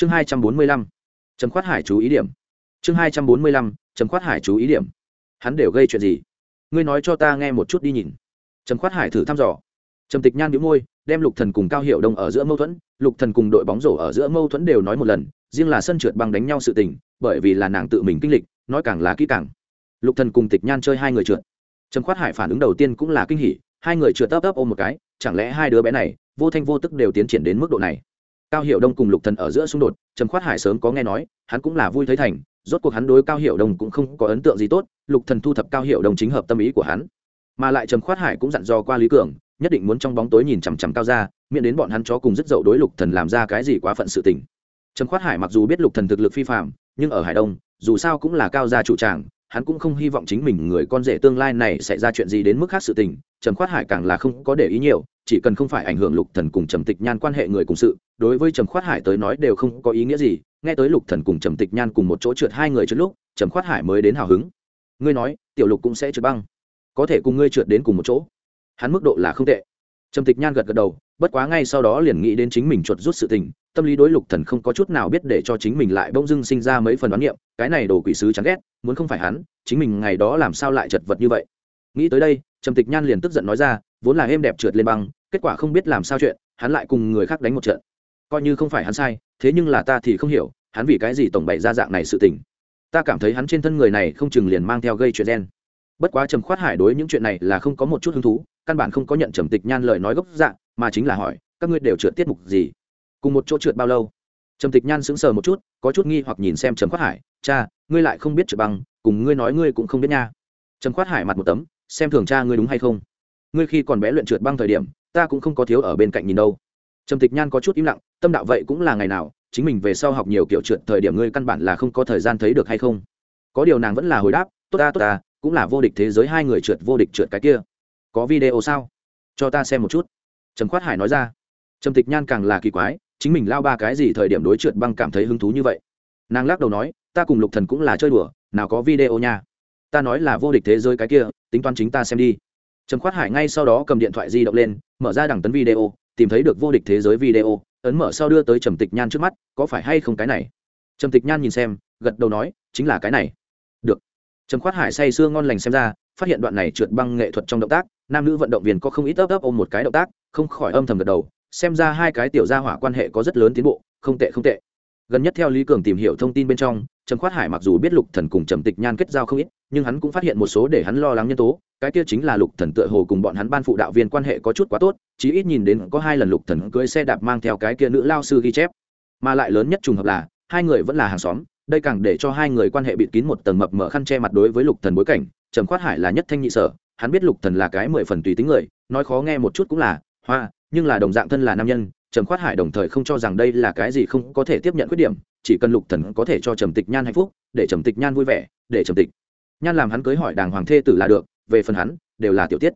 chương hai trăm bốn mươi lăm, trầm khoát hải chú ý điểm. Chương hai trăm bốn mươi lăm, trầm khoát hải chú ý điểm. Hắn đều gây chuyện gì? Ngươi nói cho ta nghe một chút đi nhìn. Trầm khoát hải thử thăm dò. Trầm tịch nhan đĩu môi, đem lục thần cùng cao hiệu đông ở giữa mâu thuẫn, lục thần cùng đội bóng rổ ở giữa mâu thuẫn đều nói một lần, riêng là sân trượt băng đánh nhau sự tình, bởi vì là nàng tự mình kinh lịch, nói càng là kỹ càng. Lục thần cùng tịch nhan chơi hai người trượt. Trầm khoát hải phản ứng đầu tiên cũng là kinh hỉ, hai người trượt tấp tấp ôm một cái, chẳng lẽ hai đứa bé này, vô thanh vô tức đều tiến triển đến mức độ này? Cao hiệu đông cùng lục thần ở giữa xung đột, trầm khoát hải sớm có nghe nói, hắn cũng là vui thấy thành, rốt cuộc hắn đối cao hiệu đông cũng không có ấn tượng gì tốt, lục thần thu thập cao hiệu đông chính hợp tâm ý của hắn. Mà lại trầm khoát hải cũng dặn dò qua lý cường, nhất định muốn trong bóng tối nhìn chằm chằm cao ra miễn đến bọn hắn chó cùng rất dậu đối lục thần làm ra cái gì quá phận sự tình. Trầm khoát hải mặc dù biết lục thần thực lực phi phạm nhưng ở hải đông, dù sao cũng là cao gia trụ tràng, hắn cũng không hy vọng chính mình người con rể tương lai này sẽ ra chuyện gì đến mức khác sự tình, trầm khoát hải càng là không có để ý nhiều chỉ cần không phải ảnh hưởng lục thần cùng trầm tịch nhan quan hệ người cùng sự, đối với trầm khoát hải tới nói đều không có ý nghĩa gì. Nghe tới lục thần cùng trầm tịch nhan cùng một chỗ trượt hai người trước lúc, trầm khoát hải mới đến hào hứng. Ngươi nói, tiểu lục cũng sẽ trượt băng. Có thể cùng ngươi trượt đến cùng một chỗ. Hắn mức độ là không tệ. Trầm tịch nhan gật gật đầu, bất quá ngay sau đó liền nghĩ đến chính mình chuột rút sự tình, tâm lý đối lục thần không có chút nào biết để cho chính mình lại bỗng dưng sinh ra mấy phần đoán niệm, cái này đồ quỷ sứ chán ghét, muốn không phải hắn, chính mình ngày đó làm sao lại chật vật như vậy. Nghĩ tới đây, trầm tịch nhan liền tức giận nói ra, vốn là êm đẹp trượt lên băng kết quả không biết làm sao chuyện, hắn lại cùng người khác đánh một trận. Coi như không phải hắn sai, thế nhưng là ta thì không hiểu, hắn vì cái gì tổng bày ra dạng này sự tình. Ta cảm thấy hắn trên thân người này không chừng liền mang theo gây chuyện gen bất quá trầm khoát hải đối những chuyện này là không có một chút hứng thú, căn bản không có nhận trầm tịch nhan lời nói gốc dạng, mà chính là hỏi, các ngươi đều trượt tiết mục gì? Cùng một chỗ trượt bao lâu? Trầm tịch nhan sững sờ một chút, có chút nghi hoặc nhìn xem trầm khoát hải, cha, ngươi lại không biết trượt băng, cùng ngươi nói ngươi cũng không biết nha. Trầm khoát hải mặt một tấm, xem thường cha ngươi đúng hay không? Ngươi khi còn bé luyện trượt băng thời điểm ta cũng không có thiếu ở bên cạnh nhìn đâu. Trầm tịch nhan có chút im lặng, tâm đạo vậy cũng là ngày nào, chính mình về sau học nhiều kiểu trượt thời điểm ngươi căn bản là không có thời gian thấy được hay không? Có điều nàng vẫn là hồi đáp, tốt ta tốt ta, cũng là vô địch thế giới hai người trượt vô địch trượt cái kia. Có video sao? Cho ta xem một chút. Trầm khoát hải nói ra. Trầm tịch nhan càng là kỳ quái, chính mình lao ba cái gì thời điểm đối trượt băng cảm thấy hứng thú như vậy? Nàng lắc đầu nói, ta cùng lục thần cũng là chơi đùa, nào có video nha. Ta nói là vô địch thế giới cái kia, tính toán chính ta xem đi trầm khoát hải ngay sau đó cầm điện thoại di động lên, mở ra đẳng tấn video, tìm thấy được vô địch thế giới video, ấn mở sau đưa tới trầm tịch nhan trước mắt, có phải hay không cái này? Trầm tịch nhan nhìn xem, gật đầu nói, chính là cái này. Được. Trầm khoát hải say sưa ngon lành xem ra, phát hiện đoạn này trượt băng nghệ thuật trong động tác, nam nữ vận động viên có không ít ấp ấp ôm một cái động tác, không khỏi âm thầm gật đầu, xem ra hai cái tiểu gia hỏa quan hệ có rất lớn tiến bộ, không tệ không tệ. Gần nhất theo lý cường tìm hiểu thông tin bên trong, trầm khoát hải mặc dù biết lục thần cùng trầm tịch nhan kết giao không ít, nhưng hắn cũng phát hiện một số để hắn lo lắng nhân tố cái kia chính là lục thần tựa hồ cùng bọn hắn ban phụ đạo viên quan hệ có chút quá tốt, chí ít nhìn đến có hai lần lục thần cưới xe đạp mang theo cái kia nữ lao sư ghi chép. Mà lại lớn nhất trùng hợp là, hai người vẫn là hàng xóm, đây càng để cho hai người quan hệ bịt kín một tầng mập mờ khăn che mặt đối với lục thần bối cảnh, trầm khoát hải là nhất thanh nhị sở, hắn biết lục thần là cái mười phần tùy tính người, nói khó nghe một chút cũng là, hoa, nhưng là đồng dạng thân là nam nhân. Trầm khoát hải đồng thời không cho rằng đây là cái gì không có thể tiếp nhận khuyết điểm, chỉ cần lục thần có thể cho trầm tịch nhan hạnh phúc, để trầm tịch nhan vui vẻ, để trầm tịch nhan làm hắn cưới hỏi đàng hoàng thê tử là được về phần hắn, đều là tiểu tiết.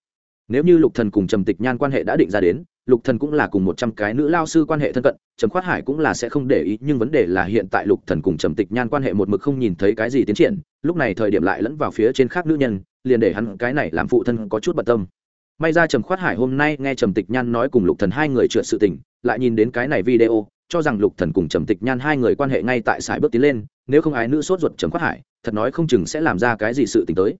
Nếu như lục thần cùng trầm tịch nhan quan hệ đã định ra đến, lục thần cũng là cùng một trăm cái nữ lao sư quan hệ thân cận, trầm khoát hải cũng là sẽ không để ý, nhưng vấn đề là hiện tại lục thần cùng trầm tịch nhan quan hệ một mực không nhìn thấy cái gì tiến triển, lúc này thời điểm lại lẫn vào phía trên khác nữ nhân, liền để hắn cái này làm phụ thân có chút bận tâm. May ra trầm khoát hải hôm nay nghe trầm tịch nhan nói cùng lục thần hai người trượt sự tình, lại nhìn đến cái này video, cho rằng lục thần cùng trầm tịch nhan hai người quan hệ ngay tại sải bước tiến lên, nếu không ái nữ sốt ruột trầm khoát hải, thật nói không chừng sẽ làm ra cái gì sự tình tới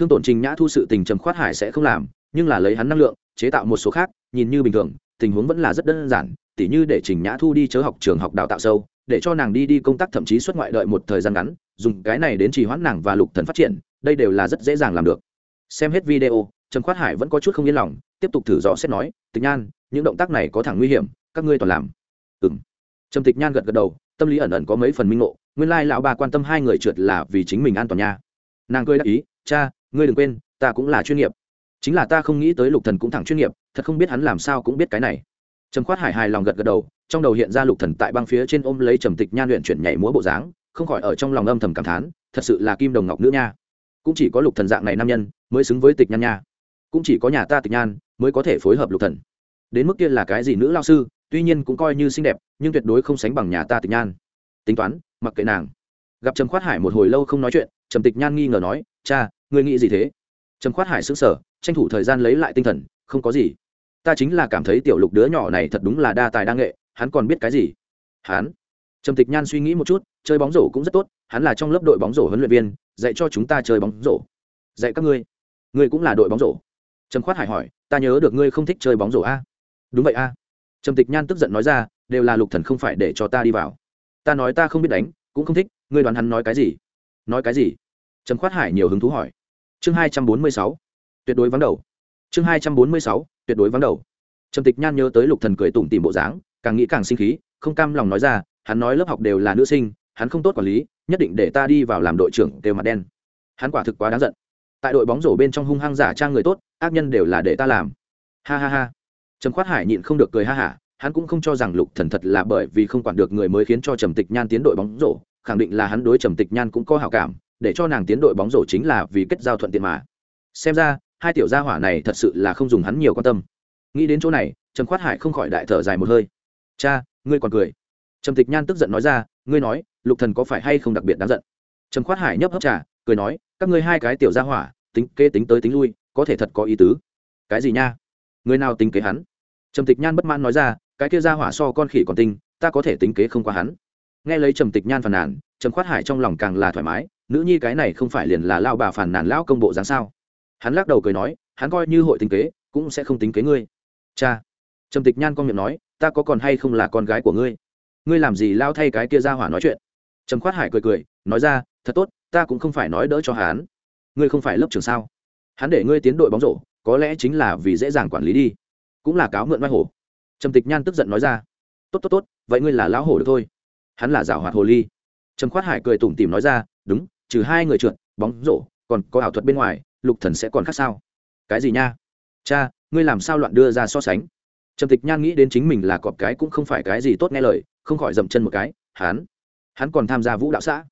thương tổn trình nhã thu sự tình trầm khoát hải sẽ không làm, nhưng là lấy hắn năng lượng, chế tạo một số khác, nhìn như bình thường, tình huống vẫn là rất đơn giản, tỉ như để trình nhã thu đi chớ học trường học đào tạo sâu, để cho nàng đi đi công tác thậm chí xuất ngoại đợi một thời gian ngắn, dùng cái này đến trì hoãn nàng và lục thần phát triển, đây đều là rất dễ dàng làm được. Xem hết video, trầm khoát hải vẫn có chút không yên lòng, tiếp tục thử rõ xét nói, tịch nhan, những động tác này có thẳng nguy hiểm, các ngươi toàn làm. Ừng trầm tịch nhan gật gật đầu, tâm lý ẩn ẩn có mấy phần minh ngộ, nguyên lai lão bà quan tâm hai người trượt là vì chính mình an toàn nha. Nàng cười đáp ý, cha ngươi đừng quên, ta cũng là chuyên nghiệp. Chính là ta không nghĩ tới lục thần cũng thẳng chuyên nghiệp, thật không biết hắn làm sao cũng biết cái này. Trầm khoát hải hài lòng gật gật đầu, trong đầu hiện ra lục thần tại băng phía trên ôm lấy trầm tịch nhan luyện chuyển nhảy múa bộ dáng, không khỏi ở trong lòng âm thầm cảm thán, thật sự là kim đồng ngọc nữ nha. Cũng chỉ có lục thần dạng này nam nhân, mới xứng với tịch nhan nha. Cũng chỉ có nhà ta tịch nhan, mới có thể phối hợp lục thần. Đến mức kia là cái gì nữ lao sư, tuy nhiên cũng coi như xinh đẹp, nhưng tuyệt đối không sánh bằng nhà ta tịch nhan. Tính toán, mặc kệ nàng. Gặp trầm khoát hải một hồi lâu không nói chuyện, trầm tịch nhan nghi ngờ nói, cha ngươi nghĩ gì thế? Trầm khoát hải sững sờ, tranh thủ thời gian lấy lại tinh thần, không có gì. Ta chính là cảm thấy tiểu lục đứa nhỏ này thật đúng là đa tài đa nghệ, hắn còn biết cái gì? Hắn? Trầm tịch nhan suy nghĩ một chút, chơi bóng rổ cũng rất tốt, hắn là trong lớp đội bóng rổ huấn luyện viên, dạy cho chúng ta chơi bóng rổ. Dạy các ngươi. Ngươi cũng là đội bóng rổ. Trầm khoát hải hỏi, ta nhớ được ngươi không thích chơi bóng rổ a? Đúng vậy a. Trầm tịch nhan tức giận nói ra, đều là lục thần không phải để cho ta đi vào. Ta nói ta không biết đánh, cũng không thích, ngươi đoán hắn nói cái gì? Nói cái gì? Trầm khoát hải nhiều hứng thú hỏi chương hai trăm bốn mươi sáu, tuyệt đối vắng đầu. Chương hai trăm bốn mươi sáu, tuyệt đối vắng đầu. Trầm tịch nhan nhớ tới lục thần cười tủm tỉm bộ dáng, càng nghĩ càng sinh khí, không cam lòng nói ra, hắn nói lớp học đều là nữ sinh, hắn không tốt quản lý, nhất định để ta đi vào làm đội trưởng đều mặt đen. Hắn quả thực quá đáng giận. Tại đội bóng rổ bên trong hung hăng giả trang người tốt, ác nhân đều là để ta làm. Ha ha ha. Trầm khoát hải nhịn không được cười ha hả, hắn cũng không cho rằng lục thần thật là bởi vì không quản được người mới khiến cho trầm tịch nhan tiến đội bóng rổ, khẳng định là hắn đối trầm tịch nhan cũng có hảo cảm để cho nàng tiến đội bóng rổ chính là vì kết giao thuận tiện mà. Xem ra, hai tiểu gia hỏa này thật sự là không dùng hắn nhiều quan tâm. Nghĩ đến chỗ này, trầm khoát hải không khỏi đại thở dài một hơi. Cha, ngươi còn cười. Trầm tịch nhan tức giận nói ra, ngươi nói, lục thần có phải hay không đặc biệt đáng giận? Trầm khoát hải nhấp hấp trà, cười nói, các ngươi hai cái tiểu gia hỏa, tính kế tính tới tính lui, có thể thật có ý tứ. Cái gì nha? Người nào tính kế hắn? Trầm tịch nhan bất mãn nói ra, cái kia gia hỏa so con khỉ còn tinh, ta có thể tính kế không qua hắn. Nghe lấy trầm tịch nhan phàn nàn, trầm khoát hải trong lòng càng là thoải mái nữ nhi cái này không phải liền là lao bà phản nàn lão công bộ dáng sao? Hắn lắc đầu cười nói, hắn coi như hội tính kế, cũng sẽ không tính kế ngươi. Cha, trầm tịch nhan con miệng nói, ta có còn hay không là con gái của ngươi? Ngươi làm gì lao thay cái kia ra hỏa nói chuyện? Trầm khoát hải cười cười, nói ra, thật tốt, ta cũng không phải nói đỡ cho hắn. Ngươi không phải lớp trưởng sao? Hắn để ngươi tiến đội bóng rổ, có lẽ chính là vì dễ dàng quản lý đi. Cũng là cáo mượn mai hổ. Trầm tịch nhan tức giận nói ra, tốt tốt tốt, vậy ngươi là lão hổ được thôi. Hắn là giảo hoạt hồ ly. Trầm khoát hải cười tủm tỉm nói ra, đúng trừ hai người trượt, bóng rổ, còn có ảo thuật bên ngoài, lục thần sẽ còn khác sao? Cái gì nha? Cha, ngươi làm sao loạn đưa ra so sánh? Trầm tịch nhan nghĩ đến chính mình là cọp cái cũng không phải cái gì tốt nghe lời, không khỏi dậm chân một cái, hắn hắn còn tham gia vũ đạo xã.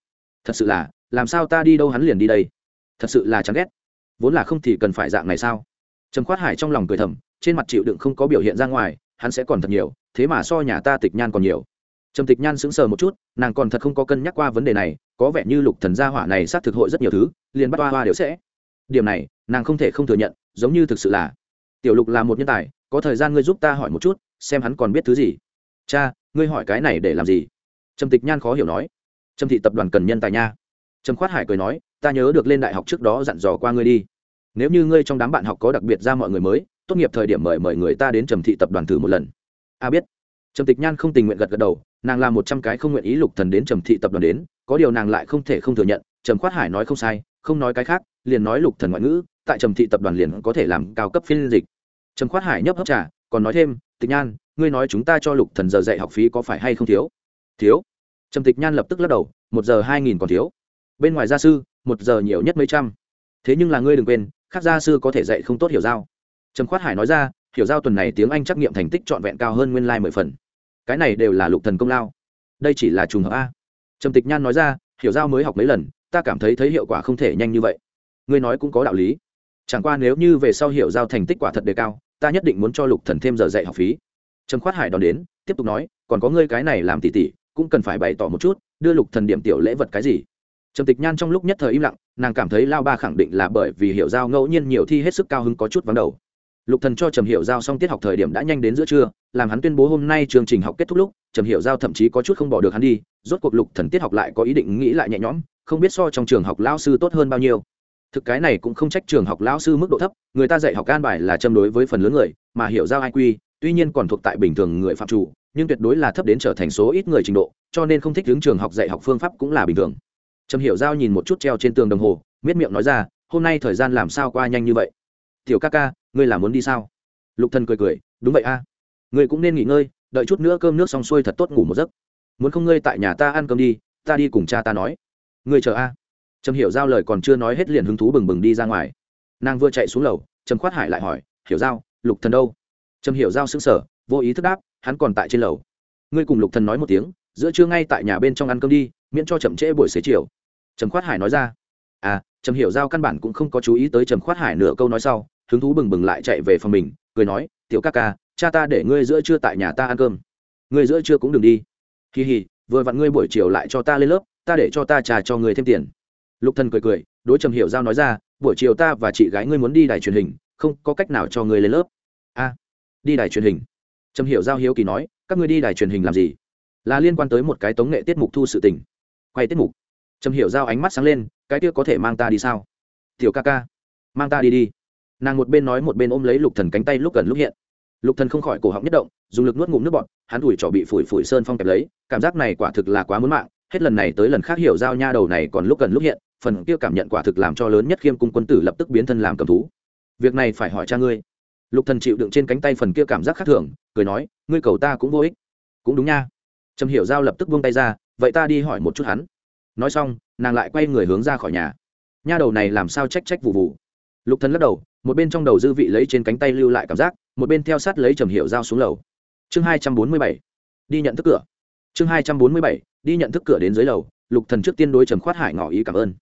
Thật sự là, làm sao ta đi đâu hắn liền đi đây? Thật sự là chán ghét. Vốn là không thì cần phải dạng này sao? Trầm khoát hải trong lòng cười thầm, trên mặt chịu đựng không có biểu hiện ra ngoài, hắn sẽ còn thật nhiều, thế mà so nhà ta tịch nhan còn nhiều. Trầm tịch nhan sững sờ một chút, nàng còn thật không có cân nhắc qua vấn đề này có vẻ như lục thần gia hỏa này xác thực hội rất nhiều thứ, liền bắt hoa hoa đều sẽ. Điểm này, nàng không thể không thừa nhận, giống như thực sự là. Tiểu lục là một nhân tài, có thời gian ngươi giúp ta hỏi một chút, xem hắn còn biết thứ gì. Cha, ngươi hỏi cái này để làm gì? Trầm tịch nhan khó hiểu nói. Trầm thị tập đoàn cần nhân tài nha. Trầm khoát hải cười nói, ta nhớ được lên đại học trước đó dặn dò qua ngươi đi. Nếu như ngươi trong đám bạn học có đặc biệt ra mọi người mới, tốt nghiệp thời điểm mời mời người ta đến trầm thị tập đoàn thử một lần. A biết trầm tịch nhan không tình nguyện gật gật đầu, nàng làm một trăm cái không nguyện ý lục thần đến trầm thị tập đoàn đến, có điều nàng lại không thể không thừa nhận, trầm khoát hải nói không sai, không nói cái khác, liền nói lục thần ngoại ngữ, tại trầm thị tập đoàn liền có thể làm cao cấp phiên dịch. Trầm khoát hải nhấp hấp trà, còn nói thêm, tịch nhan, ngươi nói chúng ta cho lục thần giờ dạy học phí có phải hay không thiếu? Thiếu? Trầm tịch nhan lập tức lắc đầu, một giờ hai nghìn còn thiếu. Bên ngoài gia sư, một giờ nhiều nhất mấy trăm. Thế nhưng là ngươi đừng quên, khác gia sư có thể dạy không tốt hiểu giao. Trầm khoát hải nói ra hiểu giao tuần này tiếng anh trắc nghiệm thành tích trọn vẹn cao hơn nguyên lai、like、mười phần. Cái này đều là lục thần công lao. Đây chỉ là trùng hợp a. Trầm tịch nhan nói ra, hiểu giao mới học mấy lần, ta cảm thấy thấy hiệu quả không thể nhanh như vậy. Ngươi nói cũng có đạo lý. Chẳng qua nếu như về sau hiểu giao thành tích quả thật đề cao, ta nhất định muốn cho lục thần thêm giờ dạy học phí. Trầm khoát hải đón đến, tiếp tục nói, còn có ngươi cái này làm tỉ tỉ, cũng cần phải bày tỏ một chút, đưa lục thần điểm tiểu lễ vật cái gì? Trầm tịch nhan trong lúc nhất thời im lặng, nàng cảm thấy lao ba khẳng định là bởi vì hiểu giao ngẫu nhiên nhiều thi hết sức cao hứng có chút vắng đầu lục thần cho trầm hiểu giao xong tiết học thời điểm đã nhanh đến giữa trưa, làm hắn tuyên bố hôm nay chương trình học kết thúc lúc, trầm hiểu giao thậm chí có chút không bỏ được hắn đi, rốt cuộc lục thần tiết học lại có ý định nghĩ lại nhẹ nhõm, không biết so trong trường học lao sư tốt hơn bao nhiêu. Thực cái này cũng không trách trường học lao sư mức độ thấp, người ta dạy học an bài là châm đối với phần lớn người, mà hiểu giao ai quy, tuy nhiên còn thuộc tại bình thường người phạm chủ, nhưng tuyệt đối là thấp đến trở thành số ít người trình độ, cho nên không thích hướng trường học dạy học phương pháp cũng là bình thường. Trầm hiểu giao nhìn một chút treo trên tường đồng hồ, miết miệng nói ra, hôm nay thời gian làm sao qua nhanh như vậy? Tiểu ca ca ngươi là muốn đi sao? Lục thần cười cười, đúng vậy a. Ngươi cũng nên nghỉ ngơi, đợi chút nữa cơm nước xong xuôi thật tốt ngủ một giấc. Muốn không ngươi tại nhà ta ăn cơm đi, ta đi cùng cha ta nói. Ngươi chờ a. Trầm hiểu giao lời còn chưa nói hết liền hứng thú bừng bừng đi ra ngoài. Nàng vừa chạy xuống lầu, trầm khoát hải lại hỏi, hiểu giao, lục thần đâu? Trầm hiểu giao sững sờ, vô ý thức đáp, hắn còn tại trên lầu. Ngươi cùng lục thần nói một tiếng, giữa trưa ngay tại nhà bên trong ăn cơm đi, miễn cho chậm trễ buổi xế chiều. Trầm khoát hải nói ra à trầm hiểu giao căn bản cũng không có chú ý tới trầm khoát hải nửa câu nói sau hứng thú bừng bừng lại chạy về phòng mình, cười nói, tiểu ca ca, cha ta để ngươi giữa trưa tại nhà ta ăn cơm. Ngươi giữa trưa cũng đừng đi. Kỳ hì vừa vặn ngươi buổi chiều lại cho ta lên lớp, ta để cho ta trả cho ngươi thêm tiền. Lục thần cười cười, đối trầm hiểu giao nói ra, buổi chiều ta và chị gái ngươi muốn đi đài truyền hình, không có cách nào cho ngươi lên lớp. A, đi đài truyền hình? Trầm hiểu giao hiếu kỳ nói, các ngươi đi đài truyền hình làm gì? Là liên quan tới một cái tống nghệ tiết mục thu sự tình. Quay tiết mục? Trầm hiểu giao ánh mắt sáng lên, cái kia có thể mang ta đi sao? Tiểu ca ca, mang ta đi đi nàng một bên nói một bên ôm lấy lục thần cánh tay lúc gần lúc hiện. Lục thần không khỏi cổ họng nhất động, dùng lực nuốt ngụm nước bọt, hắn ủi trỏ bị phủi phủi sơn phong kẹp lấy, cảm giác này quả thực là quá muốn mạng, hết lần này tới lần khác hiểu giao nha đầu này còn lúc gần lúc hiện, phần kia cảm nhận quả thực làm cho lớn nhất khiêm cung quân tử lập tức biến thân làm cầm thú. Việc này phải hỏi cha ngươi. Lục thần chịu đựng trên cánh tay phần kia cảm giác khác thường, cười nói, ngươi cầu ta cũng vô ích. Cũng đúng nha. Trầm hiểu giao lập tức buông tay ra, vậy ta đi hỏi một chút hắn. Nói xong, nàng lại quay người hướng ra khỏi nhà. Nha đầu này làm sao trách trách vụ vụ. Lục thần lắc đầu một bên trong đầu dư vị lấy trên cánh tay lưu lại cảm giác, một bên theo sát lấy trầm hiệu giao xuống lầu. Chương hai trăm bốn mươi bảy, đi nhận thức cửa. Chương hai trăm bốn mươi bảy, đi nhận thức cửa đến dưới lầu, lục thần trước tiên đối trầm khoát hải ngỏ ý cảm ơn.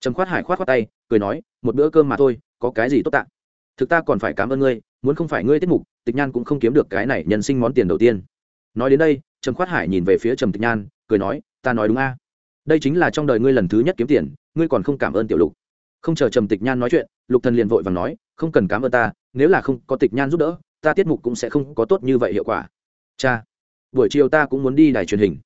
Trầm khoát hải khoát khoát tay, cười nói, một bữa cơm mà thôi, có cái gì tốt tạ? Thực ta còn phải cảm ơn ngươi, muốn không phải ngươi tiết mục, tịch nhan cũng không kiếm được cái này nhân sinh món tiền đầu tiên. Nói đến đây, trầm khoát hải nhìn về phía trầm tịch nhan, cười nói, ta nói đúng a. Đây chính là trong đời ngươi lần thứ nhất kiếm tiền, ngươi còn không cảm ơn tiểu lục không chờ trầm tịch nhan nói chuyện, lục thần liền vội vàng nói, không cần cảm ơn ta, nếu là không có tịch nhan giúp đỡ, ta tiết mục cũng sẽ không có tốt như vậy hiệu quả. Cha, buổi chiều ta cũng muốn đi đài truyền hình.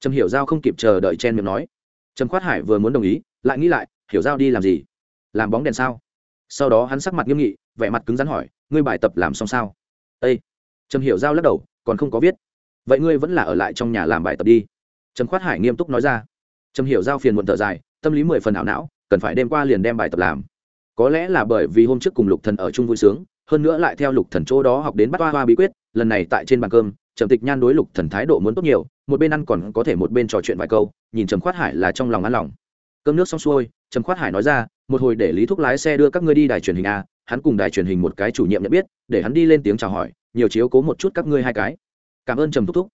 Trầm hiểu giao không kịp chờ đợi chen miệng nói. Trầm khoát hải vừa muốn đồng ý, lại nghĩ lại, hiểu giao đi làm gì? Làm bóng đèn sao? Sau đó hắn sắc mặt nghiêm nghị, vẻ mặt cứng rắn hỏi, ngươi bài tập làm xong sao? Ây trầm hiểu giao lắc đầu, còn không có viết. Vậy ngươi vẫn là ở lại trong nhà làm bài tập đi. Trầm khoát hải nghiêm túc nói ra. Trầm hiểu giao phiền muộn thở dài, tâm lý mười phần ảo não cần phải đêm qua liền đem bài tập làm. Có lẽ là bởi vì hôm trước cùng lục thần ở chung vui sướng, hơn nữa lại theo lục thần chỗ đó học đến bắt hoa hoa bí quyết, lần này tại trên bàn cơm, trầm tịch nhan đối lục thần thái độ muốn tốt nhiều, một bên ăn còn có thể một bên trò chuyện vài câu, nhìn trầm khoát hải là trong lòng ăn lòng. Cơm nước xong xuôi, trầm khoát hải nói ra, một hồi để lý thúc lái xe đưa các ngươi đi đài truyền hình a, hắn cùng đài truyền hình một cái chủ nhiệm nhận biết, để hắn đi lên tiếng chào hỏi, nhiều chiếu cố một chút các ngươi hai cái. Cảm ơn trầm thúc thúc.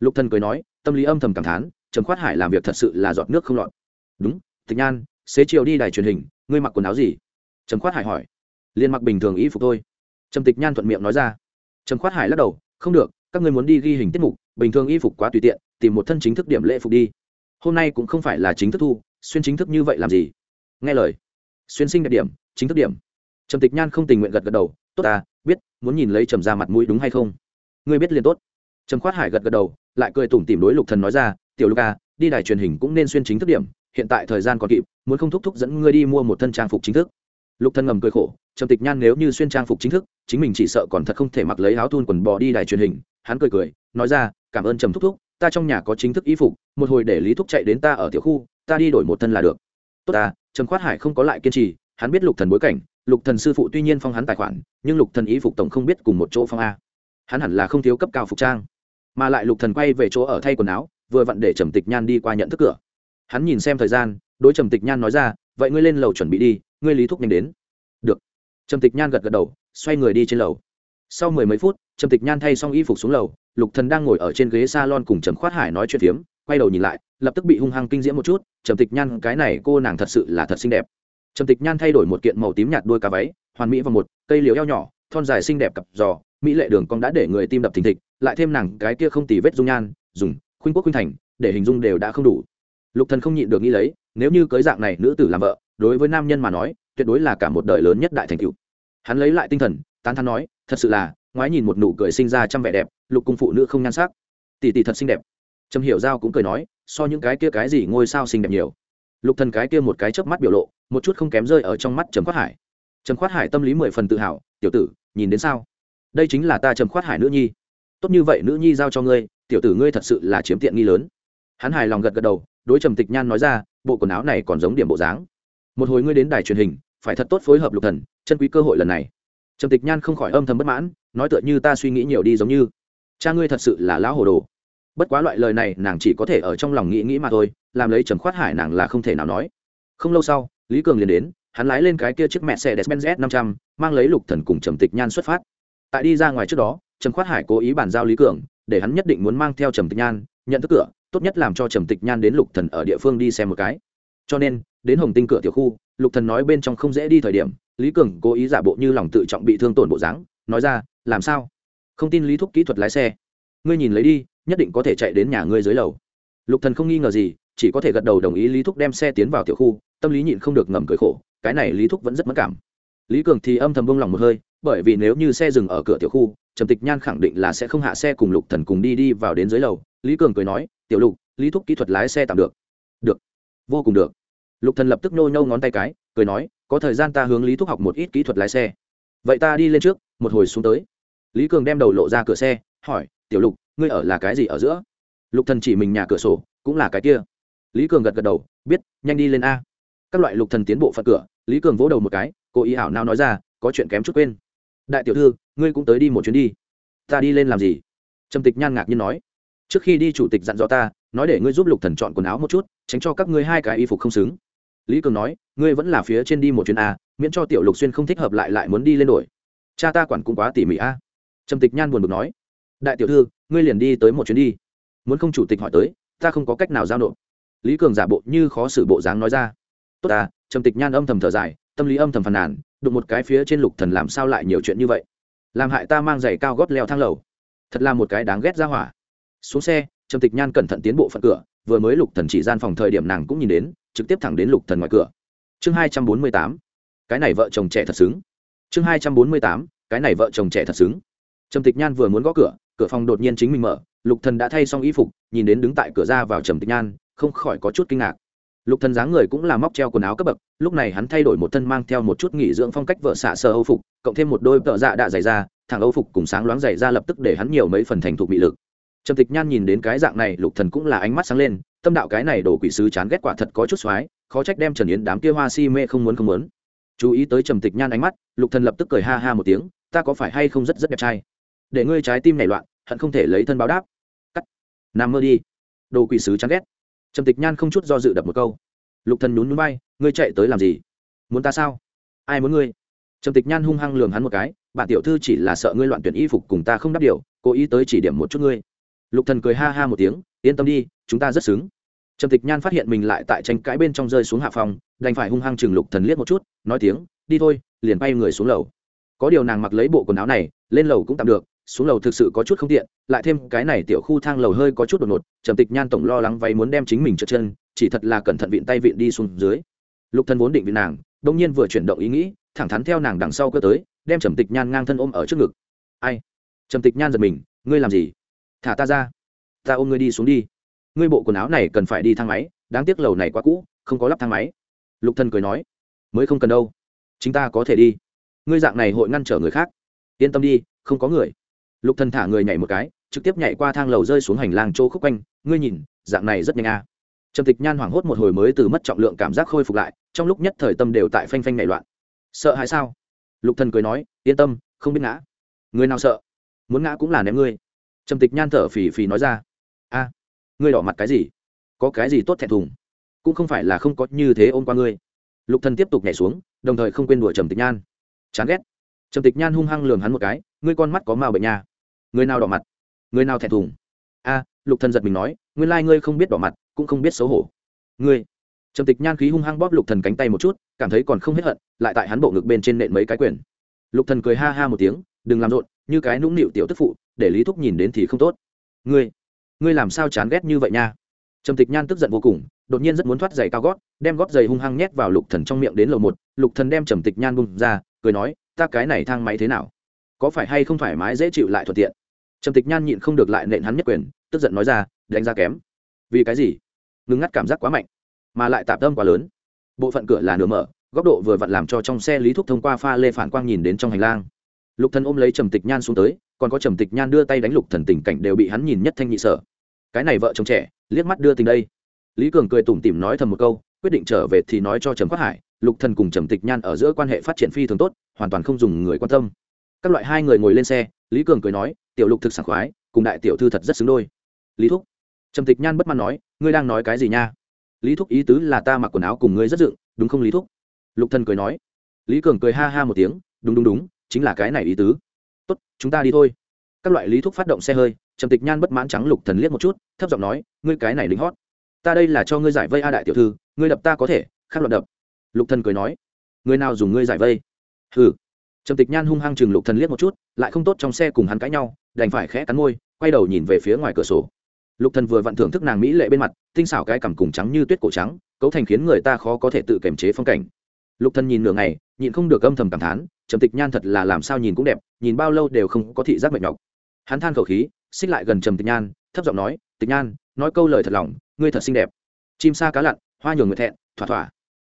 Lục thần cười nói, tâm lý âm thầm cảm thán, trầm khoát hải làm việc thật sự là giọt nước không lọt. Đúng, tịch nhan xế chiều đi đài truyền hình, ngươi mặc quần áo gì? Trầm khoát hải hỏi. Liền mặc bình thường y phục thôi. Trầm tịch nhan thuận miệng nói ra. Trầm khoát hải lắc đầu, không được, các ngươi muốn đi ghi hình tiết mục, bình thường y phục quá tùy tiện, tìm một thân chính thức điểm lễ phục đi. Hôm nay cũng không phải là chính thức thu, xuyên chính thức như vậy làm gì? Nghe lời. Xuyên sinh đẹp điểm, chính thức điểm. Trầm tịch nhan không tình nguyện gật gật đầu. Tốt à biết, muốn nhìn lấy trầm ra mặt mũi đúng hay không? Ngươi biết liền tốt. Trầm khoát hải gật gật đầu, lại cười tủm tìm đối lục thần nói ra. Tiểu lục à đi đài truyền hình cũng nên xuyên chính thức điểm hiện tại thời gian còn kịp, muốn không thúc thúc dẫn ngươi đi mua một thân trang phục chính thức. Lục thần ngầm cười khổ, trầm tịch nhan nếu như xuyên trang phục chính thức, chính mình chỉ sợ còn thật không thể mặc lấy áo thun quần bò đi đài truyền hình, hắn cười cười, nói ra, cảm ơn trầm thúc thúc, ta trong nhà có chính thức y phục, một hồi để lý thúc chạy đến ta ở tiểu khu, ta đi đổi một thân là được. Tốt ta, trầm khoát hải không có lại kiên trì, hắn biết lục thần bối cảnh, lục thần sư phụ tuy nhiên phong hắn tài khoản, nhưng lục thần y phục tổng không biết cùng một chỗ phong a. Hắn hẳn là không thiếu cấp cao phục trang. Mà lại lục thần quay về chỗ ở thay quần áo, vừa vặn để trầm tịch nhan đi qua nhận thức cửa hắn nhìn xem thời gian, đối trầm tịch nhan nói ra, vậy ngươi lên lầu chuẩn bị đi, ngươi lý thúc nhanh đến. Được. Trầm tịch nhan gật gật đầu, xoay người đi trên lầu. Sau mười mấy phút, trầm tịch nhan thay xong y phục xuống lầu, lục thần đang ngồi ở trên ghế salon cùng trầm khoát hải nói chuyện phiếm, quay đầu nhìn lại, lập tức bị hung hăng kinh diễm một chút, trầm tịch nhan, cái này cô nàng thật sự là thật xinh đẹp. Trầm tịch nhan thay đổi một kiện màu tím nhạt đôi cá váy, hoàn mỹ và một, cây liễu eo nhỏ, thon dài xinh đẹp cặp giò, mỹ lệ đường cong đã để người tim đập thình thịch, lại thêm nàng cái kia không tì vết dung nhan, dùng khuynh quốc khuynh thành, để hình dung đều đã không đủ lục thần không nhịn được nghĩ lấy, nếu như cưới dạng này nữ tử làm vợ, đối với nam nhân mà nói, tuyệt đối là cả một đời lớn nhất đại thành cựu hắn lấy lại tinh thần, tán thán nói, thật sự là, ngoái nhìn một nụ cười sinh ra trăm vẻ đẹp, lục cung phụ nữ không nhan sắc. Tỷ tỷ thật xinh đẹp. Trầm hiểu giao cũng cười nói, so những cái kia cái gì ngôi sao xinh đẹp nhiều. Lục thần cái kia một cái chớp mắt biểu lộ, một chút không kém rơi ở trong mắt trầm khoát hải. Trầm khoát hải tâm lý mười phần tự hào, tiểu tử, nhìn đến sao? Đây chính là ta trầm khoát hải nữ nhi. Tốt như vậy nữ nhi giao cho ngươi, tiểu tử ngươi thật sự là chiếm tiện nghi lớn. Hắn hài lòng gật gật đầu đối trầm tịch nhan nói ra, bộ quần áo này còn giống điểm bộ dáng. Một hồi ngươi đến đài truyền hình, phải thật tốt phối hợp lục thần, chân quý cơ hội lần này. Trầm tịch nhan không khỏi âm thầm bất mãn, nói tựa như ta suy nghĩ nhiều đi giống như. Cha ngươi thật sự là lão hồ đồ. Bất quá loại lời này nàng chỉ có thể ở trong lòng nghĩ nghĩ mà thôi, làm lấy trầm khoát hải nàng là không thể nào nói. Không lâu sau, lý cường liền đến, hắn lái lên cái kia chiếc mẹ xe despenz s năm trăm, mang lấy lục thần cùng trầm tịch nhan xuất phát. Tại đi ra ngoài trước đó, trầm khoát hải cố ý bàn giao lý cường, để hắn nhất định muốn mang theo trầm tịch nhan, nhận thức cửa tốt nhất làm cho trầm tịch nhan đến lục thần ở địa phương đi xem một cái. Cho nên, đến hồng tinh cửa tiểu khu, lục thần nói bên trong không dễ đi thời điểm, lý cường cố ý giả bộ như lòng tự trọng bị thương tổn bộ dáng, nói ra, làm sao? Không tin lý thúc kỹ thuật lái xe. Ngươi nhìn lấy đi, nhất định có thể chạy đến nhà ngươi dưới lầu. Lục thần không nghi ngờ gì, chỉ có thể gật đầu đồng ý lý thúc đem xe tiến vào tiểu khu, tâm lý nhịn không được ngầm cười khổ, cái này lý thúc vẫn rất mất cảm. Lý cường thì âm thầm bông lòng một hơi, bởi vì nếu như xe dừng ở cửa tiểu khu trầm tịch nhan khẳng định là sẽ không hạ xe cùng lục thần cùng đi đi vào đến dưới lầu. Lý cường cười nói, tiểu lục, lý thúc kỹ thuật lái xe tạm được. Được. Vô cùng được. Lục thần lập tức nô nhâu ngón tay cái, cười nói, có thời gian ta hướng lý thúc học một ít kỹ thuật lái xe. Vậy ta đi lên trước, một hồi xuống tới. Lý cường đem đầu lộ ra cửa xe, hỏi, tiểu lục, ngươi ở là cái gì ở giữa? Lục thần chỉ mình nhà cửa sổ, cũng là cái kia. Lý cường gật gật đầu, biết, nhanh đi lên a. Các loại lục thần tiến bộ phật cửa, lý cường vỗ đầu một cái, cô ý hảo nào nói ra, có chuyện kém chút quên đại tiểu thư, ngươi cũng tới đi một chuyến đi. Ta đi lên làm gì? Trầm tịch nhan ngạc nhiên nói. Trước khi đi chủ tịch dặn dò ta, nói để ngươi giúp lục thần chọn quần áo một chút, tránh cho các ngươi hai cái y phục không xứng. Lý cường nói, ngươi vẫn là phía trên đi một chuyến a miễn cho tiểu lục xuyên không thích hợp lại lại muốn đi lên đổi. Cha ta quản cũng quá tỉ mỉ a trầm tịch nhan buồn bực nói. Đại tiểu thư, ngươi liền đi tới một chuyến đi. Muốn không chủ tịch hỏi tới, ta không có cách nào giao nộp. Lý cường giả bộ như khó xử bộ dáng nói ra. Tốt ta trầm tịch nhan âm thầm thở dài, tâm lý âm thầm phàn nàn đụng một cái phía trên lục thần làm sao lại nhiều chuyện như vậy? Làm hại ta mang giày cao gót leo thang lầu. Thật là một cái đáng ghét ra hỏa. Xuống xe, trầm tịch nhan cẩn thận tiến bộ phận cửa, vừa mới lục thần chỉ gian phòng thời điểm nàng cũng nhìn đến, trực tiếp thẳng đến lục thần ngoài cửa. Chương hai trăm bốn mươi tám. Cái này vợ chồng trẻ thật xứng. Chương hai trăm bốn mươi tám. Cái này vợ chồng trẻ thật xứng. Trầm tịch nhan vừa muốn gõ cửa cửa phòng đột nhiên chính mình mở, lục thần đã thay xong y phục, nhìn đến đứng tại cửa ra vào trầm tịch nhan, không khỏi có chút kinh ngạc. Lục thần dáng người cũng là móc treo quần áo cấp bậc lúc này hắn thay đổi một thân mang theo một chút nghỉ dưỡng phong cách vợ xạ sơ âu phục, cộng thêm một đôi vợ dạ đạ dày ra thằng âu phục cùng sáng loáng dày ra lập tức để hắn nhiều mấy phần thành thục bị lực. Trầm tịch nhan nhìn đến cái dạng này, lục thần cũng là ánh mắt sáng lên, tâm đạo cái này đồ quỷ sứ chán ghét quả thật có chút xoái, khó trách đem trần yến đám kia hoa si mê không muốn không muốn. Chú ý tới trầm tịch nhan ánh mắt, lục thần lập tức cười ha ha một tiếng, ta có phải hay không rất rất đẹp trai? Để ngươi trái tim nảy loạn, hận không thể lấy thân báo đáp. Cắt, nằm mơ đi. Đồ quỷ sứ chán ghét. Trầm tịch nhan không chút do dự đập một câu lục thần nhún nhún bay ngươi chạy tới làm gì? Muốn ta sao? Ai muốn ngươi? Trầm tịch nhan hung hăng lườm hắn một cái bạn tiểu thư chỉ là sợ ngươi loạn tuyển y phục cùng ta không đáp điều, cố ý tới chỉ điểm một chút ngươi. Lục thần cười ha ha một tiếng, yên tâm đi, chúng ta rất xứng. Trầm tịch nhan phát hiện mình lại tại tranh cãi bên trong rơi xuống hạ phòng, đành phải hung hăng chừng lục thần liếc một chút, nói tiếng, đi thôi, liền bay người xuống lầu. Có điều nàng mặc lấy bộ quần áo này, lên lầu cũng tạm được, xuống lầu thực sự có chút không tiện, lại thêm cái này tiểu khu thang lầu hơi có chút đột ngột, trầm tịch nhan tổng lo lắng váy muốn đem chính mình trượt chân chỉ thật là cẩn thận vịn tay vịn đi xuống dưới. Lục thần vốn định vịn nàng đông nhiên vừa chuyển động ý nghĩ, thẳng thắn theo nàng đằng sau cơ tới, đem trầm tịch nhan ngang thân ôm ở trước ngực. Ai? Trầm tịch nhan giật mình, ngươi làm gì? Thả ta ra. Ta ôm ngươi đi xuống đi. Ngươi bộ quần áo này cần phải đi thang máy, đáng tiếc lầu này quá cũ, không có lắp thang máy. Lục thần cười nói, mới không cần đâu. Chúng ta có thể đi. Ngươi dạng này hội ngăn trở người khác. Yên tâm đi, không có người. Lục thần thả người nhảy một cái, trực tiếp nhảy qua thang lầu rơi xuống hành lang chỗ khúc quanh. Ngươi nhìn, dạng này rất nhanh a à trầm tịch nhan hoảng hốt một hồi mới từ mất trọng lượng cảm giác khôi phục lại, trong lúc nhất thời tâm đều tại phanh phanh nảy loạn. Sợ hãi sao? Lục thần cười nói, yên tâm, không biết ngã. Người nào sợ? Muốn ngã cũng là ném ngươi. Trầm tịch nhan thở phì phì nói ra. A, ngươi đỏ mặt cái gì? Có cái gì tốt thẹn thùng? Cũng không phải là không có như thế ôm qua ngươi. Lục thần tiếp tục nhảy xuống, đồng thời không quên đùa trầm tịch nhan. Chán ghét. Trầm tịch nhan hung hăng lườm hắn một cái, ngươi con mắt có màu bệnh nha. Người nào đỏ mặt? Người nào thẹn thùng? A, lục thần giật mình nói, nguyên lai ngươi không biết đỏ mặt cũng không biết xấu hổ. Ngươi, trầm tịch nhan khí hung hăng bóp lục thần cánh tay một chút, cảm thấy còn không hết hận, lại tại hắn bộ ngực bên trên nện mấy cái quyền. Lục thần cười ha ha một tiếng, đừng làm rộn, như cái nũng nịu tiểu tức phụ, để lý thúc nhìn đến thì không tốt. Ngươi ngươi làm sao chán ghét như vậy nha? Trầm tịch nhan tức giận vô cùng, đột nhiên rất muốn thoát giày cao gót, đem gót giày hung hăng nhét vào lục thần trong miệng đến lầu một. Lục thần đem trầm tịch nhan bung ra, cười nói, ta cái này thang máy thế nào? Có phải hay không thoải mái dễ chịu lại thuận tiện? Trầm tịch nhan nhịn không được lại nện hắn nhất quyền, tức giận nói ra, đánh ra kém. Vì cái gì? Ngừng ngắt cảm giác quá mạnh, mà lại tạp tâm quá lớn. Bộ phận cửa là nửa mở, góc độ vừa vặn làm cho trong xe lý thúc thông qua pha lê phản quang nhìn đến trong hành lang. Lục thần ôm lấy trầm tịch nhan xuống tới, còn có trầm tịch nhan đưa tay đánh lục thần tình cảnh đều bị hắn nhìn nhất thanh nhị sở. Cái này vợ chồng trẻ, liếc mắt đưa tình đây. Lý cường cười tủm tỉm nói thầm một câu, quyết định trở về thì nói cho trầm quát hải, lục thần cùng trầm tịch nhan ở giữa quan hệ phát triển phi thường tốt, hoàn toàn không dùng người quan tâm. Các loại hai người ngồi lên xe, lý cường cười nói, tiểu lục thực sảng khoái, cùng đại tiểu thư thật rất xứng đôi. Lý thúc. Trầm tịch nhan bất mãn nói ngươi đang nói cái gì nha? Lý thúc ý tứ là ta mặc quần áo cùng ngươi rất dựng, đúng không lý thúc? Lục thần cười nói. Lý cường cười ha ha một tiếng, đúng đúng đúng, chính là cái này ý tứ. Tốt, chúng ta đi thôi. Các loại lý thúc phát động xe hơi, trầm tịch nhan bất mãn trắng lục thần liếc một chút, thấp giọng nói, ngươi cái này lính hót. Ta đây là cho ngươi giải vây a đại tiểu thư, ngươi đập ta có thể, khác loạn đập. Lục thần cười nói. Người nào dùng ngươi giải vây? Hừ. Trầm tịch nhan hung hăng chừng lục thần liếc một chút, lại không tốt trong xe cùng hắn cãi nhau, đành phải khẽ cắn môi, quay đầu nhìn về phía ngoài cửa sổ lục thần vừa vặn thưởng thức nàng mỹ lệ bên mặt, tinh xảo cái cằm cùng trắng như tuyết cổ trắng, cấu thành khiến người ta khó có thể tự kiềm chế phong cảnh. Lục thần nhìn nửa ngày, nhịn không được âm thầm cảm thán, trầm tịch nhan thật là làm sao nhìn cũng đẹp, nhìn bao lâu đều không có thị giác mệt nhọc. Hắn than khẩu khí, xích lại gần trầm tịch nhan, thấp giọng nói, tịch nhan, nói câu lời thật lòng, ngươi thật xinh đẹp. Chim sa cá lặn, hoa nhường người thẹn, thỏa thỏa.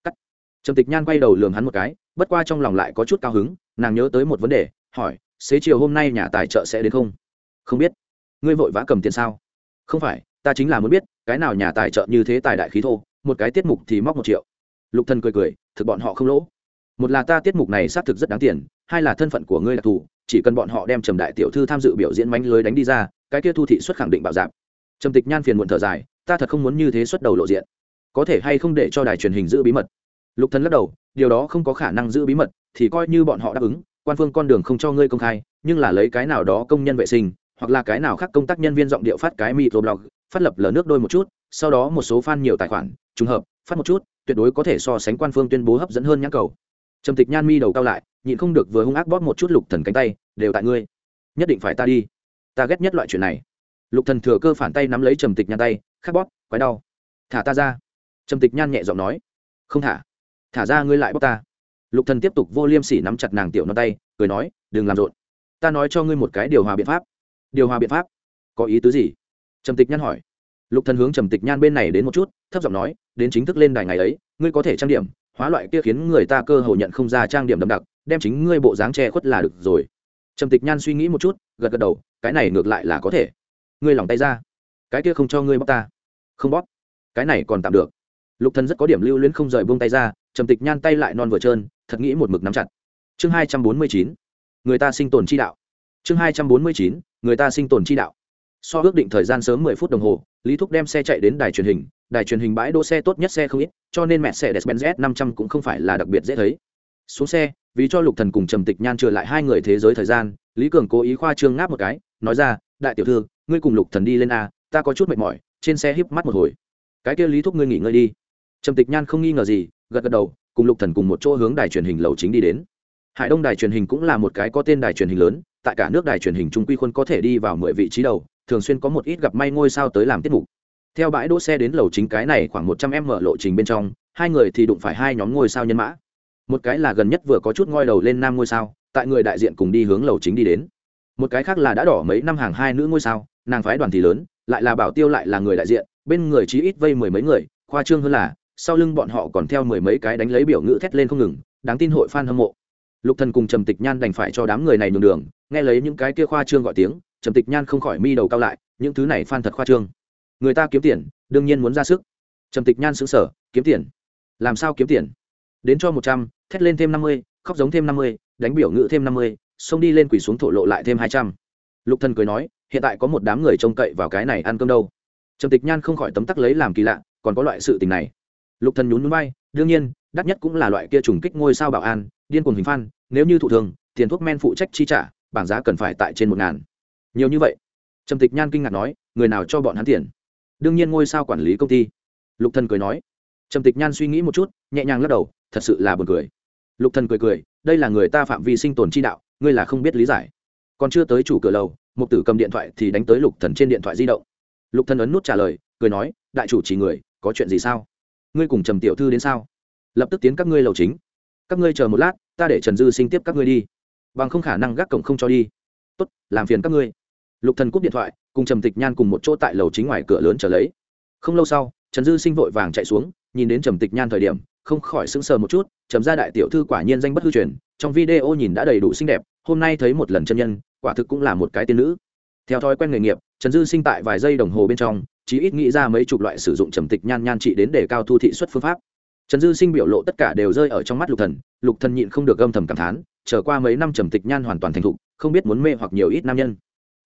Cắt. Trầm tịch nhan quay đầu lường hắn một cái, bất qua trong lòng lại có chút cao hứng, nàng nhớ tới một vấn đề, hỏi, xế chiều hôm nay nhà tài trợ sẽ đến không? Không biết. Ngươi vội vã cầm tiền sao? Không phải, ta chính là muốn biết, cái nào nhà tài trợ như thế tài đại khí thô, một cái tiết mục thì móc một triệu. Lục thần cười cười, thực bọn họ không lỗ. Một là ta tiết mục này xác thực rất đáng tiền, hai là thân phận của ngươi đặc thù chỉ cần bọn họ đem trầm đại tiểu thư tham dự biểu diễn mánh lưới đánh đi ra, cái kia thu thị xuất khẳng định bảo giảm. Trầm tịch nhan phiền muộn thở dài, ta thật không muốn như thế xuất đầu lộ diện. Có thể hay không để cho đài truyền hình giữ bí mật? Lục thần lắc đầu, điều đó không có khả năng giữ bí mật, thì coi như bọn họ đáp ứng, quan phương con đường không cho ngươi công khai, nhưng là lấy cái nào đó công nhân vệ sinh hoặc là cái nào khác công tác nhân viên giọng điệu phát cái microblog, phát lập lờ nước đôi một chút, sau đó một số fan nhiều tài khoản, trùng hợp, phát một chút, tuyệt đối có thể so sánh quan phương tuyên bố hấp dẫn hơn nhãn cầu. Trầm tịch nhan mi đầu cao lại, nhịn không được vừa hung ác bóp một chút lục thần cánh tay, đều tại ngươi. Nhất định phải ta đi. Ta ghét nhất loại chuyện này. Lục thần thừa cơ phản tay nắm lấy trầm tịch nhan tay khắc bóp, quái đau. Thả ta ra. Trầm tịch nhan nhẹ giọng nói, không thả. Thả ra ngươi lại bóp ta. Lục thần tiếp tục vô liêm sỉ nắm chặt nàng tiểu non tay, cười nói, đừng làm rộn. Ta nói cho ngươi một cái điều hòa biện pháp điều hòa biện pháp. Có ý tứ gì? Trầm tịch nhan hỏi. Lục thần hướng trầm tịch nhan bên này đến một chút, thấp giọng nói, đến chính thức lên đài ngày ấy, ngươi có thể trang điểm, hóa loại kia khiến người ta cơ hội nhận không ra trang điểm đậm đặc, đem chính ngươi bộ dáng che khuất là được rồi. Trầm tịch nhan suy nghĩ một chút, gật gật đầu, cái này ngược lại là có thể. Ngươi lòng tay ra. Cái kia không cho ngươi bóp ta. Không bóp cái này còn tạm được. Lục thần rất có điểm lưu luyến không rời buông tay ra, trầm tịch nhan tay lại non vừa trơn, thật nghĩ một mực nắm chặt. Chương hai trăm bốn mươi chín. Người ta sinh tồn chi đạo chương hai trăm bốn mươi chín, người ta sinh tồn chi đạo. So ước định thời gian sớm mười phút đồng hồ, lý thúc đem xe chạy đến đài truyền hình. Đài truyền hình bãi đỗ xe tốt nhất xe không ít, cho nên mẹ xe despenz s năm trăm cũng không phải là đặc biệt dễ thấy. Xuống xe, vì cho lục thần cùng trầm tịch nhan trở lại hai người thế giới thời gian, lý cường cố ý khoa trương ngáp một cái, nói ra, đại tiểu thư, ngươi cùng lục thần đi lên a, ta có chút mệt mỏi, trên xe híp mắt một hồi. Cái kia lý thúc ngươi nghỉ ngơi đi. Trầm tịch nhan không nghi ngờ gì, gật gật đầu, cùng lục thần cùng một chỗ hướng đài truyền hình lầu chính đi đến. Hải đông đài truyền hình cũng là một cái có tên đài truyền hình lớn tại cả nước đài truyền hình trung quy khuôn có thể đi vào mười vị trí đầu, thường xuyên có một ít gặp may ngôi sao tới làm tiết mục. Theo bãi đỗ xe đến lầu chính cái này khoảng một trăm em mở lộ trình bên trong, hai người thì đụng phải hai nhóm ngôi sao nhân mã. Một cái là gần nhất vừa có chút ngoi đầu lên nam ngôi sao, tại người đại diện cùng đi hướng lầu chính đi đến. Một cái khác là đã đỏ mấy năm hàng hai nữ ngôi sao, nàng phái đoàn thì lớn, lại là bảo tiêu lại là người đại diện, bên người chí ít vây mười mấy người, khoa trương hơn là, sau lưng bọn họ còn theo mười mấy cái đánh lấy biểu ngữ thét lên không ngừng, đáng tin hội f a n hâm mộ lục thần cùng trầm tịch nhan đành phải cho đám người này nhường đường, nghe lấy những cái kia khoa trương gọi tiếng, trầm tịch nhan không khỏi mi đầu cao lại, những thứ này phan thật khoa trương. Người ta kiếm tiền, đương nhiên muốn ra sức. Trầm tịch nhan xứng sở kiếm tiền? Làm sao kiếm tiền? Đến cho một trăm, thét lên thêm năm mươi, khóc giống thêm năm mươi, đánh biểu ngữ thêm năm mươi, xông đi lên quỷ xuống thổ lộ lại thêm hai trăm. Lục thần cười nói, hiện tại có một đám người trông cậy vào cái này ăn cơm đâu. Trầm tịch nhan không khỏi tấm tắc lấy làm kỳ lạ, còn có loại sự tình này. Lục thần nhún nhún bay đương nhiên, đắt nhất cũng là loại kia trùng kích ngôi sao bảo an điên cuồng hình phan, nếu như thụ thường, tiền thuốc men phụ trách chi trả, bảng giá cần phải tại trên một ngàn. Nhiều như vậy. Trầm tịch nhan kinh ngạc nói, người nào cho bọn hắn tiền? Đương nhiên ngôi sao quản lý công ty. Lục thần cười nói. Trầm tịch nhan suy nghĩ một chút, nhẹ nhàng lắc đầu, thật sự là buồn cười. Lục thần cười cười, đây là người ta phạm vi sinh tồn chi đạo, ngươi là không biết lý giải. Còn chưa tới chủ cửa lầu, mục tử cầm điện thoại thì đánh tới lục thần trên điện thoại di động. Lục thần ấn nút trả lời, cười nói, đại chủ chỉ người, có chuyện gì sao? Ngươi cùng trầm tiểu thư đến sao? Lập tức tiến các ngươi lầu chính các ngươi chờ một lát, ta để trần dư sinh tiếp các ngươi đi. Bằng không khả năng gác cổng không cho đi. Tốt, làm phiền các ngươi. Lục thần cúp điện thoại, cùng trầm tịch nhan cùng một chỗ tại lầu chính ngoài cửa lớn chờ lấy. Không lâu sau, trần dư sinh vội vàng chạy xuống, nhìn đến trầm tịch nhan thời điểm, không khỏi sững sờ một chút, trầm gia đại tiểu thư quả nhiên danh bất hư truyền, trong video nhìn đã đầy đủ xinh đẹp, hôm nay thấy một lần chân nhân, quả thực cũng là một cái tiên nữ. Theo thói quen nghề nghiệp, trần dư sinh tại vài giây đồng hồ bên trong chỉ ít nghĩ ra mấy chục loại sử dụng trầm tịch nhan nhan trị đến để cao thu thị xuất phương pháp trần dư sinh biểu lộ tất cả đều rơi ở trong mắt lục thần lục thần nhịn không được âm thầm cảm thán trở qua mấy năm trầm tịch nhan hoàn toàn thành thục, không biết muốn mê hoặc nhiều ít nam nhân.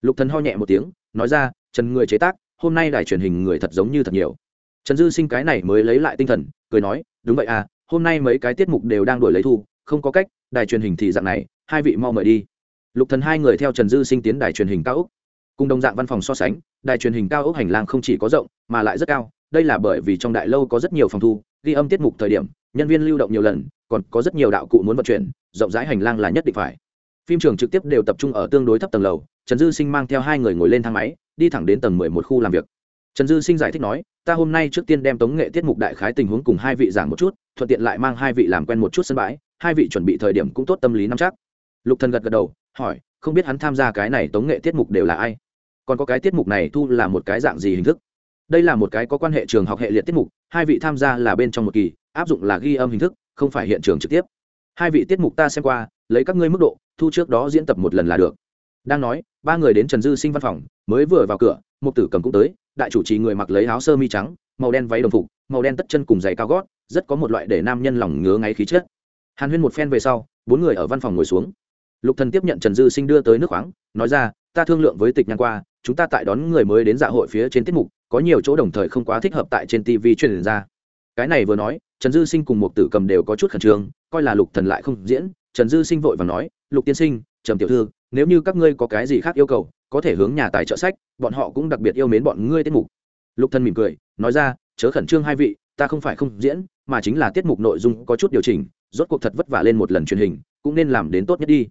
Lục thần ho nhẹ một tiếng, nói ra, trần người chế tác, hôm nay đài truyền hình người thật giống như thật nhiều. Trần dư sinh cái này mới lấy lại tinh thần, cười nói, đúng vậy à hôm nay mấy cái tiết mục đều đang đổi lấy thu, không có cách, đài truyền hình thì dạng này, hai vị mau mời đi. Lục thần hai người theo trần dư sinh tiến đài truyền hình cao úc cùng đồng dạng văn phòng so sánh, đài truyền hình cao ốc hành lang không chỉ có rộng, mà lại rất cao, đây là bởi vì trong đại lâu có rất nhiều phòng thu ghi âm tiết mục thời điểm, nhân viên lưu động nhiều lần, còn có rất nhiều đạo cụ muốn vận chuyển, rộng rãi hành lang là nhất định phải. Phim trường trực tiếp đều tập trung ở tương đối thấp tầng lầu, trần dư sinh mang theo hai người ngồi lên thang máy, đi thẳng đến tầng mười một khu làm việc. Trần dư sinh giải thích nói, ta hôm nay trước tiên đem tống nghệ tiết mục đại khái tình huống cùng hai vị giảng một chút, thuận tiện lại mang hai vị làm quen một chút sân bãi, hai vị chuẩn bị thời điểm cũng tốt tâm lý nắm chắc. Lục thần gật gật đầu, hỏi, không biết hắn tham gia cái này tống nghệ tiết mục đều là ai? Còn có cái tiết mục này thu là một cái dạng gì hình thức? Đây là một cái có quan hệ trường học hệ liệt tiết mục hai vị tham gia là bên trong một kỳ, áp dụng là ghi âm hình thức, không phải hiện trường trực tiếp. Hai vị tiết mục ta xem qua, lấy các ngươi mức độ, thu trước đó diễn tập một lần là được. Đang nói, ba người đến trần dư sinh văn phòng, mới vừa vào cửa một tử cầm cũng tới, đại chủ trì người mặc lấy áo sơ mi trắng, màu đen váy đồng phục, màu đen tất chân cùng giày cao gót, rất có một loại để nam nhân lòng ngứa ngáy khí chết hàn huyên một phen về sau, bốn người ở văn phòng ngồi xuống. Lục thần tiếp nhận trần dư sinh đưa tới nước khoáng, nói ra, ta thương lượng với tịch nhan qua chúng ta tại đón người mới đến dạ hội phía trên tiết mục, có nhiều chỗ đồng thời không quá thích hợp tại trên tv truyền ra. Cái này vừa nói, trần dư sinh cùng một tử cầm đều có chút khẩn trương, coi là lục thần lại không diễn. Trần dư sinh vội và nói, lục tiên sinh, trầm tiểu thư, nếu như các ngươi có cái gì khác yêu cầu, có thể hướng nhà tài trợ sách, bọn họ cũng đặc biệt yêu mến bọn ngươi tiết mục. Lục thần mỉm cười, nói ra, chớ khẩn trương hai vị, ta không phải không diễn, mà chính là tiết mục nội dung có chút điều chỉnh, rốt cuộc thật vất vả lên một lần truyền hình, cũng nên làm đến tốt nhất đi.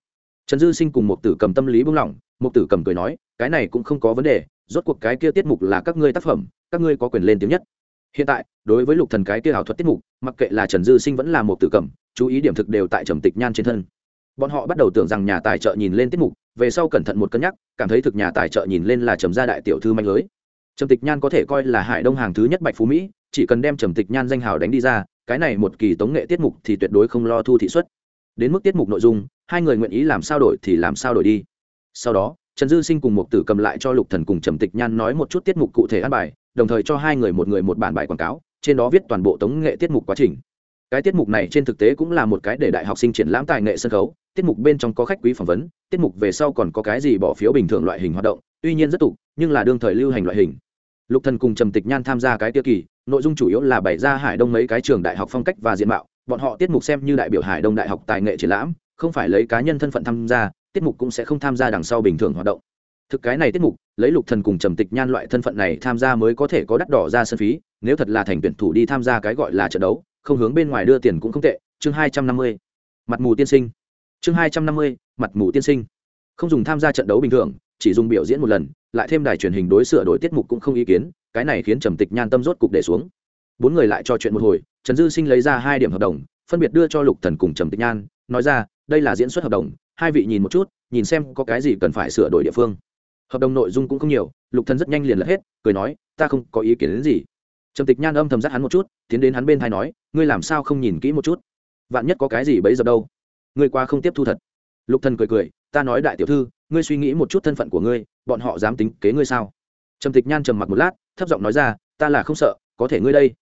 Trần dư sinh cùng một tử cầm tâm lý buông lỏng mục tử cầm cười nói, cái này cũng không có vấn đề, rốt cuộc cái kia tiết mục là các ngươi tác phẩm, các ngươi có quyền lên tiếng nhất. Hiện tại, đối với lục thần cái kia ảo thuật tiết mục, mặc kệ là trần dư sinh vẫn là một tử cầm, chú ý điểm thực đều tại trầm tịch nhan trên thân. Bọn họ bắt đầu tưởng rằng nhà tài trợ nhìn lên tiết mục, về sau cẩn thận một cân nhắc, cảm thấy thực nhà tài trợ nhìn lên là trầm gia đại tiểu thư manh lưới. Trầm tịch nhan có thể coi là hải đông hàng thứ nhất bạch phú mỹ, chỉ cần đem trầm tịch nhan danh hào đánh đi ra, cái này một kỳ tống nghệ tiết mục thì tuyệt đối không lo thu thị xuất đến mức tiết mục nội dung, hai người nguyện ý làm sao đổi thì làm sao đổi đi sau đó, trần dư sinh cùng một tử cầm lại cho lục thần cùng trầm tịch nhan nói một chút tiết mục cụ thể ăn bài, đồng thời cho hai người một người một bản bài quảng cáo, trên đó viết toàn bộ tống nghệ tiết mục quá trình. Cái tiết mục này trên thực tế cũng là một cái để đại học sinh triển lãm tài nghệ sân khấu, tiết mục bên trong có khách quý phỏng vấn, tiết mục về sau còn có cái gì bỏ phiếu bình thường loại hình hoạt động, tuy nhiên rất tục, nhưng là đương thời lưu hành loại hình. Lục thần cùng trầm tịch nhan tham gia cái tiêu kỳ, nội dung chủ yếu là bày ra hải đông mấy cái trường đại học phong cách và diện mạo, bọn họ tiết mục xem như đại biểu hải đông đại học tài nghệ triển lãm, không phải lấy cá nhân thân phận tham gia tiết mục cũng sẽ không tham gia đằng sau bình thường hoạt động. Thực cái này tiết mục, lấy lục thần cùng trầm tịch nhan loại thân phận này tham gia mới có thể có đắt đỏ ra sân phí, nếu thật là thành tuyển thủ đi tham gia cái gọi là trận đấu, không hướng bên ngoài đưa tiền cũng không tệ. Chương hai trăm năm mươi, mặt mù tiên sinh. Chương hai trăm năm mươi, mặt mù tiên sinh. Không dùng tham gia trận đấu bình thường, chỉ dùng biểu diễn một lần, lại thêm đài truyền hình đối sửa đổi tiết mục cũng không ý kiến, cái này khiến trầm tịch nhan tâm rốt cục để xuống. Bốn người lại trò chuyện một hồi, trần dư sinh lấy ra hai điểm hợp đồng, phân biệt đưa cho lục thần cùng trầm tịch nhan, nói ra, đây là diễn xuất hợp đồng hai vị nhìn một chút, nhìn xem có cái gì cần phải sửa đổi địa phương. Hợp đồng nội dung cũng không nhiều, lục thần rất nhanh liền lật hết, cười nói, ta không có ý kiến đến gì. Trầm tịch nhan âm thầm dắt hắn một chút, tiến đến hắn bên thai nói, ngươi làm sao không nhìn kỹ một chút? Vạn nhất có cái gì bấy giờ đâu? Ngươi qua không tiếp thu thật. Lục thần cười cười, ta nói đại tiểu thư, ngươi suy nghĩ một chút thân phận của ngươi, bọn họ dám tính kế ngươi sao? Trầm tịch nhan trầm mặc một lát, thấp giọng nói ra, ta là không sợ, có thể ngươi đây.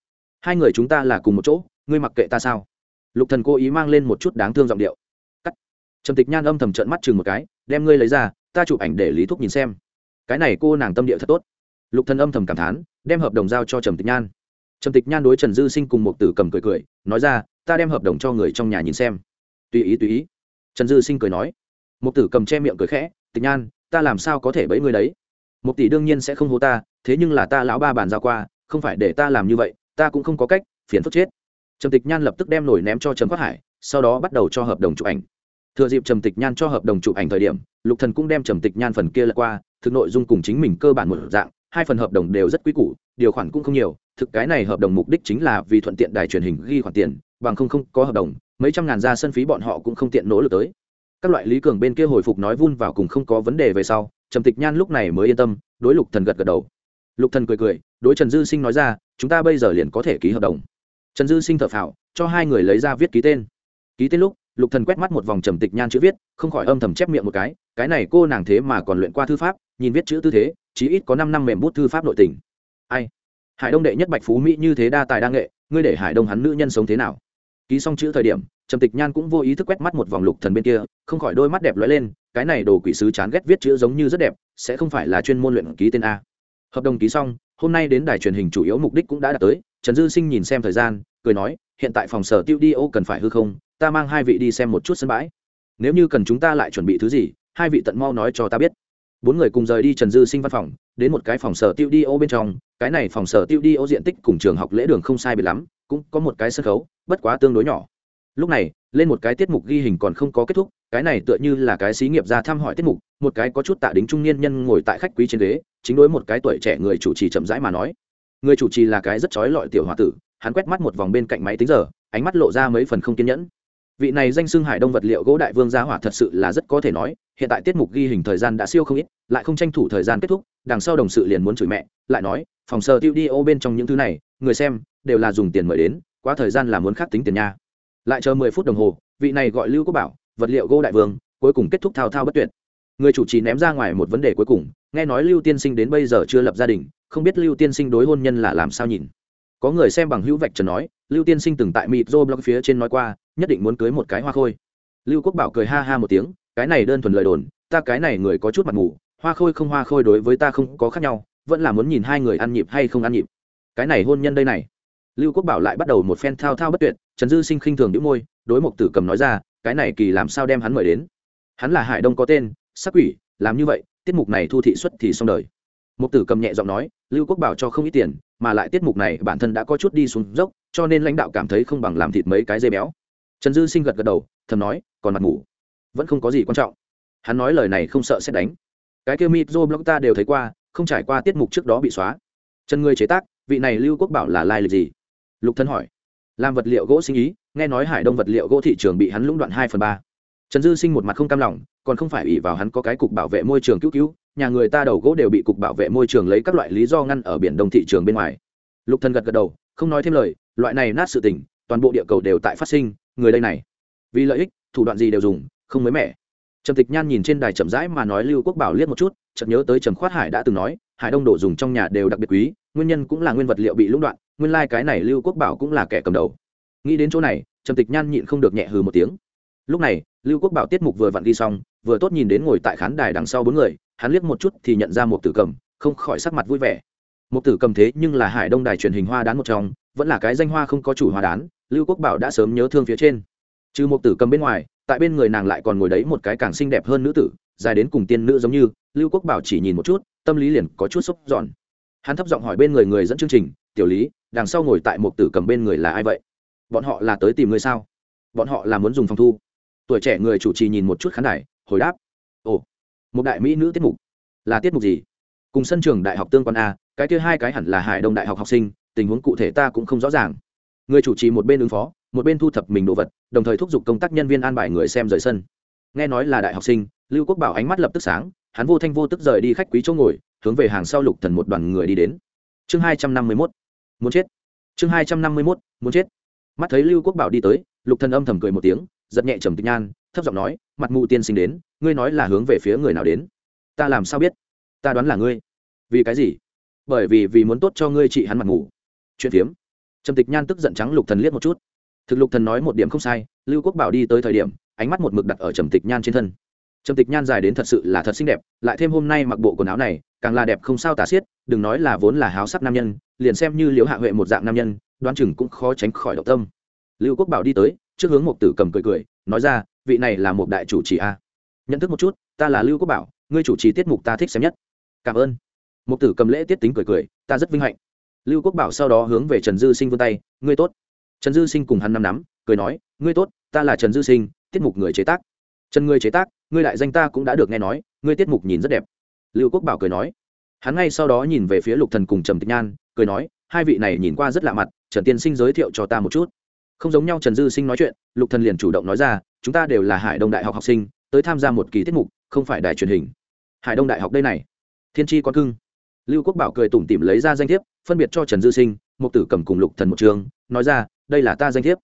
Hai người chúng ta là cùng một chỗ, ngươi mặc kệ ta sao? Lục thần cố ý mang lên một chút đáng thương giọng điệu trầm tịch nhan âm thầm trợn mắt chừng một cái, đem ngươi lấy ra, ta chụp ảnh để lý thúc nhìn xem. Cái này cô nàng tâm địa thật tốt. Lục thần âm thầm cảm thán, đem hợp đồng giao cho trầm tịch nhan. Trầm tịch nhan đối trần dư sinh cùng một tử cầm cười cười, nói ra, ta đem hợp đồng cho người trong nhà nhìn xem. Tùy ý tùy ý. Trần dư sinh cười nói. Một tử cầm che miệng cười khẽ, tịch nhan, ta làm sao có thể bẫy ngươi đấy? Một tỷ đương nhiên sẽ không hô ta, thế nhưng là ta lão ba bàn giao qua, không phải để ta làm như vậy, ta cũng không có cách, phiền phức chết. Trầm tịch nhan lập tức đem nổi ném cho trầm phát hải, sau đó bắt đầu cho hợp đồng chụp ảnh thừa dịp trầm tịch nhan cho hợp đồng chụp ảnh thời điểm, lục thần cũng đem trầm tịch nhan phần kia lật qua, thực nội dung cùng chính mình cơ bản một dạng, hai phần hợp đồng đều rất quý củ, điều khoản cũng không nhiều, thực cái này hợp đồng mục đích chính là vì thuận tiện đài truyền hình ghi khoản tiền, bằng không không có hợp đồng, mấy trăm ngàn ra sân phí bọn họ cũng không tiện nỗ lực tới. Các loại lý cường bên kia hồi phục nói vun vào cùng không có vấn đề về sau, trầm tịch nhan lúc này mới yên tâm, đối lục thần gật gật đầu. Lục thần cười cười, đối trần dư sinh nói ra, chúng ta bây giờ liền có thể ký hợp đồng. Trần dư sinh thở phào, cho hai người lấy ra viết ký tên. Ký tên lúc lục thần quét mắt một vòng trầm tịch nhan chữ viết, không khỏi âm thầm chép miệng một cái cái này cô nàng thế mà còn luyện qua thư pháp, nhìn viết chữ tư thế, chí ít có năm năm mềm bút thư pháp nội tình. Ai? Hải đông đệ nhất bạch phú mỹ như thế đa tài đa nghệ, ngươi để hải đông hắn nữ nhân sống thế nào? Ký xong chữ thời điểm, trầm tịch nhan cũng vô ý thức quét mắt một vòng lục thần bên kia, không khỏi đôi mắt đẹp lóe lên, cái này đồ quỷ sứ chán ghét viết chữ giống như rất đẹp, sẽ không phải là chuyên môn luyện ký tên a. Hợp đồng ký xong, hôm nay đến đài truyền hình chủ yếu mục đích cũng đã đạt tới, trần dư sinh nhìn xem thời gian, cười nói, hiện tại phòng sở tiêu đi ô cần phải hư không ta mang hai vị đi xem một chút sân bãi. Nếu như cần chúng ta lại chuẩn bị thứ gì, hai vị tận mau nói cho ta biết. Bốn người cùng rời đi trần dư sinh văn phòng, đến một cái phòng sở tiêu đi ô bên trong. Cái này phòng sở tiêu đi ô diện tích cùng trường học lễ đường không sai biệt lắm, cũng có một cái sân khấu, bất quá tương đối nhỏ. Lúc này, lên một cái tiết mục ghi hình còn không có kết thúc, cái này tựa như là cái xí nghiệp ra thăm hỏi tiết mục, một cái có chút tạ đính trung niên nhân ngồi tại khách quý trên ghế, chính đối một cái tuổi trẻ người chủ trì chậm rãi mà nói. Người chủ trì là cái rất trói lọi tiểu h o a tử, hắn quét mắt một vòng bên cạnh máy tính giờ, ánh mắt lộ ra mấy phần không kiên nhẫn vị này danh xưng hải đông vật liệu gỗ đại vương gia hỏa thật sự là rất có thể nói, hiện tại tiết mục ghi hình thời gian đã siêu không ít, lại không tranh thủ thời gian kết thúc, đằng sau đồng sự liền muốn chửi mẹ, lại nói, phòng sờ tiêu đi ô bên trong những thứ này, người xem, đều là dùng tiền mời đến, quá thời gian là muốn khắc tính tiền nha. Lại chờ mười phút đồng hồ, vị này gọi lưu quốc bảo, vật liệu gỗ đại vương, cuối cùng kết thúc thao thao bất tuyệt. Người chủ trì ném ra ngoài một vấn đề cuối cùng, nghe nói lưu tiên sinh đến bây giờ chưa lập gia đình, không biết lưu tiên sinh đối hôn nhân là làm sao nhìn có người xem bằng hữu vạch trần nói, lưu tiên sinh từng tại mịt rô blog phía trên nói qua, nhất định muốn cưới một cái hoa khôi. Lưu quốc bảo cười ha ha một tiếng, cái này đơn thuần lời đồn, ta cái này người có chút mặt mù, hoa khôi không hoa khôi đối với ta không có khác nhau, vẫn là muốn nhìn hai người ăn nhịp hay không ăn nhịp. Cái này hôn nhân đây này. Lưu quốc bảo lại bắt đầu một phen thao thao bất tuyệt, trần dư sinh khinh thường đĩu môi, đối mục tử cầm nói ra, cái này kỳ làm sao đem hắn mời đến? Hắn là hải đông có tên, sắc quỷ, làm như vậy, tiết mục này thu thị xuất thì xong đời. Mục tử cầm nhẹ giọng nói lưu quốc bảo cho không ít tiền, mà lại tiết mục này bản thân đã có chút đi xuống dốc, cho nên lãnh đạo cảm thấy không bằng làm thịt mấy cái dây béo. Trần dư sinh gật gật đầu, thầm nói, còn mặt ngủ. Vẫn không có gì quan trọng. Hắn nói lời này không sợ xét đánh. Cái kia dô blog ta đều thấy qua, không trải qua tiết mục trước đó bị xóa. Trần người chế tác, vị này lưu quốc bảo là lai lịch gì? Lục thân hỏi. Làm vật liệu gỗ sinh ý, nghe nói hải đông vật liệu gỗ thị trường bị hắn lũng đoạn hai phần ba. Trần dư sinh một mặt không cam lòng, còn không phải ủy vào hắn có cái cục bảo vệ môi trường cứu cứu nhà người ta đầu gỗ đều bị cục bảo vệ môi trường lấy các loại lý do ngăn ở biển đông thị trường bên ngoài. Lục thần gật gật đầu, không nói thêm lời, loại này nát sự tình, toàn bộ địa cầu đều tại phát sinh, người đây này. Vì lợi ích, thủ đoạn gì đều dùng, không mới mẻ. Trầm tịch nhan nhìn trên đài chậm rãi mà nói lưu quốc bảo liếc một chút, chợt nhớ tới trầm khoát hải đã từng nói, hải đông đồ dùng trong nhà đều đặc biệt quý, nguyên nhân cũng là nguyên vật liệu bị lũng đoạn, nguyên lai cái này lưu quốc bảo cũng là kẻ cầm đầu. Nghĩ đến chỗ này, trầm tịch nhan nhịn không được nhẹ hừ một tiếng. Lúc này, lưu quốc bảo tiết mục vừa vặn đi xong, vừa tốt nhìn đến ngồi tại khán đài đằng sau bốn người hắn liếc một chút thì nhận ra một tử cầm, không khỏi sắc mặt vui vẻ. Một tử cầm thế nhưng là hải đông đài truyền hình hoa đán một trong, vẫn là cái danh hoa không có chủ hoa đán, lưu quốc bảo đã sớm nhớ thương phía trên. Trừ một tử cầm bên ngoài, tại bên người nàng lại còn ngồi đấy một cái càng xinh đẹp hơn nữ tử, dài đến cùng tiên nữ giống như, lưu quốc bảo chỉ nhìn một chút, tâm lý liền có chút xúc giòn hắn thấp giọng hỏi bên người người dẫn chương trình, tiểu lý, đằng sau ngồi tại một tử cầm bên người là ai vậy? Bọn họ là tới tìm người sao? Bọn họ là muốn dùng phòng thu. Tuổi trẻ người chủ trì nhìn một chút khán đài, hồi đáp, ồ một đại mỹ nữ tiết mục. Là tiết mục gì? Cùng sân trường đại học tương quan a, cái kia hai cái hẳn là hải đông đại học học sinh, tình huống cụ thể ta cũng không rõ ràng. Người chủ trì một bên ứng phó, một bên thu thập mình đồ vật, đồng thời thúc giục công tác nhân viên an bài người xem rời sân. Nghe nói là đại học sinh, lưu quốc bảo ánh mắt lập tức sáng, hắn vô thanh vô tức rời đi khách quý chỗ ngồi, hướng về hàng sau lục thần một đoàn người đi đến. Chương hai trăm năm mươi mốt. Muốn chết. Chương hai trăm năm mươi mốt. Muốn chết. Mắt thấy lưu quốc bảo đi tới, lục thần âm thầm cười một tiếng, giật nhẹ trầm tịch nhan thấp giọng nói, mặt mù tiên sinh đến, ngươi nói là hướng về phía người nào đến? Ta làm sao biết? Ta đoán là ngươi. Vì cái gì? Bởi vì vì muốn tốt cho ngươi trị hắn mặt ngủ chuyện phiếm. Trầm tịch nhan tức giận trắng lục thần liếc một chút. Thực lục thần nói một điểm không sai, lưu quốc bảo đi tới thời điểm, ánh mắt một mực đặt ở trầm tịch nhan trên thân. Trầm tịch nhan dài đến thật sự là thật xinh đẹp, lại thêm hôm nay mặc bộ quần áo này, càng là đẹp không sao tả xiết, đừng nói là vốn là háo sắc nam nhân, liền xem như liễu hạ huệ một dạng nam nhân, đoán chừng cũng khó tránh khỏi động tâm. Lưu quốc bảo đi tới, trước hướng một tử cầm cười cười, nói ra vị này là một đại chủ trì a. Nhận thức một chút, ta là lưu quốc bảo, ngươi chủ trì tiết mục ta thích xem nhất. Cảm ơn. Mục tử cầm lễ tiết tính cười cười, ta rất vinh hạnh. Lưu quốc bảo sau đó hướng về trần dư sinh vươn tay, ngươi tốt. Trần dư sinh cùng hắn năm nắm, cười nói, ngươi tốt, ta là trần dư sinh, tiết mục người chế tác. Trần ngươi chế tác, ngươi đại danh ta cũng đã được nghe nói, ngươi tiết mục nhìn rất đẹp. Lưu quốc bảo cười nói. Hắn ngay sau đó nhìn về phía lục thần cùng trầm tịch nhan, cười nói, hai vị này nhìn qua rất lạ mặt, trần tiên sinh giới thiệu cho ta một chút không giống nhau trần dư sinh nói chuyện lục thần liền chủ động nói ra chúng ta đều là hải đông đại học học sinh tới tham gia một kỳ tiết mục không phải đài truyền hình hải đông đại học đây này thiên tri con cưng lưu quốc bảo cười tủm tỉm lấy ra danh thiếp phân biệt cho trần dư sinh một tử cầm cùng lục thần một trường nói ra đây là ta danh thiếp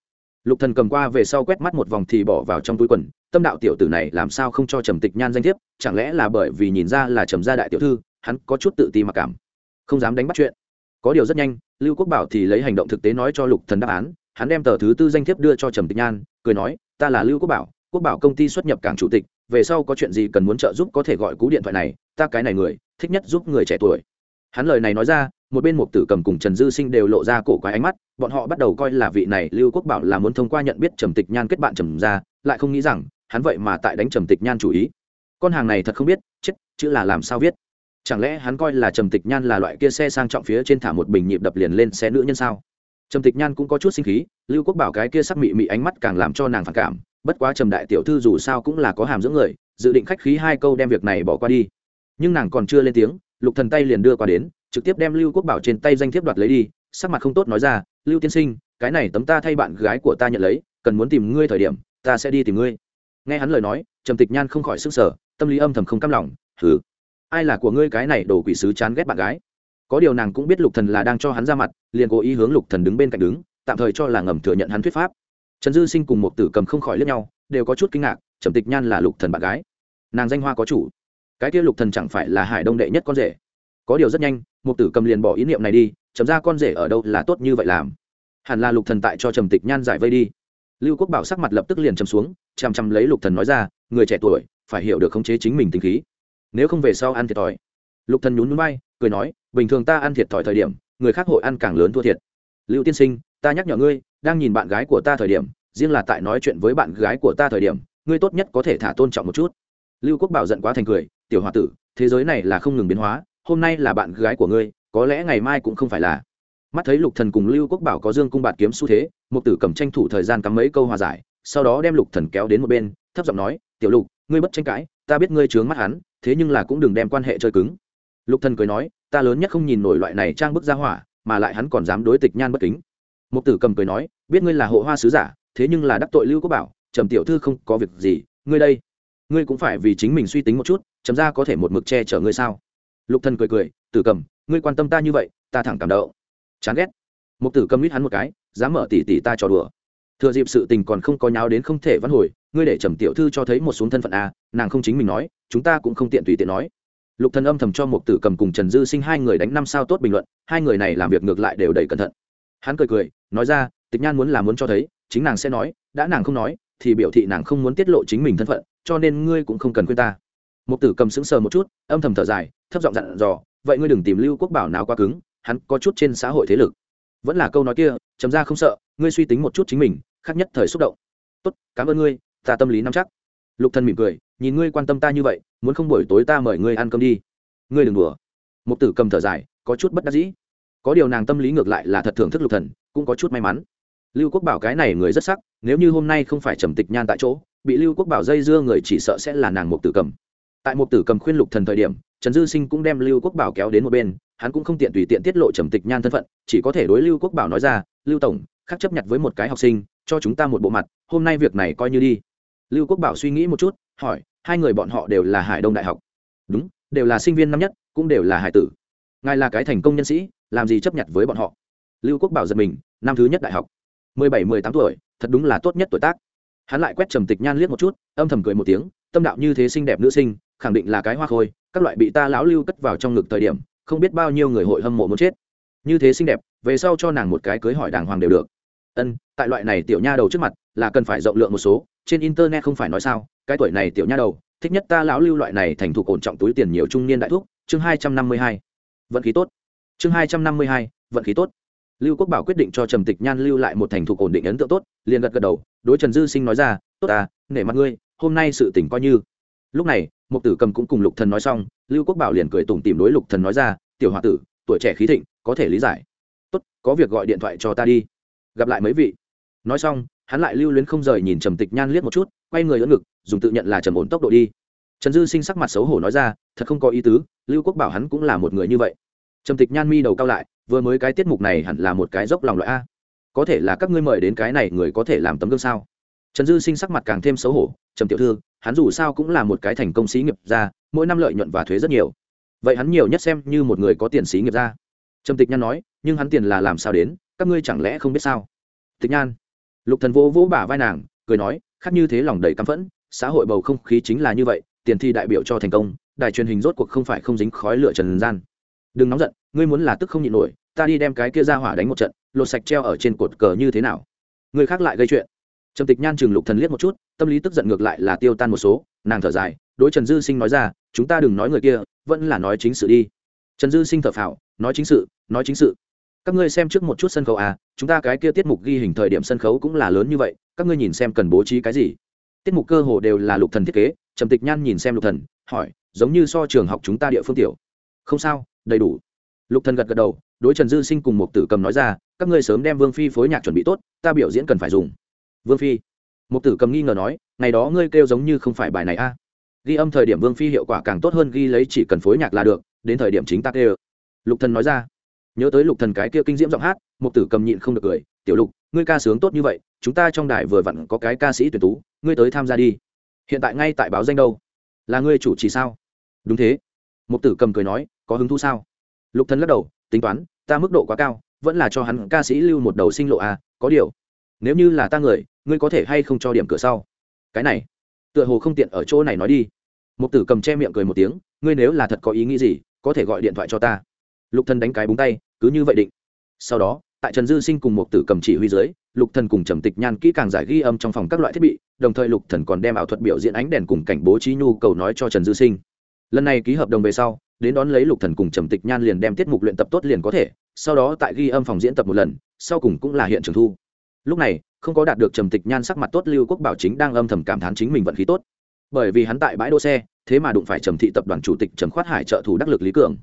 lục thần cầm qua về sau quét mắt một vòng thì bỏ vào trong túi quần tâm đạo tiểu tử này làm sao không cho trầm tịch nhan danh thiếp chẳng lẽ là bởi vì nhìn ra là trầm gia đại tiểu thư hắn có chút tự ti mặc cảm không dám đánh bắt chuyện có điều rất nhanh lưu quốc bảo thì lấy hành động thực tế nói cho lục thần đáp án hắn đem tờ thứ tư danh thiếp đưa cho trầm tịch nhan, cười nói, ta là lưu quốc bảo quốc bảo công ty xuất nhập cảng chủ tịch, về sau có chuyện gì cần muốn trợ giúp có thể gọi cú điện thoại này, ta cái này người, thích nhất giúp người trẻ tuổi. Hắn lời này nói ra, một bên mục tử cầm cùng trần dư sinh đều lộ ra cổ quái ánh mắt, bọn họ bắt đầu coi là vị này lưu quốc bảo là muốn thông qua nhận biết trầm tịch nhan kết bạn trầm ra, lại không nghĩ rằng, hắn vậy mà tại đánh trầm tịch nhan chủ ý. Con hàng này thật không biết, chết, chữ là làm sao viết. Chẳng lẽ hắn coi là trầm tịch nhan là loại kia xe sang trọng phía trên thả một bình nhịp đập liền lên xe nữ nhân sao? Trầm tịch nhan cũng có chút sinh khí, lưu quốc bảo cái kia sắc mị mị ánh mắt càng làm cho nàng phản cảm, bất quá trầm đại tiểu thư dù sao cũng là có hàm dưỡng người, dự định khách khí hai câu đem việc này bỏ qua đi. Nhưng nàng còn chưa lên tiếng, lục thần tay liền đưa qua đến, trực tiếp đem lưu quốc bảo trên tay danh thiếp đoạt lấy đi, sắc mặt không tốt nói ra, lưu tiên sinh, cái này tấm ta thay bạn gái của ta nhận lấy, cần muốn tìm ngươi thời điểm, ta sẽ đi tìm ngươi. Nghe hắn lời nói, trầm tịch nhan không khỏi sức sở tâm lý âm thầm không cam lòng thử ai là của ngươi cái này đổ quỷ sứ chán ghét bạn gái? Có điều nàng cũng biết lục thần là đang cho hắn ra mặt, liền cố ý hướng lục thần đứng bên cạnh đứng, tạm thời cho là ngầm thừa nhận hắn thuyết pháp. Trần dư sinh cùng một tử cầm không khỏi lướt nhau, đều có chút kinh ngạc, trầm tịch nhan là lục thần bạn gái. Nàng danh hoa có chủ. Cái kia lục thần chẳng phải là hải đông đệ nhất con rể. Có điều rất nhanh một tử cầm liền bỏ ý niệm này đi chấm ra con rể ở đâu là tốt như vậy làm? Hẳn là lục thần tại cho trầm tịch nhan giải vây đi. Lưu quốc bảo sắc mặt lập tức liền trầm xuống, chằm chằm lấy lục thần nói ra, người trẻ tuổi, phải hiểu được khống chế chính mình tình khí. Nếu không về sau ăn thiệt thòi. Lục thần nhún nhún bay cười nói, bình thường ta ăn thiệt thòi thời điểm, người khác hội ăn càng lớn thua thiệt. Lưu tiên sinh, ta nhắc nhở ngươi, đang nhìn bạn gái của ta thời điểm, riêng là tại nói chuyện với bạn gái của ta thời điểm, ngươi tốt nhất có thể thả tôn trọng một chút. Lưu quốc bảo giận quá thành cười, tiểu h tử, thế giới này là không ngừng biến hóa, hôm nay là bạn gái của ngươi, có lẽ ngày mai cũng không phải là. Mắt thấy lục thần cùng lưu quốc bảo có dương cung bạt kiếm xu thế một tử cầm tranh thủ thời gian cắm mấy câu hòa giải, sau đó đem lục thần kéo đến một bên, thấp giọng nói, tiểu lục, ngươi bất tranh cãi, ta biết ngươi trướng mắt hắn, thế nhưng là cũng đừng đem quan hệ chơi cứng lục thần cười nói, ta lớn nhất không nhìn nổi loại này trang bức ra hỏa, mà lại hắn còn dám đối tịch nhan bất kính. Mục tử cầm cười nói, biết ngươi là hộ hoa sứ giả, thế nhưng là đắc tội lưu quốc bảo, trầm tiểu thư không có việc gì, ngươi đây, ngươi cũng phải vì chính mình suy tính một chút chấm ra có thể một mực che chở ngươi sao? Lục thần cười cười, tử cầm, ngươi quan tâm ta như vậy, ta thẳng cảm động. Chán ghét. Mục tử cầm lít hắn một cái, dám mở tỉ tỉ ta trò đùa. Thừa dịp sự tình còn không có nháo đến không thể văn hồi, ngươi để trầm tiểu thư cho thấy một xuống thân phận a nàng không chính mình nói, chúng ta cũng không tiện tùy tiện nói lục thần âm thầm cho một tử cầm cùng trần dư sinh hai người đánh năm sao tốt bình luận, hai người này làm việc ngược lại đều đầy cẩn thận. Hắn cười cười, nói ra, tịch nhan muốn là muốn cho thấy, chính nàng sẽ nói, đã nàng không nói, thì biểu thị nàng không muốn tiết lộ chính mình thân phận, cho nên ngươi cũng không cần khuyên ta. Một tử cầm sững sờ một chút, âm thầm thở dài, thấp giọng dặn dò, vậy ngươi đừng tìm lưu quốc bảo nào quá cứng, hắn có chút trên xã hội thế lực. Vẫn là câu nói kia, chấm ra không sợ, ngươi suy tính một chút chính mình, khác nhất thời xúc động. Tốt, cảm ơn ngươi, ta tâm lý nắm chắc lục thần mỉm cười, nhìn ngươi quan tâm ta như vậy, muốn không buổi tối ta mời ngươi ăn cơm đi. Ngươi đừng đùa. Một tử cầm thở dài, có chút bất đắc dĩ. Có điều nàng tâm lý ngược lại là thật thưởng thức lục thần, cũng có chút may mắn. Lưu quốc bảo cái này người rất sắc, nếu như hôm nay không phải trầm tịch nhan tại chỗ, bị lưu quốc bảo dây dưa người chỉ sợ sẽ là nàng một tử cầm. Tại một tử cầm khuyên lục thần thời điểm, trần dư sinh cũng đem lưu quốc bảo kéo đến một bên, hắn cũng không tiện tùy tiện tiết lộ trầm tịch nhan thân phận, chỉ có thể đối lưu quốc bảo nói ra, lưu tổng, khắc chấp nhận với một cái học sinh, cho chúng ta một bộ mặt, hôm nay việc này coi như đi lưu quốc bảo suy nghĩ một chút, hỏi, hai người bọn họ đều là hải đông đại học. Đúng, đều là sinh viên năm nhất, cũng đều là hải tử. Ngài là cái thành công nhân sĩ, làm gì chấp nhận với bọn họ? Lưu quốc bảo giật mình, năm thứ nhất đại học. Mười bảy, mười tám tuổi, thật đúng là tốt nhất tuổi tác. Hắn lại quét trầm tịch nhan liếc một chút, âm thầm cười một tiếng, tâm đạo như thế xinh đẹp nữ sinh, khẳng định là cái hoa khôi, các loại bị ta lão lưu cất vào trong ngực thời điểm, không biết bao nhiêu người hội hâm mộ muốn chết. Như thế xinh đẹp, về sau cho nàng một cái cưới hỏi đàng hoàng đều được ân, tại loại này tiểu nha đầu trước mặt, là cần phải rộng lượng một số, trên internet không phải nói sao, cái tuổi này tiểu nha đầu, thích nhất ta lão lưu loại này thành thục ổn trọng túi tiền nhiều trung niên đại thúc. chương hai trăm năm mươi hai. Vận khí tốt. Chương hai trăm năm mươi hai, vận khí tốt. Lưu quốc bảo quyết định cho trầm tịch nhan lưu lại một thành thục ổn định ấn tượng tốt, liền gật gật đầu, đối trần dư sinh nói ra, tốt à nể mặt ngươi, hôm nay sự tỉnh coi như. Lúc này một tử cầm cũng cùng lục thần nói xong, lưu quốc bảo liền cười tủm tìm đối lục thần nói ra, tiểu h tử, tuổi trẻ khí thịnh, có thể lý giải. Tốt, có việc gọi điện thoại cho ta đi gặp lại mấy vị. Nói xong, hắn lại lưu luyến không rời nhìn trầm tịch nhan liếc một chút, quay người ưỡn ngực, dùng tự nhận là trầm ổn tốc độ đi. Trần dư sinh sắc mặt xấu hổ nói ra, thật không có ý tứ, lưu quốc bảo hắn cũng là một người như vậy. Trầm tịch nhan mi đầu cao lại, vừa mới cái tiết mục này hẳn là một cái dốc lòng loại a. Có thể là các ngươi mời đến cái này người có thể làm tấm gương sao? Trần dư sinh sắc mặt càng thêm xấu hổ, trầm tiểu thư, hắn dù sao cũng là một cái thành công sĩ nghiệp ra mỗi năm lợi nhuận và thuế rất nhiều. Vậy hắn nhiều nhất xem như một người có tiền sĩ nghiệp ra trầm tịch nhan nói, nhưng hắn tiền là làm sao đến? Các ngươi chẳng lẽ không biết sao? Tịch nhan. Lục thần vô vỗ bả vai nàng, cười nói, khác như thế lòng đầy căm phẫn, xã hội bầu không khí chính là như vậy, tiền thi đại biểu cho thành công, đài truyền hình rốt cuộc không phải không dính khói lửa trần gian. Đừng nóng giận, ngươi muốn là tức không nhịn nổi, ta đi đem cái kia ra hỏa đánh một trận, lột sạch treo ở trên cột cờ như thế nào? Người khác lại gây chuyện. Trầm tịch nhan chừng lục thần liếc một chút, tâm lý tức giận ngược lại là tiêu tan một số, nàng thở dài, đối trần dư sinh nói ra, chúng ta đừng nói người kia, vẫn là nói chính sự đi. Trần dư sinh thở phào, nói chính sự, nói chính sự các ngươi xem trước một chút sân khấu à chúng ta cái kia tiết mục ghi hình thời điểm sân khấu cũng là lớn như vậy, các ngươi nhìn xem cần bố trí cái gì? Tiết mục cơ hồ đều là lục thần thiết kế, trầm tịch nhan nhìn xem lục thần, hỏi, giống như so trường học chúng ta địa phương tiểu. Không sao, đầy đủ. Lục thần gật gật đầu, đối trần dư sinh cùng một tử cầm nói ra, các ngươi sớm đem vương phi phối nhạc chuẩn bị tốt, ta biểu diễn cần phải dùng. Vương phi. Một tử cầm nghi ngờ nói, ngày đó ngươi kêu giống như không phải bài này a à. ghi âm thời điểm vương phi hiệu quả càng tốt hơn ghi lấy chỉ cần phối nhạc là được, đến thời điểm chính ta kêu. Lục thần nói ra nhớ tới lục thần cái kia kinh diễm giọng hát một tử cầm nhịn không được cười, tiểu lục, ngươi ca sướng tốt như vậy, chúng ta trong đài vừa vặn có cái ca sĩ tuyển tú, ngươi tới tham gia đi. Hiện tại ngay tại báo danh đâu. Là ngươi chủ trì sao? Đúng thế. Mục tử cầm cười nói, có hứng thú sao? Lục thần lắc đầu, tính toán, ta mức độ quá cao, vẫn là cho hắn ca sĩ lưu một đầu sinh lộ à có điều, nếu như là ta người, ngươi có thể hay không cho điểm cửa sau? Cái này, tựa hồ không tiện ở chỗ này nói đi. Mục tử cầm che miệng cười một tiếng, ngươi nếu là thật có ý nghĩ gì, có thể gọi điện thoại cho ta. Lục thần đánh cái búng tay cứ như vậy định. Sau đó, tại trần dư sinh cùng một tử cầm chỉ huy dưới, lục thần cùng trầm tịch nhan kỹ càng giải ghi âm trong phòng các loại thiết bị, đồng thời lục thần còn đem ảo thuật biểu diễn ánh đèn cùng cảnh bố trí nhu cầu nói cho trần dư sinh. Lần này ký hợp đồng về sau, đến đón lấy lục thần cùng trầm tịch nhan liền đem tiết mục luyện tập tốt liền có thể, sau đó tại ghi âm phòng diễn tập một lần, sau cùng cũng là hiện trường thu. Lúc này, không có đạt được trầm tịch nhan sắc mặt tốt, lưu quốc bảo chính đang âm thầm cảm thán chính mình vận khí tốt. Bởi vì hắn tại bãi đỗ xe, thế mà đụng phải trầm thị tập đoàn chủ tịch trầm khoát hải trợ thủ đắc lực lý cường.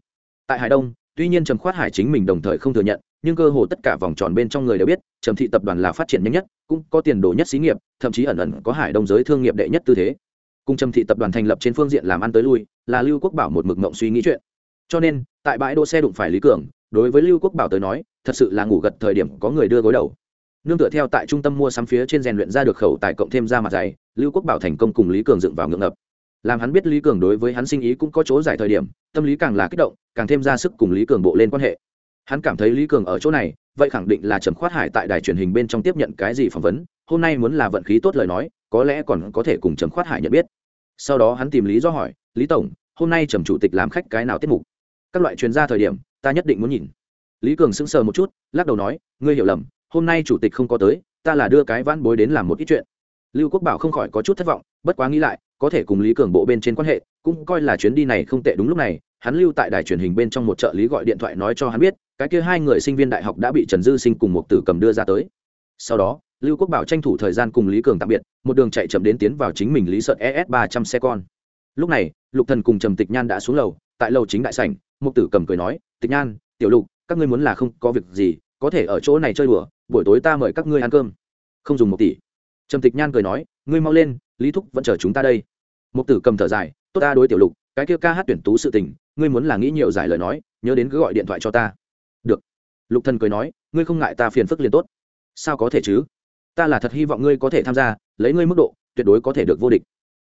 Tại hải đông tuy nhiên trầm khoát hải chính mình đồng thời không thừa nhận, nhưng cơ hồ tất cả vòng tròn bên trong người đều biết, trầm thị tập đoàn là phát triển nhanh nhất, cũng có tiền đồ nhất xí nghiệp, thậm chí ẩn ẩn có hải đông giới thương nghiệp đệ nhất tư thế. Cùng trầm thị tập đoàn thành lập trên phương diện làm ăn tới lui, là lưu quốc bảo một mực mộng suy nghĩ chuyện. Cho nên, tại bãi đỗ xe đụng phải lý cường, đối với lưu quốc bảo tới nói, thật sự là ngủ gật thời điểm có người đưa gối đầu. Nương tựa theo tại trung tâm mua sắm phía trên rèn luyện ra được khẩu tài cộng thêm ra mặt dày lưu quốc bảo thành công cùng lý cường dựng vào ngưỡng ngập làm hắn biết lý cường đối với hắn sinh ý cũng có chỗ giải thời điểm, tâm lý càng là kích động, càng thêm ra sức cùng lý cường bộ lên quan hệ. Hắn cảm thấy lý cường ở chỗ này, vậy khẳng định là trầm khoát hải tại đài truyền hình bên trong tiếp nhận cái gì phỏng vấn, hôm nay muốn là vận khí tốt lời nói, có lẽ còn có thể cùng trầm khoát hải nhận biết. Sau đó hắn tìm lý do hỏi, lý tổng, hôm nay trầm chủ tịch làm khách cái nào tiết mục? Các loại chuyên gia thời điểm, ta nhất định muốn nhìn. Lý cường sững sờ một chút, lắc đầu nói, ngươi hiểu lầm, hôm nay chủ tịch không có tới, ta là đưa cái vãn bối đến làm một ít chuyện. Lưu quốc bảo không khỏi có chút thất vọng, bất quá nghĩ lại có thể cùng lý cường bộ bên trên quan hệ, cũng coi là chuyến đi này không tệ đúng lúc này, hắn lưu tại đài truyền hình bên trong một trợ lý gọi điện thoại nói cho hắn biết, cái kia hai người sinh viên đại học đã bị trần dư sinh cùng một tử cầm đưa ra tới. Sau đó, lưu quốc bảo tranh thủ thời gian cùng lý cường tạm biệt, một đường chạy chậm đến tiến vào chính mình lý sợ es ba trăm xe con. Lúc này, lục thần cùng trầm tịch nhan đã xuống lầu, tại lầu chính đại sảnh một tử cầm cười nói, tịch nhan, tiểu lục, các ngươi muốn là không có việc gì, có thể ở chỗ này chơi đùa, buổi tối ta mời các ngươi ăn cơm. Không dùng một tỷ. Trầm tịch nhan cười nói, ngươi mau lên, lý thúc vẫn chờ chúng ta đây. Mục tử cầm thở dài, tốt ta đối tiểu lục, cái kia ca hát tuyển tú sự tình, ngươi muốn là nghĩ nhiều giải lời nói, nhớ đến cứ gọi điện thoại cho ta. Được. Lục thần cười nói, ngươi không ngại ta phiền phức liền tốt. Sao có thể chứ? Ta là thật hy vọng ngươi có thể tham gia, lấy ngươi mức độ, tuyệt đối có thể được vô địch.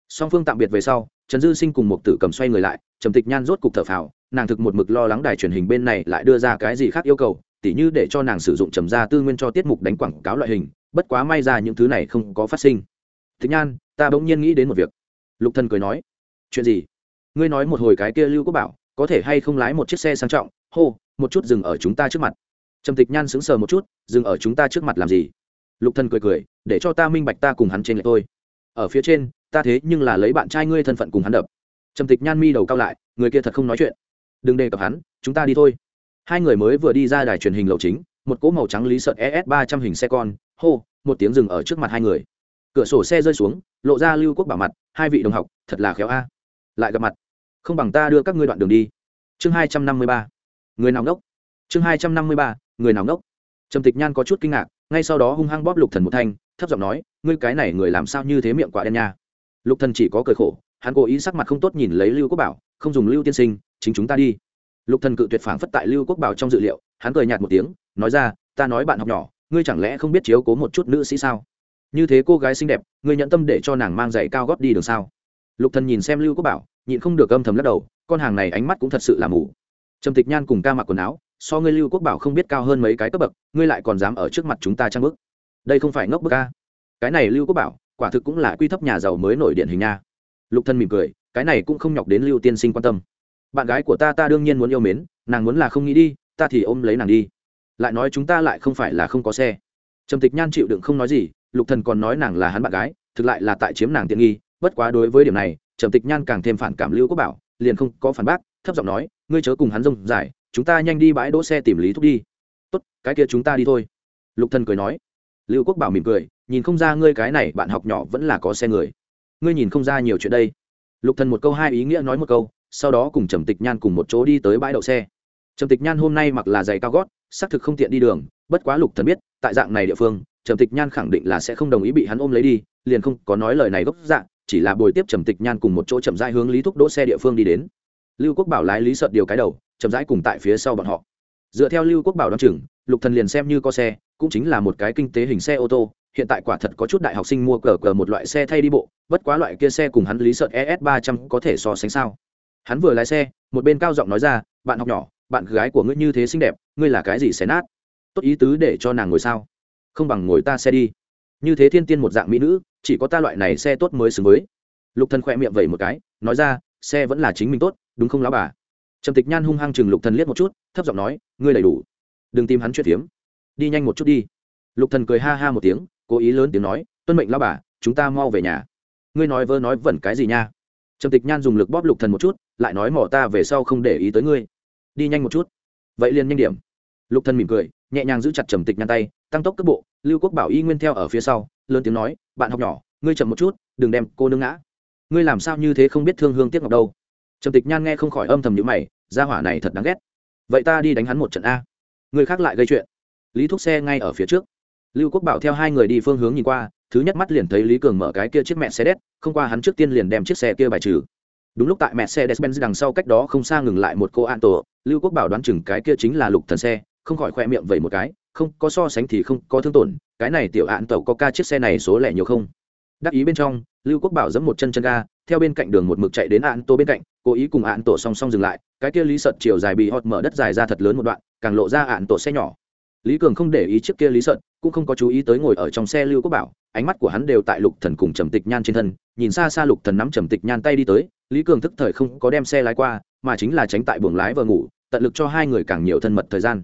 Song phương tạm biệt về sau, trần dư sinh cùng một tử cầm xoay người lại, trầm tịch nhan rốt cục thở phào, nàng thực một mực lo lắng đài truyền hình bên này lại đưa ra cái gì khác yêu cầu, tỉ như để cho nàng sử dụng trầm gia tư nguyên cho tiết mục đánh quảng cáo loại hình, bất quá may ra những thứ này không có phát sinh. Tịch nhan, ta bỗng nhiên nghĩ đến một việc lục thần cười nói, chuyện gì? Ngươi nói một hồi cái kia lưu quốc bảo có thể hay không lái một chiếc xe sang trọng? Hô, một chút dừng ở chúng ta trước mặt. Trầm tịch nhan sững sờ một chút, dừng ở chúng ta trước mặt làm gì? Lục thần cười cười, để cho ta minh bạch ta cùng hắn trên lại tôi ở phía trên, ta thế nhưng là lấy bạn trai ngươi thân phận cùng hắn đập. Trầm tịch nhan mi đầu cao lại, người kia thật không nói chuyện. Đừng đề cập hắn, chúng ta đi thôi. Hai người mới vừa đi ra đài truyền hình lầu chính, một cỗ màu trắng lý sợt es ba trăm hình xe con, hô, một tiếng dừng ở trước mặt hai người cửa sổ xe rơi xuống, lộ ra lưu quốc bảo mặt, hai vị đồng học, thật là khéo a. Lại gặp mặt. Không bằng ta đưa các ngươi đoạn đường đi. Chương hai trăm năm mươi ba. Người nào ngốc? Chương hai trăm năm mươi ba, người nào ngốc? Trầm tịch nhan có chút kinh ngạc, ngay sau đó hung hăng bóp lục thần một thanh, thấp giọng nói, ngươi cái này người làm sao như thế miệng quả đen nha? Lục thần chỉ có cười khổ, hắn cố ý sắc mặt không tốt nhìn lấy lưu quốc bảo, không dùng lưu tiên sinh, chính chúng ta đi. Lục thần cự tuyệt phảng phất tại lưu quốc bảo trong dự liệu, hắn cười nhạt một tiếng, nói ra, ta nói bạn học nhỏ, ngươi chẳng lẽ không biết chiếu cố một chút nữ sĩ sao? Như thế cô gái xinh đẹp, ngươi nhận tâm để cho nàng mang giày cao gót đi đường sao? Lục thần nhìn xem lưu quốc bảo, nhịn không được âm thầm lắc đầu, con hàng này ánh mắt cũng thật sự là mù. Trầm tịch nhan cùng ca mặc quần áo, so ngươi lưu quốc bảo không biết cao hơn mấy cái cấp bậc, ngươi lại còn dám ở trước mặt chúng ta trang bức. Đây không phải ngốc bức ca cái này lưu quốc bảo, quả thực cũng là quy thấp nhà giàu mới nổi điện hình nha. Lục thân mỉm cười, cái này cũng không nhọc đến lưu tiên sinh quan tâm. Bạn gái của ta ta đương nhiên muốn yêu mến, nàng muốn là không nghĩ đi, ta thì ôm lấy nàng đi. Lại nói chúng ta lại không phải là không có xe. Trầm tịch nhan chịu đựng không nói gì lục thần còn nói nàng là hắn bạn gái, thực lại là tại chiếm nàng tiện nghi, bất quá đối với điểm này, trầm tịch nhan càng thêm phản cảm lưu quốc bảo, liền không có phản bác, thấp giọng nói, ngươi chớ cùng hắn rông dài, chúng ta nhanh đi bãi đỗ xe tìm lý thúc đi. Tốt, cái kia chúng ta đi thôi. Lục thần cười nói. Lưu quốc bảo mỉm cười, nhìn không ra ngươi cái này bạn học nhỏ vẫn là có xe người. Ngươi nhìn không ra nhiều chuyện đây. Lục thần một câu hai ý nghĩa nói một câu, sau đó cùng trầm tịch nhan cùng một chỗ đi tới bãi đậu xe. Trầm tịch nhan hôm nay mặc là giày cao gót, xác thực không tiện đi đường, bất quá lục thần biết, tại dạng này địa phương trầm tịch nhan khẳng định là sẽ không đồng ý bị hắn ôm lấy đi, liền không có nói lời này gốc dạng chỉ là bồi tiếp trầm tịch nhan cùng một chỗ chậm rãi hướng lý thúc đỗ xe địa phương đi đến. Lưu quốc bảo lái lý sợ điều cái đầu, chậm rãi cùng tại phía sau bọn họ. Dựa theo lưu quốc bảo đăng trưởng chừng, lục thần liền xem như có xe, cũng chính là một cái kinh tế hình xe ô tô, hiện tại quả thật có chút đại học sinh mua cờ cờ một loại xe thay đi bộ, bất quá loại kia xe cùng hắn lý sợ es ba trăm có thể so sánh sao. Hắn vừa lái xe, một bên cao giọng nói ra, bạn học nhỏ, bạn gái của ngươi như thế xinh đẹp, ngươi là cái gì xé nát? Tốt ý tứ để cho nàng ngồi sao? Không bằng ngồi ta xe đi. Như thế thiên tiên một dạng mỹ nữ, chỉ có ta loại này xe tốt mới xứng với. Lục thần khỏe miệng vẩy một cái, nói ra, xe vẫn là chính mình tốt, đúng không lão bà? Trầm tịch nhan hung hăng chừng lục thần liếc một chút, thấp giọng nói, ngươi đầy đủ. Đừng tìm hắn chuyện tiếm đi nhanh một chút đi. Lục thần cười ha ha một tiếng, cố ý lớn tiếng nói, tuân mệnh lão bà, chúng ta mau về nhà. Ngươi nói vơ nói vẩn cái gì nha? Trầm tịch nhan dùng lực bóp lục thần một chút, lại nói, mỏ ta về sau không để ý tới ngươi. Đi nhanh một chút. Vậy liền nhanh điểm. Lục thần mỉm cười, nhẹ nhàng giữ chặt trầm tịch nhan tay tăng tốc cước bộ, lưu quốc bảo y nguyên theo ở phía sau, lớn tiếng nói, bạn học nhỏ, ngươi chậm một chút, đừng đem cô nương ngã. Ngươi làm sao như thế không biết thương hương tiếc ngọc đâu? Trầm tịch nhan nghe không khỏi âm thầm nhíu mày, gia hỏa này thật đáng ghét. Vậy ta đi đánh hắn một trận a. Người khác lại gây chuyện. Lý thúc xe ngay ở phía trước. Lưu quốc bảo theo hai người đi phương hướng nhìn qua, thứ nhất mắt liền thấy lý cường mở cái kia chiếc mẹ xe đét không qua hắn trước tiên liền đem chiếc xe kia bài trừ. Đúng lúc tại mẹ xe despenz đằng sau cách đó không xa ngừng lại một cô an tổ lưu quốc bảo đoán chừng cái kia chính là lục thần xe, không khỏi khoe miệng vẩy một cái không có so sánh thì không có thương tổn, cái này tiểu hạn tàu có ca chiếc xe này số lẻ nhiều không? Đắc ý bên trong, lưu quốc bảo giẫm một chân chân ga, theo bên cạnh đường một mực chạy đến hạn tô bên cạnh, cố ý cùng hạn tổ song song dừng lại, cái kia lý sợt chiều dài bị họt mở đất dài ra thật lớn một đoạn, càng lộ ra hạn tổ xe nhỏ. Lý cường không để ý trước kia lý sợt, cũng không có chú ý tới ngồi ở trong xe lưu quốc bảo, ánh mắt của hắn đều tại lục thần cùng trầm tịch nhan trên thân, nhìn xa xa lục thần nắm trầm tịch nhan tay đi tới, lý cường thức thời không có đem xe lái qua, mà chính là tránh tại buồng lái vừa ngủ, tận lực cho hai người càng nhiều thân mật thời gian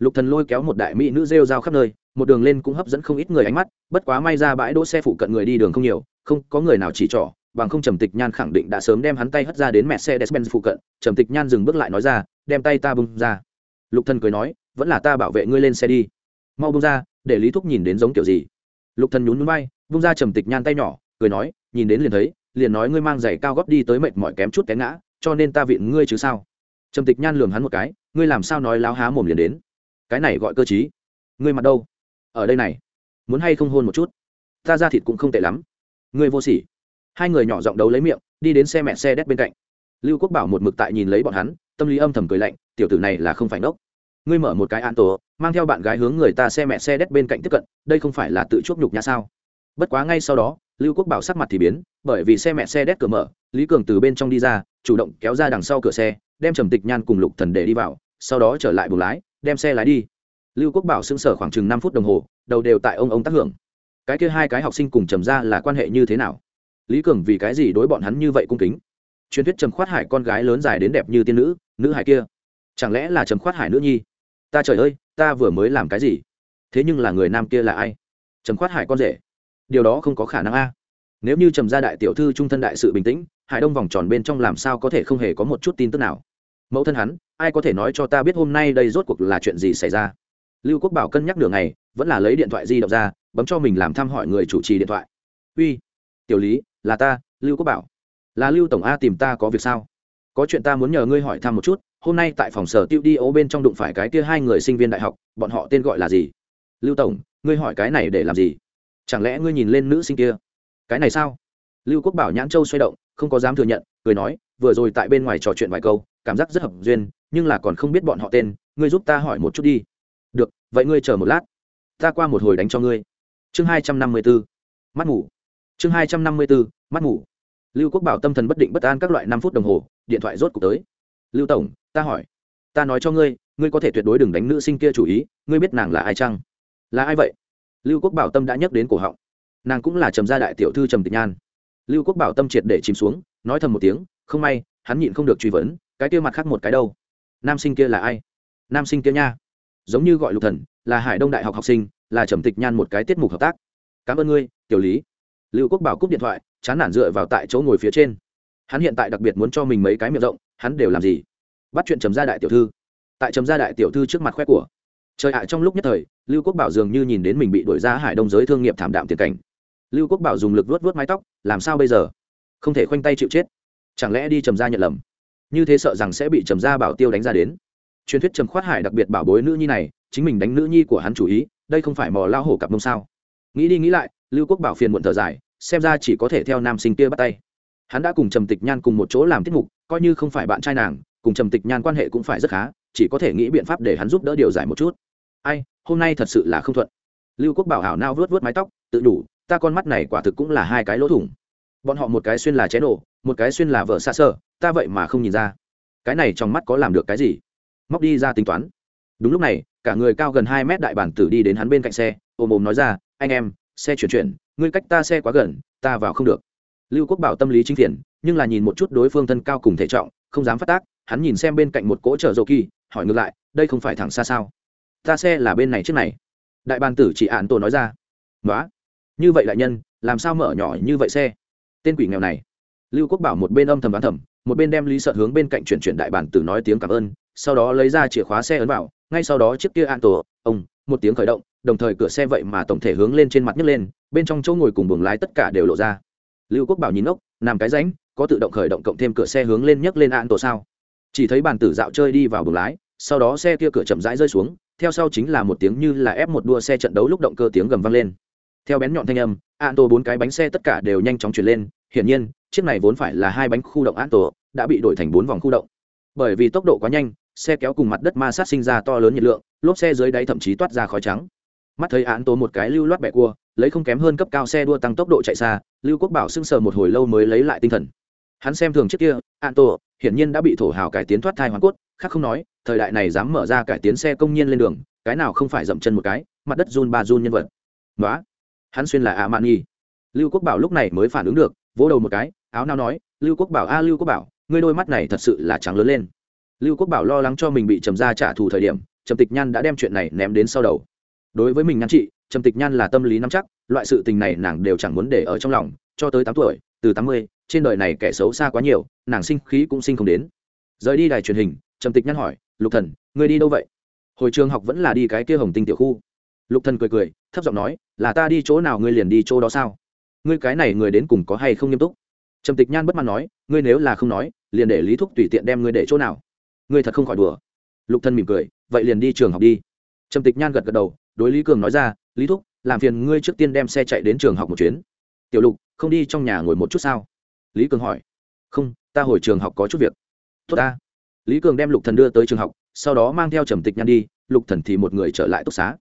lục thần lôi kéo một đại mỹ nữ rêu rao khắp nơi, một đường lên cũng hấp dẫn không ít người ánh mắt, bất quá may ra bãi đỗ xe phụ cận người đi đường không nhiều, không có người nào chỉ trỏ, bằng không trầm tịch nhan khẳng định đã sớm đem hắn tay hất ra đến mẹ xe despen phụ cận. Trầm tịch nhan dừng bước lại nói ra, đem tay ta bung ra. Lục thần cười nói, vẫn là ta bảo vệ ngươi lên xe đi. Mau bung ra, để lý thúc nhìn đến giống kiểu gì. Lục thần nhún núi bay bung ra trầm tịch nhan tay nhỏ, cười nói, nhìn đến liền thấy, liền nói ngươi mang giày cao gót đi tới mệt mỏi kém chút té ngã, cho nên ta viện ngươi chứ sao? Trầm tịch nhan lườm hắn một cái, ngươi làm sao nói láo há mồm liền đến? Cái này gọi cơ chí ngươi mặt đâu? Ở đây này. Muốn hay không hôn một chút? Ta ra thịt cũng không tệ lắm. Ngươi vô sỉ. Hai người nhỏ giọng đấu lấy miệng, đi đến xe mẹ xe đét bên cạnh. Lưu quốc bảo một mực tại nhìn lấy bọn hắn, tâm lý âm thầm cười lạnh, tiểu tử này là không phải ngốc. Ngươi mở một cái an tổ, mang theo bạn gái hướng người ta xe mẹ xe đét bên cạnh tiếp cận, đây không phải là tự chuốc nhục nhã sao? Bất quá ngay sau đó, lưu quốc bảo sắc mặt thì biến, bởi vì xe mẹ xe đét cửa mở, lý cường từ bên trong đi ra, chủ động kéo ra đằng sau cửa xe, đem trầm tịch nhan cùng lục thần để đi vào, sau đó trở lại buồng lái đem xe lái đi. Lưu quốc bảo xưng sở khoảng chừng năm phút đồng hồ, đầu đều tại ông ông tác hưởng. Cái kia hai cái học sinh cùng trầm ra là quan hệ như thế nào? Lý cường vì cái gì đối bọn hắn như vậy cung kính? Truyền thuyết trầm khoát hải con gái lớn dài đến đẹp như tiên nữ nữ hải kia. Chẳng lẽ là trầm khoát hải nữ nhi? Ta trời ơi, ta vừa mới làm cái gì? Thế nhưng là người nam kia là ai? Trầm khoát hải con rể. Điều đó không có khả năng a. Nếu như trầm gia đại tiểu thư trung thân đại sự bình tĩnh, hải đông vòng tròn bên trong làm sao có thể không hề có một chút tin tức nào? Mẫu thân hắn ai có thể nói cho ta biết hôm nay đây rốt cuộc là chuyện gì xảy ra? Lưu quốc bảo cân nhắc đường này vẫn là lấy điện thoại di động ra, bấm cho mình làm thăm hỏi người chủ trì điện thoại. Uy, tiểu lý, là ta, lưu quốc bảo. Là lưu tổng a tìm ta có việc sao? Có chuyện ta muốn nhờ ngươi hỏi thăm một chút, hôm nay tại phòng sở tiêu đi ô bên trong đụng phải cái kia hai người sinh viên đại học, bọn họ tên gọi là gì? Lưu tổng, ngươi hỏi cái này để làm gì? Chẳng lẽ ngươi nhìn lên nữ sinh kia? Cái này sao? Lưu quốc bảo nhãn châu xoay động, không có dám thừa nhận, cười nói, vừa rồi tại bên ngoài trò chuyện vài câu cảm giác rất hợp duyên, nhưng là còn không biết bọn họ tên, ngươi giúp ta hỏi một chút đi. Được, vậy ngươi chờ một lát. Ta qua một hồi đánh cho ngươi. Chương hai trăm năm mươi b ố mắt ngủ. Chương hai trăm năm mươi b ố mắt ngủ. Lưu quốc bảo tâm thần bất định bất an các loại năm phút đồng hồ, điện thoại rốt cuộc tới. Lưu tổng, ta hỏi. Ta nói cho ngươi ngươi có thể tuyệt đối đừng đánh nữ sinh kia chủ ý, ngươi biết nàng là ai chăng? Là ai vậy? Lưu quốc bảo tâm đã nhắc đến cổ họng. Nàng cũng là trầm gia đại tiểu thư trầm tịch nhan. Lưu quốc bảo tâm triệt để chìm xuống, nói thầm một tiếng, không may, hắn nhịn không được truy vấn cái kia mặt khác một cái đâu? Nam sinh kia là ai? Nam sinh kia nha. Giống như gọi lục thần, là hải đông đại học học sinh, là trầm tịch nhan một cái tiết mục hợp tác. Cảm ơn ngươi, tiểu lý. Lưu quốc bảo cúp điện thoại, chán nản dựa vào tại chỗ ngồi phía trên. Hắn hiện tại đặc biệt muốn cho mình mấy cái miệng rộng, hắn đều làm gì? Bắt chuyện trầm gia đại tiểu thư. Tại trầm gia đại tiểu thư trước mặt khoe của. Trời ạ à, trong lúc nhất thời, lưu quốc bảo dường như nhìn đến mình bị đuổi ra hải đông giới thương nghiệp thảm đạm tiền cảnh. Lưu quốc bảo dùng lực vuốt vuốt mái tóc, làm sao bây giờ? Không thể khoanh tay chịu chết. Chẳng lẽ đi trầm gia nhận lầm? Như thế sợ rằng sẽ bị trầm gia bảo tiêu đánh ra đến. Truyền thuyết trầm khoát hải đặc biệt bảo bối nữ nhi này, chính mình đánh nữ nhi của hắn chủ ý, đây không phải mò lao hổ cặp mông sao? Nghĩ đi nghĩ lại, lưu quốc bảo phiền muộn thở dài, xem ra chỉ có thể theo nam sinh kia bắt tay. Hắn đã cùng trầm tịch nhan cùng một chỗ làm tiết mục, coi như không phải bạn trai nàng, cùng trầm tịch nhan quan hệ cũng phải rất khá, chỉ có thể nghĩ biện pháp để hắn giúp đỡ điều giải một chút. Ai, hôm nay thật sự là không thuận. Lưu quốc bảo hảo nao vớt vớt mái tóc, tự đủ, ta con mắt này quả thực cũng là hai cái lỗ thủng. Bọn họ một cái xuyên là chén nổ một cái xuyên là vợ xa sơ ta vậy mà không nhìn ra. Cái này trong mắt có làm được cái gì? Móc đi ra tính toán. Đúng lúc này, cả người cao gần hai mét đại bản tử đi đến hắn bên cạnh xe ôm ôm nói ra, anh em, xe chuyển chuyển, ngươi cách ta xe quá gần, ta vào không được. Lưu quốc bảo tâm lý chính thiện nhưng là nhìn một chút đối phương thân cao cùng thể trọng, không dám phát tác, hắn nhìn xem bên cạnh một cỗ chở dầu kỳ, hỏi ngược lại, đây không phải thẳng xa sao? Ta xe là bên này trước này. Đại bàn tử chỉ án tổ nói ra. Nói như vậy đại nhân, làm sao mở nhỏ như vậy xe? Tên quỷ nghèo này. Lưu quốc bảo một bên âm thầm đoán thầm một bên đem lý sợ hướng bên cạnh chuyển chuyển đại bản tử nói tiếng cảm ơn, sau đó lấy ra chìa khóa xe ấn vào, ngay sau đó chiếc kia an tổ ông, một tiếng khởi động, đồng thời cửa xe vậy mà tổng thể hướng lên trên mặt nhấc lên, bên trong chỗ ngồi cùng buồng lái tất cả đều lộ ra. Lưu quốc bảo nhìn ốc, nằm cái ránh có tự động khởi động cộng thêm cửa xe hướng lên nhấc lên an tổ sao? Chỉ thấy bàn tử dạo chơi đi vào buồng lái, sau đó xe kia cửa chậm rãi rơi xuống, theo sau chính là một tiếng như là ép một đua xe trận đấu lúc động cơ tiếng gầm vang lên. Theo bén nhọn thanh âm an tổ bốn cái bánh xe tất cả đều nhanh chóng chuyển lên, hiển nhiên chiếc này vốn phải là hai bánh khu động an tổ đã bị đổi thành bốn vòng khu động. Bởi vì tốc độ quá nhanh, xe kéo cùng mặt đất ma sát sinh ra to lớn nhiệt lượng, lốp xe dưới đáy thậm chí toát ra khói trắng. Mắt thấy án tố một cái lưu loát bẹ cua, lấy không kém hơn cấp cao xe đua tăng tốc độ chạy xa, lưu quốc bảo sưng sờ một hồi lâu mới lấy lại tinh thần. Hắn xem thường trước kia an tổ hiển nhiên đã bị thổ hào cải tiến thoát thai hoàn cốt, khác không nói, thời đại này dám mở ra cải tiến xe công nhiên lên đường, cái nào không phải dậm chân một cái, mặt đất run ba run nhân vật. Nói hắn xuyên là a man nghi lưu quốc bảo lúc này mới phản ứng được, vỗ đầu một cái áo nao nói, lưu quốc bảo, a, lưu quốc bảo, ngươi đôi mắt này thật sự là trắng lớn lên. Lưu quốc bảo lo lắng cho mình bị trầm ra trả thù thời điểm, trầm tịch nhan đã đem chuyện này ném đến sau đầu. Đối với mình nhan chị trầm tịch nhan là tâm lý nắm chắc, loại sự tình này nàng đều chẳng muốn để ở trong lòng, cho tới tám tuổi, từ tám mươi, trên đời này kẻ xấu xa quá nhiều, nàng sinh khí cũng sinh không đến. Rời đi đài truyền hình, trầm tịch nhan hỏi, lục thần, ngươi đi đâu vậy? Hồi trường học vẫn là đi cái kia hồng tinh tiểu khu. Lục thần cười cười, thấp giọng nói, là ta đi chỗ nào ngươi liền đi chỗ đó sao? Ngươi cái này người đến cùng có hay không nghiêm túc? Trầm tịch nhan bất mãn nói, ngươi nếu là không nói, liền để lý thúc tùy tiện đem ngươi để chỗ nào. Ngươi thật không khỏi đùa. Lục thân mỉm cười, vậy liền đi trường học đi. Trầm tịch nhan gật gật đầu, đối lý cường nói ra, lý thúc, làm phiền ngươi trước tiên đem xe chạy đến trường học một chuyến. Tiểu lục, không đi trong nhà ngồi một chút sao? Lý cường hỏi. Không, ta hồi trường học có chút việc. Tốt ta. Lý cường đem lục thần đưa tới trường học, sau đó mang theo trầm tịch nhan đi, lục thần thì một người trở lại túc xá.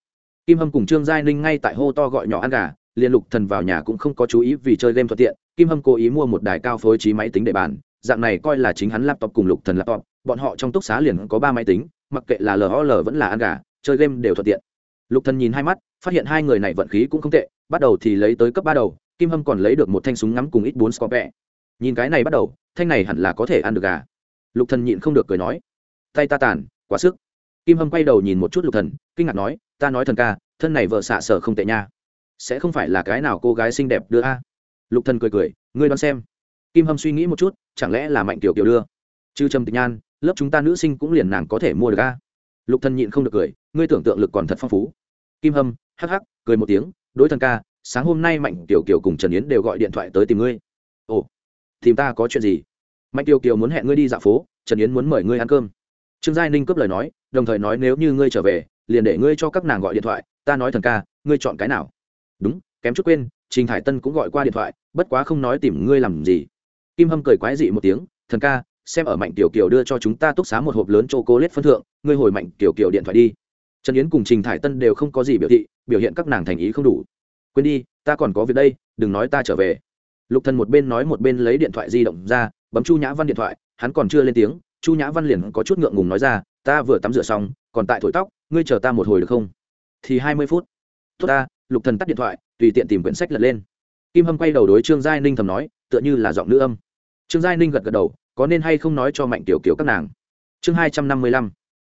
Kim hâm cùng trương giai ninh ngay tại hô to gọi nhỏ ăn gà liền lục thần vào nhà cũng không có chú ý vì chơi game thuận tiện, kim hâm cố ý mua một đài cao phối trí máy tính để bàn, dạng này coi là chính hắn laptop cùng lục thần laptop, bọn họ trong túc xá liền có ba máy tính, mặc kệ là lol vẫn là ăn gà chơi game đều thuận tiện. Lục thần nhìn hai mắt, phát hiện hai người này vận khí cũng không tệ, bắt đầu thì lấy tới cấp ba đầu, kim hâm còn lấy được một thanh súng ngắm cùng ít bốn scope. Nhìn cái này bắt đầu, thanh này hẳn là có thể ăn được gà. Lục thần nhịn không được cười nói, tay ta tàn, quá sức. Kim hâm quay đầu nhìn một chút lục thần, kinh ngạc nói, ta nói thần ca, thân này vợ xạ sở không tệ nha sẽ không phải là cái nào cô gái xinh đẹp đưa a? Lục thần cười cười, ngươi đoán xem. Kim hâm suy nghĩ một chút, chẳng lẽ là mạnh tiểu kiều đưa? Chư trầm tịch nhan, lớp chúng ta nữ sinh cũng liền nàng có thể mua được a? Lục thần nhịn không được cười, ngươi tưởng tượng lực còn thật phong phú. Kim hâm, hắc hắc, cười một tiếng, đối thần ca, sáng hôm nay mạnh tiểu kiều cùng trần yến đều gọi điện thoại tới tìm ngươi. Ồ, tìm ta có chuyện gì? Mạnh tiểu kiều muốn hẹn ngươi đi dạo phố, trần yến muốn mời ngươi ăn cơm. Trương giai ninh cướp lời nói, đồng thời nói nếu như ngươi trở về, liền để ngươi cho các nàng gọi điện thoại, ta nói thần ca, ngươi chọn cái nào? Đúng, kém chút quên, trình thải tân cũng gọi qua điện thoại, bất quá không nói tìm ngươi làm gì. Kim hâm cười quái dị một tiếng, thần ca, xem ở mạnh tiểu kiều đưa cho chúng ta túc xá một hộp lớn c h o c phân thượng, ngươi hồi mạnh tiểu kiều điện thoại đi. Trần yến cùng trình thải tân đều không có gì biểu thị, biểu hiện các nàng thành ý không đủ. Quên đi, ta còn có việc đây, đừng nói ta trở về. Lục thần một bên nói một bên lấy điện thoại di động ra, bấm chu nhã văn điện thoại, hắn còn chưa lên tiếng, chu nhã văn liền có chút ngượng ngùng nói ra, ta vừa tắm rửa xong, còn tại thổi tóc, ngươi chờ ta một hồi được không? Thì hai mươi phút. Tốt ta lục thần tắt điện thoại, tùy tiện tìm quyển sách lật lên. Kim hâm quay đầu đối trương giai ninh thầm nói, tựa như là giọng nữ âm. Trương giai ninh gật gật đầu, có nên hay không nói cho mạnh tiểu kiểu các nàng? Chương hai trăm năm mươi lăm.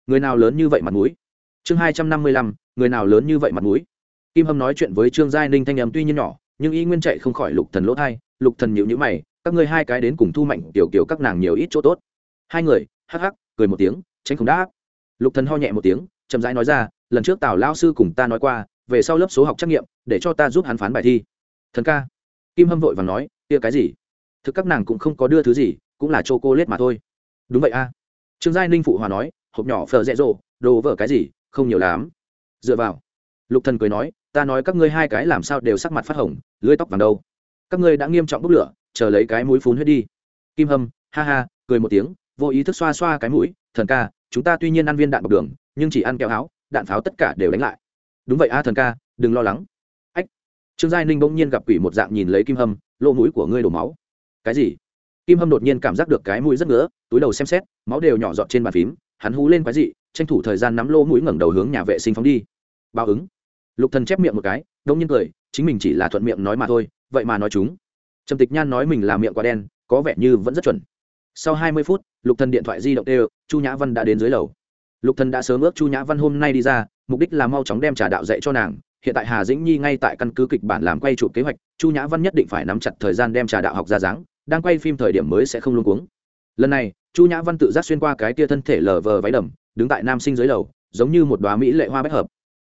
Người nào lớn như vậy mặt mũi? Chương hai trăm năm mươi lăm, người nào lớn như vậy mặt mũi? Kim hâm nói chuyện với trương giai ninh thanh âm tuy nhiên nhỏ, nhưng y nguyên chạy không khỏi lục thần lỗ thai, lục thần nhịu nhữ mày, các ngươi hai cái đến cùng thu mạnh tiểu kiểu các nàng nhiều ít chỗ tốt. Hai người, hắc hắc, cười một tiếng, tránh không đáp. Lục thần ho nhẹ một tiếng, chậm rãi nói ra, lần trước tào lao sư cùng ta nói qua về sau lớp số học trắc nghiệm, để cho ta giúp hắn phán bài thi. Thần ca. Kim hâm vội và nói, kia cái gì? Thực các nàng cũng không có đưa thứ gì, cũng là chô cô lết mà thôi. Đúng vậy a. Trương giai ninh phụ hòa nói, hộp nhỏ phờ rẽ rộ đồ vở cái gì, không nhiều lắm. Dựa vào. Lục thần cười nói, ta nói các ngươi hai cái làm sao đều sắc mặt phát hồng, lưới tóc vàng đâu. Các ngươi đã nghiêm trọng bốc lửa, chờ lấy cái mũi phun huyết đi. Kim hâm, ha ha, cười một tiếng, vô ý thức xoa xoa cái mũi, thần ca, chúng ta tuy nhiên ăn viên đạn bọc đường, nhưng chỉ ăn kẹo áo, đạn pháo tất cả đều đánh lại đúng vậy, a thần ca, đừng lo lắng. Ách. Trương giai ninh bỗng nhiên gặp quỷ một dạng nhìn lấy kim hâm, lỗ mũi của ngươi đổ máu. Cái gì? Kim hâm đột nhiên cảm giác được cái mũi rất ngứa, túi đầu xem xét, máu đều nhỏ giọt trên bàn phím, hắn hú lên quái dị, tranh thủ thời gian nắm lỗ mũi ngẩng đầu hướng nhà vệ sinh phóng đi. Báo ứng. Lục thần chép miệng một cái, đông nhiên cười, chính mình chỉ là thuận miệng nói mà thôi, vậy mà nói chúng. Trầm tịch nhan nói mình là miệng quá đen, có vẻ như vẫn rất chuẩn. Sau hai mươi phút, lục thần điện thoại di động đều, chu nhã văn đã đến dưới lầu. Lục thần đã sớm ước chu nhã văn hôm nay đi ra mục đích là mau chóng đem trà đạo dạy cho nàng. Hiện tại hà dĩnh nhi ngay tại căn cứ kịch bản làm quay chụp kế hoạch, chu nhã văn nhất định phải nắm chặt thời gian đem trà đạo học ra dáng, đang quay phim thời điểm mới sẽ không luôn cuống. Lần này, chu nhã văn tự giác xuyên qua cái tia thân thể lờ vờ váy đầm, đứng tại nam sinh dưới lầu, giống như một đoá mỹ lệ hoa bách hợp.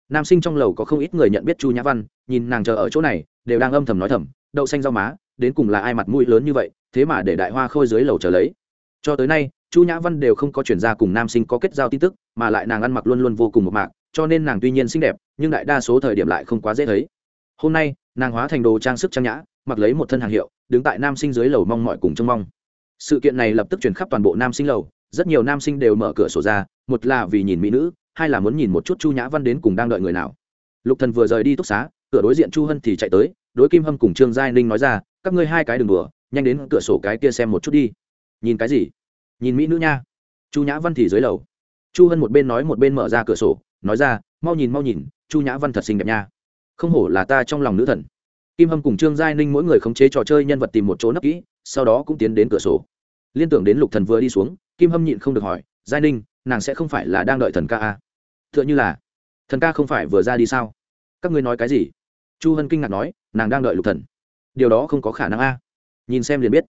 Nam sinh trong lầu có không ít người nhận biết chu nhã văn, nhìn nàng chờ ở chỗ này, đều đang âm thầm nói thầm, đậu xanh rau má, đến cùng là ai mặt mũi lớn như vậy, thế mà để đại hoa khôi dưới lầu chờ lấy. Cho tới nay, chu nhã văn đều không có chuyển ra cùng nam sinh có kết giao tin tức, mà lại nàng ăn mặc luôn luôn vô cùng một mạc cho nên nàng tuy nhiên xinh đẹp, nhưng đại đa số thời điểm lại không quá dễ thấy. Hôm nay, nàng hóa thành đồ trang sức trang nhã, mặc lấy một thân hàng hiệu, đứng tại nam sinh dưới lầu mong mọi cùng trông mong. Sự kiện này lập tức truyền khắp toàn bộ nam sinh lầu, rất nhiều nam sinh đều mở cửa sổ ra, một là vì nhìn mỹ nữ, hai là muốn nhìn một chút chu nhã văn đến cùng đang đợi người nào. Lục thần vừa rời đi túc xá, cửa đối diện chu hân thì chạy tới, đối kim hâm cùng trương giai ninh nói ra, các ngươi hai cái đừng đùa, nhanh đến cửa sổ cái kia xem một chút đi. Nhìn cái gì? Nhìn mỹ nữ nha. Chu nhã văn thì dưới lầu. Chu hân một bên nói một bên mở ra cửa sổ nói ra, mau nhìn mau nhìn, chu nhã văn thật xinh đẹp nha. Không hổ là ta trong lòng nữ thần. Kim hâm cùng trương giai ninh mỗi người khống chế trò chơi nhân vật tìm một chỗ nấp kỹ, sau đó cũng tiến đến cửa sổ. Liên tưởng đến lục thần vừa đi xuống, kim hâm nhịn không được hỏi, giai ninh, nàng sẽ không phải là đang đợi thần ca à? tựa như là. Thần ca không phải vừa ra đi sao? Các ngươi nói cái gì? Chu hân kinh ngạc nói, nàng đang đợi lục thần. Điều đó không có khả năng a. Nhìn xem liền biết.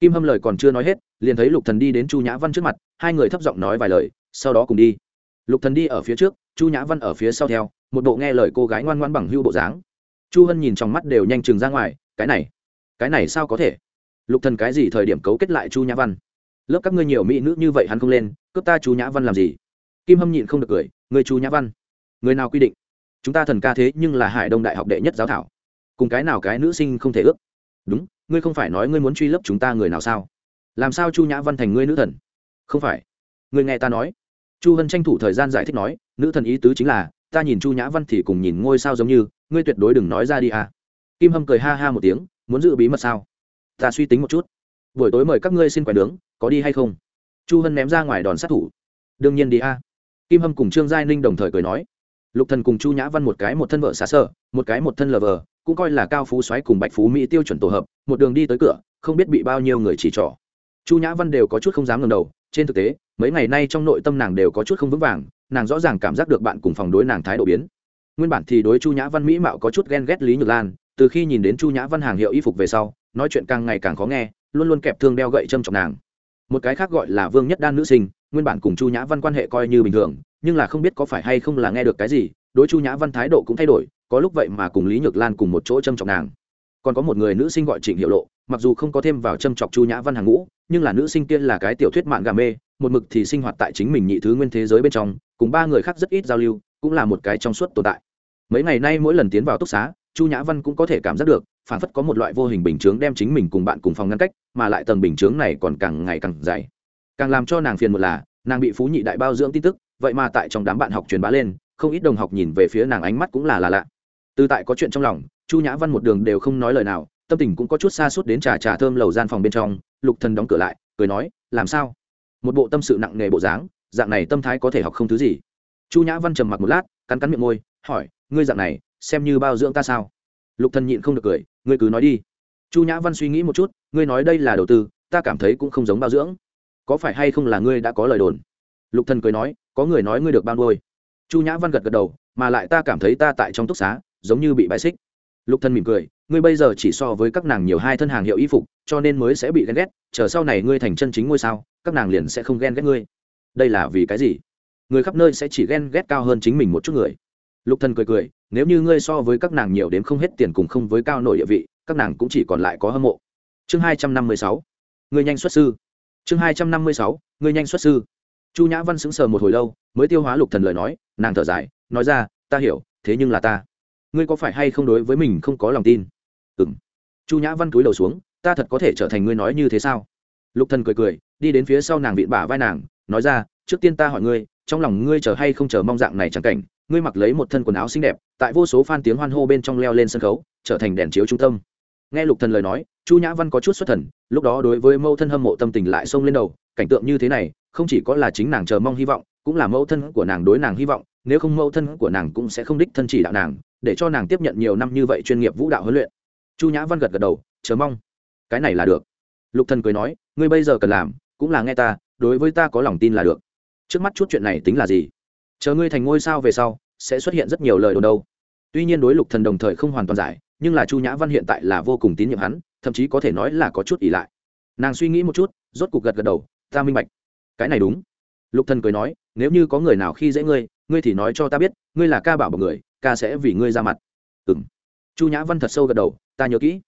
Kim hâm lời còn chưa nói hết, liền thấy lục thần đi đến chu nhã văn trước mặt, hai người thấp giọng nói vài lời, sau đó cùng đi. Lục thần đi ở phía trước chu nhã văn ở phía sau theo, một bộ nghe lời cô gái ngoan ngoan bằng hưu bộ dáng. Chu hân nhìn trong mắt đều nhanh chừng ra ngoài, cái này cái này sao có thể? Lục thần cái gì thời điểm cấu kết lại chu nhã văn? Lớp các ngươi nhiều mỹ nữ như vậy hắn không lên, cướp ta Chu nhã văn làm gì? Kim hâm nhịn không được cười, người Chu nhã văn, người nào quy định? Chúng ta thần ca thế nhưng là hải đông đại học đệ nhất giáo thảo. Cùng cái nào cái nữ sinh không thể ước? Đúng, ngươi không phải nói ngươi muốn truy lấp chúng ta người nào sao? Làm sao chu nhã văn thành ngươi nữ thần? Không phải. Ngươi nghe ta nói chu hân tranh thủ thời gian giải thích nói, nữ thần ý tứ chính là, ta nhìn chu nhã văn thì cùng nhìn ngôi sao giống như, ngươi tuyệt đối đừng nói ra đi à. Kim hâm cười ha ha một tiếng, muốn giữ bí mật sao? Ta suy tính một chút. Buổi tối mời các ngươi xin quẻ nướng, có đi hay không? Chu hân ném ra ngoài đòn sát thủ. Đương nhiên đi a. Kim hâm cùng trương giai ninh đồng thời cười nói. Lục thần cùng chu nhã văn một cái một thân vợ xá sở, một cái một thân lờ vờ, cũng coi là cao phú xoáy cùng bạch phú mỹ tiêu chuẩn tổ hợp, một đường đi tới cửa, không biết bị bao nhiêu người chỉ trỏ. Chu nhã văn đều có chút không dám ngẩng đầu trên thực tế, mấy ngày nay trong nội tâm nàng đều có chút không vững vàng, nàng rõ ràng cảm giác được bạn cùng phòng đối nàng thái độ biến. Nguyên bản thì đối chu nhã văn mỹ mạo có chút ghen ghét lý nhược lan, từ khi nhìn đến chu nhã văn hàng hiệu y phục về sau, nói chuyện càng ngày càng khó nghe, luôn luôn kẹp thương đeo gậy châm chọc nàng. Một cái khác gọi là vương nhất đan nữ sinh, nguyên bản cùng chu nhã văn quan hệ coi như bình thường, nhưng là không biết có phải hay không là nghe được cái gì, đối chu nhã văn thái độ cũng thay đổi, có lúc vậy mà cùng lý nhược lan cùng một chỗ châm chọc nàng. Còn có một người nữ sinh gọi trịnh hiệu lộ mặc dù không có thêm vào châm chọc chu nhã văn hàng ngũ, nhưng là nữ sinh kia là cái tiểu thuyết mạng gà mê, một mực thì sinh hoạt tại chính mình nhị thứ nguyên thế giới bên trong, cùng ba người khác rất ít giao lưu, cũng là một cái trong suốt tồn tại. Mấy ngày nay mỗi lần tiến vào túc xá, chu nhã văn cũng có thể cảm giác được phản phất có một loại vô hình bình chướng đem chính mình cùng bạn cùng phòng ngăn cách, mà lại tầng bình chướng này còn càng ngày càng dày. Càng làm cho nàng phiền một là, nàng bị phú nhị đại bao dưỡng tin tức, vậy mà tại trong đám bạn học truyền bá lên, không ít đồng học nhìn về phía nàng ánh mắt cũng là là lạ. Từ tại có chuyện trong lòng, chu nhã văn một đường đều không nói lời nào tâm tình cũng có chút xa suốt đến trà trà thơm lầu gian phòng bên trong, lục thần đóng cửa lại, cười nói, làm sao? Một bộ tâm sự nặng nề bộ dáng, dạng này tâm thái có thể học không thứ gì? Chu nhã văn trầm mặc một lát, cắn cắn miệng môi, hỏi, ngươi dạng này, xem như bao dưỡng ta sao? Lục thần nhịn không được cười, ngươi cứ nói đi. Chu nhã văn suy nghĩ một chút, ngươi nói đây là đầu tư, ta cảm thấy cũng không giống bao dưỡng. Có phải hay không là ngươi đã có lời đồn? Lục thần cười nói, có người nói ngươi được bao nuôi. Chu nhã văn gật gật đầu, mà lại ta cảm thấy ta tại trong túc xá, giống như bị bài xích lục thần mỉm cười, ngươi bây giờ chỉ so với các nàng nhiều hai thân hàng hiệu y phục, cho nên mới sẽ bị ghen ghét, chờ sau này ngươi thành chân chính ngôi sao, các nàng liền sẽ không ghen ghét ngươi. Đây là vì cái gì? Người khắp nơi sẽ chỉ ghen ghét cao hơn chính mình một chút người. Lục thần cười cười, nếu như ngươi so với các nàng nhiều đến không hết tiền cùng không với cao nổi địa vị, các nàng cũng chỉ còn lại có hâm mộ. Chương hai trăm năm mươi sáu, ngươi nhanh xuất sư. Chương hai trăm năm mươi sáu, ngươi nhanh xuất sư. Chu nhã văn sững sờ một hồi lâu, mới tiêu hóa lục thần lời nói, nàng thở dài, nói ra, ta hiểu, thế nhưng là ta ngươi có phải hay không đối với mình không có lòng tin? Ừm. Chu nhã văn cúi đầu xuống, ta thật có thể trở thành ngươi nói như thế sao? Lục thần cười cười, đi đến phía sau nàng vịn bả vai nàng, nói ra, trước tiên ta hỏi ngươi, trong lòng ngươi chờ hay không chờ mong dạng này chẳng cảnh, ngươi mặc lấy một thân quần áo xinh đẹp, tại vô số fan tiếng hoan hô bên trong leo lên sân khấu, trở thành đèn chiếu trung tâm. Nghe lục thần lời nói, chu nhã văn có chút xuất thần, lúc đó đối với mẫu thân hâm mộ tâm tình lại xông lên đầu, cảnh tượng như thế này, không chỉ có là chính nàng chờ mong hy vọng, cũng là mẫu thân của nàng đối nàng hy vọng nếu không mẫu thân của nàng cũng sẽ không đích thân chỉ đạo nàng, để cho nàng tiếp nhận nhiều năm như vậy chuyên nghiệp vũ đạo huấn luyện. Chu nhã văn gật gật đầu, chờ mong. Cái này là được. Lục thần cười nói, ngươi bây giờ cần làm cũng là nghe ta, đối với ta có lòng tin là được. Trước mắt chút chuyện này tính là gì? Chờ ngươi thành ngôi sao về sau, sẽ xuất hiện rất nhiều lời đồn đâu. Tuy nhiên đối lục thần đồng thời không hoàn toàn giải, nhưng là chu nhã văn hiện tại là vô cùng tín nhiệm hắn, thậm chí có thể nói là có chút ỷ lại. Nàng suy nghĩ một chút, rốt cục gật gật đầu, ta minh bạch. Cái này đúng. Lục thần cười nói, nếu như có người nào khi dễ ngươi ngươi thì nói cho ta biết, ngươi là ca bảo một người, ca sẽ vì ngươi ra mặt. Ừm. Chu nhã văn thật sâu gật đầu, ta nhớ kỹ.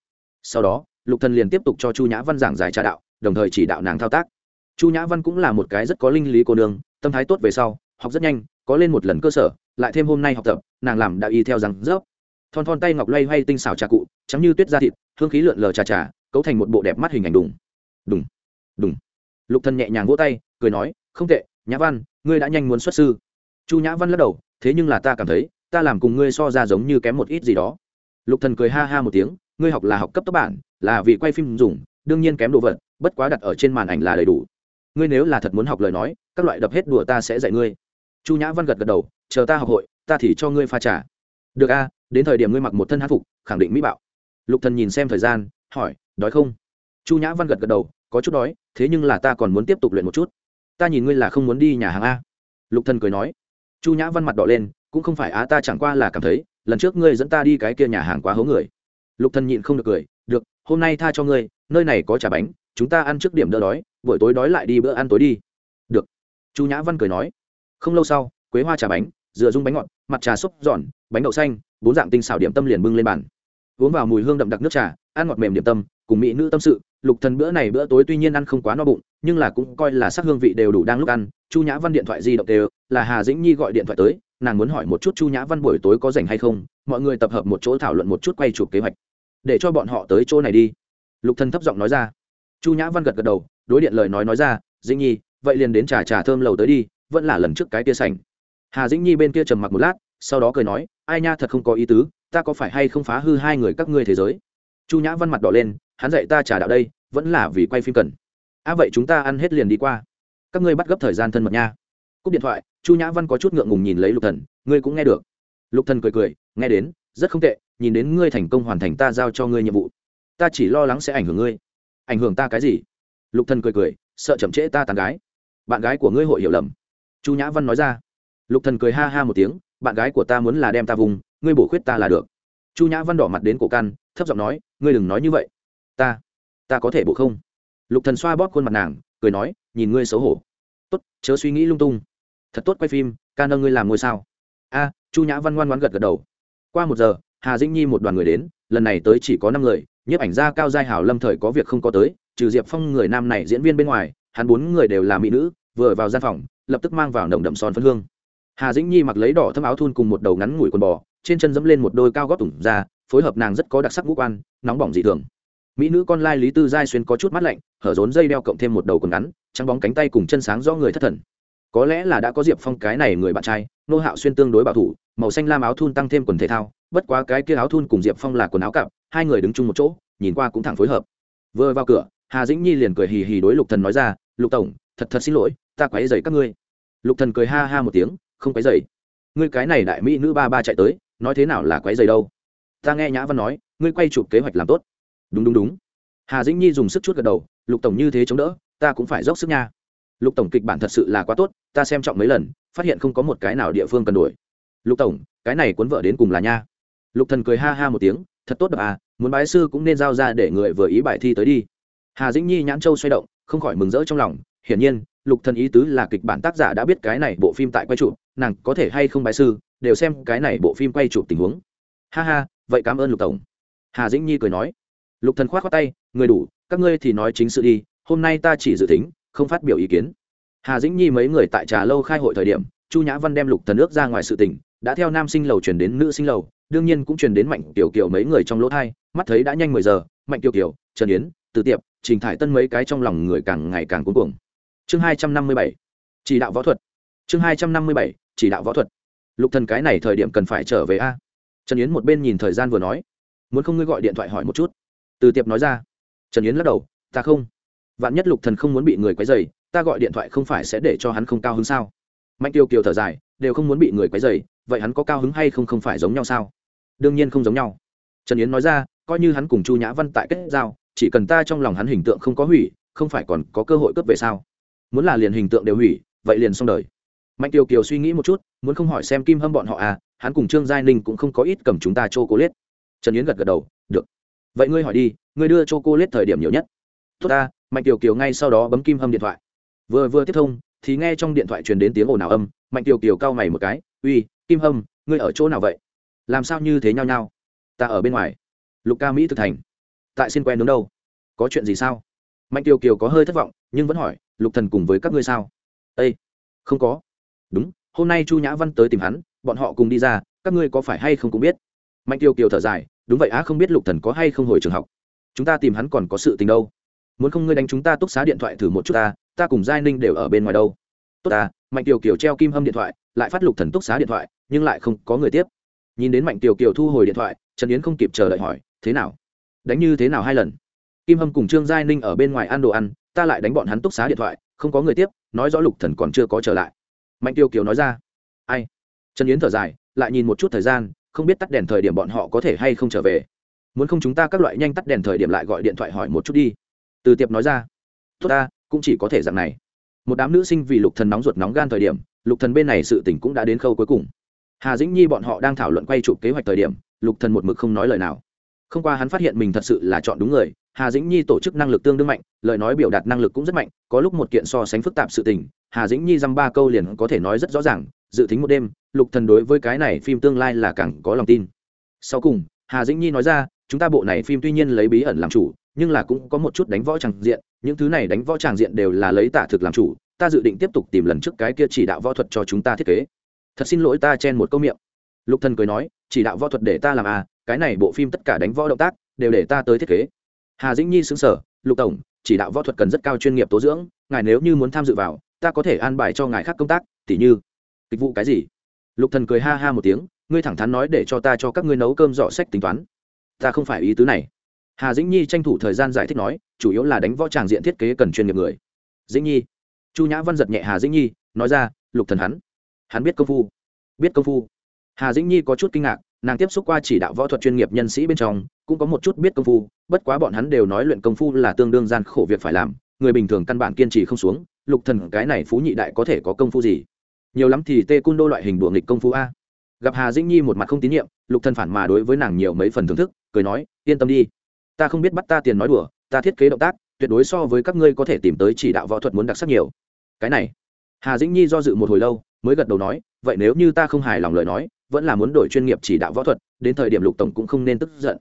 Sau đó, lục thần liền tiếp tục cho chu nhã văn giảng giải trà đạo, đồng thời chỉ đạo nàng thao tác. Chu nhã văn cũng là một cái rất có linh lý cô nương, tâm thái tốt về sau, học rất nhanh, có lên một lần cơ sở, lại thêm hôm nay học tập, nàng làm đạo y theo rằng rớp. Thon thon tay ngọc loay hoay tinh xảo trà cụ, trắng như tuyết da thịt, hương khí lượn lờ trà trà, cấu thành một bộ đẹp mắt hình ảnh đùng. Đùng. Đùng. Lục thần nhẹ nhàng vỗ tay, cười nói, không tệ, nhã văn, ngươi đã nhanh muốn xuất sư chu nhã văn lắc đầu, thế nhưng là ta cảm thấy, ta làm cùng ngươi so ra giống như kém một ít gì đó. Lục thần cười ha ha một tiếng, ngươi học là học cấp tốc bản, là vì quay phim dùng, đương nhiên kém đồ vật, bất quá đặt ở trên màn ảnh là đầy đủ. Ngươi nếu là thật muốn học lời nói, các loại đập hết đùa ta sẽ dạy ngươi. Chu nhã văn gật gật đầu, chờ ta học hội, ta thì cho ngươi pha trà. Được a, đến thời điểm ngươi mặc một thân hát phục, khẳng định mỹ bạo. Lục thần nhìn xem thời gian, hỏi, đói không? Chu nhã văn gật gật đầu, có chút đói, thế nhưng là ta còn muốn tiếp tục luyện một chút. Ta nhìn ngươi là không muốn đi nhà hàng a. Lục thần cười nói chu nhã văn mặt đỏ lên, cũng không phải á ta chẳng qua là cảm thấy, lần trước ngươi dẫn ta đi cái kia nhà hàng quá hố người. Lục thần nhịn không được cười, được, hôm nay tha cho ngươi, nơi này có trà bánh, chúng ta ăn trước điểm đỡ đói, buổi tối đói lại đi bữa ăn tối đi. Được. Chu nhã văn cười nói. Không lâu sau, quế hoa trà bánh, dừa dung bánh ngọt, mặt trà xúc giòn, bánh đậu xanh, bốn dạng tinh xảo điểm tâm liền bưng lên bàn. Uống vào mùi hương đậm đặc nước trà, ăn ngọt mềm điểm tâm, cùng mỹ nữ tâm sự, lục thần bữa này bữa tối tuy nhiên ăn không quá no bụng, nhưng là cũng coi là sắc hương vị đều đủ đang lúc ăn. Chu nhã văn điện thoại di động đều là hà dĩnh nhi gọi điện thoại tới, nàng muốn hỏi một chút chu nhã văn buổi tối có rảnh hay không, mọi người tập hợp một chỗ thảo luận một chút quay chụp kế hoạch. Để cho bọn họ tới chỗ này đi. Lục thần thấp giọng nói ra. Chu nhã văn gật gật đầu, đối điện lời nói nói ra, dĩnh nhi, vậy liền đến trà trà thơm lầu tới đi, vẫn là lần trước cái kia sành hà dĩnh nhi bên kia trầm mặc một lát, sau đó cười nói, ai nha, thật không có ý tứ, ta có phải hay không phá hư hai người các ngươi thế giới? Chu nhã văn mặt đỏ lên, hắn dạy ta trà đạo đây, vẫn là vì quay phim cần. À vậy chúng ta ăn hết liền đi qua. Các ngươi bắt gấp thời gian thân mật nha. Cúp điện thoại chu nhã văn có chút ngượng ngùng nhìn lấy lục thần, ngươi cũng nghe được. Lục thần cười cười, nghe đến, rất không tệ, nhìn đến ngươi thành công hoàn thành ta giao cho ngươi nhiệm vụ, ta chỉ lo lắng sẽ ảnh hưởng ngươi. Ảnh hưởng ta cái gì? Lục thần cười cười, sợ chậm trễ ta tàn gái. Bạn gái của ngươi hội hiểu lầm. Chu nhã văn nói ra. Lục thần cười ha ha một tiếng, bạn gái của ta muốn là đem ta vùng, ngươi bổ khuyết ta là được. Chu nhã văn đỏ mặt đến cổ căn, thấp giọng nói, ngươi đừng nói như vậy. Ta ta có thể bổ không? Lục thần xoa bóp khuôn mặt nàng, cười nói, nhìn ngươi xấu hổ. Tốt, chớ suy nghĩ lung tung thật tốt quay phim, ca nâng ngươi làm ngôi sao. A, chu nhã văn ngoan ngoan gật gật đầu. Qua một giờ, hà dĩnh nhi một đoàn người đến, lần này tới chỉ có năm người, nhiếp ảnh gia cao giai hảo lâm thời có việc không có tới, trừ diệp phong người nam này diễn viên bên ngoài, hắn bốn người đều là mỹ nữ, vừa vào gian phòng, lập tức mang vào nồng đậm son phân hương. Hà dĩnh nhi mặc lấy đỏ thâm áo thun cùng một đầu ngắn ngủi quần bò, trên chân dẫm lên một đôi cao gót tủng ra phối hợp nàng rất có đặc sắc ngũ quan, nóng bỏng dị thường. Mỹ nữ con lai lý tư giai xuyên có chút mắt lạnh, hở rốn dây đeo cộng thêm một đầu quần ngắn, trắng bóng cánh tay cùng chân sáng do người thất thần có lẽ là đã có diệp phong cái này người bạn trai, nô hạo xuyên tương đối bảo thủ, màu xanh lam áo thun tăng thêm quần thể thao, bất quá cái kia áo thun cùng diệp phong là quần áo cặp, hai người đứng chung một chỗ, nhìn qua cũng thẳng phối hợp. Vừa vào cửa, hà dĩnh nhi liền cười hì hì đối lục thần nói ra, lục tổng, thật thật xin lỗi, ta quấy dày các ngươi. Lục thần cười ha ha một tiếng, không quấy dày ngươi cái này đại mỹ nữ ba ba chạy tới, nói thế nào là quấy dày đâu? Ta nghe nhã văn nói, ngươi quay chụp kế hoạch làm tốt. Đúng đúng đúng. Hà dĩnh nhi dùng sức chút gật đầu, lục tổng như thế chống đỡ, ta cũng phải dốc sức nha lục tổng kịch bản thật sự là quá tốt, ta xem trọng mấy lần, phát hiện không có một cái nào địa phương cần đuổi. lục tổng, cái này cuốn vợ đến cùng là nha. Lục thần cười ha ha một tiếng, thật tốt đập à muốn bái sư cũng nên giao ra để người vừa ý bài thi tới đi. Hà dĩnh nhi nhãn châu xoay động, không khỏi mừng rỡ trong lòng, hiển nhiên, lục thần ý tứ là kịch bản tác giả đã biết cái này bộ phim tại quay chụp, nàng có thể hay không bái sư, đều xem cái này bộ phim quay chụp tình huống. Ha ha, vậy cảm ơn lục tổng. Hà dĩnh nhi cười nói. Lục thần khoát khoát tay, người đủ, các ngươi thì nói chính sự đi, hôm nay ta chỉ dự tính không phát biểu ý kiến. Hà dĩnh nhi mấy người tại trà lâu khai hội thời điểm, chu nhã văn đem lục thần ước ra ngoài sự tình, đã theo nam sinh lầu chuyển đến nữ sinh lầu, đương nhiên cũng truyền đến mạnh tiểu kiều mấy người trong lỗ thai, mắt thấy đã nhanh mười giờ, mạnh tiểu kiều, trần yến, từ tiệp, trình thải tân mấy cái trong lòng người càng ngày càng cuống cuồng. Chương hai trăm năm mươi bảy, chỉ đạo võ thuật. Chương hai trăm năm mươi bảy, chỉ đạo võ thuật. Lục thần cái này thời điểm cần phải trở về a? Trần yến một bên nhìn thời gian vừa nói. Muốn không ngươi gọi điện thoại hỏi một chút? Từ tiệp nói ra. Trần yến lắc đầu. Ta không vạn nhất lục thần không muốn bị người quấy rầy, ta gọi điện thoại không phải sẽ để cho hắn không cao hứng sao? Mạnh tiêu kiều thở dài, đều không muốn bị người quấy rầy, vậy hắn có cao hứng hay không không phải giống nhau sao? Đương nhiên không giống nhau. Trần yến nói ra, coi như hắn cùng chu nhã văn tại kết giao, chỉ cần ta trong lòng hắn hình tượng không có hủy, không phải còn có cơ hội cướp về sao? Muốn là liền hình tượng đều hủy, vậy liền xong đời. Mạnh tiêu kiều suy nghĩ một chút, muốn không hỏi xem kim hâm bọn họ à hắn cùng trương giai ninh cũng không có ít cầm chúng ta chô cô lết trần yến gật gật đầu, được. Vậy ngươi hỏi đi, ngươi đưa chô cô lết thời điểm nhiều nhất? Tốt ta mạnh tiểu kiều ngay sau đó bấm kim hâm điện thoại. Vừa vừa tiếp thông, thì nghe trong điện thoại truyền đến tiếng ồn ào âm. Mạnh tiểu kiều cau mày một cái, uy, kim hâm, ngươi ở chỗ nào vậy? Làm sao như thế nhau nhau ta ở bên ngoài. Lục ca mỹ thực thành. Tại xin quen đứng đâu? Có chuyện gì sao? Mạnh tiểu kiều có hơi thất vọng, nhưng vẫn hỏi, lục thần cùng với các ngươi sao? Ây không có. Đúng, hôm nay chu nhã văn tới tìm hắn, bọn họ cùng đi ra, các ngươi có phải hay không cũng biết? Mạnh tiêu kiều thở dài, đúng vậy á, không biết lục thần có hay không hồi trường học? Chúng ta tìm hắn còn có sự tình đâu muốn không ngươi đánh chúng ta túc xá điện thoại thử một chút ta ta cùng giai ninh đều ở bên ngoài đâu. Tốt ta, mạnh tiểu kiều treo kim hâm điện thoại, lại phát lục thần túc xá điện thoại, nhưng lại không có người tiếp. Nhìn đến mạnh tiểu kiều thu hồi điện thoại, trần yến không kịp chờ đợi hỏi, thế nào? Đánh như thế nào hai lần? Kim hâm cùng trương giai ninh ở bên ngoài ăn đồ ăn, ta lại đánh bọn hắn túc xá điện thoại, không có người tiếp, nói rõ lục thần còn chưa có trở lại. Mạnh tiêu kiều nói ra, ai? Trần yến thở dài, lại nhìn một chút thời gian, không biết tắt đèn thời điểm bọn họ có thể hay không trở về. Muốn không chúng ta các loại nhanh tắt đèn thời điểm lại gọi điện thoại hỏi một chút đi từ tiệp nói ra, tốt ta, cũng chỉ có thể dạng này. Một đám nữ sinh vì lục thần nóng ruột nóng gan thời điểm, lục thần bên này sự tình cũng đã đến khâu cuối cùng. Hà dĩnh nhi bọn họ đang thảo luận quay chụp kế hoạch thời điểm, lục thần một mực không nói lời nào. Không qua hắn phát hiện mình thật sự là chọn đúng người, hà dĩnh nhi tổ chức năng lực tương đương mạnh, lời nói biểu đạt năng lực cũng rất mạnh, có lúc một kiện so sánh phức tạp sự tình, hà dĩnh nhi dăm ba câu liền có thể nói rất rõ ràng, dự tính một đêm, lục thần đối với cái này phim tương lai là càng có lòng tin. Sau cùng, hà dĩnh nhi nói ra, chúng ta bộ này phim tuy nhiên lấy bí ẩn làm chủ nhưng là cũng có một chút đánh võ tràng diện, những thứ này đánh võ tràng diện đều là lấy tả thực làm chủ, ta dự định tiếp tục tìm lần trước cái kia chỉ đạo võ thuật cho chúng ta thiết kế. Thật xin lỗi ta chen một câu miệng. Lục thần cười nói, chỉ đạo võ thuật để ta làm à cái này bộ phim tất cả đánh võ động tác, đều để ta tới thiết kế. Hà dĩnh nhi xứng sở lục tổng, chỉ đạo võ thuật cần rất cao chuyên nghiệp tố dưỡng, ngài nếu như muốn tham dự vào, ta có thể an bài cho ngài khác công tác, tỉ như, kịch vụ cái gì? Lục thần cười ha ha một tiếng, ngươi thẳng thắn nói để cho ta cho các ngươi nấu cơm dọ sách tính toán. Ta không phải ý tứ này hà dĩnh nhi tranh thủ thời gian giải thích nói, chủ yếu là đánh võ tràng diện thiết kế cần chuyên nghiệp người. Dĩnh nhi. Chu nhã văn giật nhẹ hà dĩnh nhi, nói ra, lục thần hắn hắn biết công phu, biết công phu. Hà dĩnh nhi có chút kinh ngạc, nàng tiếp xúc qua chỉ đạo võ thuật chuyên nghiệp nhân sĩ bên trong, cũng có một chút biết công phu, bất quá bọn hắn đều nói luyện công phu là tương đương gian khổ việc phải làm, người bình thường căn bản kiên trì không xuống, lục thần cái này phú nhị đại có thể có công phu gì? Nhiều lắm thì tê cun đô loại hình đùa nghịch công phu a. Gặp hà dĩnh nhi một mặt không tín nhiệm, lục thần phản mà đối với nàng nhiều mấy phần thưởng thức, cười nói, yên tâm đi ta không biết bắt ta tiền nói đùa ta thiết kế động tác tuyệt đối so với các ngươi có thể tìm tới chỉ đạo võ thuật muốn đặc sắc nhiều. Cái này hà dĩnh nhi do dự một hồi lâu mới gật đầu nói vậy nếu như ta không hài lòng lời nói vẫn là muốn đổi chuyên nghiệp chỉ đạo võ thuật đến thời điểm lục tổng cũng không nên tức giận.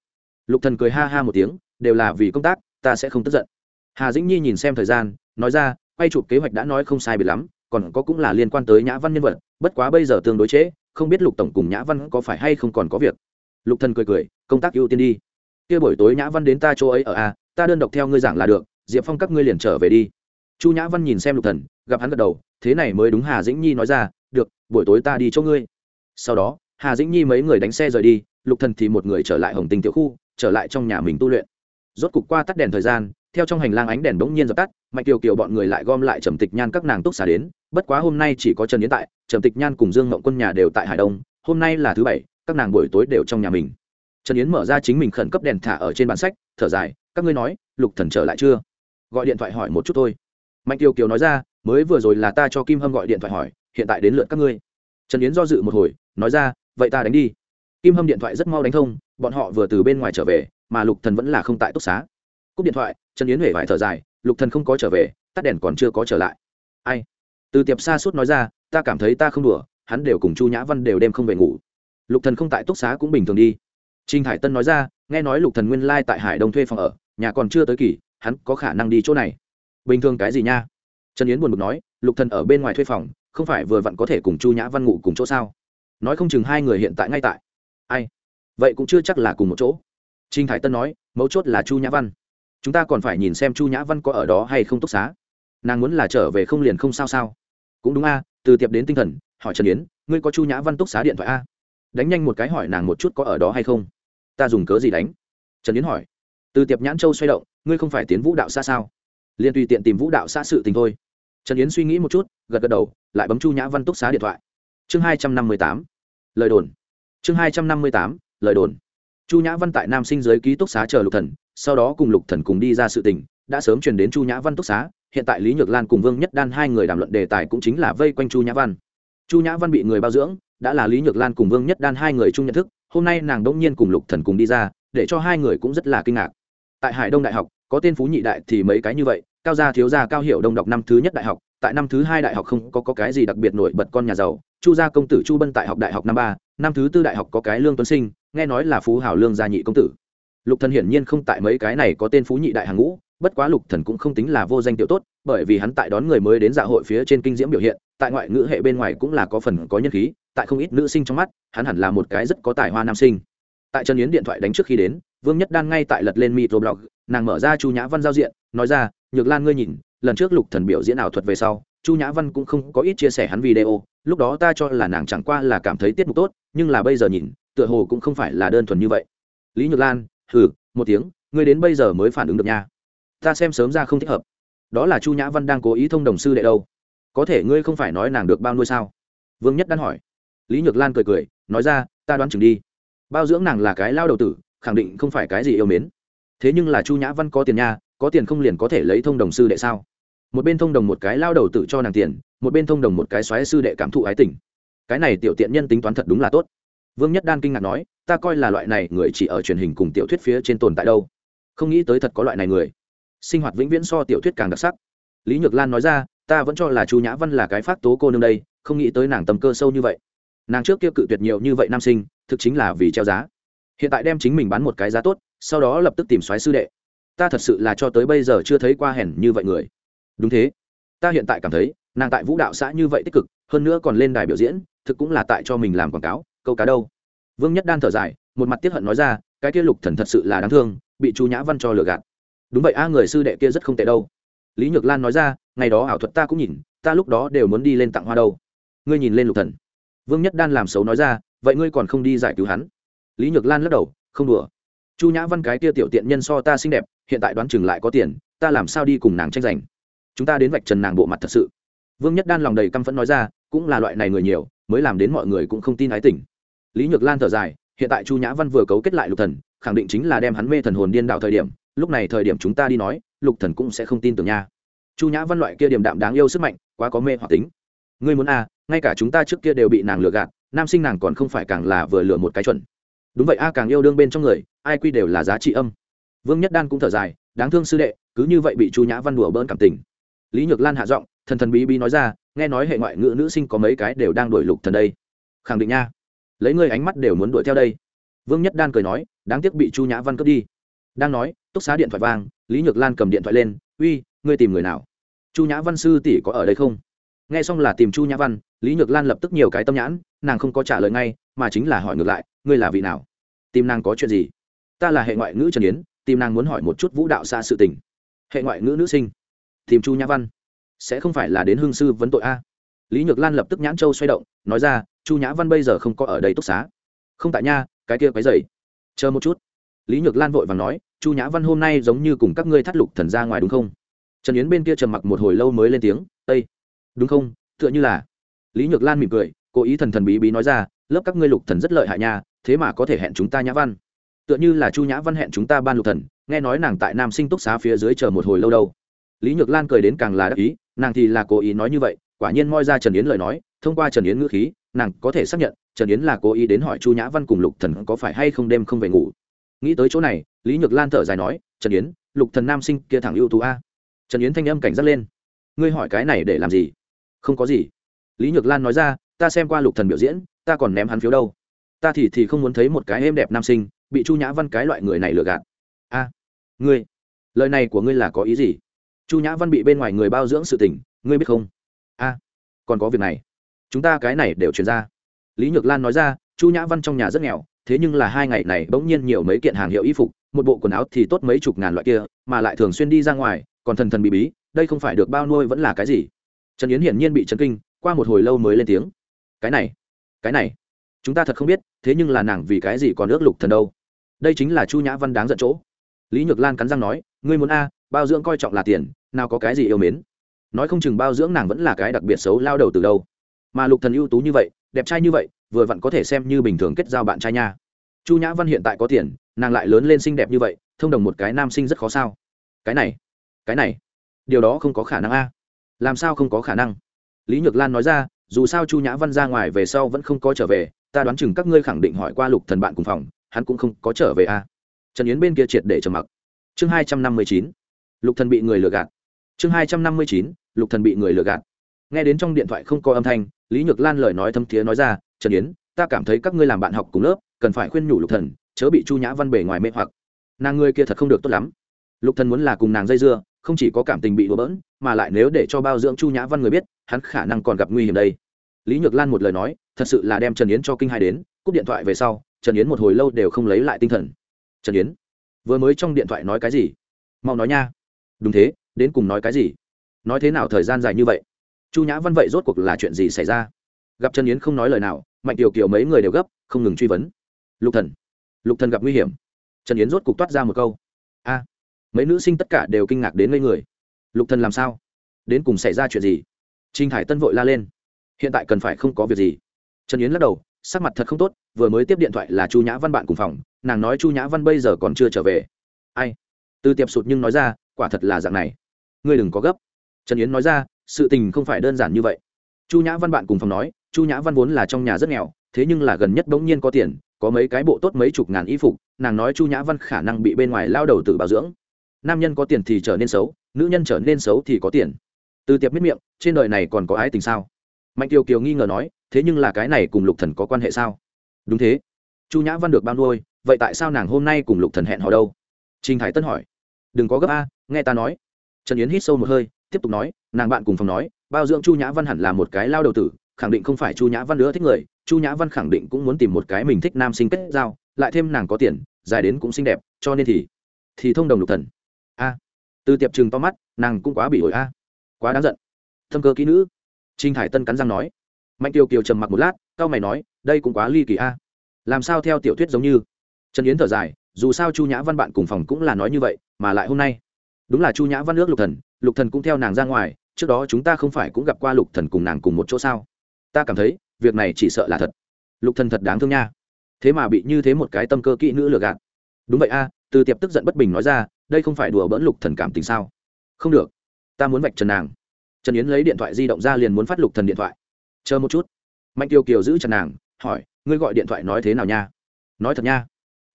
Lục thần cười ha ha một tiếng đều là vì công tác ta sẽ không tức giận. Hà dĩnh nhi nhìn xem thời gian nói ra quay chụp kế hoạch đã nói không sai biệt lắm còn có cũng là liên quan tới nhã văn nhân vật bất quá bây giờ tương đối chế, không biết lục tổng cùng nhã văn có phải hay không còn có việc. Lục thần cười cười công tác ưu tiên đi kia buổi tối nhã văn đến ta chỗ ấy ở a ta đơn độc theo ngươi giảng là được, diệp phong các ngươi liền trở về đi. Chu nhã văn nhìn xem lục thần, gặp hắn gật đầu, thế này mới đúng hà dĩnh nhi nói ra, được, buổi tối ta đi chỗ ngươi. Sau đó, hà dĩnh nhi mấy người đánh xe rời đi, lục thần thì một người trở lại hồng tinh tiểu khu, trở lại trong nhà mình tu luyện. Rốt cục qua tắt đèn thời gian, theo trong hành lang ánh đèn bỗng nhiên dập tắt, mạnh kiều kiều bọn người lại gom lại trầm tịch nhan các nàng túc xả đến, bất quá hôm nay chỉ có trần yến tại, trầm tịch nhan cùng dương mộng quân nhà đều tại hải đông, hôm nay là thứ bảy, các nàng buổi tối đều trong nhà mình trần yến mở ra chính mình khẩn cấp đèn thả ở trên bản sách, thở dài, các ngươi nói, lục thần trở lại chưa? Gọi điện thoại hỏi một chút thôi. Mạnh kiều kiều nói ra, mới vừa rồi là ta cho kim hâm gọi điện thoại hỏi, hiện tại đến lượt các ngươi. Trần yến do dự một hồi, nói ra, vậy ta đánh đi. Kim hâm điện thoại rất mau đánh thông, bọn họ vừa từ bên ngoài trở về, mà lục thần vẫn là không tại túc xá. Cúp điện thoại, trần yến huệ vải thở dài, lục thần không có trở về, tắt đèn còn chưa có trở lại. Ai? Từ tiệp xa suốt nói ra, ta cảm thấy ta không đùa, hắn đều cùng chu nhã văn đều đêm không về ngủ. Lục thần không tại túc xá cũng bình thường đi trinh hải tân nói ra, nghe nói lục thần nguyên lai tại hải đông thuê phòng ở, nhà còn chưa tới kỳ, hắn có khả năng đi chỗ này. Bình thường cái gì nha? Trần yến buồn bực nói, lục thần ở bên ngoài thuê phòng, không phải vừa vặn có thể cùng chu nhã văn ngủ cùng chỗ sao? Nói không chừng hai người hiện tại ngay tại. Ai? Vậy cũng chưa chắc là cùng một chỗ. Trinh hải tân nói, mấu chốt là chu nhã văn. Chúng ta còn phải nhìn xem chu nhã văn có ở đó hay không túc xá. Nàng muốn là trở về không liền không sao sao? Cũng đúng a, từ tiệp đến tinh thần, hỏi trần yến, ngươi có chu nhã văn túc xá điện thoại a? Đánh nhanh một cái hỏi nàng một chút có ở đó hay không. Ta dùng cớ gì đánh? Trần yến hỏi. Từ tiệp nhãn châu xoay động, ngươi không phải tiến vũ đạo xa sao? Liền tùy tiện tìm vũ đạo xa sự tình thôi. Trần yến suy nghĩ một chút, gật gật đầu, lại bấm chu nhã văn túc xá điện thoại. Chương hai trăm năm mươi tám. Lời đồn. Chương hai trăm năm mươi tám, lời đồn. Chu nhã văn tại nam sinh giới ký túc xá chờ lục thần, sau đó cùng lục thần cùng đi ra sự tình, đã sớm truyền đến chu nhã văn túc xá, hiện tại lý nhược lan cùng vương nhất đan hai người đàm luận đề tài cũng chính là vây quanh chu nhã văn. Chu nhã văn bị người bao dưỡng đã là lý nhược lan cùng vương nhất đan hai người chung nhận thức hôm nay nàng đông nhiên cùng lục thần cùng đi ra để cho hai người cũng rất là kinh ngạc. Tại hải đông đại học có tên phú nhị đại thì mấy cái như vậy cao gia thiếu gia cao hiệu đông đọc năm thứ nhất đại học tại năm thứ hai đại học không có, có cái gì đặc biệt nổi bật con nhà giàu chu gia công tử chu bân tại học đại học năm ba năm thứ tư đại học có cái lương tuấn sinh nghe nói là phú hảo lương gia nhị công tử. Lục thần hiển nhiên không tại mấy cái này có tên phú nhị đại hàng ngũ bất quá lục thần cũng không tính là vô danh tiểu tốt bởi vì hắn tại đón người mới đến dạ hội phía trên kinh diễm biểu hiện tại ngoại ngữ hệ bên ngoài cũng là có phần có nhân khí tại không ít nữ sinh trong mắt, hắn hẳn là một cái rất có tài hoa nam sinh. Tại trần yến điện thoại đánh trước khi đến, vương nhất đan ngay tại lật lên microblog, nàng mở ra chu nhã văn giao diện, nói ra, nhược lan ngươi nhìn, lần trước lục thần biểu diễn ảo thuật về sau, chu nhã văn cũng không có ít chia sẻ hắn video, lúc đó ta cho là nàng chẳng qua là cảm thấy tiết mục tốt, nhưng là bây giờ nhìn, tựa hồ cũng không phải là đơn thuần như vậy. Lý nhược lan, hừ, một tiếng, ngươi đến bây giờ mới phản ứng được nha. Ta xem sớm ra không thích hợp. Đó là chu nhã văn đang cố ý thông đồng sư đệ đâu. Có thể ngươi không phải nói nàng được bao nuôi sao? Vương nhất đan hỏi lý nhược lan cười cười, nói ra, ta đoán chừng đi. Bao dưỡng nàng là cái lao đầu tử, khẳng định không phải cái gì yêu mến. Thế nhưng là chu nhã văn có tiền nha, có tiền không liền có thể lấy thông đồng sư đệ sao? Một bên thông đồng một cái lao đầu tử cho nàng tiền, một bên thông đồng một cái xoáy sư đệ cảm thụ ái tình. Cái này tiểu tiện nhân tính toán thật đúng là tốt. Vương nhất đan kinh ngạc nói, ta coi là loại này người chỉ ở truyền hình cùng tiểu thuyết phía trên tồn tại đâu. Không nghĩ tới thật có loại này người. Sinh hoạt vĩnh viễn so tiểu thuyết càng đặc sắc. Lý nhược lan nói ra, ta vẫn cho là chu nhã văn là cái phát tố cô nương đây, không nghĩ tới nàng tầm cơ sâu như vậy nàng trước kia cự tuyệt nhiều như vậy nam sinh, thực chính là vì treo giá. Hiện tại đem chính mình bán một cái giá tốt, sau đó lập tức tìm xoáy sư đệ. Ta thật sự là cho tới bây giờ chưa thấy qua hèn như vậy người. Đúng thế. Ta hiện tại cảm thấy, nàng tại vũ đạo xã như vậy tích cực, hơn nữa còn lên đài biểu diễn, thực cũng là tại cho mình làm quảng cáo, câu cá đâu. Vương nhất đan thở dài, một mặt tiếp hận nói ra, cái kia lục thần thật sự là đáng thương, bị chu nhã văn cho lừa gạt. Đúng vậy a, người sư đệ kia rất không tệ đâu. Lý nhược lan nói ra, ngày đó ảo thuật ta cũng nhìn, ta lúc đó đều muốn đi lên tặng hoa đâu. Ngươi nhìn lên lục thần vương nhất đan làm xấu nói ra, vậy ngươi còn không đi giải cứu hắn? Lý nhược lan lắc đầu, không đùa. Chu nhã văn cái tia tiểu tiện nhân so ta xinh đẹp, hiện tại đoán chừng lại có tiền, ta làm sao đi cùng nàng tranh giành? Chúng ta đến vạch trần nàng bộ mặt thật sự. Vương nhất đan lòng đầy căm phẫn nói ra, cũng là loại này người nhiều, mới làm đến mọi người cũng không tin ái tình. Lý nhược lan thở dài, hiện tại chu nhã văn vừa cấu kết lại lục thần, khẳng định chính là đem hắn mê thần hồn điên đảo thời điểm, lúc này thời điểm chúng ta đi nói, lục thần cũng sẽ không tin tưởng nha. Chu nhã văn loại kia điểm đạm đáng yêu sức mạnh, quá có mê hoặc tính. Ngươi muốn à? Ngay cả chúng ta trước kia đều bị nàng lừa gạt, nam sinh nàng còn không phải càng là vừa lừa một cái chuẩn. Đúng vậy a, càng yêu đương bên trong người, ai quy đều là giá trị âm. Vương nhất đan cũng thở dài, đáng thương sư đệ, cứ như vậy bị chu nhã văn đùa bỡn cảm tình. Lý nhược lan hạ giọng, thần thần bí bí nói ra, nghe nói hệ ngoại ngữ nữ sinh có mấy cái đều đang đuổi lục thần đây. Khẳng định nha. Lấy ngươi ánh mắt đều muốn đuổi theo đây. Vương nhất đan cười nói, đáng tiếc bị chu nhã văn cướp đi. Đang nói, túc xá điện thoại vang, lý nhược lan cầm điện thoại lên, uy, ngươi tìm người nào? Chu nhã văn sư tỷ có ở đây không? Nghe xong là tìm chu nhã văn, lý nhược lan lập tức nhiều cái tâm nhãn, nàng không có trả lời ngay, mà chính là hỏi ngược lại, ngươi là vị nào? Tìm nàng có chuyện gì? Ta là hệ ngoại ngữ trần yến, tìm nàng muốn hỏi một chút vũ đạo xa sự tình. Hệ ngoại ngữ nữ sinh? Tìm chu nhã văn. Sẽ không phải là đến hương sư vấn tội a? Lý nhược lan lập tức nhãn châu xoay động, nói ra, chu nhã văn bây giờ không có ở đây túc xá. Không tại nha, cái kia cái dày chờ một chút. Lý nhược lan vội và nói, chu nhã văn hôm nay giống như cùng các ngươi thắt lục thần ra ngoài đúng không? Trần yến bên kia trầm mặc một hồi lâu mới lên tiếng ây đúng không? Tựa như là. Lý nhược lan mỉm cười, cố ý thần thần bí bí nói ra, lớp các ngươi lục thần rất lợi hại nha, thế mà có thể hẹn chúng ta nhã văn. Tựa như là chu nhã văn hẹn chúng ta ban lục thần, nghe nói nàng tại nam sinh túc xá phía dưới chờ một hồi lâu đâu. Lý nhược lan cười đến càng là đắc ý, nàng thì là cố ý nói như vậy, quả nhiên moi ra trần yến lời nói, thông qua trần yến ngữ khí, nàng có thể xác nhận, trần yến là cố ý đến hỏi chu nhã văn cùng lục thần có phải hay không đêm không về ngủ. Nghĩ tới chỗ này, lý nhược lan thở dài nói, trần yến, lục thần nam sinh kia thẳng ưu tú a. Trần yến thanh âm cảnh giác lên, ngươi hỏi cái này để làm gì? Không có gì. Lý nhược lan nói ra, ta xem qua lục thần biểu diễn, ta còn ném hắn phiếu đâu. Ta thì thì không muốn thấy một cái êm đẹp nam sinh, bị chu nhã văn cái loại người này lừa gạt. A, ngươi, lời này của ngươi là có ý gì? Chu nhã văn bị bên ngoài người bao dưỡng sự tình, ngươi biết không? A, còn có việc này. Chúng ta cái này đều truyền ra. Lý nhược lan nói ra, chu nhã văn trong nhà rất nghèo, thế nhưng là hai ngày này bỗng nhiên nhiều mấy kiện hàng hiệu y phục, một bộ quần áo thì tốt mấy chục ngàn loại kia, mà lại thường xuyên đi ra ngoài, còn thần thần bí bí, đây không phải được bao nuôi vẫn là cái gì? Trần yến hiển nhiên bị chấn kinh, qua một hồi lâu mới lên tiếng. Cái này cái này, chúng ta thật không biết, thế nhưng là nàng vì cái gì còn ước lục thần đâu? Đây chính là chu nhã văn đáng giận chỗ. Lý nhược lan cắn răng nói, ngươi muốn a, bao dưỡng coi trọng là tiền, nào có cái gì yêu mến. Nói không chừng bao dưỡng nàng vẫn là cái đặc biệt xấu lao đầu từ đâu. Mà lục thần ưu tú như vậy, đẹp trai như vậy, vừa vặn có thể xem như bình thường kết giao bạn trai nha. Chu nhã văn hiện tại có tiền, nàng lại lớn lên xinh đẹp như vậy, thông đồng một cái nam sinh rất khó sao. Cái này cái này, điều đó không có khả năng a làm sao không có khả năng? Lý nhược lan nói ra, dù sao chu nhã văn ra ngoài về sau vẫn không có trở về, ta đoán chừng các ngươi khẳng định hỏi qua lục thần bạn cùng phòng, hắn cũng không có trở về a trần yến bên kia triệt để trầm mặc. Chương hai trăm năm mươi chín, lục thần bị người lừa gạt. Chương hai trăm năm mươi chín, lục thần bị người lừa gạt. Nghe đến trong điện thoại không có âm thanh, lý nhược lan lời nói thâm thiế nói ra, trần yến, ta cảm thấy các ngươi làm bạn học cùng lớp, cần phải khuyên nhủ lục thần, chớ bị chu nhã văn bể ngoài mê hoặc. Nàng ngươi kia thật không được tốt lắm. Lục thần muốn là cùng nàng dây dưa không chỉ có cảm tình bị đổ bỡn, mà lại nếu để cho bao dưỡng chu nhã văn người biết, hắn khả năng còn gặp nguy hiểm đây. Lý nhược lan một lời nói, thật sự là đem trần yến cho kinh hai đến, cúp điện thoại về sau, trần yến một hồi lâu đều không lấy lại tinh thần. Trần yến, vừa mới trong điện thoại nói cái gì? Mau nói nha. Đúng thế, đến cùng nói cái gì? Nói thế nào thời gian dài như vậy? Chu nhã văn vậy rốt cuộc là chuyện gì xảy ra? Gặp trần yến không nói lời nào, mạnh tiểu kiều mấy người đều gấp, không ngừng truy vấn. Lục thần lục thần gặp nguy hiểm. Trần yến rốt cục toát ra một câu. A mấy nữ sinh tất cả đều kinh ngạc đến ngây người. Lục thần làm sao? Đến cùng xảy ra chuyện gì? Trinh hải tân vội la lên. Hiện tại cần phải không có việc gì. Trần yến lắc đầu, sắc mặt thật không tốt, vừa mới tiếp điện thoại là chu nhã văn bạn cùng phòng, nàng nói chu nhã văn bây giờ còn chưa trở về. Ai? Từ tiệp sụt nhưng nói ra, quả thật là dạng này. Ngươi đừng có gấp. Trần yến nói ra, sự tình không phải đơn giản như vậy. Chu nhã văn bạn cùng phòng nói, chu nhã văn vốn là trong nhà rất nghèo, thế nhưng là gần nhất bỗng nhiên có tiền, có mấy cái bộ tốt mấy chục ngàn y phục, nàng nói chu nhã văn khả năng bị bên ngoài lao đầu tự bảo dưỡng nam nhân có tiền thì trở nên xấu, nữ nhân trở nên xấu thì có tiền. Từ tiệp miết miệng, trên đời này còn có ái tình sao? Mạnh kiều kiều nghi ngờ nói, thế nhưng là cái này cùng lục thần có quan hệ sao? Đúng thế. Chu nhã văn được bao nuôi, vậy tại sao nàng hôm nay cùng lục thần hẹn hò đâu? Trình hải tân hỏi. Đừng có gấp a, nghe ta nói. Trần yến hít sâu một hơi, tiếp tục nói, nàng bạn cùng phòng nói, bao dưỡng chu nhã văn hẳn là một cái lao đầu tử, khẳng định không phải chu nhã văn nữa thích người, chu nhã văn khẳng định cũng muốn tìm một cái mình thích nam sinh kết giao, lại thêm nàng có tiền, dài đến cũng xinh đẹp, cho nên thì thì thông đồng lục thần a. Từ tiệp chừng to mắt, nàng cũng quá bị ổi a. Quá đáng giận. Thâm cơ kỹ nữ. Trinh hải tân cắn răng nói. Mạnh tiêu kiều trầm mặc một lát cao mày nói, đây cũng quá ly kỳ a. Làm sao theo tiểu thuyết giống như? Trần yến thở dài, dù sao chu nhã văn bạn cùng phòng cũng là nói như vậy, mà lại hôm nay. Đúng là chu nhã văn nước lục thần lục thần cũng theo nàng ra ngoài, trước đó chúng ta không phải cũng gặp qua lục thần cùng nàng cùng một chỗ sao? Ta cảm thấy, việc này chỉ sợ là thật. Lục thần thật đáng thương nha. Thế mà bị như thế một cái tâm cơ kỹ nữ lừa gạt. Đúng vậy a, từ tiệp tức giận bất bình nói ra đây không phải đùa bỡn lục thần cảm tình sao? Không được, ta muốn vạch trần nàng. Trần yến lấy điện thoại di động ra liền muốn phát lục thần điện thoại. Chờ một chút. Mạnh tiêu kiều giữ chặt nàng, hỏi, ngươi gọi điện thoại nói thế nào nha? Nói thật nha.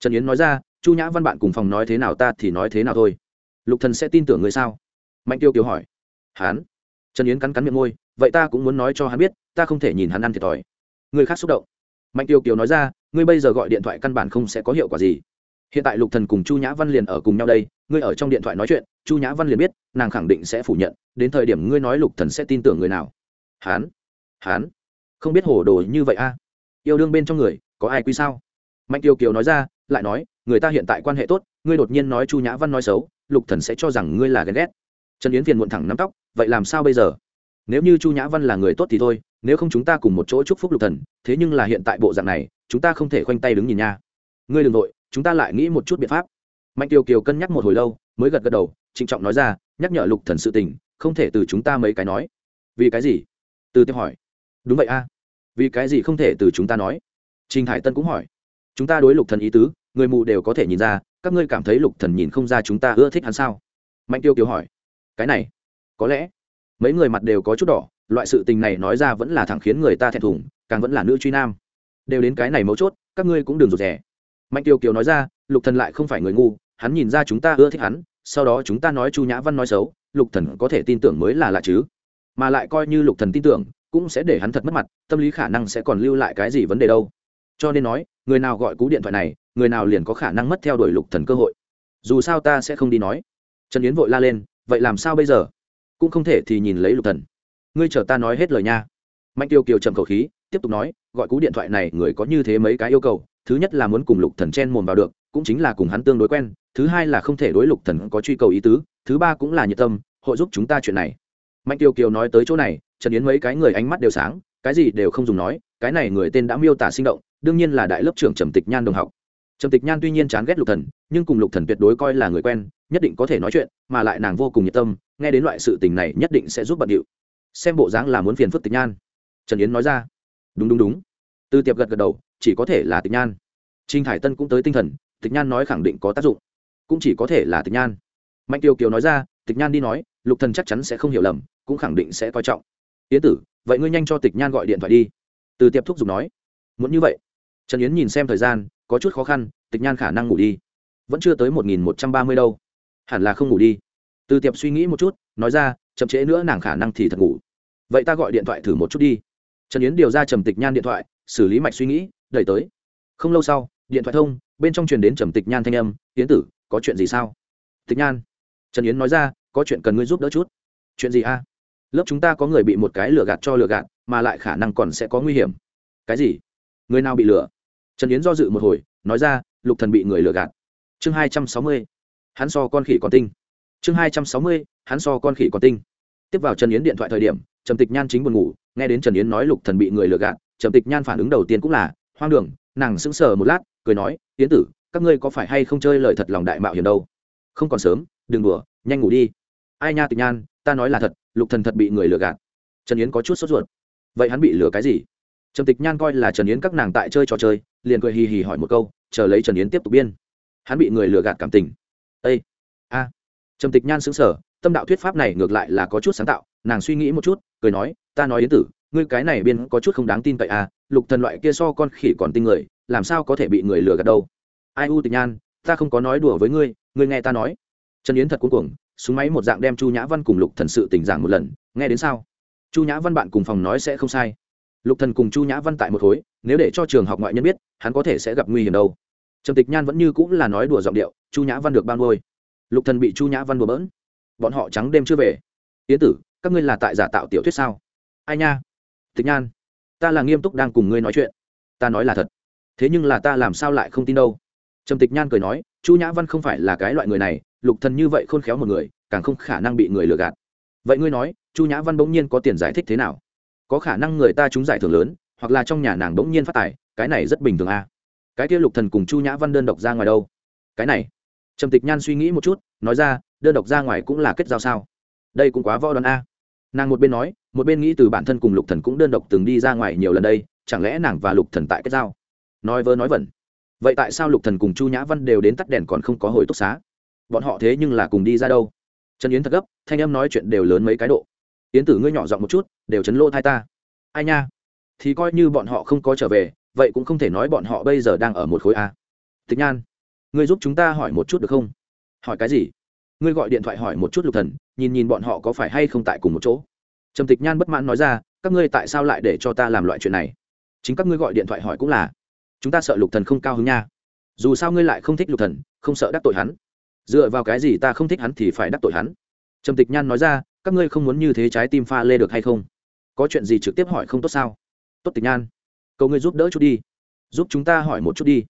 Trần yến nói ra, chu nhã văn bạn cùng phòng nói thế nào ta thì nói thế nào thôi. Lục thần sẽ tin tưởng ngươi sao? Mạnh tiêu kiều hỏi. Hán trần yến cắn cắn miệng môi, vậy ta cũng muốn nói cho hắn biết, ta không thể nhìn hắn ăn thiệt thòi. Người khác xúc động. Mạnh tiêu kiều nói ra, ngươi bây giờ gọi điện thoại căn bản không sẽ có hiệu quả gì. Hiện tại lục thần cùng chu nhã văn liền ở cùng nhau đây ngươi ở trong điện thoại nói chuyện, chu nhã văn liền biết, nàng khẳng định sẽ phủ nhận, đến thời điểm ngươi nói lục thần sẽ tin tưởng người nào. Hán hán, không biết hồ đồ như vậy a. Yêu đương bên trong người, có ai quy sao? Mạnh tiêu kiều nói ra, lại nói, người ta hiện tại quan hệ tốt, ngươi đột nhiên nói chu nhã văn nói xấu, lục thần sẽ cho rằng ngươi là ghen ghét. Trần yến phiền muộn thẳng nắm tóc, vậy làm sao bây giờ? Nếu như chu nhã văn là người tốt thì thôi, nếu không chúng ta cùng một chỗ chúc phúc lục thần, thế nhưng là hiện tại bộ dạng này, chúng ta không thể khoanh tay đứng nhìn nha. Ngươi đừng nội chúng ta lại nghĩ một chút biện pháp mạnh tiêu kiều cân nhắc một hồi lâu, mới gật gật đầu, trịnh trọng nói ra, nhắc nhở lục thần sự tình, không thể từ chúng ta mấy cái nói. Vì cái gì? Từ tiếp hỏi. Đúng vậy a. Vì cái gì không thể từ chúng ta nói? Trình hải tân cũng hỏi. Chúng ta đối lục thần ý tứ, người mù đều có thể nhìn ra, các ngươi cảm thấy lục thần nhìn không ra chúng ta ưa thích hắn sao? Mạnh tiêu kiều hỏi. Cái này, có lẽ, mấy người mặt đều có chút đỏ, loại sự tình này nói ra vẫn là thẳng khiến người ta thẹn thùng, càng vẫn là nữ truy nam. Đều đến cái này mấu chốt, các ngươi cũng đừng rụt rè. Mạnh tiêu kiều nói ra, lục thần lại không phải người ngu hắn nhìn ra chúng ta ưa thích hắn, sau đó chúng ta nói chu nhã văn nói xấu, lục thần có thể tin tưởng mới là lạ chứ. Mà lại coi như lục thần tin tưởng, cũng sẽ để hắn thật mất mặt, tâm lý khả năng sẽ còn lưu lại cái gì vấn đề đâu. Cho nên nói, người nào gọi cú điện thoại này, người nào liền có khả năng mất theo đuổi lục thần cơ hội. Dù sao ta sẽ không đi nói. Trần yến vội la lên, vậy làm sao bây giờ? Cũng không thể thì nhìn lấy lục thần. Ngươi chờ ta nói hết lời nha. Mạnh tiêu kiều trầm khẩu khí, tiếp tục nói, gọi cú điện thoại này người có như thế mấy cái yêu cầu, thứ nhất là muốn cùng lục thần chen mồm vào được, cũng chính là cùng hắn tương đối quen thứ hai là không thể đối lục thần có truy cầu ý tứ, thứ ba cũng là nhiệt tâm, hội giúp chúng ta chuyện này. Mạnh kiều kiều nói tới chỗ này, trần yến mấy cái người ánh mắt đều sáng, cái gì đều không dùng nói, cái này người tên đã miêu tả sinh động, đương nhiên là đại lớp trưởng trầm tịch nhan đồng học. Trầm tịch nhan tuy nhiên chán ghét lục thần, nhưng cùng lục thần tuyệt đối coi là người quen, nhất định có thể nói chuyện, mà lại nàng vô cùng nhiệt tâm, nghe đến loại sự tình này nhất định sẽ giúp bận điệu. Xem bộ dáng là muốn phiền phức tịch nhan. Trần yến nói ra. Đúng đúng đúng. Từ tiệp gật gật đầu, chỉ có thể là tịch nhan. Trinh hải tân cũng tới tinh thần, tịch nhan nói khẳng định có tác dụng cũng chỉ có thể là tịch nhan. Mạnh tiêu kiều nói ra, tịch nhan đi nói, lục thần chắc chắn sẽ không hiểu lầm, cũng khẳng định sẽ coi trọng. Yến tử, vậy ngươi nhanh cho tịch nhan gọi điện thoại đi. Từ tiệp thúc giục nói, muốn như vậy. Trần yến nhìn xem thời gian, có chút khó khăn, tịch nhan khả năng ngủ đi. Vẫn chưa tới một nghìn một trăm ba mươi đâu. Hẳn là không ngủ đi. Từ tiệp suy nghĩ một chút, nói ra, chậm trễ nữa nàng khả năng thì thật ngủ. Vậy ta gọi điện thoại thử một chút đi. Trần yến điều ra trầm tịch nhan điện thoại, xử lý mạch suy nghĩ, đẩy tới. Không lâu sau, điện thoại thông, bên trong truyền đến trầm tịch nhan thanh âm, yến tử có chuyện gì sao? Tịch nhan, trần yến nói ra, có chuyện cần ngươi giúp đỡ chút. Chuyện gì a? Lớp chúng ta có người bị một cái lừa gạt cho lừa gạt, mà lại khả năng còn sẽ có nguy hiểm. Cái gì? Người nào bị lừa? Trần yến do dự một hồi, nói ra, lục thần bị người lừa gạt. Chương hai trăm sáu mươi, hắn so con khỉ còn tinh. Chương hai trăm sáu mươi, hắn so con khỉ còn tinh. Tiếp vào trần yến điện thoại thời điểm, trầm tịch nhan chính buồn ngủ, nghe đến trần yến nói lục thần bị người lừa gạt, trầm tịch nhan phản ứng đầu tiên cũng là, hoang đường. Nàng sững sờ một lát, cười nói, yến tử các ngươi có phải hay không chơi lời thật lòng đại mạo hiểm đâu? Không còn sớm, đừng đùa, nhanh ngủ đi. Ai nha tịch nhan, ta nói là thật, lục thần thật bị người lừa gạt. Trần yến có chút sốt ruột. Vậy hắn bị lừa cái gì? Trầm tịch nhan coi là trần yến các nàng tại chơi trò chơi, liền cười hì hì hỏi một câu, chờ lấy trần yến tiếp tục biên. Hắn bị người lừa gạt cảm tình. Ây a! Trầm tịch nhan xứng sở tâm đạo thuyết pháp này ngược lại là có chút sáng tạo, nàng suy nghĩ một chút, cười nói, ta nói yến tử, ngươi cái này biên có chút không đáng tin cậy à lục thần loại kia so con khỉ còn tinh người, làm sao có thể bị người lừa gạt đâu? Ai u tịch nhan, ta không có nói đùa với ngươi ngươi nghe ta nói. Trần yến thật cuống cuồng, súng máy một dạng đem chu nhã văn cùng lục thần sự tình giảng một lần, nghe đến sao? Chu nhã văn bạn cùng phòng nói sẽ không sai. Lục thần cùng chu nhã văn tại một khối, nếu để cho trường học ngoại nhân biết, hắn có thể sẽ gặp nguy hiểm đâu. Trầm tịch nhan vẫn như cũng là nói đùa giọng điệu, chu nhã văn được ban ngôi lục thần bị chu nhã văn đùa bỡn. Bọn họ trắng đêm chưa về. Yến tử, các ngươi là tại giả tạo tiểu thuyết sao? Ai nha? Tịch nhan, ta là nghiêm túc đang cùng ngươi nói chuyện. Ta nói là thật. Thế nhưng là ta làm sao lại không tin đâu? Trầm tịch nhan cười nói, chu nhã văn không phải là cái loại người này, lục thần như vậy khôn khéo một người, càng không khả năng bị người lừa gạt. Vậy ngươi nói, chu nhã văn bỗng nhiên có tiền giải thích thế nào? Có khả năng người ta trúng giải thưởng lớn, hoặc là trong nhà nàng bỗng nhiên phát tài, cái này rất bình thường a. À? cái kia lục thần cùng chu nhã văn đơn độc ra ngoài đâu? Cái này. Trầm tịch nhan suy nghĩ một chút, nói ra, đơn độc ra ngoài cũng là kết giao sao? Đây cũng quá võ đoán a. Nàng một bên nói, một bên nghĩ từ bản thân cùng lục thần cũng đơn độc từng đi ra ngoài nhiều lần đây, chẳng lẽ nàng và lục thần tại kết giao? Nói vơ nói vẩn vậy tại sao lục thần cùng chu nhã văn đều đến tắt đèn còn không có hồi túc xá? Bọn họ thế nhưng là cùng đi ra đâu? Trần yến thật gấp, thanh âm nói chuyện đều lớn mấy cái độ. Yến tử ngươi nhỏ giọng một chút, đều chấn lô thai ta. Ai nha? Thì coi như bọn họ không có trở về, vậy cũng không thể nói bọn họ bây giờ đang ở một khối a. Tịch nhan, ngươi giúp chúng ta hỏi một chút được không? Hỏi cái gì? Ngươi gọi điện thoại hỏi một chút lục thần, nhìn nhìn bọn họ có phải hay không tại cùng một chỗ. Trầm tịch nhan bất mãn nói ra, các ngươi tại sao lại để cho ta làm loại chuyện này? Chính các ngươi gọi điện thoại hỏi cũng là chúng ta sợ lục thần không cao hứng nha. Dù sao ngươi lại không thích lục thần, không sợ đắc tội hắn. Dựa vào cái gì ta không thích hắn thì phải đắc tội hắn? Trầm tịch nhan nói ra, các ngươi không muốn như thế trái tim pha lê được hay không? Có chuyện gì trực tiếp hỏi không tốt sao? Tốt tịch nhan, cầu ngươi giúp đỡ chút đi. Giúp chúng ta hỏi một chút đi.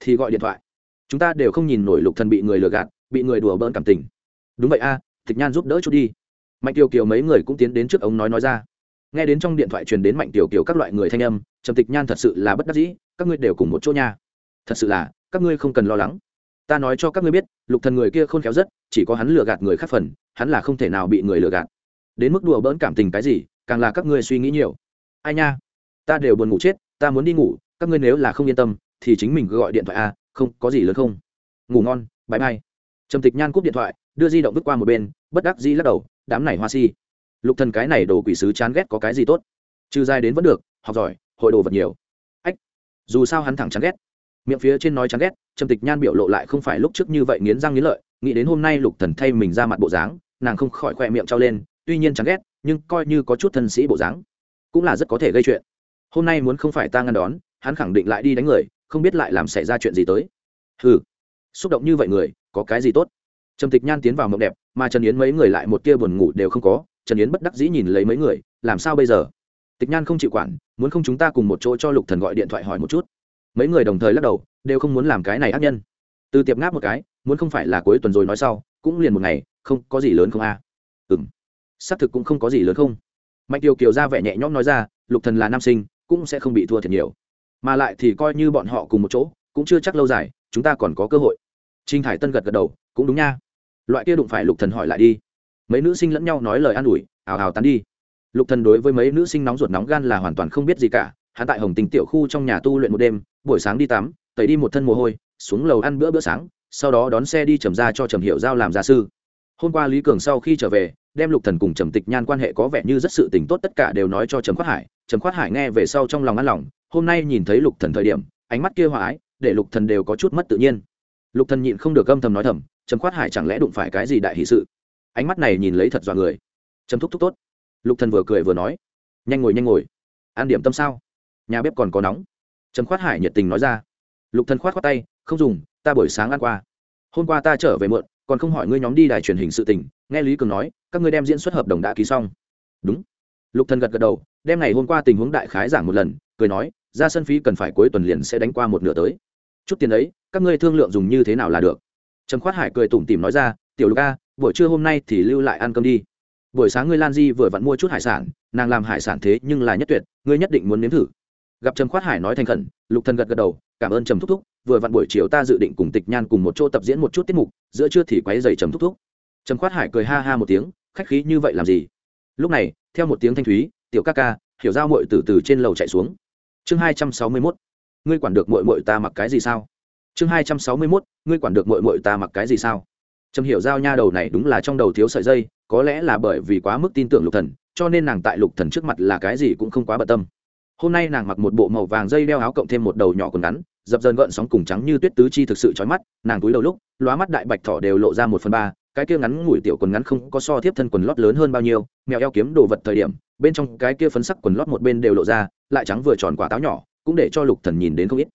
Thì gọi điện thoại. Chúng ta đều không nhìn nổi lục thần bị người lừa gạt, bị người đùa bỡn cảm tình. Đúng vậy a, tịch nhan giúp đỡ chút đi. Mạnh kiều kiều mấy người cũng tiến đến trước ống nói nói ra nghe đến trong điện thoại truyền đến mạnh tiểu kiều các loại người thanh âm, trầm tịch nhan thật sự là bất đắc dĩ, các ngươi đều cùng một chỗ nha. Thật sự là, các ngươi không cần lo lắng. Ta nói cho các ngươi biết, lục thần người kia khôn khéo rất, chỉ có hắn lừa gạt người khác phần, hắn là không thể nào bị người lừa gạt. Đến mức đùa bỡn cảm tình cái gì, càng là các ngươi suy nghĩ nhiều. Ai nha? Ta đều buồn ngủ chết, ta muốn đi ngủ, các ngươi nếu là không yên tâm, thì chính mình cứ gọi điện thoại a, không, có gì lớn không? Ngủ ngon bãi bay trầm tịch nhan cúp điện thoại, đưa di động vứt qua một bên, bất đắc dĩ lắc đầu, đám này hoa si lục thần cái này đồ quỷ sứ chán ghét có cái gì tốt? Trừ dài đến vẫn được, học giỏi, hội đồ vật nhiều. Ách, dù sao hắn thẳng chán ghét. Miệng phía trên nói chán ghét, trầm tịch nhan biểu lộ lại không phải lúc trước như vậy nghiến răng nghiến lợi, nghĩ đến hôm nay lục thần thay mình ra mặt bộ dáng, nàng không khỏi khoe miệng trao lên, tuy nhiên chán ghét, nhưng coi như có chút thân sĩ bộ dáng, cũng là rất có thể gây chuyện. Hôm nay muốn không phải ta ngăn đón, hắn khẳng định lại đi đánh người, không biết lại làm xảy ra chuyện gì tới. Hừ, xúc động như vậy người, có cái gì tốt? Trầm tịch nhan tiến vào mộng đẹp, mà trần yến mấy người lại một tia buồn ngủ đều không có trần yến bất đắc dĩ nhìn lấy mấy người làm sao bây giờ? Tịch nhan không chịu quản muốn không chúng ta cùng một chỗ cho lục thần gọi điện thoại hỏi một chút. Mấy người đồng thời lắc đầu đều không muốn làm cái này ác nhân. Từ tiệp ngáp một cái muốn không phải là cuối tuần rồi nói sau cũng liền một ngày không có gì lớn không a? À. Ừm, xác thực cũng không có gì lớn không. Mạnh Tiêu kiều ra vẻ nhẹ nhõm nói ra lục thần là nam sinh cũng sẽ không bị thua thiệt nhiều. Mà lại thì coi như bọn họ cùng một chỗ cũng chưa chắc lâu dài chúng ta còn có cơ hội. Trinh thải tân gật gật đầu cũng đúng nha. Loại kia đụng phải lục thần hỏi lại đi mấy nữ sinh lẫn nhau nói lời an ủi, ào ào tán đi. Lục thần đối với mấy nữ sinh nóng ruột nóng gan là hoàn toàn không biết gì cả, hắn tại hồng tình tiểu khu trong nhà tu luyện một đêm, buổi sáng đi tắm, tẩy đi một thân mồ hôi, xuống lầu ăn bữa bữa sáng, sau đó đón xe đi trầm ra cho trầm hiệu giao làm gia sư. Hôm qua lý cường sau khi trở về, đem lục thần cùng trầm tịch nhan quan hệ có vẻ như rất sự tình tốt tất cả đều nói cho trầm khoát hải, trầm khoát hải nghe về sau trong lòng ăn lòng, hôm nay nhìn thấy lục thần thời điểm, ánh mắt kia hòa ái, để lục thần đều có chút mất tự nhiên. Lục thần nhịn không được âm thầm nói thầm, trầm khoát hải chẳng lẽ đụng phải cái gì đại hỷ sự? Ánh mắt này nhìn lấy thật dọa người. Trầm thúc thúc tốt. Lục thần vừa cười vừa nói, nhanh ngồi nhanh ngồi. Ăn điểm tâm sao? Nhà bếp còn có nóng. Trầm khoát hải nhiệt tình nói ra. Lục thần khoát khoát tay, không dùng, ta buổi sáng ăn qua. Hôm qua ta trở về muộn, còn không hỏi ngươi nhóm đi đài truyền hình sự tình, nghe lý cường nói, các ngươi đem diễn xuất hợp đồng đã ký xong. Đúng. Lục thần gật gật đầu đem ngày hôm qua tình huống đại khái giảng một lần, cười nói, ra sân phí cần phải cuối tuần liền sẽ đánh qua một nửa tới. Chút tiền ấy, các ngươi thương lượng dùng như thế nào là được. Trầm khoát hải cười tủm tỉm nói ra, tiểu lục a buổi trưa hôm nay thì lưu lại ăn cơm đi. Buổi sáng ngươi lan di vừa vặn mua chút hải sản, nàng làm hải sản thế nhưng là nhất tuyệt, ngươi nhất định muốn nếm thử. Gặp trầm khoát hải nói thành khẩn, lục thần gật gật đầu, cảm ơn trầm thúc thúc, vừa vặn buổi chiều ta dự định cùng tịch nhan cùng một chỗ tập diễn một chút tiết mục, giữa trưa thì quấy giày trầm thúc thúc. Trầm khoát hải cười ha ha một tiếng, khách khí như vậy làm gì? Lúc này, theo một tiếng thanh thúy, tiểu ca ca, hiểu giao muội từ từ trên lầu chạy xuống. Chương hai trăm sáu mươi mốt, ngươi quản được muội muội ta mặc cái gì sao? Chương hai trăm sáu mươi mốt, ngươi quản được muội muội ta mặc cái gì sao? Trầm hiểu giao nha đầu này đúng là trong đầu thiếu sợi dây, có lẽ là bởi vì quá mức tin tưởng lục thần, cho nên nàng tại lục thần trước mặt là cái gì cũng không quá bận tâm. Hôm nay nàng mặc một bộ màu vàng dây đeo áo cộng thêm một đầu nhỏ quần ngắn, dập dần gợn sóng cùng trắng như tuyết tứ chi thực sự chói mắt, nàng túi đầu lúc, lóa mắt đại bạch thỏ đều lộ ra một phần ba, cái kia ngắn ngủi tiểu quần ngắn không có so tiếp thân quần lót lớn hơn bao nhiêu, mèo eo kiếm đồ vật thời điểm, bên trong cái kia phấn sắc quần lót một bên đều lộ ra, lại trắng vừa tròn quả táo nhỏ, cũng để cho lục thần nhìn đến không ít.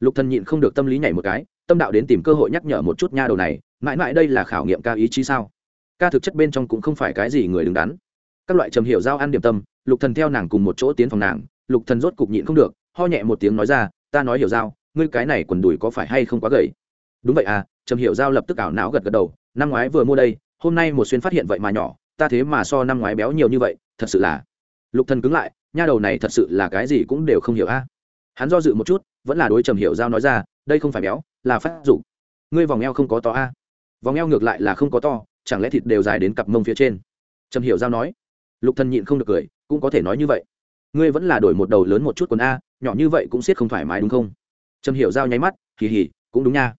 Lục thần nhịn không được tâm lý nhảy một cái tâm đạo đến tìm cơ hội nhắc nhở một chút nha đầu này, mãi mãi đây là khảo nghiệm ca ý chí sao? Ca thực chất bên trong cũng không phải cái gì người đứng đắn. Các loại trầm hiểu giao ăn điểm tâm, lục thần theo nàng cùng một chỗ tiến phòng nàng, lục thần rốt cục nhịn không được, ho nhẹ một tiếng nói ra, ta nói hiểu giao, ngươi cái này quần đùi có phải hay không quá gầy? Đúng vậy à trầm hiểu giao lập tức ảo não gật gật đầu, năm ngoái vừa mua đây, hôm nay một xuyên phát hiện vậy mà nhỏ, ta thế mà so năm ngoái béo nhiều như vậy, thật sự là lục thần cứng lại, nha đầu này thật sự là cái gì cũng đều không hiểu a. Hắn do dự một chút, vẫn là đối trầm hiểu giao nói ra, đây không phải béo là phát dụng ngươi vòng eo không có to a? Vòng eo ngược lại là không có to, chẳng lẽ thịt đều dài đến cặp mông phía trên? Trầm hiểu giao nói. Lục thần nhịn không được cười, cũng có thể nói như vậy. Ngươi vẫn là đổi một đầu lớn một chút quần a, nhỏ như vậy cũng siết không thoải mái đúng không? Trầm hiểu giao nháy mắt hì hì cũng đúng nha.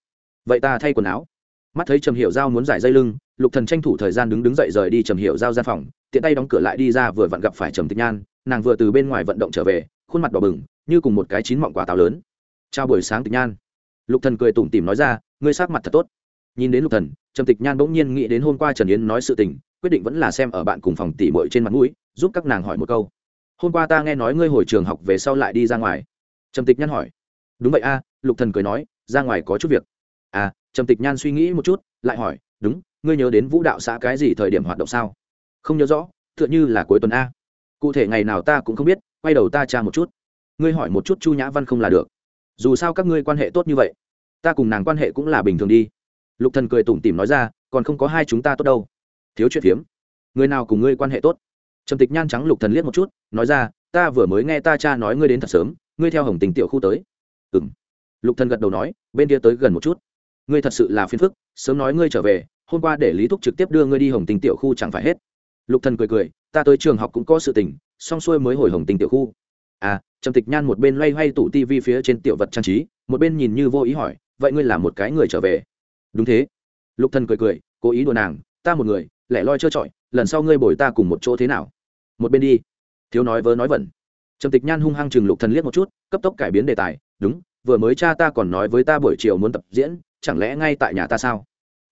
Vậy ta thay quần áo. Mắt thấy trầm hiểu giao muốn giải dây lưng, lục thần tranh thủ thời gian đứng đứng dậy rời đi trầm hiểu giao gian phòng, tiện tay đóng cửa lại đi ra vừa vặn gặp phải trầm tịch nhan, nàng vừa từ bên ngoài vận động trở về, khuôn mặt đỏ bừng, như cùng một cái chín mọng quả táo lớn. Chào buổi sáng tịch nhan lục thần cười tủm tỉm nói ra, ngươi sắc mặt thật tốt. Nhìn đến lục thần, trầm tịch nhan bỗng nhiên nghĩ đến hôm qua trần yến nói sự tình, quyết định vẫn là xem ở bạn cùng phòng tỉ muội trên mặt mũi, giúp các nàng hỏi một câu. Hôm qua ta nghe nói ngươi hồi trường học về sau lại đi ra ngoài. Trầm tịch nhan hỏi. Đúng vậy a, lục thần cười nói, ra ngoài có chút việc. À trầm tịch nhan suy nghĩ một chút, lại hỏi, đúng, ngươi nhớ đến vũ đạo xã cái gì thời điểm hoạt động sao? Không nhớ rõ, tựa như là cuối tuần a. Cụ thể ngày nào ta cũng không biết, quay đầu ta tra một chút. Ngươi hỏi một chút chu nhã văn không là được dù sao các ngươi quan hệ tốt như vậy, ta cùng nàng quan hệ cũng là bình thường đi. Lục thần cười tủm tỉm nói ra, còn không có hai chúng ta tốt đâu. Thiếu chuyện phiếm người nào cùng ngươi quan hệ tốt? Trầm tịch nhan trắng lục thần liếc một chút, nói ra, ta vừa mới nghe ta cha nói ngươi đến thật sớm, ngươi theo hồng tình tiểu khu tới. Ừm. Lục thần gật đầu nói, bên kia tới gần một chút. Ngươi thật sự là phiền phức, sớm nói ngươi trở về, hôm qua để lý thúc trực tiếp đưa ngươi đi hồng tình tiểu khu chẳng phải hết. Lục thần cười cười, ta tới trường học cũng có sự tình, xong xuôi mới hồi hồng tình tiểu khu. À trầm tịch nhan một bên loay hoay tủ tivi phía trên tiểu vật trang trí, một bên nhìn như vô ý hỏi, vậy ngươi là một cái người trở về? Đúng thế. Lục thần cười cười, cố ý đùa nàng, ta một người, lẻ loi trơ trọi, lần sau ngươi bồi ta cùng một chỗ thế nào? Một bên đi. Thiếu nói vớ nói vẩn. Trầm tịch nhan hung hăng chừng lục thần liếc một chút, cấp tốc cải biến đề tài, đúng, vừa mới cha ta còn nói với ta buổi chiều muốn tập diễn, chẳng lẽ ngay tại nhà ta sao?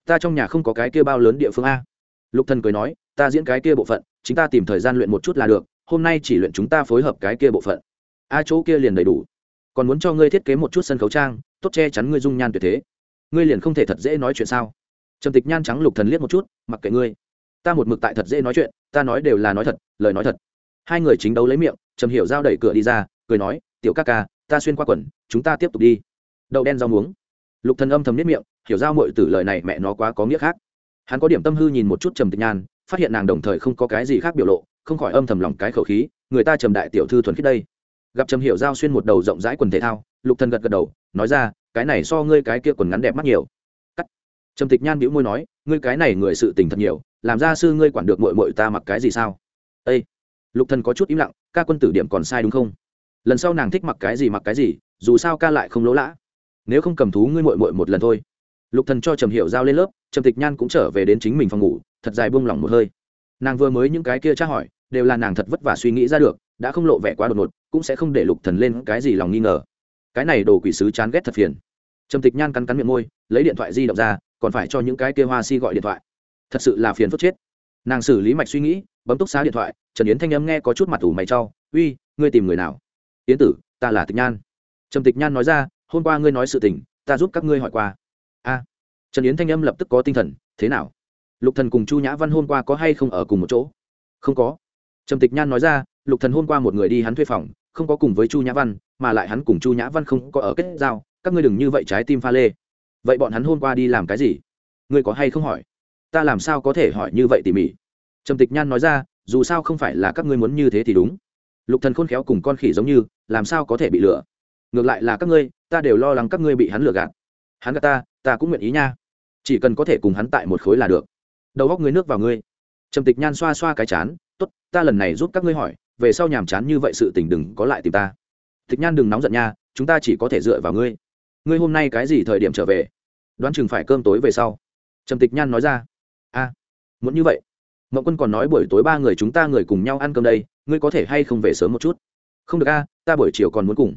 Ta trong nhà không có cái kia bao lớn địa phương a. Lục thần cười nói, ta diễn cái kia bộ phận, chính ta tìm thời gian luyện một chút là được, hôm nay chỉ luyện chúng ta phối hợp cái kia bộ phận a chỗ kia liền đầy đủ. Còn muốn cho ngươi thiết kế một chút sân khấu trang, tốt che chắn ngươi dung nhan tuyệt thế. Ngươi liền không thể thật dễ nói chuyện sao? Trầm tịch nhan trắng lục thần liếc một chút, mặc kệ ngươi. Ta một mực tại thật dễ nói chuyện, ta nói đều là nói thật, lời nói thật. Hai người chính đấu lấy miệng, trầm hiểu giao đẩy cửa đi ra, cười nói, tiểu ca ca, ta xuyên qua quần, chúng ta tiếp tục đi. Đậu đen rau muống. Lục thần âm thầm niết miệng, hiểu giao muội tử lời này mẹ nó quá có nghĩa khác. Hắn có điểm tâm hư nhìn một chút trầm tịch nhan, phát hiện nàng đồng thời không có cái gì khác biểu lộ, không khỏi âm thầm lòng cái khẩu khí, người ta trầm đại tiểu thư thuần khiết đây gặp trầm hiểu giao xuyên một đầu rộng rãi quần thể thao, lục thần gật gật đầu, nói ra, cái này so ngươi cái kia quần ngắn đẹp mắt nhiều. Cắt. Trầm tịch nhan bĩu môi nói, ngươi cái này người sự tình thật nhiều, làm ra sư ngươi quản được muội muội ta mặc cái gì sao? Ê! lục thần có chút im lặng, ca quân tử điểm còn sai đúng không? Lần sau nàng thích mặc cái gì mặc cái gì, dù sao ca lại không lỗ lã. Nếu không cầm thú ngươi muội muội một lần thôi. Lục thần cho trầm hiểu giao lên lớp, trầm tịch nhan cũng trở về đến chính mình phòng ngủ, thật dài buông lỏng một hơi. Nàng vừa mới những cái kia tra hỏi, đều là nàng thật vất vả suy nghĩ ra được đã không lộ vẻ quá đột ngột, cũng sẽ không để lục thần lên cái gì lòng nghi ngờ. Cái này đồ quỷ sứ chán ghét thật phiền. Trầm tịch nhan cắn cắn miệng môi, lấy điện thoại di động ra, còn phải cho những cái kia hoa si gọi điện thoại. Thật sự là phiền phức chết. Nàng xử lý mạch suy nghĩ, bấm túc xá điện thoại, trần yến thanh âm nghe có chút mặt ủ mày cho, uy, ngươi tìm người nào? Yến tử, ta là tịch nhan. Trầm tịch nhan nói ra, hôm qua ngươi nói sự tình, ta giúp các ngươi hỏi qua. A. Trần yến thanh âm lập tức có tinh thần, thế nào? Lục thần cùng chu nhã văn hôm qua có hay không ở cùng một chỗ? Không có. Trầm tịch nhan nói ra lục thần hôm qua một người đi hắn thuê phòng, không có cùng với chu nhã văn, mà lại hắn cùng chu nhã văn không có ở kết giao, các ngươi đừng như vậy trái tim pha lê. Vậy bọn hắn hôm qua đi làm cái gì? Ngươi có hay không hỏi? Ta làm sao có thể hỏi như vậy tỉ mỉ? Trầm tịch nhan nói ra, dù sao không phải là các ngươi muốn như thế thì đúng. Lục thần khôn khéo cùng con khỉ giống như, làm sao có thể bị lừa? Ngược lại là các ngươi, ta đều lo lắng các ngươi bị hắn lừa gạt. Hắn gạt ta ta cũng nguyện ý nha. Chỉ cần có thể cùng hắn tại một khối là được. Đầu góc ngươi nước vào ngươi. Trầm tịch nhan xoa xoa cái chán, tốt, ta lần này giúp các ngươi hỏi về sau nhàm chán như vậy sự tình đừng có lại tìm ta. Tịch nhan đừng nóng giận nha, chúng ta chỉ có thể dựa vào ngươi. Ngươi hôm nay cái gì thời điểm trở về? Đoán chừng phải cơm tối về sau. Trầm tịch nhan nói ra. A, muốn như vậy. Mậu quân còn nói buổi tối ba người chúng ta người cùng nhau ăn cơm đây, ngươi có thể hay không về sớm một chút? Không được a, ta buổi chiều còn muốn cùng.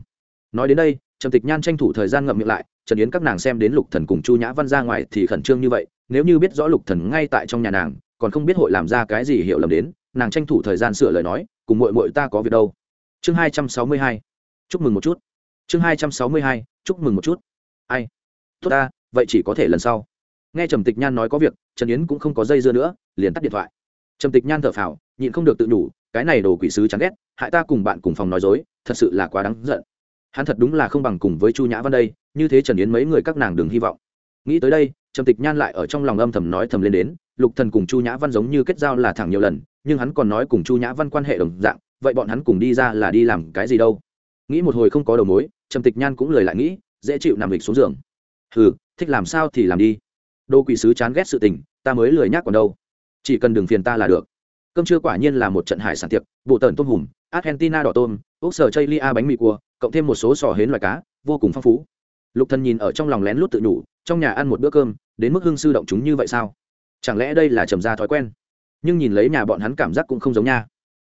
Nói đến đây, trầm tịch nhan tranh thủ thời gian ngậm miệng lại, trần yến các nàng xem đến lục thần cùng chu nhã văn ra ngoài thì khẩn trương như vậy, nếu như biết rõ lục thần ngay tại trong nhà nàng, còn không biết hội làm ra cái gì hiểu lầm đến, nàng tranh thủ thời gian sửa lời nói cùng muội muội ta có việc đâu. Chương hai trăm sáu mươi hai. Chúc mừng một chút. Chương hai trăm sáu mươi hai, chúc mừng một chút. Ai? Tốt ta, vậy chỉ có thể lần sau. Nghe trầm tịch nhan nói có việc, trần yến cũng không có dây dưa nữa, liền tắt điện thoại. Trầm tịch nhan thở phào, nhịn không được tự nhủ, cái này đồ quỷ sứ chán ghét, hại ta cùng bạn cùng phòng nói dối, thật sự là quá đáng giận. Hắn thật đúng là không bằng cùng với chu nhã văn đây, như thế trần yến mấy người các nàng đừng hy vọng. Nghĩ tới đây, trầm tịch nhan lại ở trong lòng âm thầm nói thầm lên đến lục thần cùng chu nhã văn giống như kết giao là thẳng nhiều lần, nhưng hắn còn nói cùng chu nhã văn quan hệ đồng dạng, vậy bọn hắn cùng đi ra là đi làm cái gì đâu? Nghĩ một hồi không có đầu mối, trầm tịch nhan cũng lời lại nghĩ, dễ chịu nằm lịch xuống giường. Hừ, thích làm sao thì làm đi. Đô quỷ sứ chán ghét sự tình, ta mới lười nhác còn đâu. Chỉ cần đừng phiền ta là được. Cơm trưa quả nhiên là một trận hải sản tiệc bộ tần tôm hùm, argentina đỏ tôm ốc sở chây lia bánh mì cua, cộng thêm một số sò hến loài cá, vô cùng phong phú. Lục thần nhìn ở trong lòng lén lút tự nhủ, trong nhà ăn một bữa cơm, đến mức hương sư động chúng như vậy sao? Chẳng lẽ đây là trầm gia thói quen? Nhưng nhìn lấy nhà bọn hắn cảm giác cũng không giống nha.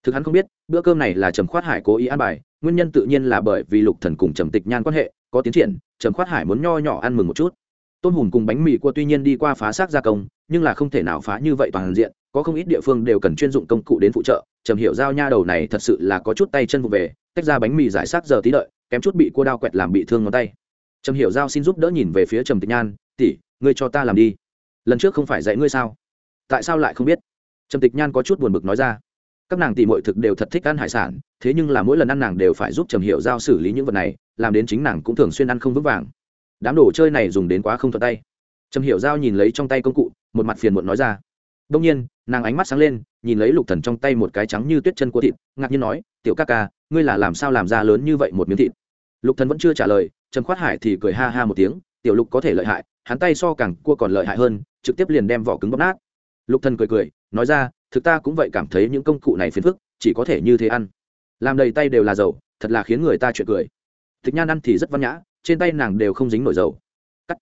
Thực hắn không biết, bữa cơm này là trầm khoát hải cố ý ăn bài, nguyên nhân tự nhiên là bởi vì lục thần cùng trầm tịch nhan quan hệ, có tiến triển, trầm khoát hải muốn nho nhỏ ăn mừng một chút. Tôm hùm cùng bánh mì cua tuy nhiên đi qua phá xác gia công, nhưng là không thể nào phá như vậy toàn diện, có không ít địa phương đều cần chuyên dụng công cụ đến phụ trợ. Trầm hiểu giao nha đầu này thật sự là có chút tay chân vụ về, tách ra bánh mì giải sát giờ tí đợi, kém chút bị cua đao quẹt làm bị thương ngón tay. Trầm hiểu giao xin giúp đỡ nhìn về phía trầm tịch nhan, tỷ, ngươi cho ta làm đi lần trước không phải dạy ngươi sao? Tại sao lại không biết? Trầm tịch nhan có chút buồn bực nói ra. Các nàng tỷ mọi thực đều thật thích ăn hải sản, thế nhưng là mỗi lần ăn nàng đều phải giúp trầm hiểu giao xử lý những vật này, làm đến chính nàng cũng thường xuyên ăn không vững vàng. Đám đồ chơi này dùng đến quá không thuận tay. Trầm hiểu giao nhìn lấy trong tay công cụ, một mặt phiền muộn nói ra. Đông nhiên, nàng ánh mắt sáng lên, nhìn lấy lục thần trong tay một cái trắng như tuyết chân của thịt, ngạc nhiên nói, tiểu ca ca, ngươi là làm sao làm ra lớn như vậy một miếng thịt? Lục thần vẫn chưa trả lời, trầm khoát hải thì cười ha ha một tiếng, tiểu lục có thể lợi hại hắn tay so càng cua còn lợi hại hơn, trực tiếp liền đem vỏ cứng bóp nát. Lục thần cười cười, nói ra, thực ta cũng vậy cảm thấy những công cụ này phiền phức, chỉ có thể như thế ăn. Làm đầy tay đều là dầu, thật là khiến người ta chuyện cười. Tịch nhan ăn thì rất văn nhã, trên tay nàng đều không dính nổi dầu. Cắt.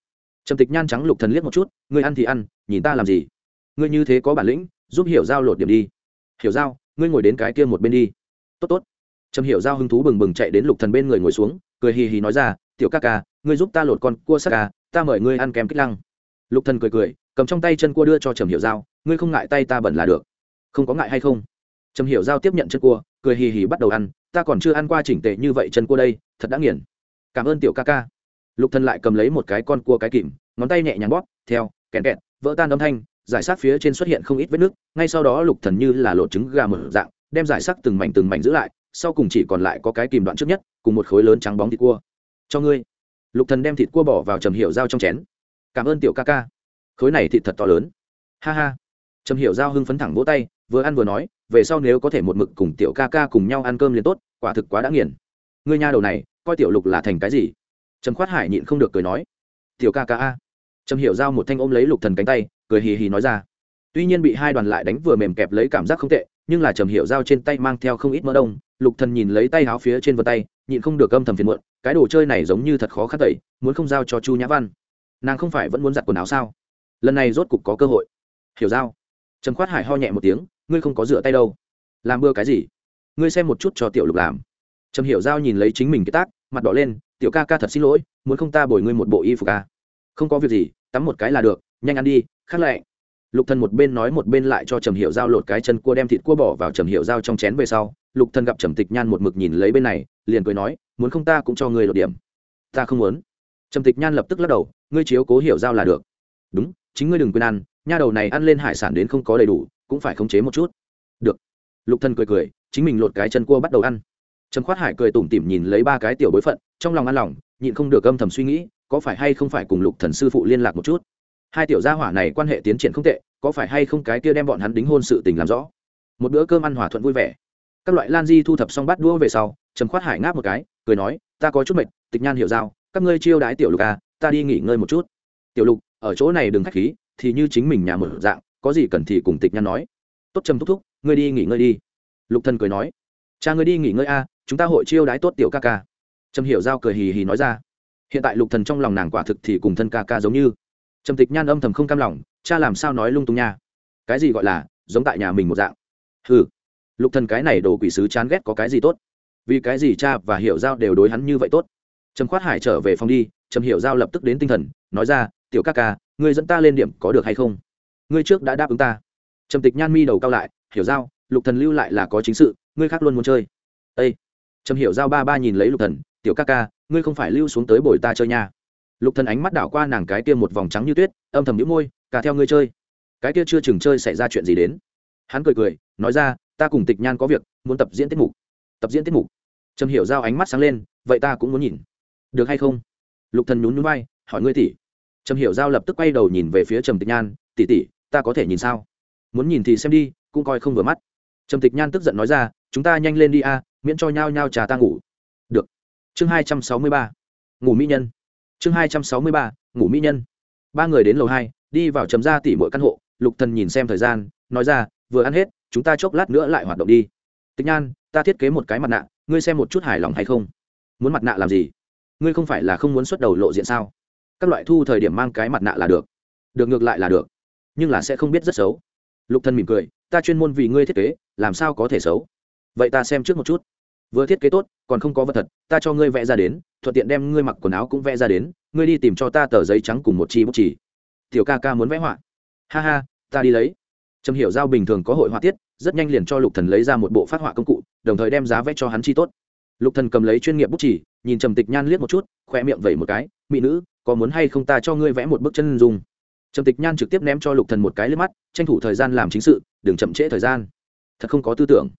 Trầm tịch nhan trắng lục thần liếc một chút, ngươi ăn thì ăn, nhìn ta làm gì? Ngươi như thế có bản lĩnh, giúp hiểu giao lột điểm đi. Hiểu giao, ngươi ngồi đến cái kia một bên đi. Tốt tốt. Trầm hiểu giao hứng thú bừng bừng chạy đến lục thần bên người ngồi xuống, cười hì hì nói ra, tiểu ca ca, ngươi giúp ta lột con cua sắc ca ta mời ngươi ăn kem kích lăng. Lục thần cười cười, cầm trong tay chân cua đưa cho trầm hiểu giao, ngươi không ngại tay ta bẩn là được. Không có ngại hay không? Trầm hiểu giao tiếp nhận chân cua, cười hì hì bắt đầu ăn, ta còn chưa ăn qua chỉnh tệ như vậy chân cua đây, thật đã nghiền. Cảm ơn tiểu ca ca. Lục thần lại cầm lấy một cái con cua cái kìm, ngón tay nhẹ nhàng bóp, theo kẹn kẹn vỡ tan âm thanh, giải sát phía trên xuất hiện không ít vết nước, ngay sau đó lục thần như là lột trứng gà mở dạng, đem giải sắc từng mảnh từng mảnh giữ lại, sau cùng chỉ còn lại có cái kìm đoạn trước nhất, cùng một khối lớn trắng bóng thịt cua. Cho ngươi lục thần đem thịt cua bỏ vào trầm hiểu dao trong chén. Cảm ơn tiểu ca ca. Khối này thịt thật to lớn. Ha ha. Trầm hiểu giao hưng phấn thẳng vỗ tay, vừa ăn vừa nói, về sau nếu có thể một mực cùng tiểu ca ca cùng nhau ăn cơm liền tốt, quả thực quá đã nghiền. Ngươi nha đầu này, coi tiểu lục là thành cái gì? Trầm khoát hải nhịn không được cười nói. Tiểu ca ca a. Trầm hiểu giao một thanh ôm lấy lục thần cánh tay, cười hì hì nói ra. Tuy nhiên bị hai đoàn lại đánh vừa mềm kẹp lấy cảm giác không tệ nhưng là trầm hiểu giao trên tay mang theo không ít mỡ đông, lục thần nhìn lấy tay áo phía trên vân tay, nhịn không được âm thầm phiền muộn, cái đồ chơi này giống như thật khó khăn tẩy, muốn không giao cho chu nhã văn. Nàng không phải vẫn muốn giặt quần áo sao? Lần này rốt cục có cơ hội. Hiểu giao. Trầm khoát hải ho nhẹ một tiếng, ngươi không có rửa tay đâu. Làm mưa cái gì? Ngươi xem một chút cho tiểu lục làm. Trầm hiểu giao nhìn lấy chính mình cái tác, mặt đỏ lên, tiểu ca ca thật xin lỗi, muốn không ta bồi ngươi một bộ y phục ca không có việc gì, tắm một cái là được, nhanh ăn đi, khát lạnh lục thần một bên nói một bên lại cho trầm hiểu giao lột cái chân cua đem thịt cua bỏ vào trầm hiểu giao trong chén về sau, lục thần gặp trầm tịch nhan một mực nhìn lấy bên này, liền cười nói, muốn không ta cũng cho ngươi lột điểm. Ta không muốn. Trầm tịch nhan lập tức lắc đầu, ngươi chiếu cố hiểu giao là được. Đúng, chính ngươi đừng quên ăn, nha đầu này ăn lên hải sản đến không có đầy đủ, cũng phải khống chế một chút. Được. Lục thần cười cười, chính mình lột cái chân cua bắt đầu ăn. Trầm khoát hải cười tủm tỉm nhìn lấy ba cái tiểu bối phận, trong lòng ăn lòng, nhịn không được âm thầm suy nghĩ, có phải hay không phải cùng lục thần sư phụ liên lạc một chút hai tiểu gia hỏa này quan hệ tiến triển không tệ, có phải hay không cái kia đem bọn hắn đính hôn sự tình làm rõ? Một bữa cơm ăn hòa thuận vui vẻ. Các loại lan di thu thập xong bát đũa về sau, trầm khoát hải ngáp một cái, cười nói, ta có chút mệt, tịch nhan hiểu giao, các ngươi chiêu đái tiểu lục à ta đi nghỉ ngơi một chút. Tiểu lục, ở chỗ này đừng khách khí, thì như chính mình nhà mở dạng, có gì cần thì cùng tịch nhan nói. Tốt trầm thúc thúc, ngươi đi nghỉ ngơi đi. Lục thần cười nói, cha ngươi đi nghỉ ngơi a chúng ta hội chiêu đái tốt tiểu ca ca. Trầm hiểu giao cười hì hì nói ra, hiện tại lục thần trong lòng nàng quả thực thì cùng thân ca ca giống như trầm tịch nhan âm thầm không cam lòng cha làm sao nói lung tung nha? Cái gì gọi là giống tại nhà mình một dạng. Hừ, lục thần cái này đồ quỷ sứ chán ghét có cái gì tốt? Vì cái gì cha và hiểu giao đều đối hắn như vậy tốt? Trầm khoát hải trở về phòng đi trầm hiểu giao lập tức đến tinh thần nói ra tiểu ca ca ngươi dẫn ta lên điểm có được hay không? Ngươi trước đã đáp ứng ta. Trầm tịch nhan mi đầu cao lại hiểu giao lục thần lưu lại là có chính sự ngươi khác luôn muốn chơi. Ây trầm hiểu giao ba ba nhìn lấy lục thần tiểu ca ca ngươi không phải lưu xuống tới bồi ta chơi nha lục thần ánh mắt đảo qua nàng cái kia một vòng trắng như tuyết, âm thầm nhíu môi cả theo ngươi chơi. Cái kia chưa chừng chơi xảy ra chuyện gì đến? Hắn cười cười, nói ra, ta cùng tịch nhan có việc, muốn tập diễn tiết mục. Tập diễn tiết mục. Trầm hiểu giao ánh mắt sáng lên, vậy ta cũng muốn nhìn. Được hay không? Lục thần nhún nhún vai, hỏi ngươi tỷ. Trầm hiểu giao lập tức quay đầu nhìn về phía trầm tịch nhan, tỷ tỷ, ta có thể nhìn sao? Muốn nhìn thì xem đi, cũng coi không vừa mắt. Trầm tịch nhan tức giận nói ra, chúng ta nhanh lên đi a, miễn cho nhau nhau trà ta ngủ. Được. Chương hai trăm sáu mươi ba. Ngủ mỹ nhân chương hai trăm sáu mươi ba, ngủ mỹ nhân. Ba người đến lầu hai, đi vào chấm ra tỉ mỗi căn hộ, lục thần nhìn xem thời gian, nói ra, vừa ăn hết, chúng ta chốc lát nữa lại hoạt động đi. Tịch nhan, ta thiết kế một cái mặt nạ, ngươi xem một chút hài lòng hay không? Muốn mặt nạ làm gì? Ngươi không phải là không muốn xuất đầu lộ diện sao? Các loại thu thời điểm mang cái mặt nạ là được. Được ngược lại là được, nhưng là sẽ không biết rất xấu. Lục thần mỉm cười, ta chuyên môn vì ngươi thiết kế, làm sao có thể xấu? Vậy ta xem trước một chút vừa thiết kế tốt, còn không có vật thật, ta cho ngươi vẽ ra đến, thuận tiện đem ngươi mặc quần áo cũng vẽ ra đến, ngươi đi tìm cho ta tờ giấy trắng cùng một chi bút chỉ. Tiểu ca ca muốn vẽ họa. Ha ha, ta đi lấy. Trầm hiểu giao bình thường có hội họa tiết, rất nhanh liền cho lục thần lấy ra một bộ phát họa công cụ, đồng thời đem giá vẽ cho hắn chi tốt. Lục thần cầm lấy chuyên nghiệp bút chỉ, nhìn trầm tịch nhan liếc một chút khoe miệng vẩy một cái, mỹ nữ, có muốn hay không ta cho ngươi vẽ một bức chân dung? Trầm tịch nhan trực tiếp ném cho lục thần một cái liếc mắt, tranh thủ thời gian làm chính sự, đừng chậm trễ thời gian. Thật không có tư tưởng.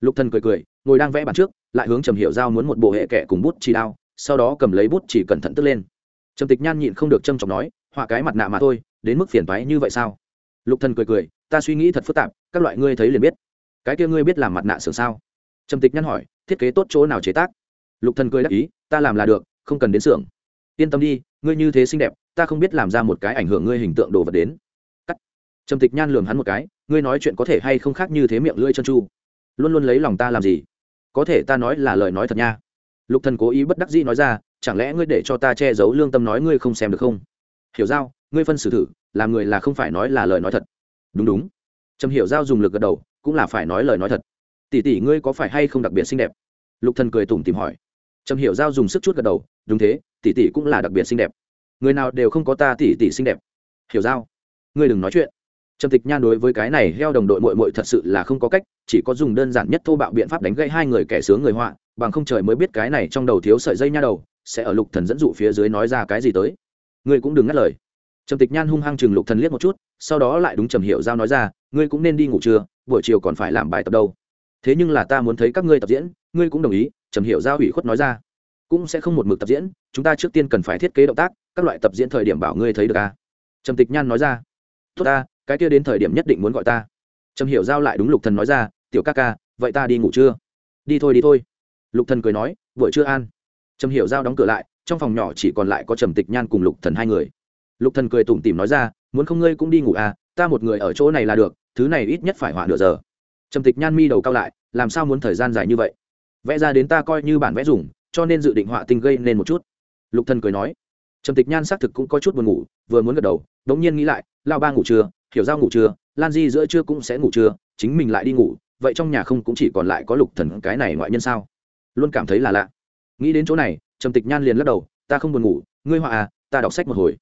Lục thần cười cười, ngồi đang vẽ bản trước lại hướng trầm hiểu giao muốn một bộ hệ kệ cùng bút chỉ đao, sau đó cầm lấy bút chỉ cẩn thận tức lên. Trầm tịch nhan nhịn không được trâm trọng nói, họa cái mặt nạ mà thôi, đến mức phiền toái như vậy sao? Lục thần cười cười, ta suy nghĩ thật phức tạp, các loại ngươi thấy liền biết. Cái kia ngươi biết làm mặt nạ sưởng sao? Trầm tịch nhan hỏi, thiết kế tốt chỗ nào chế tác? Lục thần cười đáp, ý, ta làm là được, không cần đến xưởng. Yên tâm đi, ngươi như thế xinh đẹp, ta không biết làm ra một cái ảnh hưởng ngươi hình tượng đồ vật đến. Cắt. Trầm tịch nhan lườm hắn một cái, ngươi nói chuyện có thể hay không khác như thế miệng lưỡi chân chu? Luôn luôn lấy lòng ta làm gì? Có thể ta nói là lời nói thật nha. Lục thần cố ý bất đắc dĩ nói ra, chẳng lẽ ngươi để cho ta che giấu lương tâm nói ngươi không xem được không? Hiểu giao, ngươi phân xử thử, làm người là không phải nói là lời nói thật. Đúng đúng. Trầm hiểu giao dùng lực gật đầu, cũng là phải nói lời nói thật. Tỷ tỷ ngươi có phải hay không đặc biệt xinh đẹp? Lục thần cười tủm tìm hỏi. Trầm hiểu giao dùng sức chút gật đầu, đúng thế, tỷ tỷ cũng là đặc biệt xinh đẹp. Người nào đều không có ta tỷ tỷ xinh đẹp. Hiểu giao, ngươi đừng nói chuyện trầm tịch nhan đối với cái này heo đồng đội mội mội thật sự là không có cách, chỉ có dùng đơn giản nhất thô bạo biện pháp đánh gãy hai người kẻ sướng người họa, bằng không trời mới biết cái này trong đầu thiếu sợi dây nha đầu sẽ ở lục thần dẫn dụ phía dưới nói ra cái gì tới. Ngươi cũng đừng ngắt lời. Trầm tịch nhan hung hăng chừng lục thần liếc một chút, sau đó lại đúng trầm hiểu giao nói ra, ngươi cũng nên đi ngủ trưa, buổi chiều còn phải làm bài tập đâu. Thế nhưng là ta muốn thấy các ngươi tập diễn, ngươi cũng đồng ý, trầm hiểu giao ủy khuất nói ra. Cũng sẽ không một mực tập diễn, chúng ta trước tiên cần phải thiết kế động tác, các loại tập diễn thời điểm bảo ngươi thấy được à? Trầm tịch nhan nói ra. Tốt ta cái kia đến thời điểm nhất định muốn gọi ta. Trầm hiểu giao lại đúng lục thần nói ra, tiểu ca ca, vậy ta đi ngủ chưa? Đi thôi đi thôi. Lục thần cười nói, buổi trưa an. Trầm hiểu giao đóng cửa lại, trong phòng nhỏ chỉ còn lại có trầm tịch nhan cùng lục thần hai người. Lục thần cười tủm tỉm nói ra, muốn không ngươi cũng đi ngủ à ta một người ở chỗ này là được, thứ này ít nhất phải hỏa nửa giờ. Trầm tịch nhan mi đầu cao lại, làm sao muốn thời gian dài như vậy? Vẽ ra đến ta coi như bản vẽ dùng, cho nên dự định họa tinh gây nên một chút. Lục thần cười nói. Trầm tịch nhan xác thực cũng có chút buồn ngủ, vừa muốn gật đầu, đống nhiên nghĩ lại lao ba ngủ trưa hiểu giao ngủ trưa, lan di giữa trưa cũng sẽ ngủ trưa, chính mình lại đi ngủ, vậy trong nhà không cũng chỉ còn lại có lục thần cái này ngoại nhân sao? Luôn cảm thấy là lạ. Nghĩ đến chỗ này, trầm tịch nhan liền lắc đầu, ta không buồn ngủ, ngươi họa à ta đọc sách một hồi.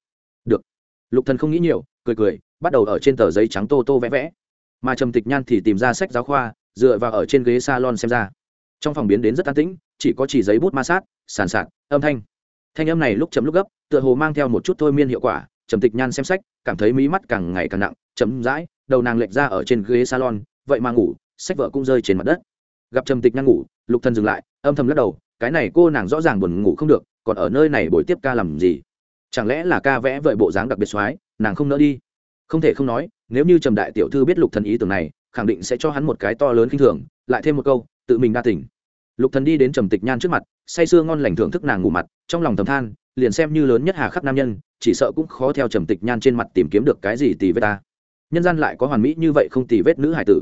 Được. Lục thần không nghĩ nhiều, cười cười, bắt đầu ở trên tờ giấy trắng tô tô vẽ vẽ. Mà trầm tịch nhan thì tìm ra sách giáo khoa, dựa vào ở trên ghế salon xem ra. Trong phòng biến đến rất an tĩnh, chỉ có chỉ giấy bút ma sát, sàn sạt, âm thanh. Thanh âm này lúc chấm lúc gấp, tựa hồ mang theo một chút thôi miên hiệu quả trầm tịch nhan xem sách, cảm thấy mí mắt càng ngày càng nặng chấm dãi đầu nàng lệch ra ở trên ghế salon, vậy mà ngủ, sách vợ cũng rơi trên mặt đất. Gặp trầm tịch nhan ngủ, lục thần dừng lại, âm thầm lắc đầu, cái này cô nàng rõ ràng buồn ngủ không được, còn ở nơi này buổi tiếp ca làm gì? Chẳng lẽ là ca vẽ vợi bộ dáng đặc biệt soái nàng không nỡ đi? Không thể không nói, nếu như trầm đại tiểu thư biết lục thần ý tưởng này, khẳng định sẽ cho hắn một cái to lớn kinh thường, lại thêm một câu, tự mình đa tỉnh lục thần đi đến trầm tịch nhan trước mặt, say sưa ngon lành thưởng thức nàng ngủ mặt, trong lòng thầm than liền xem như lớn nhất hà khắc nam nhân, chỉ sợ cũng khó theo trầm tịch nhan trên mặt tìm kiếm được cái gì tì vết ta. Nhân gian lại có hoàn mỹ như vậy không tì vết nữ hải tử.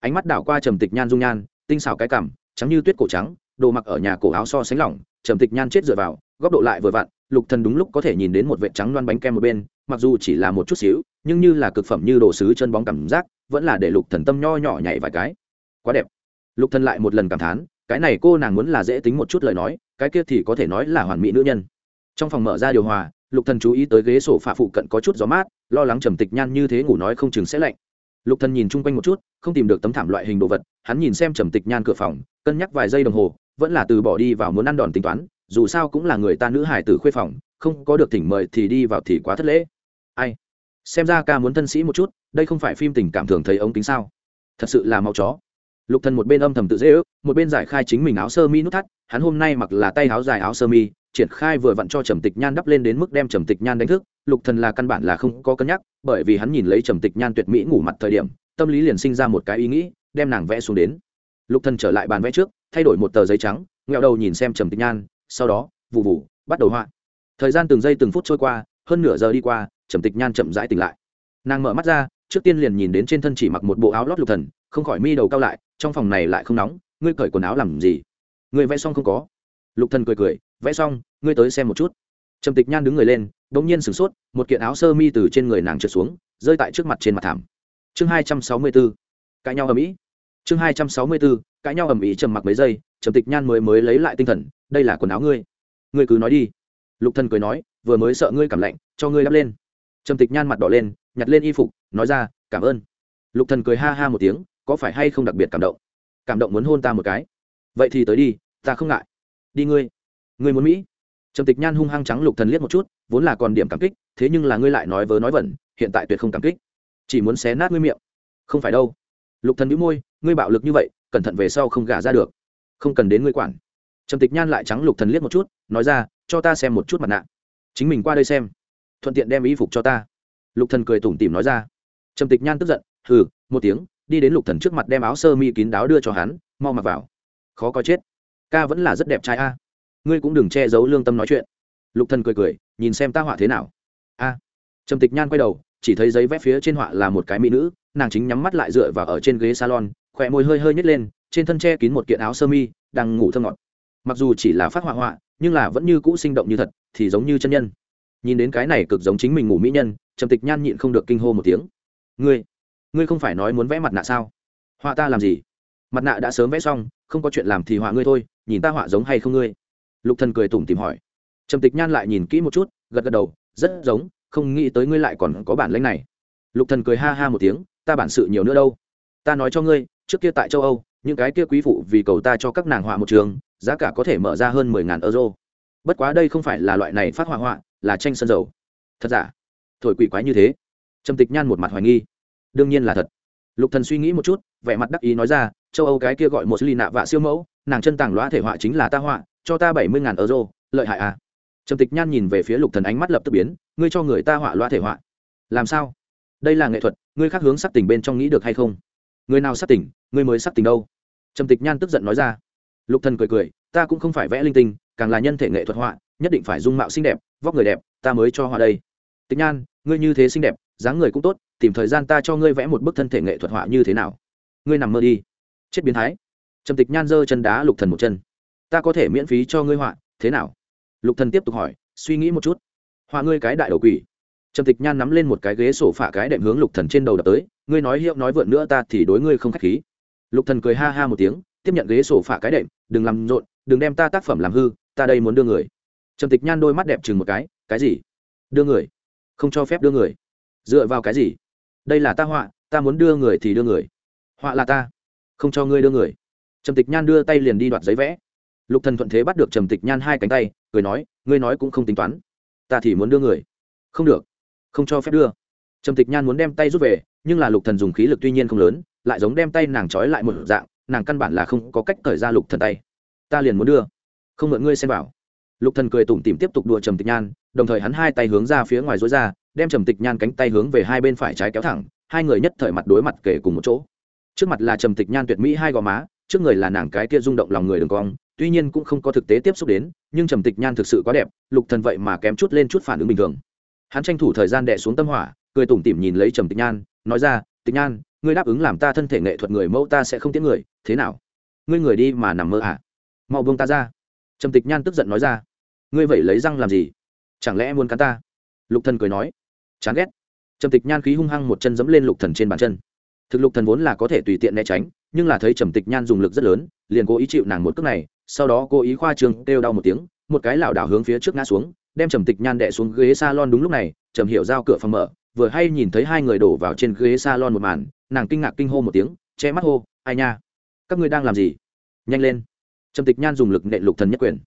Ánh mắt đảo qua trầm tịch nhan dung nhan, tinh xảo cái cảm, trắng như tuyết cổ trắng, đồ mặc ở nhà cổ áo so sánh lỏng, trầm tịch nhan chết dựa vào, góc độ lại vừa vặn, lục thần đúng lúc có thể nhìn đến một vệ trắng loan bánh kem một bên, mặc dù chỉ là một chút xíu, nhưng như là cực phẩm như đồ sứ chân bóng cảm giác, vẫn là để lục thần tâm nho nhỏ nhảy vài cái. Quá đẹp. Lục thần lại một lần cảm thán, cái này cô nàng muốn là dễ tính một chút lời nói, cái kia thì có thể nói là hoàn mỹ nữ nhân trong phòng mở ra điều hòa, lục thần chú ý tới ghế sổ phạ phụ cận có chút gió mát, lo lắng trầm tịch nhan như thế ngủ nói không chừng sẽ lạnh. Lục thần nhìn chung quanh một chút, không tìm được tấm thảm loại hình đồ vật, hắn nhìn xem trầm tịch nhan cửa phòng, cân nhắc vài giây đồng hồ, vẫn là từ bỏ đi vào muốn ăn đòn tính toán, dù sao cũng là người ta nữ hải tử khuê phòng, không có được thỉnh mời thì đi vào thì quá thất lễ. Ai? Xem ra ca muốn thân sĩ một chút, đây không phải phim tình cảm thường thấy ống kính sao? Thật sự là mau chó. Lục thần một bên âm thầm tự dễ ước, một bên giải khai chính mình áo sơ mi nút thắt, hắn hôm nay mặc là tay áo dài áo sơ mi triển khai vừa vặn cho trầm tịch nhan đắp lên đến mức đem trầm tịch nhan đánh thức, lục thần là căn bản là không có cân nhắc, bởi vì hắn nhìn lấy trầm tịch nhan tuyệt mỹ ngủ mặt thời điểm, tâm lý liền sinh ra một cái ý nghĩ, đem nàng vẽ xuống đến. Lục thần trở lại bàn vẽ trước, thay đổi một tờ giấy trắng nghẹo đầu nhìn xem trầm tịch nhan, sau đó vụ vụ bắt đầu họa. Thời gian từng giây từng phút trôi qua, hơn nửa giờ đi qua, trầm tịch nhan chậm rãi tỉnh lại. Nàng mở mắt ra, trước tiên liền nhìn đến trên thân chỉ mặc một bộ áo lót lục thần, không khỏi mi đầu cao lại, trong phòng này lại không nóng, ngươi cởi quần áo làm gì? Ngươi vẽ xong không có? Lục thần cười cười vẽ xong, ngươi tới xem một chút. Trầm tịch nhan đứng người lên đống nhiên sửng sốt, một kiện áo sơ mi từ trên người nàng trượt xuống, rơi tại trước mặt trên mặt thảm. Chương hai trăm sáu mươi 264 cãi nhau ầm ĩ. Chương hai trăm sáu mươi 264 cãi nhau ầm ĩ trầm mặc mấy giây, trầm tịch nhan mới mới lấy lại tinh thần, đây là quần áo ngươi. Ngươi cứ nói đi. Lục thần cười nói, vừa mới sợ ngươi cảm lạnh, cho ngươi đắp lên. Trầm tịch nhan mặt đỏ lên, nhặt lên y phục, nói ra, cảm ơn. Lục thần cười ha ha một tiếng, có phải hay không đặc biệt cảm động? Cảm động muốn hôn ta một cái. Vậy thì tới đi, ta không ngại. Đi ngươi ngươi muốn mỹ. Trầm tịch nhan hung hăng trắng lục thần liếc một chút, vốn là còn điểm cảm kích, thế nhưng là ngươi lại nói vớ nói vẩn, hiện tại tuyệt không cảm kích. Chỉ muốn xé nát ngươi miệng. Không phải đâu. Lục thần nhíu môi, ngươi bạo lực như vậy, cẩn thận về sau không gả ra được. Không cần đến ngươi quản. Trầm tịch nhan lại trắng lục thần liếc một chút, nói ra, cho ta xem một chút mặt nạ. Chính mình qua đây xem. Thuận tiện đem y phục cho ta. Lục thần cười tủm tỉm nói ra. Trầm tịch nhan tức giận, hừ, một tiếng, đi đến lục thần trước mặt đem áo sơ mi kín đáo đưa cho hắn, mau mặc vào. Khó có chết. Ca vẫn là rất đẹp trai a ngươi cũng đừng che giấu lương tâm nói chuyện. Lục thần cười cười, nhìn xem ta họa thế nào. A. Trầm tịch nhan quay đầu, chỉ thấy giấy vẽ phía trên họa là một cái mỹ nữ, nàng chính nhắm mắt lại dựa vào ở trên ghế salon, khỏe môi hơi hơi nhếch lên, trên thân che kín một kiện áo sơ mi, đang ngủ thơ ngọt. Mặc dù chỉ là phát họa họa, nhưng là vẫn như cũ sinh động như thật, thì giống như chân nhân. Nhìn đến cái này cực giống chính mình ngủ mỹ nhân, trầm tịch nhan nhịn không được kinh hô một tiếng. Ngươi ngươi không phải nói muốn vẽ mặt nạ sao? Họa ta làm gì? Mặt nạ đã sớm vẽ xong, không có chuyện làm thì họa ngươi thôi, nhìn ta họa giống hay không ngươi? Lục thần cười tủm tìm hỏi. Trầm tịch nhan lại nhìn kỹ một chút, gật gật đầu, rất giống, không nghĩ tới ngươi lại còn có bản lĩnh này. Lục thần cười ha ha một tiếng, ta bản sự nhiều nữa đâu. Ta nói cho ngươi, trước kia tại châu âu, những cái kia quý phụ vì cầu ta cho các nàng họa một trường, giá cả có thể mở ra hơn mười ngàn euro. Bất quá đây không phải là loại này phát họa họa, là tranh sân dầu. Thật giả? Thổi quỷ quái như thế? Trầm tịch nhan một mặt hoài nghi. Đương nhiên là thật. Lục thần suy nghĩ một chút, vẻ mặt đắc ý nói ra, châu âu cái kia gọi một ly nạ vạ siêu mẫu, nàng chân tàng loa thể họa chính là ta họa cho ta bảy mươi ngàn euro, lợi hại à? Trầm tịch nhan nhìn về phía lục thần ánh mắt lập tức biến, ngươi cho người ta họa loa thể họa. Làm sao? Đây là nghệ thuật, ngươi khác hướng sắc tình bên trong nghĩ được hay không? Người nào sắc tình ngươi mới sắc tình đâu? Trầm tịch nhan tức giận nói ra. Lục thần cười cười, ta cũng không phải vẽ linh tinh, càng là nhân thể nghệ thuật họa, nhất định phải dung mạo xinh đẹp, vóc người đẹp, ta mới cho họa đây. Tịch nhan, ngươi như thế xinh đẹp, dáng người cũng tốt, tìm thời gian ta cho ngươi vẽ một bức thân thể nghệ thuật họa như thế nào? Ngươi nằm mơ đi. Chết biến thái. Trầm tịch nhan giơ chân đá lục thần một chân ta có thể miễn phí cho ngươi họa, thế nào? Lục thần tiếp tục hỏi, suy nghĩ một chút. Họa ngươi cái đại đầu quỷ. Trầm tịch nhan nắm lên một cái ghế sổ phả cái đệm hướng lục thần trên đầu đập tới, ngươi nói hiệu nói vượn nữa ta thì đối ngươi không khách khí. Lục thần cười ha ha một tiếng, tiếp nhận ghế sổ phả cái đệm, đừng làm rộn, đừng đem ta tác phẩm làm hư, ta đây muốn đưa người. Trầm tịch nhan đôi mắt đẹp chừng một cái cái gì? Đưa người? Không cho phép đưa người. Dựa vào cái gì? Đây là ta họa, ta muốn đưa người thì đưa người. Họa là ta, không cho ngươi đưa người. Trầm tịch nhan đưa tay liền đi đoạt giấy vẽ lục thần thuận thế bắt được trầm tịch nhan hai cánh tay, cười nói, ngươi nói cũng không tính toán. Ta thì muốn đưa người. Không được. Không cho phép đưa. Trầm tịch nhan muốn đem tay rút về, nhưng là lục thần dùng khí lực tuy nhiên không lớn, lại giống đem tay nàng trói lại một dạng, nàng căn bản là không có cách cởi ra lục thần tay. Ta liền muốn đưa. Không mượn ngươi xem bảo. Lục thần cười tủm tỉm tiếp tục đùa trầm tịch nhan, đồng thời hắn hai tay hướng ra phía ngoài rối ra, đem trầm tịch nhan cánh tay hướng về hai bên phải trái kéo thẳng, hai người nhất thời mặt đối mặt kể cùng một chỗ. Trước mặt là trầm tịch nhan tuyệt mỹ hai gò má, trước người là nàng cái kia rung động lòng người đường cong tuy nhiên cũng không có thực tế tiếp xúc đến, nhưng trầm tịch nhan thực sự quá đẹp, lục thần vậy mà kém chút lên chút phản ứng bình thường. Hắn tranh thủ thời gian đè xuống tâm hỏa, cười tủm tỉm nhìn lấy trầm tịch nhan, nói ra, tịch nhan, ngươi đáp ứng làm ta thân thể nghệ thuật người mẫu ta sẽ không tiếng người, thế nào? Ngươi người đi mà nằm mơ à? Mau buông ta ra. Trầm tịch nhan tức giận nói ra, ngươi vậy lấy răng làm gì? Chẳng lẽ muốn cắn ta? Lục thần cười nói, chán ghét. Trầm tịch nhan khí hung hăng một chân dẫm lên lục thần trên bàn chân. Thực lục thần vốn là có thể tùy tiện né tránh nhưng là thấy trầm tịch nhan dùng lực rất lớn, liền cố ý chịu nàng một cước này, sau đó cố ý khoa trương kêu đau một tiếng, một cái lảo đảo hướng phía trước ngã xuống, đem trầm tịch nhan đè xuống ghế salon đúng lúc này, trầm hiểu giao cửa phòng mở, vừa hay nhìn thấy hai người đổ vào trên ghế salon một màn, nàng kinh ngạc kinh hô một tiếng, che mắt hô, ai nha, các ngươi đang làm gì? Nhanh lên. Trầm tịch nhan dùng lực nện lục thần nhất quyền.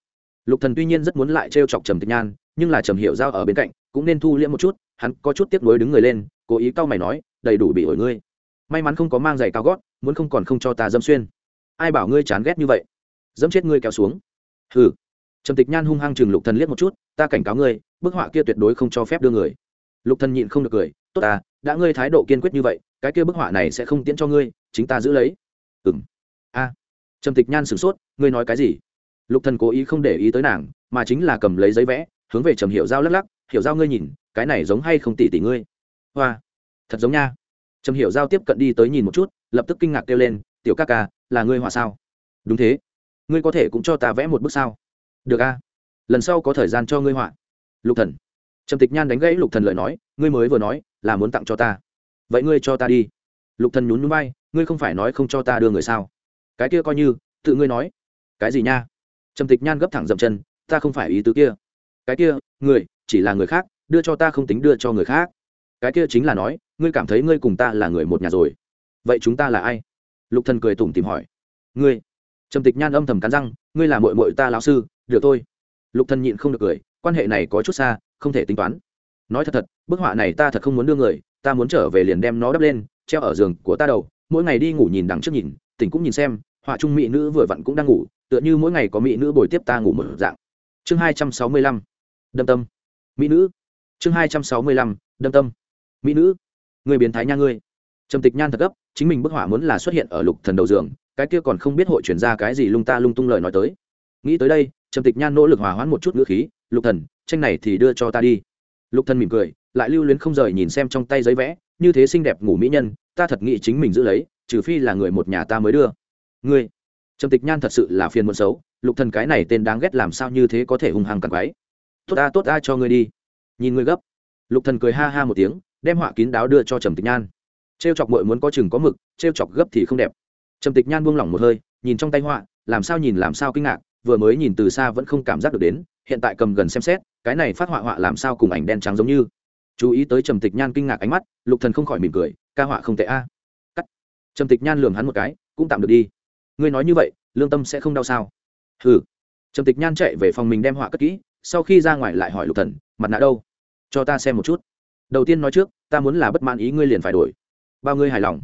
Lục thần tuy nhiên rất muốn lại trêu chọc trầm tịch nhan, nhưng là trầm hiểu giao ở bên cạnh, cũng nên thu liễm một chút, hắn có chút tiếc nuối đứng người lên, cố ý cau mày nói, đầy đủ bị ổi ngươi may mắn không có mang giày cao gót, muốn không còn không cho ta dâm xuyên. Ai bảo ngươi chán ghét như vậy? Dẫm chết ngươi kéo xuống. Hừ. Trầm tịch nhan hung hăng chừng lục thần liếc một chút, ta cảnh cáo ngươi, bức họa kia tuyệt đối không cho phép đưa người. Lục thần nhịn không được cười, tốt ta, đã ngươi thái độ kiên quyết như vậy, cái kia bức họa này sẽ không tiễn cho ngươi, chính ta giữ lấy. Ừm. A. Trầm tịch nhan sửng sốt, ngươi nói cái gì? Lục thần cố ý không để ý tới nàng, mà chính là cầm lấy giấy vẽ, hướng về trầm hiểu giao lắc lắc, hiểu giao ngươi nhìn, cái này giống hay không tỷ tỷ ngươi? Hoa. Thật giống nha trầm hiểu giao tiếp cận đi tới nhìn một chút, lập tức kinh ngạc kêu lên, tiểu ca ca, là ngươi họa sao? Đúng thế. Ngươi có thể cũng cho ta vẽ một bức sao? Được a. Lần sau có thời gian cho ngươi họa. Lục thần. Trầm tịch nhan đánh gãy lục thần lời nói, ngươi mới vừa nói, là muốn tặng cho ta. Vậy ngươi cho ta đi. Lục thần nhún nhún vai, ngươi không phải nói không cho ta đưa người sao? Cái kia coi như, tự ngươi nói. Cái gì nha? Trầm tịch nhan gấp thẳng dậm chân, ta không phải ý tứ kia. Cái kia, người, chỉ là người khác, đưa cho ta không tính đưa cho người khác cái kia chính là nói, ngươi cảm thấy ngươi cùng ta là người một nhà rồi. Vậy chúng ta là ai? Lục thần cười tủm tìm hỏi. Ngươi. Trầm tịch nhan âm thầm cắn răng, ngươi là mội mội ta lão sư, được thôi. Lục thần nhịn không được cười, quan hệ này có chút xa, không thể tính toán. Nói thật thật, bức họa này ta thật không muốn đưa người, ta muốn trở về liền đem nó đắp lên, treo ở giường của ta đầu, mỗi ngày đi ngủ nhìn đằng trước nhìn, tỉnh cũng nhìn xem, họa trung mỹ nữ vừa vặn cũng đang ngủ, tựa như mỗi ngày có mỹ nữ bồi tiếp ta ngủ một dạng. Chương hai trăm sáu mươi lăm. Đâm tâm. Mỹ nữ. Chương hai trăm sáu mươi lăm. Đâm tâm mỹ nữ người biến thái nha ngươi. Trầm tịch nhan thật gấp, chính mình bức hỏa muốn là xuất hiện ở lục thần đầu giường, cái kia còn không biết hội chuyển ra cái gì lung ta lung tung lời nói tới. Nghĩ tới đây, trầm tịch nhan nỗ lực hòa hoãn một chút ngữ khí, lục thần, tranh này thì đưa cho ta đi. Lục thần mỉm cười, lại lưu luyến không rời nhìn xem trong tay giấy vẽ, như thế xinh đẹp ngủ mỹ nhân, ta thật nghĩ chính mình giữ lấy, trừ phi là người một nhà ta mới đưa. Ngươi? Trầm tịch nhan thật sự là phiền muộn xấu, lục thần cái này tên đáng ghét làm sao như thế có thể hung hăng càng quái tốt ta tốt ta cho ngươi đi. Nhìn ngươi gấp. Lục thần cười ha ha một tiếng đem họa kín đáo đưa cho trầm tịch nhan. Trêu chọc muội muốn có chừng có mực, trêu chọc gấp thì không đẹp. Trầm tịch nhan buông lỏng một hơi, nhìn trong tay họa, làm sao nhìn làm sao kinh ngạc, vừa mới nhìn từ xa vẫn không cảm giác được đến, hiện tại cầm gần xem xét, cái này phát họa họa làm sao cùng ảnh đen trắng giống như. Chú ý tới trầm tịch nhan kinh ngạc ánh mắt, lục thần không khỏi mỉm cười, ca họa không tệ a. Cắt. Trầm tịch nhan lườm hắn một cái, cũng tạm được đi. Ngươi nói như vậy, lương tâm sẽ không đau sao? Hừ. Trầm tịch nhan chạy về phòng mình đem họa cất kỹ, sau khi ra ngoài lại hỏi lục thần, mặt nạ đâu? Cho ta xem một chút đầu tiên nói trước, ta muốn là bất mãn ý ngươi liền phải đổi. Bao ngươi hài lòng.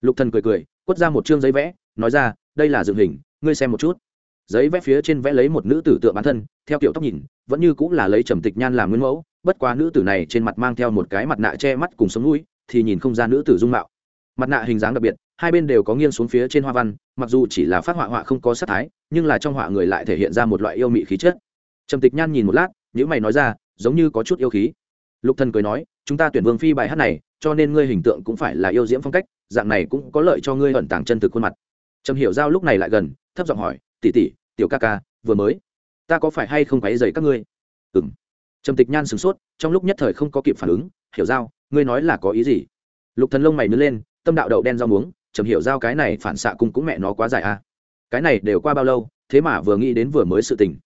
Lục thần cười cười, quất ra một chương giấy vẽ, nói ra, đây là dựng hình, ngươi xem một chút. Giấy vẽ phía trên vẽ lấy một nữ tử tượng bản thân, theo kiểu tóc nhìn, vẫn như cũng là lấy trầm tịch nhan làm nguyên mẫu, bất quá nữ tử này trên mặt mang theo một cái mặt nạ che mắt cùng sống mũi, thì nhìn không ra nữ tử dung mạo. Mặt nạ hình dáng đặc biệt, hai bên đều có nghiêng xuống phía trên hoa văn, mặc dù chỉ là phát họa họa không có sắc thái, nhưng là trong họa người lại thể hiện ra một loại yêu mị khí chất. Trầm tịch nhan nhìn một lát những mày nói ra, giống như có chút yêu khí lục thần cười nói, chúng ta tuyển vương phi bài hát này, cho nên ngươi hình tượng cũng phải là yêu diễm phong cách, dạng này cũng có lợi cho ngươi ẩn tàng chân thực khuôn mặt. Trầm hiểu giao lúc này lại gần, thấp giọng hỏi, tỷ tỷ, tiểu ca ca, vừa mới, ta có phải hay không quấy dày các ngươi? Ừm. trầm tịch nhan sửng sốt, trong lúc nhất thời không có kịp phản ứng, hiểu giao, ngươi nói là có ý gì? Lục thần lông mày nứt lên, tâm đạo đậu đen rau muống, trầm hiểu giao cái này phản xạ cung cũng mẹ nó quá dài à. Cái này đều qua bao lâu, thế mà vừa nghĩ đến vừa mới sự tình.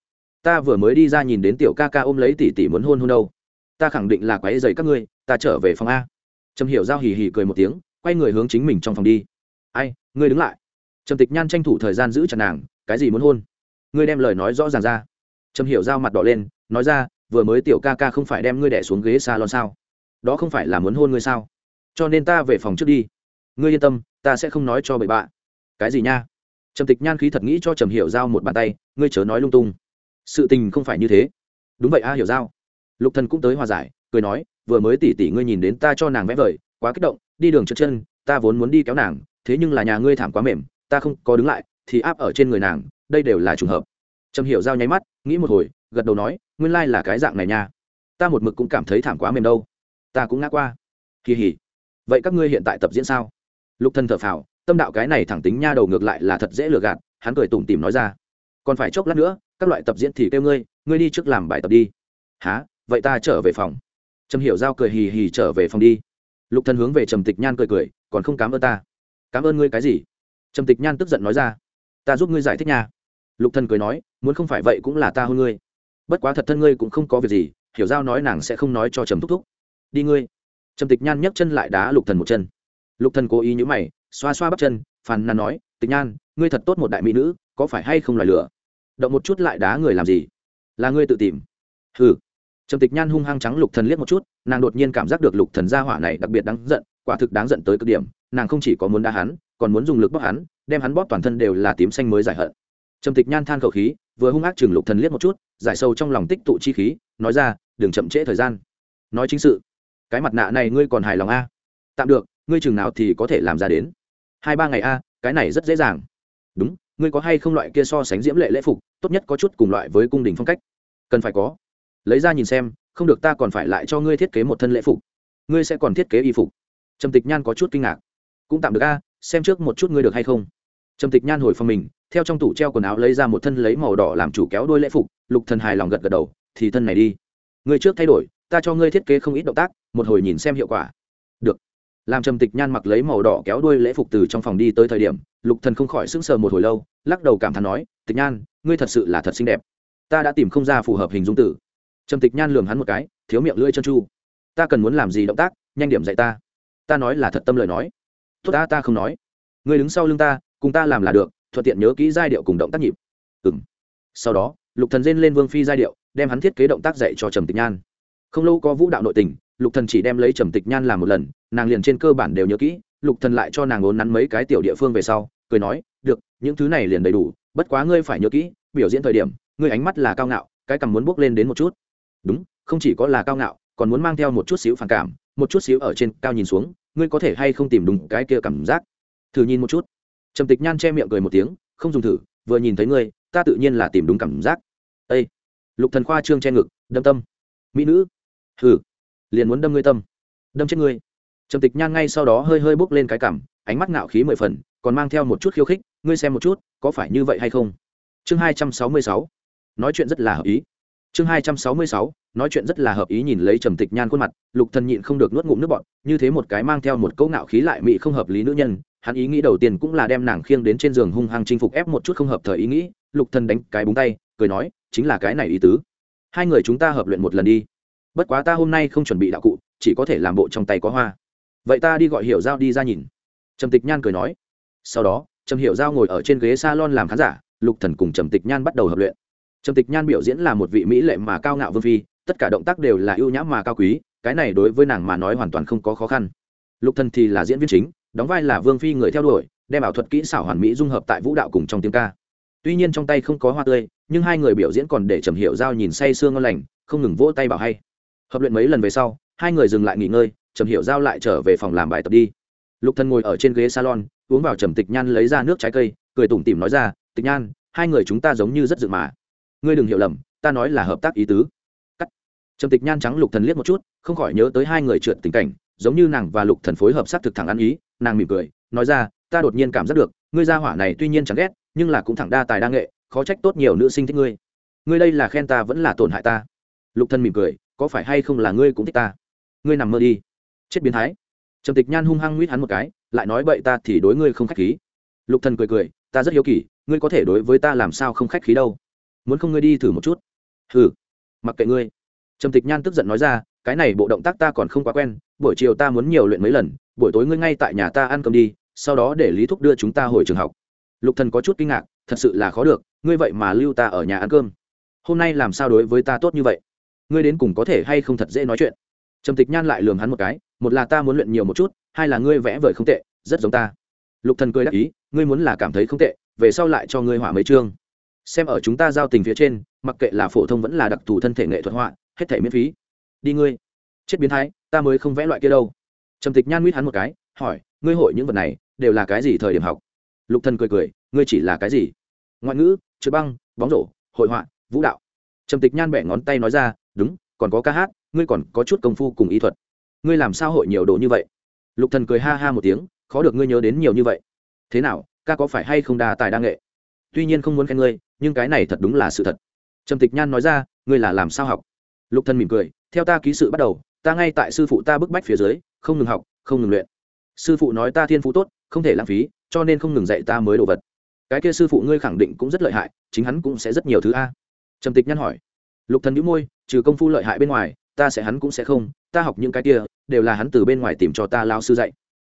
Ta vừa mới đi ra nhìn đến tiểu ca ca ôm lấy tỷ tỷ muốn hôn hôn đâu ta khẳng định là quấy dày các ngươi, ta trở về phòng a. Trầm hiểu giao hì hì cười một tiếng, quay người hướng chính mình trong phòng đi. Ai, ngươi đứng lại. Trầm tịch nhan tranh thủ thời gian giữ chặt nàng, cái gì muốn hôn? Ngươi đem lời nói rõ ràng ra. Trầm hiểu giao mặt đỏ lên, nói ra, vừa mới tiểu ca ca không phải đem ngươi đẻ xuống ghế xa lon sao? Đó không phải là muốn hôn ngươi sao? Cho nên ta về phòng trước đi. Ngươi yên tâm, ta sẽ không nói cho bậy bạ. Cái gì nha? Trầm tịch nhan khí thật nghĩ cho trầm hiểu giao một bàn tay, ngươi chớ nói lung tung. Sự tình không phải như thế. Đúng vậy a hiểu giao lục thần cũng tới hòa giải, cười nói, vừa mới tỉ tỉ ngươi nhìn đến ta cho nàng vẽ vời, quá kích động, đi đường trượt chân, ta vốn muốn đi kéo nàng, thế nhưng là nhà ngươi thảm quá mềm, ta không có đứng lại, thì áp ở trên người nàng, đây đều là trùng hợp. Trầm hiểu giao nháy mắt, nghĩ một hồi, gật đầu nói, nguyên lai là cái dạng này nha. Ta một mực cũng cảm thấy thảm quá mềm đâu. Ta cũng ngã qua. Kỳ hỉ. Vậy các ngươi hiện tại tập diễn sao? Lục thân thở phào, tâm đạo cái này thẳng tính nha đầu ngược lại là thật dễ lừa gạt, hắn cười tủm tỉm nói ra. Còn phải chốc lát nữa, các loại tập diễn thì kêu ngươi ngươi đi trước làm bài tập đi. Há vậy ta trở về phòng. Trầm hiểu giao cười hì hì trở về phòng đi. Lục thần hướng về trầm tịch nhan cười cười, còn không cảm ơn ta. Cảm ơn ngươi cái gì? Trầm tịch nhan tức giận nói ra. Ta giúp ngươi giải thích nha. Lục thần cười nói, muốn không phải vậy cũng là ta hơn ngươi. Bất quá thật thân ngươi cũng không có việc gì, hiểu giao nói nàng sẽ không nói cho trầm thúc thúc. Đi ngươi. Trầm tịch nhan nhấc chân lại đá lục thần một chân. Lục thần cố ý nhữ mày, xoa xoa bắp chân, phàn nàn nói, tịch nhan, ngươi thật tốt một đại mỹ nữ, có phải hay không loài lửa động một chút lại đá người làm gì? Là ngươi tự tìm. Hừ trầm tịch nhan hung hăng trắng lục thần liếc một chút, nàng đột nhiên cảm giác được lục thần gia hỏa này đặc biệt đáng giận, quả thực đáng giận tới cực điểm, nàng không chỉ có muốn đá hắn, còn muốn dùng lực bóp hắn, đem hắn bóp toàn thân đều là tím xanh mới giải hận. Trầm tịch nhan than khẩu khí, vừa hung ác chừng lục thần liếc một chút, giải sâu trong lòng tích tụ chi khí, nói ra, đừng chậm trễ thời gian. Nói chính sự. Cái mặt nạ này ngươi còn hài lòng a? Tạm được, ngươi chừng nào thì có thể làm ra đến. Hai ba ngày a, cái này rất dễ dàng. Đúng, ngươi có hay không loại kia so sánh diễm lệ lễ phục, tốt nhất có chút cùng loại với cung đình phong cách. Cần phải có lấy ra nhìn xem, không được ta còn phải lại cho ngươi thiết kế một thân lễ phục. Ngươi sẽ còn thiết kế y phục. Trầm tịch nhan có chút kinh ngạc. Cũng tạm được a, xem trước một chút ngươi được hay không. Trầm tịch nhan hồi phòng mình, theo trong tủ treo quần áo lấy ra một thân lấy màu đỏ làm chủ kéo đôi lễ phục, lục thần hài lòng gật gật đầu, thì thân này đi. Ngươi trước thay đổi, ta cho ngươi thiết kế không ít động tác, một hồi nhìn xem hiệu quả. Được. Làm trầm tịch nhan mặc lấy màu đỏ kéo đuôi lễ phục từ trong phòng đi tới thời điểm, lục thần không khỏi sững sờ một hồi lâu, lắc đầu cảm thán nói, tịch nhan, ngươi thật sự là thật xinh đẹp. Ta đã tìm không ra phù hợp hình dung tử trầm tịch nhan lườm hắn một cái, thiếu miệng lưỡi chân chu. Ta cần muốn làm gì động tác, nhanh điểm dạy ta. Ta nói là thật tâm lời nói. Tốt ta ta không nói. Ngươi đứng sau lưng ta, cùng ta làm là được, thuận tiện nhớ kỹ giai điệu cùng động tác nhịp. Ừng sau đó, lục thần rên lên vương phi giai điệu, đem hắn thiết kế động tác dạy cho trầm tịch nhan. Không lâu có vũ đạo nội tình, lục thần chỉ đem lấy trầm tịch nhan làm một lần, nàng liền trên cơ bản đều nhớ kỹ, lục thần lại cho nàng ốn nắn mấy cái tiểu địa phương về sau, cười nói, được, những thứ này liền đầy đủ, bất quá ngươi phải nhớ kỹ, biểu diễn thời điểm, ngươi ánh mắt là cao ngạo, cái cằm muốn bước lên đến một chút đúng, không chỉ có là cao ngạo, còn muốn mang theo một chút xíu phản cảm, một chút xíu ở trên cao nhìn xuống, ngươi có thể hay không tìm đúng cái kia cảm giác? Thử nhìn một chút. Trầm tịch nhan che miệng cười một tiếng, không dùng thử, vừa nhìn thấy ngươi, ta tự nhiên là tìm đúng cảm giác. Ây lục thần khoa trương che ngực, đâm tâm. Mỹ nữ! Hừ! Liền muốn đâm ngươi tâm. Đâm chết ngươi. Trầm tịch nhan ngay sau đó hơi hơi bốc lên cái cảm, ánh mắt ngạo khí mười phần, còn mang theo một chút khiêu khích, ngươi xem một chút, có phải như vậy hay không? Chương hai trăm sáu mươi sáu. Nói chuyện rất là hợp ý chương hai trăm sáu mươi sáu, nói chuyện rất là hợp ý nhìn lấy trầm tịch nhan khuôn mặt, lục thần nhịn không được nuốt ngụm nước bọt, như thế một cái mang theo một câu ngạo khí lại mị không hợp lý nữ nhân, hắn ý nghĩ đầu tiên cũng là đem nàng khiêng đến trên giường hung hăng chinh phục ép một chút không hợp thời ý nghĩ, lục thần đánh cái búng tay, cười nói, chính là cái này ý tứ. Hai người chúng ta hợp luyện một lần đi. Bất quá ta hôm nay không chuẩn bị đạo cụ, chỉ có thể làm bộ trong tay có hoa. Vậy ta đi gọi hiểu giao đi ra nhìn. Trầm tịch nhan cười nói. Sau đó, trầm hiểu giao ngồi ở trên ghế salon làm khán giả, lục thần cùng trầm tịch nhan bắt đầu hợp luyện trầm tịch nhan biểu diễn là một vị mỹ lệ mà cao ngạo vương phi, tất cả động tác đều là ưu nhã mà cao quý, cái này đối với nàng mà nói hoàn toàn không có khó khăn. Lục thần thì là diễn viên chính, đóng vai là vương phi người theo đuổi, đem ảo thuật kỹ xảo hoàn mỹ dung hợp tại vũ đạo cùng trong tiếng ca. Tuy nhiên trong tay không có hoa tươi, nhưng hai người biểu diễn còn để trầm hiểu giao nhìn say sương ngon lành, không ngừng vỗ tay bảo hay. Hợp luyện mấy lần về sau, hai người dừng lại nghỉ ngơi, trầm hiểu giao lại trở về phòng làm bài tập đi. Lục thần ngồi ở trên ghế salon, uống vào trầm tịch nhan lấy ra nước trái cây, cười tủm tỉm nói ra, tịch nhan, hai người chúng ta giống như rất dự mà ngươi đừng hiểu lầm, ta nói là hợp tác ý tứ. Cắt. Trầm tịch nhan trắng lục thần liếc một chút, không khỏi nhớ tới hai người trượt tình cảnh, giống như nàng và lục thần phối hợp sát thực thẳng ăn ý, nàng mỉm cười, nói ra, ta đột nhiên cảm giác được, ngươi gia hỏa này tuy nhiên chẳng ghét, nhưng là cũng thẳng đa tài đa nghệ, khó trách tốt nhiều nữ sinh thích ngươi. Ngươi đây là khen ta vẫn là tổn hại ta. Lục thần mỉm cười, có phải hay không là ngươi cũng thích ta? Ngươi nằm mơ đi. Chết biến thái. Trầm tịch nhan hung hăng nguyết hắn một cái, lại nói bậy ta thì đối ngươi không khách khí. Lục thần cười cười, ta rất hiếu kỳ, ngươi có thể đối với ta làm sao không khách khí đâu? Muốn không ngươi đi thử một chút. Hừ, mặc kệ ngươi. Trầm tịch nhan tức giận nói ra, cái này bộ động tác ta còn không quá quen, buổi chiều ta muốn nhiều luyện mấy lần, buổi tối ngươi ngay tại nhà ta ăn cơm đi, sau đó để lý thúc đưa chúng ta hồi trường học. Lục thần có chút kinh ngạc, thật sự là khó được, ngươi vậy mà lưu ta ở nhà ăn cơm. Hôm nay làm sao đối với ta tốt như vậy? Ngươi đến cùng có thể hay không thật dễ nói chuyện? Trầm tịch nhan lại lường hắn một cái, một là ta muốn luyện nhiều một chút, hai là ngươi vẽ vời không tệ, rất giống ta. Lục thần cười đáp ý, ngươi muốn là cảm thấy không tệ, về sau lại cho ngươi hỏa mấy chương xem ở chúng ta giao tình phía trên, mặc kệ là phổ thông vẫn là đặc thù thân thể nghệ thuật họa, hết thể miễn phí. Đi ngươi. Chết biến thái, ta mới không vẽ loại kia đâu. Trầm tịch nhan nguyết hắn một cái, hỏi, ngươi hội những vật này, đều là cái gì thời điểm học? Lục thần cười cười, ngươi chỉ là cái gì? Ngoại ngữ chữ băng, bóng rổ, hội họa, vũ đạo. Trầm tịch nhan bẻ ngón tay nói ra, đúng, còn có ca hát, ngươi còn có chút công phu cùng ý thuật. Ngươi làm sao hội nhiều đồ như vậy? Lục thần cười ha ha một tiếng, khó được ngươi nhớ đến nhiều như vậy. Thế nào, ca có phải hay không đa tài đa nghệ? Tuy nhiên không muốn khen ngươi nhưng cái này thật đúng là sự thật. Trầm tịch nhan nói ra, ngươi là làm sao học? Lục thần mỉm cười, theo ta ký sự bắt đầu, ta ngay tại sư phụ ta bức bách phía dưới, không ngừng học, không ngừng luyện. Sư phụ nói ta thiên phú tốt, không thể lãng phí, cho nên không ngừng dạy ta mới đồ vật. Cái kia sư phụ ngươi khẳng định cũng rất lợi hại, chính hắn cũng sẽ rất nhiều thứ a. Trầm tịch nhăn hỏi. Lục thần nhíu môi, trừ công phu lợi hại bên ngoài, ta sẽ hắn cũng sẽ không, ta học những cái kia, đều là hắn từ bên ngoài tìm cho ta lao sư dạy.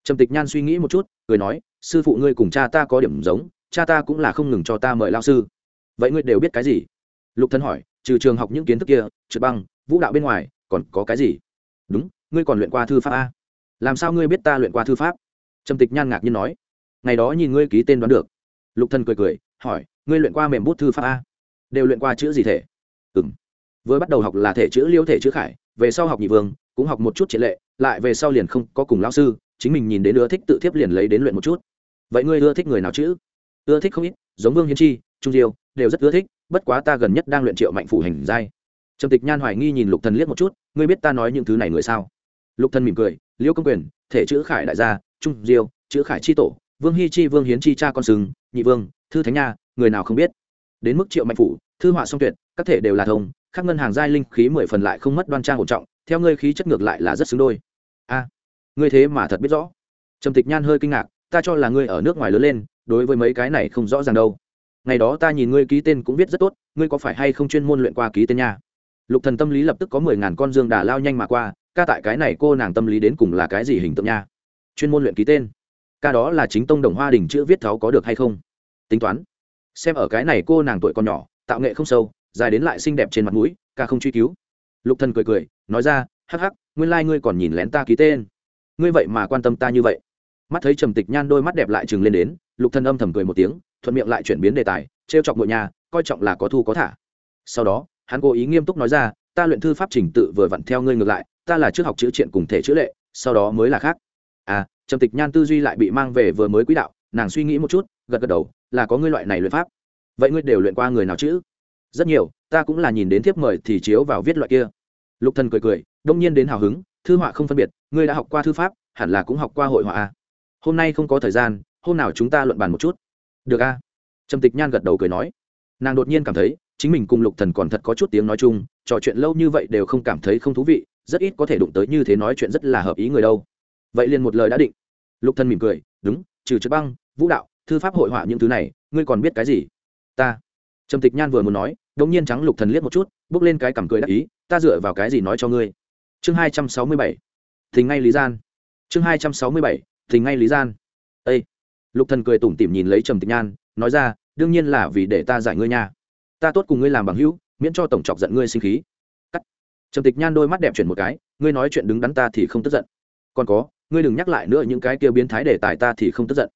Trầm tịch nhan suy nghĩ một chút, cười nói, sư phụ ngươi cùng cha ta có điểm giống, cha ta cũng là không ngừng cho ta mời lao sư vậy ngươi đều biết cái gì? Lục thân hỏi, trừ trường học những kiến thức kia, trượt băng, vũ đạo bên ngoài, còn có cái gì? Đúng, ngươi còn luyện qua thư pháp a làm sao ngươi biết ta luyện qua thư pháp? Trầm tịch nhan ngạc nhiên nói. Ngày đó nhìn ngươi ký tên đoán được. Lục thân cười cười, hỏi, ngươi luyện qua mềm bút thư pháp a đều luyện qua chữ gì thể? Ừ m vừa bắt đầu học là thể chữ liêu thể chữ khải, về sau học nhị vương, cũng học một chút triệt lệ, lại về sau liền không có cùng lão sư, chính mình nhìn đến ưa thích tự thiếp liền lấy đến luyện một chút. Vậy ngươi ưa thích người nào chữ? Ưa thích không ít, giống vương hiến chi, trung diêu đều rất ưa thích, bất quá ta gần nhất đang luyện triệu mạnh phủ hành giai. Trầm tịch nhan hoài nghi nhìn lục thần liếc một chút, ngươi biết ta nói những thứ này người sao? Lục thần mỉm cười, liễu công quyền, thể chữ khải đại gia, trung diêu, chữ khải chi tổ, vương hy chi vương hiến chi cha con sừng, nhị vương, thư thánh nha, người nào không biết? Đến mức triệu mạnh phủ, thư họa song tuyệt, các thể đều là thông các ngân hàng giai linh khí mười phần lại không mất đoan trang ổn trọng, theo ngươi khí chất ngược lại là rất xứng đôi. A, ngươi thế mà thật biết rõ. Trầm tịch nhan hơi kinh ngạc, ta cho là ngươi ở nước ngoài lớn lên, đối với mấy cái này không rõ ràng đâu ngày đó ta nhìn ngươi ký tên cũng viết rất tốt, ngươi có phải hay không chuyên môn luyện qua ký tên nha? Lục thần tâm lý lập tức có mười ngàn con dương đà lao nhanh mà qua, ca tại cái này cô nàng tâm lý đến cùng là cái gì hình tượng nha? Chuyên môn luyện ký tên. Ca đó là chính tông đồng hoa đình chữ viết tháo có được hay không? Tính toán. Xem ở cái này cô nàng tuổi còn nhỏ, tạo nghệ không sâu, dài đến lại xinh đẹp trên mặt mũi, ca không truy cứu. Lục thần cười cười, nói ra, hắc hắc, nguyên lai ngươi còn nhìn lén ta ký tên. Ngươi vậy mà quan tâm ta như vậy. Mắt thấy trầm tịch nhan đôi mắt đẹp lại trừng lên đến, lục thần âm thầm cười một tiếng thuận miệng lại chuyển biến đề tài, trêu chọc nội nhà, coi trọng là có thu có thả. Sau đó, hắn cố ý nghiêm túc nói ra, ta luyện thư pháp trình tự vừa vặn theo ngươi ngược lại, ta là trước học chữ triện cùng thể chữ lệ, sau đó mới là khác. À trầm tịch nhan tư duy lại bị mang về vừa mới quỹ đạo, nàng suy nghĩ một chút, gật gật đầu, là có ngươi loại này luyện pháp. Vậy ngươi đều luyện qua người nào chữ rất nhiều, ta cũng là nhìn đến thiếp mời thì chiếu vào viết loại kia. Lục thần cười cười, đông nhiên đến hào hứng, thư họa không phân biệt, ngươi đã học qua thư pháp, hẳn là cũng học qua hội họa à. hôm nay không có thời gian, hôm nào chúng ta luận bàn một chút? Được a. À? trầm tịch nhan gật đầu cười nói. Nàng đột nhiên cảm thấy, chính mình cùng lục thần còn thật có chút tiếng nói chung, trò chuyện lâu như vậy đều không cảm thấy không thú vị, rất ít có thể đụng tới như thế nói chuyện rất là hợp ý người đâu. Vậy liền một lời đã định. Lục thần mỉm cười, đúng, trừ trực băng, vũ đạo, thư pháp hội họa những thứ này, ngươi còn biết cái gì? Ta. Trầm tịch nhan vừa muốn nói đống nhiên trắng lục thần liếc một chút, bước lên cái cằm cười đắc ý, ta dựa vào cái gì nói cho ngươi? Chương hai trăm sáu mươi bảy. Thình ngay lý gian. Chương hai trăm sáu mươi bảy. Thình ngay lý gian lục thần cười tủm tỉm nhìn lấy trầm tịch nhan, nói ra, đương nhiên là vì để ta giải ngươi nha. Ta tốt cùng ngươi làm bằng hữu, miễn cho tổng chọc giận ngươi sinh khí. Cắt. Trầm tịch nhan đôi mắt đẹp chuyển một cái, ngươi nói chuyện đứng đắn ta thì không tức giận. Còn có, ngươi đừng nhắc lại nữa những cái kia biến thái đề tài ta thì không tức giận.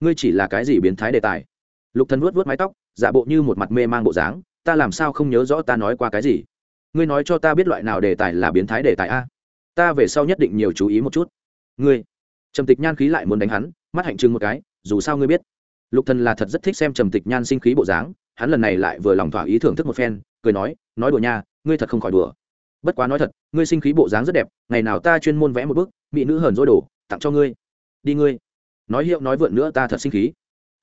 Ngươi chỉ là cái gì biến thái đề tài? Lục thần vuốt vuốt mái tóc, giả bộ như một mặt mê mang bộ dáng, ta làm sao không nhớ rõ ta nói qua cái gì? Ngươi nói cho ta biết loại nào đề tài là biến thái đề tài a? Ta về sau nhất định nhiều chú ý một chút. Ngươi. Trầm tịch nhan khí lại muốn đánh hắn, mắt hạnh trừng một cái dù sao ngươi biết. Lục thần là thật rất thích xem trầm tịch nhan sinh khí bộ dáng, hắn lần này lại vừa lòng thỏa ý thưởng thức một phen, cười nói nói đùa nha, ngươi thật không khỏi đùa. Bất quá nói thật, ngươi sinh khí bộ dáng rất đẹp, ngày nào ta chuyên môn vẽ một bức, mỹ nữ hờn dối đồ, tặng cho ngươi. Đi ngươi. Nói hiệu nói vượn nữa ta thật sinh khí.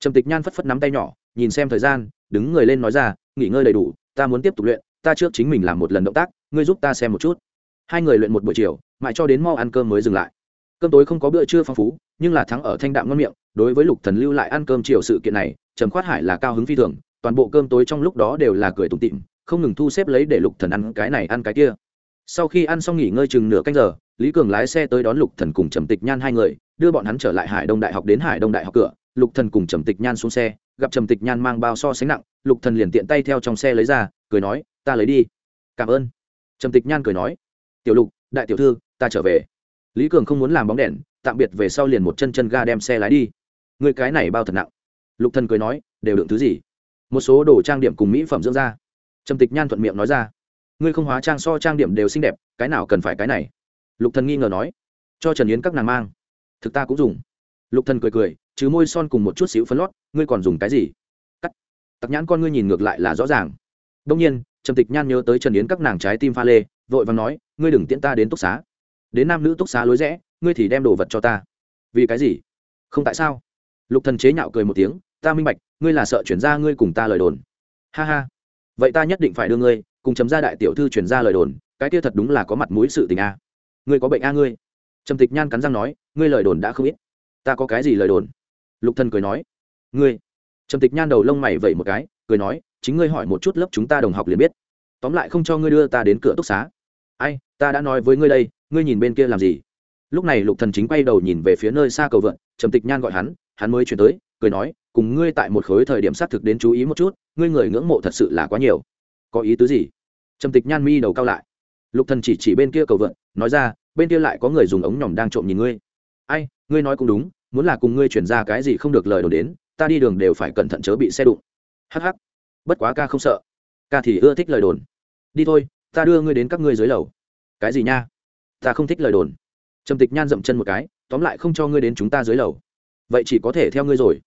Trầm tịch nhan phất phất nắm tay nhỏ, nhìn xem thời gian, đứng người lên nói ra, nghỉ ngơi đầy đủ, ta muốn tiếp tục luyện, ta trước chính mình làm một lần động tác, ngươi giúp ta xem một chút. Hai người luyện một buổi chiều, mãi cho đến mau ăn cơm mới dừng lại. Cơm tối không có bữa trưa phong phú nhưng là thắng ở thanh đạm ngon miệng, đối với lục thần lưu lại ăn cơm chiều sự kiện này, trầm khoát hải là cao hứng phi thường, toàn bộ cơm tối trong lúc đó đều là cười tủm tỉm, không ngừng thu xếp lấy để lục thần ăn cái này ăn cái kia. Sau khi ăn xong nghỉ ngơi chừng nửa canh giờ, lý cường lái xe tới đón lục thần cùng trầm tịch nhan hai người, đưa bọn hắn trở lại hải đông đại học đến hải đông đại học cửa. Lục thần cùng trầm tịch nhan xuống xe, gặp trầm tịch nhan mang bao so sánh nặng, lục thần liền tiện tay theo trong xe lấy ra, cười nói, ta lấy đi. Cảm ơn. Trầm tịch nhan cười nói, tiểu lục, đại tiểu thư, ta trở về. Lý cường không muốn làm bóng đèn tạm biệt về sau liền một chân chân ga đem xe lái đi. Người cái này bao thật nặng. Lục thần cười nói, đều đựng thứ gì? Một số đồ trang điểm cùng mỹ phẩm dưỡng da. Trầm tịch nhan thuận miệng nói ra, ngươi không hóa trang so trang điểm đều xinh đẹp, cái nào cần phải cái này? Lục thần nghi ngờ nói, cho trần yến các nàng mang. Thực ta cũng dùng. Lục thần cười cười chứ môi son cùng một chút xíu phấn lót, ngươi còn dùng cái gì? Cắt. Tặc nhãn con ngươi nhìn ngược lại là rõ ràng. Đông nhiên, trầm tịch nhan nhớ tới trần yến các nàng trái tim pha lê, vội vàng nói, ngươi đừng tiễn ta đến túc xá. Đến nam nữ túc xá lối rẽ ngươi thì đem đồ vật cho ta. Vì cái gì? Không tại sao? Lục thần chế nhạo cười một tiếng, ta minh bạch, ngươi là sợ chuyển ra ngươi cùng ta lời đồn. Ha ha. Vậy ta nhất định phải đưa ngươi, cùng chấm ra đại tiểu thư chuyển ra lời đồn, cái kia thật đúng là có mặt mũi sự tình a. Ngươi có bệnh a ngươi? Trầm tịch nhan cắn răng nói, ngươi lời đồn đã không ít. Ta có cái gì lời đồn? Lục thần cười nói, ngươi. Trầm tịch nhan đầu lông mày vẩy một cái, cười nói, chính ngươi hỏi một chút lớp chúng ta đồng học liền biết. Tóm lại không cho ngươi đưa ta đến cửa túc xá. Ai, ta đã nói với ngươi đây, ngươi nhìn bên kia làm gì? Lúc này lục thần chính quay đầu nhìn về phía nơi xa cầu vượn, trầm tịch nhan gọi hắn hắn mới chuyển tới, cười nói, cùng ngươi tại một khối thời điểm xác thực đến chú ý một chút, ngươi người ngưỡng mộ thật sự là quá nhiều. Có ý tứ gì? Trầm tịch nhan mi đầu cao lại. Lục thần chỉ chỉ bên kia cầu vượn, nói ra, bên kia lại có người dùng ống nhỏm đang trộm nhìn ngươi. Ai, ngươi nói cũng đúng, muốn là cùng ngươi chuyển ra cái gì không được lời đồn đến, ta đi đường đều phải cẩn thận chớ bị xe đụng. Hắc hắc. Bất quá ca không sợ. Ca thì ưa thích lời đồn. Đi thôi, ta đưa ngươi đến các ngươi dưới lầu. Cái gì nha? Ta không thích lời đồn trầm tịch nhan dậm chân một cái, tóm lại không cho ngươi đến chúng ta dưới lầu. Vậy chỉ có thể theo ngươi rồi.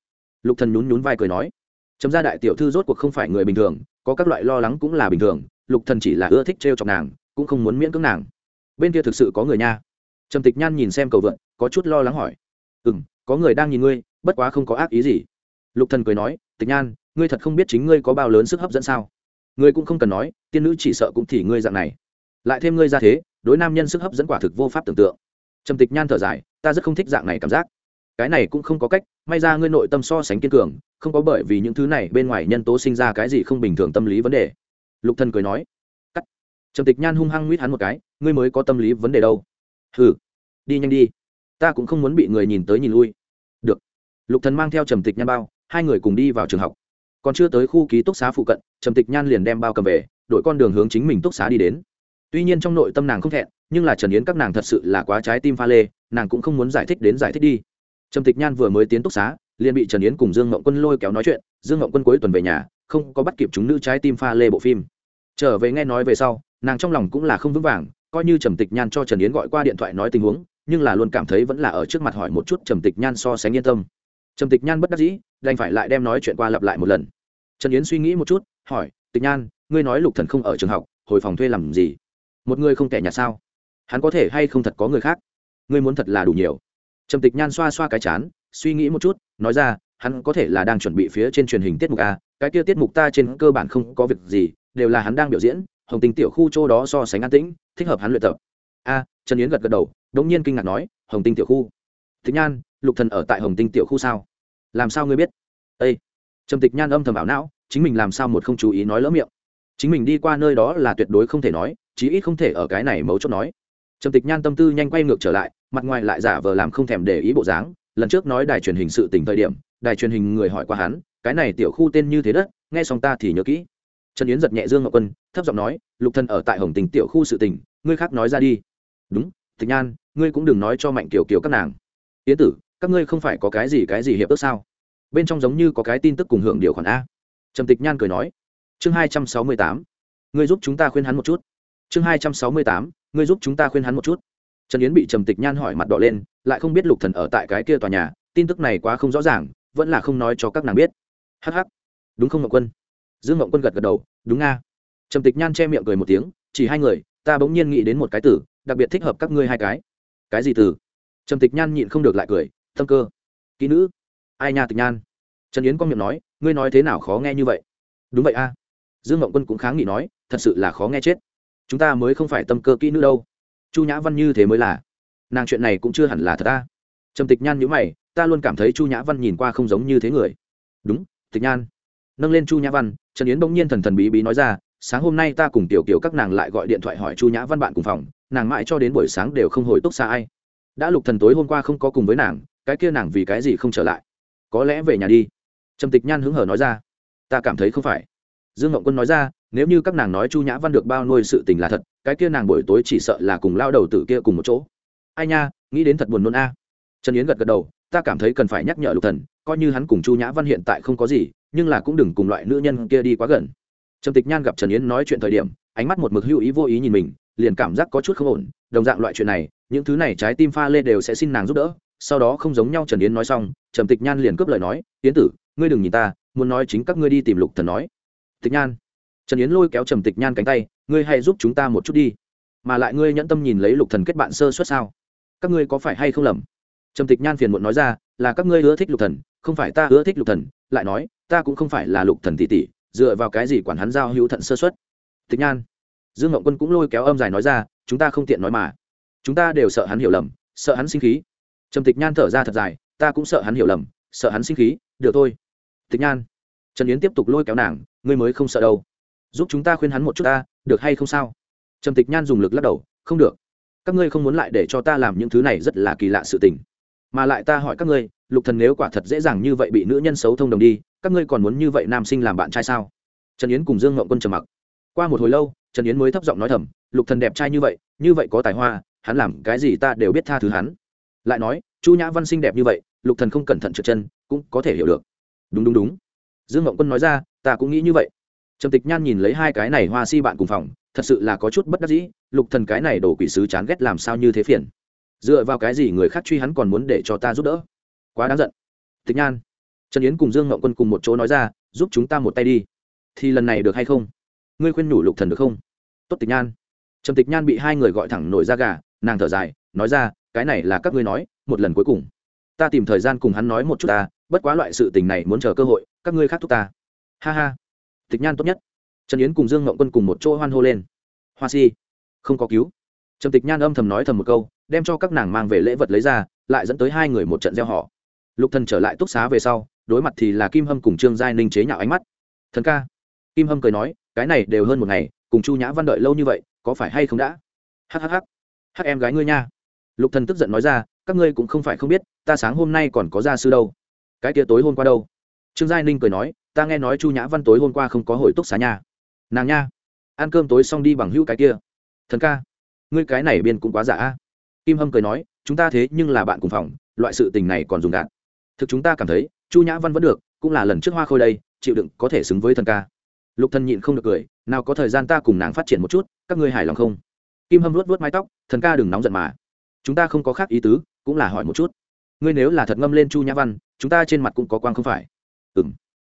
Lục thần nhún nhún vai cười nói. Trầm gia đại tiểu thư rốt cuộc không phải người bình thường, có các loại lo lắng cũng là bình thường, lục thần chỉ là ưa thích trêu chọc nàng, cũng không muốn miễn cưỡng nàng. Bên kia thực sự có người nha. Trầm tịch nhan nhìn xem cầu vượn, có chút lo lắng hỏi. Ừ có người đang nhìn ngươi, bất quá không có ác ý gì. Lục thần cười nói, tịch nhan, ngươi thật không biết chính ngươi có bao lớn sức hấp dẫn sao? Ngươi cũng không cần nói, tiên nữ chỉ sợ cũng thì ngươi dạng này. Lại thêm ngươi ra thế, đối nam nhân sức hấp dẫn quả thực vô pháp tưởng tượng trầm tịch nhan thở dài, ta rất không thích dạng này cảm giác. Cái này cũng không có cách, may ra ngươi nội tâm so sánh kiên cường, không có bởi vì những thứ này bên ngoài nhân tố sinh ra cái gì không bình thường tâm lý vấn đề. Lục thần cười nói. Cắt. Trầm tịch nhan hung hăng nguyết hắn một cái, ngươi mới có tâm lý vấn đề đâu. Hừ. Đi nhanh đi. Ta cũng không muốn bị người nhìn tới nhìn lui. Được. Lục thần mang theo trầm tịch nhan bao, hai người cùng đi vào trường học. Còn chưa tới khu ký túc xá phụ cận, trầm tịch nhan liền đem bao cầm về, đổi con đường hướng chính mình túc xá đi đến. Tuy nhiên trong nội tâm nàng không thẹn nhưng là trần yến các nàng thật sự là quá trái tim pha lê nàng cũng không muốn giải thích đến giải thích đi trầm tịch nhan vừa mới tiến túc xá liền bị trần yến cùng dương ngậu quân lôi kéo nói chuyện dương ngậu quân cuối tuần về nhà không có bắt kịp chúng nữ trái tim pha lê bộ phim trở về nghe nói về sau nàng trong lòng cũng là không vững vàng coi như trầm tịch nhan cho trần yến gọi qua điện thoại nói tình huống nhưng là luôn cảm thấy vẫn là ở trước mặt hỏi một chút trầm tịch nhan so sánh yên tâm trầm tịch nhan bất đắc dĩ đành phải lại đem nói chuyện qua lặp lại một lần trần yến suy nghĩ một chút hỏi tịch nhan ngươi nói lục thần không ở trường học hồi phòng thuê làm gì một người không kẻ nhà sao hắn có thể hay không thật có người khác? Ngươi muốn thật là đủ nhiều. Trầm tịch nhan xoa xoa cái chán, suy nghĩ một chút, nói ra, hắn có thể là đang chuẩn bị phía trên truyền hình tiết mục a, cái kia tiết mục ta trên cơ bản không có việc gì, đều là hắn đang biểu diễn, hồng tình tiểu khu châu đó so sánh an tĩnh, thích hợp hắn luyện tập. A, trần yến gật gật đầu, đống nhiên kinh ngạc nói, hồng tinh tiểu khu. Tịch nhan, lục thần ở tại hồng tinh tiểu khu sao? Làm sao ngươi biết? Ây trầm tịch nhan âm thầm ảo não, chính mình làm sao một không chú ý nói lỡ miệng? Chính mình đi qua nơi đó là tuyệt đối không thể nói, chí ít không thể ở cái này mấu chốt nói trầm tịch nhan tâm tư nhanh quay ngược trở lại, mặt ngoài lại giả vờ làm không thèm để ý bộ dáng. Lần trước nói đài truyền hình sự tình thời điểm, đài truyền hình người hỏi qua hắn, cái này tiểu khu tên như thế đất, nghe xong ta thì nhớ kỹ. Trần yến giật nhẹ dương ngọc quân, thấp giọng nói, lục thân ở tại hồng tình tiểu khu sự tình, ngươi khác nói ra đi. Đúng, tịch nhan, ngươi cũng đừng nói cho mạnh kiểu kiểu các nàng. Yến tử, các ngươi không phải có cái gì cái gì hiệp ước sao? Bên trong giống như có cái tin tức cùng hưởng điều khoản a. Trầm tịch nhan cười nói. Chương hai trăm sáu mươi tám, ngươi giúp chúng ta khuyên hắn một chút. Chương hai trăm sáu mươi tám ngươi giúp chúng ta khuyên hắn một chút. Trần yến bị trầm tịch nhan hỏi mặt đỏ lên, lại không biết lục thần ở tại cái kia tòa nhà, tin tức này quá không rõ ràng, vẫn là không nói cho các nàng biết. Hh đúng không, ngọc quân? Dương ngọc quân gật gật đầu, đúng nga. Trầm tịch nhan che miệng cười một tiếng, chỉ hai người, ta bỗng nhiên nghĩ đến một cái từ, đặc biệt thích hợp các ngươi hai cái. Cái gì từ? Trầm tịch nhan nhịn không được lại cười, tâm cơ. Kỹ nữ. Ai nha tịch nhan? Trần yến quang miệng nói, ngươi nói thế nào khó nghe như vậy? Đúng vậy a. Dương ngọc quân cũng kháng nghị nói, thật sự là khó nghe chết chúng ta mới không phải tâm cơ kỹ nữ đâu. Chu nhã văn như thế mới là. Nàng chuyện này cũng chưa hẳn là thật ta. Trầm tịch nhan nhữ mày, ta luôn cảm thấy chu nhã văn nhìn qua không giống như thế người. Đúng, tịch nhan. Nâng lên chu nhã văn, trần yến bỗng nhiên thần thần bí bí nói ra, sáng hôm nay ta cùng tiểu kiều các nàng lại gọi điện thoại hỏi chu nhã văn bạn cùng phòng, nàng mãi cho đến buổi sáng đều không hồi túc xa ai. Đã lục thần tối hôm qua không có cùng với nàng, cái kia nàng vì cái gì không trở lại? Có lẽ về nhà đi. Trầm tịch nhan hứng hở nói ra, ta cảm thấy không phải. Dương ngọc quân nói ra nếu như các nàng nói chu nhã văn được bao nuôi sự tình là thật, cái kia nàng buổi tối chỉ sợ là cùng lao đầu tử kia cùng một chỗ. Ai nha, nghĩ đến thật buồn nôn a. Trần yến gật gật đầu, ta cảm thấy cần phải nhắc nhở lục thần, coi như hắn cùng chu nhã văn hiện tại không có gì, nhưng là cũng đừng cùng loại nữ nhân kia đi quá gần. Trầm tịch nhan gặp trần yến nói chuyện thời điểm, ánh mắt một mực hữu ý vô ý nhìn mình, liền cảm giác có chút không ổn, đồng dạng loại chuyện này, những thứ này trái tim pha lê đều sẽ xin nàng giúp đỡ. Sau đó không giống nhau trần yến nói xong, trầm tịch nhan liền cướp lời nói, yến tử, ngươi đừng nhìn ta, muốn nói chính các ngươi đi tìm lục thần nói. Tịch nhan trần yến lôi kéo trầm tịch nhan cánh tay, ngươi hãy giúp chúng ta một chút đi. Mà lại ngươi nhẫn tâm nhìn lấy lục thần kết bạn sơ suất sao? Các ngươi có phải hay không lầm? Trầm tịch nhan phiền muộn nói ra, là các ngươi ưa thích lục thần, không phải ta ưa thích lục thần. Lại nói, ta cũng không phải là lục thần tỷ tỷ, dựa vào cái gì quản hắn giao hữu thận sơ suất? Tịch nhan, dương ngọc quân cũng lôi kéo âm dài nói ra, chúng ta không tiện nói mà. Chúng ta đều sợ hắn hiểu lầm, sợ hắn sinh khí. Trầm tịch nhan thở ra thật dài, ta cũng sợ hắn hiểu lầm, sợ hắn sinh khí, được thôi. Tịch nhan, trần yến tiếp tục lôi kéo nàng, ngươi mới không sợ đâu giúp chúng ta khuyên hắn một chút ta, được hay không sao? Trầm tịch nhan dùng lực lắc đầu, không được. Các ngươi không muốn lại để cho ta làm những thứ này rất là kỳ lạ sự tình. Mà lại ta hỏi các ngươi, lục thần nếu quả thật dễ dàng như vậy bị nữ nhân xấu thông đồng đi, các ngươi còn muốn như vậy nam sinh làm bạn trai sao? Trần yến cùng dương ngậu quân trầm mặc. Qua một hồi lâu, trần yến mới thấp giọng nói thầm, lục thần đẹp trai như vậy như vậy có tài hoa, hắn làm cái gì ta đều biết tha thứ hắn. Lại nói, chu nhã văn sinh đẹp như vậy, lục thần không cẩn thận trượt chân, cũng có thể hiểu được. Đúng đúng đúng. Dương ngậu quân nói ra, ta cũng nghĩ như vậy trầm tịch nhan nhìn lấy hai cái này hoa si bạn cùng phòng, thật sự là có chút bất đắc dĩ, lục thần cái này đổ quỷ sứ chán ghét làm sao như thế phiền. Dựa vào cái gì người khác truy hắn còn muốn để cho ta giúp đỡ? Quá đáng giận. Tịch nhan, trần yến cùng dương ngậu quân cùng một chỗ nói ra, giúp chúng ta một tay đi. Thì lần này được hay không? Ngươi khuyên nhủ lục thần được không? Tốt tịch nhan. Trầm tịch nhan bị hai người gọi thẳng nổi ra gà, nàng thở dài, nói ra, cái này là các ngươi nói, một lần cuối cùng. Ta tìm thời gian cùng hắn nói một chút ta, bất quá loại sự tình này muốn chờ cơ hội, các ngươi khác thúc ta. Ha ha tịch nhan tốt nhất. Trần yến cùng dương ngậu quân cùng một chỗ hoan hô lên. Hoa si, không có cứu. Trầm tịch nhan âm thầm nói thầm một câu, đem cho các nàng mang về lễ vật lấy ra, lại dẫn tới hai người một trận gieo họ. Lục thần trở lại túc xá về sau, đối mặt thì là kim hâm cùng trương giai ninh chế nhạo ánh mắt. Thần ca. Kim hâm cười nói, cái này đều hơn một ngày, cùng chu nhã văn đợi lâu như vậy, có phải hay không đã? Hhh hắc em gái ngươi nha. Lục thần tức giận nói ra, các ngươi cũng không phải không biết, ta sáng hôm nay còn có gia sư đâu. Cái kia tối hôm qua đâu? Trương giai ninh cười nói ta nghe nói chu nhã văn tối hôm qua không có hồi túc xá nhà. nàng nha, ăn cơm tối xong đi bằng hữu cái kia. Thần ca, ngươi cái này biên cũng quá giả a. Kim hâm cười nói, chúng ta thế nhưng là bạn cùng phòng, loại sự tình này còn dùng đạn thực chúng ta cảm thấy, chu nhã văn vẫn được, cũng là lần trước hoa khôi đây, chịu đựng có thể xứng với thần ca. Lục thần nhịn không được cười, nào có thời gian ta cùng nàng phát triển một chút, các ngươi hài lòng không? Kim hâm luốt vớt mái tóc, thần ca đừng nóng giận mà. Chúng ta không có khác ý tứ, cũng là hỏi một chút. Ngươi nếu là thật ngâm lên chu nhã văn, chúng ta trên mặt cũng có quang không phải. Ừm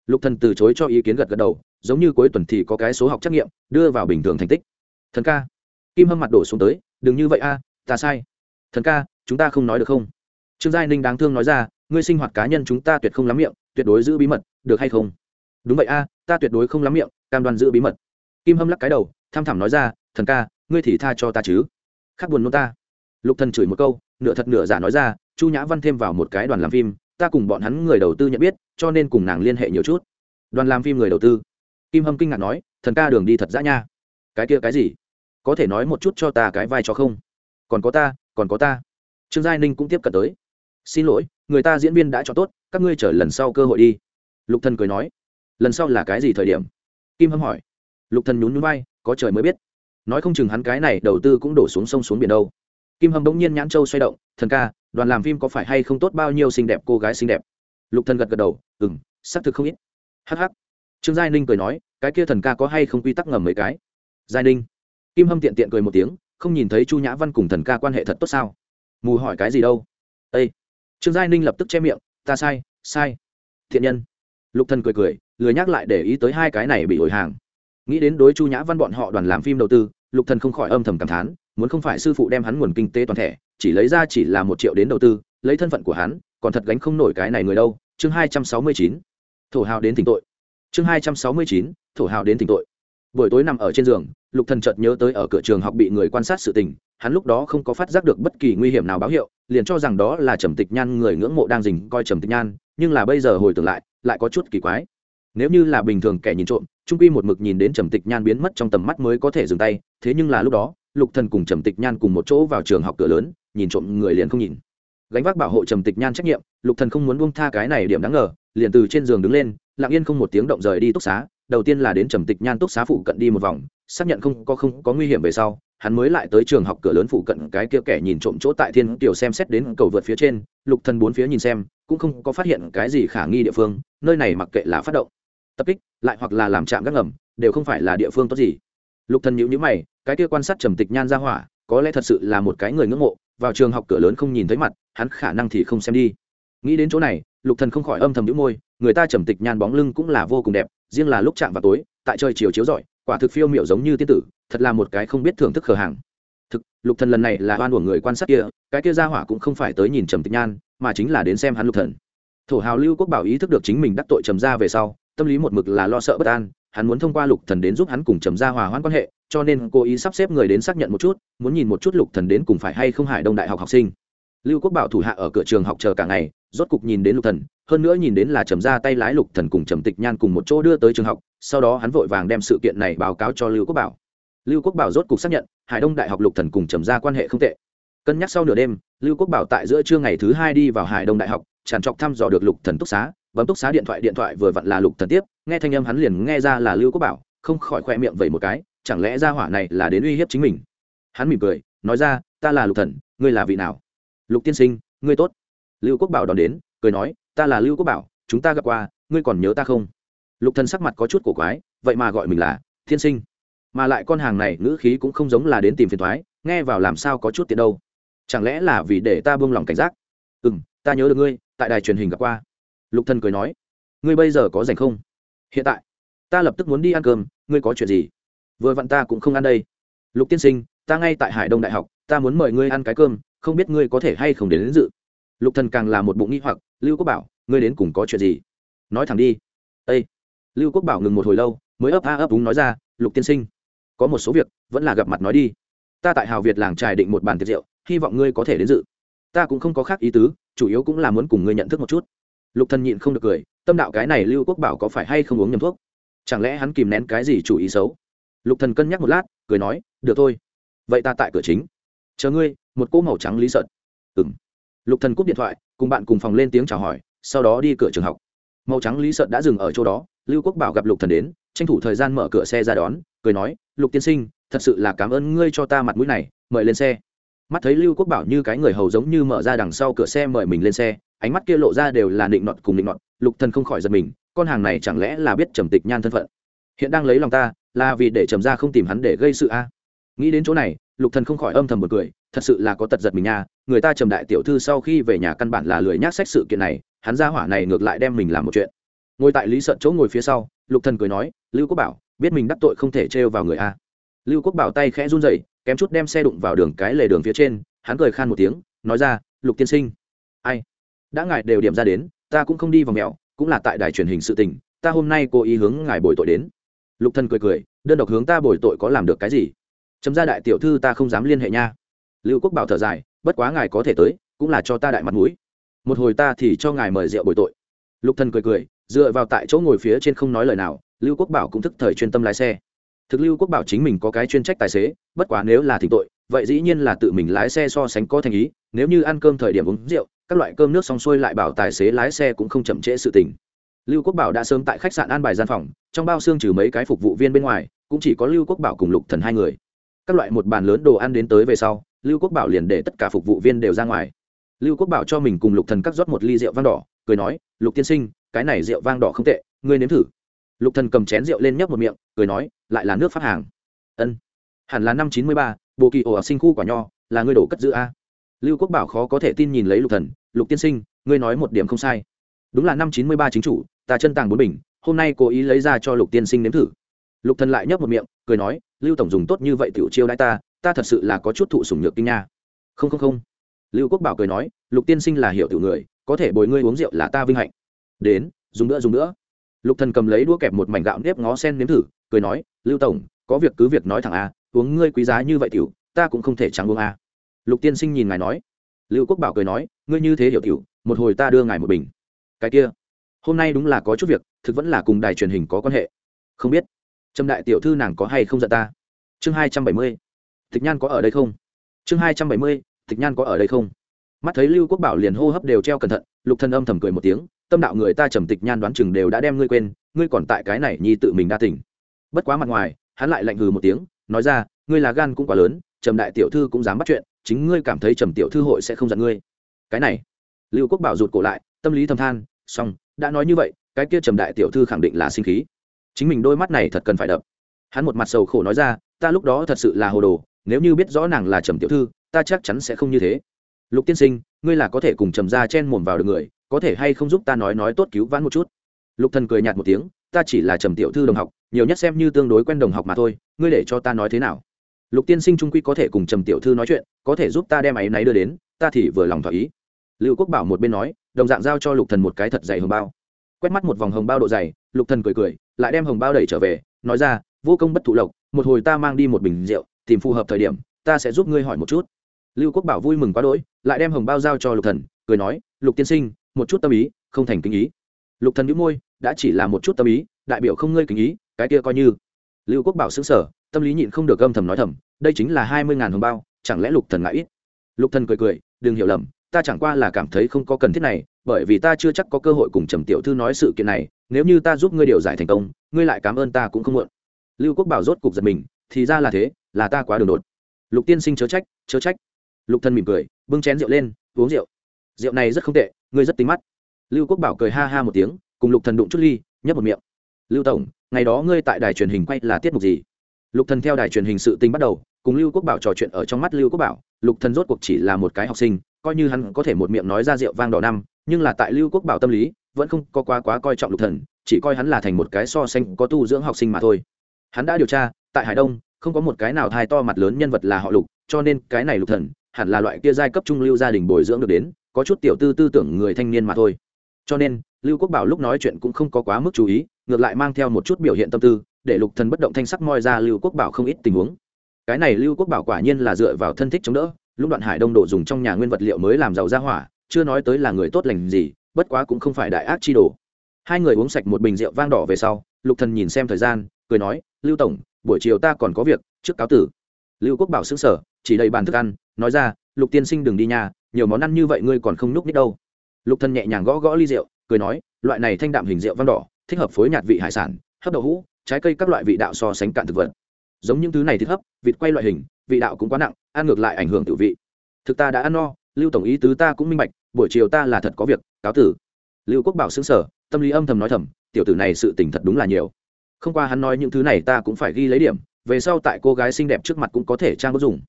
lục thần từ chối cho ý kiến gật gật đầu, giống như cuối tuần thì có cái số học trắc nghiệm, đưa vào bình thường thành tích. Thần ca, kim hâm mặt đổ xuống tới, đừng như vậy a, ta sai. Thần ca, chúng ta không nói được không? Trương giai ninh đáng thương nói ra, ngươi sinh hoạt cá nhân chúng ta tuyệt không lắm miệng, tuyệt đối giữ bí mật, được hay không? Đúng vậy a, ta tuyệt đối không lắm miệng, cam đoan giữ bí mật. Kim hâm lắc cái đầu, tham thẳm nói ra, thần ca, ngươi thì tha cho ta chứ. Khắc buồn nôn ta. Lục thần chửi một câu, nửa thật nửa giả nói ra, chu nhã văn thêm vào một cái đoàn làm phim, ta cùng bọn hắn người đầu tư nhận biết cho nên cùng nàng liên hệ nhiều chút. Đoàn làm phim người đầu tư. Kim hâm kinh ngạc nói, thần ca đường đi thật dã nha. Cái kia cái gì? Có thể nói một chút cho ta cái vai cho không? Còn có ta, còn có ta. Trương giai ninh cũng tiếp cận tới. Xin lỗi, người ta diễn viên đã cho tốt, các ngươi chờ lần sau cơ hội đi. Lục thần cười nói, lần sau là cái gì thời điểm? Kim hâm hỏi. Lục thần nhún nhún vai, có trời mới biết. Nói không chừng hắn cái này đầu tư cũng đổ xuống sông xuống biển đâu. Kim hâm bỗng nhiên nhãn châu xoay động, thần ca, đoàn làm phim có phải hay không tốt bao nhiêu xinh đẹp, cô gái xinh đẹp? Lục thần gật gật đầu ừ m xác thực không ít. Hh trương giai ninh cười nói, cái kia thần ca có hay không quy tắc ngầm mấy cái? Giai ninh. Kim hâm tiện tiện cười một tiếng, không nhìn thấy chu nhã văn cùng thần ca quan hệ thật tốt sao? Mù hỏi cái gì đâu? Ây trương giai ninh lập tức che miệng, ta sai sai. Thiện nhân. Lục thần cười cười, lười nhắc lại để ý tới hai cái này bị ổi hàng. Nghĩ đến đối chu nhã văn bọn họ đoàn làm phim đầu tư, lục thần không khỏi âm thầm cảm thán, muốn không phải sư phụ đem hắn nguồn kinh tế toàn thể chỉ lấy ra chỉ là một triệu đến đầu tư, lấy thân phận của hắn, còn thật gánh không nổi cái này người đâu chương hai trăm sáu mươi chín, thổ hào đến thỉnh tội. Chương hai trăm sáu mươi chín, thổ hào đến thỉnh tội. Buổi tối nằm ở trên giường, lục thần chợt nhớ tới ở cửa trường học bị người quan sát sự tình, hắn lúc đó không có phát giác được bất kỳ nguy hiểm nào báo hiệu, liền cho rằng đó là trầm tịch nhan người ngưỡng mộ đang dình coi trầm tịch nhan, nhưng là bây giờ hồi tưởng lại lại có chút kỳ quái. Nếu như là bình thường kẻ nhìn trộm, trung quy một mực nhìn đến trầm tịch nhan biến mất trong tầm mắt mới có thể dừng tay, thế nhưng là lúc đó, lục thần cùng trầm tịch nhan cùng một chỗ vào trường học cửa lớn, nhìn trộm người liền không nhìn gánh vác bảo hộ trầm tịch nhan trách nhiệm, lục thần không muốn buông tha cái này điểm đáng ngờ, liền từ trên giường đứng lên, lặng yên không một tiếng động rời đi túc xá, đầu tiên là đến trầm tịch nhan túc xá phụ cận đi một vòng, xác nhận không có không có nguy hiểm về sau, hắn mới lại tới trường học cửa lớn phụ cận cái kia kẻ nhìn trộm chỗ tại thiên tiểu xem xét đến cầu vượt phía trên, lục thần bốn phía nhìn xem, cũng không có phát hiện cái gì khả nghi địa phương, nơi này mặc kệ là phát động, tập kích, lại hoặc là làm chạm gác ngầm, đều không phải là địa phương tốt gì. Lục thần nhíu nhíu mày, cái kia quan sát trầm tịch nhan ra hỏa, có lẽ thật sự là một cái người ngưỡng mộ vào trường học cửa lớn không nhìn thấy mặt, hắn khả năng thì không xem đi. Nghĩ đến chỗ này, lục thần không khỏi âm thầm nhíu môi, người ta trầm tịch nhan bóng lưng cũng là vô cùng đẹp, riêng là lúc chạm vào tối, tại trời chiều chiếu rọi, quả thực phiêu miệu giống như tiên tử, thật là một cái không biết thưởng thức khờ hàng. Thực, lục thần lần này là oan uổng người quan sát kia, cái kia ra hỏa cũng không phải tới nhìn trầm tịch nhan mà chính là đến xem hắn lục thần. Thổ hào lưu quốc bảo ý thức được chính mình đắc tội trầm ra về sau, tâm lý một mực là lo sợ bất an hắn muốn thông qua lục thần đến giúp hắn cùng trầm Gia hòa hoãn quan hệ, cho nên cố ý sắp xếp người đến xác nhận một chút, muốn nhìn một chút lục thần đến cùng phải hay không hải đông đại học học sinh. Lưu quốc bảo thủ hạ ở cửa trường học chờ cả ngày, rốt cục nhìn đến lục thần, hơn nữa nhìn đến là trầm ra tay lái lục thần cùng trầm tịch nhan cùng một chỗ đưa tới trường học, sau đó hắn vội vàng đem sự kiện này báo cáo cho lưu quốc bảo. Lưu quốc bảo rốt cục xác nhận hải đông đại học lục thần cùng trầm ra quan hệ không tệ. Cân nhắc sau nửa đêm, lưu quốc bảo tại giữa trưa ngày thứ hai đi vào hải đông đại học, tràn trọc thăm dò được lục thần túc xá, bấm túc xá điện thoại điện thoại vừa vặn là lục thần tiếp nghe thanh âm hắn liền nghe ra là lưu quốc bảo, không khỏi khoe miệng vẩy một cái, chẳng lẽ ra hỏa này là đến uy hiếp chính mình? Hắn mỉm cười, nói ra, ta là lục thần, ngươi là vị nào? Lục tiên sinh, ngươi tốt. Lưu quốc bảo đón đến, cười nói, ta là lưu quốc bảo, chúng ta gặp qua, ngươi còn nhớ ta không? Lục thần sắc mặt có chút cổ quái, vậy mà gọi mình là thiên sinh. Mà lại con hàng này ngữ khí cũng không giống là đến tìm phiền thoái, nghe vào làm sao có chút tiện đâu. Chẳng lẽ là vì để ta buông lòng cảnh giác? Ừ m ta nhớ được ngươi, tại đài truyền hình gặp qua. Lục thần cười nói, ngươi bây giờ có rảnh không? Hiện tại ta lập tức muốn đi ăn cơm ngươi có chuyện gì? Vừa vặn ta cũng không ăn đây. Lục tiên sinh ta ngay tại hải đông đại học ta muốn mời ngươi ăn cái cơm không biết ngươi có thể hay không đến, đến dự. Lục thần càng là một bụng nghi hoặc lưu quốc bảo ngươi đến cùng có chuyện gì? Nói thẳng đi. Ây lưu quốc bảo ngừng một hồi lâu mới ấp a ấp úng nói ra lục tiên sinh có một số việc vẫn là gặp mặt nói đi. Ta tại hào việt làng trài định một bàn tiệc rượu hy vọng ngươi có thể đến dự. Ta cũng không có khác ý tứ chủ yếu cũng là muốn cùng ngươi nhận thức một chút lục thần nhịn không được cười tâm đạo cái này lưu quốc bảo có phải hay không uống nhầm thuốc? Chẳng lẽ hắn kìm nén cái gì chủ ý xấu? Lục thần cân nhắc một lát cười nói được thôi. Vậy ta tại cửa chính. Chờ ngươi một cỗ màu trắng lý sợ, ừng lục thần cúp điện thoại cùng bạn cùng phòng lên tiếng chào hỏi sau đó đi cửa trường học. Màu trắng lý sợ đã dừng ở chỗ đó lưu quốc bảo gặp lục thần đến tranh thủ thời gian mở cửa xe ra đón cười nói lục tiên sinh thật sự là cảm ơn ngươi cho ta mặt mũi này mời lên xe. Mắt thấy lưu quốc bảo như cái người hầu giống như mở ra đằng sau cửa xe mời mình lên xe ánh mắt kia lộ ra đều là định nọt cùng định nọt, lục thần không khỏi giật mình, con hàng này chẳng lẽ là biết trầm tịch nhan thân phận? Hiện đang lấy lòng ta, là vì để trầm ra không tìm hắn để gây sự a. Nghĩ đến chỗ này, lục thần không khỏi âm thầm một cười, thật sự là có tật giật mình nha, người ta trầm đại tiểu thư sau khi về nhà căn bản là lười nhác sách sự kiện này, hắn ra hỏa này ngược lại đem mình làm một chuyện. Ngồi tại lý sợn chỗ ngồi phía sau, lục thần cười nói, lưu quốc bảo, biết mình đắc tội không thể trêu vào người a. Lưu quốc bảo tay khẽ run rẩy, kém chút đem xe đụng vào đường cái lề đường phía trên, hắn cười khan một tiếng, nói ra, lục tiên sinh. Ai? Đã ngài đều điểm ra đến, ta cũng không đi vào mèo cũng là tại đài truyền hình sự tình, ta hôm nay cố ý hướng ngài bồi tội đến. Lục thần cười cười, đơn độc hướng ta bồi tội có làm được cái gì? Chấm ra đại tiểu thư ta không dám liên hệ nha. Lưu quốc bảo thở dài, bất quá ngài có thể tới, cũng là cho ta đại mặt mũi. Một hồi ta thì cho ngài mời rượu bồi tội. Lục thần cười cười, dựa vào tại chỗ ngồi phía trên không nói lời nào, lưu quốc bảo cũng thức thời chuyên tâm lái xe. Thực lưu quốc bảo chính mình có cái chuyên trách tài xế, bất quá nếu là thỉnh tội, vậy dĩ nhiên là tự mình lái xe so sánh có thành ý nếu như ăn cơm thời điểm uống rượu, các loại cơm nước xong xuôi lại bảo tài xế lái xe cũng không chậm trễ sự tình. Lưu quốc bảo đã sớm tại khách sạn an bài gian phòng, trong bao xương trừ mấy cái phục vụ viên bên ngoài, cũng chỉ có lưu quốc bảo cùng lục thần hai người. Các loại một bàn lớn đồ ăn đến tới về sau, lưu quốc bảo liền để tất cả phục vụ viên đều ra ngoài. Lưu quốc bảo cho mình cùng lục thần cắt rót một ly rượu vang đỏ, cười nói, lục tiên sinh, cái này rượu vang đỏ không tệ, ngươi nếm thử. Lục thần cầm chén rượu lên nhấp một miệng, cười nói, lại là nước phát hàng. Ân, hẳn là năm chín mươi ba bộ kỳ ổ ở sinh khu quả nho, là ngươi đổ cất giữ a lưu quốc bảo khó có thể tin nhìn lấy lục thần, lục tiên sinh, ngươi nói một điểm không sai. Đúng là năm chín mươi ba chính chủ, ta chân tàng bốn bình, hôm nay cố ý lấy ra cho lục tiên sinh nếm thử. Lục thần lại nhấp một miệng, cười nói, lưu tổng dùng tốt như vậy tiểu chiêu đãi ta ta thật sự là có chút thụ sủng nhược kinh nha. Không không không. Lưu quốc bảo cười nói, lục tiên sinh là hiểu tiểu người, có thể bồi ngươi uống rượu là ta vinh hạnh. Đến, dùng nữa dùng nữa. Lục thần cầm lấy đũa kẹp một mảnh gạo nếp ngó sen nếm thử, cười nói, lưu tổng, có việc cứ việc nói thẳng a uống ngươi quý giá như vậy tiểu, ta cũng không thể chẳng uống a lục tiên sinh nhìn ngài nói. Lưu quốc bảo cười nói, ngươi như thế hiểu tiểu, một hồi ta đưa ngài một bình. Cái kia, hôm nay đúng là có chút việc, thực vẫn là cùng đài truyền hình có quan hệ. Không biết. Trâm đại tiểu thư nàng có hay không giận ta? Chương hai trăm bảy mươi tịch nhan có ở đây không? Chương hai trăm bảy mươi tịch nhan có ở đây không? Mắt thấy lưu quốc bảo liền hô hấp đều treo cẩn thận, lục thân âm thầm cười một tiếng, tâm đạo người ta trầm tịch nhan đoán chừng đều đã đem ngươi quên, ngươi còn tại cái này nhi tự mình đa tỉnh bất quá mặt ngoài, hắn lại lạnh hừ một tiếng, nói ra, ngươi là gan cũng quá lớn, trầm đại tiểu thư cũng dám bắt chuyện chính ngươi cảm thấy trầm tiểu thư hội sẽ không giận ngươi. Cái này, lưu quốc bảo rụt cổ lại, tâm lý thầm than, xong, đã nói như vậy, cái kia trầm đại tiểu thư khẳng định là sinh khí. Chính mình đôi mắt này thật cần phải đập. Hắn một mặt sầu khổ nói ra, ta lúc đó thật sự là hồ đồ, nếu như biết rõ nàng là trầm tiểu thư, ta chắc chắn sẽ không như thế. Lục tiên sinh, ngươi là có thể cùng trầm ra chen mồm vào được người, có thể hay không giúp ta nói nói tốt cứu vãn một chút? Lục thần cười nhạt một tiếng, ta chỉ là trầm tiểu thư đồng học, nhiều nhất xem như tương đối quen đồng học mà thôi, ngươi để cho ta nói thế nào? Lục tiên sinh trung quy có thể cùng trầm tiểu thư nói chuyện, có thể giúp ta đem áy náy đưa đến, ta thì vừa lòng thỏa ý. Lưu quốc bảo một bên nói, đồng dạng giao cho lục thần một cái thật dày hồng bao. Quét mắt một vòng hồng bao độ dày, lục thần cười cười, lại đem hồng bao đẩy trở về, nói ra, vô công bất thụ lộc, một hồi ta mang đi một bình rượu, tìm phù hợp thời điểm, ta sẽ giúp ngươi hỏi một chút. Lưu quốc bảo vui mừng quá đỗi, lại đem hồng bao giao cho lục thần, cười nói, lục tiên sinh, một chút tâm ý, không thành kính ý. Lục thần nhíu môi, đã chỉ là một chút tâm ý, đại biểu không ngươi kính ý, cái kia coi như lưu quốc bảo xứng sở tâm lý nhịn không được âm thầm nói thầm, đây chính là hai mươi ngàn hồng bao, chẳng lẽ lục thần ngại ít? Lục thần cười cười, đừng hiểu lầm, ta chẳng qua là cảm thấy không có cần thiết này, bởi vì ta chưa chắc có cơ hội cùng trầm tiểu thư nói sự kiện này, nếu như ta giúp ngươi điều giải thành công, ngươi lại cảm ơn ta cũng không muộn. Lưu quốc bảo rốt cục giật mình, thì ra là thế, là ta quá đường đột. Lục tiên sinh chớ trách chớ trách. Lục Thần mỉm cười, bưng chén rượu lên, uống rượu. Rượu này rất không tệ, ngươi rất tính mắt. Lưu quốc bảo cười ha ha một tiếng, cùng lục thần đụng chút ly, nhấp một miệng lưu tổng, ngày đó ngươi tại đài truyền hình quay là tiết mục gì? Lục thần theo đài truyền hình sự tình bắt đầu, cùng lưu quốc bảo trò chuyện ở trong mắt lưu quốc bảo, lục thần rốt cuộc chỉ là một cái học sinh, coi như hắn có thể một miệng nói ra rượu vang đỏ năm, nhưng là tại lưu quốc bảo tâm lý, vẫn không có quá quá coi trọng lục thần, chỉ coi hắn là thành một cái so sánh có tu dưỡng học sinh mà thôi. Hắn đã điều tra, tại hải đông, không có một cái nào thai to mặt lớn nhân vật là họ lục, cho nên cái này lục thần, hẳn là loại kia giai cấp trung lưu gia đình bồi dưỡng được đến, có chút tiểu tư tư tưởng người thanh niên mà thôi cho nên, lưu quốc bảo lúc nói chuyện cũng không có quá mức chú ý, ngược lại mang theo một chút biểu hiện tâm tư, để lục thần bất động thanh sắc moi ra lưu quốc bảo không ít tình huống. Cái này lưu quốc bảo quả nhiên là dựa vào thân thích chống đỡ, lúc đoạn hải đông độ dùng trong nhà nguyên vật liệu mới làm giàu ra hỏa, chưa nói tới là người tốt lành gì, bất quá cũng không phải đại ác chi đồ. Hai người uống sạch một bình rượu vang đỏ về sau, lục thần nhìn xem thời gian, cười nói, lưu tổng, buổi chiều ta còn có việc, trước cáo tử. Lưu quốc bảo xứng sở chỉ đầy bàn thức ăn, nói ra, lục tiên sinh đừng đi nhà, nhiều món ăn như vậy ngươi còn không nhúc nít đâu lục thần nhẹ nhàng gõ gõ ly rượu, cười nói, loại này thanh đạm hình rượu vang đỏ, thích hợp phối nhạt vị hải sản, hấp đậu hũ, trái cây các loại vị đạo so sánh cạn thực vật. Giống những thứ này thích hấp vịt quay loại hình, vị đạo cũng quá nặng, ăn ngược lại ảnh hưởng tự vị. Thực ta đã ăn no, lưu tổng ý tứ ta cũng minh bạch, buổi chiều ta là thật có việc, cáo tử. Lưu quốc bảo xứng sở tâm lý âm thầm nói thầm, tiểu tử này sự tình thật đúng là nhiều. Không qua hắn nói những thứ này ta cũng phải ghi lấy điểm, về sau tại cô gái xinh đẹp trước mặt cũng có thể trang có dùng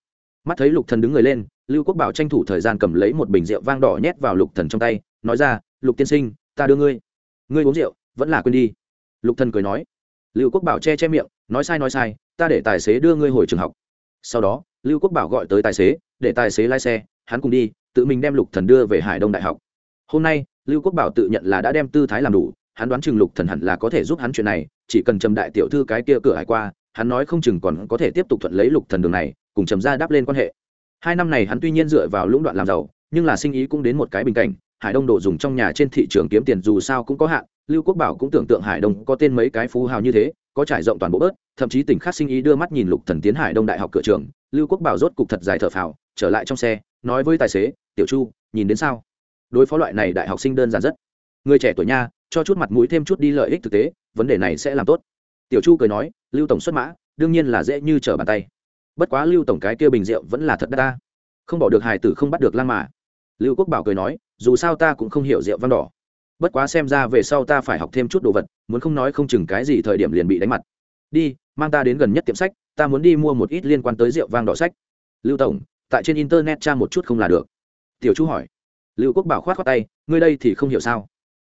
mắt thấy lục thần đứng người lên, lưu quốc bảo tranh thủ thời gian cầm lấy một bình rượu vang đỏ nhét vào lục thần trong tay, nói ra, lục tiên sinh, ta đưa ngươi. Ngươi uống rượu, vẫn là quên đi. Lục thần cười nói. Lưu quốc bảo che che miệng, nói sai nói sai, ta để tài xế đưa ngươi hồi trường học. Sau đó, lưu quốc bảo gọi tới tài xế, để tài xế lái xe, hắn cùng đi, tự mình đem lục thần đưa về hải đông đại học. Hôm nay, lưu quốc bảo tự nhận là đã đem tư thái làm đủ, hắn đoán chừng lục thần hẳn là có thể giúp hắn chuyện này, chỉ cần trầm đại tiểu thư cái kia cửa hải qua, hắn nói không chừng còn có thể tiếp tục thuận lấy lục thần đường này cùng trầm ra đáp lên quan hệ. Hai năm này hắn tuy nhiên dựa vào lũng đoạn làm giàu, nhưng là sinh ý cũng đến một cái bình cảnh. Hải đông đồ dùng trong nhà trên thị trường kiếm tiền dù sao cũng có hạn, lưu quốc bảo cũng tưởng tượng hải đông có tên mấy cái phú hào như thế, có trải rộng toàn bộ bớt, thậm chí tỉnh khác sinh ý đưa mắt nhìn lục thần tiến hải đông đại học cửa trường, lưu quốc bảo rốt cục thật dài thở phào, trở lại trong xe, nói với tài xế, tiểu chu, nhìn đến sao? Đối phó loại này đại học sinh đơn giản rất. Người trẻ tuổi nha, cho chút mặt mũi thêm chút đi lợi ích thực tế, vấn đề này sẽ làm tốt. Tiểu chu cười nói, lưu tổng xuất mã, đương nhiên là dễ như trở bàn tay bất quá lưu tổng cái kia bình rượu vẫn là thật đắt ta. Không bỏ được hài tử không bắt được lan mà. Lưu quốc bảo cười nói, dù sao ta cũng không hiểu rượu văn đỏ. Bất quá xem ra về sau ta phải học thêm chút đồ vật, muốn không nói không chừng cái gì thời điểm liền bị đánh mặt. Đi, mang ta đến gần nhất tiệm sách, ta muốn đi mua một ít liên quan tới rượu vang đỏ sách. Lưu tổng, tại trên internet tra một chút không là được. Tiểu chú hỏi. Lưu quốc bảo khoát khoát tay, ngươi đây thì không hiểu sao?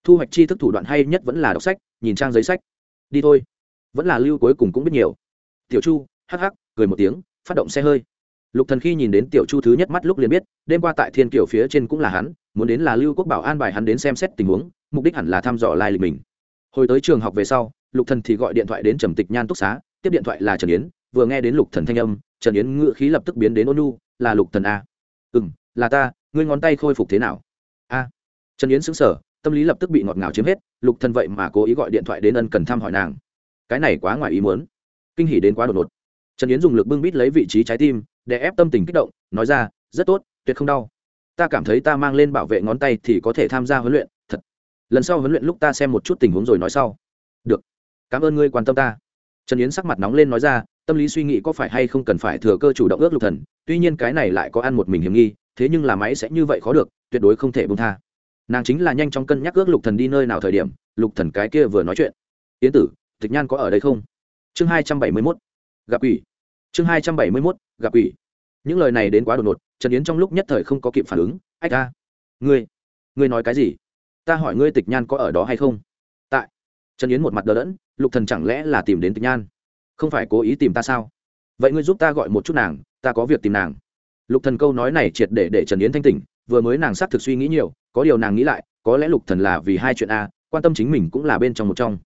Thu hoạch tri thức thủ đoạn hay nhất vẫn là đọc sách, nhìn trang giấy sách. Đi thôi. Vẫn là lưu cuối cùng cũng biết nhiều. Tiểu chu, hắc hắc, cười một tiếng phát động xe hơi. Lục thần khi nhìn đến tiểu chu thứ nhất mắt lúc liền biết, đêm qua tại thiên kiều phía trên cũng là hắn, muốn đến là lưu quốc bảo an bài hắn đến xem xét tình huống, mục đích hẳn là thăm dò lai lịch mình. Hồi tới trường học về sau, lục thần thì gọi điện thoại đến trầm tịch nhan túc xá, tiếp điện thoại là trần yến, vừa nghe đến lục thần thanh âm, trần yến ngựa khí lập tức biến đến ôn nu là lục thần a ừm, là ta, ngươi ngón tay khôi phục thế nào? A. Trần yến sững sờ, tâm lý lập tức bị ngọt ngào chiếm hết, lục thần vậy mà cố ý gọi điện thoại đến ân cần thăm hỏi nàng. Cái này quá ngoài ý muốn, kinh hỉ đến quá đột ngột trần yến dùng lực bưng bít lấy vị trí trái tim, để ép tâm tình kích động, nói ra, rất tốt, tuyệt không đau. Ta cảm thấy ta mang lên bảo vệ ngón tay thì có thể tham gia huấn luyện, thật. Lần sau huấn luyện lúc ta xem một chút tình huống rồi nói sau. Được. Cảm ơn ngươi quan tâm ta. Trần yến sắc mặt nóng lên nói ra, tâm lý suy nghĩ có phải hay không cần phải thừa cơ chủ động ước lục thần? Tuy nhiên cái này lại có ăn một mình hiểm nghi, thế nhưng là máy sẽ như vậy khó được, tuyệt đối không thể bông tha. Nàng chính là nhanh chóng cân nhắc ước lục thần đi nơi nào thời điểm, lục thần cái kia vừa nói chuyện. Yến tử, tịch nhan có ở đây không? Chương hai trăm bảy mươi mốt gặp quỷ. Chương hai trăm bảy mươi mốt, gặp quỷ. Những lời này đến quá đột ngột, trần yến trong lúc nhất thời không có kịp phản ứng. Ách ta ngươi ngươi nói cái gì? Ta hỏi ngươi tịch nhan có ở đó hay không? Tại. Trần yến một mặt đờ đẫn, lục thần chẳng lẽ là tìm đến tịch nhan? Không phải cố ý tìm ta sao? Vậy ngươi giúp ta gọi một chút nàng, ta có việc tìm nàng. Lục thần câu nói này triệt để để trần yến thanh tỉnh, vừa mới nàng xác thực suy nghĩ nhiều, có điều nàng nghĩ lại, có lẽ lục thần là vì hai chuyện a, quan tâm chính mình cũng là bên trong một trong.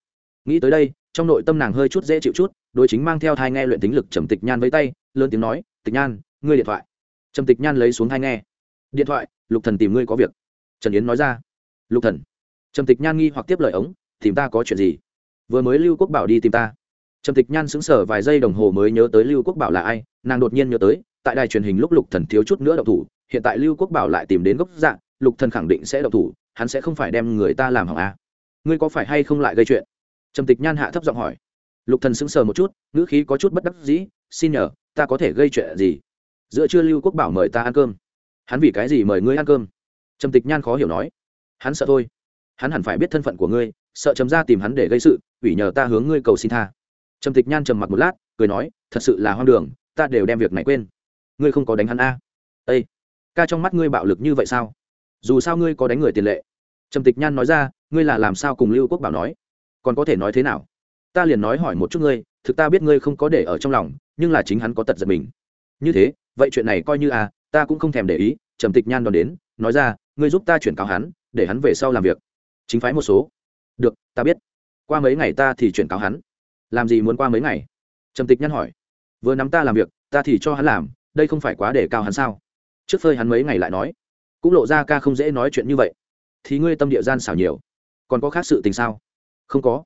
Nghĩ tới đây trong nội tâm nàng hơi chút dễ chịu chút, đối chính mang theo thai nghe luyện tính lực trầm tịch nhan với tay, lớn tiếng nói, tịch nhan, ngươi điện thoại. Trầm tịch nhan lấy xuống thai nghe. Điện thoại, lục thần tìm ngươi có việc. Trần yến nói ra. Lục thần. Trầm tịch nhan nghi hoặc tiếp lời ống, tìm ta có chuyện gì? Vừa mới lưu quốc bảo đi tìm ta. Trầm tịch nhan sững sờ vài giây đồng hồ mới nhớ tới lưu quốc bảo là ai, nàng đột nhiên nhớ tới, tại đài truyền hình lúc lục thần thiếu chút nữa đậu thủ, hiện tại lưu quốc bảo lại tìm đến gốc dạng, lục thần khẳng định sẽ đậu thủ, hắn sẽ không phải đem người ta làm hỏng à. ngươi có phải hay không lại gây chuyện? Trầm tịch nhan hạ thấp giọng hỏi. Lục thần sững sờ một chút, ngữ khí có chút bất đắc dĩ, xin nhờ, ta có thể gây chuyện gì? Giữa trưa lưu quốc bảo mời ta ăn cơm. Hắn vì cái gì mời ngươi ăn cơm? Trầm tịch nhan khó hiểu nói. Hắn sợ thôi. Hắn hẳn phải biết thân phận của ngươi, sợ chấm ra tìm hắn để gây sự, ủy nhờ ta hướng ngươi cầu xin tha. Trầm tịch nhan trầm mặc một lát, cười nói, thật sự là hoang đường, ta đều đem việc này quên. Ngươi không có đánh hắn a. À. ây ca trong mắt ngươi bạo lực như vậy sao? Dù sao ngươi có đánh người tiền lệ. Trầm tịch nhan nói ra, ngươi là làm sao cùng lưu quốc bảo nói? Còn có thể nói thế nào? Ta liền nói hỏi một chút ngươi, thực ta biết ngươi không có để ở trong lòng, nhưng là chính hắn có tật giật mình. Như thế, vậy chuyện này coi như à ta cũng không thèm để ý, trầm tịch nhan đón đến, nói ra, ngươi giúp ta chuyển cáo hắn, để hắn về sau làm việc. Chính phái một số. Được, ta biết. Qua mấy ngày ta thì chuyển cáo hắn. Làm gì muốn qua mấy ngày? Trầm tịch nhan hỏi. Vừa nắm ta làm việc, ta thì cho hắn làm, đây không phải quá để cao hắn sao? Trước phơi hắn mấy ngày lại nói. Cũng lộ ra ca không dễ nói chuyện như vậy. Thì ngươi tâm địa gian xảo nhiều. Còn có khác sự tình sao? Không có.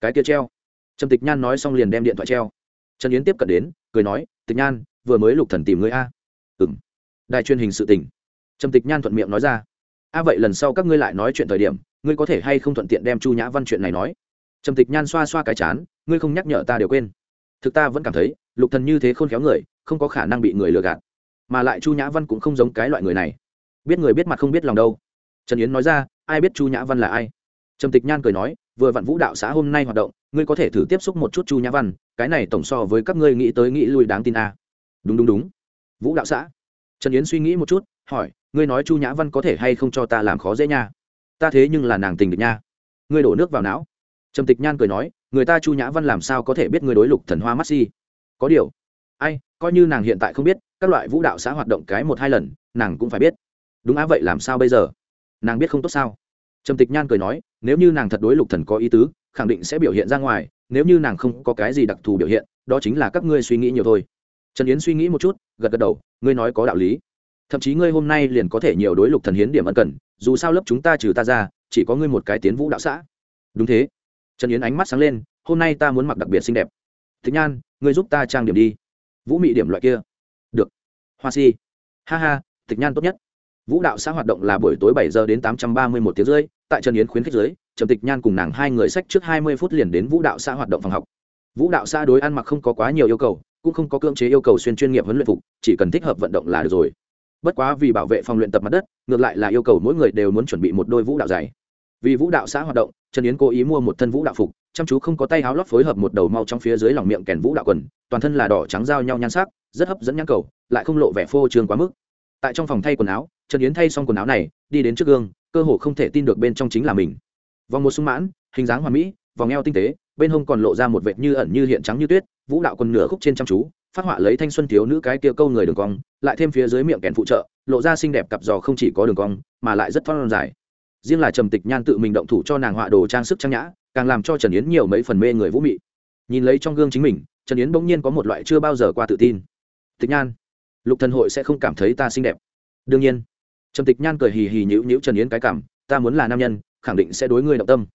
Cái kia treo. Trầm tịch nhan nói xong liền đem điện thoại treo. Trần yến tiếp cận đến, cười nói, tịch nhan, vừa mới lục thần tìm ngươi a. Ừ m đài truyền hình sự Tỉnh. trầm tịch nhan thuận miệng nói ra, a vậy lần sau các ngươi lại nói chuyện thời điểm, ngươi có thể hay không thuận tiện đem chu nhã văn chuyện này nói? Trầm tịch nhan xoa xoa cái chán, ngươi không nhắc nhở ta đều quên. Thực ta vẫn cảm thấy, lục thần như thế khôn khéo người, không có khả năng bị người lừa gạt. Mà lại chu nhã văn cũng không giống cái loại người này. Biết người biết mặt không biết lòng đâu. Trần yến nói ra, ai biết chu nhã văn là ai? Trầm tịch nhan cười nói, vừa vặn vũ đạo xã hôm nay hoạt động, ngươi có thể thử tiếp xúc một chút chu nhã văn, cái này tổng so với các ngươi nghĩ tới nghĩ lui đáng tin a. À. đúng đúng đúng. Vũ đạo xã. Trần yến suy nghĩ một chút, hỏi, ngươi nói chu nhã văn có thể hay không cho ta làm khó dễ nha? Ta thế nhưng là nàng tình địch nha. Ngươi đổ nước vào não. Trầm tịch nhan cười nói, người ta chu nhã văn làm sao có thể biết ngươi đối lục thần hoa mắt si? Có điều, ai, coi như nàng hiện tại không biết, các loại vũ đạo xã hoạt động cái một hai lần, nàng cũng phải biết. Đúng á, vậy làm sao bây giờ? Nàng biết không tốt sao? Trầm tịch nhan cười nói, nếu như nàng thật đối lục thần có ý tứ, khẳng định sẽ biểu hiện ra ngoài, nếu như nàng không có cái gì đặc thù biểu hiện, đó chính là các ngươi suy nghĩ nhiều thôi. Trần yến suy nghĩ một chút, gật gật đầu, ngươi nói có đạo lý. Thậm chí ngươi hôm nay liền có thể nhiều đối lục thần hiến điểm ân cần, dù sao lớp chúng ta trừ ta ra, chỉ có ngươi một cái tiến vũ đạo xã. Đúng thế. Trần yến ánh mắt sáng lên, hôm nay ta muốn mặc đặc biệt xinh đẹp. Thích nhan, ngươi giúp ta trang điểm đi. Vũ mị điểm loại kia. Được. Hoa si. Ha ha, tịch nhan tốt nhất vũ đạo xã hoạt động là buổi tối bảy giờ đến tám trăm ba mươi một tiếng rưỡi tại trần yến khuyến khích dưới, trầm tịch nhan cùng nàng hai người sách trước hai mươi phút liền đến vũ đạo xã hoạt động phòng học. Vũ đạo xã đối ăn mặc không có quá nhiều yêu cầu cũng không có cưỡng chế yêu cầu xuyên chuyên nghiệp huấn luyện phục chỉ cần thích hợp vận động là được rồi. Bất quá vì bảo vệ phòng luyện tập mặt đất ngược lại là yêu cầu mỗi người đều muốn chuẩn bị một đôi vũ đạo giày. vì vũ đạo xã hoạt động trần yến cố ý mua một thân vũ đạo phục chăm chú không có tay áo lót phối hợp một đầu mau trong phía dưới lòng miệng kèn vũ đạo quần toàn thân là đỏ trắng giao nhau nhan sắc rất hấp dẫn nhãn cầu lại không lộ vẻ phô trương quá mức. Tại trong phòng thay quần áo trần yến thay xong quần áo này, đi đến trước gương, cơ hồ không thể tin được bên trong chính là mình. Vòng một sung mãn, hình dáng hoàn mỹ, vòng eo tinh tế, bên hông còn lộ ra một vệt như ẩn như hiện trắng như tuyết, vũ đạo quần nửa khúc trên chăm chú, phát họa lấy thanh xuân thiếu nữ cái kia câu người đường cong, lại thêm phía dưới miệng kèn phụ trợ, lộ ra xinh đẹp cặp giò không chỉ có đường cong, mà lại rất thon dài. Riêng là trầm tịch nhan tự mình động thủ cho nàng họa đồ trang sức trang nhã, càng làm cho trần yến nhiều mấy phần mê người vũ mị. Nhìn lấy trong gương chính mình, trần yến bỗng nhiên có một loại chưa bao giờ qua tự tin. Tịch nhan, lục thần hội sẽ không cảm thấy ta xinh đẹp. Đương nhiên trầm tịch nhan cười hì hì nhữ nhữ trần yến cái cảm, ta muốn là nam nhân, khẳng định sẽ đối ngươi động tâm.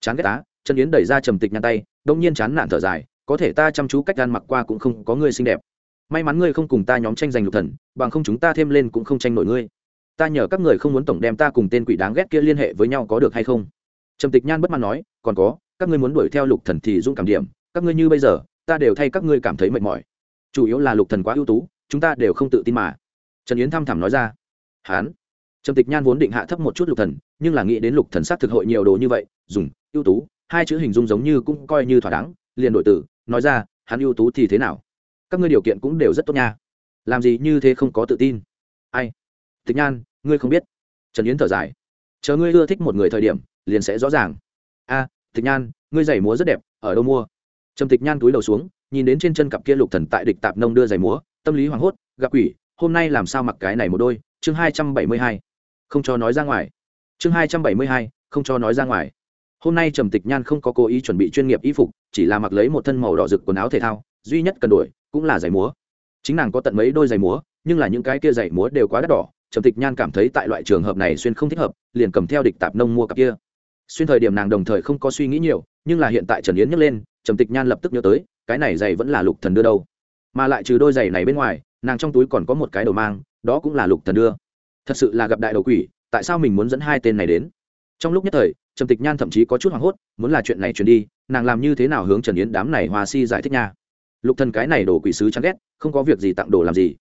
Chán ghét tá trần yến đẩy ra trầm tịch nhan tay đông nhiên chán nản thở dài, có thể ta chăm chú cách gan mặc qua cũng không có ngươi xinh đẹp. May mắn ngươi không cùng ta nhóm tranh giành lục thần, bằng không chúng ta thêm lên cũng không tranh nổi ngươi. Ta nhờ các người không muốn tổng đem ta cùng tên quỷ đáng ghét kia liên hệ với nhau có được hay không? Trầm tịch nhan bất mãn nói, còn có, các ngươi muốn đuổi theo lục thần thì dũng cảm điểm, các ngươi như bây giờ, ta đều thay các ngươi cảm thấy mệt mỏi. Chủ yếu là lục thần quá ưu tú, chúng ta đều không tự tin mà. Trần yến thăm thẳm nói ra. Hán trầm tịch nhan vốn định hạ thấp một chút lục thần, nhưng là nghĩ đến lục thần sát thực hội nhiều đồ như vậy, dùng, ưu tú, hai chữ hình dung giống như cũng coi như thỏa đáng, liền đổi tử nói ra, hắn ưu tú thì thế nào? Các ngươi điều kiện cũng đều rất tốt nha. Làm gì như thế không có tự tin. Ai? Tịch nhan, ngươi không biết. Trần yến thở dài. Chờ ngươi ưa thích một người thời điểm, liền sẽ rõ ràng. A, tịch nhan, ngươi giày múa rất đẹp, ở đâu mua? Trầm tịch nhan túi đầu xuống, nhìn đến trên chân cặp kia lục thần tại địch tạp nông đưa giày múa, tâm lý hoảng hốt, gặp quỷ, hôm nay làm sao mặc cái này một đôi? Chương hai trăm bảy mươi hai không cho nói ra ngoài. Chương hai trăm bảy mươi hai, không cho nói ra ngoài. Hôm nay trầm tịch nhan không có cố ý chuẩn bị chuyên nghiệp y phục, chỉ là mặc lấy một thân màu đỏ rực quần áo thể thao, duy nhất cần đổi cũng là giày múa. Chính nàng có tận mấy đôi giày múa, nhưng là những cái kia giày múa đều quá đắt đỏ, trầm tịch nhan cảm thấy tại loại trường hợp này xuyên không thích hợp, liền cầm theo địch tạp nông mua cặp kia. Xuyên thời điểm nàng đồng thời không có suy nghĩ nhiều, nhưng là hiện tại trần yến nhấc lên, trầm tịch nhan lập tức nhớ tới, cái này giày vẫn là lục thần đưa đâu. Mà lại trừ đôi giày này bên ngoài, nàng trong túi còn có một cái đầu mang, đó cũng là lục thần đưa thật sự là gặp đại đầu quỷ, tại sao mình muốn dẫn hai tên này đến? Trong lúc nhất thời, trầm tịch nhan thậm chí có chút hoảng hốt, muốn là chuyện này chuyển đi, nàng làm như thế nào hướng trần yến đám này hoa si giải thích nha? Lục thần cái này đổ quỷ sứ chán ghét, không có việc gì tặng đồ làm gì?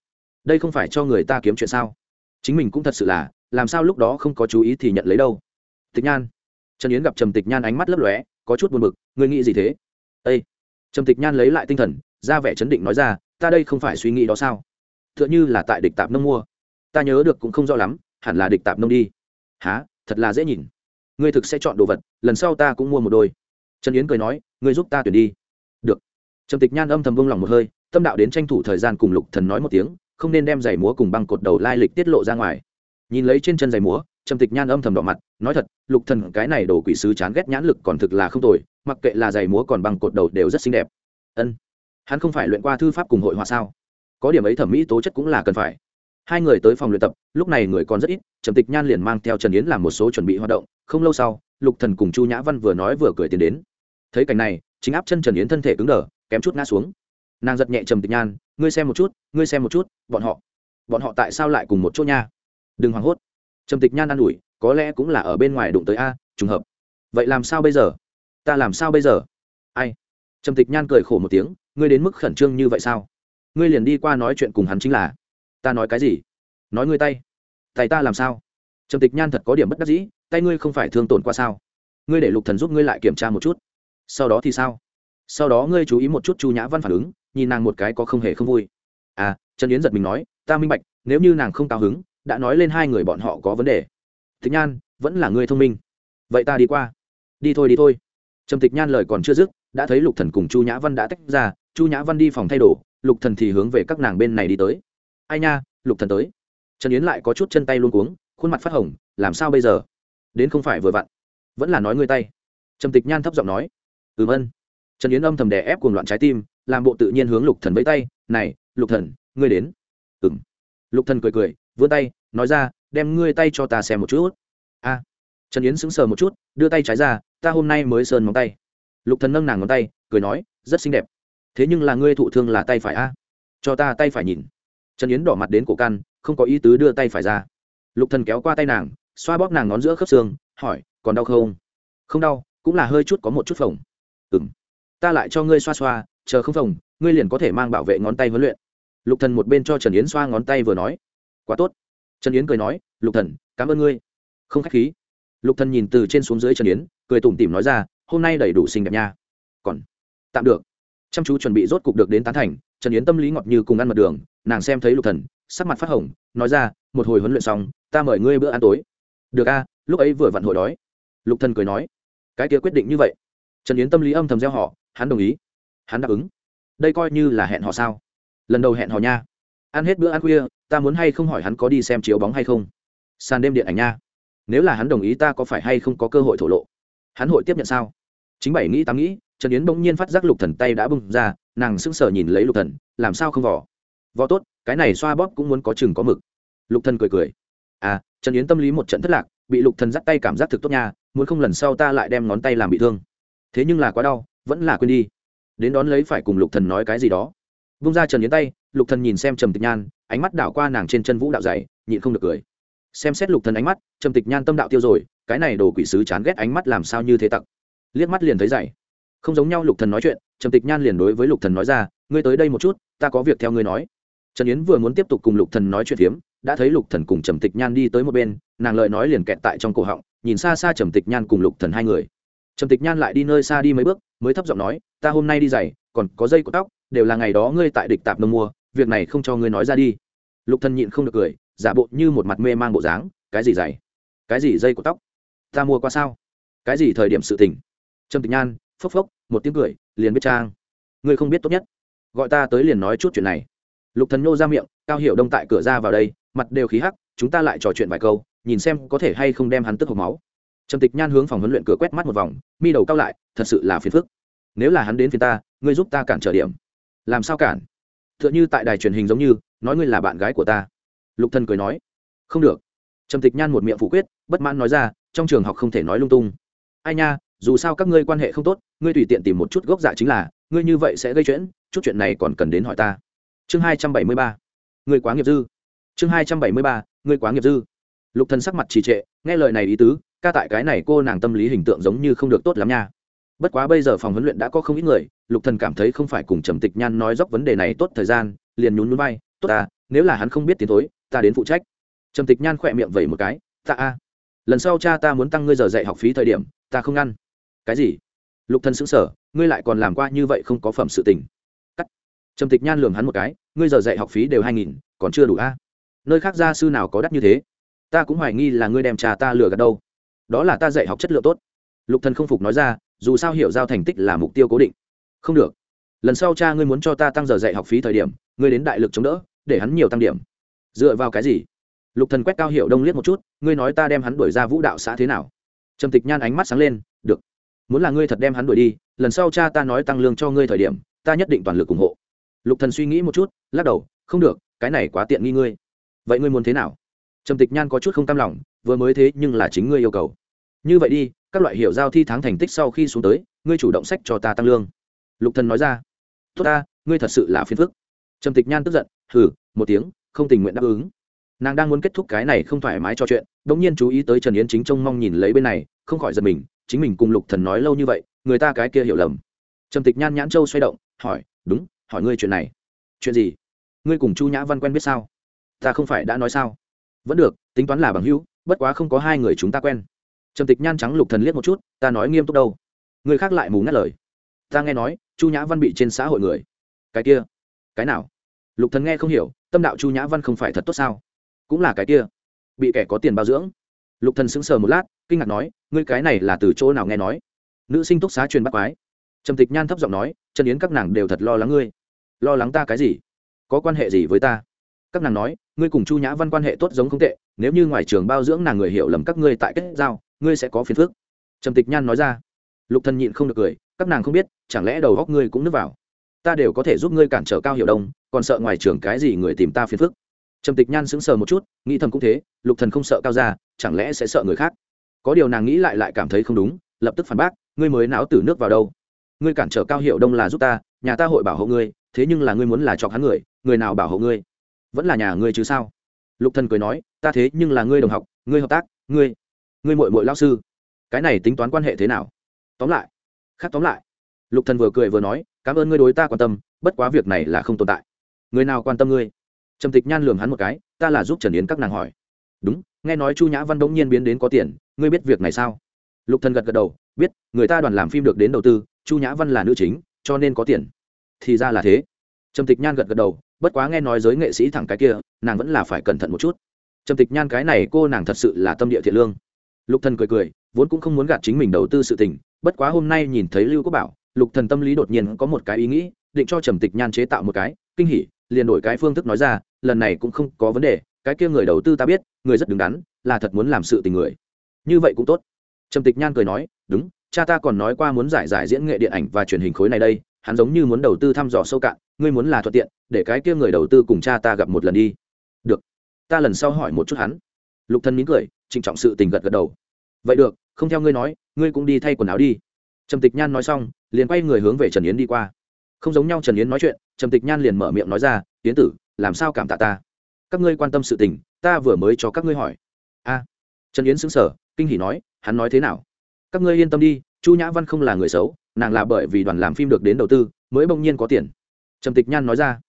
Đây không phải cho người ta kiếm chuyện sao? Chính mình cũng thật sự là, làm sao lúc đó không có chú ý thì nhận lấy đâu? Tịch nhan. Trần yến gặp trầm tịch nhan ánh mắt lấp lóe, có chút buồn bực người nghĩ gì thế? Ây trầm tịch nhan lấy lại tinh thần, ra vẻ chấn định nói ra, ta đây không phải suy nghĩ đó sao? Tựa như là tại địch tạp nông mua ta nhớ được cũng không rõ lắm, hẳn là địch tạp nông đi. Há thật là dễ nhìn. Ngươi thực sẽ chọn đồ vật, lần sau ta cũng mua một đôi. Trần yến cười nói, ngươi giúp ta tuyển đi. Được. Trầm tịch nhan âm thầm vung lòng một hơi, tâm đạo đến tranh thủ thời gian cùng lục thần nói một tiếng, không nên đem giày múa cùng băng cột đầu lai lịch tiết lộ ra ngoài. Nhìn lấy trên chân giày múa, trầm tịch nhan âm thầm đỏ mặt, nói thật, lục thần cái này đồ quỷ sứ chán ghét nhãn lực còn thực là không tồi, mặc kệ là giày múa còn băng cột đầu đều rất xinh đẹp. Ân. Hắn không phải luyện qua thư pháp cùng hội họa sao? Có điểm ấy thẩm mỹ tố chất cũng là cần phải hai người tới phòng luyện tập, lúc này người còn rất ít, trầm tịch nhan liền mang theo trần yến làm một số chuẩn bị hoạt động, không lâu sau, lục thần cùng chu nhã văn vừa nói vừa cười tiến đến. Thấy cảnh này, chính áp chân trần yến thân thể cứng đờ, kém chút ngã xuống. Nàng giật nhẹ trầm tịch nhan, ngươi xem một chút, ngươi xem một chút, bọn họ bọn họ tại sao lại cùng một chỗ nha? Đừng hoảng hốt. Trầm tịch nhan an ủi, có lẽ cũng là ở bên ngoài đụng tới a, trùng hợp. Vậy làm sao bây giờ? Ta làm sao bây giờ? Ai? Trầm tịch nhan cười khổ một tiếng, ngươi đến mức khẩn trương như vậy sao? Ngươi liền đi qua nói chuyện cùng hắn chính là ta nói cái gì? Nói ngươi tay. Tay ta làm sao? Trầm tịch nhan thật có điểm bất đắc dĩ, tay ngươi không phải thương tổn qua sao? Ngươi để lục thần giúp ngươi lại kiểm tra một chút. Sau đó thì sao? Sau đó ngươi chú ý một chút chu nhã văn phản ứng, nhìn nàng một cái có không hề không vui. À trần yến giật mình nói, ta minh bạch, nếu như nàng không cao hứng, đã nói lên hai người bọn họ có vấn đề. Tịch nhan, vẫn là ngươi thông minh. Vậy ta đi qua. Đi thôi đi thôi. Trầm tịch nhan lời còn chưa dứt, đã thấy lục thần cùng chu nhã văn đã tách ra, chu nhã văn đi phòng thay đồ, lục thần thì hướng về các nàng bên này đi tới ai nha, lục thần tới. Trần yến lại có chút chân tay luôn cuống, khuôn mặt phát hồng, làm sao bây giờ? Đến không phải vừa vặn. Vẫn là nói ngươi tay. Trầm tịch nhan thấp giọng nói. Ừm ân. Trần yến âm thầm đè ép cuồng loạn trái tim, làm bộ tự nhiên hướng lục thần với tay. Này, lục thần, ngươi đến. Ừm. Lục thần cười cười, vươn tay, nói ra, đem ngươi tay cho ta xem một chút. A. Trần yến sững sờ một chút, đưa tay trái ra, ta hôm nay mới sơn móng tay. Lục thần nâng nàng ngón tay, cười nói, rất xinh đẹp. Thế nhưng là ngươi thụ thương là tay phải a. Cho ta tay phải nhìn trần yến đỏ mặt đến cổ căn, không có ý tứ đưa tay phải ra. Lục thần kéo qua tay nàng, xoa bóp nàng ngón giữa khớp xương, hỏi, còn đau không? Không đau, cũng là hơi chút có một chút phồng. Ừm, ta lại cho ngươi xoa xoa, chờ không phồng, ngươi liền có thể mang bảo vệ ngón tay huấn luyện. Lục thần một bên cho trần yến xoa ngón tay vừa nói. Quá tốt. Trần yến cười nói, lục thần, cảm ơn ngươi. Không khách khí. Lục thần nhìn từ trên xuống dưới trần yến, cười tủm tỉm nói ra, hôm nay đầy đủ xinh đẹp nha. Còn, tạm được. Chăm chú chuẩn bị rốt cục được đến tán thành, trần yến tâm lý ngọt như cùng ăn mật đường nàng xem thấy lục thần, sắc mặt phát hồng, nói ra, một hồi huấn luyện xong, ta mời ngươi bữa ăn tối. Được a, lúc ấy vừa vặn hội đói. Lục thần cười nói. Cái kia quyết định như vậy. Trần yến tâm lý âm thầm gieo họ, hắn đồng ý. Hắn đáp ứng. Đây coi như là hẹn họ sao? Lần đầu hẹn họ nha. Ăn hết bữa ăn khuya, ta muốn hay không hỏi hắn có đi xem chiếu bóng hay không? Sàn đêm điện ảnh nha. Nếu là hắn đồng ý ta có phải hay không có cơ hội thổ lộ? Hắn hội tiếp nhận sao? Chính bảy nghĩ tám nghĩ, trần yến bỗng nhiên phát giác lục thần tay đã bung ra, nàng sững sờ nhìn lấy lục thần, làm sao không vỏ võ tốt, cái này xoa bóp cũng muốn có chừng có mực. Lục thần cười cười. À trần yến tâm lý một trận thất lạc, bị lục thần dắt tay cảm giác thực tốt nha, muốn không lần sau ta lại đem ngón tay làm bị thương. Thế nhưng là quá đau, vẫn là quên đi. Đến đón lấy phải cùng lục thần nói cái gì đó. Vung ra trần yến tay, lục thần nhìn xem trầm tịch nhan, ánh mắt đảo qua nàng trên chân vũ đạo dày, nhịn không được cười. Xem xét lục thần ánh mắt, trầm tịch nhan tâm đạo tiêu rồi, cái này đồ quỷ sứ chán ghét ánh mắt làm sao như thế tặc. Liếc mắt liền thấy dày. Không giống nhau lục thần nói chuyện, trầm tịch nhan liền đối với lục thần nói ra, ngươi tới đây một chút, ta có việc theo ngươi nói trần yến vừa muốn tiếp tục cùng lục thần nói chuyện phiếm, đã thấy lục thần cùng trầm tịch nhan đi tới một bên, nàng lợi nói liền kẹt tại trong cổ họng, nhìn xa xa trầm tịch nhan cùng lục thần hai người. Trầm tịch nhan lại đi nơi xa đi mấy bước, mới thấp giọng nói, ta hôm nay đi giày, còn có dây của tóc, đều là ngày đó ngươi tại địch tạp nông mua, việc này không cho ngươi nói ra đi. Lục thần nhịn không được cười, giả bộ như một mặt mê mang bộ dáng, cái gì giày? Cái gì dây của tóc? Ta mua qua sao? Cái gì thời điểm sự tình? Trầm tịch nhan phốc phốc, một tiếng cười, liền biết trang. Ngươi không biết tốt nhất. Gọi ta tới liền nói chút chuyện này lục thần nhô ra miệng, cao hiểu đông tại cửa ra vào đây, mặt đều khí hắc, chúng ta lại trò chuyện vài câu, nhìn xem có thể hay không đem hắn tức hộp máu. Trầm tịch nhan hướng phòng huấn luyện cửa quét mắt một vòng, mi đầu cao lại, thật sự là phiền phức. Nếu là hắn đến phía ta, ngươi giúp ta cản trở điểm. Làm sao cản? Tựa như tại đài truyền hình giống như, nói ngươi là bạn gái của ta. Lục thần cười nói, không được. Trầm tịch nhan một miệng phủ quyết, bất mãn nói ra, trong trường học không thể nói lung tung. Ai nha, dù sao các ngươi quan hệ không tốt, ngươi tùy tiện tìm một chút gốc dạ chính là, ngươi như vậy sẽ gây chuyện, chút chuyện này còn cần đến hỏi ta chương hai trăm bảy mươi ba. Người quá nghiệp dư. Chương hai trăm bảy mươi ba, người quá nghiệp dư. Lục thần sắc mặt trì trệ, nghe lời này ý tứ, ca tại cái này cô nàng tâm lý hình tượng giống như không được tốt lắm nha. Bất quá bây giờ phòng huấn luyện đã có không ít người, lục thần cảm thấy không phải cùng trầm tịch nhan nói dốc vấn đề này tốt thời gian, liền nhún nhún vai, tốt ta, nếu là hắn không biết tiến thối, ta đến phụ trách. Trầm tịch nhan khỏe miệng vẩy một cái, ta a, lần sau cha ta muốn tăng ngươi giờ dạy học phí thời điểm, ta không ngăn cái gì? Lục thần sững sở ngươi lại còn làm qua như vậy không có phẩm sự tình trầm tịch nhan lườm hắn một cái, ngươi giờ dạy học phí đều hai nghìn, còn chưa đủ a? Nơi khác gia sư nào có đắt như thế? Ta cũng hoài nghi là ngươi đem trà ta lừa gạt đâu. Đó là ta dạy học chất lượng tốt. Lục thần không phục nói ra, dù sao hiểu giao thành tích là mục tiêu cố định. Không được. Lần sau cha ngươi muốn cho ta tăng giờ dạy học phí thời điểm, ngươi đến đại lực chống đỡ, để hắn nhiều tăng điểm. Dựa vào cái gì? Lục thần quét cao hiệu đông liếc một chút, ngươi nói ta đem hắn đuổi ra vũ đạo xã thế nào? Trầm tịch nhan ánh mắt sáng lên, được. Muốn là ngươi thật đem hắn đuổi đi, lần sau cha ta nói tăng lương cho ngươi thời điểm, ta nhất định toàn lực ủng hộ lục thần suy nghĩ một chút, lắc đầu, không được, cái này quá tiện nghi ngươi. Vậy ngươi muốn thế nào? Trầm tịch nhan có chút không cam lòng, vừa mới thế nhưng là chính ngươi yêu cầu. Như vậy đi, các loại hiểu giao thi tháng thành tích sau khi xuống tới, ngươi chủ động sách cho ta tăng lương. Lục thần nói ra. Tốt ta, ngươi thật sự là phiền phức. Trầm tịch nhan tức giận, hừ, một tiếng, không tình nguyện đáp ứng. Nàng đang muốn kết thúc cái này không thoải mái cho chuyện, đống nhiên chú ý tới trần yến chính trông mong nhìn lấy bên này, không khỏi giật mình, chính mình cùng lục thần nói lâu như vậy, người ta cái kia hiểu lầm. Trầm tịch nhan nhãn châu xoay động, hỏi, đúng hỏi ngươi chuyện này. Chuyện gì? Ngươi cùng chu nhã văn quen biết sao? Ta không phải đã nói sao? Vẫn được, tính toán là bằng hữu, bất quá không có hai người chúng ta quen. Trầm tịch nhan trắng lục thần liếc một chút, ta nói nghiêm túc đâu. Người khác lại mù ngắt lời. Ta nghe nói, chu nhã văn bị trên xã hội người. Cái kia? Cái nào? Lục thần nghe không hiểu, tâm đạo chu nhã văn không phải thật tốt sao? Cũng là cái kia. Bị kẻ có tiền bao dưỡng. Lục thần sững sờ một lát, kinh ngạc nói, ngươi cái này là từ chỗ nào nghe nói? Nữ sinh túc xá truyền bắt quái trầm tịch nhan thấp giọng nói, Trần yến các nàng đều thật lo lắng ngươi. Lo lắng ta cái gì? Có quan hệ gì với ta? Các nàng nói, ngươi cùng chu nhã văn quan hệ tốt giống không tệ, nếu như ngoài trường bao dưỡng nàng người hiểu lầm các ngươi tại kết giao, ngươi sẽ có phiền phức. Trầm tịch nhan nói ra. Lục thần nhịn không được cười, các nàng không biết, chẳng lẽ đầu góc ngươi cũng nước vào? Ta đều có thể giúp ngươi cản trở cao hiểu đông, còn sợ ngoài trường cái gì người tìm ta phiền phức. Trầm tịch nhan sững sờ một chút, nghĩ thầm cũng thế, lục thần không sợ cao ra chẳng lẽ sẽ sợ người khác? Có điều nàng nghĩ lại lại cảm thấy không đúng, lập tức phản bác, ngươi mới não tử nước vào đâu? Ngươi cản trở cao Hiệu đông là giúp ta, nhà ta hội bảo hộ ngươi, thế nhưng là ngươi muốn là chọc hắn người người nào bảo hộ ngươi? Vẫn là nhà ngươi chứ sao? Lục thần cười nói, ta thế nhưng là ngươi đồng học, ngươi hợp tác, ngươi ngươi muội muội lao sư. Cái này tính toán quan hệ thế nào? Tóm lại, khác tóm lại. Lục thần vừa cười vừa nói, cảm ơn ngươi đối ta quan tâm, bất quá việc này là không tồn tại. Người nào quan tâm ngươi? Trầm tịch nhan lườm hắn một cái, ta là giúp trần yến các nàng hỏi. Đúng, nghe nói chu nhã văn đống nhiên biến đến có tiền, ngươi biết việc này sao? Lục thần gật gật đầu, biết, người ta đoàn làm phim được đến đầu tư chu nhã văn là nữ chính, cho nên có tiền. Thì ra là thế. Trầm tịch nhan gật gật đầu, bất quá nghe nói giới nghệ sĩ thẳng cái kia, nàng vẫn là phải cẩn thận một chút. Trầm tịch nhan cái này cô nàng thật sự là tâm địa thiện lương. Lục thần cười cười, vốn cũng không muốn gạt chính mình đầu tư sự tình, bất quá hôm nay nhìn thấy lưu quốc bảo, lục thần tâm lý đột nhiên có một cái ý nghĩ, định cho trầm tịch nhan chế tạo một cái, kinh hỉ, liền đổi cái phương thức nói ra, lần này cũng không có vấn đề, cái kia người đầu tư ta biết, người rất đứng đắn, là thật muốn làm sự tình người. Như vậy cũng tốt. Trầm tịch nhan cười nói, đúng cha ta còn nói qua muốn giải giải diễn nghệ điện ảnh và truyền hình khối này đây, hắn giống như muốn đầu tư thăm dò sâu cạn, ngươi muốn là thuận tiện, để cái kia người đầu tư cùng cha ta gặp một lần đi. Được, ta lần sau hỏi một chút hắn. Lục thân mỉm cười, trịnh trọng sự tình gật gật đầu. Vậy được, không theo ngươi nói, ngươi cũng đi thay quần áo đi. Trầm tịch nhan nói xong, liền quay người hướng về trần yến đi qua. Không giống nhau trần yến nói chuyện, trầm tịch nhan liền mở miệng nói ra, yến tử, làm sao cảm tạ ta? Các ngươi quan tâm sự tình, ta vừa mới cho các ngươi hỏi. A, trần yến xứng sở kinh hỉ nói, hắn nói thế nào? Các ngươi yên tâm đi, chu nhã văn không là người xấu, nàng là bởi vì đoàn làm phim được đến đầu tư, mới bỗng nhiên có tiền. Trầm tịch nhan nói ra.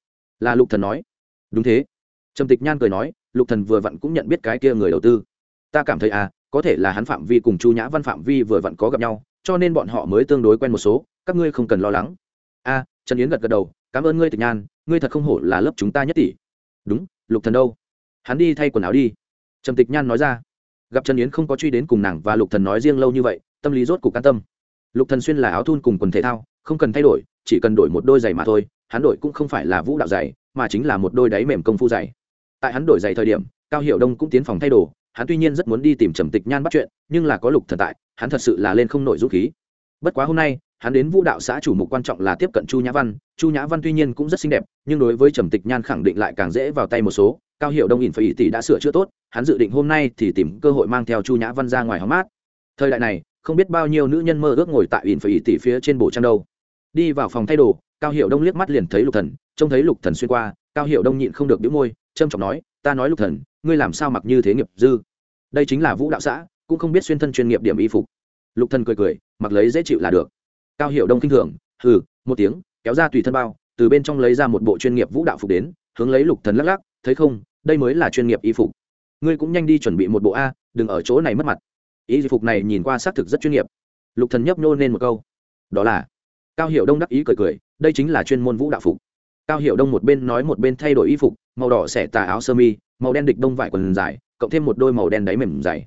Là lục thần nói. Đúng thế. Trầm tịch nhan cười nói, lục thần vừa vặn cũng nhận biết cái kia người đầu tư. Ta cảm thấy à có thể là hắn phạm vi cùng chu nhã văn phạm vi vừa vặn có gặp nhau, cho nên bọn họ mới tương đối quen một số, các ngươi không cần lo lắng. A, trần yến gật gật đầu, cảm ơn ngươi tịch nhan, ngươi thật không hổ là lớp chúng ta nhất tỷ. Đúng, lục thần đâu? Hắn đi thay quần áo đi. Trầm tịch nhan nói ra. Gặp trần yến không có truy đến cùng nàng và lục thần nói riêng lâu như vậy tâm lý rốt cục can tâm. Lục thần xuyên là áo thun cùng quần thể thao, không cần thay đổi, chỉ cần đổi một đôi giày mà thôi, hắn đổi cũng không phải là vũ đạo giày, mà chính là một đôi đáy mềm công phu giày. Tại hắn đổi giày thời điểm, cao hiệu đông cũng tiến phòng thay đồ, hắn tuy nhiên rất muốn đi tìm trầm tịch nhan bắt chuyện, nhưng là có lục thần tại, hắn thật sự là lên không nổi dũng khí. Bất quá hôm nay, hắn đến vũ đạo xã chủ mục quan trọng là tiếp cận chu nhã văn, chu nhã văn tuy nhiên cũng rất xinh đẹp, nhưng đối với trầm tịch nhan khẳng định lại càng dễ vào tay một số, cao hiệu đông ỉn phải ý tỷ đã sửa chữa tốt, hắn dự định hôm nay thì tìm cơ hội mang theo chu nhã văn ra ngoài hóng mát. Thời đại này không biết bao nhiêu nữ nhân mơ ước ngồi tại ỉn phải ỉ tỷ phía trên bộ trang đâu. Đi vào phòng thay đồ, cao hiệu đông liếc mắt liền thấy lục thần, trông thấy lục thần xuyên qua, cao hiệu đông nhịn không được đĩu môi trâm trọng nói, ta nói lục thần, ngươi làm sao mặc như thế nghiệp dư? Đây chính là vũ đạo xã, cũng không biết xuyên thân chuyên nghiệp điểm y phục. Lục thần cười cười, mặc lấy dễ chịu là được. Cao hiệu đông kinh thường, hừ, một tiếng, kéo ra tùy thân bao, từ bên trong lấy ra một bộ chuyên nghiệp vũ đạo phục đến, hướng lấy lục thần lắc lắc, thấy không, đây mới là chuyên nghiệp y phục. Ngươi cũng nhanh đi chuẩn bị một bộ a, đừng ở chỗ này mất mặt ý phục này nhìn qua xác thực rất chuyên nghiệp. Lục thần nhấp nhô nên một câu. Đó là, cao hiệu đông đắc ý cười cười, đây chính là chuyên môn vũ đạo phục. Cao hiệu đông một bên nói một bên thay đổi y phục, màu đỏ xẻ tà áo sơ mi, màu đen địch đông vải quần dài, cộng thêm một đôi màu đen đáy mềm dày.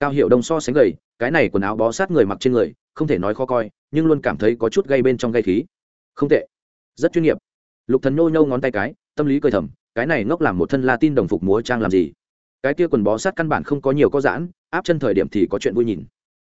Cao hiệu đông so sánh gầy, cái này quần áo bó sát người mặc trên người, không thể nói khó coi, nhưng luôn cảm thấy có chút gây bên trong gây khí. Không tệ. Rất chuyên nghiệp. Lục thần nhô nhô ngón tay cái, tâm lý cười thầm, cái này ngốc làm một thân latin đồng phục múa trang làm gì? Cái kia quần bó sát căn bản không có nhiều có giãn, áp chân thời điểm thì có chuyện vui nhìn.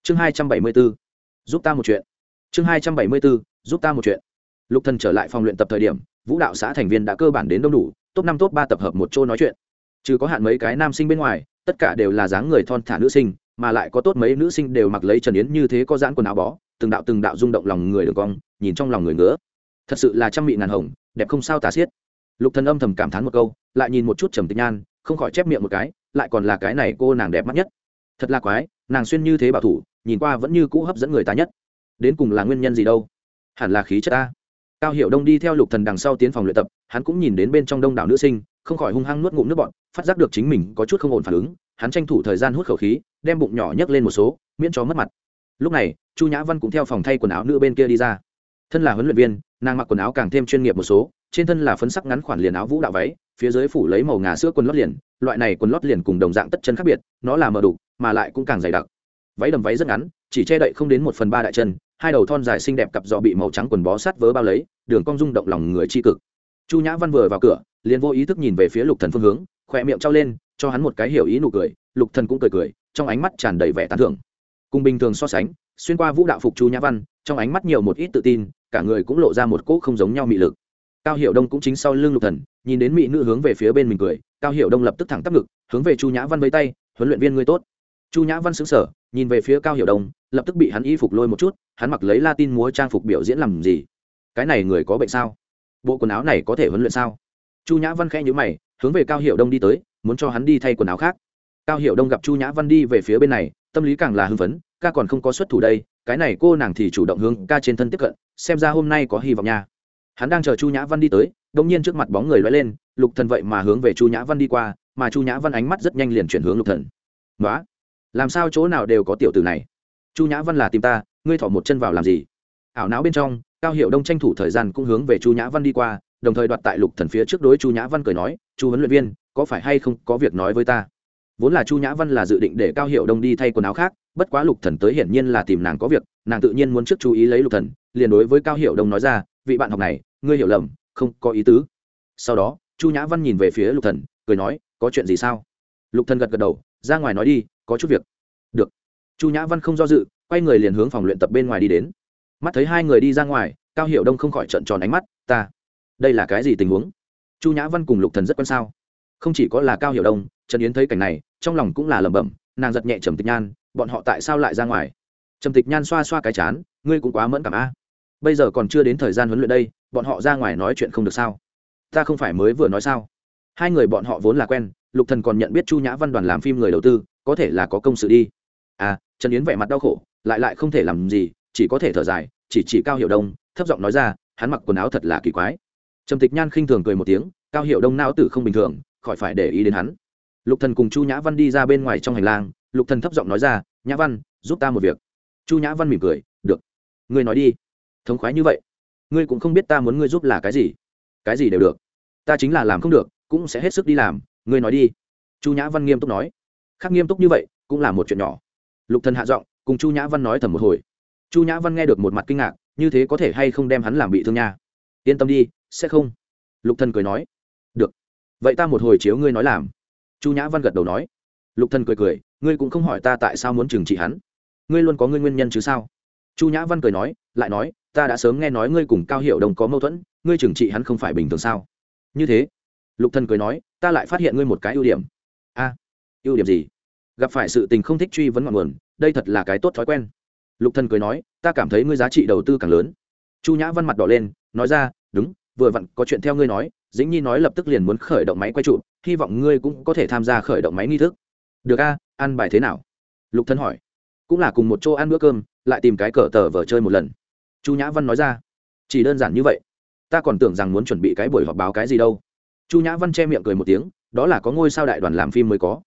Chương hai trăm bảy mươi 274 giúp ta một chuyện. Chương hai trăm bảy mươi 274 giúp ta một chuyện. Lục thần trở lại phòng luyện tập thời điểm, vũ đạo xã thành viên đã cơ bản đến đông đủ, top năm, top ba tập hợp một chỗ nói chuyện. Trừ có hạn mấy cái nam sinh bên ngoài, tất cả đều là dáng người thon thả nữ sinh, mà lại có tốt mấy nữ sinh đều mặc lấy trần yến như thế có giãn quần áo bó, từng đạo từng đạo rung động lòng người đường cong, nhìn trong lòng người ngứa. Thật sự là trăm mị ngàn hồng, đẹp không sao tả xiết. Lục thần âm thầm cảm thán một câu, lại nhìn một chút trầm tịch nhan không khỏi chép miệng một cái, lại còn là cái này cô nàng đẹp mắt nhất. Thật là quái, nàng xuyên như thế bảo thủ, nhìn qua vẫn như cũ hấp dẫn người ta nhất. Đến cùng là nguyên nhân gì đâu? Hẳn là khí chất ta. Cao hiệu đông đi theo lục thần đằng sau tiến phòng luyện tập, hắn cũng nhìn đến bên trong đông đảo nữ sinh, không khỏi hung hăng nuốt ngụm nước bọt, phát giác được chính mình có chút không ổn phản ứng, hắn tranh thủ thời gian hút khẩu khí, đem bụng nhỏ nhấc lên một số, miễn cho mất mặt. Lúc này, chu nhã văn cũng theo phòng thay quần áo nữ bên kia đi ra. Thân là huấn luyện viên, nàng mặc quần áo càng thêm chuyên nghiệp một số, trên thân là phấn sắc ngắn khoản liền áo vũ đạo váy phía dưới phủ lấy màu ngà sữa quần lót liền, loại này quần lót liền cùng đồng dạng tất chân khác biệt, nó là mờ đục, mà lại cũng càng dày đặc. Váy đầm váy rất ngắn, chỉ che đậy không đến một phần ba đại chân, hai đầu thon dài xinh đẹp cặp dọ bị màu trắng quần bó sát vớ bao lấy, đường cong rung động lòng người tri cực. Chu nhã văn vừa vào cửa, liền vô ý thức nhìn về phía lục thần phương hướng, khỏe miệng trao lên, cho hắn một cái hiểu ý nụ cười, lục thần cũng cười cười, trong ánh mắt tràn đầy vẻ tán thưởng. Cùng bình thường so sánh, xuyên qua vũ đạo phục chu nhã văn, trong ánh mắt nhiều một ít tự tin, cả người cũng lộ ra một cỗ không giống nhau mị lực. Cao hiệu đông cũng chính sau lưng lục thần nhìn đến mỹ nữ hướng về phía bên mình cười, cao hiểu đông lập tức thẳng tắp ngực, hướng về chu nhã văn vây tay, huấn luyện viên ngươi tốt. Chu nhã văn xứng sở nhìn về phía cao hiểu đông, lập tức bị hắn y phục lôi một chút, hắn mặc lấy latin múa trang phục biểu diễn làm gì? Cái này người có bệnh sao? Bộ quần áo này có thể huấn luyện sao? Chu nhã văn khẽ nhữ mày, hướng về cao hiểu đông đi tới, muốn cho hắn đi thay quần áo khác. Cao hiểu đông gặp chu nhã văn đi về phía bên này, tâm lý càng là hưng phấn, ca còn không có xuất thủ đây, cái này cô nàng thì chủ động hướng ca trên thân tiếp cận, xem ra hôm nay có hy vọng nha hắn đang chờ chu nhã văn đi tới đông nhiên trước mặt bóng người loay lên, lục thần vậy mà hướng về chu nhã văn đi qua, mà chu nhã văn ánh mắt rất nhanh liền chuyển hướng lục thần. Nói làm sao chỗ nào đều có tiểu tử này? Chu nhã văn là tìm ta, ngươi thỏ một chân vào làm gì? Ảo não bên trong, cao hiệu đông tranh thủ thời gian cũng hướng về chu nhã văn đi qua, đồng thời đoạt tại lục thần phía trước đối chu nhã văn cười nói, chu huấn luyện viên, có phải hay không có việc nói với ta? Vốn là chu nhã văn là dự định để cao hiệu đông đi thay quần áo khác, bất quá lục thần tới hiển nhiên là tìm nàng có việc, nàng tự nhiên muốn trước chú ý lấy lục thần, liền đối với cao hiệu đông nói ra, vị bạn học này ngươi hiểu lầm, không có ý tứ. Sau đó, chu nhã văn nhìn về phía lục thần, cười nói, có chuyện gì sao? Lục thần gật gật đầu, ra ngoài nói đi, có chút việc. Được. Chu nhã văn không do dự, quay người liền hướng phòng luyện tập bên ngoài đi đến. Mắt thấy hai người đi ra ngoài, cao Hiểu đông không khỏi trợn tròn ánh mắt, ta, đây là cái gì tình huống? Chu nhã văn cùng lục thần rất quan sao? Không chỉ có là cao Hiểu đông, trần yến thấy cảnh này, trong lòng cũng là lẩm bẩm, nàng giật nhẹ trầm tịch nhan, bọn họ tại sao lại ra ngoài? Trầm tịch nhan xoa xoa cái chán, ngươi cũng quá mẫn cảm a. Bây giờ còn chưa đến thời gian huấn luyện đây bọn họ ra ngoài nói chuyện không được sao? Ta không phải mới vừa nói sao? Hai người bọn họ vốn là quen, lục thần còn nhận biết chu nhã văn đoàn làm phim người đầu tư, có thể là có công sự đi. À trần yến vẻ mặt đau khổ, lại lại không thể làm gì, chỉ có thể thở dài, chỉ chỉ cao hiệu đông, thấp giọng nói ra, hắn mặc quần áo thật là kỳ quái. Trầm tịch nhan khinh thường cười một tiếng, cao hiệu đông não tử không bình thường, khỏi phải để ý đến hắn. Lục thần cùng chu nhã văn đi ra bên ngoài trong hành lang, lục thần thấp giọng nói ra, nhã văn, giúp ta một việc. Chu nhã văn mỉm cười, được. Ngươi nói đi. Thống khoái như vậy ngươi cũng không biết ta muốn ngươi giúp là cái gì. Cái gì đều được. Ta chính là làm không được, cũng sẽ hết sức đi làm. Ngươi nói đi. Chu nhã văn nghiêm túc nói. Khác nghiêm túc như vậy, cũng là một chuyện nhỏ. Lục thần hạ giọng, cùng chu nhã văn nói thầm một hồi. Chu nhã văn nghe được một mặt kinh ngạc, như thế có thể hay không đem hắn làm bị thương nha? Yên tâm đi, sẽ không. Lục thần cười nói. Được. Vậy ta một hồi chiếu ngươi nói làm. Chu nhã văn gật đầu nói. Lục thần cười cười, ngươi cũng không hỏi ta tại sao muốn trừng trị hắn. Ngươi luôn có ngươi nguyên nhân chứ sao? Chu nhã văn cười nói, lại nói, ta đã sớm nghe nói ngươi cùng cao hiệu đồng có mâu thuẫn, ngươi trừng trị hắn không phải bình thường sao? Như thế. Lục thần cười nói, ta lại phát hiện ngươi một cái ưu điểm. A, ưu điểm gì? Gặp phải sự tình không thích truy vấn ngọn nguồn, đây thật là cái tốt thói quen. Lục thần cười nói, ta cảm thấy ngươi giá trị đầu tư càng lớn. Chu nhã văn mặt đỏ lên, nói ra, đúng, vừa vặn có chuyện theo ngươi nói, dĩnh nhi nói lập tức liền muốn khởi động máy quay trụ, hy vọng ngươi cũng có thể tham gia khởi động máy nghi thức. Được a, ăn bài thế nào? Lục thân hỏi. Cũng là cùng một chỗ ăn bữa cơm lại tìm cái cờ tờ vở chơi một lần. Chu nhã văn nói ra, chỉ đơn giản như vậy. Ta còn tưởng rằng muốn chuẩn bị cái buổi họp báo cái gì đâu. Chu nhã văn che miệng cười một tiếng, đó là có ngôi sao đại đoàn làm phim mới có.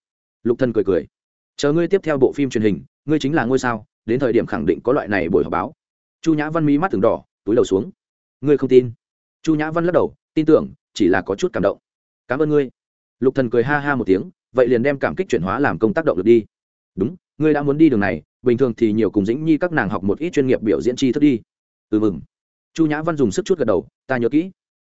Lục thân cười cười, chờ ngươi tiếp theo bộ phim truyền hình, ngươi chính là ngôi sao, đến thời điểm khẳng định có loại này buổi họp báo. Chu nhã văn mỹ mắt từng đỏ, túi đầu xuống. Ngươi không tin? Chu nhã văn lắc đầu, tin tưởng, chỉ là có chút cảm động. Cảm ơn ngươi. Lục thần cười ha ha một tiếng, vậy liền đem cảm kích chuyển hóa làm công tác động lực đi. Đúng ngươi đã muốn đi đường này, bình thường thì nhiều cùng dĩnh nhi các nàng học một ít chuyên nghiệp biểu diễn chi thức đi. Ừ mừng. Chu nhã văn dùng sức chút gật đầu, ta nhớ kỹ.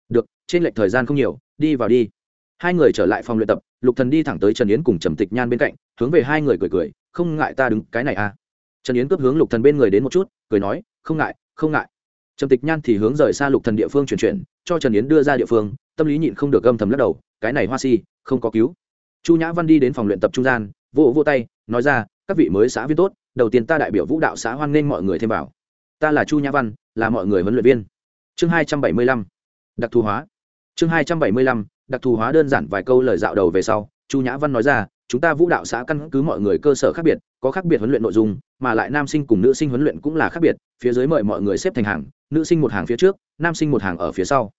Được, trên lệch thời gian không nhiều, đi vào đi. Hai người trở lại phòng luyện tập, lục thần đi thẳng tới trần yến cùng trầm tịch nhan bên cạnh, hướng về hai người cười cười, không ngại ta đứng cái này à. Trần yến cướp hướng lục thần bên người đến một chút, cười nói, không ngại không ngại. Trầm tịch nhan thì hướng rời xa lục thần địa phương chuyển chuyển, cho trần yến đưa ra địa phương, tâm lý nhịn không được âm thầm lắc đầu, cái này hoa si, không có cứu. Chu nhã văn đi đến phòng luyện tập trung gian vỗ vỗ tay, nói ra, các vị mới xã viên tốt, đầu tiên ta đại biểu vũ đạo xã hoan nghênh mọi người thêm vào. Ta là chu nhã văn, là mọi người huấn luyện viên. Chương hai trăm bảy mươi lăm. Đặc thù hóa. Chương hai trăm bảy mươi lăm, đặc thù hóa đơn giản vài câu lời dạo đầu về sau, chu nhã văn nói ra, chúng ta vũ đạo xã căn cứ mọi người cơ sở khác biệt, có khác biệt huấn luyện nội dung, mà lại nam sinh cùng nữ sinh huấn luyện cũng là khác biệt, phía dưới mời mọi người xếp thành hàng, nữ sinh một hàng phía trước, nam sinh một hàng ở phía sau.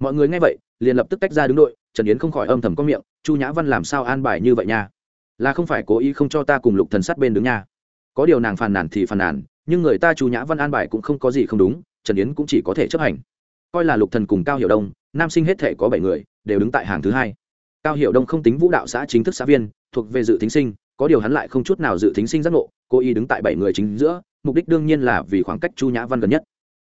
Mọi người nghe vậy, liền lập tức tách ra đứng đội, trần yến không khỏi âm thầm có miệng, chu nhã văn làm sao an bài như vậy nha? Là không phải cố ý không cho ta cùng lục thần sát bên đứng nha. Có điều nàng phàn nàn thì phàn nàn, nhưng người ta chu nhã văn an bài cũng không có gì không đúng, trần yến cũng chỉ có thể chấp hành. Coi là lục thần cùng cao hiểu đông, nam sinh hết thể có bảy người, đều đứng tại hàng thứ hai. Cao hiểu đông không tính vũ đạo xã chính thức xã viên, thuộc về dự thính sinh, có điều hắn lại không chút nào dự thính sinh giác ngộ, cố ý đứng tại bảy người chính giữa, mục đích đương nhiên là vì khoảng cách chu nhã văn gần nhất.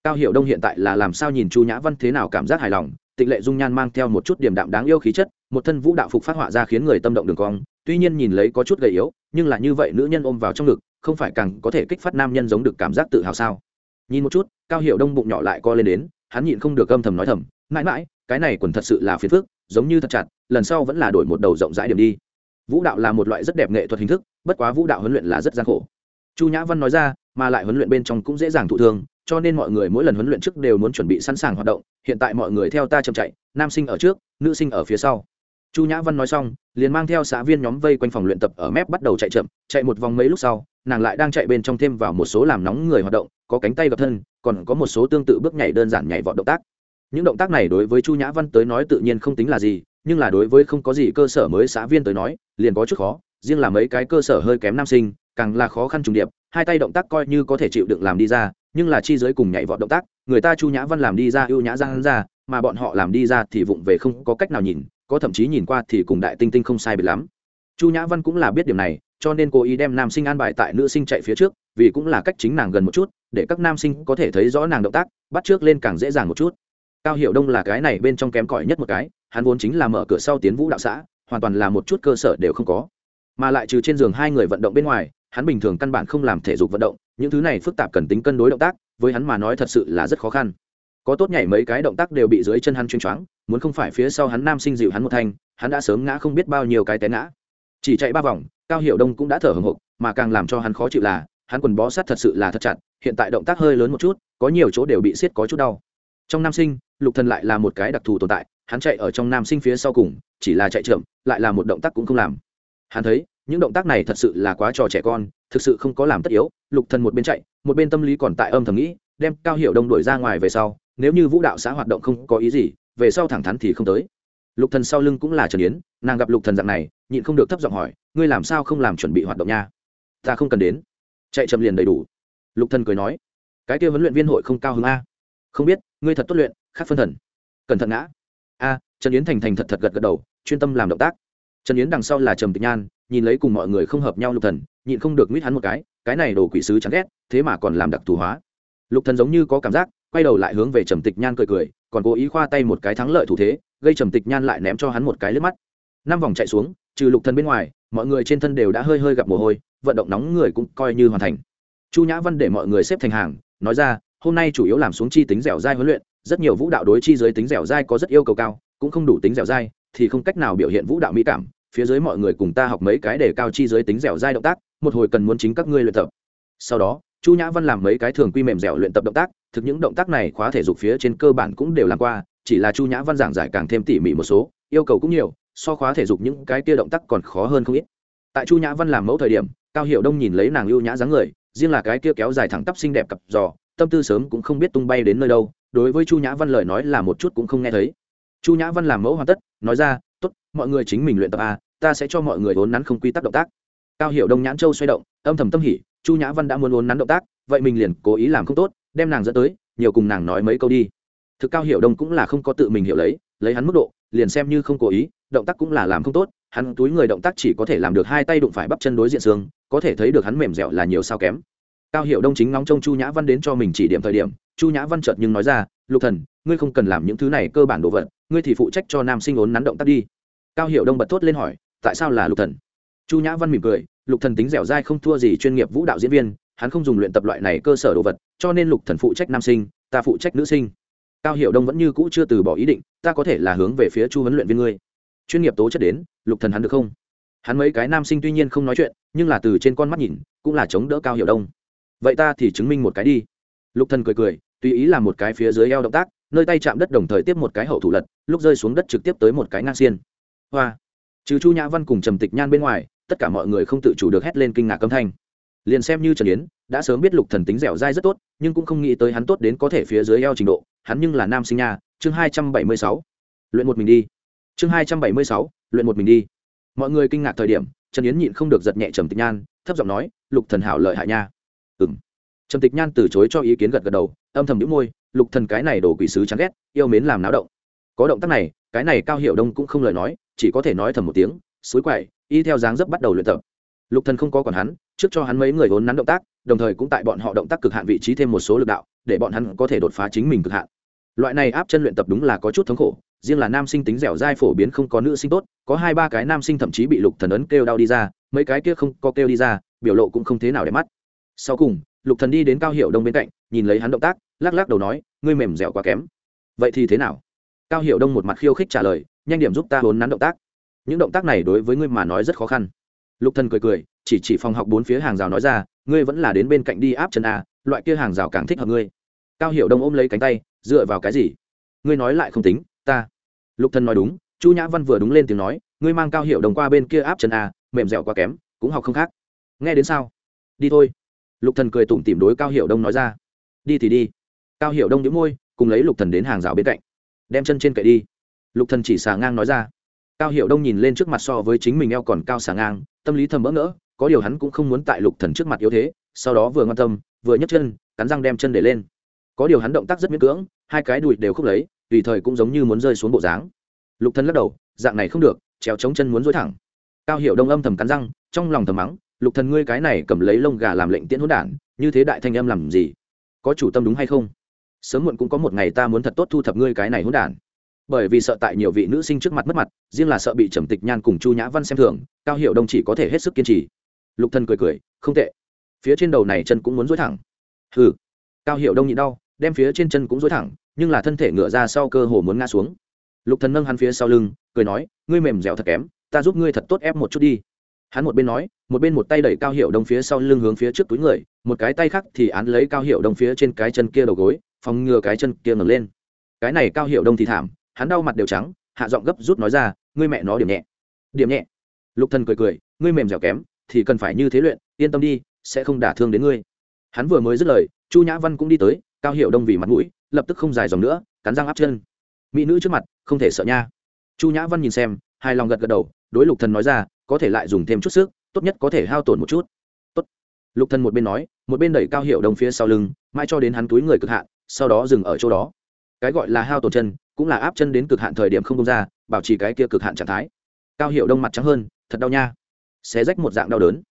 Cao hiểu đông hiện tại là làm sao nhìn chu nhã văn thế nào cảm giác hài lòng, tịnh lệ dung nhan mang theo một chút điểm đạm đáng yêu khí chất một thân vũ đạo phục phát họa ra khiến người tâm động đường cong, tuy nhiên nhìn lấy có chút gầy yếu, nhưng là như vậy nữ nhân ôm vào trong ngực, không phải càng có thể kích phát nam nhân giống được cảm giác tự hào sao? Nhìn một chút, cao hiểu đông bụng nhỏ lại co lên đến, hắn nhịn không được âm thầm nói thầm, mãi mãi, cái này quần thật sự là phiền phức, giống như thật chặt, lần sau vẫn là đổi một đầu rộng rãi điểm đi. Vũ đạo là một loại rất đẹp nghệ thuật hình thức, bất quá vũ đạo huấn luyện là rất gian khổ. Chu nhã văn nói ra, mà lại huấn luyện bên trong cũng dễ dàng thụ thương, cho nên mọi người mỗi lần huấn luyện trước đều muốn chuẩn bị sẵn sàng hoạt động, hiện tại mọi người theo ta chậm chạy, nam sinh ở trước, nữ sinh ở phía sau chu nhã văn nói xong, liền mang theo xã viên nhóm vây quanh phòng luyện tập ở mép bắt đầu chạy chậm, chạy một vòng mấy lúc sau, nàng lại đang chạy bên trong thêm vào một số làm nóng người hoạt động, có cánh tay gập thân, còn có một số tương tự bước nhảy đơn giản nhảy vọt động tác. Những động tác này đối với chu nhã văn tới nói tự nhiên không tính là gì, nhưng là đối với không có gì cơ sở mới xã viên tới nói, liền có chút khó, riêng là mấy cái cơ sở hơi kém nam sinh, càng là khó khăn trùng điệp, hai tay động tác coi như có thể chịu đựng làm đi ra, nhưng là chi giới cùng nhảy vọt động tác, người ta chu nhã văn làm đi ra, ưu nhã ra hắn ra, mà bọn họ làm đi ra thì vụng về không có cách nào nhìn có thậm chí nhìn qua thì cùng đại tinh tinh không sai biệt lắm. Chu nhã văn cũng là biết điểm này, cho nên cô ý đem nam sinh an bài tại nữ sinh chạy phía trước, vì cũng là cách chính nàng gần một chút, để các nam sinh có thể thấy rõ nàng động tác, bắt trước lên càng dễ dàng một chút. Cao hiểu đông là cái này bên trong kém cỏi nhất một cái, hắn vốn chính là mở cửa sau tiến vũ đạo xã, hoàn toàn là một chút cơ sở đều không có. Mà lại trừ trên giường hai người vận động bên ngoài, hắn bình thường căn bản không làm thể dục vận động, những thứ này phức tạp cần tính cân đối động tác, với hắn mà nói thật sự là rất khó khăn có tốt nhảy mấy cái động tác đều bị dưới chân hắn chuyên choáng, muốn không phải phía sau hắn nam sinh dịu hắn một thanh, hắn đã sớm ngã không biết bao nhiêu cái té ngã. Chỉ chạy ba vòng, cao hiệu đông cũng đã thở hồng hộc, mà càng làm cho hắn khó chịu là, hắn quần bó sát thật sự là thật chặt, hiện tại động tác hơi lớn một chút, có nhiều chỗ đều bị siết có chút đau. Trong nam sinh, lục thần lại là một cái đặc thù tồn tại, hắn chạy ở trong nam sinh phía sau cùng, chỉ là chạy chậm, lại là một động tác cũng không làm. Hắn thấy, những động tác này thật sự là quá trò trẻ con, thực sự không có làm tất yếu, lục thần một bên chạy, một bên tâm lý còn tại âm thầm nghĩ, đem cao hiệu đông đuổi ra ngoài về sau nếu như vũ đạo xã hoạt động không có ý gì, về sau thẳng thắn thì không tới. Lục thần sau lưng cũng là trần yến, nàng gặp lục thần dạng này, nhịn không được thấp giọng hỏi, ngươi làm sao không làm chuẩn bị hoạt động nha? Ta không cần đến. Chạy chậm liền đầy đủ. Lục thần cười nói, cái kia huấn luyện viên hội không cao hứng a. Không biết, ngươi thật tốt luyện, khác phân thần. Cẩn thận ngã. A, trần yến thành thành thật thật gật gật đầu, chuyên tâm làm động tác. Trần yến đằng sau là trầm tịch nhan, nhìn lấy cùng mọi người không hợp nhau lục thần, nhịn không được nguyết hắn một cái cái này đồ quỷ sứ chán ghét, thế mà còn làm đặc thù hóa. Lục thần giống như có cảm giác quay đầu lại hướng về trầm tịch nhan cười cười, còn cố ý khoa tay một cái thắng lợi thủ thế, gây trầm tịch nhan lại ném cho hắn một cái lướt mắt. Năm vòng chạy xuống, trừ lục thần bên ngoài, mọi người trên thân đều đã hơi hơi gặp mồ hôi, vận động nóng người cũng coi như hoàn thành. Chu nhã văn để mọi người xếp thành hàng, nói ra, hôm nay chủ yếu làm xuống chi tính dẻo dai huấn luyện, rất nhiều vũ đạo đối chi dưới tính dẻo dai có rất yêu cầu cao, cũng không đủ tính dẻo dai, thì không cách nào biểu hiện vũ đạo mỹ cảm, phía dưới mọi người cùng ta học mấy cái để cao chi dưới tính dẻo dai động tác, một hồi cần muốn chính các ngươi luyện tập. Sau đó, chu nhã văn làm mấy cái thường quy mềm dẻo luyện tập động tác thực những động tác này khóa thể dục phía trên cơ bản cũng đều làm qua, chỉ là chu nhã văn giảng giải càng thêm tỉ mỉ một số, yêu cầu cũng nhiều, so khóa thể dục những cái kia động tác còn khó hơn không ít. Tại chu nhã văn làm mẫu thời điểm, cao hiệu đông nhìn lấy nàng ưu nhã dáng người, riêng là cái kia kéo dài thẳng tắp xinh đẹp cặp giò, tâm tư sớm cũng không biết tung bay đến nơi đâu, đối với chu nhã văn lời nói là một chút cũng không nghe thấy. Chu nhã văn làm mẫu hoàn tất, nói ra, tốt, mọi người chính mình luyện tập a ta sẽ cho mọi người vốn nắn không quy tắc động tác. Cao hiệu đông nhãn châu xoay động, âm thầm tâm hỉ, chu nhã văn đã muốn vốn nắn động tác, vậy mình liền cố ý làm không tốt đem nàng dẫn tới, nhiều cùng nàng nói mấy câu đi. Thực cao hiểu đông cũng là không có tự mình hiểu lấy lấy hắn mức độ, liền xem như không cố ý, động tác cũng là làm không tốt, hắn túi người động tác chỉ có thể làm được hai tay đụng phải bắp chân đối diện xương, có thể thấy được hắn mềm dẻo là nhiều sao kém. Cao hiểu đông chính nóng trông chu nhã văn đến cho mình chỉ điểm thời điểm, chu nhã văn chợt nhưng nói ra, lục thần, ngươi không cần làm những thứ này cơ bản đồ vật, ngươi thì phụ trách cho nam sinh ốn nắn động tác đi. Cao hiểu đông bật thốt lên hỏi, tại sao là lục thần? Chu nhã văn mỉm cười, lục thần tính dẻo dai không thua gì chuyên nghiệp vũ đạo diễn viên hắn không dùng luyện tập loại này cơ sở đồ vật, cho nên lục thần phụ trách nam sinh, ta phụ trách nữ sinh. Cao hiệu đông vẫn như cũ chưa từ bỏ ý định, ta có thể là hướng về phía chu huấn luyện viên ngươi. Chuyên nghiệp tố chất đến, lục thần hắn được không? Hắn mấy cái nam sinh tuy nhiên không nói chuyện, nhưng là từ trên con mắt nhìn, cũng là chống đỡ cao hiệu đông. Vậy ta thì chứng minh một cái đi. Lục thần cười cười, tùy ý làm một cái phía dưới eo động tác, nơi tay chạm đất đồng thời tiếp một cái hậu thủ lật, lúc rơi xuống đất trực tiếp tới một cái ngang xiên. Hoa! Trừ chu nhã văn cùng trầm tịch nhan bên ngoài, tất cả mọi người không tự chủ được hét lên kinh ngạc âm thanh liền xem như trần yến đã sớm biết lục thần tính dẻo dai rất tốt nhưng cũng không nghĩ tới hắn tốt đến có thể phía dưới eo trình độ hắn nhưng là nam sinh nha chương hai trăm bảy mươi sáu luyện một mình đi chương hai trăm bảy mươi sáu luyện một mình đi mọi người kinh ngạc thời điểm trần yến nhịn không được giật nhẹ trầm tịch nhan thấp giọng nói lục thần hảo lợi hại nha ừm trầm tịch nhan từ chối cho ý kiến gật gật đầu âm thầm nhíu môi lục thần cái này đổ quỷ sứ chán ghét yêu mến làm náo động có động tác này cái này cao hiệu đông cũng không lời nói chỉ có thể nói thầm một tiếng suối quậy y theo dáng dấp bắt đầu luyện tập lục thần không có còn hắn trước cho hắn mấy người vốn nắn động tác, đồng thời cũng tại bọn họ động tác cực hạn vị trí thêm một số lực đạo, để bọn hắn có thể đột phá chính mình cực hạn. Loại này áp chân luyện tập đúng là có chút thống khổ, riêng là nam sinh tính dẻo dai phổ biến không có nữ sinh tốt, có hai ba cái nam sinh thậm chí bị lục thần ấn kêu đau đi ra, mấy cái kia không có kêu đi ra, biểu lộ cũng không thế nào để mắt. Sau cùng, lục thần đi đến cao hiệu đông bên cạnh, nhìn lấy hắn động tác, lắc lắc đầu nói, ngươi mềm dẻo quá kém. Vậy thì thế nào? Cao hiệu đông một mặt khiêu khích trả lời, nhanh điểm giúp ta vốn nắn động tác. Những động tác này đối với ngươi mà nói rất khó khăn lục thần cười cười, chỉ chỉ phòng học bốn phía hàng rào nói ra, ngươi vẫn là đến bên cạnh đi áp chân a, loại kia hàng rào càng thích hợp ngươi. Cao hiệu đông ôm lấy cánh tay, dựa vào cái gì? Ngươi nói lại không tính, ta. Lục thần nói đúng, chu nhã văn vừa đúng lên tiếng nói, ngươi mang cao hiệu đồng qua bên kia áp chân a, mềm dẻo quá kém, cũng học không khác. Nghe đến sao? Đi thôi. Lục thần cười tủm tỉm đối cao hiệu đông nói ra. Đi thì đi. Cao hiệu đông nhíu môi, cùng lấy lục thần đến hàng rào bên cạnh. Đem chân trên cậy đi. Lục thần chỉ xà ngang nói ra cao hiệu đông nhìn lên trước mặt so với chính mình eo còn cao xà ngang, tâm lý thầm bỡ ngỡ, có điều hắn cũng không muốn tại lục thần trước mặt yếu thế, sau đó vừa ngoan tâm, vừa nhấc chân, cắn răng đem chân để lên. Có điều hắn động tác rất miễn cưỡng, hai cái đùi đều khúc lấy, tùy thời cũng giống như muốn rơi xuống bộ dáng. Lục thần lắc đầu, dạng này không được, trèo chống chân muốn dối thẳng. Cao Hiệu đông âm thầm cắn răng, trong lòng thầm mắng, lục thần ngươi cái này cầm lấy lông gà làm lệnh tiễn hỗn đản, như thế đại thanh âm làm gì? Có chủ tâm đúng hay không? Sớm muộn cũng có một ngày ta muốn thật tốt thu thập ngươi cái này hỗn đản bởi vì sợ tại nhiều vị nữ sinh trước mặt mất mặt, riêng là sợ bị trầm tịch nhan cùng chu nhã văn xem thường, cao hiệu đông chỉ có thể hết sức kiên trì. Lục thần cười cười, không tệ. Phía trên đầu này chân cũng muốn dối thẳng. Hừ. Cao hiệu đông nhịn đau, đem phía trên chân cũng dối thẳng, nhưng là thân thể ngựa ra sau cơ hồ muốn ngã xuống. Lục thần nâng hắn phía sau lưng, cười nói, ngươi mềm dẻo thật kém, ta giúp ngươi thật tốt ép một chút đi. Hắn một bên nói, một bên một tay đẩy cao hiệu đông phía sau lưng hướng phía trước túi người, một cái tay khác thì án lấy cao hiệu đông phía trên cái chân kia đầu gối, phòng ngừa cái chân kia ngẩng lên. Cái này cao hiệu đông thì thảm hắn đau mặt đều trắng, hạ giọng gấp rút nói ra, ngươi mẹ nó điểm nhẹ. Điểm nhẹ? Lục thần cười cười, ngươi mềm dẻo kém, thì cần phải như thế luyện, yên tâm đi, sẽ không đả thương đến ngươi. Hắn vừa mới dứt lời, chu nhã văn cũng đi tới, cao hiệu đông vì mặt mũi, lập tức không dài dòng nữa, cắn răng áp chân. Mỹ nữ trước mặt, không thể sợ nha. Chu nhã văn nhìn xem hai lòng gật gật đầu, đối lục thần nói ra, có thể lại dùng thêm chút sức, tốt nhất có thể hao tổn một chút. Tốt. Lục thần một bên nói, một bên đẩy cao hiệu đông phía sau lưng, mãi cho đến hắn túi người cực hạn, sau đó dừng ở chỗ đó. Cái gọi là hao tổn chân cũng là áp chân đến cực hạn thời điểm không công ra bảo trì cái kia cực hạn trạng thái. Cao hiệu đông mặt trắng hơn thật đau nha. Xé rách một dạng đau đớn.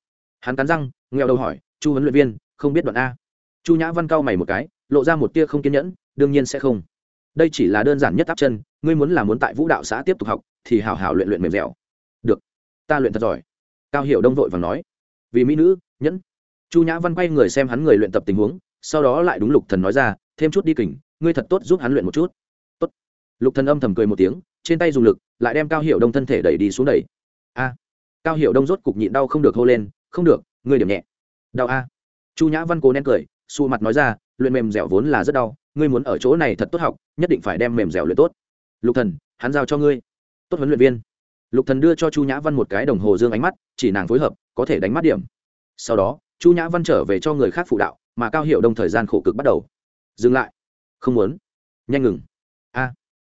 Hắn cắn răng nghèo đầu hỏi chu huấn luyện viên không biết đoạn a? Chu nhã văn cao mày một cái lộ ra một tia không kiên nhẫn đương nhiên sẽ không. Đây chỉ là đơn giản nhất áp chân ngươi muốn là muốn tại vũ đạo xã tiếp tục học thì hảo hảo luyện luyện mềm dẻo. Được ta luyện thật giỏi. Cao hiệu đông vội và nói. Vì mỹ nữ nhẫn. Chu nhã văn quay người xem hắn người luyện tập tình huống sau đó lại đúng lục thần nói ra thêm chút đi kình, ngươi thật tốt giúp hắn luyện một chút lục thần âm thầm cười một tiếng, trên tay dùng lực, lại đem cao hiệu đông thân thể đẩy đi xuống đẩy. A. Cao hiệu đông rốt cục nhịn đau không được hô lên, không được, ngươi điểm nhẹ. Đau a. Chu nhã văn cố nén cười, xù mặt nói ra, luyện mềm dẻo vốn là rất đau, ngươi muốn ở chỗ này thật tốt học, nhất định phải đem mềm dẻo luyện tốt. Lục thần, hắn giao cho ngươi. Tốt huấn luyện viên. Lục thần đưa cho chu nhã văn một cái đồng hồ dương ánh mắt, chỉ nàng phối hợp, có thể đánh mắt điểm. Sau đó, chu nhã văn trở về cho người khác phụ đạo, mà cao hiệu đông thời gian khổ cực bắt đầu. Dừng lại. Không muốn. Nhanh ngừng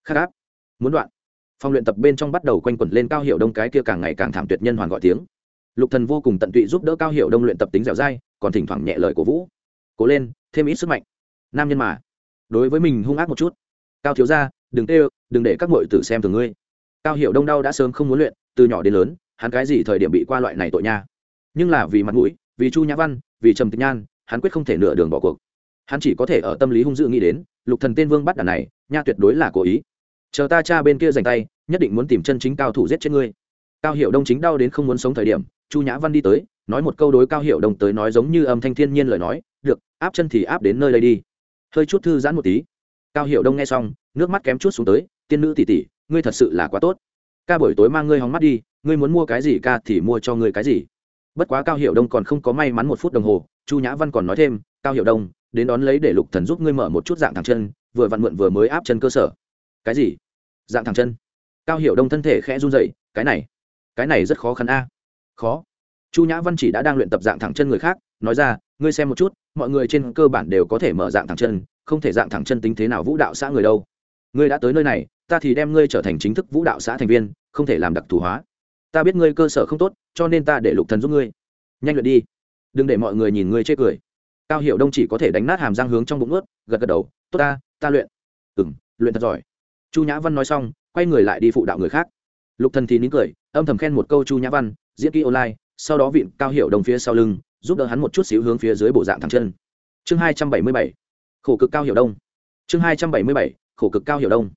a khát áp muốn đoạn. Phòng luyện tập bên trong bắt đầu quanh quẩn lên cao hiệu đông cái kia càng ngày càng thảm tuyệt nhân hoàn gọi tiếng. Lục thần vô cùng tận tụy giúp đỡ cao hiệu đông luyện tập tính dẻo dai, còn thỉnh thoảng nhẹ lời cổ vũ. Cố lên, thêm ít sức mạnh. Nam nhân mà. Đối với mình hung ác một chút. Cao thiếu gia, đừng tê, đừng để các muội tử xem thường ngươi. Cao hiệu đông đau đã sớm không muốn luyện, từ nhỏ đến lớn, hắn cái gì thời điểm bị qua loại này tội nha. Nhưng là vì mặt mũi, vì chu nhã văn, vì trầm tịch nhan, hắn quyết không thể nửa đường bỏ cuộc. Hắn chỉ có thể ở tâm lý hung dữ nghĩ đến, lục thần tên vương bắt đàn này, nha tuyệt đối là cố ý chờ ta cha bên kia giành tay, nhất định muốn tìm chân chính cao thủ giết chết ngươi. Cao hiệu đông chính đau đến không muốn sống thời điểm, chu nhã văn đi tới, nói một câu đối cao hiệu đông tới nói giống như âm thanh thiên nhiên lời nói, được, áp chân thì áp đến nơi đây đi. Hơi chút thư giãn một tí. Cao hiệu đông nghe xong, nước mắt kém chút xuống tới, tiên nữ tỷ tỷ, ngươi thật sự là quá tốt. Ca buổi tối mang ngươi hóng mắt đi, ngươi muốn mua cái gì ca thì mua cho ngươi cái gì. Bất quá cao hiệu đông còn không có may mắn một phút đồng hồ, chu nhã văn còn nói thêm, cao hiệu đông, đến đón lấy để lục thần giúp ngươi mở một chút dạng thẳng chân, vừa vặn mượn vừa mới áp chân cơ sở cái gì? Dạng thẳng chân. Cao hiểu đông thân thể khẽ run dậy cái này cái này rất khó khăn a. Khó. Chu nhã văn chỉ đã đang luyện tập dạng thẳng chân người khác, nói ra, ngươi xem một chút, mọi người trên cơ bản đều có thể mở dạng thẳng chân, không thể dạng thẳng chân tính thế nào vũ đạo xã người đâu. Ngươi đã tới nơi này, ta thì đem ngươi trở thành chính thức vũ đạo xã thành viên, không thể làm đặc thù hóa. Ta biết ngươi cơ sở không tốt, cho nên ta để lục thần giúp ngươi. Nhanh luyện đi. Đừng để mọi người nhìn ngươi chê cười. Cao hiểu đông chỉ có thể đánh nát hàm răng hướng trong bụng ướt, gật gật đầu, tốt ta ta luyện. Ừ luyện thật giỏi chu nhã văn nói xong, quay người lại đi phụ đạo người khác. Lục thần thì nín cười, âm thầm khen một câu chu nhã văn, diễn kỹ online, sau đó vịn cao hiệu đồng phía sau lưng, giúp đỡ hắn một chút xíu hướng phía dưới bộ dạng thẳng chân. Chương hai trăm bảy mươi bảy, khổ cực cao hiệu đông. Chương hai trăm bảy mươi bảy, khổ cực cao hiệu đông.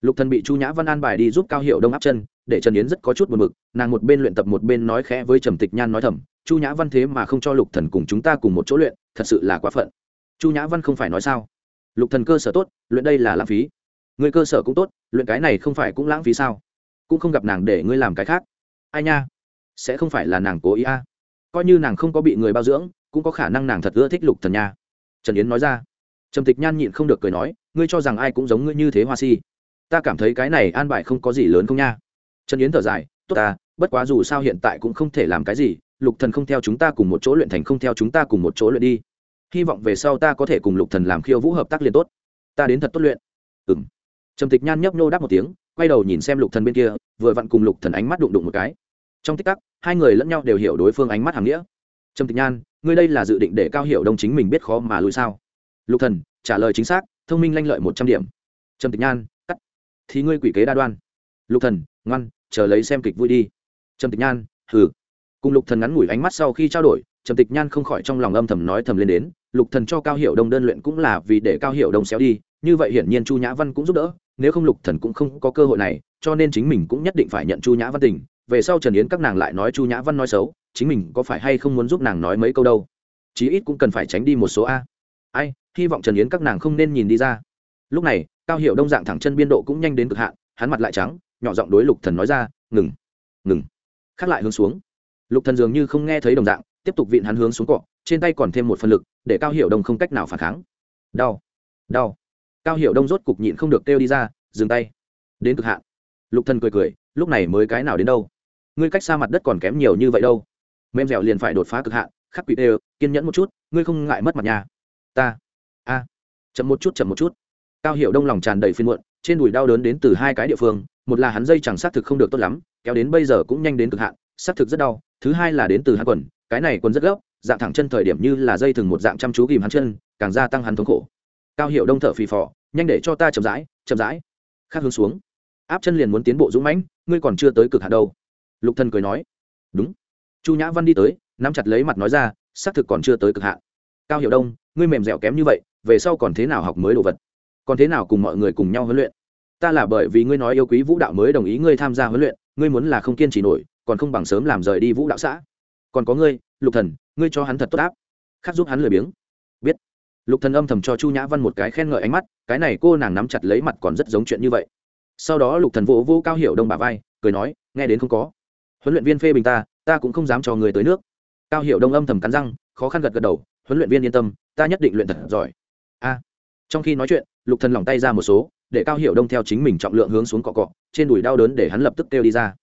Lục thần bị chu nhã văn an bài đi giúp cao hiệu đông áp chân, để trần yến rất có chút buồn mực nàng một bên luyện tập một bên nói khẽ với trầm tịch nhan nói thầm, chu nhã văn thế mà không cho lục thần cùng chúng ta cùng một chỗ luyện, thật sự là quá phận. Chu nhã văn không phải nói sao. Lục thần cơ sở tốt, luyện đây là lãng phí người cơ sở cũng tốt, luyện cái này không phải cũng lãng phí sao? Cũng không gặp nàng để ngươi làm cái khác. Ai nha? Sẽ không phải là nàng cố ý a. À. coi như nàng không có bị người bao dưỡng, cũng có khả năng nàng thật ưa thích lục thần nha. Trần yến nói ra. Trầm tịch nhan nhịn không được cười nói, ngươi cho rằng ai cũng giống ngươi như thế hoa si. Ta cảm thấy cái này an bài không có gì lớn không nha. Trần yến thở dài, tốt ta, bất quá dù sao hiện tại cũng không thể làm cái gì, lục thần không theo chúng ta cùng một chỗ luyện thành không theo chúng ta cùng một chỗ luyện đi. Hy vọng về sau ta có thể cùng lục thần làm khiêu vũ hợp tác liền tốt. Ta đến thật tốt luyện. Ừm trầm tịch nhan nhấp nô đáp một tiếng, quay đầu nhìn xem lục thần bên kia, vừa vặn cùng lục thần ánh mắt đụng đụng một cái. Trong tích tắc, hai người lẫn nhau đều hiểu đối phương ánh mắt hàm nghĩa. Trầm tịch nhan, ngươi đây là dự định để cao hiểu đông chính mình biết khó mà lùi sao? Lục thần, trả lời chính xác, thông minh lanh lợi một trăm điểm. Trầm tịch nhan, cắt. Thì ngươi quỷ kế đa đoan. Lục thần, ngoan, chờ lấy xem kịch vui đi. Trầm tịch nhan, hừ. Cùng lục thần ngắn ngủi ánh mắt sau khi trao đổi, trầm tịch nhan không khỏi trong lòng âm thầm nói thầm lên đến, lục thần cho cao Hiểu đông đơn luyện cũng là vì để cao Hiểu đông xéo đi như vậy hiển nhiên chu nhã văn cũng giúp đỡ, nếu không lục thần cũng không có cơ hội này, cho nên chính mình cũng nhất định phải nhận chu nhã văn tình. Về sau trần yến các nàng lại nói chu nhã văn nói xấu, chính mình có phải hay không muốn giúp nàng nói mấy câu đâu? Chí ít cũng cần phải tránh đi một số a. Ai, hy vọng trần yến các nàng không nên nhìn đi ra. Lúc này, cao hiệu đông dạng thẳng chân biên độ cũng nhanh đến cực hạn, hắn mặt lại trắng, nhỏ giọng đối lục thần nói ra, ngừng ngừng. Khắc lại hướng xuống. Lục thần dường như không nghe thấy đồng dạng, tiếp tục vịn hắn hướng xuống cọ, trên tay còn thêm một phần lực, để cao hiệu đông không cách nào phản kháng. Đau đau cao hiệu đông rốt cục nhịn không được kêu đi ra, dừng tay. Đến cực hạn. Lục thần cười cười, lúc này mới cái nào đến đâu? Ngươi cách xa mặt đất còn kém nhiều như vậy đâu. Mềm dẻo liền phải đột phá cực hạn, khắc quỷ đều, kiên nhẫn một chút, ngươi không ngại mất mặt nhà. Ta. A. Chậm một chút, chậm một chút. Cao hiệu đông lòng tràn đầy phiên muộn, trên đùi đau đớn đến từ hai cái địa phương, một là hắn dây chẳng xác thực không được tốt lắm, kéo đến bây giờ cũng nhanh đến cực hạn xác thực rất đau, thứ hai là đến từ hắn quần, cái này quần rất gấp, dạng thẳng chân thời điểm như là dây thừng một dạng chăm chú ghìm hắn chân, càng gia tăng hắn thống khổ cao hiệu đông thở phì phò, nhanh để cho ta chậm rãi chậm rãi. Khác hướng xuống. Áp chân liền muốn tiến bộ dũng mãnh, ngươi còn chưa tới cực hạn đâu. Lục thần cười nói. Đúng. Chu nhã văn đi tới, nắm chặt lấy mặt nói ra, xác thực còn chưa tới cực hạn. Cao hiệu đông, ngươi mềm dẻo kém như vậy, về sau còn thế nào học mới đồ vật? Còn thế nào cùng mọi người cùng nhau huấn luyện? Ta là bởi vì ngươi nói yêu quý vũ đạo mới đồng ý ngươi tham gia huấn luyện, ngươi muốn là không kiên trì nổi, còn không bằng sớm làm rời đi vũ đạo xã. Còn có ngươi, lục thần, ngươi cho hắn thật tốt áp. Khắc giúp hắn lười biếng. Biết lục thần âm thầm cho chu nhã văn một cái khen ngợi ánh mắt, cái này cô nàng nắm chặt lấy mặt còn rất giống chuyện như vậy. Sau đó lục thần vỗ vô cao hiểu đông bà vai, cười nói, nghe đến không có. Huấn luyện viên phê bình ta ta cũng không dám cho người tới nước. Cao hiểu đông âm thầm cắn răng, khó khăn gật gật đầu, huấn luyện viên yên tâm, ta nhất định luyện thật giỏi. A. Trong khi nói chuyện, lục thần lỏng tay ra một số, để cao hiểu đông theo chính mình trọng lượng hướng xuống cọ cọ, trên đùi đau đớn để hắn lập tức kêu đi ra.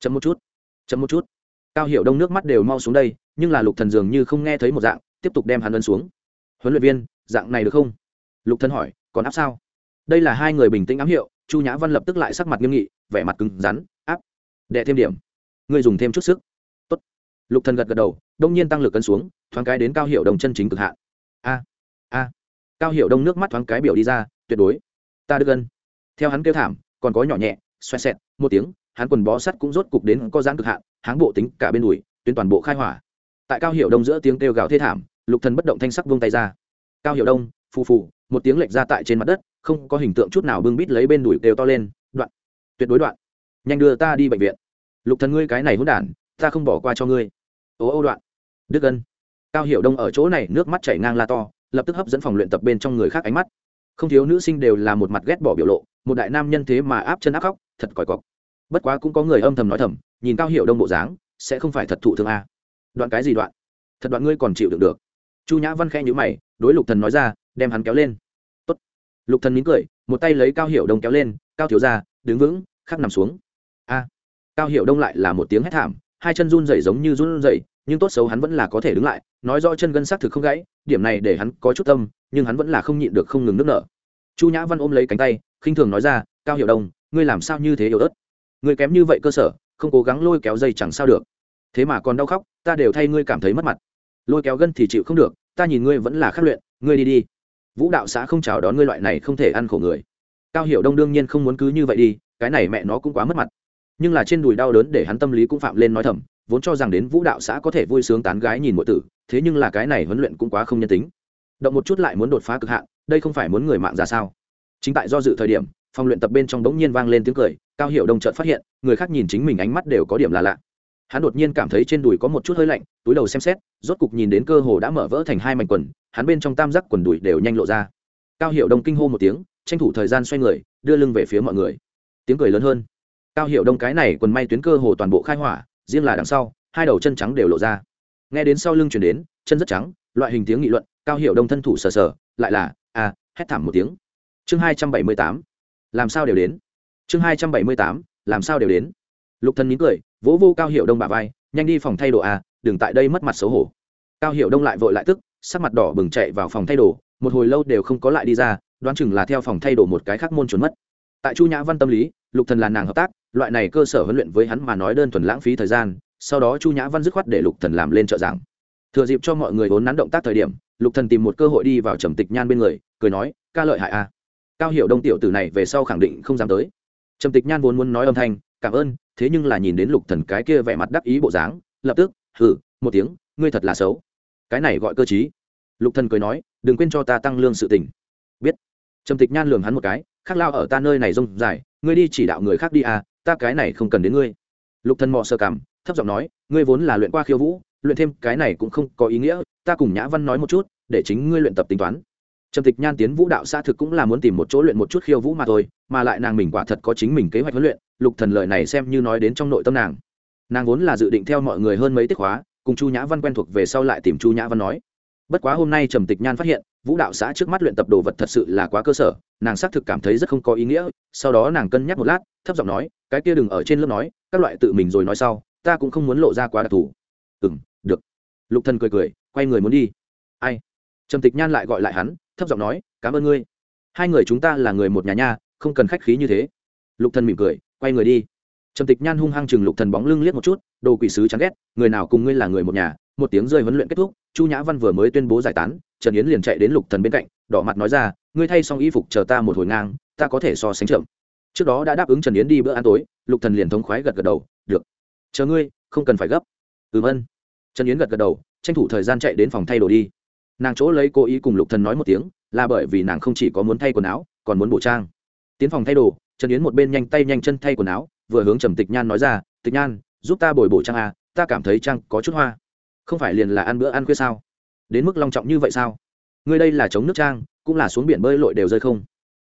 Chậm một chút, chậm một chút. Cao hiểu đông nước mắt đều mau xuống đây, nhưng là lục thần dường như không nghe thấy một dạng, tiếp tục đem hắn ấn xuống huấn luyện viên, dạng này được không? Lục thần hỏi, còn áp sao? Đây là hai người bình tĩnh ám hiệu, chu nhã văn lập tức lại sắc mặt nghiêm nghị, vẻ mặt cứng rắn, áp. Đệ thêm điểm. Ngươi dùng thêm chút sức. Tốt. Lục thần gật gật đầu, đông nhiên tăng lực cân xuống, thoáng cái đến cao hiệu đồng chân chính cực hạn. A a. Cao hiệu đông nước mắt thoáng cái biểu đi ra, tuyệt đối. Ta được gân theo hắn kêu thảm, còn có nhỏ nhẹ, xoẹt xẹt, một tiếng, hắn quần bó sắt cũng rốt cục đến có giãn cực hạn, háng bộ tính cả bên đùi, tuyến toàn bộ khai hỏa. Tại cao hiệu đông giữa tiếng kêu gào thê thảm lục thần bất động thanh sắc vung tay ra. Cao hiệu đông, phù phù, một tiếng lệch ra tại trên mặt đất, không có hình tượng chút nào bưng bít lấy bên đùi đều to lên, đoạn, tuyệt đối đoạn. Nhanh đưa ta đi bệnh viện. Lục thần ngươi cái này hỗn đản, ta không bỏ qua cho ngươi. Ố ô đoạn. Đức ân. Cao hiệu đông ở chỗ này nước mắt chảy ngang la to, lập tức hấp dẫn phòng luyện tập bên trong người khác ánh mắt. Không thiếu nữ sinh đều là một mặt ghét bỏ biểu lộ, một đại nam nhân thế mà áp chân áp khóc, thật còi cọc. Bất quá cũng có người âm thầm nói thầm, nhìn cao hiệu đông bộ dáng, sẽ không phải thật thụ thương a. Đoạn cái gì đoạn? Thật đoạn ngươi còn chịu được được chu nhã văn khẽ nhữ mày, đối lục thần nói ra, đem hắn kéo lên. Tốt. lục thần mỉm cười, một tay lấy cao hiệu đông kéo lên, cao thiếu ra đứng vững, khắc nằm xuống. A. Cao hiệu đông lại là một tiếng hét thảm, hai chân run rẩy giống như run rẩy, nhưng tốt xấu hắn vẫn là có thể đứng lại, nói rõ chân gân xác thực không gãy, điểm này để hắn có chút tâm, nhưng hắn vẫn là không nhịn được không ngừng nước nở. Chu nhã văn ôm lấy cánh tay, khinh thường nói ra, cao hiệu đông, ngươi làm sao như thế yếu ớt? Ngươi kém như vậy cơ sở, không cố gắng lôi kéo dây chẳng sao được. Thế mà còn đau khóc, ta đều thay ngươi cảm thấy mất mặt lôi kéo gân thì chịu không được, ta nhìn ngươi vẫn là khắc luyện, ngươi đi đi. Vũ đạo xã không chào đón ngươi loại này không thể ăn khổ người. Cao hiểu đông đương nhiên không muốn cứ như vậy đi, cái này mẹ nó cũng quá mất mặt. Nhưng là trên đùi đau đớn để hắn tâm lý cũng phạm lên nói thầm, vốn cho rằng đến vũ đạo xã có thể vui sướng tán gái nhìn mọi tử, thế nhưng là cái này huấn luyện cũng quá không nhân tính. Động một chút lại muốn đột phá cực hạn, đây không phải muốn người mạng ra sao? Chính tại do dự thời điểm, phòng luyện tập bên trong bỗng nhiên vang lên tiếng cười, cao Hiểu đông chợt phát hiện, người khác nhìn chính mình ánh mắt đều có điểm là lạ hắn đột nhiên cảm thấy trên đùi có một chút hơi lạnh túi đầu xem xét rốt cục nhìn đến cơ hồ đã mở vỡ thành hai mảnh quần hắn bên trong tam giác quần đùi đều nhanh lộ ra. Cao hiệu đông kinh hô một tiếng tranh thủ thời gian xoay người đưa lưng về phía mọi người. Tiếng cười lớn hơn. Cao hiệu đông cái này quần may tuyến cơ hồ toàn bộ khai hỏa riêng là đằng sau hai đầu chân trắng đều lộ ra. Nghe đến sau lưng chuyển đến chân rất trắng loại hình tiếng nghị luận cao hiệu đông thân thủ sờ sờ lại là à, hét thảm một tiếng. Chương hai trăm bảy mươi tám làm sao đều đến. Chương hai trăm bảy mươi tám làm sao đều đến. Lục thần nín cười vỗ vô cao hiệu đông bà vai, nhanh đi phòng thay đồ a đừng tại đây mất mặt xấu hổ. Cao hiệu đông lại vội lại tức, sắc mặt đỏ bừng chạy vào phòng thay đồ, một hồi lâu đều không có lại đi ra, đoán chừng là theo phòng thay đồ một cái khác môn trốn mất. Tại chu nhã văn tâm lý, lục thần là nàng hợp tác, loại này cơ sở huấn luyện với hắn mà nói đơn thuần lãng phí thời gian, sau đó chu nhã văn dứt khoát để lục thần làm lên trợ giảng. Thừa dịp cho mọi người vốn nắn động tác thời điểm, lục thần tìm một cơ hội đi vào trầm tịch nhan bên người, cười nói, ca lợi hại a cao hiểu đông tiểu tử này về sau khẳng định không dám tới. Trầm tịch nhan vốn muốn nói âm thanh cảm ơn, thế nhưng là nhìn đến lục thần cái kia vẻ mặt đắc ý bộ dáng, lập tức, hừ, một tiếng, ngươi thật là xấu. Cái này gọi cơ chí lục thần cười nói, đừng quên cho ta tăng lương sự tình. Biết. Trầm tịch nhan lường hắn một cái khác lao ở ta nơi này rông dài, ngươi đi chỉ đạo người khác đi à ta cái này không cần đến ngươi. Lục thần mò sơ cảm thấp giọng nói, ngươi vốn là luyện qua khiêu vũ, luyện thêm cái này cũng không có ý nghĩa, ta cùng nhã văn nói một chút, để chính ngươi luyện tập tính toán trầm tịch nhan tiến vũ đạo xã thực cũng là muốn tìm một chỗ luyện một chút khiêu vũ mà thôi, mà lại nàng mình quả thật có chính mình kế hoạch huấn luyện, lục thần lời này xem như nói đến trong nội tâm nàng. Nàng vốn là dự định theo mọi người hơn mấy tiết khóa, cùng chu nhã văn quen thuộc về sau lại tìm chu nhã văn nói. Bất quá hôm nay trầm tịch nhan phát hiện, vũ đạo xã trước mắt luyện tập đồ vật thật sự là quá cơ sở, nàng xác thực cảm thấy rất không có ý nghĩa, sau đó nàng cân nhắc một lát, thấp giọng nói, cái kia đừng ở trên lớp nói, các loại tự mình rồi nói sau, ta cũng không muốn lộ ra quá đặc thù. Ừ m được. Lục thần cười cười, quay người muốn đi. Ai? Trầm tịch nhan lại gọi lại hắn thấp giọng nói, cảm ơn ngươi. Hai người chúng ta là người một nhà nha, không cần khách khí như thế. Lục thần mỉm cười, quay người đi. Trầm tịch nhan hung hăng chừng lục thần bóng lưng liếc một chút, đồ quỷ sứ chán ghét, người nào cùng ngươi là người một nhà? Một tiếng rơi huấn luyện kết thúc, chu nhã văn vừa mới tuyên bố giải tán, trần yến liền chạy đến lục thần bên cạnh, đỏ mặt nói ra, ngươi thay xong y phục chờ ta một hồi ngang, ta có thể so sánh chậm. Trước đó đã đáp ứng trần yến đi bữa ăn tối, lục thần liền thống khoái gật gật đầu, được. Chờ ngươi, không cần phải gấp. Ừm ân trần yến gật gật đầu, tranh thủ thời gian chạy đến phòng thay đồ đi nàng chỗ lấy cố ý cùng lục thần nói một tiếng là bởi vì nàng không chỉ có muốn thay quần áo còn muốn bổ trang. Tiến phòng thay đồ trần yến một bên nhanh tay nhanh chân thay quần áo vừa hướng trầm tịch nhan nói ra tịch nhan giúp ta bồi bổ trang à ta cảm thấy trang có chút hoa. Không phải liền là ăn bữa ăn khuya sao? Đến mức long trọng như vậy sao? Ngươi đây là chống nước trang cũng là xuống biển bơi lội đều rơi không?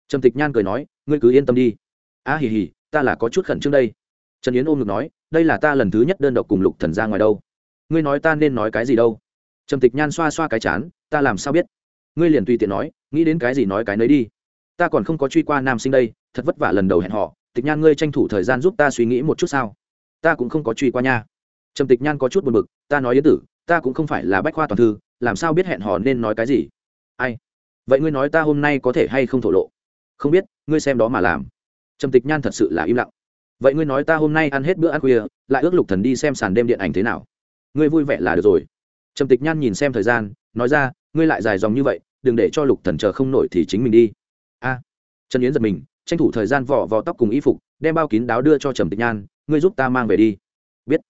Trầm tịch nhan cười nói ngươi cứ yên tâm đi. A à, hì hì ta là có chút khẩn trương đây. Trần yến ôm ngực nói đây là ta lần thứ nhất đơn độc cùng lục thần ra ngoài đâu. Ngươi nói ta nên nói cái gì đâu? Trầm tịch nhan xoa xoa cái chán ta làm sao biết? Ngươi liền tùy tiện nói, nghĩ đến cái gì nói cái nấy đi. Ta còn không có truy qua nam sinh đây, thật vất vả lần đầu hẹn họ. Tịch nhan, ngươi tranh thủ thời gian giúp ta suy nghĩ một chút sao? Ta cũng không có truy qua nha. Trầm tịch nhan có chút buồn bực, ta nói yến tử, ta cũng không phải là bách khoa toàn thư, làm sao biết hẹn họ nên nói cái gì? Ai? Vậy ngươi nói ta hôm nay có thể hay không thổ lộ? Không biết, ngươi xem đó mà làm. Trầm tịch nhan thật sự là im lặng. Vậy ngươi nói ta hôm nay ăn hết bữa ăn khuya, lại ước lục thần đi xem sàn đêm điện ảnh thế nào? Ngươi vui vẻ là được rồi trầm tịch nhan nhìn xem thời gian, nói ra, ngươi lại dài dòng như vậy, đừng để cho lục thần chờ không nổi thì chính mình đi. A. Trần yến giật mình, tranh thủ thời gian vỏ vò tóc cùng y phục, đem bao kín đáo đưa cho trầm tịch nhan, ngươi giúp ta mang về đi. Biết.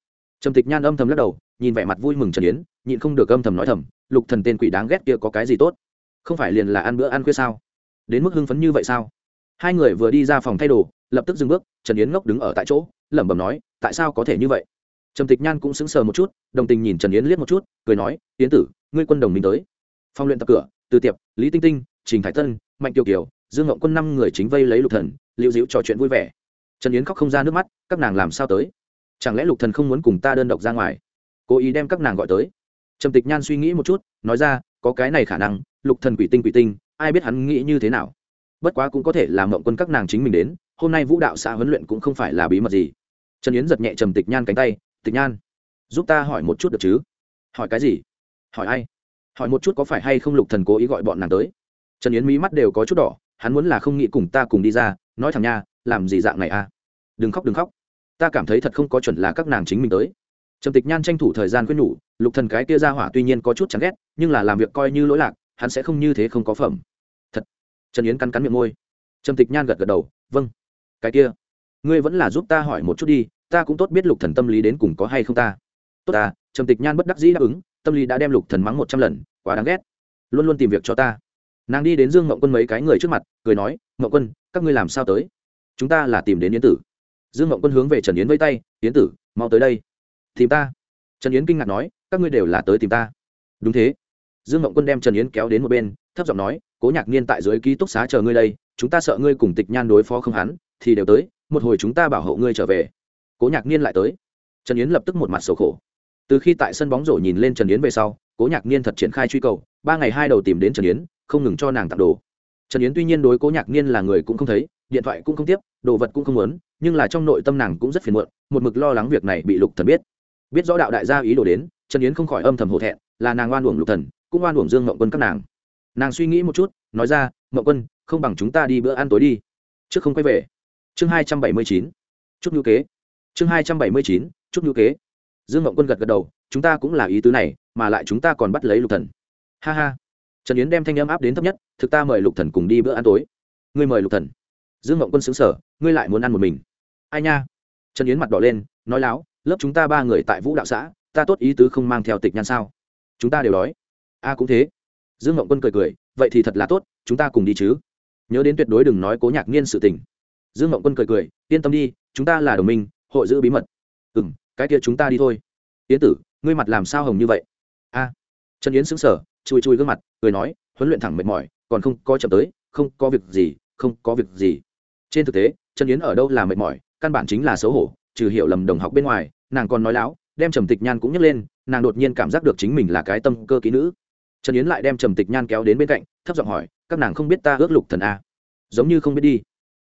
Trầm tịch nhan âm thầm lắc đầu, nhìn vẻ mặt vui mừng trần yến, nhịn không được âm thầm nói thầm, lục thần tên quỷ đáng ghét kia có cái gì tốt? Không phải liền là ăn bữa ăn khuya sao? Đến mức hưng phấn như vậy sao? Hai người vừa đi ra phòng thay đồ, lập tức dừng bước, trần yến ngốc đứng ở tại chỗ, lẩm bẩm nói, tại sao có thể như vậy? Trầm tịch nhan cũng sững sờ một chút, đồng tình nhìn trần yến liếc một chút, cười nói, yến tử, ngươi quân đồng minh tới. Phong luyện tập cửa, từ tiệp, lý tinh tinh, trình thái tân, mạnh kiều kiều, dương ngộng quân năm người chính vây lấy lục thần liệu dịu trò chuyện vui vẻ. Trần yến khóc không ra nước mắt, các nàng làm sao tới? Chẳng lẽ lục thần không muốn cùng ta đơn độc ra ngoài? Cố ý đem các nàng gọi tới. Trầm tịch nhan suy nghĩ một chút, nói ra, có cái này khả năng, lục thần quỷ tinh quỷ tinh, ai biết hắn nghĩ như thế nào? Bất quá cũng có thể làm mộng quân các nàng chính mình đến, hôm nay vũ đạo xã huấn luyện cũng không phải là bí mật gì. Trần yến giật nhẹ trầm tịch nhan cánh tay tịch nhan, giúp ta hỏi một chút được chứ? Hỏi cái gì? Hỏi ai? Hỏi một chút có phải hay không lục thần cố ý gọi bọn nàng tới? Trần yến mí mắt đều có chút đỏ, hắn muốn là không nghĩ cùng ta cùng đi ra, nói thẳng nha, làm gì dạng này à? Đừng khóc đừng khóc. Ta cảm thấy thật không có chuẩn là các nàng chính mình tới. Trầm tịch nhan tranh thủ thời gian khuyên nhủ, lục thần cái kia ra hỏa tuy nhiên có chút chán ghét, nhưng là làm việc coi như lỗi lạc, hắn sẽ không như thế không có phẩm. Thật. Trần yến cắn cắn miệng môi. Trầm tịch nhan gật gật đầu vâng. Cái kia, ngươi vẫn là giúp ta hỏi một chút đi ta cũng tốt biết lục thần tâm lý đến cùng có hay không ta. Tốt ta, trầm tịch nhan bất đắc dĩ đáp ứng, tâm lý đã đem lục thần mắng một trăm lần, quá đáng ghét. Luôn luôn tìm việc cho ta. Nàng đi đến dương ngậu quân mấy cái người trước mặt, cười nói ngậu quân, các ngươi làm sao tới? Chúng ta là tìm đến yến tử. Dương ngậu quân hướng về trần yến vây tay, yến tử, mau tới đây. Tìm ta? Trần yến kinh ngạc nói, các ngươi đều là tới tìm ta. Đúng thế. Dương ngậu quân đem trần yến kéo đến một bên, thấp giọng nói, cố nhạc niên tại dưới ký túc xá chờ ngươi đây, chúng ta sợ ngươi cùng tịch nhan đối phó không hắn, thì đều tới, một hồi chúng ta bảo hộ ngươi trở về cố nhạc niên lại tới. Trần yến lập tức một mặt sầu khổ. Từ khi tại sân bóng rổ nhìn lên trần yến về sau, cố nhạc niên thật triển khai truy cầu, ba ngày hai đầu tìm đến trần yến, không ngừng cho nàng tặng đồ. Trần yến tuy nhiên đối cố nhạc niên là người cũng không thấy, điện thoại cũng không tiếp, đồ vật cũng không muốn, nhưng là trong nội tâm nàng cũng rất phiền muộn, một mực lo lắng việc này bị lục thần biết. Biết rõ đạo đại gia ý đồ đến, trần yến không khỏi âm thầm hổ thẹn, là nàng oan uổng lục thần, cũng oan uổng dương mộng quân các nàng. Nàng suy nghĩ một chút, nói ra mộng quân, không bằng chúng ta đi bữa ăn tối đi, trước không quay về. Chương hai trăm bảy mươi chín. Chút ngữ kế chương hai trăm bảy mươi chín chút ngữ kế. Dương ngộng quân gật gật đầu, chúng ta cũng là ý tứ này, mà lại chúng ta còn bắt lấy lục thần. Ha ha. Trần yến đem thanh âm áp đến thấp nhất, thực ta mời lục thần cùng đi bữa ăn tối. Ngươi mời lục thần. Dương ngộng quân xứng sở ngươi lại muốn ăn một mình. Ai nha? Trần yến mặt đỏ lên, nói láo, lớp chúng ta ba người tại vũ đạo xã, ta tốt ý tứ không mang theo tịch nhan sao? Chúng ta đều đói. A à, cũng thế. Dương ngộng quân cười cười, vậy thì thật là tốt, chúng ta cùng đi chứ. Nhớ đến tuyệt đối đừng nói cố nhạc niên sự tình. Dương ngộng quân cười cười, yên tâm đi, chúng ta là đồng minh hội giữ bí mật. Ừ m cái kia chúng ta đi thôi. Yến tử, ngươi mặt làm sao hồng như vậy? A. Trần yến xứng sở chui chui gương mặt, cười nói, huấn luyện thẳng mệt mỏi, còn không có chậm tới, không có việc gì, không có việc gì. Trên thực tế, trần yến ở đâu là mệt mỏi, căn bản chính là xấu hổ, trừ hiểu lầm đồng học bên ngoài, nàng còn nói láo, đem trầm tịch nhan cũng nhấc lên, nàng đột nhiên cảm giác được chính mình là cái tâm cơ ký nữ. Trần yến lại đem trầm tịch nhan kéo đến bên cạnh, thấp giọng hỏi, các nàng không biết ta ước lục thần a. Giống như không biết đi.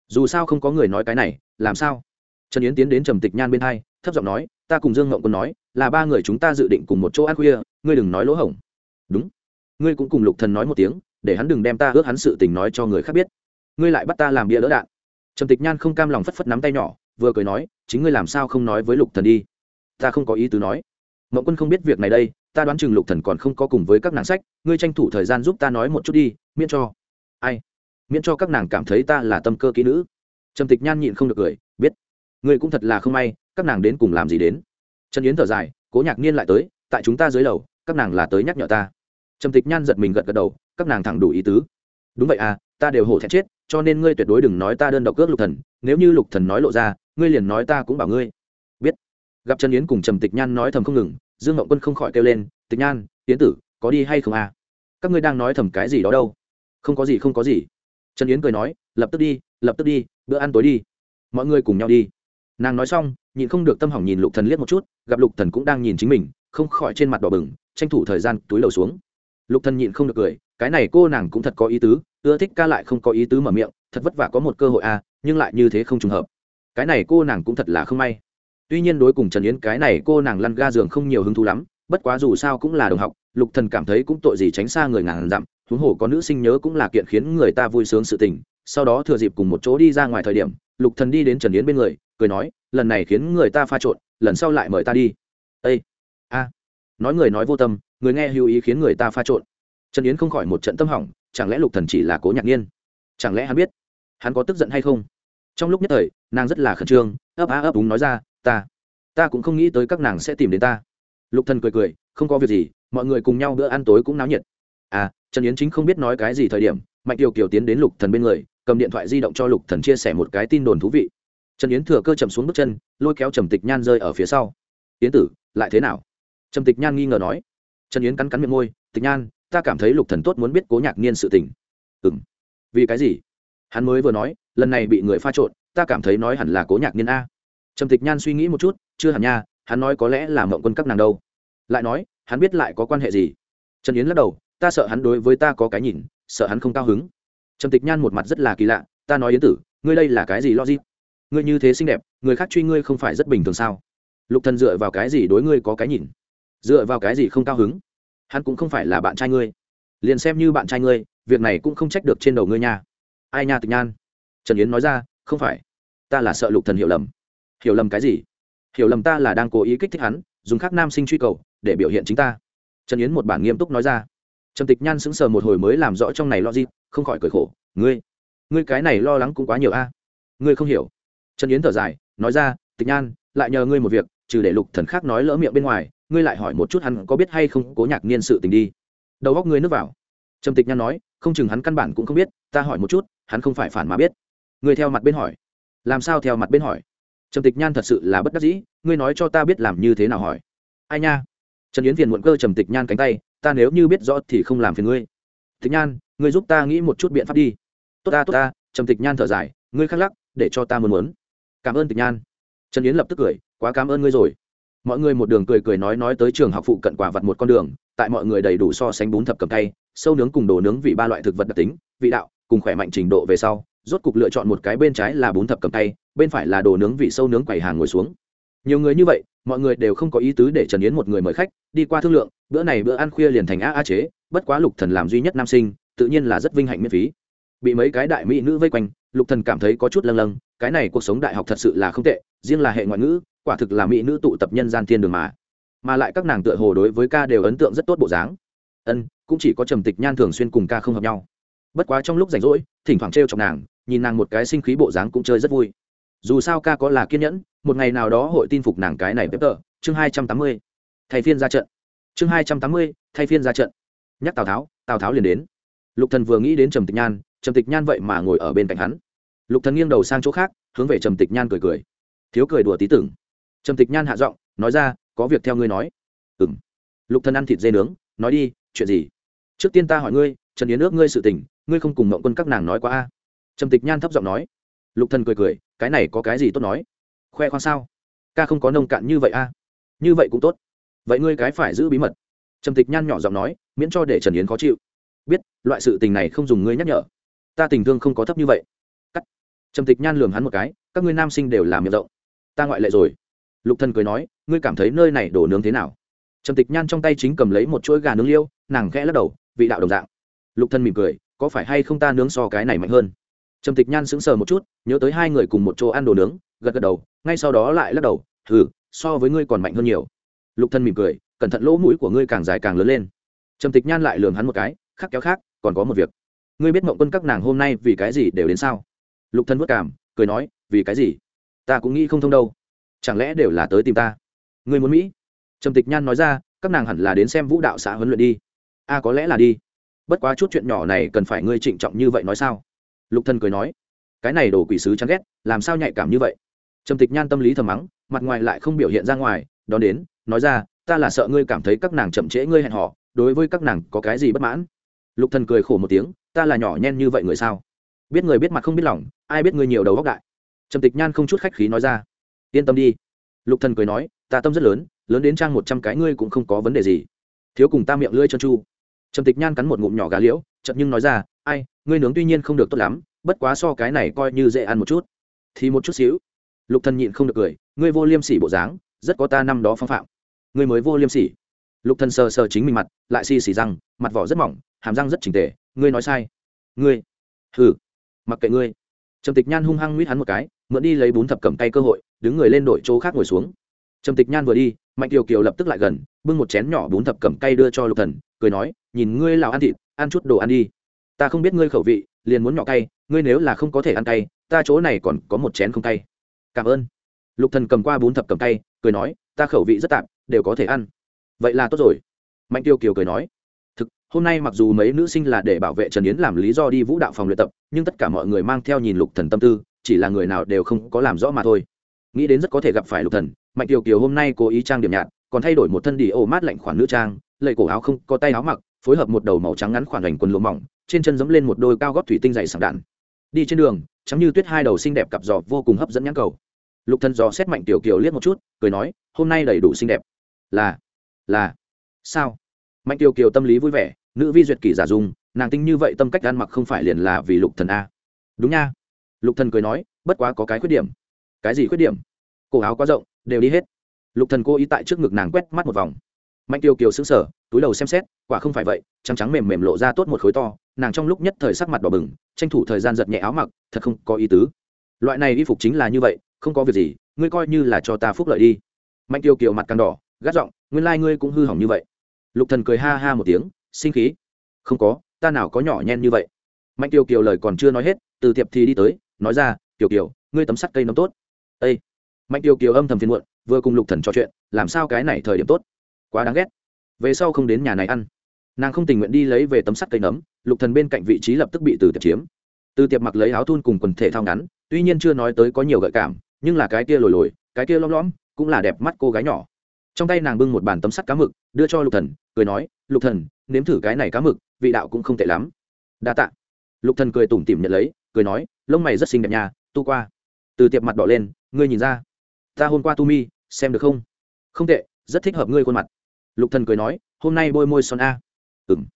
Dù sao không có người nói cái này, làm sao? Trần yến tiến đến trầm tịch nhan bên hai, thấp giọng nói, ta cùng dương ngộng quân nói, là ba người chúng ta dự định cùng một chỗ ăn khuya, ngươi đừng nói lỗ hổng. Đúng. Ngươi cũng cùng lục thần nói một tiếng, để hắn đừng đem ta ước hắn sự tình nói cho người khác biết. Ngươi lại bắt ta làm bia đỡ đạn. Trầm tịch nhan không cam lòng phất phất nắm tay nhỏ, vừa cười nói, chính ngươi làm sao không nói với lục thần đi? Ta không có ý tứ nói. Mộng quân không biết việc này đây, ta đoán chừng lục thần còn không có cùng với các nàng sách, ngươi tranh thủ thời gian giúp ta nói một chút đi, miễn cho. Ai? Miễn cho các nàng cảm thấy ta là tâm cơ kỹ nữ. Trầm tịch nhan nhịn không được cười người ngươi cũng thật là không may, các nàng đến cùng làm gì đến? Trần yến thở dài, cố nhạc niên lại tới, tại chúng ta dưới lầu, các nàng là tới nhắc nhở ta. Trầm tịch nhan giật mình gật gật đầu, các nàng thẳng đủ ý tứ. Đúng vậy à ta đều hổ thẹn chết, cho nên ngươi tuyệt đối đừng nói ta đơn độc cước lục thần, nếu như lục thần nói lộ ra, ngươi liền nói ta cũng bảo ngươi. Biết. Gặp trần yến cùng trầm tịch nhan nói thầm không ngừng, dương ngọc quân không khỏi kêu lên, tịch nhan tiến tử, có đi hay không à? Các ngươi đang nói thầm cái gì đó đâu? Không có gì, không có gì. Trần yến cười nói, lập tức đi, lập tức đi, bữa ăn tối đi. Mọi người cùng nhau đi nàng nói xong, nhịn không được tâm hỏng nhìn lục thần liếc một chút, gặp lục thần cũng đang nhìn chính mình, không khỏi trên mặt đỏ bừng, tranh thủ thời gian túi đầu xuống. Lục thần nhịn không được cười, cái này cô nàng cũng thật có ý tứ, ưa thích ca lại không có ý tứ mở miệng, thật vất vả có một cơ hội à nhưng lại như thế không trùng hợp. Cái này cô nàng cũng thật là không may. Tuy nhiên đối cùng trần yến, cái này cô nàng lăn ga giường không nhiều hứng thú lắm, bất quá dù sao cũng là đồng học, lục thần cảm thấy cũng tội gì tránh xa người ngàn dặm, huống hồ có nữ sinh nhớ cũng là kiện khiến người ta vui sướng sự tình. Sau đó thừa dịp cùng một chỗ đi ra ngoài thời điểm, lục thần đi đến trần yến bên người cười nói, lần này khiến người ta pha trộn, lần sau lại mời ta đi. Ây a, nói người nói vô tâm, người nghe hữu ý khiến người ta pha trộn. Trần yến không khỏi một trận tâm hỏng, chẳng lẽ lục thần chỉ là cố nhạc nhiên chẳng lẽ hắn biết, hắn có tức giận hay không? Trong lúc nhất thời, nàng rất là khẩn trương, ấp á ấp úng nói ra, ta ta cũng không nghĩ tới các nàng sẽ tìm đến ta. Lục thần cười cười, không có việc gì, mọi người cùng nhau bữa ăn tối cũng náo nhiệt. À trần yến chính không biết nói cái gì thời điểm, mạnh kiều kiều tiến đến lục thần bên người, cầm điện thoại di động cho lục thần chia sẻ một cái tin đồn thú vị trần yến thừa cơ chậm xuống bước chân, lôi kéo trầm tịch nhan rơi ở phía sau. Yến tử, lại thế nào? Trầm tịch nhan nghi ngờ nói. Trần yến cắn cắn miệng môi, tịch nhan, ta cảm thấy lục thần tốt muốn biết cố nhạc niên sự tình. Ừm. Vì cái gì? Hắn mới vừa nói, lần này bị người pha trộn, ta cảm thấy nói hẳn là cố nhạc niên a. Trầm tịch nhan suy nghĩ một chút, chưa hẳn nha, hắn nói có lẽ là mộng quân các nàng đâu. Lại nói, hắn biết lại có quan hệ gì? Trần yến lắc đầu, ta sợ hắn đối với ta có cái nhìn, sợ hắn không cao hứng. Trầm tịch nhan một mặt rất là kỳ lạ, ta nói yến tử, ngươi đây là cái gì logic? Ngươi như thế xinh đẹp, người khác truy ngươi không phải rất bình thường sao? Lục thần dựa vào cái gì đối ngươi có cái nhìn? Dựa vào cái gì không cao hứng? Hắn cũng không phải là bạn trai ngươi. Liền xem như bạn trai ngươi, việc này cũng không trách được trên đầu ngươi nha. Ai nha tịch nhan? Trần yến nói ra, không phải. Ta là sợ lục thần hiểu lầm. Hiểu lầm cái gì? Hiểu lầm ta là đang cố ý kích thích hắn, dùng khác nam sinh truy cầu, để biểu hiện chính ta. Trần yến một bản nghiêm túc nói ra. Trần tịch nhan sững sờ một hồi mới làm rõ trong này lo gì không khỏi cười khổ. Ngươi ngươi cái này lo lắng cũng quá nhiều a. Ngươi không hiểu trần yến thở dài, nói ra, tịch nhan, lại nhờ ngươi một việc, trừ để lục thần khác nói lỡ miệng bên ngoài, ngươi lại hỏi một chút hắn có biết hay không cố nhạc niên sự tình đi. Đầu góc ngươi nước vào. Trầm tịch nhan nói, không chừng hắn căn bản cũng không biết, ta hỏi một chút, hắn không phải phản mà biết. Ngươi theo mặt bên hỏi. Làm sao theo mặt bên hỏi? Trầm tịch nhan thật sự là bất đắc dĩ, ngươi nói cho ta biết làm như thế nào hỏi. Ai nha? Trần yến phiền muộn cơ trầm tịch nhan cánh tay, ta nếu như biết rõ thì không làm phiền ngươi. Tịch nhan, ngươi giúp ta nghĩ một chút biện pháp đi. Tốt ta tốt ta. Trầm tịch nhan thở dài, ngươi khắc lắc, để cho ta muốn muốn cảm ơn tịch nhan. Trần yến lập tức cười, quá cảm ơn ngươi rồi. Mọi người một đường cười cười nói nói tới trường học phụ cận quả vật một con đường, tại mọi người đầy đủ so sánh bún thập cầm tay, sâu nướng cùng đồ nướng vị ba loại thực vật đặc tính, vị đạo cùng khỏe mạnh trình độ về sau, rốt cục lựa chọn một cái bên trái là bún thập cầm tay, bên phải là đồ nướng vị sâu nướng quầy hàng ngồi xuống. Nhiều người như vậy, mọi người đều không có ý tứ để trần yến một người mời khách, đi qua thương lượng, bữa này bữa ăn khuya liền thành a a chế, bất quá lục thần làm duy nhất nam sinh, tự nhiên là rất vinh hạnh miễn phí. Bị mấy cái đại mỹ nữ vây quanh lục thần cảm thấy có chút lâng lâng, cái này cuộc sống đại học thật sự là không tệ, riêng là hệ ngoại ngữ, quả thực là mỹ nữ tụ tập nhân gian thiên đường mà. Mà lại các nàng tựa hồ đối với ca đều ấn tượng rất tốt bộ dáng. Ân, cũng chỉ có trầm tịch nhan thường xuyên cùng ca không hợp nhau. Bất quá trong lúc rảnh rỗi, thỉnh thoảng trêu chọc nàng, nhìn nàng một cái sinh khí bộ dáng cũng chơi rất vui. Dù sao ca có là kiên nhẫn, một ngày nào đó hội tin phục nàng cái này bếp tờ. Chương hai trăm tám mươi. Thay phiên ra trận. Chương hai trăm tám mươi, thay phiên ra trận. Nhắc tào tháo tào tháo liền đến. Lục thần vừa nghĩ đến trầm tịch nhan trầm tịch nhan vậy mà ngồi ở bên cạnh hắn. Lục thần nghiêng đầu sang chỗ khác, hướng về trầm tịch nhan cười cười. Thiếu cười đùa tí tưởng. Trầm tịch nhan hạ giọng, nói ra, có việc theo ngươi nói. Ừm. Lục thần ăn thịt dê nướng, nói đi, chuyện gì? Trước tiên ta hỏi ngươi, trần yến ước ngươi sự tình, ngươi không cùng mộng quân các nàng nói quá a? Trầm tịch nhan thấp giọng nói. Lục thần cười cười, cái này có cái gì tốt nói? Khoe khoang sao? Ca không có nông cạn như vậy a? Như vậy cũng tốt. Vậy ngươi cái phải giữ bí mật. Trầm tịch nhan nhỏ giọng nói, miễn cho để trần yến khó chịu. Biết, loại sự tình này không dùng ngươi nhắc nhở ta tình thương không có thấp như vậy. Cắt. Trầm tịch nhan lường hắn một cái các ngươi nam sinh đều làm miệng rộng. Ta ngoại lệ rồi. Lục thần cười nói ngươi cảm thấy nơi này đổ nướng thế nào? Trầm tịch nhan trong tay chính cầm lấy một chuỗi gà nướng liêu nàng khẽ lắc đầu vị đạo đồng dạng. Lục thần mỉm cười có phải hay không ta nướng so cái này mạnh hơn? Trầm tịch nhan sững sờ một chút nhớ tới hai người cùng một chỗ ăn đồ nướng gật gật đầu ngay sau đó lại lắc đầu thử, so với ngươi còn mạnh hơn nhiều. Lục thần mỉm cười cẩn thận lỗ mũi của ngươi càng dài càng lớn lên. Trầm tịch nhan lại lường hắn một cái khắc kéo khác còn có một việc ngươi biết mộng quân các nàng hôm nay vì cái gì đều đến sao? Lục thân vất cảm cười nói, vì cái gì? Ta cũng nghĩ không thông đâu. Chẳng lẽ đều là tới tìm ta? Ngươi muốn mỹ? Trầm tịch nhan nói ra, các nàng hẳn là đến xem vũ đạo xã huấn luyện đi. A có lẽ là đi. Bất quá chút chuyện nhỏ này cần phải ngươi trịnh trọng như vậy nói sao? Lục thân cười nói, cái này đồ quỷ sứ chán ghét, làm sao nhạy cảm như vậy? Trầm tịch nhan tâm lý thầm mắng, mặt ngoài lại không biểu hiện ra ngoài, đón đến, nói ra, ta là sợ ngươi cảm thấy các nàng chậm trễ ngươi hẹn họ đối với các nàng có cái gì bất mãn? Lục thần cười khổ một tiếng ta là nhỏ nhen như vậy người sao? Biết người biết mặt không biết lòng, ai biết ngươi nhiều đầu góc đại? Trầm tịch nhan không chút khách khí nói ra. Yên tâm đi. Lục thần cười nói, ta tâm rất lớn lớn đến trang một trăm cái ngươi cũng không có vấn đề gì. Thiếu cùng ta miệng lưỡi chân chu trầm tịch nhan cắn một ngụm nhỏ gà liễu chậm nhưng nói ra, ai, ngươi nướng tuy nhiên không được tốt lắm, bất quá so cái này coi như dễ ăn một chút. Thì một chút xíu. Lục thần nhịn không được cười, ngươi vô liêm sỉ bộ dáng, rất có ta năm đó phong phạm. Ngươi mới vô liêm sỉ. Lục thần sờ sờ chính mình mặt, lại xì xì răng, mặt vỏ rất mỏng, hàm răng rất chỉnh tề ngươi nói sai. Ngươi. Hừ. Mặc kệ ngươi. Trầm tịch nhan hung hăng nguyết hắn một cái, mượn đi lấy bún thập cầm tay cơ hội, đứng người lên đổi chỗ khác ngồi xuống. Trầm tịch nhan vừa đi, mạnh kiều kiều lập tức lại gần, bưng một chén nhỏ bún thập cầm cay đưa cho lục thần, cười nói, nhìn ngươi lào ăn thịt, ăn chút đồ ăn đi. Ta không biết ngươi khẩu vị, liền muốn nhỏ cay, ngươi nếu là không có thể ăn cay, ta chỗ này còn có một chén không cay. Cảm ơn. Lục thần cầm qua bún thập cầm cay, cười nói, ta khẩu vị rất tạm đều có thể ăn. Vậy là tốt rồi. Mạnh tiêu kiều cười nói hôm nay mặc dù mấy nữ sinh là để bảo vệ trần yến làm lý do đi vũ đạo phòng luyện tập, nhưng tất cả mọi người mang theo nhìn lục thần tâm tư, chỉ là người nào đều không có làm rõ mà thôi. Nghĩ đến rất có thể gặp phải lục thần, mạnh tiểu kiều hôm nay cố ý trang điểm nhạt, còn thay đổi một thân đi ô mát lạnh khoản nữ trang, lệ cổ áo không có tay áo mặc, phối hợp một đầu màu trắng ngắn khoản ảnh quần lụa mỏng, trên chân giẫm lên một đôi cao gót thủy tinh dày sảng đạn. Đi trên đường chấm như tuyết hai đầu xinh đẹp cặp giò vô cùng hấp dẫn nhãn cầu. Lục thần giò xét mạnh tiểu kiều liếc một chút, cười nói, hôm nay đầy đủ xinh đẹp. Là là, sao? Mạnh tiểu kiều tâm lý vui vẻ nữ vi duyệt kỷ giả dung, nàng tinh như vậy tâm cách ăn mặc không phải liền là vì lục thần a. Đúng nha. Lục thần cười nói, bất quá có cái khuyết điểm. Cái gì khuyết điểm? Cổ áo quá rộng, đều đi hết. Lục thần cố ý tại trước ngực nàng quét mắt một vòng. Mạnh tiêu kiều sững sờ, túi đầu xem xét, quả không phải vậy, trắng trắng mềm mềm lộ ra tốt một khối to, nàng trong lúc nhất thời sắc mặt đỏ bừng, tranh thủ thời gian giật nhẹ áo mặc, thật không có ý tứ. Loại này y phục chính là như vậy, không có việc gì, ngươi coi như là cho ta phúc lợi đi. Mạnh tiêu kiều mặt càng đỏ, gắt giọng, nguyên lai ngươi cũng hư hỏng như vậy. Lục thần cười ha ha một tiếng sinh khí. Không có, ta nào có nhỏ nhen như vậy. Mạnh tiêu kiều lời còn chưa nói hết, từ tiệp thì đi tới, nói ra kiều kiều, ngươi tấm sắt cây nấm tốt. Â mạnh tiêu kiều âm thầm phiền muộn, vừa cùng lục thần trò chuyện, làm sao cái này thời điểm tốt? Quá đáng ghét. Về sau không đến nhà này ăn. Nàng không tình nguyện đi lấy về tấm sắt cây nấm, lục thần bên cạnh vị trí lập tức bị từ tiệp chiếm. Từ tiệp mặc lấy áo thun cùng quần thể thao ngắn, tuy nhiên chưa nói tới có nhiều gợi cảm, nhưng là cái kia lồi lồi, cái kia lõm lõm, cũng là đẹp mắt cô gái nhỏ. Trong tay nàng bưng một bàn tấm sắt cá mực, đưa cho lục thần, cười nói, lục thần nếm thử cái này cá mực, vị đạo cũng không tệ lắm. Đa tạ. Lục thần cười tủm tỉm nhận lấy, cười nói, lông mày rất xinh đẹp nhà tu qua. Từ tiệp mặt đỏ lên, ngươi nhìn ra. Ta hôm qua tu mi, xem được không? Không tệ, rất thích hợp ngươi khuôn mặt. Lục thần cười nói, hôm nay bôi môi son a. Ừm.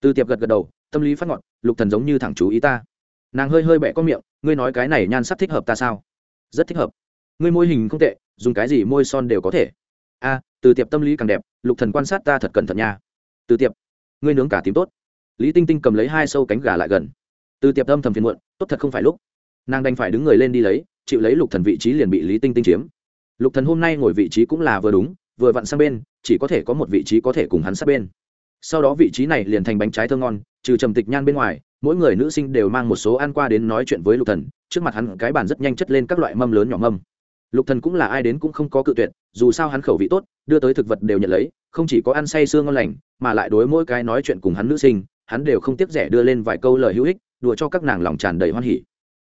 Từ tiệp gật gật đầu, tâm lý phát ngọn lục thần giống như thẳng chú ý ta. Nàng hơi hơi bẹ có miệng, ngươi nói cái này nhan sắc thích hợp ta sao? Rất thích hợp. Ngươi môi hình không tệ, dùng cái gì môi son đều có thể. A, từ tiệp tâm lý càng đẹp, lục thần quan sát ta thật cẩn thận nha. Từ tiệp ngươi nướng cả tím tốt. Lý tinh tinh cầm lấy hai sâu cánh gà lại gần. Từ tiệp âm thầm phiền muộn, tốt thật không phải lúc. Nàng đành phải đứng người lên đi lấy, chịu lấy lục thần vị trí liền bị lý tinh tinh chiếm. Lục thần hôm nay ngồi vị trí cũng là vừa đúng, vừa vặn sang bên, chỉ có thể có một vị trí có thể cùng hắn sát bên. Sau đó vị trí này liền thành bánh trái thơ ngon, trừ trầm tịch nhan bên ngoài, mỗi người nữ sinh đều mang một số ăn qua đến nói chuyện với lục thần, trước mặt hắn cái bàn rất nhanh chất lên các loại mâm lớn nhỏ mâm. Lục thần cũng là ai đến cũng không có cự tuyệt, dù sao hắn khẩu vị tốt, đưa tới thực vật đều nhận lấy, không chỉ có ăn say xương ngon lành mà lại đối mỗi cái nói chuyện cùng hắn nữ sinh hắn đều không tiếc rẻ đưa lên vài câu lời hữu ích đùa cho các nàng lòng tràn đầy hoan hỉ.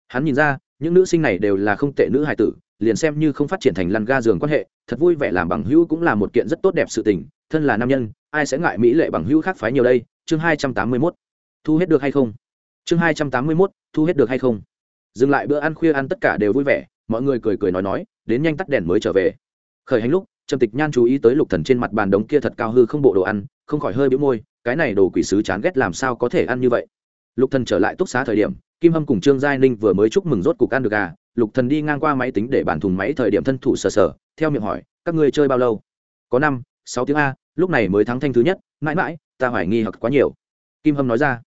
Hắn nhìn ra những nữ sinh này đều là không tệ nữ hài tử liền xem như không phát triển thành lăn ga giường quan hệ thật vui vẻ làm bằng hữu cũng là một kiện rất tốt đẹp sự tình thân là nam nhân ai sẽ ngại mỹ lệ bằng hữu khác phái nhiều đây? Chương hai trăm tám mươi 281. thu hết được hay không? Chương hai trăm tám mươi 281, thu hết được hay không? Dừng lại bữa ăn khuya ăn tất cả đều vui vẻ mọi người cười cười nói nói đến nhanh tắt đèn mới trở về. Khởi hành lúc trầm tịch nhan chú ý tới lục thần trên mặt bàn đống kia thật cao hư không bộ đồ ăn không khỏi hơi bĩu môi, cái này đồ quỷ sứ chán ghét làm sao có thể ăn như vậy? Lục thần trở lại túc xá thời điểm, kim hâm cùng trương giai ninh vừa mới chúc mừng rốt cục ăn được gà. Lục thần đi ngang qua máy tính để bản thùng máy thời điểm thân thủ sờ sờ, theo miệng hỏi, các ngươi chơi bao lâu? Có năm, sáu tiếng a, lúc này mới thắng thanh thứ nhất. Mãi mãi, ta hoài nghi hoặc quá nhiều. Kim hâm nói ra.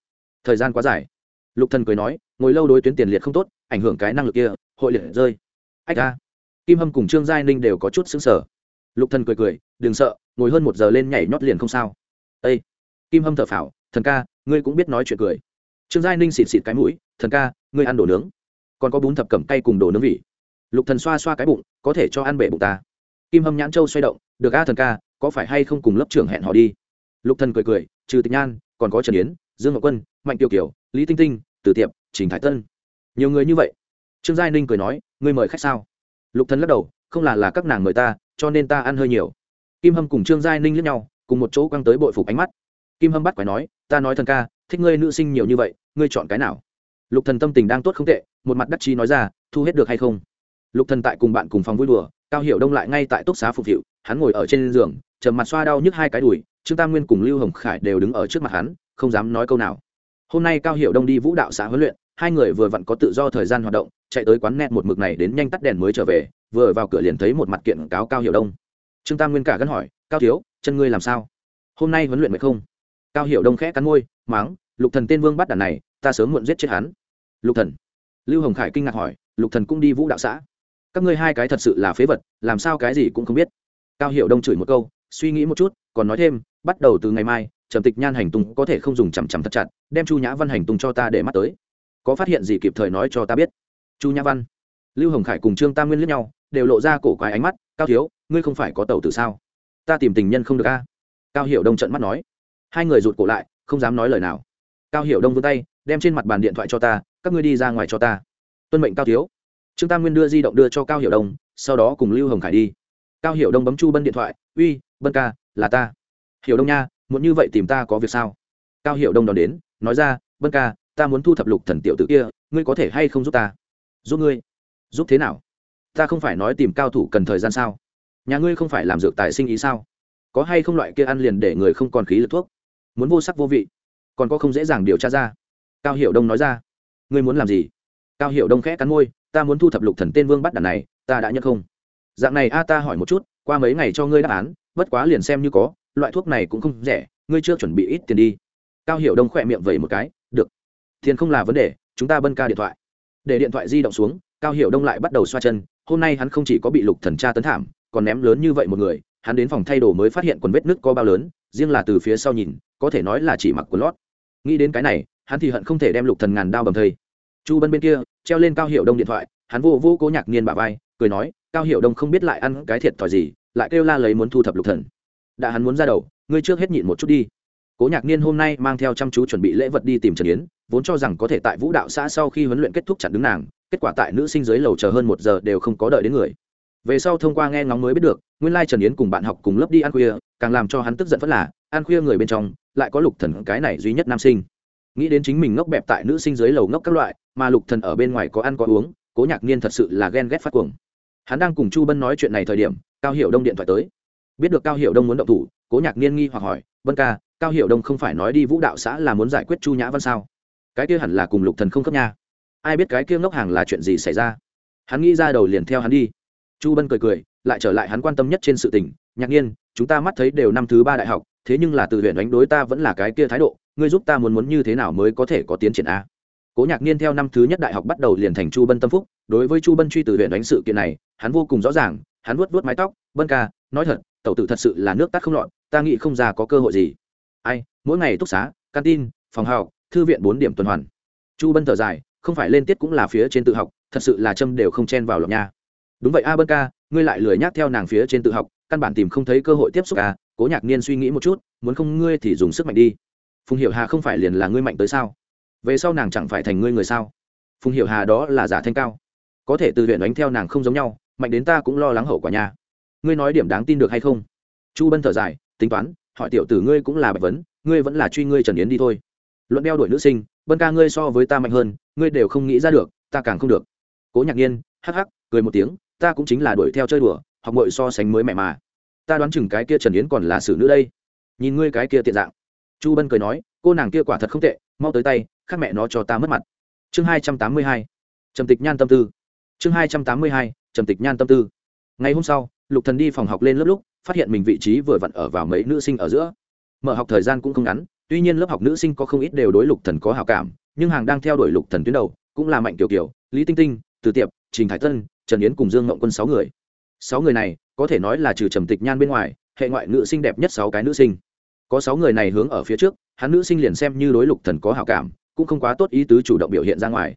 Thời gian quá dài. Lục thần cười nói, ngồi lâu đối tuyến tiền liệt không tốt, ảnh hưởng cái năng lực kia, hội liệt rơi. Ách a. Kim hâm cùng trương giai ninh đều có chút xứng sở lục thần cười cười, đừng sợ, ngồi hơn một giờ lên nhảy nhót liền không sao ê, kim hâm thở phào thần ca ngươi cũng biết nói chuyện cười. Trương giai ninh xịt xịt cái mũi thần ca ngươi ăn đồ nướng. Còn có bún thập cẩm cay cùng đồ nướng vị. Lục thần xoa xoa cái bụng có thể cho ăn bể bụng ta. Kim hâm nhãn châu xoay động được a thần ca có phải hay không cùng lớp trưởng hẹn họ đi? Lục thần cười cười trừ tịch nhan còn có trần yến dương ngọc quân mạnh kiều kiều lý tinh tinh từ tiệp trình thái tân. Nhiều người như vậy. Trương giai ninh cười nói ngươi mời khách sao? Lục thần lắc đầu không là là các nàng mời ta cho nên ta ăn hơi nhiều. Kim hâm cùng trương giai ninh liếc nhau cùng một chỗ quăng tới bội phục ánh mắt. Kim hâm bắt quái nói, ta nói thần ca, thích ngươi nữ sinh nhiều như vậy, ngươi chọn cái nào? Lục thần tâm tình đang tốt không tệ, một mặt đắc chi nói ra, thu hết được hay không? Lục thần tại cùng bạn cùng phòng vui đùa, cao hiểu đông lại ngay tại túc xá phục vụ, hắn ngồi ở trên giường, trầm mặt xoa đau nhức hai cái đùi, trương tam nguyên cùng lưu hồng khải đều đứng ở trước mặt hắn, không dám nói câu nào. Hôm nay cao hiểu đông đi vũ đạo xã huấn luyện, hai người vừa vặn có tự do thời gian hoạt động, chạy tới quán net một mực này đến nhanh tắt đèn mới trở về, vừa vào cửa liền thấy một mặt kiện cáo cao hiểu đông. Trương tam nguyên cả gắn hỏi, cao thiếu chân ngươi làm sao? Hôm nay huấn luyện mệt không? Cao hiểu đông khẽ cắn môi máng lục thần tên vương bắt đàn này, ta sớm muộn giết chết hắn. Lục thần? Lưu hồng khải kinh ngạc hỏi, lục thần cũng đi vũ đạo xã? Các ngươi hai cái thật sự là phế vật, làm sao cái gì cũng không biết. Cao hiểu đông chửi một câu, suy nghĩ một chút, còn nói thêm, bắt đầu từ ngày mai, trầm tịch nhan hành tung có thể không dùng chằm chằm thật chặt, đem chu nhã văn hành tung cho ta để mắt tới. Có phát hiện gì kịp thời nói cho ta biết. Chu nhã văn. Lưu hồng khải cùng trương tam nguyên lướt nhau, đều lộ ra cổ quái ánh mắt, cao thiếu, ngươi không phải có tàu từ sao? Ta tìm tình nhân không được a. Cao hiểu đông trận mắt nói. Hai người rụt cổ lại, không dám nói lời nào. Cao hiểu đông vươn tay, đem trên mặt bàn điện thoại cho ta, các ngươi đi ra ngoài cho ta. Tuân mệnh cao thiếu. Trương tam nguyên đưa di động đưa cho cao hiểu đông, sau đó cùng lưu hồng khải đi. Cao hiểu đông bấm chu bân điện thoại, uy, bân ca, là ta. Hiểu đông nha, muốn như vậy tìm ta có việc sao? Cao hiểu đông đón đến, nói ra, bân ca, ta muốn thu thập lục thần tiểu tử kia, ngươi có thể hay không giúp ta? Giúp ngươi? Giúp thế nào? Ta không phải nói tìm cao thủ cần thời gian sao? Nhà ngươi không phải làm dược tài sinh ý sao? Có hay không loại kia ăn liền để người không còn khí lực thuốc? Muốn vô sắc vô vị, còn có không dễ dàng điều tra ra. Cao hiểu đông nói ra. Ngươi muốn làm gì? Cao hiểu đông khẽ cắn môi. Ta muốn thu thập lục thần tên vương bắt đàn này, ta đã nhận không? Dạng này a, ta hỏi một chút, qua mấy ngày cho ngươi đáp án, bất quá liền xem như có, loại thuốc này cũng không rẻ, ngươi chưa chuẩn bị ít tiền đi. Cao hiểu đông khỏe miệng vẩy một cái. Được. Tiền không là vấn đề, chúng ta bân ca điện thoại. Để điện thoại di động xuống, cao hiểu đông lại bắt đầu xoa chân. Hôm nay hắn không chỉ có bị lục thần tra tấn thảm còn ném lớn như vậy một người, hắn đến phòng thay đồ mới phát hiện quần vết nứt có bao lớn, riêng là từ phía sau nhìn, có thể nói là chỉ mặc quần lót. Nghĩ đến cái này, hắn thì hận không thể đem lục thần ngàn đao bầm thây. Chu bân bên kia, treo lên cao hiệu đông điện thoại, hắn vô vô cố nhạc niên bà vai, cười nói, cao hiệu đông không biết lại ăn cái thiệt thòi gì, lại kêu la lấy muốn thu thập lục thần. Đã hắn muốn ra đầu, ngươi trước hết nhịn một chút đi. Cố nhạc niên hôm nay mang theo chăm chú chuẩn bị lễ vật đi tìm trần yến, vốn cho rằng có thể tại vũ đạo xã sau khi huấn luyện kết thúc chặn đứng nàng, kết quả tại nữ sinh dưới lầu chờ hơn một giờ đều không có đợi đến người về sau thông qua nghe ngóng mới biết được, nguyên lai trần yến cùng bạn học cùng lớp đi ăn khuya, càng làm cho hắn tức giận phất là, ăn khuya người bên trong, lại có lục thần cái này duy nhất nam sinh. Nghĩ đến chính mình ngốc bẹp tại nữ sinh dưới lầu ngốc các loại, mà lục thần ở bên ngoài có ăn có uống, cố nhạc niên thật sự là ghen ghét phát cuồng. Hắn đang cùng chu bân nói chuyện này thời điểm, cao Hiểu đông điện thoại tới. Biết được cao Hiểu đông muốn động thủ, cố nhạc niên nghi hoặc hỏi, vân ca, cao Hiểu đông không phải nói đi vũ đạo xã là muốn giải quyết chu nhã văn sao? Cái kia hẳn là cùng lục thần không cấp nha. Ai biết cái kia ngốc hàng là chuyện gì xảy ra? Hắn nghĩ ra đầu liền theo hắn đi chu bân cười cười, lại trở lại hắn quan tâm nhất trên sự tình, nhạc nhiên chúng ta mắt thấy đều năm thứ ba đại học, thế nhưng là từ huyện đánh đối ta vẫn là cái kia thái độ, ngươi giúp ta muốn muốn như thế nào mới có thể có tiến triển a? Cố nhạc niên theo năm thứ nhất đại học bắt đầu liền thành chu bân tâm phúc, đối với chu bân truy từ huyện đánh sự kiện này, hắn vô cùng rõ ràng, hắn vuốt vuốt mái tóc, bân ca, nói thật, tẩu tử thật sự là nước tắt không lọt, ta nghĩ không ra có cơ hội gì. Ai, mỗi ngày túc xá canteen phòng học, thư viện bốn điểm tuần hoàn. Chu bân thở dài, không phải lên tiết cũng là phía trên tự học, thật sự là châm đều không chen vào lọc nha đúng vậy, a bân ca, ngươi lại lười nhác theo nàng phía trên tự học, căn bản tìm không thấy cơ hội tiếp xúc à cố nhạc niên suy nghĩ một chút, muốn không ngươi thì dùng sức mạnh đi. Phùng hiểu hà không phải liền là ngươi mạnh tới sao? Về sau nàng chẳng phải thành ngươi người sao? Phùng hiểu hà đó là giả thanh cao. Có thể từ huyện đánh theo nàng không giống nhau, mạnh đến ta cũng lo lắng hậu quả nhà ngươi nói điểm đáng tin được hay không? Chu bân thở dài, tính toán, hỏi tiểu tử ngươi cũng là bạch vấn, ngươi vẫn là truy ngươi trần yến đi thôi. Luận đeo đuổi nữ sinh, bân ca ngươi so với ta mạnh hơn, ngươi đều không nghĩ ra được, ta càng không được. Cố nhạc nhiên hắc hắc, cười một tiếng ta cũng chính là đuổi theo chơi đùa, học ngội so sánh mới mẹ mà. Ta đoán chừng cái kia trần yến còn là xử nữ đây. Nhìn ngươi cái kia tiện dạng. Chu bân cười nói, cô nàng kia quả thật không tệ, mau tới tay, khác mẹ nó cho ta mất mặt. Chương hai trăm tám mươi hai, trầm tịch nhan tâm tư. Chương hai trăm tám mươi hai, trầm tịch nhan tâm tư. Ngày hôm sau, lục thần đi phòng học lên lớp lúc, phát hiện mình vị trí vừa vặn ở vào mấy nữ sinh ở giữa. Mở học thời gian cũng không ngắn, tuy nhiên lớp học nữ sinh có không ít đều đối lục thần có hảo cảm, nhưng hàng đang theo đuổi lục thần tuyến đầu, cũng là mạnh tiểu kiều, lý tinh tinh, từ tiệp, trình thái tân trần yến cùng dương ngộng quân sáu người. Sáu người này, có thể nói là trừ trầm tịch nhan bên ngoài, hệ ngoại nữ sinh đẹp nhất sáu cái nữ sinh. Có sáu người này hướng ở phía trước, hắn nữ sinh liền xem như đối lục thần có hảo cảm, cũng không quá tốt ý tứ chủ động biểu hiện ra ngoài.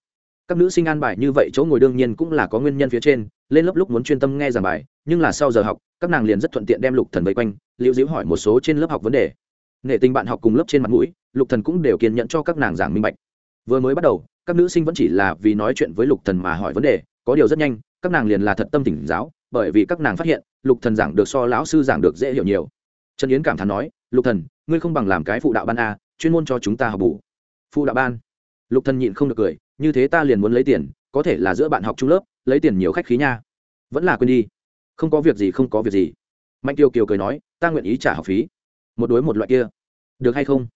Các nữ sinh an bài như vậy chỗ ngồi đương nhiên cũng là có nguyên nhân phía trên, lên lớp lúc muốn chuyên tâm nghe giảng bài, nhưng là sau giờ học, các nàng liền rất thuận tiện đem lục thần vây quanh, liễu diễu hỏi một số trên lớp học vấn đề. Nghệ tình bạn học cùng lớp trên mặt mũi, lục thần cũng đều kiên nhẫn cho các nàng giảng minh bạch. Vừa mới bắt đầu, các nữ sinh vẫn chỉ là vì nói chuyện với lục thần mà hỏi vấn đề, có điều rất nhanh các nàng liền là thật tâm tỉnh giáo, bởi vì các nàng phát hiện, lục thần giảng được so lão sư giảng được dễ hiểu nhiều. Trần yến cảm thán nói, lục thần, ngươi không bằng làm cái phụ đạo ban a, chuyên môn cho chúng ta học bù. Phụ đạo ban? Lục thần nhịn không được cười, như thế ta liền muốn lấy tiền, có thể là giữa bạn học trung lớp, lấy tiền nhiều khách khí nha. Vẫn là quên đi. Không có việc gì, không có việc gì. Mạnh tiêu kiều cười nói, ta nguyện ý trả học phí. Một đối một loại kia. Được hay không?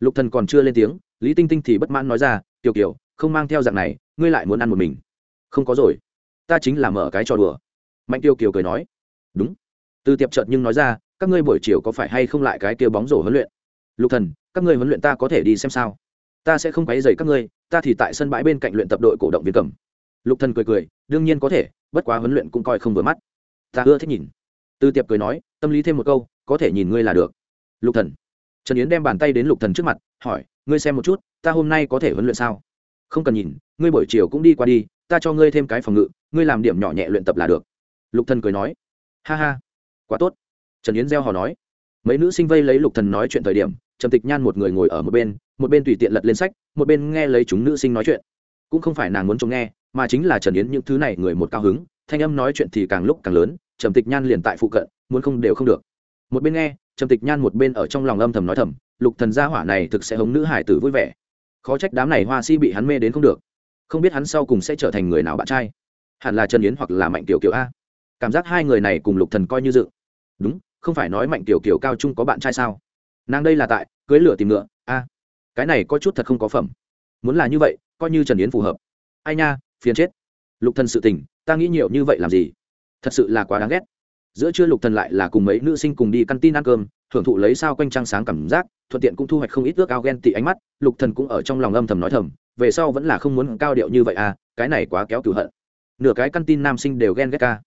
Lục thần còn chưa lên tiếng, lý tinh tinh thì bất mãn nói ra tiêu kiều, không mang theo dạng này, ngươi lại muốn ăn một mình. Không có rồi ta chính là mở cái trò đùa. Mạnh tiêu kiều cười nói, đúng. Từ tiệp chợt nhưng nói ra, các ngươi buổi chiều có phải hay không lại cái kia bóng rổ huấn luyện? Lục thần, các ngươi huấn luyện ta có thể đi xem sao? Ta sẽ không quấy rầy các ngươi, ta thì tại sân bãi bên cạnh luyện tập đội cổ động viên cầm. Lục thần cười cười, đương nhiên có thể, bất quá huấn luyện cũng coi không vừa mắt. Ta ưa thích nhìn. Từ tiệp cười nói, tâm lý thêm một câu, có thể nhìn ngươi là được. Lục thần, trần yến đem bàn tay đến lục thần trước mặt, hỏi, ngươi xem một chút, ta hôm nay có thể huấn luyện sao? Không cần nhìn, ngươi buổi chiều cũng đi qua đi ta cho ngươi thêm cái phòng ngự, ngươi làm điểm nhỏ nhẹ luyện tập là được. Lục thần cười nói. Ha ha, quá tốt. Trần yến gieo hò nói. Mấy nữ sinh vây lấy lục thần nói chuyện thời điểm, trầm tịch nhan một người ngồi ở một bên một bên tùy tiện lật lên sách, một bên nghe lấy chúng nữ sinh nói chuyện. Cũng không phải nàng muốn chống nghe, mà chính là trần yến những thứ này người một cao hứng, thanh âm nói chuyện thì càng lúc càng lớn, trầm tịch nhan liền tại phụ cận, muốn không đều không được. Một bên nghe, trầm tịch nhan một bên ở trong lòng âm thầm nói thầm, lục thần gia hỏa này thực sẽ hống nữ hải tử vui vẻ. Khó trách đám này hoa si bị hắn mê đến không được không biết hắn sau cùng sẽ trở thành người nào bạn trai. Hẳn là trần yến hoặc là mạnh tiểu kiều a. Cảm giác hai người này cùng lục thần coi như dự. Đúng, không phải nói mạnh tiểu kiều cao trung có bạn trai sao? Nàng đây là tại, cưới lửa tìm ngựa, a. Cái này có chút thật không có phẩm. Muốn là như vậy, coi như trần yến phù hợp. Ai nha, phiền chết. Lục thần sự tình, ta nghĩ nhiều như vậy làm gì? Thật sự là quá đáng ghét. Giữa trưa lục thần lại là cùng mấy nữ sinh cùng đi căn tin ăn cơm, thưởng thụ lấy sao quanh trăng sáng cảm giác, thuận tiện cũng thu hoạch không ít ước ao ghen tị ánh mắt. Lục thần cũng ở trong lòng âm thầm nói thầm về sau vẫn là không muốn cao điệu như vậy à cái này quá kéo cửu hận. Nửa cái căn tin nam sinh đều ghen ghét ca.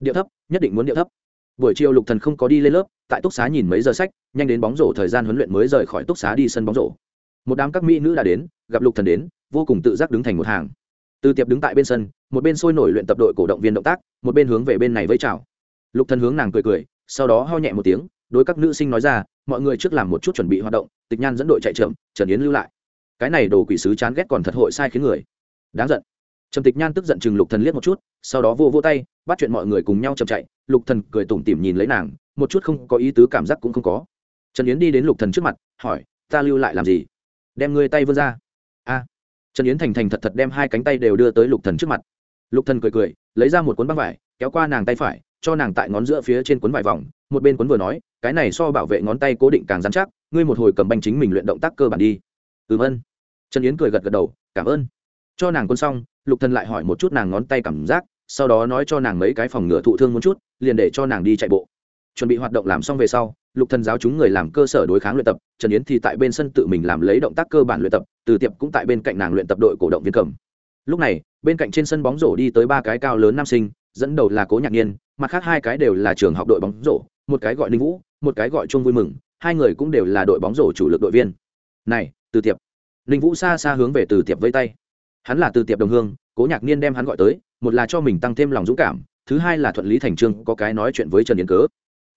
Điệu thấp nhất định muốn điệu thấp. Buổi chiều lục thần không có đi lên lớp tại túc xá nhìn mấy giờ sách nhanh đến bóng rổ thời gian huấn luyện mới rời khỏi túc xá đi sân bóng rổ. Một đám các mỹ nữ đã đến gặp lục thần đến vô cùng tự giác đứng thành một hàng. Từ tiệp đứng tại bên sân một bên sôi nổi luyện tập đội cổ động viên động tác một bên hướng về bên này với chào. Lục thần hướng nàng cười cười sau đó ho nhẹ một tiếng đối các nữ sinh nói ra mọi người trước làm một chút chuẩn bị hoạt động tịch nhan dẫn đội chạy trưởng, trần yến lưu lại cái này đồ quỷ sứ chán ghét còn thật hội sai khiến người. Đáng giận. Trầm tịch nhan tức giận chừng lục thần liếc một chút, sau đó vô vô tay, bắt chuyện mọi người cùng nhau chậm chạy. Lục thần cười tủm tỉm nhìn lấy nàng, một chút không có ý tứ cảm giác cũng không có. Trần yến đi đến lục thần trước mặt, hỏi, ta lưu lại làm gì? Đem ngươi tay vươn ra. A. Trần yến thành thành thật thật đem hai cánh tay đều đưa tới lục thần trước mặt. Lục thần cười cười, lấy ra một cuốn băng vải, kéo qua nàng tay phải, cho nàng tại ngón giữa phía trên cuốn vải vòng, một bên cuốn vừa nói, cái này so bảo vệ ngón tay cố định càng dán chắc, ngươi một hồi cầm banh chính mình luyện động tác cơ bản đi. Ừm, ân trần yến cười gật gật đầu, cảm ơn. Cho nàng quân xong, lục thần lại hỏi một chút nàng ngón tay cảm giác, sau đó nói cho nàng mấy cái phòng ngừa thụ thương một chút, liền để cho nàng đi chạy bộ. Chuẩn bị hoạt động làm xong về sau, lục thần giáo chúng người làm cơ sở đối kháng luyện tập, trần yến thì tại bên sân tự mình làm lấy động tác cơ bản luyện tập, từ tiệp cũng tại bên cạnh nàng luyện tập đội cổ động viên cầm. Lúc này, bên cạnh trên sân bóng rổ đi tới ba cái cao lớn nam sinh, dẫn đầu là cố nhạc nhiên, mặt khác hai cái đều là trường học đội bóng rổ, một cái gọi ninh vũ, một cái gọi Chung vui mừng, hai người cũng đều là đội bóng rổ chủ lực đội viên. Này, từ tiệp ninh vũ xa xa hướng về từ tiệp vây tay. Hắn là từ tiệp đồng hương, cố nhạc niên đem hắn gọi tới, một là cho mình tăng thêm lòng dũng cảm, thứ hai là thuận lý thành trương, có cái nói chuyện với trần yến cớ.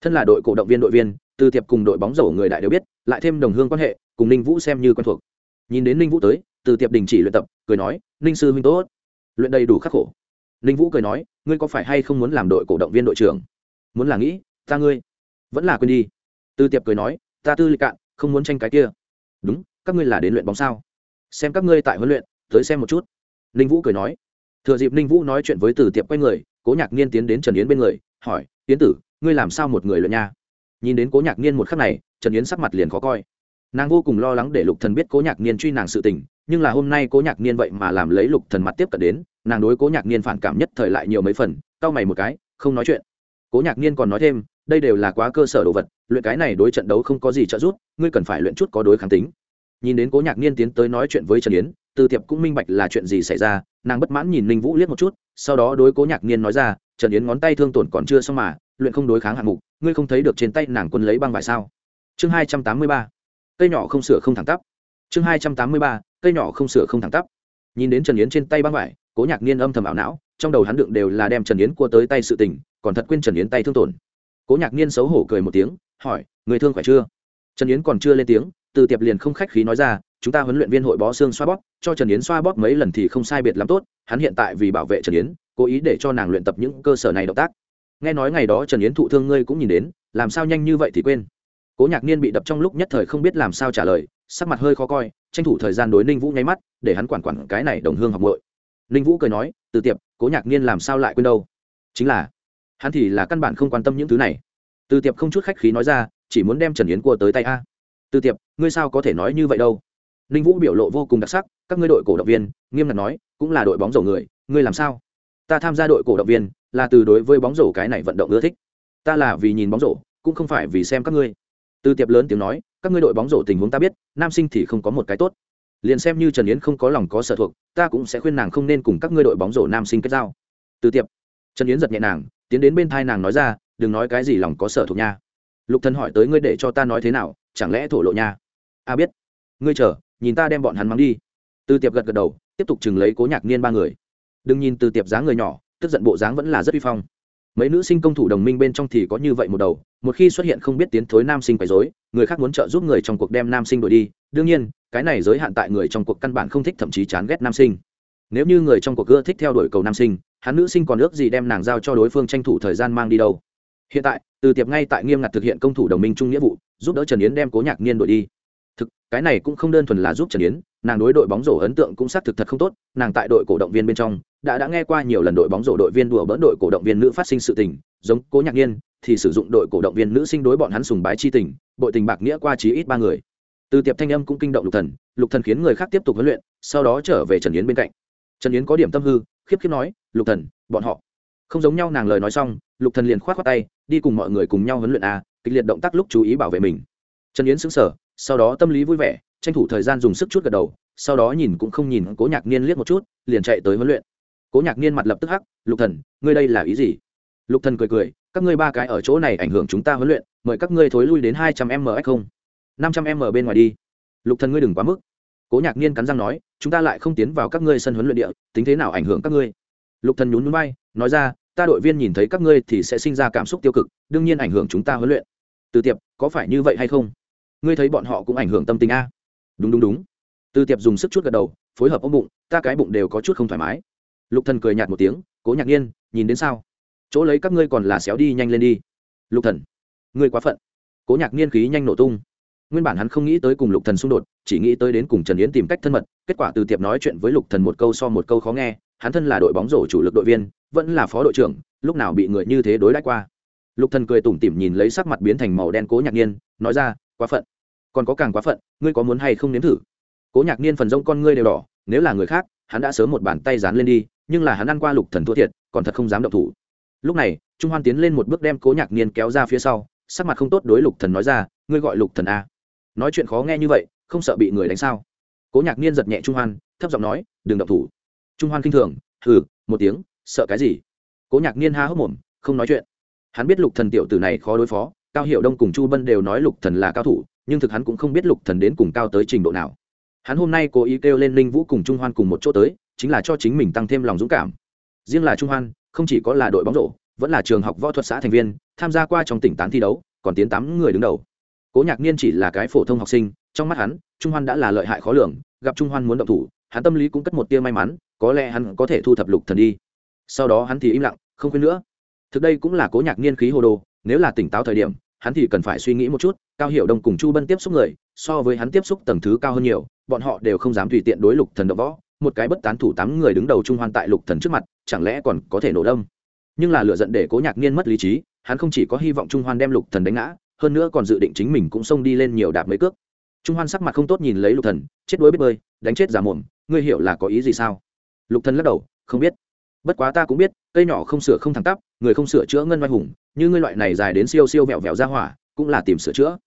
Thân là đội cổ động viên đội viên, từ tiệp cùng đội bóng rổ người đại đều biết, lại thêm đồng hương quan hệ, cùng ninh vũ xem như quen thuộc. Nhìn đến ninh vũ tới, từ tiệp đình chỉ luyện tập, cười nói ninh sư huynh tốt. Luyện đầy đủ khắc khổ. Ninh vũ cười nói, ngươi có phải hay không muốn làm đội cổ động viên đội trưởng? Muốn là nghĩ, ta ngươi. Vẫn là quên đi. Từ tiệp cười nói, ta tư lịch cạn, không muốn tranh cái kia. Đúng các ngươi là đến luyện bóng sao? Xem các ngươi tại huấn luyện, tới xem một chút. Ninh vũ cười nói. Thừa dịp ninh vũ nói chuyện với từ tiệp quay người, cố nhạc niên tiến đến trần yến bên người, hỏi, yến tử, ngươi làm sao một người luyện nha? Nhìn đến cố nhạc niên một khắc này, trần yến sắc mặt liền khó coi. Nàng vô cùng lo lắng để lục thần biết cố nhạc niên truy nàng sự tình, nhưng là hôm nay cố nhạc niên vậy mà làm lấy lục thần mặt tiếp cận đến, nàng đối cố nhạc niên phản cảm nhất thời lại nhiều mấy phần, cau mày một cái, không nói chuyện. Cố nhạc niên còn nói thêm, đây đều là quá cơ sở đồ vật, luyện cái này đối trận đấu không có gì trợ giúp, ngươi cần phải luyện chút có đối kháng tính nhìn đến cố nhạc niên tiến tới nói chuyện với trần yến từ tiệp cũng minh bạch là chuyện gì xảy ra nàng bất mãn nhìn ninh vũ liếc một chút sau đó đối cố nhạc niên nói ra trần yến ngón tay thương tổn còn chưa xong mà luyện không đối kháng hạng mục ngươi không thấy được trên tay nàng quân lấy băng vải sao chương hai trăm tám mươi ba cây nhỏ không sửa không thẳng tắp chương hai trăm tám mươi ba cây nhỏ không sửa không thẳng tắp nhìn đến trần yến trên tay băng vải cố nhạc niên âm thầm ảo não trong đầu hắn đựng đều là đem trần yến cua tới tay sự tình còn thật quên trần yến tay thương tổn cố nhạc niên xấu hổ cười một tiếng hỏi người thương khỏe chưa trần yến còn chưa lên tiếng từ tiệp liền không khách khí nói ra, chúng ta huấn luyện viên hội bó xương xoa bóp, cho trần yến xoa bóp mấy lần thì không sai biệt lắm tốt, hắn hiện tại vì bảo vệ trần yến, cố ý để cho nàng luyện tập những cơ sở này động tác. Nghe nói ngày đó trần yến thụ thương ngươi cũng nhìn đến, làm sao nhanh như vậy thì quên. Cố nhạc niên bị đập trong lúc nhất thời không biết làm sao trả lời, sắc mặt hơi khó coi, tranh thủ thời gian đối ninh vũ nháy mắt, để hắn quản quản cái này đồng hương học bội ninh vũ cười nói, từ tiệp, cố nhạc niên làm sao lại quên đâu? Chính là, hắn thì là căn bản không quan tâm những thứ này. Từ tiệp không chút khách khí nói ra, chỉ muốn đem trần yến cua tới tay a từ tiệp, ngươi sao có thể nói như vậy đâu? Ninh vũ biểu lộ vô cùng đặc sắc, các ngươi đội cổ động viên, nghiêm ngặt nói, cũng là đội bóng rổ người, ngươi làm sao? Ta tham gia đội cổ động viên, là từ đối với bóng rổ cái này vận động ưa thích. Ta là vì nhìn bóng rổ, cũng không phải vì xem các ngươi. Từ tiệp lớn tiếng nói, các ngươi đội bóng rổ tình huống ta biết, nam sinh thì không có một cái tốt. Liền xem như trần yến không có lòng có sở thuộc, ta cũng sẽ khuyên nàng không nên cùng các ngươi đội bóng rổ nam sinh kết giao. Từ tiệp, trần yến giật nhẹ nàng, tiến đến bên thai nàng nói ra, đừng nói cái gì lòng có sở thuộc nha. Lục thần hỏi tới ngươi để cho ta nói thế nào chẳng lẽ thổ lộ nha? A biết. Ngươi chờ, nhìn ta đem bọn hắn mắng đi. Từ tiệp gật gật đầu, tiếp tục chừng lấy cố nhạc niên ba người. Đừng nhìn từ tiệp dáng người nhỏ, tức giận bộ dáng vẫn là rất uy phong. Mấy nữ sinh công thủ đồng minh bên trong thì có như vậy một đầu, một khi xuất hiện không biết tiến thối nam sinh quấy dối người khác muốn trợ giúp người trong cuộc đem nam sinh đổi đi. Đương nhiên, cái này giới hạn tại người trong cuộc căn bản không thích, thậm chí chán ghét nam sinh. Nếu như người trong cuộc ưa thích theo đuổi cầu nam sinh, hắn nữ sinh còn ước gì đem nàng giao cho đối phương tranh thủ thời gian mang đi đâu? Hiện tại, từ tiệp ngay tại nghiêm ngặt thực hiện công thủ đồng minh chung nghĩa vụ giúp đỡ trần yến đem cố nhạc niên đội đi. Thực, cái này cũng không đơn thuần là giúp trần yến, nàng đối đội bóng rổ ấn tượng cũng xác thực thật không tốt, nàng tại đội cổ động viên bên trong, đã đã nghe qua nhiều lần đội bóng rổ đội viên đùa bỡn đội cổ động viên nữ phát sinh sự tình, giống cố nhạc niên thì sử dụng đội cổ động viên nữ sinh đối bọn hắn sùng bái chi tình, bội tình bạc nghĩa qua chí ít ba người. Từ tiệp thanh âm cũng kinh động lục thần lục thần khiến người khác tiếp tục huấn luyện, sau đó trở về trần yến bên cạnh. Trần yến có điểm tâm hư, khiếp khiếp nói, lục thần, bọn họ. Không giống nhau, nàng lời nói xong, lục thần liền khoát khoát tay, đi cùng mọi người cùng nhau huấn luyện à kịch liệt động tác lúc chú ý bảo vệ mình. Trần yến sững sờ, sau đó tâm lý vui vẻ, tranh thủ thời gian dùng sức chút gật đầu, sau đó nhìn cũng không nhìn cố nhạc niên liếc một chút, liền chạy tới huấn luyện. Cố nhạc niên mặt lập tức hắc, lục thần, ngươi đây là ý gì? Lục thần cười cười, các ngươi ba cái ở chỗ này ảnh hưởng chúng ta huấn luyện, mời các ngươi thối lui đến hai trăm m không? Năm trăm m bên ngoài đi. Lục thần ngươi đừng quá mức. Cố nhạc niên cắn răng nói, chúng ta lại không tiến vào các ngươi sân huấn luyện địa, tính thế nào ảnh hưởng các ngươi? Lục thần nhún nhún bay nói ra, ta đội viên nhìn thấy các ngươi thì sẽ sinh ra cảm xúc tiêu cực, đương nhiên ảnh hưởng chúng ta huấn luyện từ tiệp, có phải như vậy hay không? Ngươi thấy bọn họ cũng ảnh hưởng tâm tình a? Đúng đúng đúng. Từ tiệp dùng sức chút gật đầu, phối hợp ôm bụng, ta cái bụng đều có chút không thoải mái. Lục thần cười nhạt một tiếng, cố nhạc nhiên, nhìn đến sao? Chỗ lấy các ngươi còn là xéo đi nhanh lên đi. Lục thần, ngươi quá phận. Cố nhạc nhiên khí nhanh nổ tung. Nguyên bản hắn không nghĩ tới cùng lục thần xung đột, chỉ nghĩ tới đến cùng trần yến tìm cách thân mật, kết quả từ tiệp nói chuyện với lục thần một câu so một câu khó nghe, hắn thân là đội bóng rổ chủ lực đội viên, vẫn là phó đội trưởng, lúc nào bị người như thế đối đãi qua lục thần cười tủm tỉm nhìn lấy sắc mặt biến thành màu đen cố nhạc Niên, nói ra, quá phận. Còn có càng quá phận, ngươi có muốn hay không nếm thử? Cố nhạc niên phần rông con ngươi đều đỏ, nếu là người khác, hắn đã sớm một bàn tay dán lên đi, nhưng là hắn ăn qua lục thần thua thiệt, còn thật không dám động thủ. Lúc này, trung hoan tiến lên một bước đem cố nhạc niên kéo ra phía sau, sắc mặt không tốt đối lục thần nói ra, ngươi gọi lục thần a à. nói chuyện khó nghe như vậy, không sợ bị người đánh sao? Cố nhạc niên giật nhẹ trung hoan, thấp giọng nói, đừng động thủ. Trung hoan kinh thường, hừ, một tiếng, sợ cái gì? Cố nhạc niên ha hốc mồm, không nói chuyện hắn biết lục thần tiểu tử này khó đối phó, cao hiệu đông cùng chu bân đều nói lục thần là cao thủ, nhưng thực hắn cũng không biết lục thần đến cùng cao tới trình độ nào. Hắn hôm nay cố ý kêu lên linh vũ cùng trung hoan cùng một chỗ tới, chính là cho chính mình tăng thêm lòng dũng cảm. Riêng là trung hoan, không chỉ có là đội bóng rổ, vẫn là trường học võ thuật xã thành viên, tham gia qua trong tỉnh tán thi đấu, còn tiến tám người đứng đầu. Cố nhạc niên chỉ là cái phổ thông học sinh, trong mắt hắn, trung hoan đã là lợi hại khó lường, gặp trung hoan muốn động thủ, hắn tâm lý cũng cất một tia may mắn, có lẽ hắn có thể thu thập lục thần đi. Sau đó hắn thì im lặng, không khuyên nữa thực đây cũng là cố nhạc niên khí hồ đồ, nếu là tỉnh táo thời điểm, hắn thì cần phải suy nghĩ một chút, cao hiệu đông cùng chu bân tiếp xúc người, so với hắn tiếp xúc tầng thứ cao hơn nhiều, bọn họ đều không dám tùy tiện đối lục thần đ võ, một cái bất tán thủ tám người đứng đầu trung hoan tại lục thần trước mặt, chẳng lẽ còn có thể nổ đông nhưng là lựa giận để cố nhạc niên mất lý trí, hắn không chỉ có hy vọng trung hoan đem lục thần đánh ngã, hơn nữa còn dự định chính mình cũng xông đi lên nhiều đạp mấy cước. Trung hoan sắc mặt không tốt nhìn lấy lục thần, chết đuối biết bơi, đánh chết giả mồm, ngươi hiểu là có ý gì sao? Lục thần lắc đầu, không biết bất quá ta cũng biết, cây nhỏ không sửa không thẳng tắp, người không sửa chữa ngân oai hùng, như ngươi loại này dài đến siêu siêu vẹo vẹo ra hỏa, cũng là tìm sửa chữa.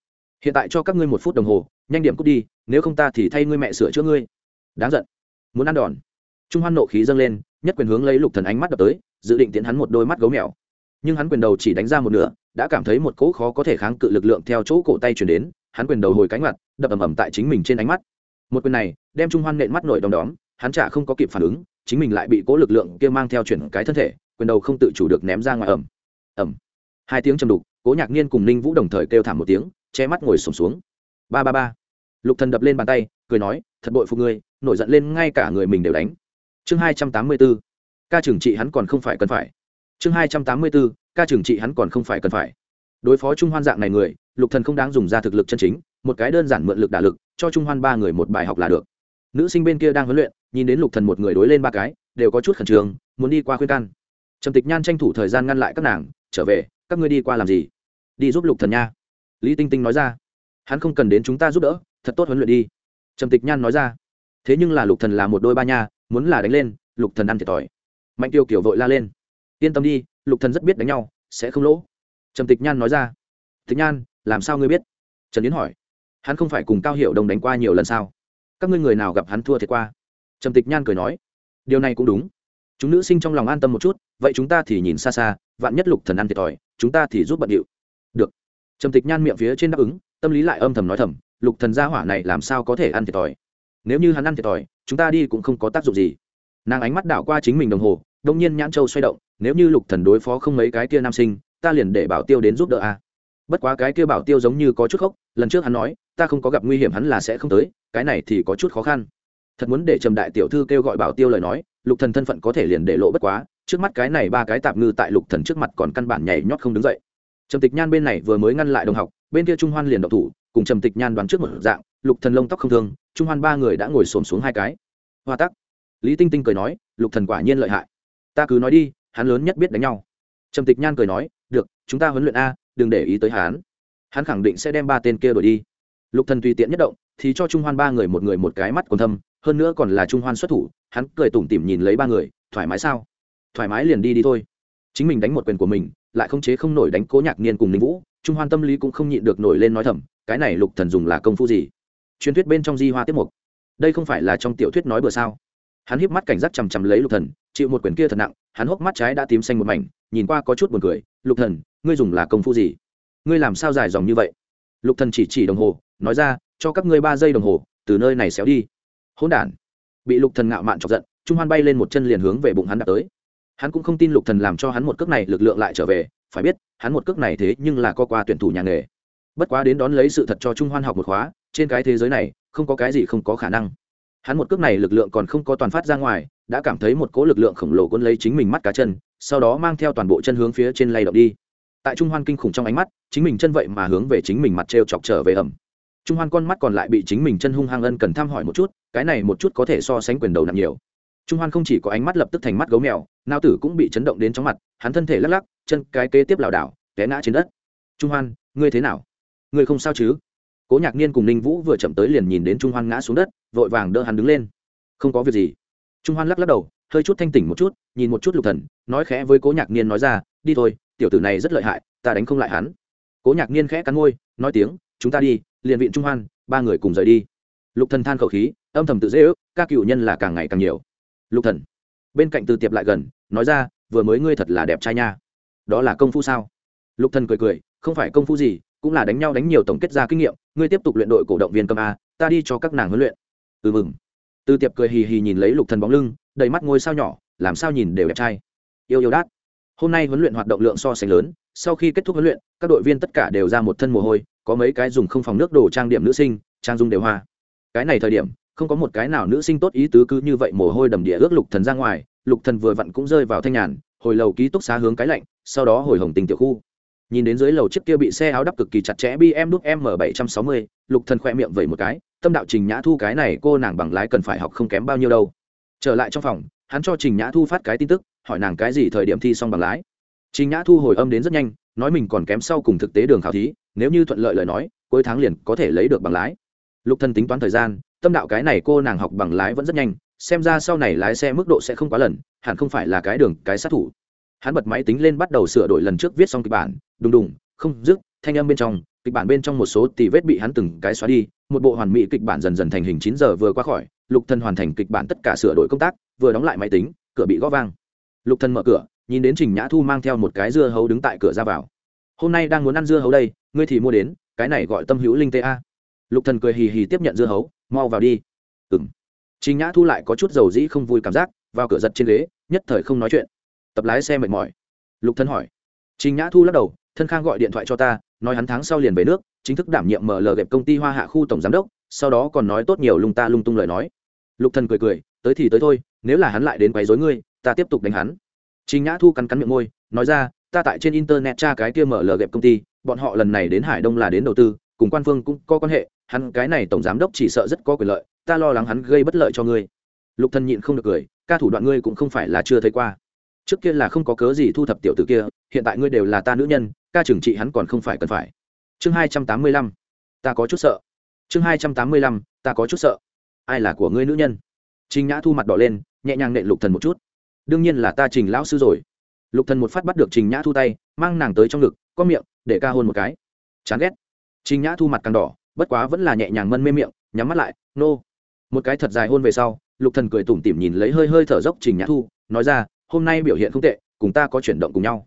Hiện tại cho các ngươi một phút đồng hồ, nhanh điểm cút đi, nếu không ta thì thay ngươi mẹ sửa chữa ngươi. Đáng giận. Muốn ăn đòn. Trung hoan nộ khí dâng lên, nhất quyền hướng lấy lục thần ánh mắt đập tới, dự định tiến hắn một đôi mắt gấu mèo. Nhưng hắn quyền đầu chỉ đánh ra một nửa, đã cảm thấy một cỗ khó có thể kháng cự lực lượng theo chỗ cổ tay chuyển đến, hắn quyền đầu hồi cánh mặt đập ầm ầm tại chính mình trên ánh mắt. Một quyền này, đem trung hoan nện mắt nổi đom đóm, hắn chả không có kịp phản ứng chính mình lại bị cố lực lượng kia mang theo chuyển cái thân thể quyền đầu không tự chủ được ném ra ngoài ẩm ẩm hai tiếng chầm đục cố nhạc niên cùng ninh vũ đồng thời kêu thảm một tiếng che mắt ngồi sùng xuống, ba ba ba. Lục thần đập lên bàn tay cười nói thật bội phục ngươi nổi giận lên ngay cả người mình đều đánh. Chương hai trăm tám mươi bốn ca trưởng trị hắn còn không phải cần phải. Chương hai trăm tám mươi bốn ca trưởng trị hắn còn không phải cần phải. Đối phó trung hoan dạng này người lục thần không đáng dùng ra thực lực chân chính một cái đơn giản mượn lực đả lực cho trung hoan ba người một bài học là được nữ sinh bên kia đang huấn luyện, nhìn đến lục thần một người đối lên ba cái, đều có chút khẩn trương, muốn đi qua khuyên can. Trầm tịch nhan tranh thủ thời gian ngăn lại các nàng, trở về, các ngươi đi qua làm gì? Đi giúp lục thần nha. Lý tinh tinh nói ra. Hắn không cần đến chúng ta giúp đỡ, thật tốt huấn luyện đi. Trầm tịch nhan nói ra. Thế nhưng là lục thần là một đôi ba nha, muốn là đánh lên, lục thần ăn thiệt thòi. Mạnh tiêu kiểu vội la lên. Yên tâm đi, lục thần rất biết đánh nhau, sẽ không lỗ. Trầm tịch nhan nói ra. Tịch nhan, làm sao ngươi biết? Trần yến hỏi. Hắn không phải cùng cao hiệu đồng đánh qua nhiều lần sao? Các ngươi người nào gặp hắn thua thiệt qua. Trầm tịch nhan cười nói, điều này cũng đúng. Chúng nữ sinh trong lòng an tâm một chút, vậy chúng ta thì nhìn xa xa, vạn nhất lục thần ăn thiệt thòi, chúng ta thì giúp bận điệu. Được. Trầm tịch nhan miệng phía trên đáp ứng, tâm lý lại âm thầm nói thầm, lục thần gia hỏa này làm sao có thể ăn thiệt thòi? Nếu như hắn ăn thiệt thòi, chúng ta đi cũng không có tác dụng gì. Nàng ánh mắt đảo qua chính mình đồng hồ, đông nhiên nhãn châu xoay động, nếu như lục thần đối phó không mấy cái kia nam sinh, ta liền để bảo tiêu đến giúp đỡ a. Bất quá cái kia bảo tiêu giống như có chút khóc lần trước hắn nói, ta không có gặp nguy hiểm hắn là sẽ không tới, cái này thì có chút khó khăn. Thật muốn để trầm đại tiểu thư kêu gọi bảo tiêu lời nói, lục thần thân phận có thể liền để lộ bất quá, trước mắt cái này ba cái tạm ngư tại lục thần trước mặt còn căn bản nhảy nhót không đứng dậy. Trầm tịch nhan bên này vừa mới ngăn lại đồng học, bên kia trung hoan liền độc thủ, cùng trầm tịch nhan đoán trước một dạng, lục thần lông tóc không thương, trung hoan ba người đã ngồi xổm xuống hai cái. Hoa tắc. Lý tinh tinh cười nói, lục thần quả nhiên lợi hại. Ta cứ nói đi, hắn lớn nhất biết đánh nhau. Trầm tịch nhan cười nói, được, chúng ta huấn luyện a, đừng để ý tới hắn hắn khẳng định sẽ đem ba tên kia đuổi đi. Lục thần tùy tiện nhất động, thì cho trung hoan ba người một người một cái mắt còn thâm, hơn nữa còn là trung hoan xuất thủ, hắn cười tủm tỉm nhìn lấy ba người, thoải mái sao? Thoải mái liền đi đi thôi. Chính mình đánh một quyền của mình, lại không chế không nổi đánh cố nhạc niên cùng ninh vũ, trung hoan tâm lý cũng không nhịn được nổi lên nói thầm, cái này lục thần dùng là công phu gì? Truyền thuyết bên trong di hoa tiếp mục. Đây không phải là trong tiểu thuyết nói bừa sao? Hắn híp mắt cảnh giác chằm chằm lấy lục thần, chịu một quyền kia thật nặng, hắn hốc mắt trái đã tím xanh một mảnh, nhìn qua có chút buồn cười, lục thần, ngươi dùng là công phu gì? Ngươi làm sao dài dòng như vậy? Lục thần chỉ chỉ đồng hồ, nói ra, cho các ngươi ba giây đồng hồ, từ nơi này xéo đi. Hỗn đản. Bị lục thần ngạo mạn chọc giận, trung hoan bay lên một chân liền hướng về bụng hắn đạp tới. Hắn cũng không tin lục thần làm cho hắn một cước này lực lượng lại trở về, phải biết, hắn một cước này thế nhưng là co qua tuyển thủ nhà nghề. Bất quá đến đón lấy sự thật cho trung hoan học một khóa, trên cái thế giới này, không có cái gì không có khả năng. Hắn một cước này lực lượng còn không có toàn phát ra ngoài, đã cảm thấy một cỗ lực lượng khổng lồ cuốn lấy chính mình mắt cá chân, sau đó mang theo toàn bộ chân hướng phía trên lay động đi tại trung hoan kinh khủng trong ánh mắt, chính mình chân vậy mà hướng về chính mình mặt t chọc trở về ẩm. Trung hoan con mắt còn lại bị chính mình chân hung hăng ân cần thăm hỏi một chút, cái này một chút có thể so sánh quyền đầu nặng nhiều. Trung hoan không chỉ có ánh mắt lập tức thành mắt gấu mèo, nao tử cũng bị chấn động đến chóng mặt, hắn thân thể lắc lắc, chân cái kế tiếp lảo đảo, té ngã trên đất. Trung hoan, ngươi thế nào? Ngươi không sao chứ? Cố nhạc niên cùng ninh vũ vừa chậm tới liền nhìn đến trung hoan ngã xuống đất, vội vàng đỡ hắn đứng lên. Không có việc gì. Trung hoan lắc lắc đầu, hơi chút thanh tỉnh một chút, nhìn một chút lục thần, nói khẽ với cố nhạc niên nói ra, đi thôi tiểu tử này rất lợi hại, ta đánh không lại hắn. Cố nhạc niên khẽ cắn môi, nói tiếng, chúng ta đi, liền viện trung hoan, ba người cùng rời đi. Lục thần than khẩu khí, âm thầm tự dễ ước, các cựu nhân là càng ngày càng nhiều. Lục thần, bên cạnh từ tiệp lại gần, nói ra, vừa mới ngươi thật là đẹp trai nha. Đó là công phu sao? Lục thần cười cười, không phải công phu gì, cũng là đánh nhau đánh nhiều tổng kết ra kinh nghiệm, ngươi tiếp tục luyện đội cổ động viên cầm a, ta đi cho các nàng huấn luyện. Ừ mừng. Từ tiệp cười hì hì nhìn lấy lục thần bóng lưng, đầy mắt ngôi sao nhỏ, làm sao nhìn đều đẹp trai. Yêu yêu đát hôm nay huấn luyện hoạt động lượng so sánh lớn, sau khi kết thúc huấn luyện, các đội viên tất cả đều ra một thân mồ hôi, có mấy cái dùng không phòng nước đồ trang điểm nữ sinh, trang dung đều hoa. Cái này thời điểm, không có một cái nào nữ sinh tốt ý tứ cứ như vậy mồ hôi đầm địa ước lục thần ra ngoài, lục thần vừa vặn cũng rơi vào thanh nhàn, hồi lầu ký túc xá hướng cái lạnh, sau đó hồi hồng tình tiểu khu. Nhìn đến dưới lầu chiếc kia bị xe áo đắp cực kỳ chặt chẽ bm đúc m bảy trăm sáu mươi, lục thần khoe miệng vẩy một cái, tâm đạo trình nhã thu cái này cô nàng bằng lái cần phải học không kém bao nhiêu đâu. Trở lại trong phòng, hắn cho trình nhã thu phát cái tin tức hỏi nàng cái gì thời điểm thi xong bằng lái. Trình nhã thu hồi âm đến rất nhanh, nói mình còn kém sau cùng thực tế đường khảo thí, nếu như thuận lợi lời nói, cuối tháng liền có thể lấy được bằng lái. Lục thần tính toán thời gian, tâm đạo cái này cô nàng học bằng lái vẫn rất nhanh, xem ra sau này lái xe mức độ sẽ không quá lần, hẳn không phải là cái đường, cái sát thủ. Hắn bật máy tính lên bắt đầu sửa đổi lần trước viết xong kịch bản, đùng đùng, không dứt, thanh âm bên trong, kịch bản bên trong một số tỷ vết bị hắn từng cái xóa đi, một bộ hoàn mỹ kịch bản dần dần thành hình chín giờ vừa qua khỏi, lục thần hoàn thành kịch bản tất cả sửa đổi công tác, vừa đóng lại máy tính, cửa bị gõ vang lục thần mở cửa, nhìn đến trình nhã thu mang theo một cái dưa hấu đứng tại cửa ra vào. Hôm nay đang muốn ăn dưa hấu đây, ngươi thì mua đến, cái này gọi tâm hữu linh tê a. Lục thần cười hì hì tiếp nhận dưa hấu, mau vào đi. Ừm. Trình nhã thu lại có chút dầu dĩ không vui cảm giác, vào cửa giật trên ghế, nhất thời không nói chuyện. Tập lái xe mệt mỏi. Lục thần hỏi. Trình nhã thu lắc đầu, thân khang gọi điện thoại cho ta, nói hắn tháng sau liền về nước, chính thức đảm nhiệm mở lờ gẹp công ty hoa hạ khu tổng giám đốc, sau đó còn nói tốt nhiều lung ta lung tung lời nói. Lục thần cười cười, tới thì tới thôi nếu là hắn lại đến quấy rối ngươi, ta tiếp tục đánh hắn. Trình nhã thu cắn cắn miệng môi, nói ra, ta tại trên internet tra cái kia mở lờ gẹp công ty, bọn họ lần này đến hải đông là đến đầu tư, cùng quan phương cũng có quan hệ, hắn cái này tổng giám đốc chỉ sợ rất có quyền lợi, ta lo lắng hắn gây bất lợi cho ngươi. Lục thần nhịn không được cười, ca thủ đoạn ngươi cũng không phải là chưa thấy qua. Trước kia là không có cớ gì thu thập tiểu tử kia, hiện tại ngươi đều là ta nữ nhân, ca trưởng trị hắn còn không phải cần phải. Chương hai trăm tám mươi lăm, ta có chút sợ. Chương hai trăm tám mươi lăm, ta có chút sợ. Ai là của ngươi nữ nhân? Trình nhã thu mặt đỏ lên nhẹ nhàng nện lục thần một chút. Đương nhiên là ta trình lão sư rồi. Lục thần một phát bắt được trình nhã thu tay, mang nàng tới trong ngực, có miệng, để ca hôn một cái. Chán ghét. Trình nhã thu mặt càng đỏ, bất quá vẫn là nhẹ nhàng mân mê miệng, nhắm mắt lại, nô. Một cái thật dài hôn về sau, lục thần cười tủm tỉm nhìn lấy hơi hơi thở dốc trình nhã thu, nói ra, hôm nay biểu hiện không tệ, cùng ta có chuyển động cùng nhau.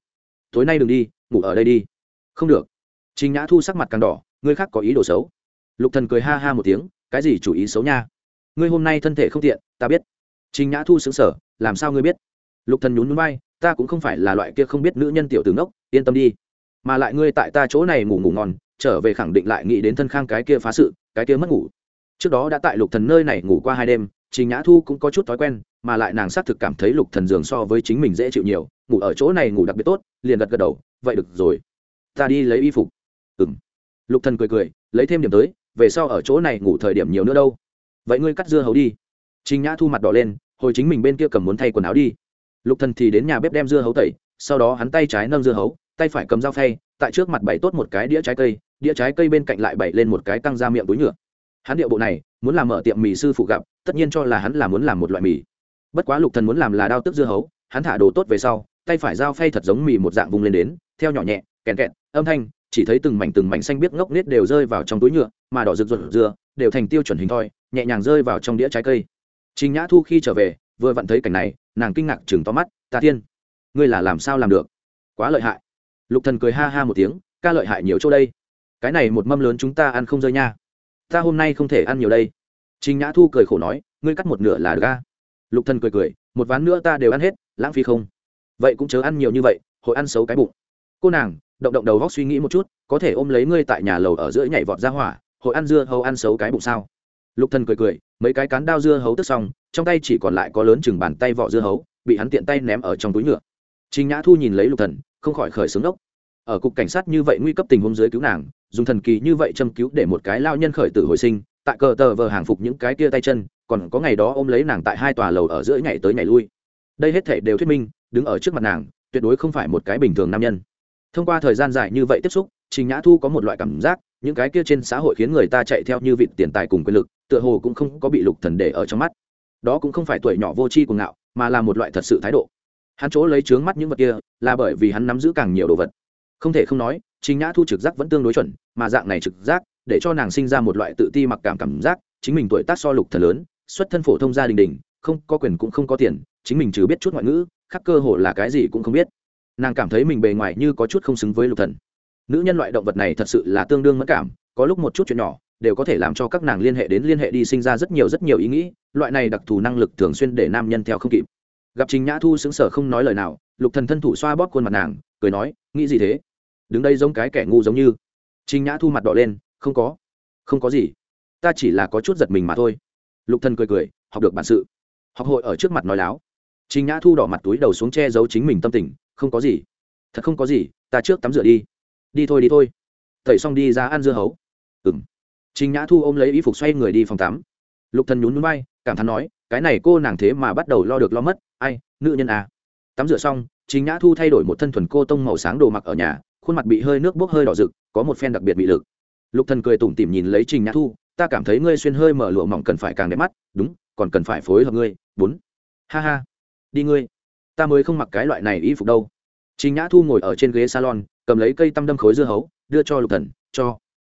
Tối nay đừng đi, ngủ ở đây đi. Không được. Trình nhã thu sắc mặt càng đỏ, ngươi khác có ý đồ xấu. Lục thần cười ha ha một tiếng, cái gì chủ ý xấu nha? Ngươi hôm nay thân thể không tiện, ta biết trình nhã thu sững sờ, làm sao ngươi biết? Lục thần nhún nhún vai, ta cũng không phải là loại kia không biết nữ nhân tiểu tử ngốc, yên tâm đi. Mà lại ngươi tại ta chỗ này ngủ ngủ ngon, trở về khẳng định lại nghĩ đến thân khang cái kia phá sự, cái kia mất ngủ. Trước đó đã tại lục thần nơi này ngủ qua hai đêm, trình nhã thu cũng có chút thói quen, mà lại nàng xác thực cảm thấy lục thần giường so với chính mình dễ chịu nhiều, ngủ ở chỗ này ngủ đặc biệt tốt, liền gật gật đầu, vậy được rồi, ta đi lấy y phục. Ừm. Lục thần cười cười, lấy thêm điểm tới, về sau ở chỗ này ngủ thời điểm nhiều nữa đâu. Vậy ngươi cắt dưa hấu đi trình nhã thu mặt đỏ lên, hồi chính mình bên kia cầm muốn thay quần áo đi. Lục thần thì đến nhà bếp đem dưa hấu tẩy, sau đó hắn tay trái nâng dưa hấu, tay phải cầm dao phay, tại trước mặt bày tốt một cái đĩa trái cây, đĩa trái cây bên cạnh lại bày lên một cái tăng ra miệng túi nhựa. Hắn điệu bộ này, muốn làm mở tiệm mì sư phụ gặp, tất nhiên cho là hắn là muốn làm một loại mì. Bất quá lục thần muốn làm là đao tức dưa hấu, hắn thả đồ tốt về sau, tay phải dao phay thật giống mì một dạng vùng lên đến, theo nhỏ nhẹ kèn kẹt âm thanh, chỉ thấy từng mảnh từng mảnh xanh biếc ngốc nghếch đều rơi vào trong túi nhựa, mà đỏ rực rực dưa, đều thành tiêu chuẩn hình thoi, nhẹ nhàng rơi vào trong đĩa trái cây trình nhã thu khi trở về vừa vặn thấy cảnh này nàng kinh ngạc chừng to mắt ta Thiên, ngươi là làm sao làm được? Quá lợi hại. Lục thần cười ha ha một tiếng ca lợi hại nhiều chỗ đây. Cái này một mâm lớn chúng ta ăn không rơi nha. Ta hôm nay không thể ăn nhiều đây. Trình nhã thu cười khổ nói ngươi cắt một nửa là được a." lục thần cười cười một ván nữa ta đều ăn hết lãng phí không? Vậy cũng chớ ăn nhiều như vậy hội ăn xấu cái bụng. Cô nàng động động đầu góc suy nghĩ một chút có thể ôm lấy ngươi tại nhà lầu ở giữa nhảy vọt ra hỏa hội ăn dưa hầu ăn xấu cái bụng sao? Lục thần cười cười, mấy cái cán đao dưa hấu tức xong, trong tay chỉ còn lại có lớn chừng bàn tay vỏ dưa hấu, bị hắn tiện tay ném ở trong túi nhựa. Trình nhã thu nhìn lấy lục thần, không khỏi khởi sướng đốc. Ở cục cảnh sát như vậy nguy cấp tình huống dưới cứu nàng, dùng thần kỳ như vậy châm cứu để một cái lao nhân khởi tử hồi sinh, tại cờ tờ vờ hàng phục những cái kia tay chân, còn có ngày đó ôm lấy nàng tại hai tòa lầu ở giữa nhảy tới nhảy lui. Đây hết thể đều thuyết minh, đứng ở trước mặt nàng, tuyệt đối không phải một cái bình thường nam nhân. Thông qua thời gian dài như vậy tiếp xúc, trình nhã thu có một loại cảm giác, những cái kia trên xã hội khiến người ta chạy theo như vịt tiền tài cùng quyền lực tựa hồ cũng không có bị lục thần để ở trong mắt. Đó cũng không phải tuổi nhỏ vô tri của ngạo, mà là một loại thật sự thái độ. Hắn chỗ lấy trướng mắt những vật kia là bởi vì hắn nắm giữ càng nhiều đồ vật. Không thể không nói chính nhã thu trực giác vẫn tương đối chuẩn, mà dạng này trực giác để cho nàng sinh ra một loại tự ti mặc cảm cảm giác, chính mình tuổi tác so lục thần lớn, xuất thân phổ thông gia đình đình không có quyền cũng không có tiền, chính mình trừ biết chút ngoại ngữ, khắc cơ hồ là cái gì cũng không biết. Nàng cảm thấy mình bề ngoài như có chút không xứng với lục thần. Nữ nhân loại động vật này thật sự là tương đương mất cảm, có lúc một chút chuyện nhỏ đều có thể làm cho các nàng liên hệ đến liên hệ đi sinh ra rất nhiều rất nhiều ý nghĩ, loại này đặc thù năng lực thường xuyên để nam nhân theo không kịp. Gặp trình nhã thu xứng sở không nói lời nào, lục thần thân thủ xoa bóp khuôn mặt nàng, cười nói, nghĩ gì thế? Đứng đây giống cái kẻ ngu giống như. Trình nhã thu mặt đỏ lên, không có không có gì. Ta chỉ là có chút giật mình mà thôi. Lục thần cười cười, học được bản sự. Học hội ở trước mặt nói láo. Trình nhã thu đỏ mặt túi đầu xuống che giấu chính mình tâm tình, không có gì. Thật không có gì, ta trước tắm rửa đi. Đi thôi đi thôi. Tẩy xong đi ra ăn dưa hấu. Ừng trình nhã thu ôm lấy y phục xoay người đi phòng tắm. Lục thần nhún nhún vai, cảm thán nói cái này cô nàng thế mà bắt đầu lo được lo mất ai nữ nhân à. Tắm rửa xong trình nhã thu thay đổi một thân thuần cô tông màu sáng đồ mặc ở nhà khuôn mặt bị hơi nước bốc hơi đỏ rực có một phen đặc biệt bị lực. Lục thần cười tủm tỉm nhìn lấy trình nhã thu ta cảm thấy ngươi xuyên hơi mở lụa mỏng cần phải càng đẹp mắt đúng còn cần phải phối hợp ngươi bốn. Ha ha đi ngươi ta mới không mặc cái loại này y phục đâu. Trình nhã thu ngồi ở trên ghế salon cầm lấy cây tăm đâm khối dưa hấu đưa cho lục thần cho.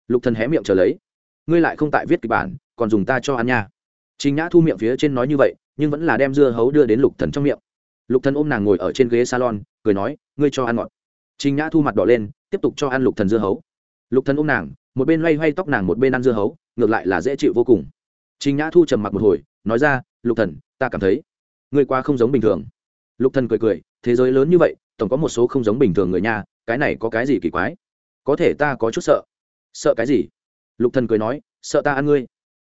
Lục thần hé miệng chờ lấy ngươi lại không tại viết kịch bản, còn dùng ta cho ăn nha. Trình nhã thu miệng phía trên nói như vậy, nhưng vẫn là đem dưa hấu đưa đến lục thần trong miệng. Lục thần ôm nàng ngồi ở trên ghế salon, cười nói, ngươi cho ăn ngọt. Trình nhã thu mặt đỏ lên, tiếp tục cho ăn lục thần dưa hấu. Lục thần ôm nàng, một bên loay hoay tóc nàng một bên ăn dưa hấu, ngược lại là dễ chịu vô cùng. Trình nhã thu trầm mặc một hồi, nói ra, lục thần, ta cảm thấy ngươi qua không giống bình thường. Lục thần cười cười, thế giới lớn như vậy, tổng có một số không giống bình thường người nha, cái này có cái gì kỳ quái? Có thể ta có chút sợ. Sợ cái gì? Lục thần cười nói sợ ta ăn ngươi.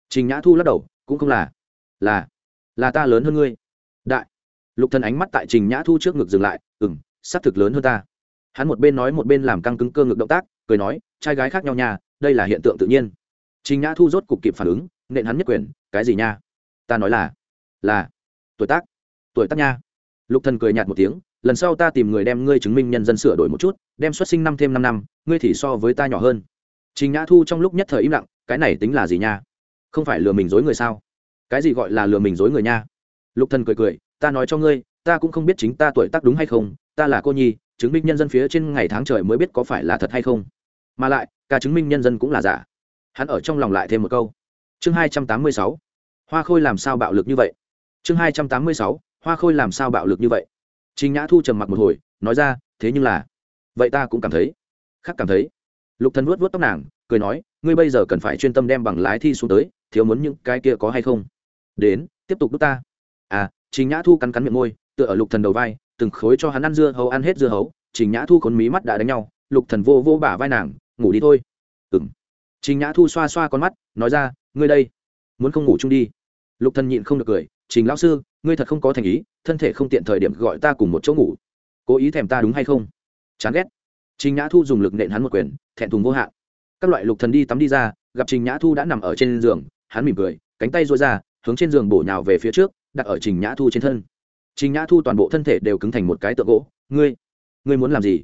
Trình nhã thu lắc đầu cũng không là là là ta lớn hơn ngươi. Đại lục thần ánh mắt tại trình nhã thu trước ngực dừng lại ừm xác thực lớn hơn ta. Hắn một bên nói một bên làm căng cứng cơ ngực động tác cười nói trai gái khác nhau nhà, đây là hiện tượng tự nhiên. Trình nhã thu rốt cục kịp phản ứng nện hắn nhất quyền cái gì nha? Ta nói là là tuổi tác tuổi tác nha. Lục thần cười nhạt một tiếng lần sau ta tìm người đem ngươi chứng minh nhân dân sửa đổi một chút đem xuất sinh năm thêm năm năm ngươi thì so với ta nhỏ hơn trình nhã thu trong lúc nhất thời im lặng, cái này tính là gì nha? Không phải lừa mình dối người sao? Cái gì gọi là lừa mình dối người nha? Lục thần cười cười, ta nói cho ngươi, ta cũng không biết chính ta tuổi tác đúng hay không, ta là cô nhi, chứng minh nhân dân phía trên ngày tháng trời mới biết có phải là thật hay không. Mà lại cả chứng minh nhân dân cũng là giả. Hắn ở trong lòng lại thêm một câu. Chương hai trăm tám mươi sáu. Hoa khôi làm sao bạo lực như vậy? Chương hai trăm tám mươi sáu. Hoa khôi làm sao bạo lực như vậy? Trình nhã thu trầm mặc một hồi, nói ra, thế nhưng là, vậy ta cũng cảm thấy, khác cảm thấy lục thần vuốt vuốt tóc nàng, cười nói, ngươi bây giờ cần phải chuyên tâm đem bằng lái thi xuống tới, thiếu muốn những cái kia có hay không? Đến, tiếp tục đút ta. À trình nhã thu cắn cắn miệng môi, tựa ở lục thần đầu vai, từng khối cho hắn ăn dưa hấu, ăn hết dưa hấu. Trình nhã thu khốn mí mắt đã đánh nhau, lục thần vô vô bả vai nàng, ngủ đi thôi. Ừng trình nhã thu xoa xoa con mắt, nói ra, ngươi đây, muốn không ngủ chung đi. Lục thần nhịn không được cười, trình lão sư, ngươi thật không có thành ý, thân thể không tiện thời điểm gọi ta cùng một chỗ ngủ. Cố ý thèm ta đúng hay không? Chán ghét trình nhã thu dùng lực nện hắn một quyền, thẹn thùng vô hạn. Các loại lục thần đi tắm đi ra, gặp trình nhã thu đã nằm ở trên giường, hắn mỉm cười, cánh tay duỗi ra, hướng trên giường bổ nhào về phía trước, đặt ở trình nhã thu trên thân. Trình nhã thu toàn bộ thân thể đều cứng thành một cái tượng gỗ. Ngươi ngươi muốn làm gì?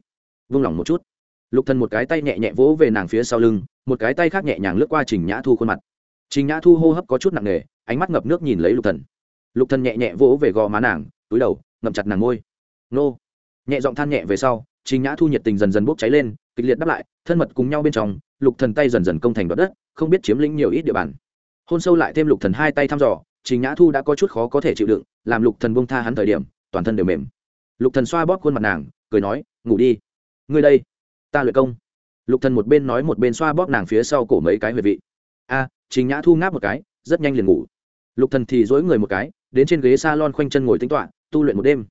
Vung lòng một chút. Lục thần một cái tay nhẹ nhẹ vỗ về nàng phía sau lưng, một cái tay khác nhẹ nhàng lướt qua trình nhã thu khuôn mặt. Trình nhã thu hô hấp có chút nặng nề, ánh mắt ngập nước nhìn lấy lục thần. Lục thần nhẹ nhẹ vỗ về gò má nàng, túi đầu, ngậm chặt nàng môi. Nô! Nhẹ giọng than nhẹ về sau trình nhã thu nhiệt tình dần dần bốc cháy lên, kịch liệt đáp lại, thân mật cùng nhau bên trong, lục thần tay dần dần công thành đoạt đất, không biết chiếm lĩnh nhiều ít địa bàn. Hôn sâu lại thêm lục thần hai tay thăm dò, trình nhã thu đã có chút khó có thể chịu đựng, làm lục thần buông tha hắn thời điểm, toàn thân đều mềm. Lục thần xoa bóp khuôn mặt nàng, cười nói, ngủ đi. Ngươi đây, ta luyện công. Lục thần một bên nói một bên xoa bóp nàng phía sau cổ mấy cái huyệt vị. A, trình nhã thu ngáp một cái, rất nhanh liền ngủ. Lục thần thì duỗi người một cái, đến trên ghế salon khoanh chân ngồi tính toán, tu luyện một đêm.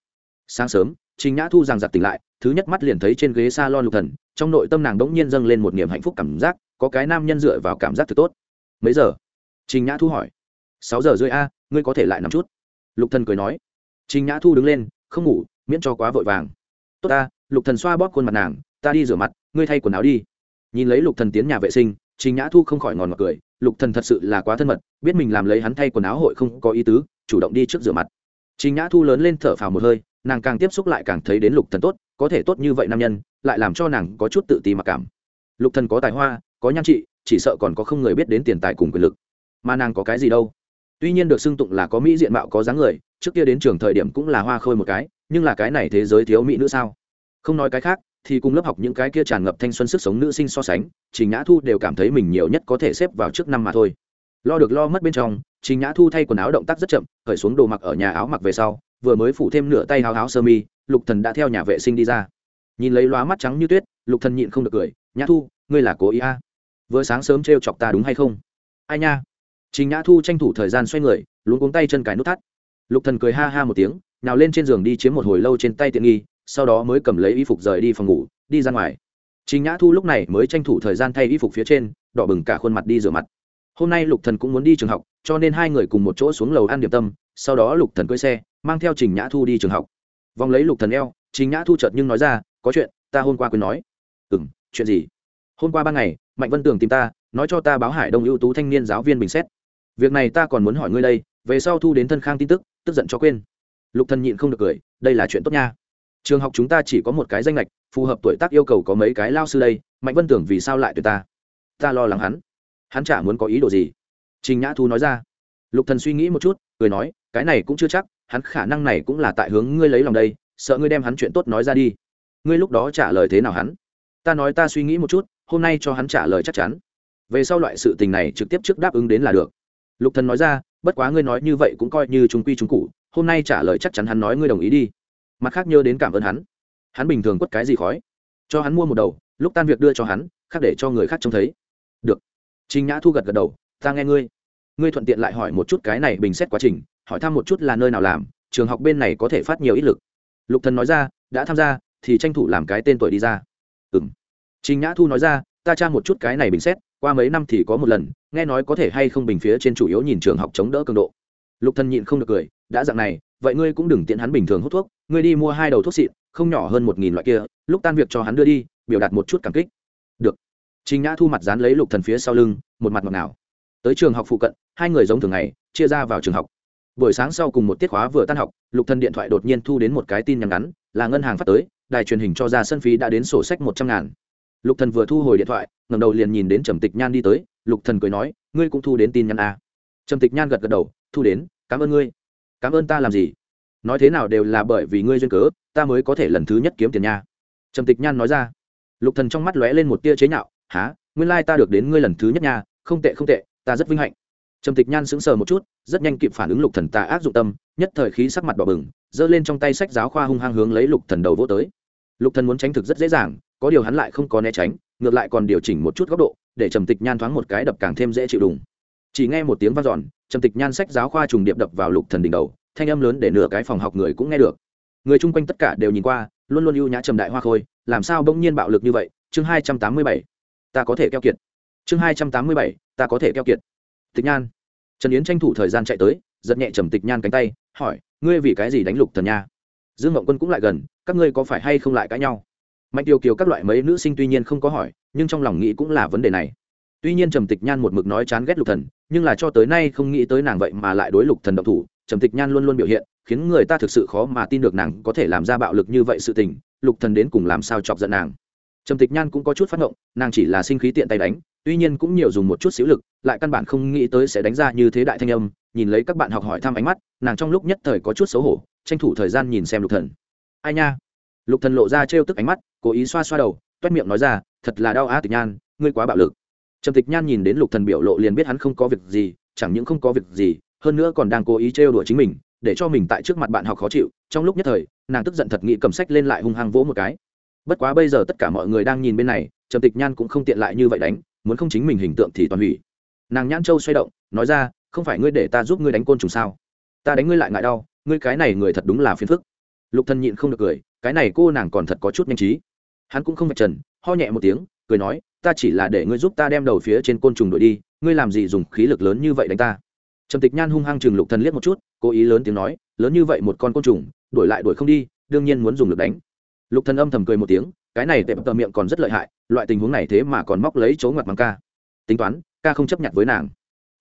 Sáng sớm trình nhã thu rằng giật tỉnh lại, thứ nhất mắt liền thấy trên ghế salon lục thần, trong nội tâm nàng đống nhiên dâng lên một niềm hạnh phúc cảm giác, có cái nam nhân dựa vào cảm giác thật tốt. Mấy giờ? Trình nhã thu hỏi. Sáu giờ rưỡi a, ngươi có thể lại nằm chút. Lục thần cười nói. Trình nhã thu đứng lên, không ngủ, miễn cho quá vội vàng. Tốt ta, lục thần xoa bóp khuôn mặt nàng, ta đi rửa mặt, ngươi thay quần áo đi. Nhìn lấy lục thần tiến nhà vệ sinh, trình nhã thu không khỏi ngòn ngọt cười, lục thần thật sự là quá thân mật, biết mình làm lấy hắn thay quần áo hội không có ý tứ, chủ động đi trước rửa mặt. Trình nhã thu lớn lên thở phào một hơi nàng càng tiếp xúc lại càng thấy đến lục thần tốt, có thể tốt như vậy nam nhân, lại làm cho nàng có chút tự ti mặc cảm. Lục thần có tài hoa, có nhan trị, chỉ sợ còn có không người biết đến tiền tài cùng quyền lực. Mà nàng có cái gì đâu? Tuy nhiên được xưng tụng là có mỹ diện mạo, có dáng người, trước kia đến trường thời điểm cũng là hoa khôi một cái, nhưng là cái này thế giới thiếu mỹ nữ sao? Không nói cái khác, thì cùng lớp học những cái kia tràn ngập thanh xuân sức sống nữ sinh so sánh, trình nhã thu đều cảm thấy mình nhiều nhất có thể xếp vào trước năm mà thôi. Lo được lo mất bên trong, trình nhã thu thay quần áo động tác rất chậm khởi xuống đồ mặc ở nhà áo mặc về sau vừa mới phủ thêm nửa tay háo háo sơ mi, lục thần đã theo nhà vệ sinh đi ra. Nhìn lấy lóa mắt trắng như tuyết, lục thần nhịn không được cười, nhã thu, ngươi là cố ý a? À. vừa sáng sớm trêu chọc ta đúng hay không? Ai nha. Trình nhã thu tranh thủ thời gian xoay người, luống cuống tay chân cái nút thắt. Lục thần cười ha ha một tiếng, nào lên trên giường đi chiếm một hồi lâu trên tay tiện nghi, sau đó mới cầm lấy y phục rời đi phòng ngủ, đi ra ngoài. Trình nhã thu lúc này mới tranh thủ thời gian thay y phục phía trên, đỏ bừng cả khuôn mặt đi rửa mặt. Hôm nay lục thần cũng muốn đi trường học, cho nên hai người cùng một chỗ xuống lầu ăn điểm tâm, sau đó lục thần cưỡi xe mang theo trình nhã thu đi trường học. Vòng lấy lục thần eo, trình nhã thu chợt nhưng nói ra, có chuyện, ta hôm qua quên nói. Ừ chuyện gì? Hôm qua ban ngày, mạnh vân tường tìm ta, nói cho ta báo hải đông ưu tú thanh niên giáo viên bình xét. Việc này ta còn muốn hỏi ngươi đây, về sau thu đến thân khang tin tức tức giận cho quên. Lục thần nhịn không được cười, đây là chuyện tốt nha. Trường học chúng ta chỉ có một cái danh lệch, phù hợp tuổi tác yêu cầu có mấy cái lao sư đây, mạnh vân tưởng vì sao lại tuyệt ta? Ta lo lắng hắn. Hắn chả muốn có ý đồ gì. Trình nhã thu nói ra. Lục thần suy nghĩ một chút, cười nói, cái này cũng chưa chắc hắn khả năng này cũng là tại hướng ngươi lấy lòng đây, sợ ngươi đem hắn chuyện tốt nói ra đi. Ngươi lúc đó trả lời thế nào hắn? Ta nói ta suy nghĩ một chút, hôm nay cho hắn trả lời chắc chắn. Về sau loại sự tình này trực tiếp trước đáp ứng đến là được. Lục thần nói ra, bất quá ngươi nói như vậy cũng coi như chúng quy chúng cụ, hôm nay trả lời chắc chắn hắn nói ngươi đồng ý đi. Mặt khác nhớ đến cảm ơn hắn. Hắn bình thường quất cái gì khói? Cho hắn mua một đầu, lúc tan việc đưa cho hắn, khác để cho người khác trông thấy. Được. Trình nhã thu gật gật đầu, ta nghe ngươi. Ngươi thuận tiện lại hỏi một chút cái này bình xét quá trình hỏi thăm một chút là nơi nào làm, trường học bên này có thể phát nhiều ít lực. Lục thần nói ra, đã tham gia, thì tranh thủ làm cái tên tuổi đi ra. Ừm. trình nhã thu nói ra, ta tra một chút cái này bình xét, qua mấy năm thì có một lần, nghe nói có thể hay không bình phía trên chủ yếu nhìn trường học chống đỡ cường độ. Lục thần nhịn không được cười, đã dạng này, vậy ngươi cũng đừng tiện hắn bình thường hút thuốc, ngươi đi mua hai đầu thuốc xịn, không nhỏ hơn một nghìn loại kia, lúc tan việc cho hắn đưa đi, biểu đạt một chút cảm kích. Được. Trình nhã thu mặt dán lấy lục thần phía sau lưng, một mặt ngọt ngào. Tới trường học phụ cận, hai người giống thường ngày, chia ra vào trường học buổi sáng sau cùng một tiết khóa vừa tan học, lục thần điện thoại đột nhiên thu đến một cái tin nhắn ngắn, là ngân hàng phát tới, đài truyền hình cho ra sân phí đã đến sổ sách một trăm ngàn. Lục thần vừa thu hồi điện thoại, ngẩng đầu liền nhìn đến trầm tịch nhan đi tới, lục thần cười nói, ngươi cũng thu đến tin nhắn à. trầm tịch nhan gật gật đầu, thu đến, cảm ơn ngươi. Cảm ơn ta làm gì? Nói thế nào đều là bởi vì ngươi duyên cớ, ta mới có thể lần thứ nhất kiếm tiền nha. Trầm tịch nhan nói ra. Lục thần trong mắt lóe lên một tia chế nhạo há nguyên lai ta được đến ngươi lần thứ nhất nha, không tệ không tệ, ta rất vinh hạnh trầm tịch nhan sững sờ một chút, rất nhanh kịp phản ứng lục thần tà ác dụng tâm, nhất thời khí sắc mặt đỏ bừng, giơ lên trong tay sách giáo khoa hung hăng hướng lấy lục thần đầu vỗ tới. Lục thần muốn tránh thực rất dễ dàng, có điều hắn lại không có né tránh, ngược lại còn điều chỉnh một chút góc độ, để trầm tịch nhan thoáng một cái đập càng thêm dễ chịu đùng. Chỉ nghe một tiếng vang dọn, trầm tịch nhan sách giáo khoa trùng điệp đập vào lục thần đỉnh đầu, thanh âm lớn để nửa cái phòng học người cũng nghe được. Người chung quanh tất cả đều nhìn qua, luôn luôn ưu nhã trầm đại hoa khôi, làm sao bỗng nhiên bạo lực như vậy? Chương hai trăm tám mươi bảy, ta có thể keo kiệt. Chương hai trăm tám mươi bảy, ta có thể keo kiệt. Tịch nhan trần yến tranh thủ thời gian chạy tới, giật nhẹ trầm tịch nhan cánh tay, hỏi, ngươi vì cái gì đánh lục thần nha? Dương ngộng quân cũng lại gần, các ngươi có phải hay không lại cãi nhau? Mạnh tiêu kiều các loại mấy nữ sinh tuy nhiên không có hỏi, nhưng trong lòng nghĩ cũng là vấn đề này. Tuy nhiên trầm tịch nhan một mực nói chán ghét lục thần, nhưng là cho tới nay không nghĩ tới nàng vậy mà lại đối lục thần động thủ. Trầm tịch nhan luôn luôn biểu hiện, khiến người ta thực sự khó mà tin được nàng có thể làm ra bạo lực như vậy sự tình, lục thần đến cùng làm sao chọc giận nàng. Trầm tịch nhan cũng có chút phát ngộng, nàng chỉ là sinh khí tiện tay đánh tuy nhiên cũng nhiều dùng một chút xíu lực, lại căn bản không nghĩ tới sẽ đánh ra như thế đại thanh âm, nhìn lấy các bạn học hỏi thăm ánh mắt, nàng trong lúc nhất thời có chút xấu hổ, tranh thủ thời gian nhìn xem lục thần. Ai nha? Lục thần lộ ra trêu tức ánh mắt, cố ý xoa xoa đầu, toét miệng nói ra, thật là đau á tịch nhan, ngươi quá bạo lực. Trầm tịch nhan nhìn đến lục thần biểu lộ liền biết hắn không có việc gì, chẳng những không có việc gì, hơn nữa còn đang cố ý trêu đùa chính mình, để cho mình tại trước mặt bạn học khó chịu, trong lúc nhất thời, nàng tức giận thật nghĩ cầm sách lên lại hung hăng vỗ một cái. Bất quá bây giờ tất cả mọi người đang nhìn bên này, trầm tịch nhan cũng không tiện lại như vậy đánh muốn không chính mình hình tượng thì toàn hủy. Nàng nhãn châu xoay động, nói ra, không phải ngươi để ta giúp ngươi đánh côn trùng sao? Ta đánh ngươi lại ngại đau, ngươi cái này người thật đúng là phiền phức. Lục thần nhịn không được cười, cái này cô nàng còn thật có chút nhanh trí. Hắn cũng không vạch trần, ho nhẹ một tiếng, cười nói, ta chỉ là để ngươi giúp ta đem đầu phía trên côn trùng đội đi, ngươi làm gì dùng khí lực lớn như vậy đánh ta? Trầm tịch nhan hung hăng chừng lục thần liếc một chút, cố ý lớn tiếng nói, lớn như vậy một con côn trùng, đuổi lại đuổi không đi, đương nhiên muốn dùng lực đánh. Lục thần âm thầm cười một tiếng cái này tệp tờ miệng còn rất lợi hại, loại tình huống này thế mà còn móc lấy chỗ ngoặt bằng ca. Tính toán, ca không chấp nhận với nàng.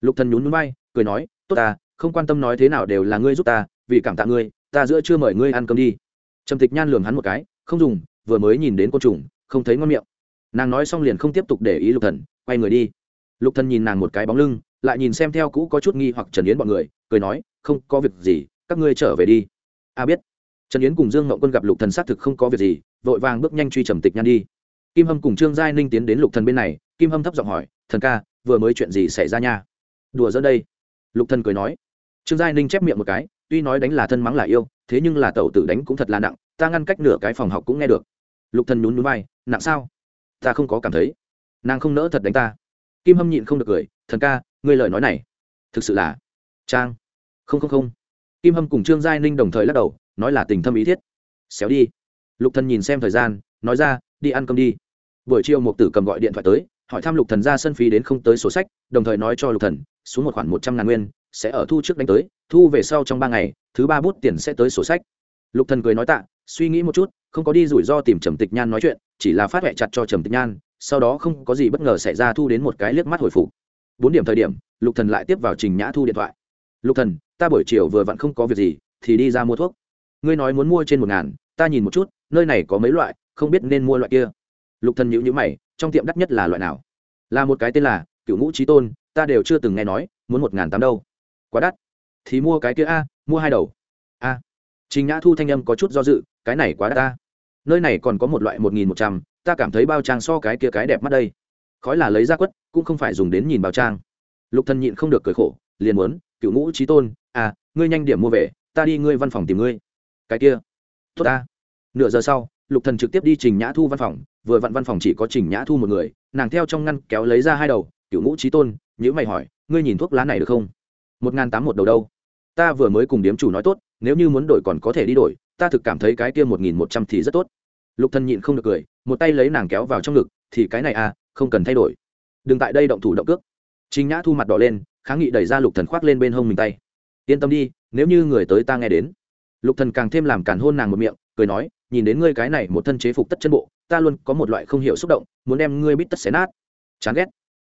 Lục thần nhún núi bay cười nói, tốt ta, không quan tâm nói thế nào đều là ngươi giúp ta, vì cảm tạ ngươi, ta giữa chưa mời ngươi ăn cơm đi. Trầm tịch nhan lườm hắn một cái, không dùng, vừa mới nhìn đến côn trùng, không thấy ngon miệng. Nàng nói xong liền không tiếp tục để ý lục thần, quay người đi. Lục thần nhìn nàng một cái bóng lưng, lại nhìn xem theo cũ có chút nghi hoặc trần yến bọn người, cười nói, không có việc gì, các ngươi trở về đi. A biết trần yến cùng dương ngậu quân gặp lục thần xác thực không có việc gì, vội vàng bước nhanh truy trầm tịch nhan đi. Kim hâm cùng trương giai ninh tiến đến lục thần bên này, kim hâm thấp giọng hỏi, thần ca, vừa mới chuyện gì xảy ra nha? Đùa giữa đây. Lục thần cười nói. Trương giai ninh chép miệng một cái, tuy nói đánh là thân mắng là yêu, thế nhưng là tẩu tử đánh cũng thật là nặng, ta ngăn cách nửa cái phòng học cũng nghe được. Lục thần nhún nhún vai, nặng sao? Ta không có cảm thấy. Nàng không nỡ thật đánh ta. Kim hâm nhịn không được cười, thần ca, ngươi lời nói này, thực sự là trang. Không không không. Kim hâm cùng trương giai ninh đồng thời lắc đầu nói là tình thâm ý thiết. Xéo đi. Lục thần nhìn xem thời gian, nói ra, đi ăn cơm đi. Buổi chiều một tử cầm gọi điện thoại tới, hỏi thăm lục thần ra sân phí đến không tới sổ sách, đồng thời nói cho lục thần, xuống một khoản một trăm ngàn nguyên, sẽ ở thu trước đánh tới, thu về sau trong ba ngày, thứ ba bút tiền sẽ tới sổ sách. Lục thần cười nói tạ, suy nghĩ một chút, không có đi rủi ro tìm trầm tịch nhan nói chuyện, chỉ là phát huệ chặt cho trầm tịch nhan, sau đó không có gì bất ngờ xảy ra thu đến một cái liếc mắt hồi phục. Bốn điểm thời điểm, lục thần lại tiếp vào trình nhã thu điện thoại. Lục thần, ta buổi chiều vừa vặn không có việc gì, thì đi ra mua thuốc ngươi nói muốn mua trên một ngàn, ta nhìn một chút, nơi này có mấy loại, không biết nên mua loại kia. Lục thần nhữ nhữ mày, trong tiệm đắt nhất là loại nào? Là một cái tên là cựu ngũ trí tôn, ta đều chưa từng nghe nói, muốn một ngàn tám đâu. Quá đắt. Thì mua cái kia a, mua hai đầu. A. Trình nhã thu thanh âm có chút do dự, cái này quá đắt ta. Nơi này còn có một loại một nghìn một trăm, ta cảm thấy bao trang so cái kia cái đẹp mắt đây. Khói là lấy ra quất, cũng không phải dùng đến nhìn bao trang. Lục thần nhịn không được cười khổ, liền muốn cựu ngũ trí tôn à ngươi nhanh điểm mua về, ta đi ngươi văn phòng tìm ngươi cái kia. Tốt ta. Nửa giờ sau, lục thần trực tiếp đi trình nhã thu văn phòng, vừa vặn văn phòng chỉ có trình nhã thu một người, nàng theo trong ngăn kéo lấy ra hai đầu cựu ngũ trí tôn nhữ mày hỏi, ngươi nhìn thuốc lá này được không? Một n g h n tám một đầu đâu. Ta vừa mới cùng điếm chủ nói tốt, nếu như muốn đổi còn có thể đi đổi, ta thực cảm thấy cái kia một nghìn một trăm thì rất tốt. Lục thần nhịn không được cười, một tay lấy nàng kéo vào trong ngực, thì cái này à không cần thay đổi. Đừng tại đây động thủ động cước. Chính nhã thu mặt đỏ lên, kháng nghị đẩy ra lục thần khoác lên bên hông mình tay. Yên tâm đi, nếu như người tới ta nghe đến lục thần càng thêm làm càn hôn nàng một miệng, cười nói, nhìn đến ngươi cái này một thân chế phục tất chân bộ, ta luôn có một loại không hiểu xúc động, muốn đem ngươi bít tất xé nát. Chán ghét.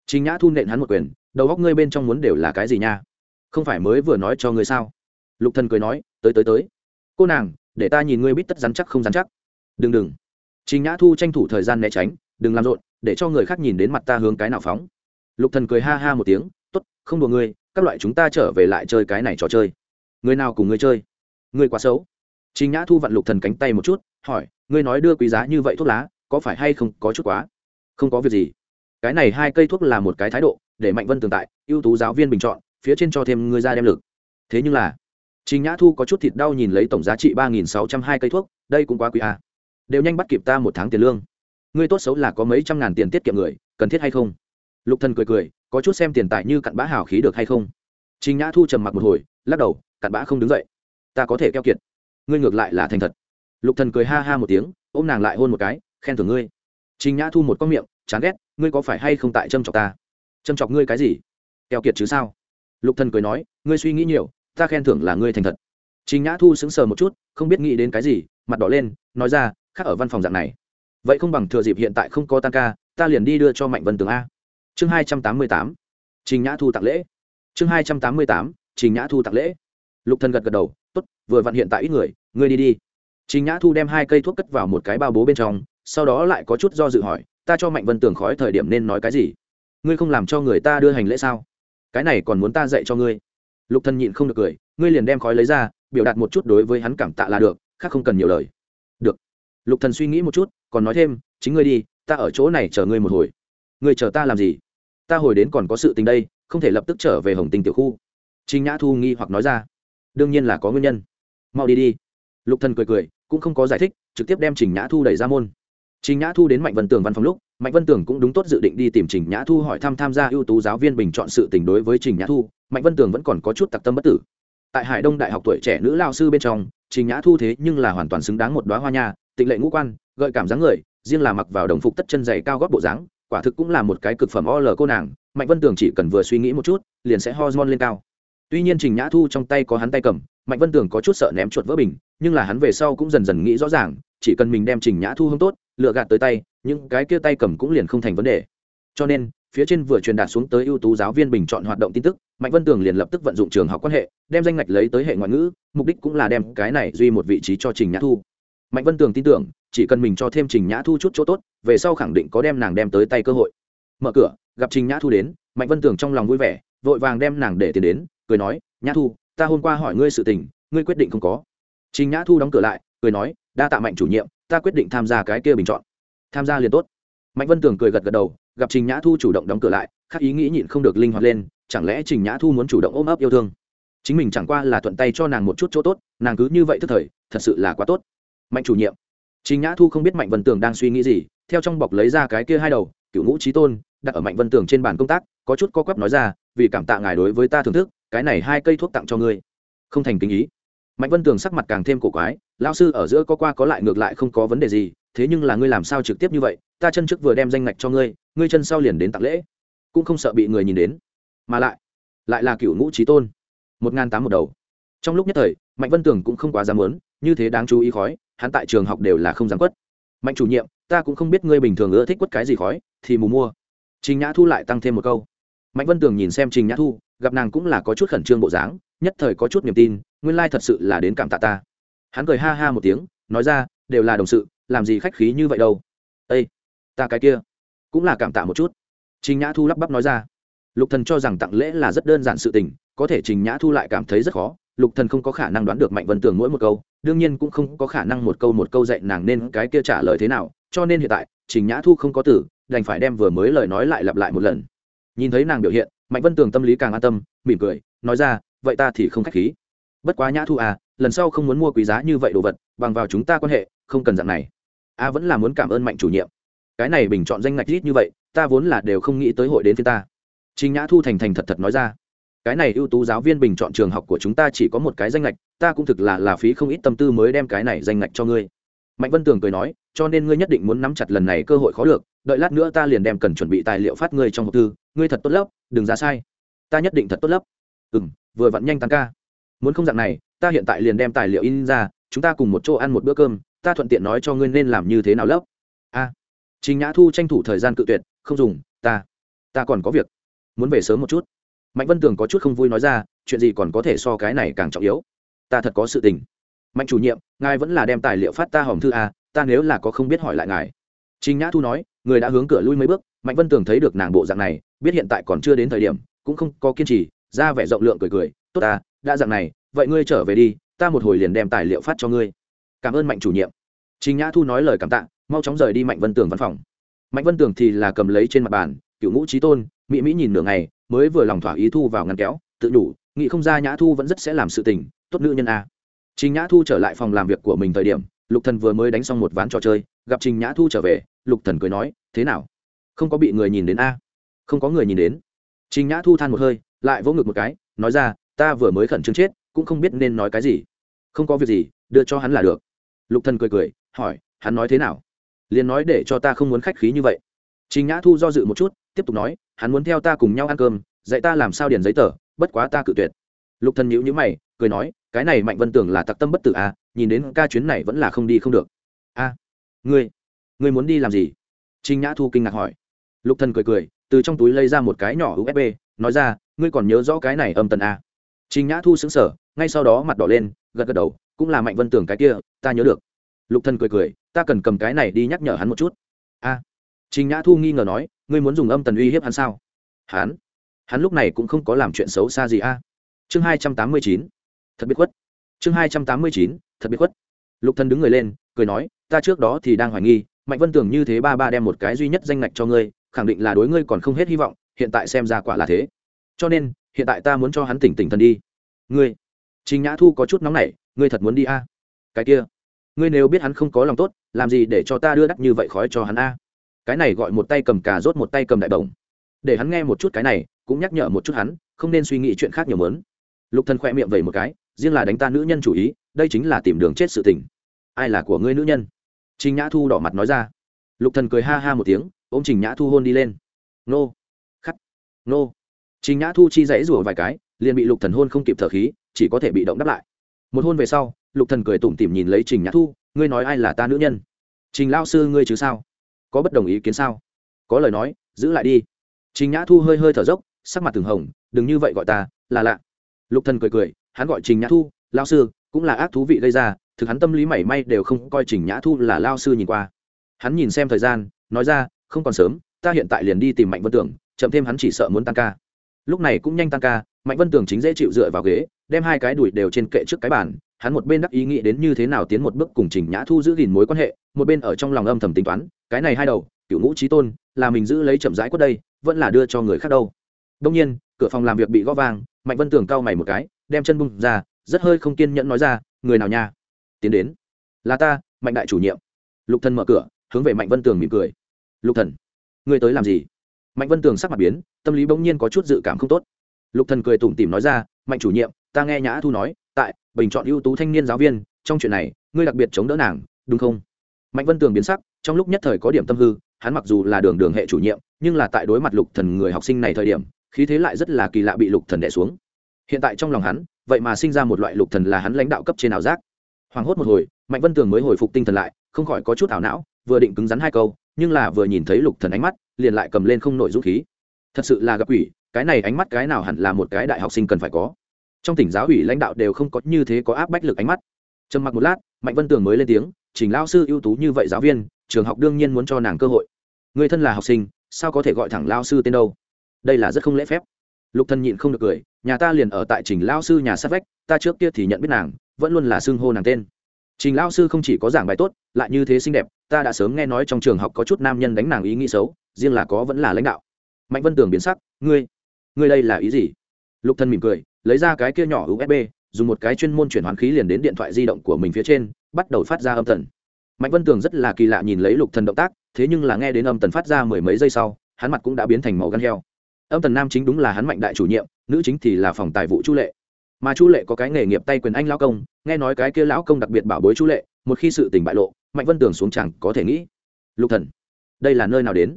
Chính nhã thu nện hắn một quyền, đầu góc ngươi bên trong muốn đều là cái gì nha? Không phải mới vừa nói cho ngươi sao? Lục thần cười nói, tới tới tới. Cô nàng, để ta nhìn ngươi bít tất rắn chắc không rắn chắc. Đừng đừng. Chính nhã thu tranh thủ thời gian né tránh, đừng làm rộn, để cho người khác nhìn đến mặt ta hướng cái nào phóng. Lục thần cười ha ha một tiếng, tốt, không đùa ngươi, các loại chúng ta trở về lại chơi cái này trò chơi. Người nào cùng ngươi chơi? Ngươi quá xấu. Chính nhã thu vặn lục thần cánh tay một chút, hỏi, ngươi nói đưa quý giá như vậy thuốc lá, có phải hay không có chút quá? Không có việc gì. Cái này hai cây thuốc là một cái thái độ, để mạnh vân tường tại, ưu tú giáo viên bình chọn, phía trên cho thêm ngươi ra đem lực. Thế nhưng là, trình nhã thu có chút thịt đau nhìn lấy tổng giá trị ba nghìn sáu trăm hai cây thuốc, đây cũng quá quý à. đều nhanh bắt kịp ta một tháng tiền lương. Ngươi tốt xấu là có mấy trăm ngàn tiền tiết kiệm người, cần thiết hay không? Lục thần cười cười, có chút xem tiền tài như cặn bã hào khí được hay không? Trình nhã thu trầm mặc một hồi, lắc đầu, cặn bã không đứng dậy ta có thể keo kiệt. Ngươi ngược lại là thành thật. Lục thần cười ha ha một tiếng, ôm nàng lại hôn một cái, khen thưởng ngươi. Trình nhã thu một con miệng, chán ghét, ngươi có phải hay không tại châm chọc ta? Châm chọc ngươi cái gì? Keo kiệt chứ sao? Lục thần cười nói, ngươi suy nghĩ nhiều, ta khen thưởng là ngươi thành thật. Trình nhã thu sững sờ một chút, không biết nghĩ đến cái gì, mặt đỏ lên, nói ra, khác ở văn phòng dạng này. Vậy không bằng thừa dịp hiện tại không có tan ca, ta liền đi đưa cho mạnh vân tường a. Chương hai trăm tám mươi tám. Trình nhã thu tặng lễ. Chương hai trăm tám mươi tám, trình nhã thu tặng lễ. Lục thần gật gật đầu vừa vặn hiện tại ít người ngươi đi đi. Trình nhã thu đem hai cây thuốc cất vào một cái bao bố bên trong sau đó lại có chút do dự hỏi ta cho mạnh vân tường khói thời điểm nên nói cái gì? Ngươi không làm cho người ta đưa hành lễ sao? Cái này còn muốn ta dạy cho ngươi? Lục thần nhịn không được cười ngươi liền đem khói lấy ra biểu đạt một chút đối với hắn cảm tạ là được khác không cần nhiều lời. Được. Lục thần suy nghĩ một chút còn nói thêm chính ngươi đi ta ở chỗ này chờ ngươi một hồi. Ngươi chờ ta làm gì? Ta hồi đến còn có sự tình đây không thể lập tức trở về hồng tinh tiểu khu. Trình Nhã Thu nghi hoặc nói ra, đương nhiên là có nguyên nhân. Mau đi đi. Lục Thần cười cười, cũng không có giải thích, trực tiếp đem Trình Nhã Thu đẩy ra môn. Trình Nhã Thu đến Mạnh Vân Tường văn phòng lúc, Mạnh Vân Tường cũng đúng tốt dự định đi tìm Trình Nhã Thu hỏi thăm tham gia ưu tú giáo viên bình chọn sự tình đối với Trình Nhã Thu, Mạnh Vân Tường vẫn còn có chút tặc tâm bất tử. Tại Hải Đông Đại học tuổi trẻ nữ lao sư bên trong, Trình Nhã Thu thế nhưng là hoàn toàn xứng đáng một đóa hoa nha, tịnh lệ ngũ quan, gợi cảm dáng người, riêng là mặc vào đồng phục tất chân dày cao gót bộ dáng, quả thực cũng là một cái cực phẩm o l cô nàng, Mạnh Vân Tường chỉ cần vừa suy nghĩ một chút, liền sẽ hormone lên cao. Tuy nhiên Trình Nhã Thu trong tay có hắn tay cầm, Mạnh Vân Tường có chút sợ ném chuột vỡ bình, nhưng là hắn về sau cũng dần dần nghĩ rõ ràng, chỉ cần mình đem Trình Nhã Thu hương tốt, lựa gạt tới tay những cái kia tay cầm cũng liền không thành vấn đề. Cho nên phía trên vừa truyền đạt xuống tới ưu tú giáo viên bình chọn hoạt động tin tức mạnh vân tường liền lập tức vận dụng trường học quan hệ đem danh ngạch lấy tới hệ ngoại ngữ mục đích cũng là đem cái này duy một vị trí cho trình nhã thu. Mạnh vân tường tin tưởng chỉ cần mình cho thêm trình nhã thu chút chỗ tốt về sau khẳng định có đem nàng đem tới tay cơ hội. Mở cửa gặp trình nhã thu đến mạnh vân tường trong lòng vui vẻ vội vàng đem nàng để tiền đến cười nói nhã thu ta hôm qua hỏi ngươi sự tình, ngươi quyết định không có. Trình nhã thu đóng cửa lại, cười nói, đa tạ mạnh chủ nhiệm, ta quyết định tham gia cái kia bình chọn. Tham gia liền tốt. Mạnh vân tường cười gật gật đầu, gặp trình nhã thu chủ động đóng cửa lại khác ý nghĩ nhịn không được linh hoạt lên, chẳng lẽ trình nhã thu muốn chủ động ôm ấp yêu thương? Chính mình chẳng qua là thuận tay cho nàng một chút chỗ tốt, nàng cứ như vậy thức thời, thật sự là quá tốt. Mạnh chủ nhiệm. Trình nhã thu không biết mạnh vân tường đang suy nghĩ gì, theo trong bọc lấy ra cái kia hai đầu, cựu ngũ trí tôn, đặt ở mạnh vân tường trên bàn công tác, có chút co quắp nói ra, vì cảm tạ ngài đối với ta thưởng thức cái này hai cây thuốc tặng cho ngươi. Không thành kinh ý. Mạnh vân tường sắc mặt càng thêm cổ quái, lão sư ở giữa có qua có lại ngược lại không có vấn đề gì, thế nhưng là ngươi làm sao trực tiếp như vậy, ta chân trước vừa đem danh ngạch cho ngươi ngươi chân sau liền đến tặng lễ. Cũng không sợ bị người nhìn đến. Mà lại lại là cựu ngũ trí tôn. Một n g h n tám một đầu. Trong lúc nhất thời, mạnh vân tường cũng không quá dám lớn như thế đáng chú ý khói, hắn tại trường học đều là không dám quất. Mạnh chủ nhiệm, ta cũng không biết ngươi bình thường ưa thích quất cái gì khói, thì mù mua. Trình nhã thu lại tăng thêm một câu. Mạnh vân tường nhìn xem trình nhã thu gặp nàng cũng là có chút khẩn trương bộ dáng, nhất thời có chút niềm tin, nguyên lai thật sự là đến cảm tạ ta. Hắn cười ha ha một tiếng, nói ra, đều là đồng sự, làm gì khách khí như vậy đâu. Ây ta cái kia, cũng là cảm tạ một chút. Trình nhã thu lắp bắp nói ra. Lục thần cho rằng tặng lễ là rất đơn giản sự tình, có thể trình nhã thu lại cảm thấy rất khó. Lục thần không có khả năng đoán được mạnh vân tường mỗi một câu, đương nhiên cũng không có khả năng một câu một câu dạy nàng nên cái kia trả lời thế nào, cho nên hiện tại, trình nhã thu không có tử đành phải đem vừa mới lời nói lại lặp lại một lần. Nhìn thấy nàng biểu hiện mạnh vân tường tâm lý càng an tâm, mỉm cười, nói ra, vậy ta thì không khách khí. Bất quá nhã thu à lần sau không muốn mua quý giá như vậy đồ vật, bằng vào chúng ta quan hệ, không cần dạng này. A vẫn là muốn cảm ơn mạnh chủ nhiệm. Cái này bình chọn danh ngạch ít như vậy, ta vốn là đều không nghĩ tới hội đến phía ta. Trình nhã thu thành thành thật thật nói ra, cái này ưu tú giáo viên bình chọn trường học của chúng ta chỉ có một cái danh ngạch, ta cũng thực là là phí không ít tâm tư mới đem cái này danh ngạch cho ngươi. Mạnh vân tường cười nói, cho nên ngươi nhất định muốn nắm chặt lần này cơ hội khó được đợi lát nữa ta liền đem cần chuẩn bị tài liệu phát ngươi trong hộp thư, ngươi thật tốt lắm đừng ra sai. Ta nhất định thật tốt lắm ừ m vừa vặn nhanh tăng ca. Muốn không dạng này ta hiện tại liền đem tài liệu in ra chúng ta cùng một chỗ ăn một bữa cơm ta thuận tiện nói cho ngươi nên làm như thế nào lớp a. À, trình nhã thu tranh thủ thời gian cự tuyệt không dùng ta ta còn có việc. Muốn về sớm một chút. Mạnh vân tường có chút không vui nói ra chuyện gì còn có thể so cái này càng trọng yếu. Ta thật có sự tình. Mạnh chủ nhiệm ngài vẫn là đem tài liệu phát ta hòm thư a ta nếu là có không biết hỏi lại ngài. Trình nhã thu nói người đã hướng cửa lui mấy bước mạnh vân tường thấy được nàng bộ dạng này biết hiện tại còn chưa đến thời điểm, cũng không có kiên trì, ra vẻ rộng lượng cười cười, tốt ta, đã dạng này, vậy ngươi trở về đi, ta một hồi liền đem tài liệu phát cho ngươi. Cảm ơn mạnh chủ nhiệm. Trình nhã thu nói lời cảm tạ, mau chóng rời đi mạnh vân tường văn phòng. Mạnh vân tường thì là cầm lấy trên mặt bàn, cựu ngũ trí tôn, mỹ mỹ nhìn nửa ngày, mới vừa lòng thỏa ý thu vào ngăn kéo, tự đủ nghĩ không ra nhã thu vẫn rất sẽ làm sự tình, tốt nữ nhân a. Trình nhã thu trở lại phòng làm việc của mình thời điểm, lục thần vừa mới đánh xong một ván trò chơi, gặp trình nhã thu trở về, lục thần cười nói, thế nào? Không có bị người nhìn đến a? Không có người nhìn đến. Trình nhã thu than một hơi, lại vỗ ngực một cái, nói ra, ta vừa mới khẩn trương chết, cũng không biết nên nói cái gì. Không có việc gì, đưa cho hắn là được. Lục thần cười cười, hỏi, hắn nói thế nào? Liền nói để cho ta không muốn khách khí như vậy. Trình nhã thu do dự một chút, tiếp tục nói, hắn muốn theo ta cùng nhau ăn cơm, dạy ta làm sao điền giấy tờ, bất quá ta cự tuyệt. Lục thần nhíu nhíu mày, cười nói, cái này mạnh vân tưởng là tặc tâm bất tử à nhìn đến ca chuyến này vẫn là không đi không được. A, ngươi ngươi muốn đi làm gì? Trình nhã thu kinh ngạc hỏi. Lục thần cười cười từ trong túi lấy ra một cái nhỏ usb nói ra, ngươi còn nhớ rõ cái này âm tần a. Trinh nhã thu sững sờ, ngay sau đó mặt đỏ lên, gật gật đầu, cũng là mạnh vân tưởng cái kia, ta nhớ được. Lục thần cười cười, ta cần cầm cái này đi nhắc nhở hắn một chút. A. À. trinh nhã thu nghi ngờ nói, ngươi muốn dùng âm tần uy hiếp hắn sao? Hắn? Hắn lúc này cũng không có làm chuyện xấu xa gì a. Chương hai trăm tám mươi chín, thật biết khuất. Chương hai trăm tám mươi chín, thật biết khuất. Lục thần đứng người lên, cười nói, ta trước đó thì đang hoài nghi, mạnh vân tưởng như thế ba ba đem một cái duy nhất danh ngạch cho ngươi khẳng định là đối ngươi còn không hết hy vọng, hiện tại xem ra quả là thế. Cho nên, hiện tại ta muốn cho hắn tỉnh tỉnh thần đi. Ngươi, trình nhã thu có chút nóng nảy, ngươi thật muốn đi a? Cái kia, ngươi nếu biết hắn không có lòng tốt, làm gì để cho ta đưa đắt như vậy khói cho hắn a? Cái này gọi một tay cầm cà rốt một tay cầm đại đồng để hắn nghe một chút cái này, cũng nhắc nhở một chút hắn, không nên suy nghĩ chuyện khác nhiều mớn lục thần khoe miệng vẩy một cái, riêng là đánh ta nữ nhân chủ ý, đây chính là tìm đường chết sự tình. Ai là của ngươi nữ nhân? Trình nhã thu đỏ mặt nói ra. Lục thần cười ha ha một tiếng ôm trình nhã thu hôn đi lên. Nô. Khắc. Nô. Trình nhã thu chi dãy rủa vài cái, liền bị lục thần hôn không kịp thở khí, chỉ có thể bị động đáp lại. Một hôn về sau, lục thần cười tủm tỉm nhìn lấy trình nhã thu, ngươi nói ai là ta nữ nhân? Trình lao sư ngươi chứ sao? Có bất đồng ý kiến sao? Có lời nói, giữ lại đi. Trình nhã thu hơi hơi thở dốc, sắc mặt từng hồng, đừng như vậy gọi ta, là lạ. Lục thần cười cười, hắn gọi trình nhã thu lao sư, cũng là ác thú vị gây ra, thực hắn tâm lý mảy may đều không coi trình nhã thu là lao sư nhìn qua. Hắn nhìn xem thời gian, nói ra không còn sớm, ta hiện tại liền đi tìm mạnh vân tưởng chậm thêm hắn chỉ sợ muốn tăng ca. Lúc này cũng nhanh tăng ca, mạnh vân tưởng chính dễ chịu dựa vào ghế, đem hai cái đùi đều trên kệ trước cái bàn, hắn một bên đắc ý nghĩ đến như thế nào tiến một bước cùng trình nhã thu giữ gìn mối quan hệ, một bên ở trong lòng âm thầm tính toán, cái này hai đầu cựu ngũ trí tôn, là mình giữ lấy chậm rãi quất đây, vẫn là đưa cho người khác đâu. Đông nhiên, cửa phòng làm việc bị gõ vang, mạnh vân tưởng cau mày một cái, đem chân bung ra, rất hơi không kiên nhẫn nói ra, người nào nha? Tiến đến. Là ta, mạnh đại chủ nhiệm. Lục thân mở cửa, hướng về mạnh vân tường mỉm cười lục thần, ngươi tới làm gì? Mạnh vân tường sắc mặt biến, tâm lý bỗng nhiên có chút dự cảm không tốt. Lục thần cười tủm tỉm nói ra, mạnh chủ nhiệm, ta nghe nhã thu nói, tại bình chọn ưu tú thanh niên giáo viên, trong chuyện này, ngươi đặc biệt chống đỡ nàng, đúng không? Mạnh vân tường biến sắc, trong lúc nhất thời có điểm tâm hư, hắn mặc dù là đường đường hệ chủ nhiệm, nhưng là tại đối mặt lục thần người học sinh này thời điểm, khí thế lại rất là kỳ lạ bị lục thần đè xuống. Hiện tại trong lòng hắn, vậy mà sinh ra một loại lục thần là hắn lãnh đạo cấp trên ảo giác. Hoảng hốt một hồi, mạnh vân tường mới hồi phục tinh thần lại, không khỏi có chút ảo não, vừa định cứng rắn hai câu nhưng là vừa nhìn thấy lục thần ánh mắt, liền lại cầm lên không nổi dũng khí. Thật sự là gặp quỷ, cái này ánh mắt cái nào hẳn là một cái đại học sinh cần phải có. Trong tỉnh giáo ủy lãnh đạo đều không có như thế có áp bách lực ánh mắt. Trầm mặc một lát, mạnh vân tường mới lên tiếng, trình lao sư ưu tú như vậy giáo viên, trường học đương nhiên muốn cho nàng cơ hội. Người thân là học sinh, sao có thể gọi thẳng lao sư tên đâu? Đây là rất không lễ phép. Lục thần nhịn không được cười, nhà ta liền ở tại trình lao sư nhà sát vách, ta trước kia thì nhận biết nàng, vẫn luôn là xưng hô nàng tên trình lao sư không chỉ có giảng bài tốt, lại như thế xinh đẹp, ta đã sớm nghe nói trong trường học có chút nam nhân đánh nàng ý nghĩ xấu, riêng là có vẫn là lãnh đạo. Mạnh vân tường biến sắc, ngươi ngươi đây là ý gì? Lục thần mỉm cười, lấy ra cái kia nhỏ usb dùng một cái chuyên môn chuyển hoán khí liền đến điện thoại di động của mình phía trên, bắt đầu phát ra âm tần. Mạnh vân tường rất là kỳ lạ nhìn lấy lục thần động tác, thế nhưng là nghe đến âm tần phát ra mười mấy giây sau, hắn mặt cũng đã biến thành màu gan heo. Âm tần nam chính đúng là hắn mạnh đại chủ nhiệm, nữ chính thì là phòng tài vụ chu lệ mà chu lệ có cái nghề nghiệp tay quyền anh lão công, nghe nói cái kia lão công đặc biệt bảo bối chu lệ, một khi sự tình bại lộ, mạnh vân tường xuống chẳng có thể nghĩ. Lục thần, đây là nơi nào đến?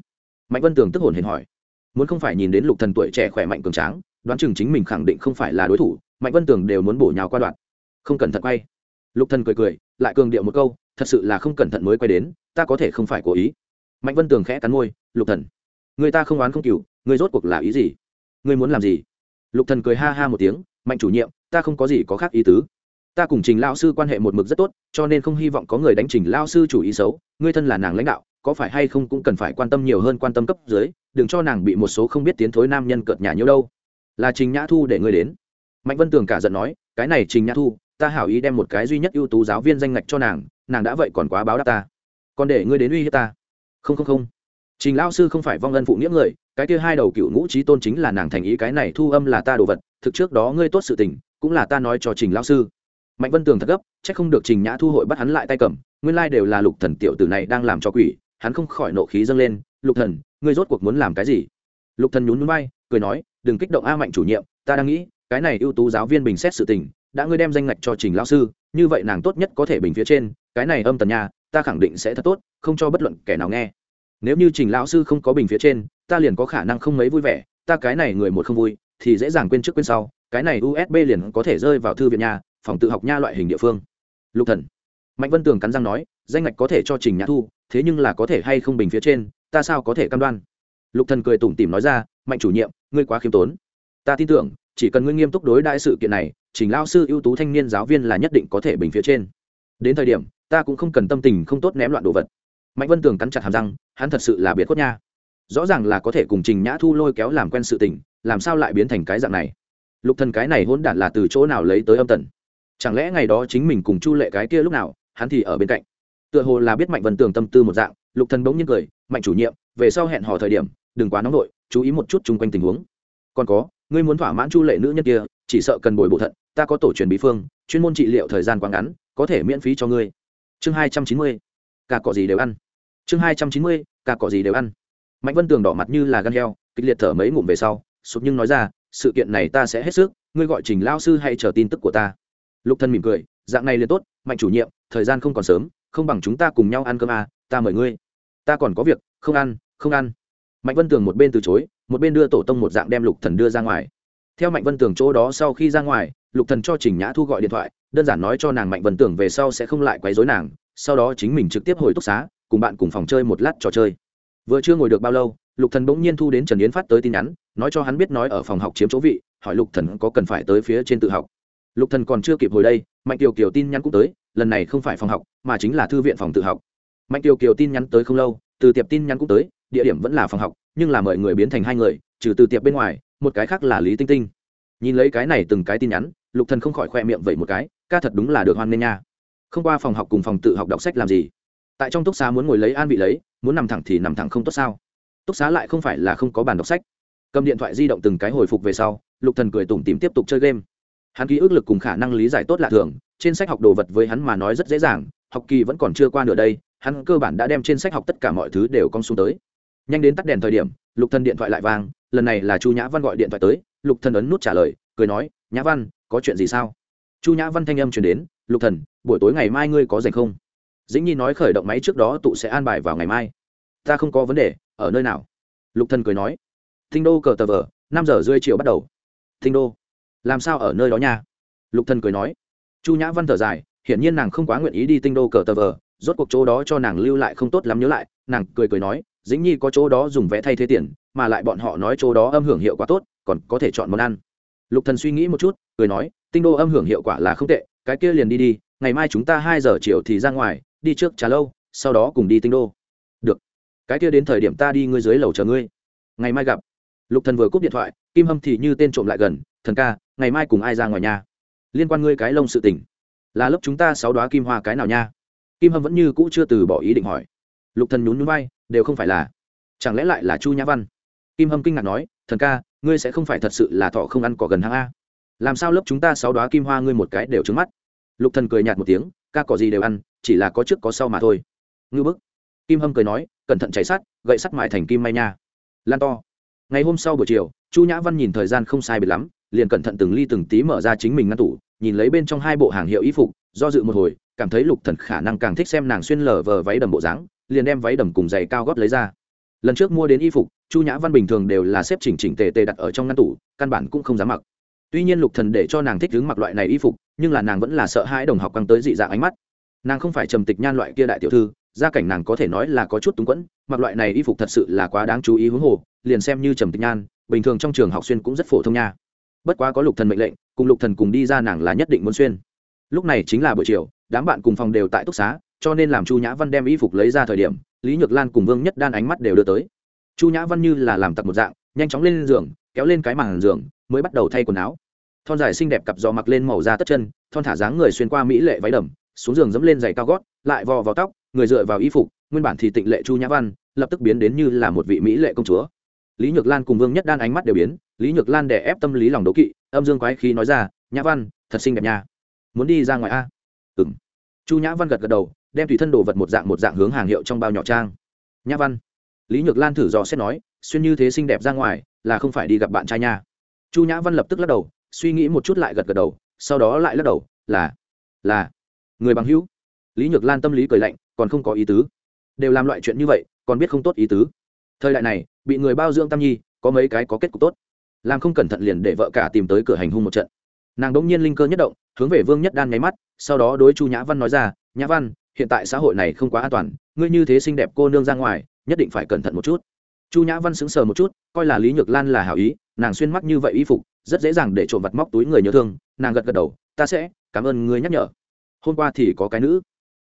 Mạnh vân tường tức hồn hển hỏi. Muốn không phải nhìn đến lục thần tuổi trẻ khỏe mạnh cường tráng, đoán chừng chính mình khẳng định không phải là đối thủ, mạnh vân tường đều muốn bổ nhào qua đoạn. Không cẩn thận quay. Lục thần cười cười, lại cường điệu một câu, thật sự là không cẩn thận mới quay đến, ta có thể không phải cố ý. Mạnh vân tường khẽ cắn môi, lục thần, người ta không oán không cừu, người rốt cuộc là ý gì? Người muốn làm gì? Lục thần cười ha ha một tiếng mạnh chủ nhiệm, ta không có gì có khác ý tứ. Ta cùng trình lao sư quan hệ một mực rất tốt, cho nên không hy vọng có người đánh trình lao sư chủ ý xấu. Ngươi thân là nàng lãnh đạo, có phải hay không cũng cần phải quan tâm nhiều hơn quan tâm cấp dưới, đừng cho nàng bị một số không biết tiến thối nam nhân cợt nhà nhiêu đâu. Là trình nhã thu để ngươi đến. Mạnh vân tường cả giận nói, cái này trình nhã thu, ta hảo ý đem một cái duy nhất ưu tú giáo viên danh ngạch cho nàng nàng đã vậy còn quá báo đáp ta. Còn để ngươi đến uy hiếp ta. Không không không. Trình lao sư không phải vong ân phụ nghĩa người, cái kia hai đầu cựu ngũ trí tôn chính là nàng thành ý cái này thu âm là ta đồ vật thực trước đó ngươi tốt sự tình, cũng là ta nói cho trình lao sư. Mạnh vân tường thật gấp c h ắ c không được trình nhã thu hội bắt hắn lại tay cầm, nguyên lai đều là lục thần tiểu tử này đang làm cho quỷ, hắn không khỏi nộ khí dâng lên, lục thần, ngươi rốt cuộc muốn làm cái gì? Lục thần nhún nhún bay cười nói, đừng kích động a mạnh chủ nhiệm, ta đang nghĩ, cái này ưu tú giáo viên bình xét sự tình, đã ngươi đem danh ngạch cho trình lao sư, như vậy nàng tốt nhất có thể bình phía trên, cái này âm tần nhà ta khẳng định sẽ thật tốt, không cho bất luận kẻ nào nghe. Nếu như trình lão sư không có bình phía trên, ta liền có khả năng không mấy vui vẻ, ta cái này người một không vui thì dễ dàng quên trước quên sau, cái này usb liền có thể rơi vào thư viện nhà, phòng tự học nha loại hình địa phương. Lục thần. Mạnh vân tường cắn răng nói, danh ngạch có thể cho trình nhã thu, thế nhưng là có thể hay không bình phía trên, ta sao có thể cam đoan? Lục thần cười tủm tỉm nói ra, mạnh chủ nhiệm, ngươi quá khiêm tốn. Ta tin tưởng, chỉ cần ngươi nghiêm túc đối đại sự kiện này, trình lao sư ưu tú thanh niên giáo viên là nhất định có thể bình phía trên. Đến thời điểm, ta cũng không cần tâm tình không tốt ném loạn đồ vật. Mạnh vân tường cắn chặt hàm răng, hắn thật sự là biệt khuất nha. Rõ ràng là có thể cùng trình nhã thu lôi kéo làm quen sự tình làm sao lại biến thành cái dạng này? Lục thần cái này hỗn đản là từ chỗ nào lấy tới âm tần? Chẳng lẽ ngày đó chính mình cùng chu lệ cái kia lúc nào, hắn thì ở bên cạnh? Tựa hồ là biết mạnh vân tường tâm tư một dạng, lục thần bỗng nhiên cười, mạnh chủ nhiệm, về sau hẹn hò thời điểm, đừng quá nóng nổi chú ý một chút chung quanh tình huống. Còn có, ngươi muốn thỏa mãn chu lệ nữ nhân kia, chỉ sợ cần bồi bổ thận, ta có tổ truyền bí phương, chuyên môn trị liệu thời gian quá ngắn, có thể miễn phí cho ngươi. Chương hai trăm chín mươi cả cỏ gì đều ăn. Chương hai trăm chín mươi cả cỏ gì đều ăn. Mạnh vân tường đỏ mặt như là gan heo, kịch liệt thở mấy ngụm về sau sụp nhưng nói ra sự kiện này ta sẽ hết sức ngươi gọi trình lao sư hay chờ tin tức của ta. Lục thân mỉm cười dạng này liền tốt mạnh chủ nhiệm thời gian không còn sớm không bằng chúng ta cùng nhau ăn cơm à, ta mời ngươi. Ta còn có việc không ăn không ăn. Mạnh vân tường một bên từ chối một bên đưa tổ tông một dạng đem lục thần đưa ra ngoài. Theo mạnh vân tường chỗ đó sau khi ra ngoài lục thần cho trình nhã thu gọi điện thoại đơn giản nói cho nàng mạnh vân tường về sau sẽ không lại quấy rối nàng sau đó chính mình trực tiếp hồi túc xá cùng bạn cùng phòng chơi một lát trò chơi. Vừa chưa ngồi được bao lâu lục thần bỗng nhiên thu đến trần yến phát tới tin nhắn, nói cho hắn biết nói ở phòng học chiếm chỗ vị, hỏi lục thần có cần phải tới phía trên tự học. Lục thần còn chưa kịp hồi đây, mạnh kiều kiều tin nhắn cũng tới, lần này không phải phòng học, mà chính là thư viện phòng tự học. Mạnh kiều kiều tin nhắn tới không lâu, từ tiệp tin nhắn cũng tới, địa điểm vẫn là phòng học, nhưng là mời người biến thành hai người, trừ từ tiệp bên ngoài, một cái khác là lý tinh tinh. Nhìn lấy cái này từng cái tin nhắn, lục thần không khỏi khoe miệng vậy một cái, ca thật đúng là được hoan nghênh nha. Không qua phòng học cùng phòng tự học đọc sách làm gì? Tại trong túc xá muốn ngồi lấy an vị lấy, muốn nằm thẳng thì nằm thẳng không tốt sao? Túc xá lại không phải là không có bàn đọc sách. Cầm điện thoại di động từng cái hồi phục về sau, lục thần cười tủm tìm tiếp tục chơi game. Hắn ký ức lực cùng khả năng lý giải tốt lạ thường, trên sách học đồ vật với hắn mà nói rất dễ dàng, học kỳ vẫn còn chưa qua nửa đây, hắn cơ bản đã đem trên sách học tất cả mọi thứ đều cong xuống tới. Nhanh đến tắt đèn thời điểm, lục thần điện thoại lại vang, lần này là chu nhã văn gọi điện thoại tới, lục thần ấn nút trả lời, cười nói, nhã văn, có chuyện gì sao? Chu nhã văn thanh âm truyền đến, lục thần, buổi tối ngày mai ngươi có rảnh không? Dĩnh nhi nói khởi động máy trước đó tụ sẽ an bài vào ngày mai ta không có vấn đề, ở nơi nào? Lục thần cười nói. Thinh đô cờ tờ vờ, năm giờ rưỡi chiều bắt đầu. Thinh đô, làm sao ở nơi đó nha? Lục thần cười nói. Chu nhã văn thở dài, hiển nhiên nàng không quá nguyện ý đi tinh đô cờ tờ vờ, rốt cuộc chỗ đó cho nàng lưu lại không tốt lắm nhớ lại, nàng cười cười nói, dĩnh nhi có chỗ đó dùng vẽ thay thế tiền, mà lại bọn họ nói chỗ đó âm hưởng hiệu quả tốt, còn có thể chọn món ăn. Lục thần suy nghĩ một chút, cười nói tinh đô âm hưởng hiệu quả là không tệ, cái kia liền đi đi, ngày mai chúng ta hai giờ chiều thì ra ngoài, đi trước trà lâu, sau đó cùng đi tinh đô cái kia đến thời điểm ta đi ngươi dưới lầu chờ ngươi. Ngày mai gặp. Lục thần vừa cúp điện thoại, kim hâm thì như tên trộm lại gần, thần ca, ngày mai cùng ai ra ngoài nhà? Liên quan ngươi cái lông sự tình. Là lớp chúng ta sáu đoá kim hoa cái nào nha? Kim hâm vẫn như cũ chưa từ bỏ ý định hỏi. Lục thần nhún nhún vai, đều không phải là. Chẳng lẽ lại là chu nhã văn? Kim hâm kinh ngạc nói, thần ca, ngươi sẽ không phải thật sự là thọ không ăn cỏ gần hang a. Làm sao lớp chúng ta sáu đoá kim hoa ngươi một cái đều trứng mắt? Lục thần cười nhạt một tiếng, ca cỏ gì đều ăn, chỉ là có trước có sau mà thôi. Ngư bức. Kim hâm cười nói cẩn thận cháy sắt, gậy sắt mại thành kim may nha. Lan to. Ngày hôm sau buổi chiều, chu nhã văn nhìn thời gian không sai biệt lắm, liền cẩn thận từng ly từng tí mở ra chính mình ngăn tủ, nhìn lấy bên trong hai bộ hàng hiệu y phục, do dự một hồi, cảm thấy lục thần khả năng càng thích xem nàng xuyên lở vờ váy đầm bộ dáng, liền đem váy đầm cùng giày cao gót lấy ra. Lần trước mua đến y phục, chu nhã văn bình thường đều là xếp chỉnh chỉnh tề tề đặt ở trong ngăn tủ, căn bản cũng không dám mặc. Tuy nhiên lục thần để cho nàng thích đứng mặc loại này y phục, nhưng là nàng vẫn là sợ hãi đồng học quăng tới dị dạng ánh mắt. Nàng không phải trầm tịch nhan loại kia đại tiểu thư gia cảnh nàng có thể nói là có chút túng quẫn, mặc loại này y phục thật sự là quá đáng chú ý huống hồ, liền xem như trầm tịch nhan, bình thường trong trường học xuyên cũng rất phổ thông nha. Bất quá có lục thần mệnh lệnh, cùng lục thần cùng đi ra nàng là nhất định muốn xuyên. Lúc này chính là buổi chiều, đám bạn cùng phòng đều tại túc xá, cho nên làm chu nhã văn đem y phục lấy ra thời điểm, lý nhược lan cùng vương nhất đan ánh mắt đều đưa tới. Chu nhã văn như là làm tặc một dạng, nhanh chóng lên giường, kéo lên cái màn giường, mới bắt đầu thay quần áo. Thon dài xinh đẹp cặp giò mặc lên màu da tất chân, thon thả dáng người xuyên qua mỹ lệ váy đầm, xuống giường dẫm lên giày cao gót, lại vò vào tóc người dựa vào y phục, nguyên bản thì tịnh lệ chu nhã văn, lập tức biến đến như là một vị mỹ lệ công chúa. Lý nhược lan cùng vương nhất đan ánh mắt đều biến, lý nhược lan đè ép tâm lý lòng đố kỵ, âm dương quái khí nói ra, nhã văn, thật xinh đẹp nha. Muốn đi ra ngoài a? Ừng chu nhã văn gật gật đầu, đem tùy thân đồ vật một dạng một dạng hướng hàng hiệu trong bao nhỏ trang. Nhã văn. Lý nhược lan thử dò xét nói, xuyên như thế xinh đẹp ra ngoài, là không phải đi gặp bạn trai nha. Chu nhã văn lập tức lắc đầu, suy nghĩ một chút lại gật gật đầu, sau đó lại lắc đầu, là là, người bằng hữu. Lý nhược lan tâm lý cười lạnh còn không có ý tứ. Đều làm loại chuyện như vậy, còn biết không tốt ý tứ. Thời đại này, bị người bao dưỡng tam nhi, có mấy cái có kết cục tốt. Làm không cẩn thận liền để vợ cả tìm tới cửa hành hung một trận. Nàng đ ỗ n g nhiên linh cơ nhất động, hướng về vương nhất đan nháy mắt, sau đó đối chu nhã văn nói ra, nhã văn, hiện tại xã hội này không quá an toàn, ngươi như thế xinh đẹp cô nương ra ngoài, nhất định phải cẩn thận một chút. Chu nhã văn sững sờ một chút, coi là lý nhược lan là hảo ý, nàng xuyên mắt như vậy y phục, rất dễ dàng để trộm vặt móc túi người nhớ thương, nàng gật gật đầu, ta sẽ, cảm ơn ngươi nhắc nhở. Hôm qua thì có cái nữ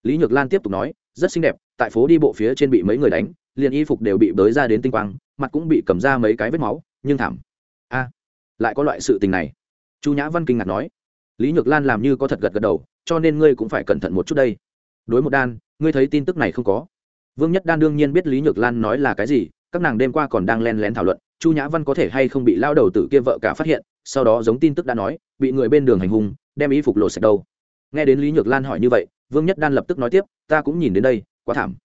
lý nhược lan tiếp tục nói, rất xinh đẹp, tại phố đi bộ phía trên bị mấy người đánh, liền y phục đều bị bới ra đến tinh quang, mặt cũng bị cầm ra mấy cái vết máu, nhưng thảm. A, lại có loại sự tình này. Chu nhã văn kinh ngạc nói. Lý nhược lan làm như có thật gật gật đầu, cho nên ngươi cũng phải cẩn thận một chút đây. Đối một đan, ngươi thấy tin tức này không có? Vương nhất đan đương nhiên biết lý nhược lan nói là cái gì, các nàng đêm qua còn đang len lén thảo luận, chu nhã văn có thể hay không bị lao đầu tử kia vợ cả phát hiện, sau đó giống tin tức đã nói, bị người bên đường hành hung, đem y phục lộ sạch đâu. Nghe đến lý nhược lan hỏi như vậy vương nhất đan lập tức nói tiếp, ta cũng nhìn đến đây, quá thảm.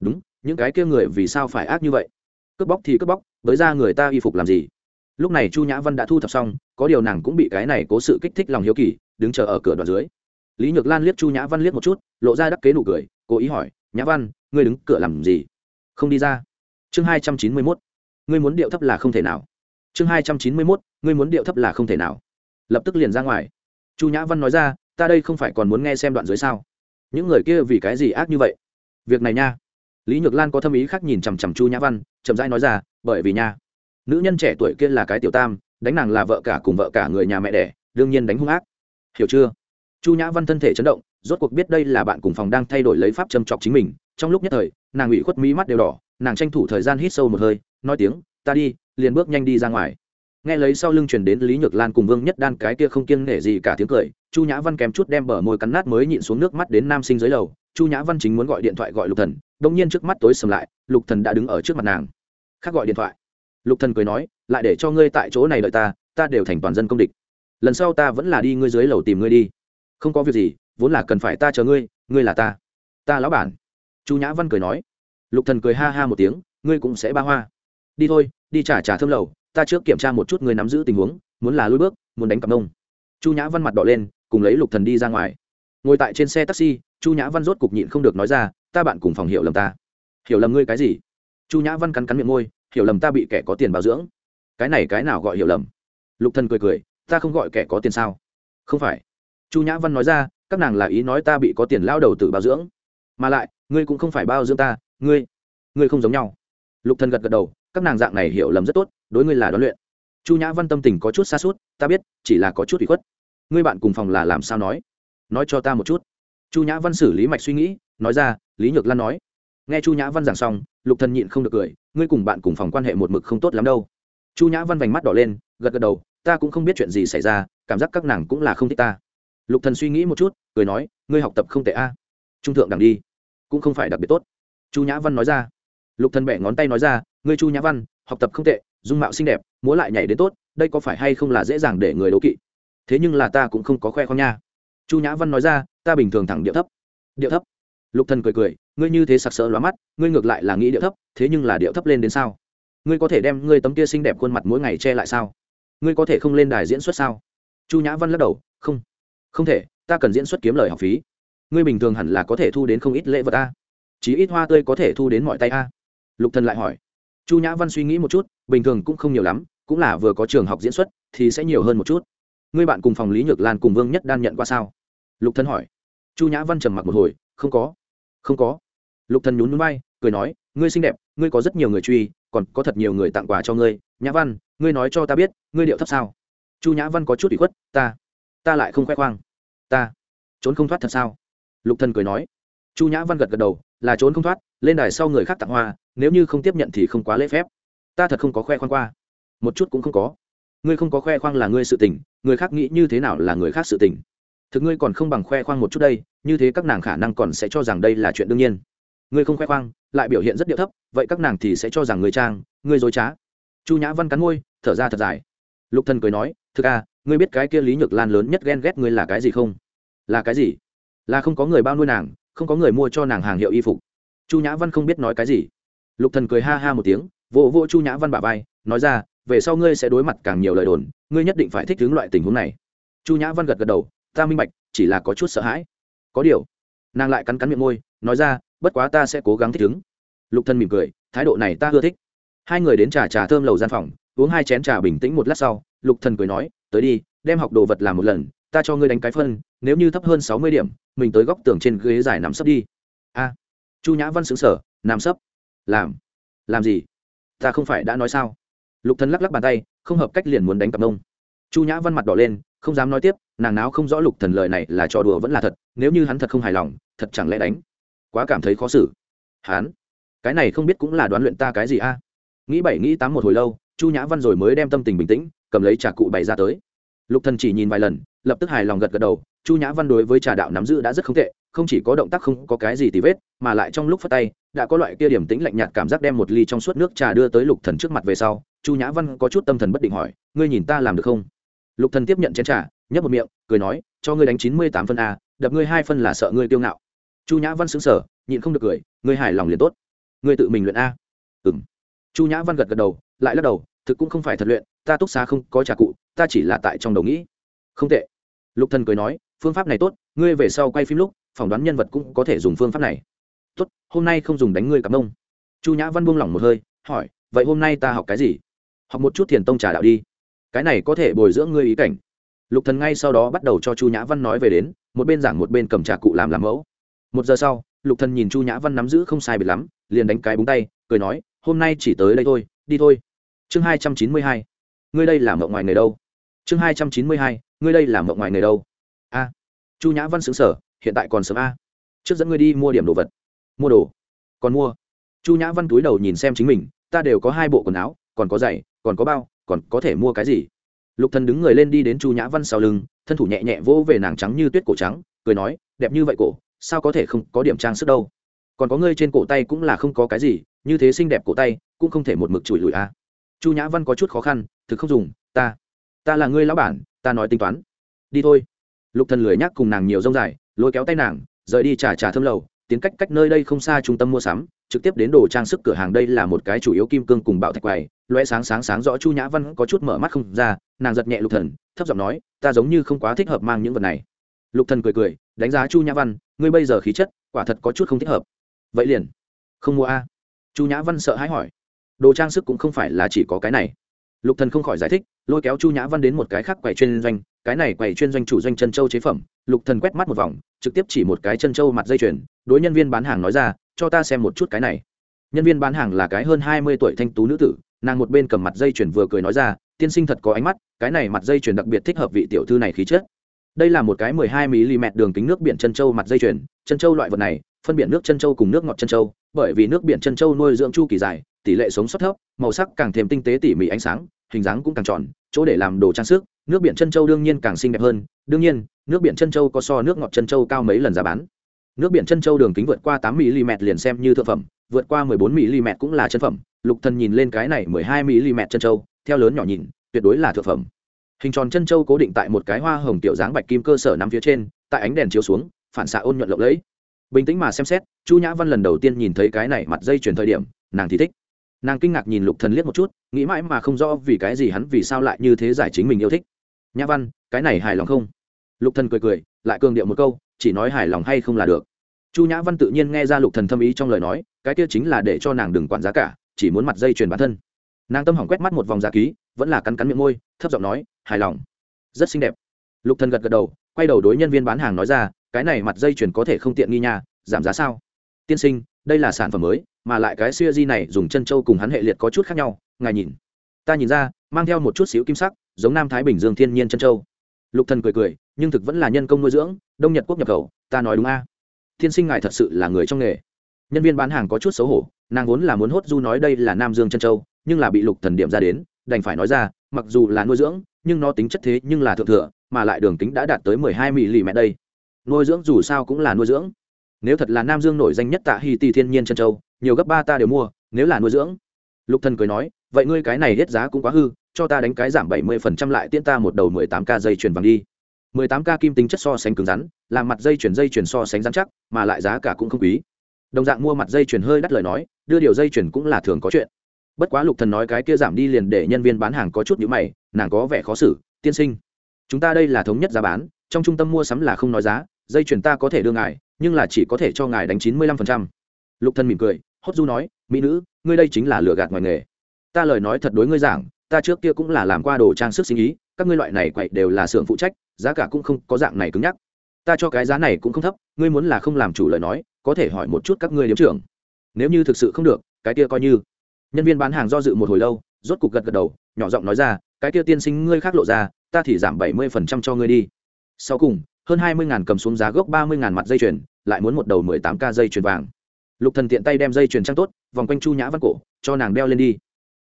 Đúng, những cái kia người vì sao phải ác như vậy? Cướp bóc thì cướp bóc với ra người ta y phục làm gì? Lúc này chu nhã văn đã thu thập xong, có điều nàng cũng bị cái này cố sự kích thích lòng hiếu kỳ, đứng chờ ở cửa đoạn dưới. Lý nhược lan liếc chu nhã văn liếc một chút, lộ ra đắc kế nụ cười, cố ý hỏi, nhã văn, ngươi đứng cửa làm gì? Không đi ra. Chương hai trăm chín mươi mốt. Ngươi muốn điệu thấp là không thể nào. Chương hai trăm chín mươi mốt. Ngươi muốn điệu thấp là không thể nào. Lập tức liền ra ngoài. Chu nhã văn nói ra, ta đây không phải còn muốn nghe xem đoạn dưới sao? Những người kia vì cái gì ác như vậy? Việc này nha. Lý nhược lan có thâm ý khác nhìn chằm chằm chu nhã văn, chậm rãi nói ra, bởi vì nha, nữ nhân trẻ tuổi kia là cái tiểu tam, đánh nàng là vợ cả cùng vợ cả người nhà mẹ đẻ, đương nhiên đánh hung ác. Hiểu chưa? Chu nhã văn thân thể chấn động, rốt cuộc biết đây là bạn cùng phòng đang thay đổi lấy pháp châm chọc chính mình. Trong lúc nhất thời, nàng ủy khuất mỹ mắt đều đỏ, nàng tranh thủ thời gian hít sâu một hơi, nói tiếng, ta đi, liền bước nhanh đi ra ngoài nghe lấy sau lưng truyền đến lý nhược lan cùng vương nhất đan cái kia không kiêng nể gì cả tiếng cười, chu nhã văn kém chút đem bờ môi cắn nát mới nhịn xuống nước mắt đến nam sinh dưới lầu. Chu nhã văn chính muốn gọi điện thoại gọi lục thần đông nhiên trước mắt tối sầm lại, lục thần đã đứng ở trước mặt nàng. Khác gọi điện thoại. Lục thần cười nói, lại để cho ngươi tại chỗ này đợi ta ta đều thành toàn dân công địch. Lần sau ta vẫn là đi ngươi dưới lầu tìm ngươi đi. Không có việc gì, vốn là cần phải ta chờ ngươi ngươi là ta. Ta lão bản. Chu nhã văn cười nói. Lục thần cười ha ha một tiếng, ngươi cũng sẽ ba hoa. Đi thôi, đi trả trả thơm lầu ta trước kiểm tra một chút người nắm giữ tình huống, muốn là lui bước, muốn đánh cặp nông. Chu nhã văn mặt đỏ lên, cùng lấy lục thần đi ra ngoài. Ngồi tại trên xe taxi, chu nhã văn rốt cục nhịn không được nói ra, ta bạn cùng phòng hiểu lầm ta. Hiểu lầm ngươi cái gì? Chu nhã văn cắn cắn miệng môi, hiểu lầm ta bị kẻ có tiền bảo dưỡng. Cái này cái nào gọi hiểu lầm? Lục thần cười cười, ta không gọi kẻ có tiền sao? Không phải. Chu nhã văn nói ra, các nàng là ý nói ta bị có tiền lao đầu tự bảo dưỡng. Mà lại, ngươi cũng không phải bao dưỡng ta, ngươi ngươi không giống nhau. Lục thần gật gật đầu các nàng dạng này hiểu lầm rất tốt, đối ngươi là đoán luyện. Chu nhã văn tâm tình có chút xa suốt ta biết, chỉ là có chút bị khuất. Ngươi bạn cùng phòng là làm sao nói? Nói cho ta một chút. Chu nhã văn xử lý mạch suy nghĩ, nói ra, lý nhược lan nói. Nghe chu nhã văn giảng xong, lục thần nhịn không được cười, ngươi cùng bạn cùng phòng quan hệ một mực không tốt lắm đâu. Chu nhã văn vành mắt đỏ lên, gật gật đầu, ta cũng không biết chuyện gì xảy ra, cảm giác các nàng cũng là không thích ta. Lục thần suy nghĩ một chút, cười nói, ngươi học tập không tệ a. Trung thượng đẳng đi, cũng không phải đặc biệt tốt. Chu nhã văn nói ra lục thần bẻ ngón tay nói ra, ngươi chu nhã văn, học tập không tệ, dung mạo xinh đẹp, múa lại nhảy đến tốt, đây có phải hay không là dễ dàng để người đố kỵ? Thế nhưng là ta cũng không có khoe khoang nha. Chu nhã văn nói ra, ta bình thường thẳng điệu thấp. Điệu thấp? Lục thần cười cười, ngươi như thế sặc sỡ lóa mắt, ngươi ngược lại là nghĩ điệu thấp, thế nhưng là điệu thấp lên đến sao? Ngươi có thể đem ngươi tấm kia xinh đẹp khuôn mặt mỗi ngày che lại sao? Ngươi có thể không lên đài diễn xuất sao? Chu nhã văn lắc đầu, không không thể, ta cần diễn xuất kiếm lời học phí. Ngươi bình thường hẳn là có thể thu đến không ít lễ vật a. Chí ít hoa tươi có thể thu đến mọi tay a lục thần lại hỏi, chu nhã văn suy nghĩ một chút, bình thường cũng không nhiều lắm, cũng là vừa có trường học diễn xuất, thì sẽ nhiều hơn một chút. Ngươi bạn cùng phòng lý nhược lan cùng vương nhất đan nhận qua sao? Lục thần hỏi. Chu nhã văn trầm mặc một hồi, không có. Không có? Lục thần nhún nhún vai, cười nói, ngươi xinh đẹp, ngươi có rất nhiều người truy, còn có thật nhiều người tặng quà cho ngươi. Nhã văn, ngươi nói cho ta biết, ngươi điệu thấp sao? Chu nhã văn có chút ủy khuất, ta ta lại không khoe khoang. Ta, trốn không thoát thật sao? Lục thần cười nói chu nhã văn gật gật đầu, là trốn không thoát, lên đài sau người khác tặng hoa, nếu như không tiếp nhận thì không quá lễ phép. Ta thật không có khoe khoang qua. Một chút cũng không có. Ngươi không có khoe khoang là ngươi sự tình, người khác nghĩ như thế nào là người khác sự tình. Thực ngươi còn không bằng khoe khoang một chút đây, như thế các nàng khả năng còn sẽ cho rằng đây là chuyện đương nhiên. Ngươi không khoe khoang, lại biểu hiện rất điệu thấp, vậy các nàng thì sẽ cho rằng ngươi trang ngươi dối trá. Chu nhã văn cắn môi, thở ra thật dài. Lục thần cười nói, thực à ngươi biết cái kia lý nhược lan lớn nhất ghen ghét ngươi là cái gì không? Là cái gì? Là không có người bao nuôi nàng không có người mua cho nàng hàng hiệu y phục. Chu nhã văn không biết nói cái gì. Lục thần cười ha ha một tiếng, vỗ vỗ chu nhã văn bả vai, nói ra, về sau ngươi sẽ đối mặt càng nhiều lời đồn, ngươi nhất định phải thích ứng loại tình huống này. Chu nhã văn gật gật đầu, ta minh bạch, chỉ là có chút sợ hãi. Có điều. Nàng lại cắn cắn miệng môi, nói ra, bất quá ta sẽ cố gắng thích ứng. Lục thần mỉm cười, thái độ này ta ưa thích. Hai người đến trà trà thơm lầu gian phòng, uống hai chén trà bình tĩnh một lát sau, lục thần cười nói, tới đi, đem học đồ vật làm một lần ta cho ngươi đánh cái phân, nếu như thấp hơn sáu mươi điểm, mình tới góc tường trên ghế dài nằm sấp đi. A, chu nhã văn xứng sở nằm sấp. Làm làm gì? Ta không phải đã nói sao? Lục thần lắc lắc bàn tay, không hợp cách liền muốn đánh cặp mông. Chu nhã văn mặt đỏ lên, không dám nói tiếp, nàng náo không rõ lục thần lời này là trò đùa vẫn là thật, nếu như hắn thật không hài lòng, thật chẳng lẽ đánh? Quá cảm thấy khó xử. Hắn, cái này không biết cũng là đoán luyện ta cái gì a? Nghĩ bảy, nghĩ tám một hồi lâu, chu nhã văn rồi mới đem tâm tình bình tĩnh, cầm lấy trà cụ bày ra tới. Lục thần chỉ nhìn vài lần lập tức hài lòng gật gật đầu, chu nhã văn đối với trà đạo nắm giữ đã rất không tệ, không chỉ có động tác không có cái gì tì vết, mà lại trong lúc phát tay, đã có loại kia điểm tĩnh lạnh nhạt cảm giác đem một ly trong suốt nước trà đưa tới lục thần trước mặt về sau, chu nhã văn có chút tâm thần bất định hỏi, ngươi nhìn ta làm được không? Lục thần tiếp nhận chén trà, nhấp một miệng, cười nói, cho ngươi đánh chín mươi tám phân a, đập ngươi hai phân là sợ ngươi tiêu ngạo. Chu nhã văn sững sờ, nhịn không được cười, ngươi hài lòng liền tốt. Ngươi tự mình luyện a. Ừm. Chu nhã văn gật gật đầu, lại lắc đầu, thực cũng không phải thật luyện, ta túc xá không có trà cụ, ta chỉ là tại trong đầu nghĩ. Không tệ lục thần cười nói, phương pháp này tốt, ngươi về sau quay phim lúc, phỏng đoán nhân vật cũng có thể dùng phương pháp này. Tốt, hôm nay không dùng đánh ngươi cặp mông. Chu nhã văn buông lỏng một hơi, hỏi, vậy hôm nay ta học cái gì? Học một chút thiền tông trà đạo đi. Cái này có thể bồi dưỡng ngươi ý cảnh. Lục thần ngay sau đó bắt đầu cho chu nhã văn nói về đến, một bên giảng một bên cầm trà cụ làm làm mẫu. Một giờ sau, lục thần nhìn chu nhã văn nắm giữ không sai biệt lắm, liền đánh cái búng tay, cười nói, hôm nay chỉ tới đây thôi, đi thôi. Chương hai trăm chín mươi hai, ngươi đây là mộng ngoài người đâu? Chương hai trăm chín mươi hai ngươi đây là mộng ngoài người đâu? A. Chu nhã văn xứng sở hiện tại còn sớm a. Trước dẫn ngươi đi mua điểm đồ vật. Mua đồ. Còn mua. Chu nhã văn túi đầu nhìn xem chính mình, ta đều có hai bộ quần áo, còn có giày, còn có bao, còn có thể mua cái gì? Lục thần đứng người lên đi đến chu nhã văn sau lưng, thân thủ nhẹ nhẹ vỗ về nàng trắng như tuyết cổ trắng, cười nói, đẹp như vậy cổ, sao có thể không có điểm trang sức đâu? Còn có ngươi trên cổ tay cũng là không có cái gì, như thế xinh đẹp cổ tay, cũng không thể một mực chùi lùi a. Chu nhã văn có chút khó khăn, thực không dùng, ta ta là ngươi lão bản ta nói tính toán. Đi thôi. Lục thần lười nhắc cùng nàng nhiều rông dài, lôi kéo tay nàng, rời đi trà trà thơm lầu, tiến cách cách nơi đây không xa trung tâm mua sắm, trực tiếp đến đồ trang sức cửa hàng đây là một cái chủ yếu kim cương cùng bảo thạch quầy loe sáng sáng sáng rõ chu nhã văn có chút mở mắt không ra, nàng giật nhẹ lục thần, thấp giọng nói, ta giống như không quá thích hợp mang những vật này. Lục thần cười cười, đánh giá chu nhã văn, ngươi bây giờ khí chất, quả thật có chút không thích hợp. Vậy liền, không mua a? Chu nhã văn sợ hãi hỏi. Đồ trang sức cũng không phải là chỉ có cái này lục thần không khỏi giải thích, lôi kéo chu nhã văn đến một cái khác quầy chuyên doanh, cái này quầy chuyên doanh chủ doanh chân châu chế phẩm. Lục thần quét mắt một vòng, trực tiếp chỉ một cái chân châu mặt dây chuyền, đối nhân viên bán hàng nói ra, cho ta xem một chút cái này. Nhân viên bán hàng là cái hơn hai mươi tuổi thanh tú nữ tử, nàng một bên cầm mặt dây chuyền vừa cười nói ra, tiên sinh thật có ánh mắt, cái này mặt dây chuyền đặc biệt thích hợp vị tiểu thư này khí chất. Đây là một cái mười hai mm đường kính nước biển chân châu mặt dây chuyền, chân châu loại vật này, phân biệt nước chân châu cùng nước ngọt chân châu, bởi vì nước biển chân châu nuôi dưỡng chu kỳ dài tỷ lệ sống sót thấp, màu sắc càng thêm tinh tế tỉ mỉ ánh sáng, hình dáng cũng càng tròn, chỗ để làm đồ trang sức, nước biển chân châu đương nhiên càng xinh đẹp hơn, đương nhiên, nước biển chân châu có so nước ngọt chân châu cao mấy lần giá bán. Nước biển chân châu đường kính vượt qua tám mm liền xem như thượng phẩm, vượt qua mười bốn mm cũng là chân phẩm. Lục thần nhìn lên cái này mười hai mm chân châu, theo lớn nhỏ nhìn, tuyệt đối là thượng phẩm. Hình tròn chân châu cố định tại một cái hoa hồng tiểu dáng bạch kim cơ sở nằm phía trên, tại ánh đèn chiếu xuống, phản xạ ôn nhuận lộng lẫy. Bình tĩnh mà xem xét, chu nhã văn lần đầu tiên nhìn thấy cái này mặt dây chuyển thời điểm, nàng thì thích nàng kinh ngạc nhìn lục thần liếc một chút, nghĩ mãi mà không rõ vì cái gì hắn vì sao lại như thế giải chính mình yêu thích. Nhã văn, cái này hài lòng không? Lục thần cười cười, lại cường điệu một câu, chỉ nói hài lòng hay không là được. Chu nhã văn tự nhiên nghe ra lục thần thâm ý trong lời nói, cái kia chính là để cho nàng đừng quản giá cả, chỉ muốn mặt dây chuyền bản thân. Nàng tâm hỏng quét mắt một vòng giá ký, vẫn là cắn cắn miệng môi, thấp giọng nói, hài lòng. Rất xinh đẹp. Lục thần gật gật đầu, quay đầu đối nhân viên bán hàng nói ra, cái này mặt dây chuyền có thể không tiện nghi nha, giảm giá sao? Tiên sinh đây là sản phẩm mới, mà lại cái siêu di này dùng chân châu cùng hắn hệ liệt có chút khác nhau, ngài nhìn. Ta nhìn ra, mang theo một chút xíu kim sắc, giống nam thái bình dương thiên nhiên chân châu. Lục thần cười cười, nhưng thực vẫn là nhân công nuôi dưỡng, đông nhật quốc nhập khẩu, ta nói đúng a. Thiên sinh ngài thật sự là người trong nghề. Nhân viên bán hàng có chút xấu hổ, nàng vốn là muốn hốt du nói đây là nam dương chân châu, nhưng là bị lục thần điểm ra đến, đành phải nói ra, mặc dù là nuôi dưỡng, nhưng nó tính chất thế nhưng là thượng thừa, mà lại đường kính đã đạt tới mười hai mm đây. Nuôi dưỡng dù sao cũng là nuôi dưỡng nếu thật là nam dương nổi danh nhất tạ hi ti thiên nhiên chân châu, nhiều gấp ba ta đều mua, nếu là nuôi dưỡng. Lục thần cười nói, vậy ngươi cái này hết giá cũng quá hư, cho ta đánh cái giảm bảy mươi phần trăm lại tiễn ta một đầu mười tám k dây chuyền vàng đi. mười tám k kim tính chất so sánh cứng rắn, làm mặt dây chuyền dây chuyền so sánh rắn chắc, mà lại giá cả cũng không quý. Đồng dạng mua mặt dây chuyền hơi đắt lời nói, đưa điều dây chuyền cũng là thường có chuyện. Bất quá lục thần nói cái kia giảm đi liền để nhân viên bán hàng có chút nhíu mày, nàng có vẻ khó xử, tiên sinh, chúng ta đây là thống nhất giá bán, trong trung tâm mua sắm là không nói giá dây chuyền ta có thể đưa ngài, nhưng là chỉ có thể cho ngài đánh chín mươi lăm phần trăm. Lục thần mỉm cười, hốt du nói, mỹ nữ, ngươi đây chính là lừa gạt ngoài nghề. Ta lời nói thật đối ngươi giảng, ta trước kia cũng là làm qua đồ trang sức sinh ý, các ngươi loại này quậy đều là xưởng phụ trách, giá cả cũng không có dạng này cứng nhắc. Ta cho cái giá này cũng không thấp, ngươi muốn là không làm chủ lời nói, có thể hỏi một chút các ngươi điếm trưởng. Nếu như thực sự không được, cái kia coi như. Nhân viên bán hàng do dự một hồi lâu, rốt cục gật gật đầu, nhỏ giọng nói ra, cái kia tiên sinh ngươi khác lộ ra, ta thì giảm bảy mươi phần trăm cho ngươi đi. Sau cùng hơn hai mươi ngàn cầm xuống giá gốc, ba mươi ngàn mặt dây chuyền, lại muốn một đầu mười tám k dây chuyền vàng. Lục thần tiện tay đem dây chuyền trang tốt, vòng quanh chu nhã văn cổ, cho nàng đeo lên đi.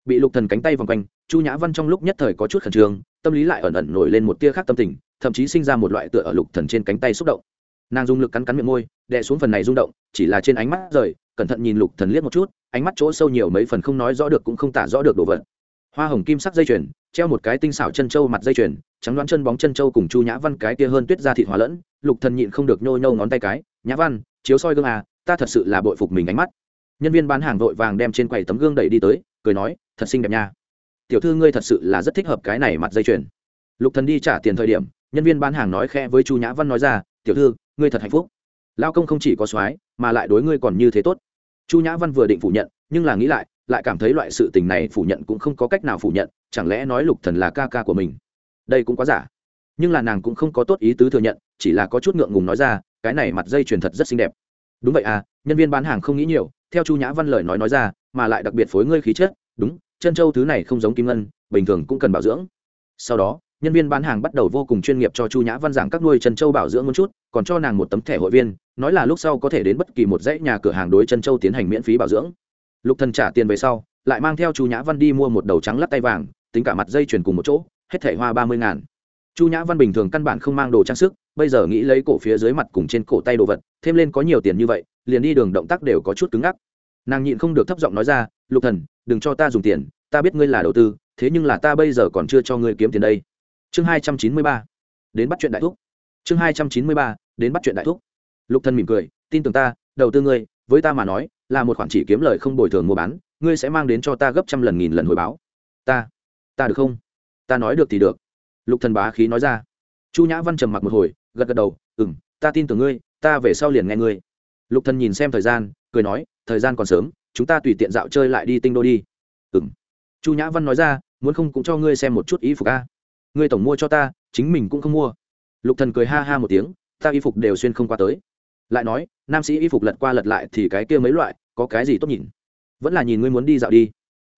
Bị lục thần cánh tay vòng quanh, chu nhã văn trong lúc nhất thời có chút khẩn trương, tâm lý lại ẩn ẩn nổi lên một tia khác tâm tình, thậm chí sinh ra một loại tựa ở lục thần trên cánh tay xúc động. Nàng dùng lực cắn cắn miệng môi, đè xuống phần này rung động, chỉ là trên ánh mắt rời, cẩn thận nhìn lục thần liếc một chút, ánh mắt chỗ sâu nhiều mấy phần không nói rõ được cũng không tả rõ được đồ vật hoa hồng kim sắc dây chuyền, treo một cái tinh xảo chân trâu mặt dây chuyền, trắng đoán chân bóng chân trâu cùng chu nhã văn cái kia hơn tuyết ra thịt hóa lẫn, lục thần nhịn không được nhô nhô ngón tay cái, nhã văn, chiếu soi gương à ta thật sự là bội phục mình ánh mắt. Nhân viên bán hàng vội vàng đem trên quầy tấm gương đẩy đi tới, cười nói, thật xinh đẹp nha. Tiểu thư ngươi thật sự là rất thích hợp cái này mặt dây chuyền. Lục thần đi trả tiền thời điểm, nhân viên bán hàng nói khẽ với chu nhã văn nói ra, tiểu thư, ngươi thật hạnh phúc. Lao công không chỉ có soái, mà lại đối ngươi còn như thế tốt. Chu nhã văn vừa định phủ nhận, nhưng là nghĩ lại lại cảm thấy loại sự tình này phủ nhận cũng không có cách nào phủ nhận, chẳng lẽ nói lục thần là ca ca của mình? Đây cũng quá giả. Nhưng là nàng cũng không có tốt ý tứ thừa nhận, chỉ là có chút ngượng ngùng nói ra, cái này mặt dây chuyền thật rất xinh đẹp. Đúng vậy à nhân viên bán hàng không nghĩ nhiều, theo chu nhã văn lời nói nói ra, mà lại đặc biệt phối ngươi khí chất, đúng, chân châu thứ này không giống kim ngân, bình thường cũng cần bảo dưỡng. Sau đó, nhân viên bán hàng bắt đầu vô cùng chuyên nghiệp cho chu nhã văn giảng các nuôi chân châu bảo dưỡng một chút, còn cho nàng một tấm thẻ hội viên, nói là lúc sau có thể đến bất kỳ một dãy nhà cửa hàng đối chân châu tiến hành miễn phí bảo dưỡng lục thần trả tiền về sau, lại mang theo chu nhã văn đi mua một đầu trắng lắc tay vàng, tính cả mặt dây chuyền cùng một chỗ, hết thảy hoa ba mươi ngàn. Chu nhã văn bình thường căn bản không mang đồ trang sức, bây giờ nghĩ lấy cổ phía dưới mặt cùng trên cổ tay đồ vật, thêm lên có nhiều tiền như vậy, liền đi đường động tác đều có chút cứng ngắc. Nàng nhịn không được thấp giọng nói ra, lục thần, đừng cho ta dùng tiền, ta biết ngươi là đầu tư, thế nhưng là ta bây giờ còn chưa cho ngươi kiếm tiền đây. Chương hai trăm chín mươi ba. Đến bắt chuyện đại thúc. Chương hai trăm chín mươi ba, đến bắt chuyện đại thúc. Lục thần mỉm cười, tin tưởng ta, đầu tư ngươi, với ta mà nói là một khoản chỉ kiếm lời không bồi thường mua bán ngươi sẽ mang đến cho ta gấp trăm lần nghìn lần hồi báo. Ta ta được không? Ta nói được thì được. Lục thần bá khí nói ra. Chu nhã văn trầm mặc một hồi gật gật đầu ừm, ta tin tưởng ngươi ta về sau liền nghe ngươi. Lục thần nhìn xem thời gian cười nói thời gian còn sớm chúng ta tùy tiện dạo chơi lại đi tinh đô đi. Ừm, chu nhã văn nói ra muốn không cũng cho ngươi xem một chút y phục a. Ngươi tổng mua cho ta chính mình cũng không mua. Lục thần cười ha ha một tiếng ta y phục đều xuyên không qua tới lại nói, nam sĩ y phục lật qua lật lại thì cái kia mấy loại, có cái gì tốt nhìn? Vẫn là nhìn ngươi muốn đi dạo đi.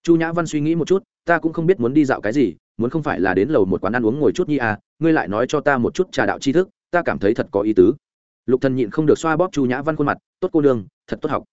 Chu nhã văn suy nghĩ một chút, ta cũng không biết muốn đi dạo cái gì, muốn không phải là đến lầu một quán ăn uống ngồi chút nhi à ngươi lại nói cho ta một chút trà đạo tri thức, ta cảm thấy thật có ý tứ. Lục thần nhịn không được xoa bóp chu nhã văn khuôn mặt, tốt cô nương, thật tốt học.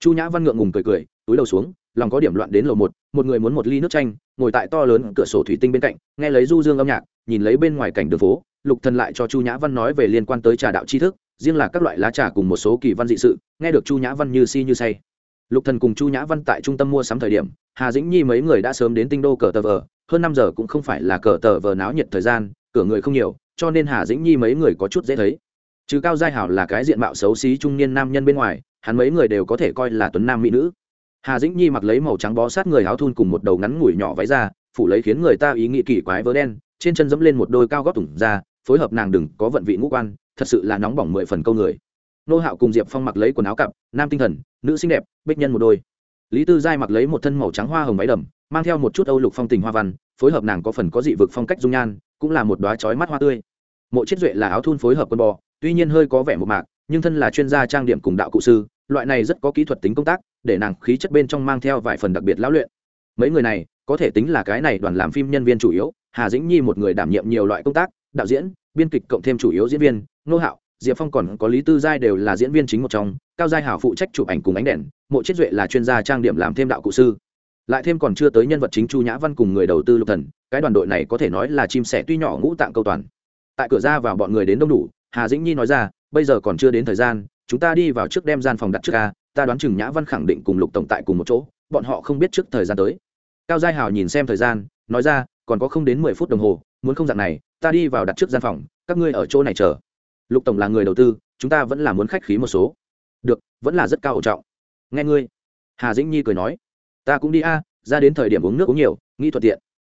Chu nhã văn ngượng ngùng cười cười, túi đầu xuống, lòng có điểm loạn đến lầu một một người muốn một ly nước chanh, ngồi tại to lớn cửa sổ thủy tinh bên cạnh, nghe lấy du dương âm nhạc, nhìn lấy bên ngoài cảnh đường phố, lục thần lại cho chu nhã văn nói về liên quan tới trà đạo tri thức riêng là các loại lá trà cùng một số kỳ văn dị sự, nghe được chu nhã văn như si như say. Lục thần cùng chu nhã văn tại trung tâm mua sắm thời điểm, hà dĩnh nhi mấy người đã sớm đến tinh đô cờ tờ vờ, hơn năm giờ cũng không phải là cờ tờ vờ náo nhiệt thời gian, cửa người không nhiều, cho nên hà dĩnh nhi mấy người có chút dễ thấy. Trừ cao giai hảo là cái diện mạo xấu xí trung niên nam nhân bên ngoài, hắn mấy người đều có thể coi là tuấn nam mỹ nữ. Hà dĩnh nhi mặc lấy màu trắng bó sát người áo thun cùng một đầu ngắn ngủi nhỏ váy ra phủ lấy khiến người ta ý nghĩ kỳ quái vớ đen, trên chân dẫm lên một đôi cao gót thủng ra phối hợp nàng đừng có vận vị ngũ quan thật sự là nóng bỏng mười phần câu người. Nô hạo cùng diệp phong mặc lấy quần áo cặp, nam tinh thần, nữ xinh đẹp, bích nhân một đôi. Lý tư giai mặc lấy một thân màu trắng hoa hồng váy đầm, mang theo một chút âu lục phong tình hoa văn, phối hợp nàng có phần có dị vực phong cách dung nhan, cũng là một đoá chói mắt hoa tươi. Mộ chiết duệ là áo thun phối hợp quân bò, tuy nhiên hơi có vẻ một mạc, nhưng thân là chuyên gia trang điểm cùng đạo cụ sư, loại này rất có kỹ thuật tính công tác, để nàng khí chất bên trong mang theo vài phần đặc biệt lão luyện. Mấy người này, có thể tính là cái này đoàn làm phim nhân viên chủ yếu, hà dĩnh nhi một người đảm nhiệm nhiều loại công tác, đạo diễn biên kịch cộng thêm chủ yếu diễn viên nô hạo, diệp phong còn có lý tư giai đều là diễn viên chính một trong, cao giai hảo phụ trách chụp ảnh cùng ánh đèn, mộ chiết duệ là chuyên gia trang điểm làm thêm đạo cụ sư. Lại thêm còn chưa tới nhân vật chính chu nhã văn cùng người đầu tư lục thần, cái đoàn đội này có thể nói là chim sẻ tuy nhỏ ngũ tạng câu toàn. Tại cửa ra vào bọn người đến đông đủ, hà dĩnh nhi nói ra, bây giờ còn chưa đến thời gian, chúng ta đi vào trước đem gian phòng đặt trước ca ta đoán chừng nhã văn khẳng định cùng lục tổng tại cùng một chỗ, bọn họ không biết trước thời gian tới. Cao giai hào nhìn xem thời gian, nói ra còn có không đến mười phút đồng hồ, muốn không dạng này, ta đi vào đặt trước gian phòng, các ngươi ở chỗ này chờ. Lục tổng là người đầu tư, chúng ta vẫn là muốn khách khí một số. Được, vẫn là rất cao hậu trọng. Nghe ngươi. Hà dĩnh nhi cười nói. Ta cũng đi a, ra đến thời điểm uống nước uống nhiều, nghĩ thuận tiện.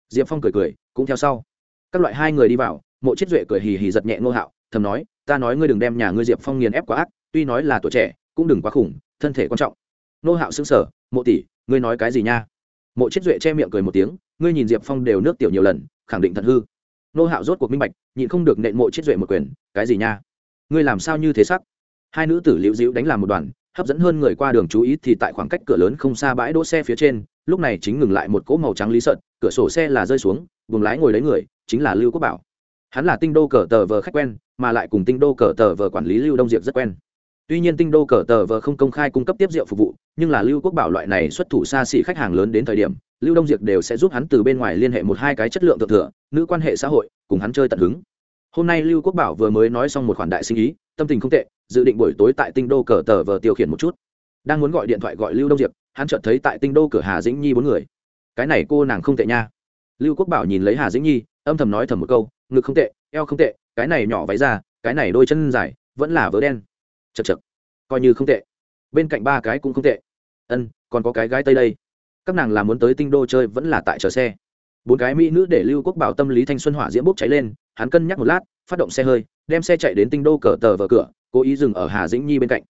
Diệp phong cười cười, cũng theo sau. Các loại hai người đi vào, mộ chiết duệ cười hì hì giật nhẹ ngô hạo, thầm nói, ta nói ngươi đừng đem nhà ngươi diệp phong nghiền ép quá ác, tuy nói là tuổi trẻ, cũng đừng quá khủng, thân thể quan trọng. Nô hạo xứng sở mộ tỷ, ngươi nói cái gì nha? Mộ chiết duệ che miệng cười một tiếng ngươi nhìn diệp phong đều nước tiểu nhiều lần, khẳng định thật hư. Nô hạo rốt cuộc minh bạch, nhịn không được nện mộ chết duệ một quyền, cái gì nha? Ngươi làm sao như thế sắc? Hai nữ tử liễu dĩu đánh làm một đoàn, hấp dẫn hơn người qua đường chú ý thì tại khoảng cách cửa lớn không xa bãi đỗ xe phía trên, lúc này chính ngừng lại một cỗ màu trắng lý sợn, cửa sổ xe là rơi xuống, buồng lái ngồi lấy người, chính là lưu quốc bảo. Hắn là tinh đô cờ tờ vờ khách quen, mà lại cùng tinh đô cờ tờ vờ quản lý lưu đông diệp rất quen. Tuy nhiên tinh đô cờ tờ vờ không công khai cung cấp tiếp rượu phục vụ, nhưng là lưu quốc bảo loại này xuất thủ xa xỉ khách hàng lớn đến thời điểm lưu đông diệp đều sẽ giúp hắn từ bên ngoài liên hệ một hai cái chất lượng thượng thừa, nữ quan hệ xã hội, cùng hắn chơi tận hứng. Hôm nay lưu quốc bảo vừa mới nói xong một khoản đại sinh ý, tâm tình không tệ, dự định buổi tối tại tinh đô cờ tờ vờ tiêu khiển một chút. Đang muốn gọi điện thoại gọi lưu đông diệp hắn chợt thấy tại tinh đô cửa hà dĩnh nhi bốn người. Cái này cô nàng không tệ nha. Lưu quốc bảo nhìn lấy hà dĩnh nhi, âm thầm nói thầm một câu, ngực không tệ, eo không tệ, cái này nhỏ váy ra cái này đôi chân dài, vẫn là vớ đen. Chật chật. Coi như không tệ. Bên cạnh ba cái cũng không tệ. Ân, còn có cái gái tây đây các nàng là muốn tới tinh đô chơi vẫn là tại chờ xe. Bốn cái mỹ nữ để lưu quốc bảo tâm lý thanh xuân hỏa diễm bốc cháy lên, hắn cân nhắc một lát, phát động xe hơi, đem xe chạy đến tinh đô cờ tờ vờ cửa, cố ý dừng ở hà dĩnh nhi bên cạnh.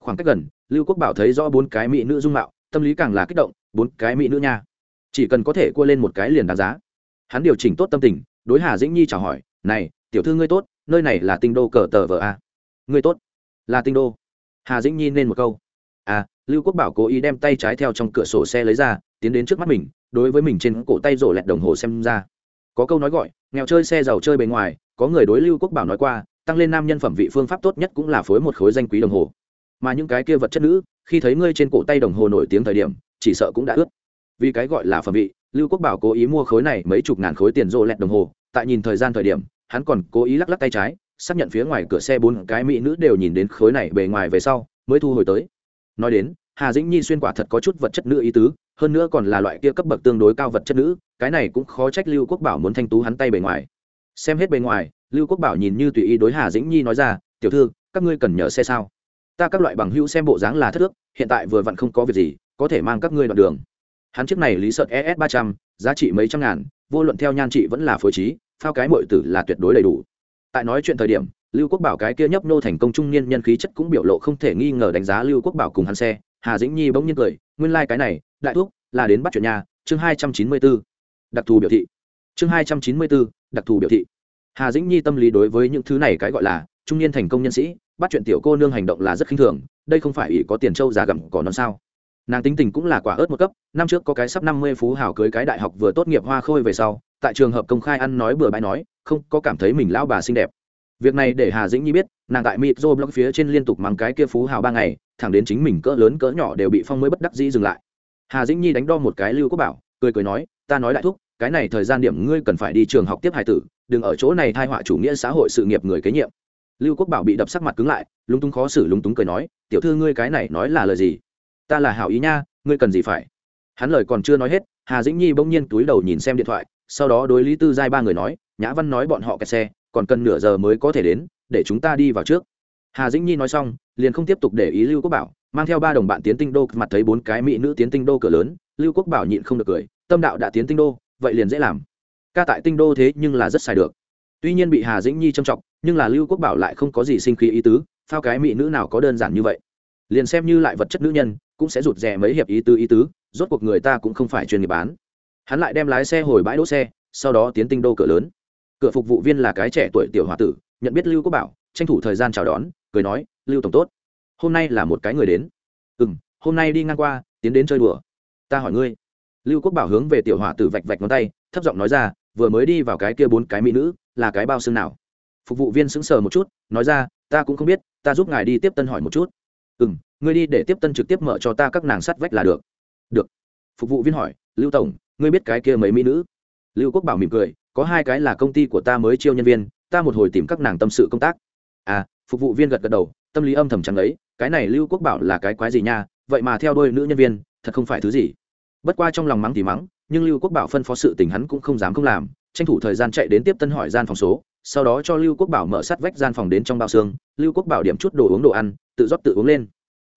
Khoảng cách gần, lưu quốc bảo thấy rõ bốn cái mỹ nữ dung mạo, tâm lý càng là kích động, bốn cái mỹ nữ nha. Chỉ cần có thể cua lên một cái liền đáng giá. Hắn điều chỉnh tốt tâm tình, đối hà dĩnh nhi chào hỏi, này, tiểu thư ngươi tốt, nơi này là tinh đô cờ tờ vờ a? Ngươi tốt, là tinh đô. Hà dĩnh nhi nên một câu. À lưu quốc bảo cố ý đem tay trái theo trong cửa sổ xe lấy ra, tiến đến trước mắt mình, đối với mình trên cổ tay rổ lẹt đồng hồ xem ra. Có câu nói gọi, nghèo chơi xe giàu chơi bề ngoài, có người đối lưu quốc bảo nói qua, tăng lên nam nhân phẩm vị phương pháp tốt nhất cũng là phối một khối danh quý đồng hồ. Mà những cái kia vật chất nữ, khi thấy ngươi trên cổ tay đồng hồ nổi tiếng thời điểm, chỉ sợ cũng đã ướt. Vì cái gọi là phẩm vị, lưu quốc bảo cố ý mua khối này mấy chục ngàn khối tiền rô lẹt đồng hồ, tại nhìn thời gian thời điểm, hắn còn cố ý lắc lắc tay trái, xác nhận phía ngoài cửa xe bốn cái mỹ nữ đều nhìn đến khối này bề ngoài về sau, mới thu hồi tới nói đến, hà dĩnh nhi xuyên quả thật có chút vật chất nữ ý tứ, hơn nữa còn là loại kia cấp bậc tương đối cao vật chất nữ, cái này cũng khó trách lưu quốc bảo muốn thanh tú hắn tay bề ngoài. Xem hết bề ngoài, lưu quốc bảo nhìn như tùy ý đối hà dĩnh nhi nói ra, tiểu thư, các ngươi cần nhờ xe sao? Ta các loại bằng hữu xem bộ dáng là thất ước, hiện tại vừa vặn không có việc gì, có thể mang các ngươi đoạn đường. Hắn chiếc này lý sợ es ba trăm, giá trị mấy trăm ngàn, vô luận theo nhan trị vẫn là phối trí, phao cái mọi tử là tuyệt đối đầy đủ. Tại nói chuyện thời điểm lưu quốc bảo cái kia nhấp nô thành công trung niên nhân khí chất cũng biểu lộ không thể nghi ngờ đánh giá lưu quốc bảo cùng hắn xe. Hà dĩnh nhi bỗng nhiên cười, nguyên lai、like、cái này, đại thuốc là đến bắt chuyện nhà, chương hai trăm chín mươi b ố đặc thù biểu thị. Chương hai trăm chín mươi b ố đặc thù biểu thị. Hà dĩnh nhi tâm lý đối với những thứ này cái gọi là trung niên thành công nhân sĩ, bắt chuyện tiểu cô nương hành động là rất khinh thường, đây không phải ỷ có tiền trâu già gặm cỏ non sao. Nàng tính tình cũng là quả ớt một cấp, năm trước có cái sắp năm mươi phú hào cưới cái đại học vừa tốt nghiệp hoa khôi về sau, tại trường hợp công khai ăn nói bừa bãi nói, không có cảm thấy mình lão bà xinh đẹp việc này để hà dĩnh nhi biết, nàng tại mịp dô blog phía trên liên tục mắng cái kia phú hào ba ngày, thẳng đến chính mình cỡ lớn cỡ nhỏ đều bị phong mới bất đắc dĩ dừng lại. Hà dĩnh nhi đánh đo một cái lưu quốc bảo, cười cười nói, ta nói đại thúc, cái này thời gian điểm ngươi cần phải đi trường học tiếp hải tử, đừng ở chỗ này thai họa chủ nghĩa xã hội sự nghiệp người kế nhiệm. Lưu quốc bảo bị đập sắc mặt cứng lại, lúng túng khó xử lúng túng cười nói, tiểu thư ngươi cái này nói là lời gì? Ta là hảo ý nha, ngươi cần gì phải? Hắn lời còn chưa nói hết, hà dĩnh nhi bỗng nhiên túi đầu nhìn xem điện thoại, sau đó đối lý tư giai ba người nói, nhã văn nói bọn họ kẹt xe còn cần nửa giờ mới có thể đến, để chúng ta đi vào trước. Hà dĩnh nhi nói xong, liền không tiếp tục để ý lưu quốc bảo, mang theo ba đồng bạn tiến tinh đô, mặt thấy bốn cái mỹ nữ tiến tinh đô cửa lớn, lưu quốc bảo nhịn không được cười, tâm đạo đã tiến tinh đô, vậy liền dễ làm. Ca tại tinh đô thế nhưng là rất xài được. Tuy nhiên bị hà dĩnh nhi trâm trọng nhưng là lưu quốc bảo lại không có gì sinh khí ý tứ, phao cái mỹ nữ nào có đơn giản như vậy. Liền xem như lại vật chất nữ nhân, cũng sẽ rụt rè mấy hiệp ý tứ ý tứ, rốt cuộc người ta cũng không phải chuyên nghiệp bán. Hắn lại đem lái xe hồi bãi đỗ xe, sau đó tiến tinh đô cửa lớn cửa phục vụ viên là cái trẻ tuổi tiểu h o a tử, nhận biết lưu quốc bảo, tranh thủ thời gian chào đón, cười nói, lưu tổng tốt. Hôm nay là một cái người đến. Ừ m hôm nay đi ngang qua, tiến đến chơi đùa. Ta hỏi ngươi. Lưu quốc bảo hướng về tiểu hòa tử vạch vạch ngón tay, thấp giọng nói ra, vừa mới đi vào cái kia bốn cái mỹ nữ, là cái bao xương nào? Phục vụ viên sững sờ một chút, nói ra, ta cũng không biết, ta giúp ngài đi tiếp tân hỏi một chút. Ừ m ngươi đi để tiếp tân trực tiếp mở cho ta các nàng sắt vách là được. Được. Phục vụ viên hỏi, lưu tổng, ngươi biết cái kia mấy mỹ nữ? Lưu quốc bảo mỉm cười có hai cái là công ty của ta mới chiêu nhân viên, ta một hồi tìm các nàng tâm sự công tác. À phục vụ viên gật gật đầu, tâm lý âm thầm chẳng ấy, cái này lưu quốc bảo là cái quái gì nha, vậy mà theo đôi nữ nhân viên, thật không phải thứ gì. Bất qua trong lòng mắng thì mắng, nhưng lưu quốc bảo phân phó sự tình hắn cũng không dám không làm, tranh thủ thời gian chạy đến tiếp tân hỏi gian phòng số, sau đó cho lưu quốc bảo mở sắt vách gian phòng đến trong bao xương, lưu quốc bảo điểm chút đồ uống đồ ăn, tự rót tự uống lên.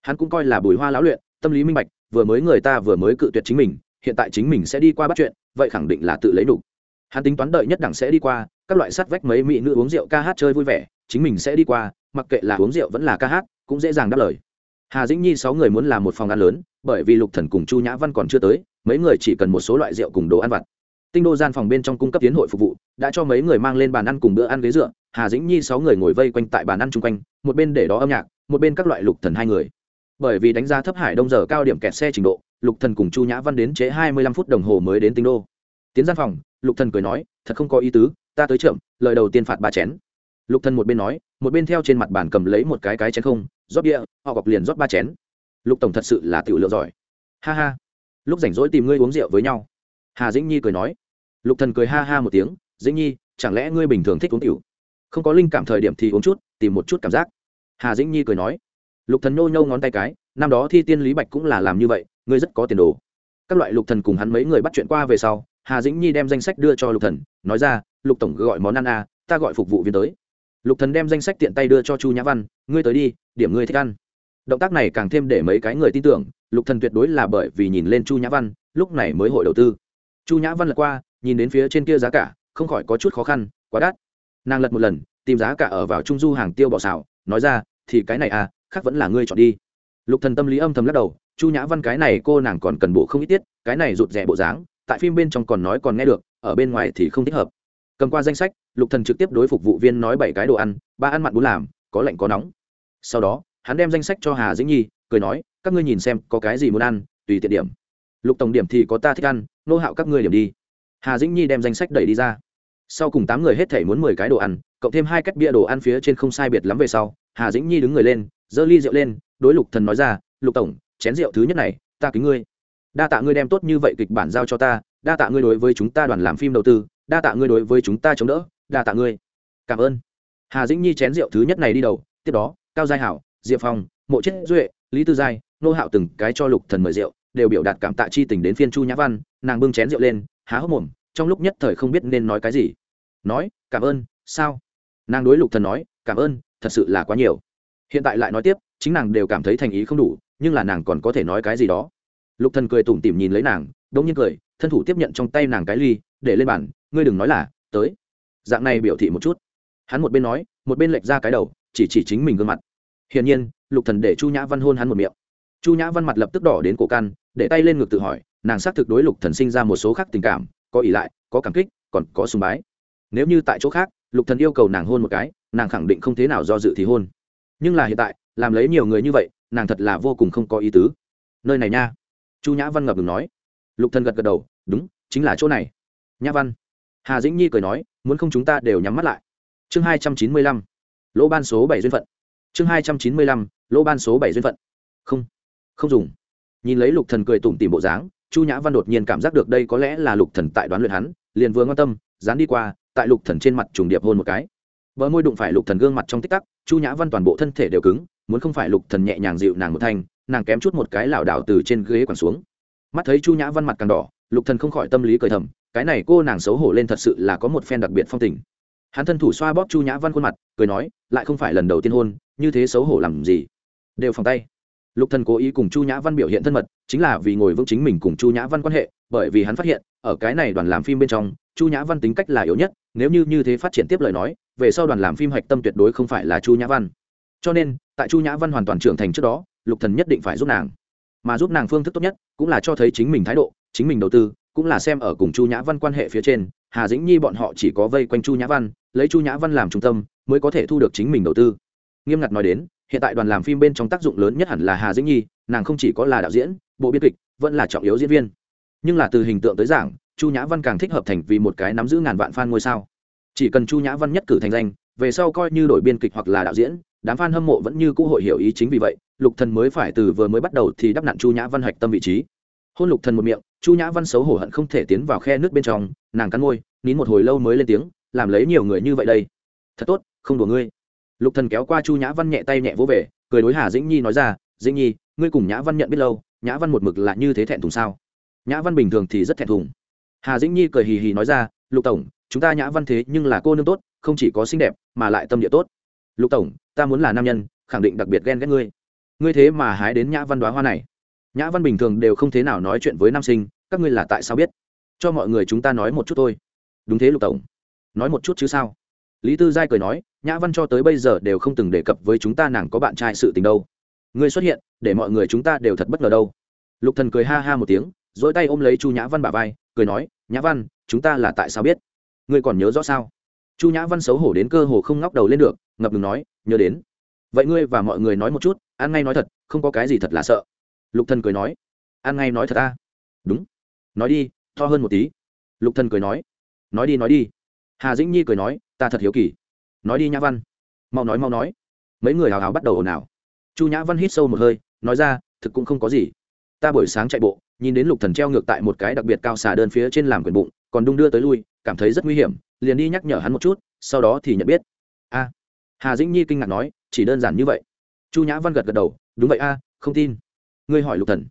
Hắn cũng coi là bùi hoa lão luyện, tâm lý minh bạch, vừa mới người ta vừa mới cự tuyệt chính mình, hiện tại chính mình sẽ đi qua bắt chuyện, vậy khẳng định là tự lấy đủ hắn tính toán đợi nhất đẳng sẽ đi qua, các loại sắt vách mấy mỹ nữ uống rượu ca hát chơi vui vẻ, chính mình sẽ đi qua, mặc kệ là uống rượu vẫn là ca hát, cũng dễ dàng đáp lời. Hà dĩnh nhi sáu người muốn làm một phòng ăn lớn, bởi vì lục thần cùng chu nhã văn còn chưa tới, mấy người chỉ cần một số loại rượu cùng đồ ăn vặt. Tinh đô gian phòng bên trong cung cấp tiến hội phục vụ, đã cho mấy người mang lên bàn ăn cùng bữa ăn ghế dựa, hà dĩnh nhi sáu người ngồi vây quanh tại bàn ăn chung quanh, một bên để đó âm nhạc, một bên các loại lục thần hai người. Bởi vì đánh giá thấp hải đông giờ cao điểm kẹt xe trình độ, lục thần cùng chu nhã văn đến chế hai mươi lăm phút đồng hồ mới đến tinh đô. Tiến gian phòng lục thần cười nói, thật không có ý tứ, ta tới chậm lời đầu tiên phạt ba chén. Lục thần một bên nói, một bên theo trên mặt bàn cầm lấy một cái cái chén không, rót bia, họ gọc liền rót ba chén. Lục tổng thật sự là tiểu lượng giỏi. Ha ha. Lúc rảnh rỗi tìm ngươi uống rượu với nhau. Hà dĩnh nhi cười nói. Lục thần cười ha ha một tiếng, dĩnh nhi, chẳng lẽ ngươi bình thường thích uống tiểu? Không có linh cảm thời điểm thì uống chút, tìm một chút cảm giác. Hà dĩnh nhi cười nói. Lục thần nhô nhô ngón tay cái, năm đó thi tiên lý bạch cũng là làm như vậy, ngươi rất có tiền đồ. Các loại lục thần cùng hắn mấy người bắt chuyện qua về sau hà dĩnh nhi đem danh sách đưa cho lục thần nói ra lục tổng gọi món ăn à, ta gọi phục vụ viên tới. Lục thần đem danh sách tiện tay đưa cho chu nhã văn ngươi tới đi điểm ngươi thích ăn. Động tác này càng thêm để mấy cái người tin tưởng lục thần tuyệt đối là bởi vì nhìn lên chu nhã văn lúc này mới hội đầu tư. Chu nhã văn lật qua nhìn đến phía trên kia giá cả không khỏi có chút khó khăn quá đắt. Nàng lật một lần tìm giá cả ở vào trung du hàng tiêu bỏ xào nói ra thì cái này à khác vẫn là ngươi chọn đi. Lục thần tâm lý âm thầm lắc đầu chu nhã văn cái này cô nàng còn cần bộ không ít tiết cái này rụt rè bộ dáng tại phim bên trong còn nói còn nghe được, ở bên ngoài thì không thích hợp. Cầm qua danh sách, lục thần trực tiếp đối phục vụ viên nói bảy cái đồ ăn, ba ăn mặn bún làm, có lạnh có nóng. Sau đó, hắn đem danh sách cho hà dĩnh nhi, cười nói, các ngươi nhìn xem, có cái gì muốn ăn, tùy tiện điểm. Lục tổng điểm thì có ta thích ăn, nô hạo các ngươi điểm đi. Hà dĩnh nhi đem danh sách đẩy đi ra. Sau cùng tám người hết thể muốn mười cái đồ ăn, cộng thêm hai cách bia đồ ăn phía trên không sai biệt lắm về sau, hà dĩnh nhi đứng người lên, giơ ly rượu lên, đối lục thần nói ra, lục tổng, chén rượu thứ nhất này, ta kính ngươi đa tạ ngươi đem tốt như vậy kịch bản giao cho ta, đa tạ ngươi đối với chúng ta đoàn làm phim đầu tư, đa tạ ngươi đối với chúng ta chống đỡ, đa tạ ngươi. Cảm ơn. Hà dĩnh nhi chén rượu thứ nhất này đi đầu, tiếp đó, cao giai hảo, diệp phong, mộ chết duệ, lý tư giai, nô hạo từng cái cho lục thần mời rượu, đều biểu đạt cảm tạ chi tình đến phiên chu nhã văn, nàng bưng chén rượu lên, há hốc mồm, trong lúc nhất thời không biết nên nói cái gì. Nói, cảm ơn, sao? Nàng đối lục thần nói, cảm ơn, thật sự là quá nhiều. Hiện tại lại nói tiếp, chính nàng đều cảm thấy thành ý không đủ, nhưng là nàng còn có thể nói cái gì đó lục thần cười tủm tỉm nhìn lấy nàng đông nhiên cười, thân thủ tiếp nhận trong tay nàng cái ly, để lên bàn, ngươi đừng nói là, tới. Dạng này biểu thị một chút. Hắn một bên nói, một bên lệch ra cái đầu, chỉ chỉ chính mình gương mặt. Hiển nhiên, lục thần để chu nhã văn hôn hắn một miệng. Chu nhã văn mặt lập tức đỏ đến cổ căn để tay lên ngực tự hỏi, nàng xác thực đối lục thần sinh ra một số khác tình cảm, có ỷ lại, có cảm kích, còn có sùng bái. Nếu như tại chỗ khác, lục thần yêu cầu nàng hôn một cái, nàng khẳng định không thế nào do dự thì hôn. Nhưng là hiện tại, làm lấy nhiều người như vậy, nàng thật là vô cùng không có ý tứ. Nơi này nha chu nhã văn ngập ngừng nói. Lục thần gật gật đầu, đúng, chính là chỗ này. Nhã văn. Hà dĩnh nhi cười nói, muốn không chúng ta đều nhắm mắt lại. Chương hai trăm chín mươi lăm. Lỗ ban số bảy duyên phận. Chương hai trăm chín mươi lăm. Lỗ ban số bảy duyên phận. Không không dùng. Nhìn lấy lục thần cười tủm tỉm bộ dáng, chu nhã văn đột nhiên cảm giác được đây có lẽ là lục thần tại đoán luyện hắn, liền vừa ngon tâm, dán đi qua, tại lục thần trên mặt trùng điệp hôn một cái. Bờ môi đụng phải lục thần gương mặt trong tích tắc, chu nhã văn toàn bộ thân thể đều cứng, muốn không phải lục thần nhẹ nhàng dịu nàng một thanh nàng kém chút một cái lảo đảo từ trên ghế quẳng xuống. Mắt thấy chu nhã văn mặt càng đỏ, lục thần không khỏi tâm lý cười thầm, cái này cô nàng xấu hổ lên thật sự là có một phen đặc biệt phong tình. Hắn thân thủ xoa bóp chu nhã văn khuôn mặt, cười nói, lại không phải lần đầu tiên hôn, như thế xấu hổ làm gì? Đều phòng tay. Lục thần cố ý cùng chu nhã văn biểu hiện thân mật, chính là vì ngồi vững chính mình cùng chu nhã văn quan hệ, bởi vì hắn phát hiện, ở cái này đoàn làm phim bên trong, chu nhã văn tính cách là yếu nhất, nếu như như thế phát triển tiếp lời nói, về sau đoàn làm phim hạch tâm tuyệt đối không phải là chu nhã văn. Cho nên, tại chu nhã văn hoàn toàn trưởng thành trước đó lục thần nhất định phải giúp nàng. Mà giúp nàng phương thức tốt nhất cũng là cho thấy chính mình thái độ, chính mình đầu tư, cũng là xem ở cùng chu nhã văn quan hệ phía trên. Hà dĩnh nhi bọn họ chỉ có vây quanh chu nhã văn, lấy chu nhã văn làm trung tâm mới có thể thu được chính mình đầu tư. Nghiêm ngặt nói đến, hiện tại đoàn làm phim bên trong tác dụng lớn nhất hẳn là hà dĩnh nhi, nàng không chỉ có là đạo diễn, bộ biên kịch, vẫn là trọng yếu diễn viên. Nhưng là từ hình tượng tới giảng, chu nhã văn càng thích hợp thành vì một cái nắm giữ ngàn vạn fan ngôi sao. Chỉ cần chu nhã văn nhất cử thành danh, về sau coi như đổi biên kịch hoặc là đạo diễn, đám fan hâm mộ vẫn như cũ hội hiểu ý chính vì vậy lục thần mới phải từ vừa mới bắt đầu thì đắp nặn chu nhã văn hạch tâm vị trí. Hôn lục thần một miệng, chu nhã văn xấu hổ hận không thể tiến vào khe nước bên trong, nàng cắn môi, nín một hồi lâu mới lên tiếng, làm lấy nhiều người như vậy đây. Thật tốt, không đùa ngươi. Lục thần kéo qua chu nhã văn nhẹ tay nhẹ vỗ về, cười đối hà dĩnh nhi nói ra, dĩnh nhi, ngươi cùng nhã văn nhận biết lâu, nhã văn một mực là như thế thẹn thùng sao? Nhã văn bình thường thì rất thẹn thùng. Hà dĩnh nhi cười hì hì nói ra, lục tổng, chúng ta nhã văn thế nhưng là cô nương tốt, không chỉ có xinh đẹp, mà lại tâm địa tốt. Lục tổng, ta muốn là nam nhân, khẳng định đặc biệt ghen ghét ngươi ngươi thế mà hái đến nhã văn đoá hoa này. Nhã văn bình thường đều không thế nào nói chuyện với nam sinh, các ngươi là tại sao biết? Cho mọi người chúng ta nói một chút thôi. Đúng thế, lục tổng. Nói một chút chứ sao? Lý tư giai cười nói, nhã văn cho tới bây giờ đều không từng đề cập với chúng ta nàng có bạn trai sự tình đâu. Ngươi xuất hiện, để mọi người chúng ta đều thật bất ngờ đâu. Lục thần cười ha ha một tiếng, dỗi tay ôm lấy chu nhã văn bà vai, cười nói, nhã văn, chúng ta là tại sao biết? Ngươi còn nhớ rõ sao? Chu nhã văn xấu hổ đến cơ hồ không ngóc đầu lên được, ngập ngừng nói, nhớ đến vậy ngươi và mọi người nói một chút, ăn ngay nói thật, không có cái gì thật là sợ. Lục thần cười nói. Ăn ngay nói thật ta đúng. Nói đi, to hơn một tí. Lục thần cười nói. Nói đi nói đi. Hà dĩnh nhi cười nói, ta thật hiếu kỳ. Nói đi nhã văn. Mau nói mau nói. Mấy người hào hào bắt đầu ồn ào. Chu nhã văn hít sâu một hơi, nói ra, thực cũng không có gì. Ta buổi sáng chạy bộ, nhìn đến lục thần treo ngược tại một cái đặc biệt cao xà đơn phía trên làm quyền bụng, còn đung đưa tới lui, cảm thấy rất nguy hiểm, liền đi nhắc nhở hắn một chút, sau đó thì nhận biết. A hà dĩnh nhi kinh ngạc nói chỉ đơn giản như vậy chu nhã văn gật gật đầu đúng vậy a à, không tin ngươi hỏi lục thần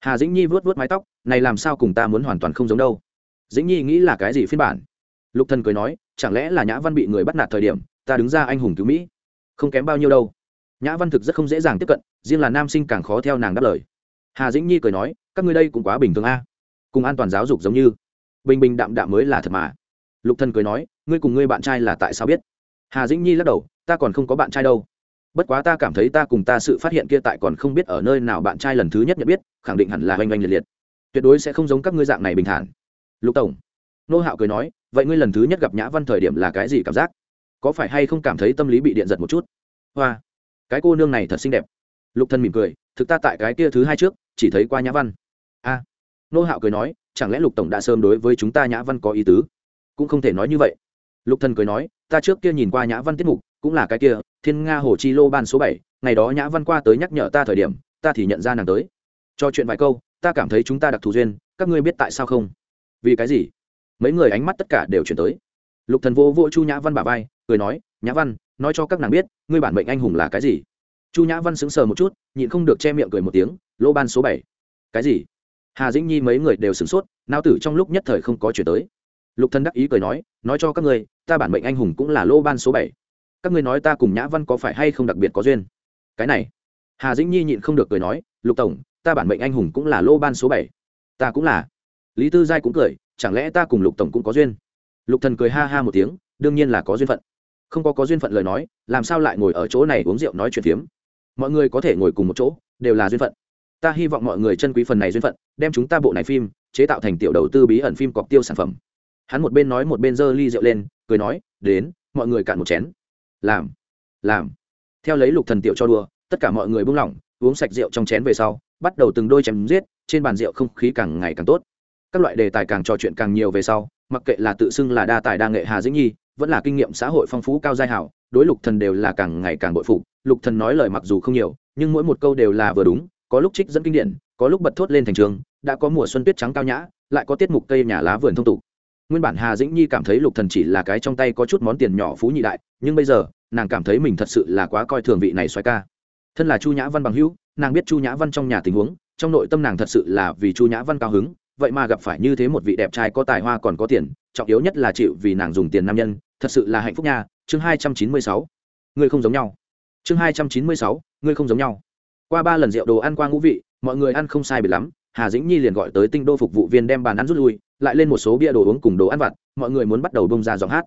hà dĩnh nhi vuốt vuốt mái tóc này làm sao cùng ta muốn hoàn toàn không giống đâu dĩnh nhi nghĩ là cái gì phiên bản lục thần cười nói chẳng lẽ là nhã văn bị người bắt nạt thời điểm ta đứng ra anh hùng cứu mỹ không kém bao nhiêu đâu nhã văn thực rất không dễ dàng tiếp cận riêng là nam sinh càng khó theo nàng đáp lời hà dĩnh nhi cười nói các ngươi đây cũng quá bình thường a à. cùng an toàn giáo dục giống như bình bình đạm đạm mới là thật mà lục thần cười nói ngươi cùng ngươi bạn trai là tại sao biết hà dĩnh nhi lắc đầu ta còn không có bạn trai đâu. Bất quá ta cảm thấy ta cùng ta sự phát hiện kia tại còn không biết ở nơi nào bạn trai lần thứ nhất nhận biết, khẳng định hẳn là oanh oanh liệt liệt. Tuyệt đối sẽ không giống các ngươi dạng này bình thản. Lục tổng. Nô hạo cười nói, vậy ngươi lần thứ nhất gặp nhã văn thời điểm là cái gì cảm giác? Có phải hay không cảm thấy tâm lý bị điện giật một chút? Hoa. Cái cô nương này thật xinh đẹp. Lục thân mỉm cười, thực ta tại cái kia thứ hai trước, chỉ thấy qua nhã văn. A. Nô hạo cười nói, chẳng lẽ lục tổng đã sớm đối với chúng ta nhã văn có ý tứ? Cũng không thể nói như vậy. Lục thân cười nói, ta trước kia nhìn qua nhã văn tiết mục cũng là cái kia, thiên nga hồ chi lô ban số bảy, ngày đó nhã văn qua tới nhắc nhở ta thời điểm, ta thì nhận ra nàng tới. Cho chuyện vài câu, ta cảm thấy chúng ta đặc thù duyên, các ngươi biết tại sao không? Vì cái gì? Mấy người ánh mắt tất cả đều chuyển tới. Lục thần vô vô chu nhã văn bà vai, cười nói, nhã văn, nói cho các nàng biết, ngươi bản mệnh anh hùng là cái gì? Chu nhã văn sững sờ một chút, nhịn không được che miệng cười một tiếng, lô ban số bảy. Cái gì? Hà dĩnh nhi mấy người đều sửng sốt, nao tử trong lúc nhất thời không có chuyển tới. Lục thần đắc ý cười nói nói cho các ngươi, ta bản mệnh anh hùng cũng là lô ban số bảy các ngươi nói ta cùng nhã văn có phải hay không đặc biệt có duyên? Cái này, hà dĩnh nhi nhịn không được cười nói, lục tổng, ta bản mệnh anh hùng cũng là lô ban số bảy. Ta cũng là. Lý tư giai cũng cười, chẳng lẽ ta cùng lục tổng cũng có duyên? Lục thần cười ha ha một tiếng, đương nhiên là có duyên phận. Không có có duyên phận lời nói, làm sao lại ngồi ở chỗ này uống rượu nói chuyện phiếm? Mọi người có thể ngồi cùng một chỗ, đều là duyên phận. Ta hy vọng mọi người chân quý phần này duyên phận, đem chúng ta bộ này phim chế tạo thành tiểu đầu tư bí ẩn phim cọc tiêu sản phẩm. Hắn một bên nói một bên giơ ly rượu lên, cười nói, đến, mọi người cạn một chén làm làm. Theo lấy lục thần tiểu cho đùa, tất cả mọi người buông lỏng, uống sạch rượu trong chén về sau, bắt đầu từng đôi chém giết, trên bàn rượu không khí càng ngày càng tốt. Các loại đề tài càng trò chuyện càng nhiều về sau, mặc kệ là tự xưng là đa tài đa nghệ hà dĩnh nhi, vẫn là kinh nghiệm xã hội phong phú cao giai hảo, đối lục thần đều là càng ngày càng bội phục. Lục thần nói lời mặc dù không nhiều, nhưng mỗi một câu đều là vừa đúng, có lúc trích dẫn kinh điển, có lúc bật thốt lên thành trường, đã có mùa xuân tuyết trắng cao nhã, lại có tiết mục cây nhà lá vườn thông tục nguyên bản hà dĩnh nhi cảm thấy lục thần chỉ là cái trong tay có chút món tiền nhỏ phú nhị đại, nhưng bây giờ, nàng cảm thấy mình thật sự là quá coi thường vị này xoay ca. Thân là chu nhã văn bằng hữu, nàng biết chu nhã văn trong nhà tình huống, trong nội tâm nàng thật sự là vì chu nhã văn cao hứng, vậy mà gặp phải như thế một vị đẹp trai có tài hoa còn có tiền, trọng yếu nhất là chịu vì nàng dùng tiền nam nhân, thật sự là hạnh phúc nha. Chương hai trăm chín mươi sáu, người không giống nhau. Chương hai trăm chín mươi sáu, người không giống nhau. Qua ba lần rượu đồ ăn qua ngũ vị, mọi người ăn không sai bị lắm, hà dĩnh nhi liền gọi tới tinh đô phục vụ viên đem bàn ăn rút lui lại lên một số bia đồ uống cùng đồ ăn vặt, mọi người muốn bắt đầu bông ra giọng hát.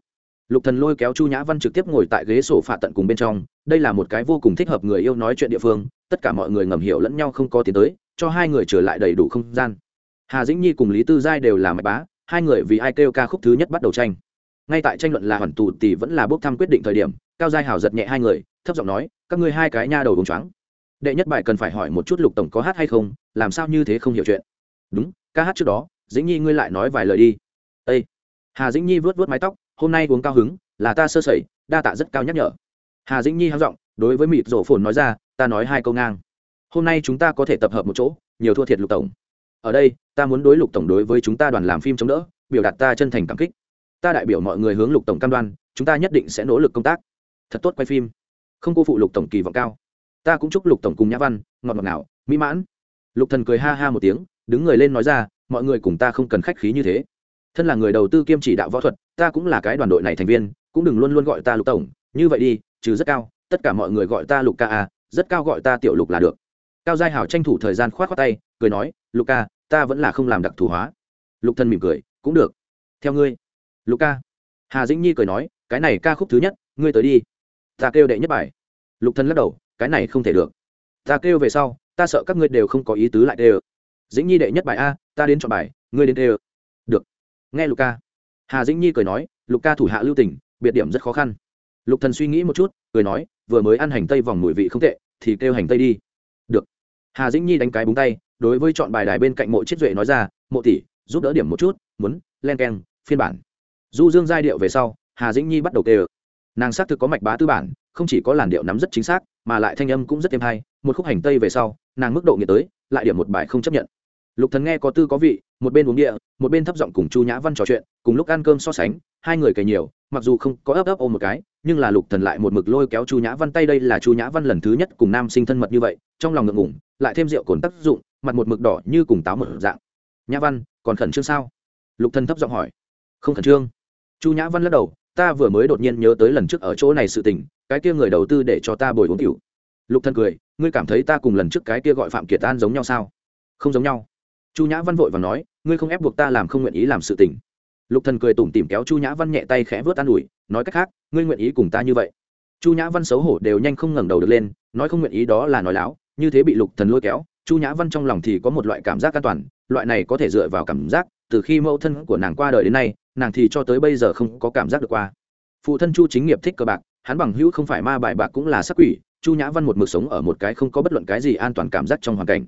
Lục thần lôi kéo chu nhã văn trực tiếp ngồi tại ghế sổ phạ tận cùng bên trong, đây là một cái vô cùng thích hợp người yêu nói chuyện địa phương, tất cả mọi người ngầm hiểu lẫn nhau không có tiến tới, cho hai người trở lại đầy đủ không gian. Hà dĩnh nhi cùng lý tư giai đều là mạch bá, hai người vì ai kêu ca khúc thứ nhất bắt đầu tranh. Ngay tại tranh luận là hoàn tù thì vẫn là bốc thăm quyết định thời điểm, cao giai hào giật nhẹ hai người, thấp giọng nói, các ngươi hai cái nha đầu bóng choáng. Đệ nhất bài cần phải hỏi một chút lục tổng có hát hay không, làm sao như thế không hiểu chuyện. Đúng, ca hát trước đó dĩnh nhi ngươi lại nói vài lời đi. Ây hà dĩnh nhi vớt vớt mái tóc, hôm nay uống cao hứng, là ta sơ sẩy, đa tạ rất cao nhắc nhở. Hà dĩnh nhi hăng giọng, đối với mịt rổ phồn nói ra, ta nói hai câu ngang. Hôm nay chúng ta có thể tập hợp một chỗ, nhiều thua thiệt lục tổng. Ở đây, ta muốn đối lục tổng đối với chúng ta đoàn làm phim chống đỡ, biểu đạt ta chân thành cảm kích. Ta đại biểu mọi người hướng lục tổng cam đoan, chúng ta nhất định sẽ nỗ lực công tác. Thật tốt quay phim. Không cô phụ lục tổng kỳ vọng cao. Ta cũng chúc lục tổng cùng nhã văn, ngọt ngọt nào mỹ mãn. Lục thần cười ha ha một tiếng, đứng người lên nói ra mọi người cùng ta không cần khách khí như thế. Thân là người đầu tư kiêm chỉ đạo võ thuật, ta cũng là cái đoàn đội này thành viên, cũng đừng luôn luôn gọi ta lục tổng. Như vậy đi, trừ rất cao, tất cả mọi người gọi ta lục ca a, rất cao gọi ta tiểu lục là được. Cao giai hảo tranh thủ thời gian khoát khoát tay, cười nói, lục ca, ta vẫn là không làm đặc thù hóa. Lục thân mỉm cười, cũng được. Theo ngươi. Lục ca. Hà dĩnh nhi cười nói, cái này ca khúc thứ nhất, ngươi tới đi. Ta kêu đệ nhất bài. Lục thân lắc đầu, cái này không thể được. Ta kêu về sau, ta sợ các ngươi đều không có ý tứ lại đều dĩnh nhi đệ nhất bài a, ta đến chọn bài, ngươi đến kêu được. Nghe lục ca hà dĩnh nhi cười nói lục ca thủ hạ lưu tình, biệt điểm rất khó khăn. Lục thần suy nghĩ một chút, cười nói, vừa mới ăn hành tây vòng mùi vị không tệ, thì kêu hành tây đi. Được. Hà dĩnh nhi đánh cái búng tay, đối với chọn bài đài bên cạnh mộ chiết duệ nói ra, mộ tỷ, giúp đỡ điểm một chút, muốn, len keng, phiên bản. Du dương giai điệu về sau, hà dĩnh nhi bắt đầu kêu. Nàng xác thực có mạch bá tư bản, không chỉ có làn điệu nắm rất chính xác, mà lại thanh âm cũng rất êm hay. Một khúc hành tây về sau, nàng mức độ nghiệt tới lại điểm một bài không chấp nhận. Lục thần nghe có tư có vị, một bên uống địa, một bên thấp giọng cùng chu nhã văn trò chuyện, cùng lúc ăn cơm so sánh, hai người cày nhiều, mặc dù không có ấp ấp ôm một cái, nhưng là lục thần lại một mực lôi kéo chu nhã văn tay đây là chu nhã văn lần thứ nhất cùng nam sinh thân mật như vậy, trong lòng ngượng ngủng lại thêm rượu cồn tác dụng, mặt một mực đỏ như cùng táo một dạng. Nhã văn, còn khẩn trương sao? Lục thần thấp giọng hỏi. Không khẩn trương. Chu nhã văn lắc đầu, ta vừa mới đột nhiên nhớ tới lần trước ở chỗ này sự tình, cái kia người đầu tư để cho ta bồi uống cửu lục thần cười ngươi cảm thấy ta cùng lần trước cái kia gọi phạm kiệt an giống nhau sao? Không giống nhau. Chu nhã văn vội và nói, ngươi không ép buộc ta làm không nguyện ý làm sự tình. Lục thần cười tủm tỉm kéo chu nhã văn nhẹ tay khẽ vớt an ủi, nói cách khác, ngươi nguyện ý cùng ta như vậy. Chu nhã văn xấu hổ đều nhanh không ngẩng đầu được lên, nói không nguyện ý đó là nói láo, như thế bị lục thần lôi kéo, chu nhã văn trong lòng thì có một loại cảm giác an toàn, loại này có thể dựa vào cảm giác, từ khi mẫu thân của nàng qua đời đến nay, nàng thì cho tới bây giờ không có cảm giác được qua. Phụ thân chu chính nghiệp thích cờ bạc, hắn bằng hữu không phải ma bài bạc cũng là sắc quỷ chu nhã văn một mực sống ở một cái không có bất luận cái gì an toàn cảm giác trong hoàn cảnh.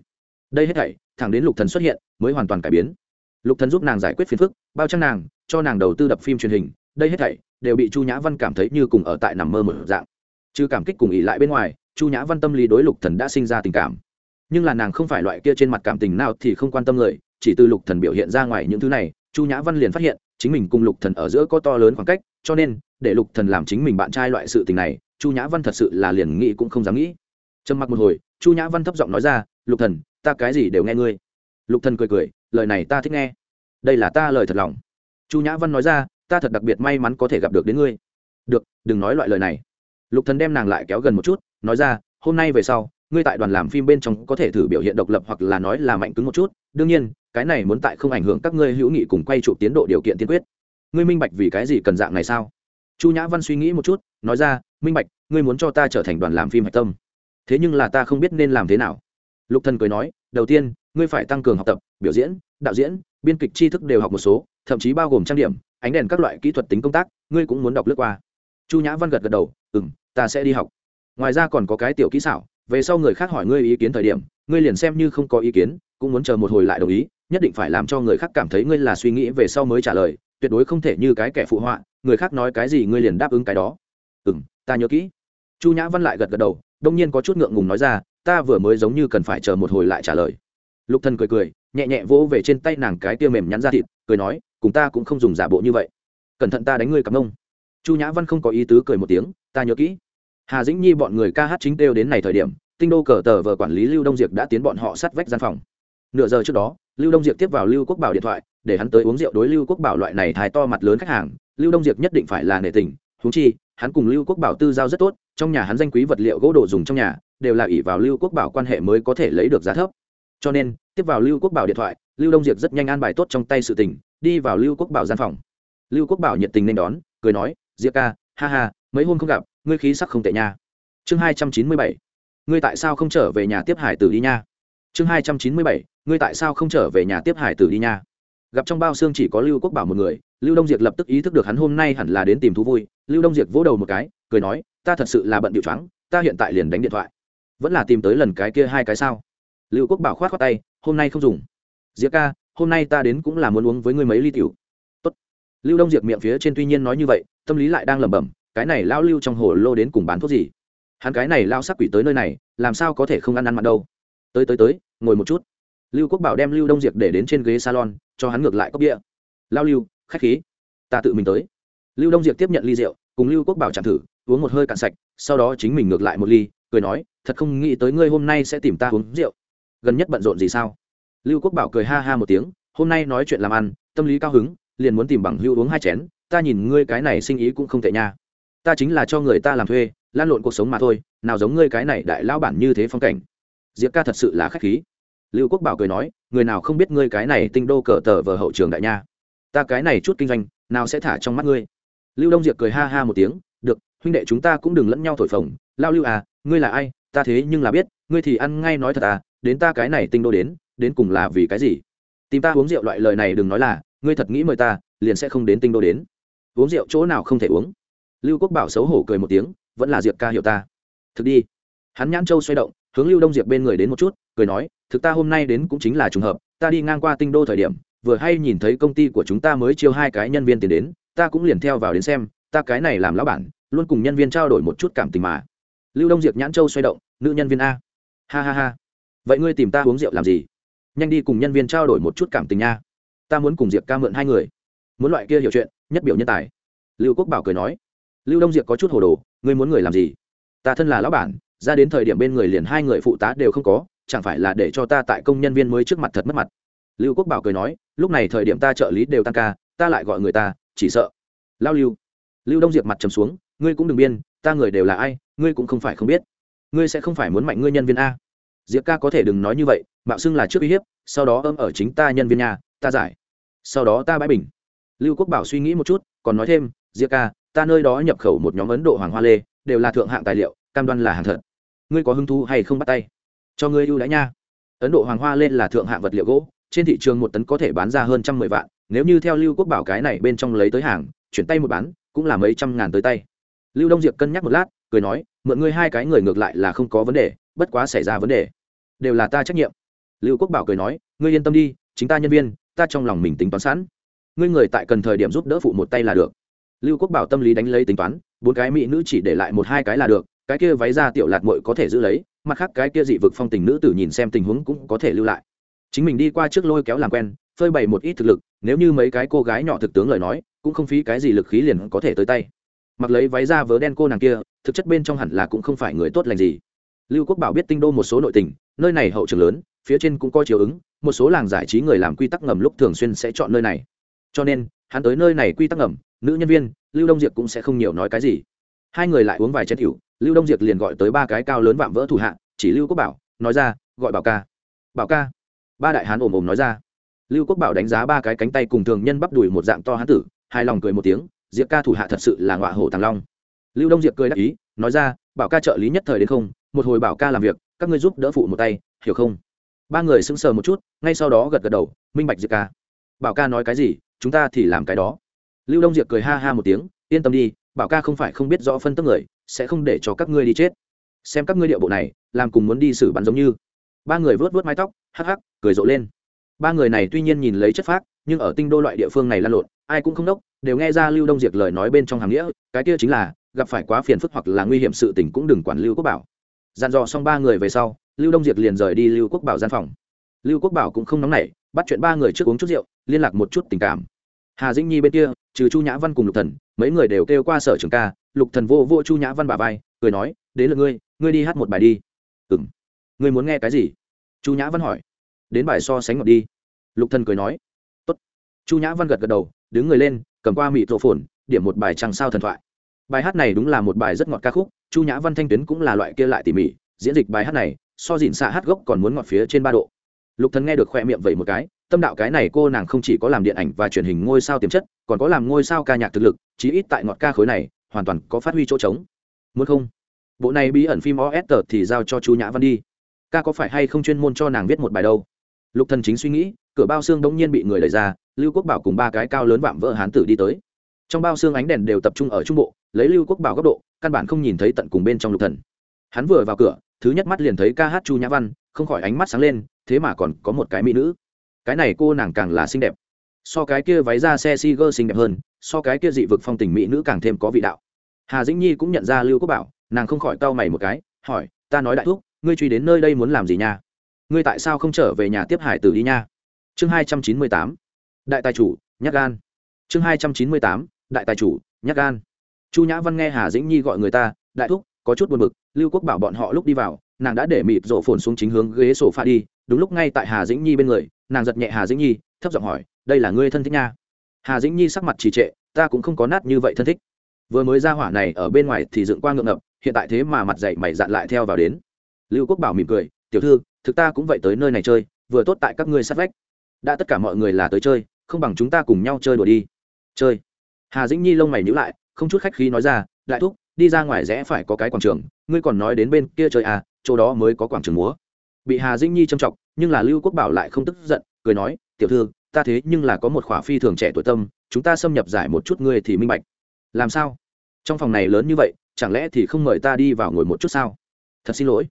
Đây hết thảy, thẳng đến lục thần xuất hiện, mới hoàn toàn cải biến. Lục thần giúp nàng giải quyết phiền phức, bao trang nàng, cho nàng đầu tư đập phim truyền hình, đây hết thảy đều bị chu nhã văn cảm thấy như cùng ở tại nằm mơ một dạng. Chứ cảm kích cùng ỉ lại bên ngoài, chu nhã văn tâm lý đối lục thần đã sinh ra tình cảm. Nhưng là nàng không phải loại kia trên mặt cảm tình nào thì không quan tâm người, chỉ từ lục thần biểu hiện ra ngoài những thứ này, chu nhã văn liền phát hiện, chính mình cùng lục thần ở giữa có to lớn khoảng cách, cho nên, để lục thần làm chính mình bạn trai loại sự tình này chu nhã văn thật sự là liền nghĩ cũng không dám nghĩ. Trầm mặc một hồi, chu nhã văn thấp giọng nói ra, lục thần, ta cái gì đều nghe ngươi. Lục thần cười cười, lời này ta thích nghe. Đây là ta lời thật lòng. Chu nhã văn nói ra, ta thật đặc biệt may mắn có thể gặp được đến ngươi. Được, đừng nói loại lời này. Lục thần đem nàng lại kéo gần một chút, nói ra, hôm nay về sau, ngươi tại đoàn làm phim bên trong có thể thử biểu hiện độc lập hoặc là nói là mạnh cứng một chút. Đương nhiên, cái này muốn tại không ảnh hưởng các ngươi hữu nghị cùng quay chụp tiến độ điều kiện tiên quyết. Ngươi minh bạch vì cái gì cần dạng này sao? Chu nhã văn suy nghĩ một chút, nói ra minh bạch, ngươi muốn cho ta trở thành đoàn làm phim hạch tâm. Thế nhưng là ta không biết nên làm thế nào. Lục thần cười nói, đầu tiên, ngươi phải tăng cường học tập, biểu diễn, đạo diễn, biên kịch tri thức đều học một số, thậm chí bao gồm trang điểm, ánh đèn các loại kỹ thuật tính công tác, ngươi cũng muốn đọc lướt qua. Chu nhã văn gật gật đầu ừ m ta sẽ đi học. Ngoài ra còn có cái tiểu kỹ xảo, về sau người khác hỏi ngươi ý kiến thời điểm, ngươi liền xem như không có ý kiến, cũng muốn chờ một hồi lại đồng ý, nhất định phải làm cho người khác cảm thấy ngươi là suy nghĩ về sau mới trả lời, tuyệt đối không thể như cái kẻ phụ họa, người khác nói cái gì ngươi liền đáp ứng cái đó ta nhớ kỹ. Chu nhã văn lại gật gật đầu, đông nhiên có chút ngượng ngùng nói ra, ta vừa mới giống như cần phải chờ một hồi lại trả lời. Lục thần cười cười, nhẹ nhẹ vỗ về trên tay nàng cái tia mềm nhắn ra thịt, cười nói, cùng ta cũng không dùng giả bộ như vậy. Cẩn thận ta đánh ngươi cặp ông chu nhã văn không có ý tứ cười một tiếng, ta nhớ kỹ. Hà dĩnh nhi bọn người ca hát chính đều đến này thời điểm, tinh đô cờ tờ vờ quản lý lưu đông Diệp đã tiến bọn họ sát vách gian phòng. Nửa giờ trước đó, lưu đông Diệp tiếp vào lưu quốc bảo điện thoại, để hắn tới uống rượu đối lưu quốc bảo loại này thái to mặt lớn khách hàng, lưu đông Diệp nhất định phải là nể tình húng chi hắn cùng lưu quốc bảo tư giao rất tốt, trong nhà hắn danh quý vật liệu gỗ đồ dùng trong nhà, đều là ỷ vào lưu quốc bảo quan hệ mới có thể lấy được giá thấp. Cho nên, tiếp vào lưu quốc bảo điện thoại, lưu đông diệp rất nhanh an bài tốt trong tay sự tình, đi vào lưu quốc bảo gian phòng. Lưu quốc bảo nhiệt tình nên đón, cười nói diệp ca, ha ha, mấy hôm không gặp, ngươi khí sắc không tệ nha. Chương hai trăm chín mươi bảy, ngươi tại sao không trở về nhà tiếp hải tử đi nha? Chương hai trăm chín mươi bảy, ngươi tại sao không trở về nhà tiếp hải tử đi nha? Gặp trong bao xương chỉ có lưu quốc bảo một người, lưu đông diệp lập tức ý thức được hắn hôm nay hẳn là đến tìm thú vui. Lưu đông diệp vỗ đầu một cái, cười nói, ta thật sự là bận điệu choáng, ta hiện tại liền đánh điện thoại. Vẫn là tìm tới lần cái kia hai cái sao? Lưu quốc bảo khoát khoát tay, hôm nay không dùng. Diệp ca, hôm nay ta đến cũng là muốn uống với ngươi mấy ly tiểu. Tốt. lưu đông diệp miệng phía trên tuy nhiên nói như vậy, tâm lý lại đang lẩm bẩm, cái này lao lưu trong hồ lô đến cùng bán thuốc gì? Hắn cái này lao sắc quỷ tới nơi này, làm sao có thể không ăn ăn mặn đâu? Tới tới tới, ngồi một chút lưu quốc bảo đem lưu đông diệp để đến trên ghế salon, cho hắn ngược lại cốc địa lao lưu, khách khí. Ta tự mình tới. Lưu đông diệp tiếp nhận ly rượu, cùng lưu quốc bảo chạm thử, uống một hơi cạn sạch, sau đó chính mình ngược lại một ly, cười nói, thật không nghĩ tới ngươi hôm nay sẽ tìm ta uống rượu. Gần nhất bận rộn gì sao? Lưu quốc bảo cười ha ha một tiếng, hôm nay nói chuyện làm ăn, tâm lý cao hứng, liền muốn tìm bằng hưu uống hai chén, ta nhìn ngươi cái này sinh ý cũng không tệ nha. Ta chính là cho người ta làm thuê, lan lộn cuộc sống mà thôi, nào giống ngươi cái này đại lão bản như thế phong cảnh. Diệp ca thật sự là khách khí lưu quốc bảo cười nói, người nào không biết ngươi cái này tinh đô cờ tờ vờ hậu trường đại nha. Ta cái này chút kinh doanh, nào sẽ thả trong mắt ngươi? Lưu đông diệp cười ha ha một tiếng, được, huynh đệ chúng ta cũng đừng lẫn nhau thổi phồng. Lao lưu à ngươi là ai? Ta thế nhưng là biết, ngươi thì ăn ngay nói thật à đến ta cái này tinh đô đến đến cùng là vì cái gì? Tìm ta uống rượu loại lời này đừng nói là, ngươi thật nghĩ mời ta, liền sẽ không đến tinh đô đến. Uống rượu chỗ nào không thể uống? Lưu quốc bảo xấu hổ cười một tiếng, vẫn là diệp ca hiểu ta. Thực đi. Hắn nhãn châu xoay động hướng lưu đông diệp bên người đến một chút cười nói thực ta hôm nay đến cũng chính là trùng hợp ta đi ngang qua tinh đô thời điểm vừa hay nhìn thấy công ty của chúng ta mới chiêu hai cái nhân viên tiền đến ta cũng liền theo vào đến xem ta cái này làm lão bản luôn cùng nhân viên trao đổi một chút cảm tình mà lưu đông diệp nhãn châu xoay động nữ nhân viên a ha ha ha vậy ngươi tìm ta uống rượu làm gì nhanh đi cùng nhân viên trao đổi một chút cảm tình nha ta muốn cùng diệp ca mượn hai người muốn loại kia hiểu chuyện nhất biểu nhân tài lưu quốc bảo cười nói lưu đông diệp có chút hồ đồ ngươi muốn người làm gì ta thân là lão bản ra đến thời điểm bên người liền hai người phụ tá đều không có, chẳng phải là để cho ta tại công nhân viên mới trước mặt thật mất mặt? Lưu quốc bảo cười nói, lúc này thời điểm ta trợ lý đều tăng ca, ta lại gọi người ta, chỉ sợ. Lao lưu. Lưu đông diệp mặt trầm xuống, ngươi cũng đừng biên, ta người đều là ai, ngươi cũng không phải không biết. Ngươi sẽ không phải muốn mạnh ngươi nhân viên a. Diệp ca có thể đừng nói như vậy, mạo xưng là trước uy hiếp, sau đó âm ở chính ta nhân viên nhà, ta giải. Sau đó ta bãi bình. Lưu quốc bảo suy nghĩ một chút, còn nói thêm, diệp ca, ta nơi đó nhập khẩu một nhóm ấn độ hoàng hoa lê, đều là thượng hạng tài liệu cam đoan là hàng thật. Ngươi có hứng thú hay không bắt tay? Cho ngươi ưu đãi nha. Ấn độ hoàng hoa lên là thượng hạng vật liệu gỗ, trên thị trường một tấn có thể bán ra hơn trăm mười vạn, nếu như theo lưu quốc bảo cái này bên trong lấy tới hàng, chuyển tay một bán, cũng là mấy trăm ngàn tới tay. Lưu đông diệp cân nhắc một lát, cười nói, mượn ngươi hai cái người ngược lại là không có vấn đề, bất quá xảy ra vấn đề. Đều là ta trách nhiệm. Lưu quốc bảo cười nói, ngươi yên tâm đi, chính ta nhân viên, ta trong lòng mình tính toán sẵn. Ngươi người tại cần thời điểm giúp đỡ phụ một tay là được. Lưu quốc bảo tâm lý đánh lấy tính toán, bốn cái mỹ nữ chỉ để lại một hai cái là được cái kia váy ra tiểu lạt muội có thể giữ lấy, mặt khác cái kia dị vực phong tình nữ tử nhìn xem tình huống cũng có thể lưu lại. Chính mình đi qua trước lôi kéo làm quen, phơi bày một ít thực lực, nếu như mấy cái cô gái nhỏ thực tướng lời nói, cũng không phí cái gì lực khí liền có thể tới tay. Mặc lấy váy ra vớ đen cô nàng kia, thực chất bên trong hẳn là cũng không phải người tốt lành gì. Lưu quốc bảo biết tinh đô một số nội tình, nơi này hậu trường lớn, phía trên cũng có chiều ứng, một số làng giải trí người làm quy tắc ngầm lúc thường xuyên sẽ chọn nơi này. Cho nên, hắn tới nơi này quy tắc ngầm, nữ nhân viên, lưu đông diệp cũng sẽ không nhiều nói cái gì. Hai người lại uống vài chén rượu lưu đông diệc liền gọi tới ba cái cao lớn vạm vỡ thủ hạ, chỉ lưu quốc bảo, nói ra, gọi bảo ca. Bảo ca. Ba đại hán ồm ồm nói ra. Lưu quốc bảo đánh giá ba cái cánh tay cùng thường nhân bắp đùi một dạng to hán tử, hài lòng cười một tiếng diệp ca thủ hạ thật sự là ngọa hổ thằng long. Lưu đông diệp cười đáp ý, nói ra, bảo ca trợ lý nhất thời đến không, một hồi bảo ca làm việc, các ngươi giúp đỡ phụ một tay, hiểu không? Ba người sững sờ một chút, ngay sau đó gật gật đầu, minh bạch diệp ca. Bảo ca nói cái gì, chúng ta thì làm cái đó. Lưu đông diệp cười ha ha một tiếng, yên tâm đi, bảo ca không phải không biết rõ phân tức người sẽ không để cho các ngươi đi chết. Xem các ngươi điệu bộ này, làm cùng muốn đi xử bắn giống như. Ba người vớt vớt mái tóc, hắc hắc, cười rộ lên. Ba người này tuy nhiên nhìn lấy chất phác, nhưng ở tinh đô loại địa phương này lan lộn, ai cũng không đốc, đều nghe ra lưu đông diệt lời nói bên trong hàm nghĩa, cái kia chính là, gặp phải quá phiền phức hoặc là nguy hiểm sự tình cũng đừng quản lưu quốc bảo. Dàn dò xong ba người về sau, lưu đông diệt liền rời đi lưu quốc bảo gian phòng. Lưu quốc bảo cũng không nóng nảy, bắt chuyện ba người trước uống chút rượu, liên lạc một chút tình cảm. Hà dĩnh nhi bên kia, trừ chu nhã văn cùng lục thần, mấy người đều kêu qua sở trường ca lục thần vô vô chu nhã văn bà vai, cười nói đến lượt ngươi ngươi đi hát một bài đi. Ừng ngươi muốn nghe cái gì? Chu nhã văn hỏi. Đến bài so sánh ngọt đi. Lục thần cười nói. Tốt. Chu nhã văn gật gật đầu, đứng người lên, cầm qua mịt rộ phồn, điểm một bài trăng sao thần thoại. Bài hát này đúng là một bài rất ngọt ca khúc, chu nhã văn thanh tuyến cũng là loại kia lại tỉ mỉ, diễn dịch bài hát này, so dịn xạ hát gốc còn muốn ngọt phía trên ba độ. Lục thần nghe được khoe miệng vậy một cái, tâm đạo cái này cô nàng không chỉ có làm điện ảnh và truyền hình ngôi sao tiềm chất, còn có làm ngôi sao ca nhạc thực lực, chí ít tại ngọt ca khối này hoàn toàn có phát huy chỗ trống. Muốn không? Bộ này bí ẩn phim os thì giao cho chu nhã văn đi. Ca có phải hay không chuyên môn cho nàng viết một bài đâu? Lục thần chính suy nghĩ, cửa bao xương đống nhiên bị người đẩy ra, lưu quốc bảo cùng ba cái cao lớn vạm vỡ hán tử đi tới. Trong bao xương ánh đèn đều tập trung ở trung bộ, lấy lưu quốc bảo góc độ, căn bản không nhìn thấy tận cùng bên trong lục thần. Hắn vừa vào cửa, thứ nhất mắt liền thấy ca hát chu nhã văn, không khỏi ánh mắt sáng lên, thế mà còn có một cái mỹ nữ. Cái này cô nàng càng là xinh đẹp. So cái kia váy ra xe si gơ xinh đẹp hơn so cái kia dị vực phong tình mỹ nữ càng thêm có vị đạo. Hà dĩnh nhi cũng nhận ra lưu quốc bảo, nàng không khỏi cau mày một cái, hỏi, ta nói đại thúc, ngươi truy đến nơi đây muốn làm gì nha? Ngươi tại sao không trở về nhà tiếp hải tử đi nha? Chương hai trăm chín mươi tám, đại tài chủ, nhắc gan. Chương hai trăm chín mươi tám, đại tài chủ, nhắc gan. Chu nhã văn nghe hà dĩnh nhi gọi người ta, đại thúc, có chút buồn b ự c lưu quốc bảo bọn họ lúc đi vào, nàng đã để mịt rổ phồn xuống chính hướng ghế sổ pha đi, đúng lúc ngay tại hà dĩnh nhi bên người, nàng giật nhẹ hà dĩnh nhi, thấp giọng hỏi, đây là ngươi thân thích nha? Hà dĩnh nhi sắc mặt trì trệ ta cũng không có nát như vậy thân thích. Vừa mới ra hỏa này ở bên ngoài thì dựng qua ngượng ngập hiện tại thế mà mặt dậy mày dạn lại theo vào đến. Lưu quốc bảo mỉm cười tiểu thư thực ta cũng vậy tới nơi này chơi vừa tốt tại các ngươi sát vách. Đã tất cả mọi người là tới chơi không bằng chúng ta cùng nhau chơi đùa đi. Chơi? Hà dĩnh nhi lông mày nhữ lại không chút khách khí nói ra đại thúc đi ra ngoài rẽ phải có cái quảng trường ngươi còn nói đến bên kia chơi à chỗ đó mới có quảng trường múa. Bị hà dĩnh nhi châm chọc, nhưng là lưu quốc bảo lại không tức giận cười nói tiểu thư ta thế nhưng là có một khỏa phi thường trẻ tuổi tâm, chúng ta xâm nhập giải một chút ngươi thì minh bạch. Làm sao? Trong phòng này lớn như vậy, chẳng lẽ thì không mời ta đi vào ngồi một chút sao? Thật xin lỗi.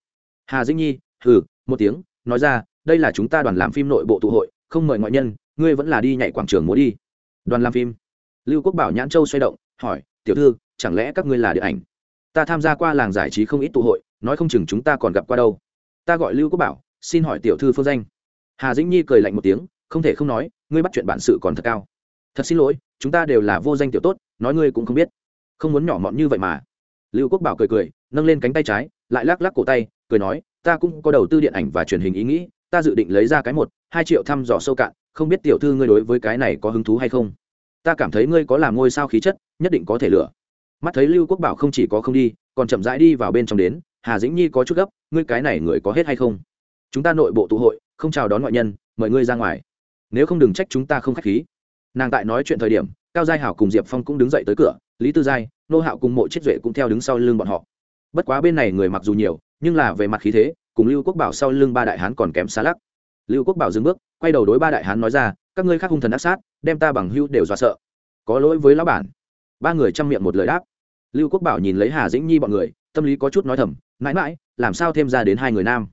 Hà dĩnh nhi, hừ, một tiếng, nói ra, đây là chúng ta đoàn làm phim nội bộ tụ hội, không mời ngoại nhân, ngươi vẫn là đi nhảy quảng trường múa đi. Đoàn làm phim. Lưu quốc bảo nhãn châu xoay động, hỏi, tiểu thư, chẳng lẽ các ngươi là điện ảnh? Ta tham gia qua làng giải trí không ít tụ hội, nói không chừng chúng ta còn gặp qua đâu. Ta gọi lưu quốc bảo, xin hỏi tiểu thư phương danh. Hà dĩnh nhi cười lạnh một tiếng không thể không nói, ngươi bắt chuyện bản sự còn thật cao. Thật xin lỗi, chúng ta đều là vô danh tiểu tốt, nói ngươi cũng không biết. Không muốn nhỏ mọn như vậy mà. Lưu quốc bảo cười cười, nâng lên cánh tay trái, lại lắc lắc cổ tay, cười nói, ta cũng có đầu tư điện ảnh và truyền hình ý nghĩ, ta dự định lấy ra cái một, hai triệu thăm dò sâu cạn, không biết tiểu thư ngươi đối với cái này có hứng thú hay không? Ta cảm thấy ngươi có làm ngôi sao khí chất, nhất định có thể lựa. Mắt thấy lưu quốc bảo không chỉ có không đi, còn chậm rãi đi vào bên trong đến, hà dĩnh nhi có chút gấp, ngươi cái này người có hết hay không? Chúng ta nội bộ tụ hội, không chào đón ngoại nhân, mời ngươi ra ngoài nếu không đừng trách chúng ta không k h á c h khí. Nàng tại nói chuyện thời điểm, cao giai hảo cùng diệp phong cũng đứng dậy tới cửa, lý tư giai, nô hạo cùng mộ chết duệ cũng theo đứng sau lưng bọn họ. Bất quá bên này người mặc dù nhiều, nhưng là về mặt khí thế, cùng lưu quốc bảo sau lưng ba đại hán còn kém xa lắc. Lưu quốc bảo dừng bước, quay đầu đối ba đại hán nói ra, các ngươi khác hung thần ác sát, đem ta bằng hưu đều dọa sợ. Có lỗi với lão bản. Ba người chăm miệng một lời đáp. Lưu quốc bảo nhìn lấy hà dĩnh nhi bọn người, tâm lý có chút nói thầm, mãi mãi, làm sao thêm ra đến hai người nam?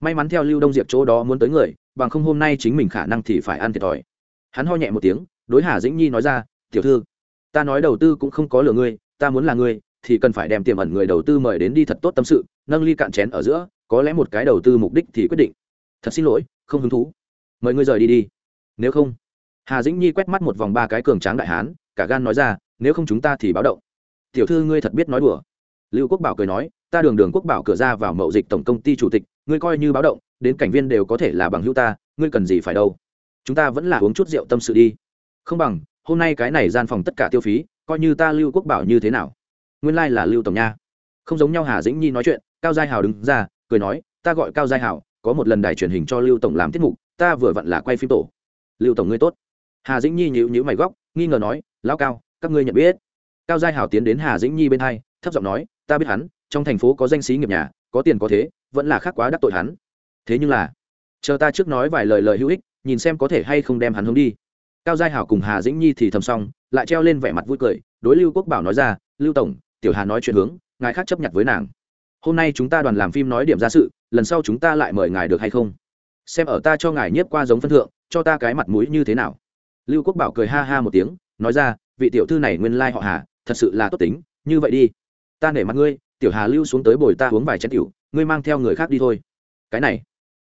May mắn theo lưu đông diệp chỗ đó muốn tới người bằng không hôm nay chính mình khả năng thì phải ăn thiệt thòi. Hắn ho nhẹ một tiếng, đối hà dĩnh nhi nói ra, tiểu thư, ta nói đầu tư cũng không có lừa ngươi, ta muốn là ngươi, thì cần phải đem tiềm ẩn người đầu tư mời đến đi thật tốt tâm sự, nâng ly cạn chén ở giữa, có lẽ một cái đầu tư mục đích thì quyết định. Thật xin lỗi, không hứng thú. Mời ngươi rời đi đi. Nếu không. Hà dĩnh nhi quét mắt một vòng ba cái cường tráng đại hán, cả gan nói ra, nếu không chúng ta thì báo động. Tiểu thư ngươi thật biết nói đùa. Lưu quốc bảo cười nói, ta đường đường quốc bảo cửa ra vào mậu dịch tổng công ty chủ tịch, ngươi coi như báo động đến cảnh viên đều có thể là bằng hữu ta ngươi cần gì phải đâu. Chúng ta vẫn là uống chút rượu tâm sự đi. Không bằng hôm nay cái này gian phòng tất cả tiêu phí coi như ta lưu quốc bảo như thế nào. Nguyên lai là lưu tổng nha. Không giống nhau hà dĩnh nhi nói chuyện cao giai hào đứng ra cười nói ta gọi cao giai Hào, có một lần đài truyền hình cho lưu tổng làm tiết mục ta vừa vặn là quay phim tổ. Lưu tổng ngươi tốt. Hà dĩnh nhi nhíu nhíu mày góc nghi ngờ nói lão cao các ngươi nhận biết? Cao giai Hào tiến đến hà dĩnh nhi bên hai thấp giọng nói ta biết hắn trong thành phố có danh sĩ nghiệp nhà có tiền có thế vẫn là khác quá đắc tội hắn thế nhưng là, chờ ta trước nói vài lời lời hữu ích, nhìn xem có thể hay không đem hắn hướng đi. Cao giai hảo cùng hà dĩnh nhi thì thầm xong, lại treo lên vẻ mặt vui cười, đối lưu quốc bảo nói ra, lưu tổng, tiểu hà nói chuyện hướng, ngài khác chấp nhận với nàng. Hôm nay chúng ta đoàn làm phim nói điểm ra sự, lần sau chúng ta lại mời ngài được hay không? Xem ở ta cho ngài nhiếp qua giống phân thượng, cho ta cái mặt mũi như thế nào? Lưu quốc bảo cười ha ha một tiếng, nói ra, vị tiểu thư này nguyên lai họ hà, thật sự là tốt tính, như vậy đi. Ta nể mặt ngươi, tiểu hà lưu xuống tới bồi ta uống vài chén tiểu, ngươi mang theo người khác đi thôi. Cái này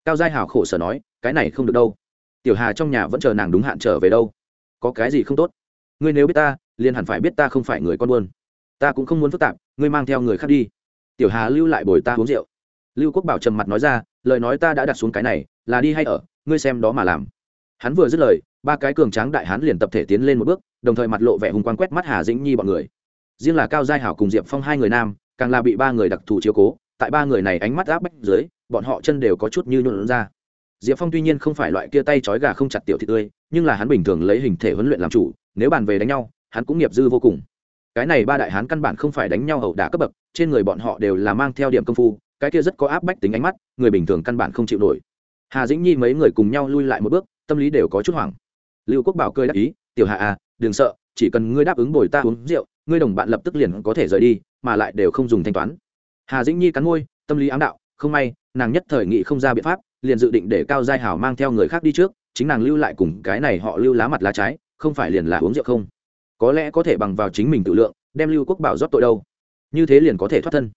cao giai hào khổ sở nói, cái này không được đâu. Tiểu hà trong nhà vẫn chờ nàng đúng hạn trở về đâu. Có cái gì không tốt? Ngươi nếu biết ta, liền hẳn phải biết ta không phải người con buôn. Ta cũng không muốn phức tạp, ngươi mang theo người khác đi. Tiểu hà lưu lại bồi ta uống rượu. Lưu quốc bảo trầm mặt nói ra, lời nói ta đã đặt xuống cái này, là đi hay ở, ngươi xem đó mà làm. Hắn vừa dứt lời, ba cái cường tráng đại hán liền tập thể tiến lên một bước, đồng thời mặt lộ vẻ hùng quang quét mắt hà dĩnh nhi bọn người. Riêng là cao giai hảo cùng diệp phong hai người nam, càng là bị ba người đặc thù chiếu cố, tại ba người này ánh mắt áp bách dưới bọn họ chân đều có chút như nhuộn ra. Diệp phong tuy nhiên không phải loại kia tay trói gà không chặt tiểu thị tươi, nhưng là hắn bình thường lấy hình thể huấn luyện làm chủ, nếu bàn về đánh nhau, hắn cũng nghiệp dư vô cùng. Cái này ba đại hán căn bản không phải đánh nhau ẩu đả cấp bậc, trên người bọn họ đều là mang theo điểm công phu, cái kia rất có áp bách tính ánh mắt, người bình thường căn bản không chịu nổi. Hà dĩnh nhi mấy người cùng nhau lui lại một bước, tâm lý đều có chút hoảng. Lưu quốc bảo cười đáp ý, tiểu hạ à đừng sợ, chỉ cần ngươi đáp ứng bồi ta uống rượu, ngươi đồng bạn lập tức liền có thể rời đi, mà lại đều không dùng thanh toán. Hà dĩnh nhi cắn môi, tâm lý ám đạo không may, nàng nhất thời nghị không ra biện pháp, liền dự định để cao giai hảo mang theo người khác đi trước, chính nàng lưu lại cùng cái này họ lưu lá mặt lá trái, không phải liền là uống rượu không? Có lẽ có thể bằng vào chính mình tự lượng, đem lưu quốc bảo rót tội đâu. Như thế liền có thể thoát thân.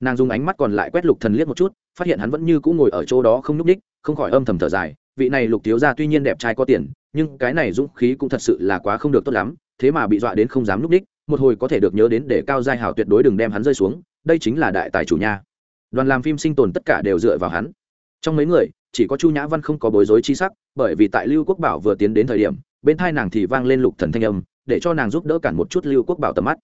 Nàng dùng ánh mắt còn lại quét lục thần liếc một chút, phát hiện hắn vẫn như cũ ngồi ở chỗ đó không nhúc đích ních không khỏi âm thầm thở dài, vị này lục thiếu gia tuy nhiên đẹp trai có tiền, nhưng cái này dũng khí cũng thật sự là quá không được tốt lắm, thế mà bị dọa đến không dám nhúc đích ních một hồi có thể được nhớ đến để cao giai hảo tuyệt đối đừng đem hắn rơi xuống, đây chính là đại tài chủ nhà đoàn làm phim sinh tồn tất cả đều dựa vào hắn. Trong mấy người, chỉ có chu nhã văn không có bối rối chi sắc, bởi vì tại lưu quốc bảo vừa tiến đến thời điểm, bên thai nàng thì vang lên lục thần thanh âm, để cho nàng giúp đỡ cản một chút lưu quốc bảo tầm mắt.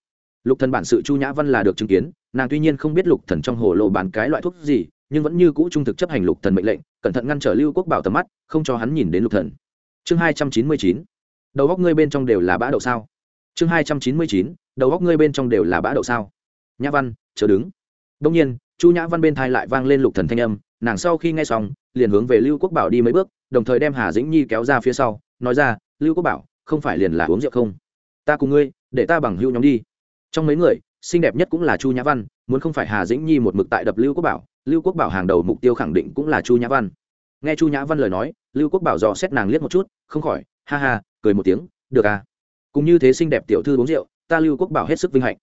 Lục thần bản sự chu nhã văn là được chứng kiến, nàng tuy nhiên không biết lục thần trong hồ lộ bán cái loại thuốc gì, nhưng vẫn như cũ trung thực chấp hành lục thần mệnh lệnh, cẩn thận ngăn trở lưu quốc bảo tầm mắt, không cho hắn nhìn đến lục thần. Chương hai trăm chín mươi chín, đầu góc ngươi bên trong đều là bã đậu sao? Chương hai trăm chín mươi chín, đầu góc ngươi bên trong đều là bã đậu sao? Nhã văn, chờ đứng. Đông nhiên chu nhã văn bên thai lại vang lên lục thần thanh âm, nàng sau khi nghe xong, liền hướng về lưu quốc bảo đi mấy bước, đồng thời đem hà dĩnh nhi kéo ra phía sau, nói ra, lưu quốc bảo, không phải liền là uống rượu không? Ta cùng ngươi, để ta bằng hữu nhóm đi. Trong mấy người, xinh đẹp nhất cũng là chu nhã văn, muốn không phải hà dĩnh nhi một mực tại đập lưu quốc bảo, lưu quốc bảo hàng đầu mục tiêu khẳng định cũng là chu nhã văn. Nghe chu nhã văn lời nói, lưu quốc bảo dò xét nàng liếc một chút, không khỏi, ha ha, cười một tiếng, được à cũng như thế xinh đẹp tiểu thư uống rượu, ta lưu quốc bảo hết sức vinh hạnh.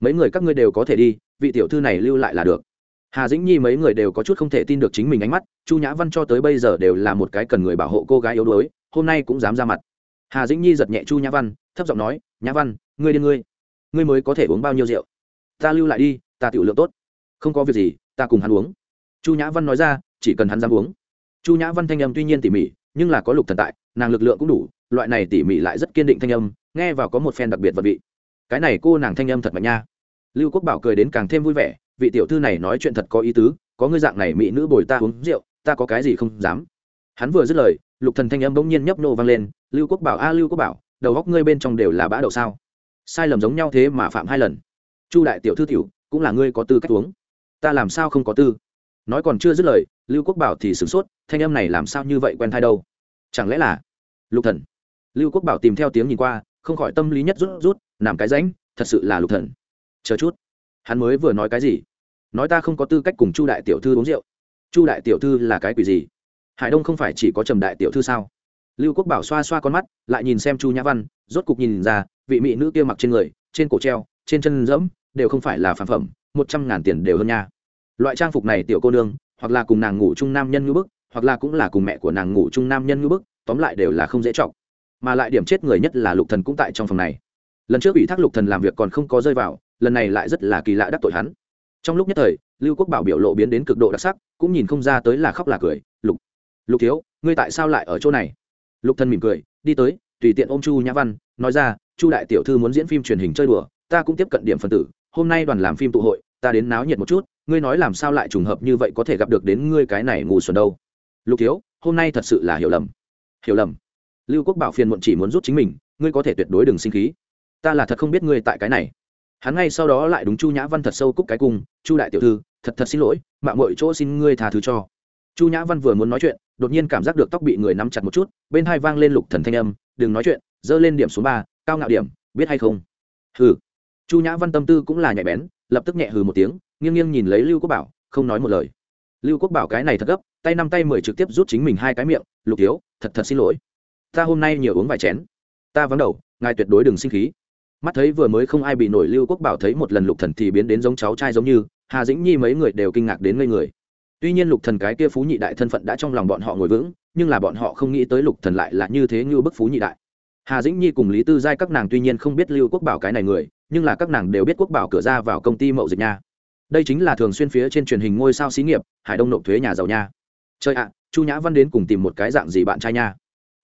Mấy người các ngươi đều có thể đi, vị tiểu thư này lưu lại là được hà dĩnh nhi mấy người đều có chút không thể tin được chính mình ánh mắt, chu nhã văn cho tới bây giờ đều là một cái cần người bảo hộ cô gái yếu đuối, hôm nay cũng dám ra mặt. Hà dĩnh nhi giật nhẹ chu nhã văn, thấp giọng nói, nhã văn, ngươi điên ngươi. Ngươi mới có thể uống bao nhiêu rượu? Ta lưu lại đi, ta tiểu lượng tốt. Không có việc gì, ta cùng hắn uống. Chu nhã văn nói ra, chỉ cần hắn dám uống. Chu nhã văn thanh âm tuy nhiên tỉ mỉ, nhưng là có lục thần tại, nàng lực lượng cũng đủ, loại này tỉ mỉ lại rất kiên định thanh âm, nghe vào có một phen đặc biệt vật vị. Cái này cô nàng thanh âm thật mạnh nha. Lưu quốc bảo cười đến càng thêm vui vẻ vị tiểu thư này nói chuyện thật có ý tứ, có ngươi dạng này mỹ nữ bồi ta uống rượu, ta có cái gì không dám. Hắn vừa dứt lời, lục thần thanh âm bỗng nhiên nhấp nô vang lên, lưu quốc bảo, a, lưu quốc bảo, đầu góc ngươi bên trong đều là bã đậu sao? Sai lầm giống nhau thế mà phạm hai lần. Chu đại tiểu thư tiểu, cũng là ngươi có tư cách uống. Ta làm sao không có tư? Nói còn chưa dứt lời, lưu quốc bảo thì sửng sốt, thanh âm này làm sao như vậy quen thai đâu? Chẳng lẽ là lục thần? Lưu quốc bảo tìm theo tiếng nhìn qua, không khỏi tâm lý nhất rút rút làm cái rãnh, thật sự là lục thần. Chờ chút hắn mới vừa nói cái gì? Nói ta không có tư cách cùng chu đại tiểu thư uống rượu. Chu đại tiểu thư là cái quỷ gì? Hải đông không phải chỉ có trầm đại tiểu thư sao? Lưu quốc bảo xoa xoa con mắt, lại nhìn xem chu nhã văn, rốt cục nhìn ra, vị mỹ nữ kia mặc trên người, trên cổ treo, trên chân dẫm đều không phải là phản phẩm, một trăm ngàn tiền đều hơn nha. Loại trang phục này tiểu cô nương, hoặc là cùng nàng ngủ chung nam nhân ngữ bức, hoặc là cũng là cùng mẹ của nàng ngủ chung nam nhân ngữ bức, tóm lại đều là không dễ trọng mà lại điểm chết người nhất là lục thần cũng tại trong phòng này. Lần trước ủy thác lục thần làm việc còn không có rơi vào lần này lại rất là kỳ lạ đắc tội hắn. Trong lúc nhất thời, lưu quốc bảo biểu lộ biến đến cực độ đặc sắc, cũng nhìn không ra tới là khóc là cười, lục lục thiếu, ngươi tại sao lại ở chỗ này? Lục thân mỉm cười, đi tới, tùy tiện ôm chu nhã văn, nói ra, chu đại tiểu thư muốn diễn phim truyền hình chơi đùa, ta cũng tiếp cận điểm phần tử, hôm nay đoàn làm phim tụ hội, ta đến náo nhiệt một chút, ngươi nói làm sao lại trùng hợp như vậy có thể gặp được đến ngươi cái này ngủ xuẩn đâu? Lục thiếu, hôm nay thật sự là hiểu lầm. Hiểu lầm? Lưu quốc bảo phiền muộn chỉ muốn rút chính mình, ngươi có thể tuyệt đối đừng sinh khí. Ta là thật không biết ngươi tại cái này hắn ngay sau đó lại đúng chu nhã văn thật sâu cúc cái cung, chu đại tiểu thư, thật thật xin lỗi mạng mọi chỗ xin ngươi tha thứ cho. Chu nhã văn vừa muốn nói chuyện, đột nhiên cảm giác được tóc bị người nắm chặt một chút, bên hai vang lên lục thần thanh âm, đừng nói chuyện, dơ lên điểm số ba, cao ngạo điểm, biết hay không? Hừ. Chu nhã văn tâm tư cũng là nhạy bén, lập tức nhẹ hừ một tiếng, nghiêng nghiêng nhìn lấy lưu quốc bảo, không nói một lời. Lưu quốc bảo cái này thật gấp, tay năm tay mười trực tiếp rút chính mình hai cái miệng, lục thiếu, thật thật xin lỗi. Ta hôm nay nhiều uống vài chén. Ta vắng đầu, ngài tuyệt đối đừng sinh khí mắt thấy vừa mới không ai bị nổi lưu quốc bảo thấy một lần lục thần thì biến đến giống cháu trai giống như, hà dĩnh nhi mấy người đều kinh ngạc đến ngây người. Tuy nhiên lục thần cái kia phú nhị đại thân phận đã trong lòng bọn họ ngồi vững, nhưng là bọn họ không nghĩ tới lục thần lại là như thế như bức phú nhị đại. Hà dĩnh nhi cùng lý tư giai các nàng tuy nhiên không biết lưu quốc bảo cái này người, nhưng là các nàng đều biết quốc bảo cửa ra vào công ty mậu dịch nha. Đây chính là thường xuyên phía trên truyền hình ngôi sao xí nghiệp, hải đông nộp thuế nhà giàu nha. Chơi ạ, chu nhã văn đến cùng tìm một cái dạng gì bạn trai nha?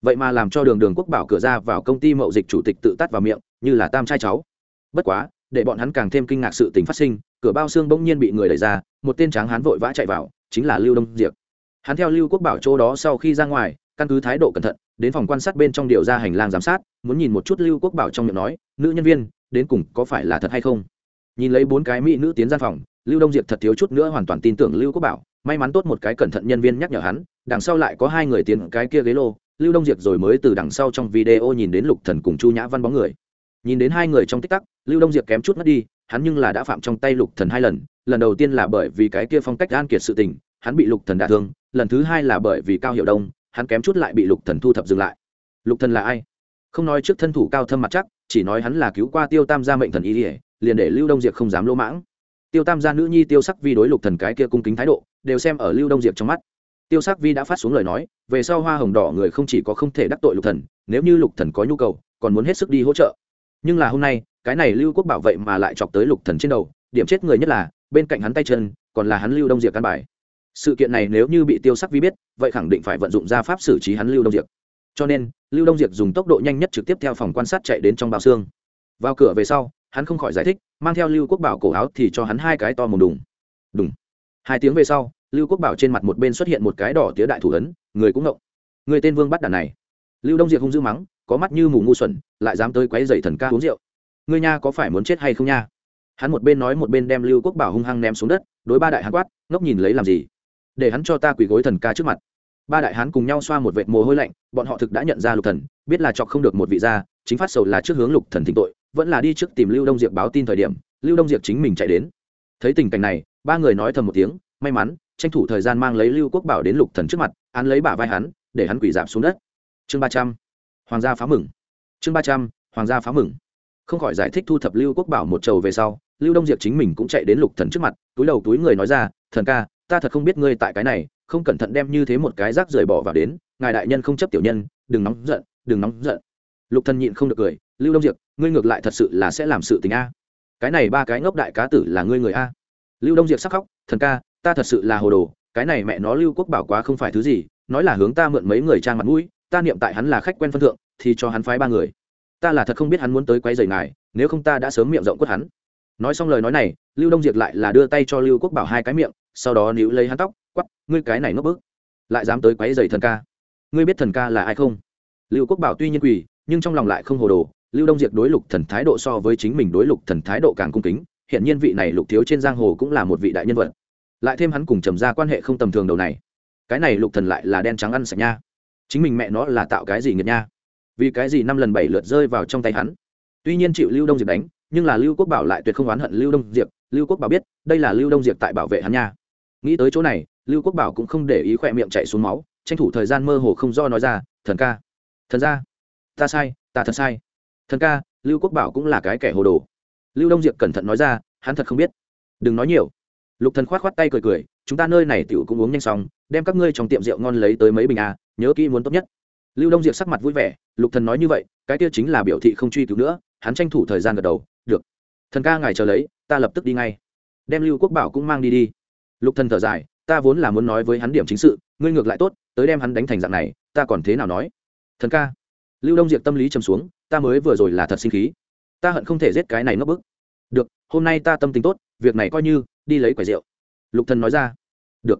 Vậy mà làm cho đường đường quốc bảo cửa ra vào công ty mậu dịch chủ tịch tự tắt vào miệng như là tam trai cháu. Bất quá, để bọn hắn càng thêm kinh ngạc sự tình phát sinh, cửa bao xương bỗng nhiên bị người đẩy ra, một tên tráng hán vội vã chạy vào, chính là lưu đông diệp. Hắn theo lưu quốc bảo chỗ đó sau khi ra ngoài, căn cứ thái độ cẩn thận, đến phòng quan sát bên trong điều ra hành lang giám sát, muốn nhìn một chút lưu quốc bảo trong miệng nói, nữ nhân viên, đến cùng có phải là thật hay không? Nhìn lấy bốn cái mỹ nữ tiến gian phòng, lưu đông diệp thật thiếu chút nữa hoàn toàn tin tưởng lưu quốc bảo, may mắn tốt một cái cẩn thận nhân viên nhắc nhở hắn, đằng sau lại có hai người tiến cái kia ghế lô, lưu đông diệp rồi mới từ đằng sau trong video nhìn đến lục thần cùng chu nhã văn bóng người nhìn đến hai người trong tích tắc, lưu đông diệp kém chút mất đi, hắn nhưng là đã phạm trong tay lục thần hai lần lần đầu tiên là bởi vì cái kia phong cách an kiệt sự tình, hắn bị lục thần đả thương, lần thứ hai là bởi vì cao hiệu đông, hắn kém chút lại bị lục thần thu thập dừng lại. Lục thần là ai? Không nói trước thân thủ cao thâm mặt chắc, chỉ nói hắn là cứu qua tiêu tam gia mệnh thần y ỉa liền để lưu đông diệp không dám lỗ mãng. Tiêu tam gia nữ nhi tiêu sắc vi đối lục thần cái kia cung kính thái độ, đều xem ở lưu đông diệp trong mắt. Tiêu sắc vi đã phát xuống lời nói, về sau hoa hồng đỏ người không chỉ có không thể đắc tội lục thần, nếu như lục thần có nhu cầu, còn muốn hết sức đi hỗ trợ nhưng là hôm nay, cái này lưu quốc bảo vệ mà lại chọc tới lục thần trên đầu, điểm chết người nhất là, bên cạnh hắn tay chân, còn là hắn lưu đông diệp căn bài. Sự kiện này nếu như bị tiêu sắc vi biết, vậy khẳng định phải vận dụng ra pháp xử trí hắn lưu đông diệp cho nên, lưu đông diệp dùng tốc độ nhanh nhất trực tiếp theo phòng quan sát chạy đến trong bao xương. Vào cửa về sau, hắn không khỏi giải thích, mang theo lưu quốc bảo cổ áo thì cho hắn hai cái to mồm đùng. Đùng. Hai tiếng về sau, lưu quốc bảo trên mặt một bên xuất hiện một cái đỏ tía đại thủ ấn, người cũng ngộng. Người tên vương bắt đàn này. Lưu đông diệp không dữ mắng có mắt như mù ngu xuẩn, lại dám tới quấy dày thần ca uống rượu. Ngươi nha có phải muốn chết hay không nha? Hắn một bên nói một bên đem lưu quốc bảo hung hăng ném xuống đất, đối ba đại hán quát, ngốc nhìn lấy làm gì? Để hắn cho ta quỳ gối thần ca trước mặt. Ba đại hán cùng nhau xoa một vệt mồ hôi lạnh, bọn họ thực đã nhận ra lục thần, biết là chọc không được một vị gia, chính phát sầu là trước hướng lục thần thỉnh tội, vẫn là đi trước tìm lưu đông diệp báo tin thời điểm, lưu đông diệp chính mình chạy đến. Thấy tình cảnh này, ba người nói thầm một tiếng, may mắn, tranh thủ thời gian mang lấy lưu quốc bảo đến lục thần trước mặt, án lấy bả vai hắn, để hắn quỳ giảm xuống đất. Chương ba trăm hoàng gia phá mừng. Chương ba trăm, hoàng gia phá mừng. Không khỏi giải thích thu thập lưu quốc bảo một trầu về sau, lưu đông diệp chính mình cũng chạy đến lục thần trước mặt, túi đầu túi người nói ra, thần ca, ta thật không biết ngươi tại cái này, không cẩn thận đem như thế một cái rác rời bỏ vào đến, ngài đại nhân không chấp tiểu nhân, đừng nóng giận, đừng nóng giận. Lục thần nhịn không được cười, lưu đông diệp, ngươi ngược lại thật sự là sẽ làm sự tình a. Cái này ba cái ngốc đại cá tử là ngươi người a. Lưu đông diệp sắc khóc, thần ca, ta thật sự là hồ đồ, cái này mẹ nó lưu quốc bảo quá không phải thứ gì, nói là hướng ta mượn mấy người trang mặt mũi ta niệm tại hắn là khách quen phân thượng, thì cho hắn phái ba người. Ta là thật không biết hắn muốn tới quấy rầy ngài, nếu không ta đã sớm miệng rộng quất hắn. Nói xong lời nói này, lưu đông Diệt lại là đưa tay cho lưu quốc bảo hai cái miệng, sau đó níu lấy hắn tóc quắp ngươi cái này ngốc bức, lại dám tới quấy rầy thần ca. Ngươi biết thần ca là ai không? Lưu quốc bảo tuy nhiên quỳ, nhưng trong lòng lại không hồ đồ. Lưu đông Diệt đối lục thần thái độ so với chính mình đối lục thần thái độ càng cung kính. Hiện nhiên vị này lục thiếu trên giang hồ cũng là một vị đại nhân vật. Lại thêm hắn cùng trầm ra quan hệ không tầm thường đầu này. Cái này lục thần lại là đen trắng ăn sạch nha chính mình mẹ nó là tạo cái gì nghiệt nha? Vì cái gì năm lần bảy lượt rơi vào trong tay hắn? Tuy nhiên chịu lưu đông diệp đánh, nhưng là lưu quốc bảo lại tuyệt không oán hận lưu đông diệp. Lưu quốc bảo biết, đây là lưu đông diệp tại bảo vệ hắn nha. Nghĩ tới chỗ này, lưu quốc bảo cũng không để ý khỏe miệng chạy xuống máu, tranh thủ thời gian mơ hồ không do nói ra, thần ca, thần ra, ta sai, ta thật sai. Thần ca, lưu quốc bảo cũng là cái kẻ hồ đồ. Lưu đông diệp cẩn thận nói ra, hắn thật không biết. Đừng nói nhiều. Lục thần khoát khoát tay cười cười, chúng ta nơi này tiểu cũng uống nhanh xong, đem các ngươi trong tiệm rượu ngon lấy tới mấy bình a nhớ kỹ muốn tốt nhất. Lưu đông diệp sắc mặt vui vẻ, lục thần nói như vậy, cái kia chính là biểu thị không truy cứu nữa, hắn tranh thủ thời gian gật đầu, được, thần ca ngài chờ lấy, ta lập tức đi ngay. Đem lưu quốc bảo cũng mang đi đi. Lục thần thở dài, ta vốn là muốn nói với hắn điểm chính sự, ngươi ngược lại tốt, tới đem hắn đánh thành dạng này, ta còn thế nào nói? Thần ca. Lưu đông diệp tâm lý trầm xuống, ta mới vừa rồi là thật sinh khí. Ta hận không thể giết cái này ngốc bức. Được, hôm nay ta tâm tình tốt, việc này coi như, đi lấy quẻ rượu. Lục thần nói ra, được,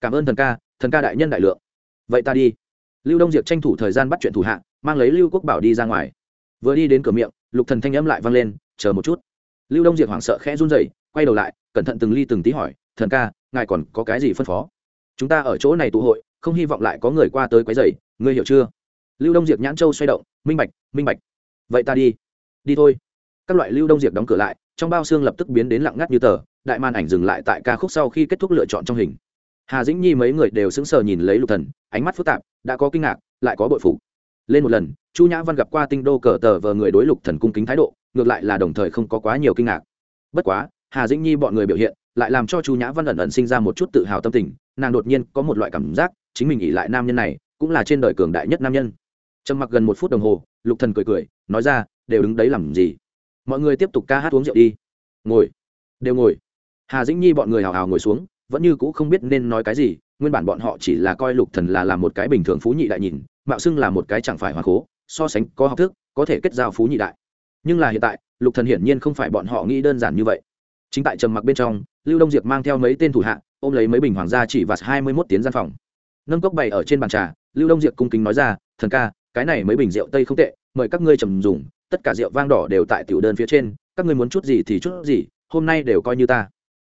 cảm ơn thần ca thần ca đại nhân đại lượng vậy ta đi. Lưu đông diệp tranh thủ thời gian bắt chuyện thủ hạ, mang lấy lưu quốc bảo đi ra ngoài. Vừa đi đến cửa miệng, lục thần thanh âm lại vang lên, chờ một chút. Lưu đông diệp hoảng sợ khẽ run rẩy, quay đầu lại, cẩn thận từng ly từng tí hỏi, thần ca, ngài còn có cái gì phân phó? Chúng ta ở chỗ này tụ hội, không hy vọng lại có người qua tới quấy rầy, ngươi hiểu chưa? Lưu đông diệp nhãn châu xoay động, minh bạch minh bạch. Vậy ta đi. Đi thôi. Các loại lưu đông diệp đóng cửa lại, trong bao xương lập tức biến đến lặng ngắt như tờ, đại màn ảnh dừng lại tại ca khúc sau khi kết thúc lựa chọn trong hình hà dĩnh nhi mấy người đều sững sờ nhìn lấy lục thần, ánh mắt phức tạp, đã có kinh ngạc, lại có bội phục. Lên một lần, chu nhã văn gặp qua tinh đô cờ tờ vờ người đối lục thần cung kính thái độ, ngược lại là đồng thời không có quá nhiều kinh ngạc. Bất quá, hà dĩnh nhi bọn người biểu hiện, lại làm cho chu nhã văn ẩn ẩn sinh ra một chút tự hào tâm tình, nàng đột nhiên có một loại cảm giác, chính mình nghĩ lại nam nhân này, cũng là trên đời cường đại nhất nam nhân. Trầm mặc gần một phút đồng hồ, lục thần cười cười, nói ra, đều đứng đấy làm gì? Mọi người tiếp tục ca hát uống rượu đi. Ngồi. Đều ngồi. Hà dĩnh nhi bọn người hào hào ngồi xuống vẫn như cũ không biết nên nói cái gì, nguyên bản bọn họ chỉ là coi lục thần là làm một cái bình thường phú nhị đại nhìn, mạo xưng là một cái chẳng phải hoàn cố so sánh có học thức, có thể kết giao phú nhị đại. Nhưng là hiện tại, lục thần hiển nhiên không phải bọn họ nghĩ đơn giản như vậy. Chính tại trầm mặc bên trong, lưu đông diệp mang theo mấy tên thủ hạ, ôm lấy mấy bình hoàng gia chỉ và hai mươi một tiếng gian phòng. Nâng cốc bày ở trên bàn trà, lưu đông diệp cung kính nói ra, thần ca, cái này mấy bình rượu tây không tệ, mời các ngươi trầm dùng, tất cả rượu vang đỏ đều tại tiểu đơn phía trên, các ngươi muốn chút gì thì chút gì, hôm nay đều coi như ta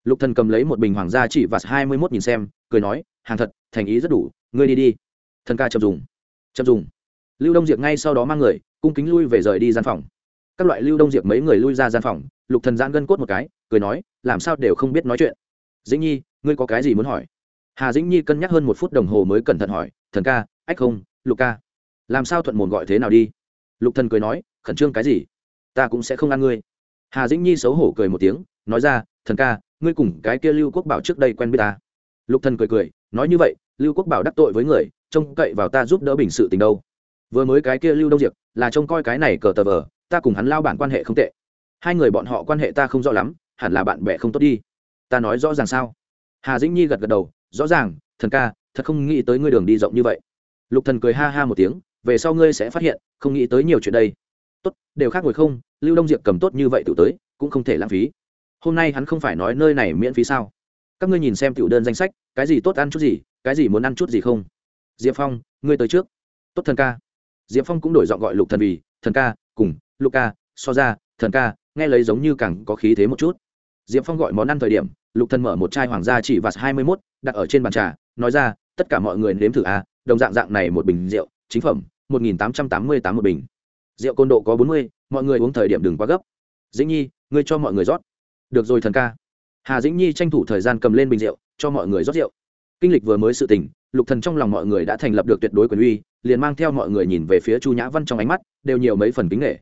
lục thần cầm lấy một bình hoàng gia chỉ và hai mươi mốt nhìn xem, cười nói, hàng thật, thành ý rất đủ, ngươi đi đi. Thần ca chậm dùng chậm dùng. Lưu đông diệp ngay sau đó mang người, cung kính lui về rời đi gian phòng. Các loại lưu đông diệp mấy người lui ra gian phòng, lục thần giãn gân cốt một cái, cười nói, làm sao đều không biết nói chuyện? Dĩnh nhi, ngươi có cái gì muốn hỏi? Hà dĩnh nhi cân nhắc hơn một phút đồng hồ mới cẩn thận hỏi, thần ca, ách không, lục ca, làm sao thuận mồn gọi thế nào đi? Lục thần cười nói, khẩn trương cái gì? Ta cũng sẽ không ăn ngươi. Hà dĩnh nhi xấu hổ cười một tiếng, nói ra, thần ca ngươi cùng cái kia lưu quốc bảo trước đây quen biết ta. Lục thần cười cười, nói như vậy, lưu quốc bảo đắc tội với người, trông cậy vào ta giúp đỡ bình sự tình đâu. Vừa mới cái kia lưu đông diệp, là trông coi cái này cờ tờ vờ, ta cùng hắn lao bản quan hệ không tệ. Hai người bọn họ quan hệ ta không rõ lắm, hẳn là bạn bè không tốt đi. Ta nói rõ ràng sao? Hà dĩnh nhi gật gật đầu, rõ ràng, thần ca, thật không nghĩ tới ngươi đường đi rộng như vậy. Lục thần cười ha ha một tiếng, về sau ngươi sẽ phát hiện, không nghĩ tới nhiều chuyện đây. Tốt, đều khác ngồi không, lưu đông diệp cầm tốt như vậy tự tới, cũng không thể lãng phí hôm nay hắn không phải nói nơi này miễn phí sao? Các ngươi nhìn xem tiểu đơn danh sách, cái gì tốt ăn chút gì, cái gì muốn ăn chút gì không? Diệp phong, ngươi tới trước. Tốt thần ca. Diệp phong cũng đổi giọng gọi lục thần vì, thần ca, cùng, lục ca, so ra, thần ca, nghe lấy giống như càng có khí thế một chút. Diệp phong gọi món ăn thời điểm, lục thần mở một chai hoàng gia chỉ vạt hai mươi mốt, đặt ở trên bàn trà, nói ra, tất cả mọi người nếm thử à đồng dạng dạng này một bình rượu, chính phẩm, một nghìn tám trăm tám mươi tám một bình. Rượu côn độ có bốn mươi, mọi người uống thời điểm đừng quá gấp. Dĩnh nhi, ngươi cho mọi người rót được rồi thần ca. Hà dĩnh nhi tranh thủ thời gian cầm lên bình rượu, cho mọi người rót rượu. Kinh lịch vừa mới sự tình, lục thần trong lòng mọi người đã thành lập được tuyệt đối quyền uy, liền mang theo mọi người nhìn về phía chu nhã văn trong ánh mắt, đều nhiều mấy phần kính nghệ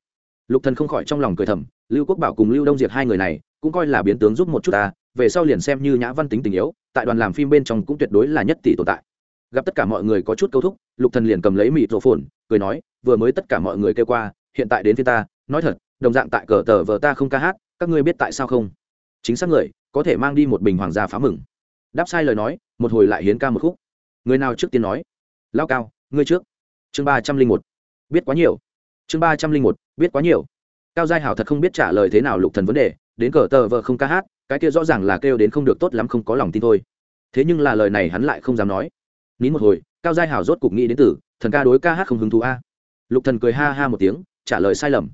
lục thần không khỏi trong lòng cười thầm, lưu quốc bảo cùng lưu đông diệt hai người này, cũng coi là biến tướng giúp một chút ta, về sau liền xem như nhã văn tính tình yếu, tại đoàn làm phim bên trong cũng tuyệt đối là nhất tỷ tồn tại. Gặp tất cả mọi người có chút câu thúc, lục thần liền cầm lấy mịt rổ phồn, cười nói, vừa mới tất cả mọi người kêu qua, hiện tại đến phía ta, nói thật, đồng dạng tại cờ tờ vờ ta không ca hát, các ngươi biết tại sao không? Chính xác người có thể mang đi một bình hoàng gia phá mừng. Đáp sai lời nói, một hồi lại hiến ca một khúc. Người nào trước tiên nói? Lao cao, ngươi trước. Chương ba trăm linh một. Biết quá nhiều. Chương ba trăm linh một. Biết quá nhiều. Cao giai hảo thật không biết trả lời thế nào lục thần vấn đề, đến cờ tờ vợ không ca hát, cái kia rõ ràng là kêu đến không được tốt lắm không có lòng tin thôi. Thế nhưng là lời này hắn lại không dám nói. Nín một hồi, cao giai hảo rốt cục nghĩ đến tử, thần ca đối ca hát không hứng thú a. Lục thần cười ha ha một tiếng, trả lời sai lầm.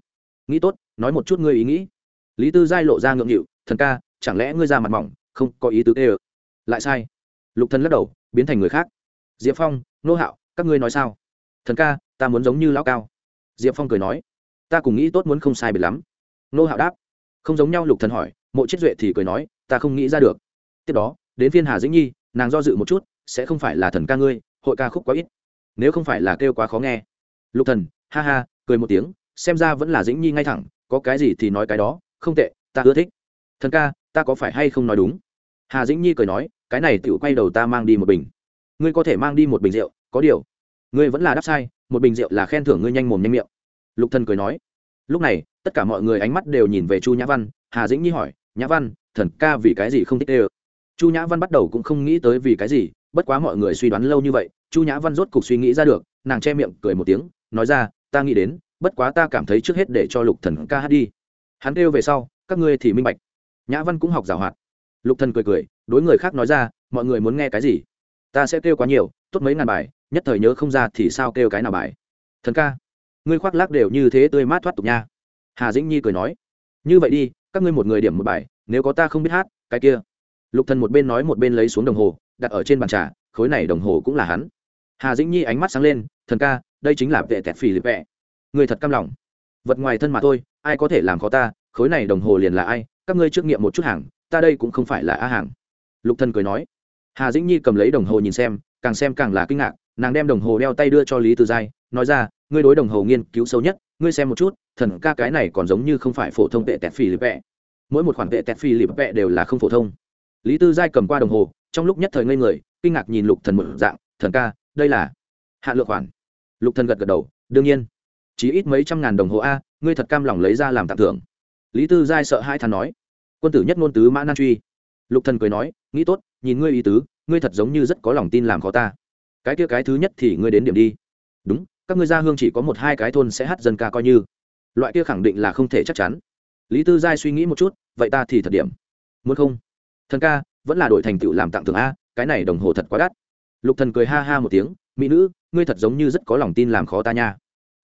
Nghĩ tốt, nói một chút ngươi ý nghĩ lý tư giai lộ ra ngượng nghịu, thần ca, chẳng lẽ ngươi ra mặt mỏng, không có ý tứ tê ơ? Lại sai. Lục thần lắc đầu, biến thành người khác. Diệp phong, nô hạo, các ngươi nói sao? Thần ca, ta muốn giống như lão cao. Diệp phong cười nói, ta cùng nghĩ tốt muốn không sai biệt lắm. Nô hạo đáp, không giống nhau. Lục thần hỏi, mộ chết duệ thì cười nói, ta không nghĩ ra được. Tiếp đó, đến phiên hà dĩnh nhi, nàng do dự một chút, sẽ không phải là thần ca ngươi, hội ca khúc quá ít, nếu không phải là kêu quá khó nghe. Lục thần, ha ha, cười một tiếng, xem ra vẫn là dĩnh nhi ngay thẳng, có cái gì thì nói cái đó không tệ, ta ưa thích. Thần ca, ta có phải hay không nói đúng? Hà dĩnh nhi cười nói, cái này tự quay đầu ta mang đi một bình. Ngươi có thể mang đi một bình rượu, có điều. Ngươi vẫn là đáp sai, một bình rượu là khen thưởng ngươi nhanh mồm nhanh miệng. Lục thần cười nói. Lúc này, tất cả mọi người ánh mắt đều nhìn về chu nhã văn. Hà dĩnh nhi hỏi, nhã văn, thần ca vì cái gì không thích đê ơ? Chu nhã văn bắt đầu cũng không nghĩ tới vì cái gì, bất quá mọi người suy đoán lâu như vậy, chu nhã văn rốt cục suy nghĩ ra được, nàng che miệng cười một tiếng, nói ra, ta nghĩ đến, bất quá ta cảm thấy trước hết để cho lục thần ca hát đi hắn kêu về sau, các ngươi thì minh bạch. Nhã văn cũng học giảo hoạt. Lục thần cười cười, đối người khác nói ra, mọi người muốn nghe cái gì? Ta sẽ kêu quá nhiều, tốt mấy ngàn bài, nhất thời nhớ không ra thì sao kêu cái nào bài? Thần ca, ngươi khoác lác đều như thế tươi mát thoát tục nha. Hà dĩnh nhi cười nói, như vậy đi, các ngươi một người điểm một bài, nếu có ta không biết hát, cái kia. Lục thần một bên nói một bên lấy xuống đồng hồ, đặt ở trên bàn trà, khối này đồng hồ cũng là hắn. Hà dĩnh nhi ánh mắt sáng lên, thần ca, đây chính là vệ tẹt phì lịp vẹ. Người thật căm lòng vật ngoài thân mà thôi, ai có thể làm khó ta, khối này đồng hồ liền là ai, các ngươi trước nghiệm một chút hàng, ta đây cũng không phải là a hàng. Lục thần cười nói. Hà dĩnh nhi cầm lấy đồng hồ nhìn xem, càng xem càng là kinh ngạc, nàng đem đồng hồ đeo tay đưa cho lý từ giai, nói ra, ngươi đối đồng hồ nghiên cứu sâu nhất, ngươi xem một chút, thần ca cái này còn giống như không phải phổ thông tệ tẹt phi lịp vẹ. Mỗi một khoản tệ tẹt phi lịp vẹ đều là không phổ thông. Lý tư giai cầm qua đồng hồ, trong lúc nhất thời ngây người, kinh ngạc nhìn lục thần một dạng, thần ca, đây là hạn lượng khoản. Lục thần gật gật đầu, đương nhiên chỉ ít mấy trăm ngàn đồng hồ a, ngươi thật cam lòng lấy ra làm tặng thưởng. Lý tư giai sợ hai thằng nói. Quân tử nhất ngôn tứ mã nan truy. Lục thần cười nói, nghĩ tốt, nhìn ngươi ý tứ, ngươi thật giống như rất có lòng tin làm khó ta. Cái kia cái thứ nhất thì ngươi đến điểm đi. Đúng, các ngươi gia hương chỉ có một hai cái thôn sẽ hát dân ca coi như. Loại kia khẳng định là không thể chắc chắn. Lý tư giai suy nghĩ một chút, vậy ta thì thật điểm. Muốn không? Thần ca, vẫn là đổi thành tựu làm tặng thưởng a, cái này đồng hồ thật quá đắt. Lục thần cười ha ha một tiếng, mỹ nữ, ngươi thật giống như rất có lòng tin làm khó ta nha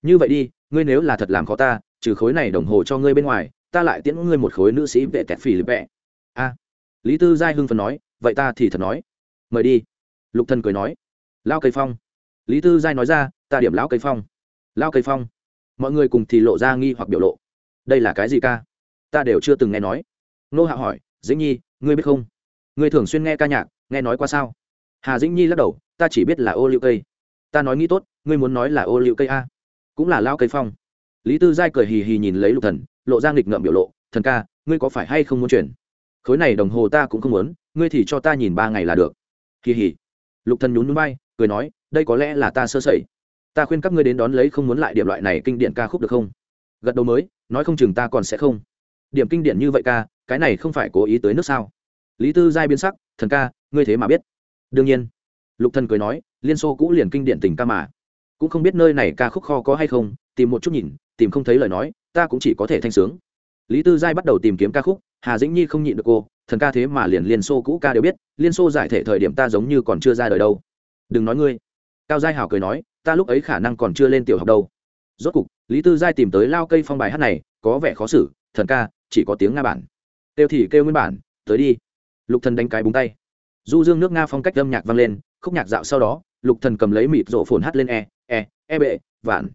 như vậy đi, ngươi nếu là thật làm khó ta, trừ khối này đồng hồ cho ngươi bên ngoài, ta lại tiễn ngươi một khối nữ sĩ vệ tẹt phì lịp vẹ a. Lý tư giai hưng phần nói, vậy ta thì thật nói. Mời đi. Lục thần cười nói. Lao cây phong. Lý tư giai nói ra, ta điểm lão cây phong. Lao cây phong. Mọi người cùng thì lộ ra nghi hoặc biểu lộ. Đây là cái gì ca? Ta đều chưa từng nghe nói. Nô hạ hỏi, dĩnh nhi, ngươi biết không? Ngươi thường xuyên nghe ca nhạc, nghe nói qua sao? Hà dĩnh nhi lắc đầu, ta chỉ biết là ô liu cây. Ta nói nghĩ tốt, ngươi muốn nói là ô liu cây a? Cũng là lao cây phong. Lý tư giai cười hì hì nhìn lấy lục thần, lộ ra nghịch ngợm biểu lộ, thần ca, ngươi có phải hay không muốn chuyển? Khối này đồng hồ ta cũng không muốn, ngươi thì cho ta nhìn ba ngày là được. Hì hì. Lục thần nhún nhún bay cười nói, đây có lẽ là ta sơ sẩy. Ta khuyên các ngươi đến đón lấy không muốn lại điểm loại này kinh điển ca khúc được không? Gật đầu mới, nói, không chừng ta còn sẽ không. Điểm kinh điển như vậy ca, cái này không phải cố ý tới nước sao? Lý tư giai biến sắc, thần ca, ngươi thế mà biết. Đương nhiên. Lục thần cười nói, liên xô cũ liền kinh điển tình ca mà cũng không biết nơi này ca khúc kho có hay không, tìm một chút nhìn, tìm không thấy lời nói, ta cũng chỉ có thể thanh sướng. Lý tư giai bắt đầu tìm kiếm ca khúc, hà dĩnh nhi không nhịn được cô, thần ca thế mà liền liên xô cũ ca đều biết, liên xô giải thể thời điểm ta giống như còn chưa ra đời đâu. Đừng nói ngươi. Cao giai hảo cười nói, ta lúc ấy khả năng còn chưa lên tiểu học đâu. Rốt cục, lý tư giai tìm tới lao cây phong bài hát này, có vẻ khó xử, thần ca, chỉ có tiếng nga bản. Kêu thì kêu nguyên bản, tới đi. Lục thần đánh cái búng tay. Du dương nước nga phong cách âm nhạc vang lên, khúc nhạc dạo sau đó, lục thần cầm lấy mịt rộ phồn hát lên e e e bệ, vạn.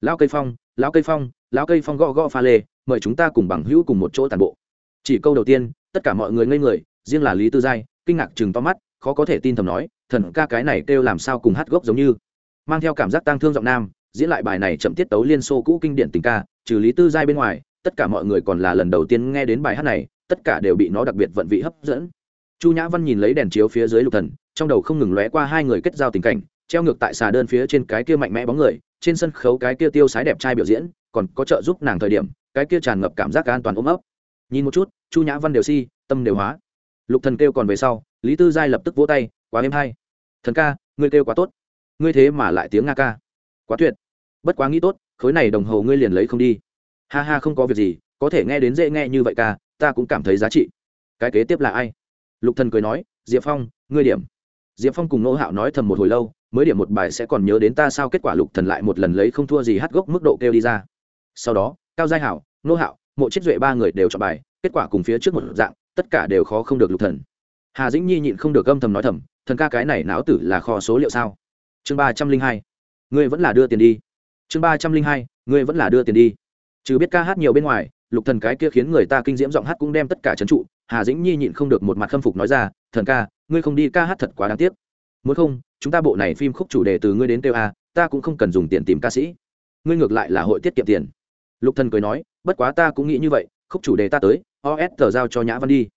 Lão cây phong, lão cây phong, lão cây phong gõ gõ pha lê, mời chúng ta cùng bằng hữu cùng một chỗ tàn bộ. Chỉ câu đầu tiên, tất cả mọi người ngây người, riêng là lý tư giai, kinh ngạc chừng to mắt, khó có thể tin thầm nói, thần ca cái này kêu làm sao cùng hát gốc giống như. Mang theo cảm giác tang thương giọng nam, diễn lại bài này chậm tiết tấu liên xô cũ kinh điển tình ca, trừ lý tư giai bên ngoài, tất cả mọi người còn là lần đầu tiên nghe đến bài hát này, tất cả đều bị nó đặc biệt vận vị hấp dẫn. Chu nhã văn nhìn lấy đèn chiếu phía dưới lục thần, trong đầu không ngừng lóe qua hai người kết giao tình cảnh treo ngược tại xà đơn phía trên cái kia mạnh mẽ bóng người, trên sân khấu cái kia tiêu sái đẹp trai biểu diễn, còn có trợ giúp nàng thời điểm, cái kia tràn ngập cảm giác an toàn ôm ấp. Nhìn một chút, chu nhã văn đều si, tâm đều hóa. Lục thần kêu còn về sau, lý tư giai lập tức vỗ tay, quá êm hay. Thần ca, ngươi kêu quá tốt. Ngươi thế mà lại tiếng nga ca. Quá tuyệt. Bất quá nghĩ tốt, khối này đồng hồ ngươi liền lấy không đi. Ha ha, không có việc gì, có thể nghe đến dễ nghe như vậy ca, ta cũng cảm thấy giá trị. Cái kế tiếp là ai? Lục thần cười nói, diệp phong, ngươi điểm. Diệp phong cùng nô hạo nói thầm một hồi lâu mới điểm một bài sẽ còn nhớ đến ta sao kết quả lục thần lại một lần lấy không thua gì hát gốc mức độ kêu đi ra. Sau đó, cao giai hảo, nô hạo, mộ chết duệ ba người đều chọn bài, kết quả cùng phía trước một dạng, tất cả đều khó không được lục thần. Hà dĩnh nhi nhịn không được âm thầm nói thầm, thần ca cái này não tử là kho số liệu sao? Chương ba trăm linh hai, ngươi vẫn là đưa tiền đi. Chương ba trăm linh hai, ngươi vẫn là đưa tiền đi. Chứ biết ca hát nhiều bên ngoài, lục thần cái kia khiến người ta kinh diễm giọng hát cũng đem tất cả trấn trụ. Hà dĩnh nhi nhịn không được một mặt khâm phục nói ra, thần ca, ngươi không đi ca hát thật quá đáng tiếc muốn không, chúng ta bộ này phim khúc chủ đề từ ngươi đến tiêu a, ta cũng không cần dùng tiền tìm ca sĩ. Ngươi ngược lại là hội tiết kiệm tiền. Lục thần cười nói, bất quá ta cũng nghĩ như vậy, khúc chủ đề ta tới os tờ giao cho nhã văn đi.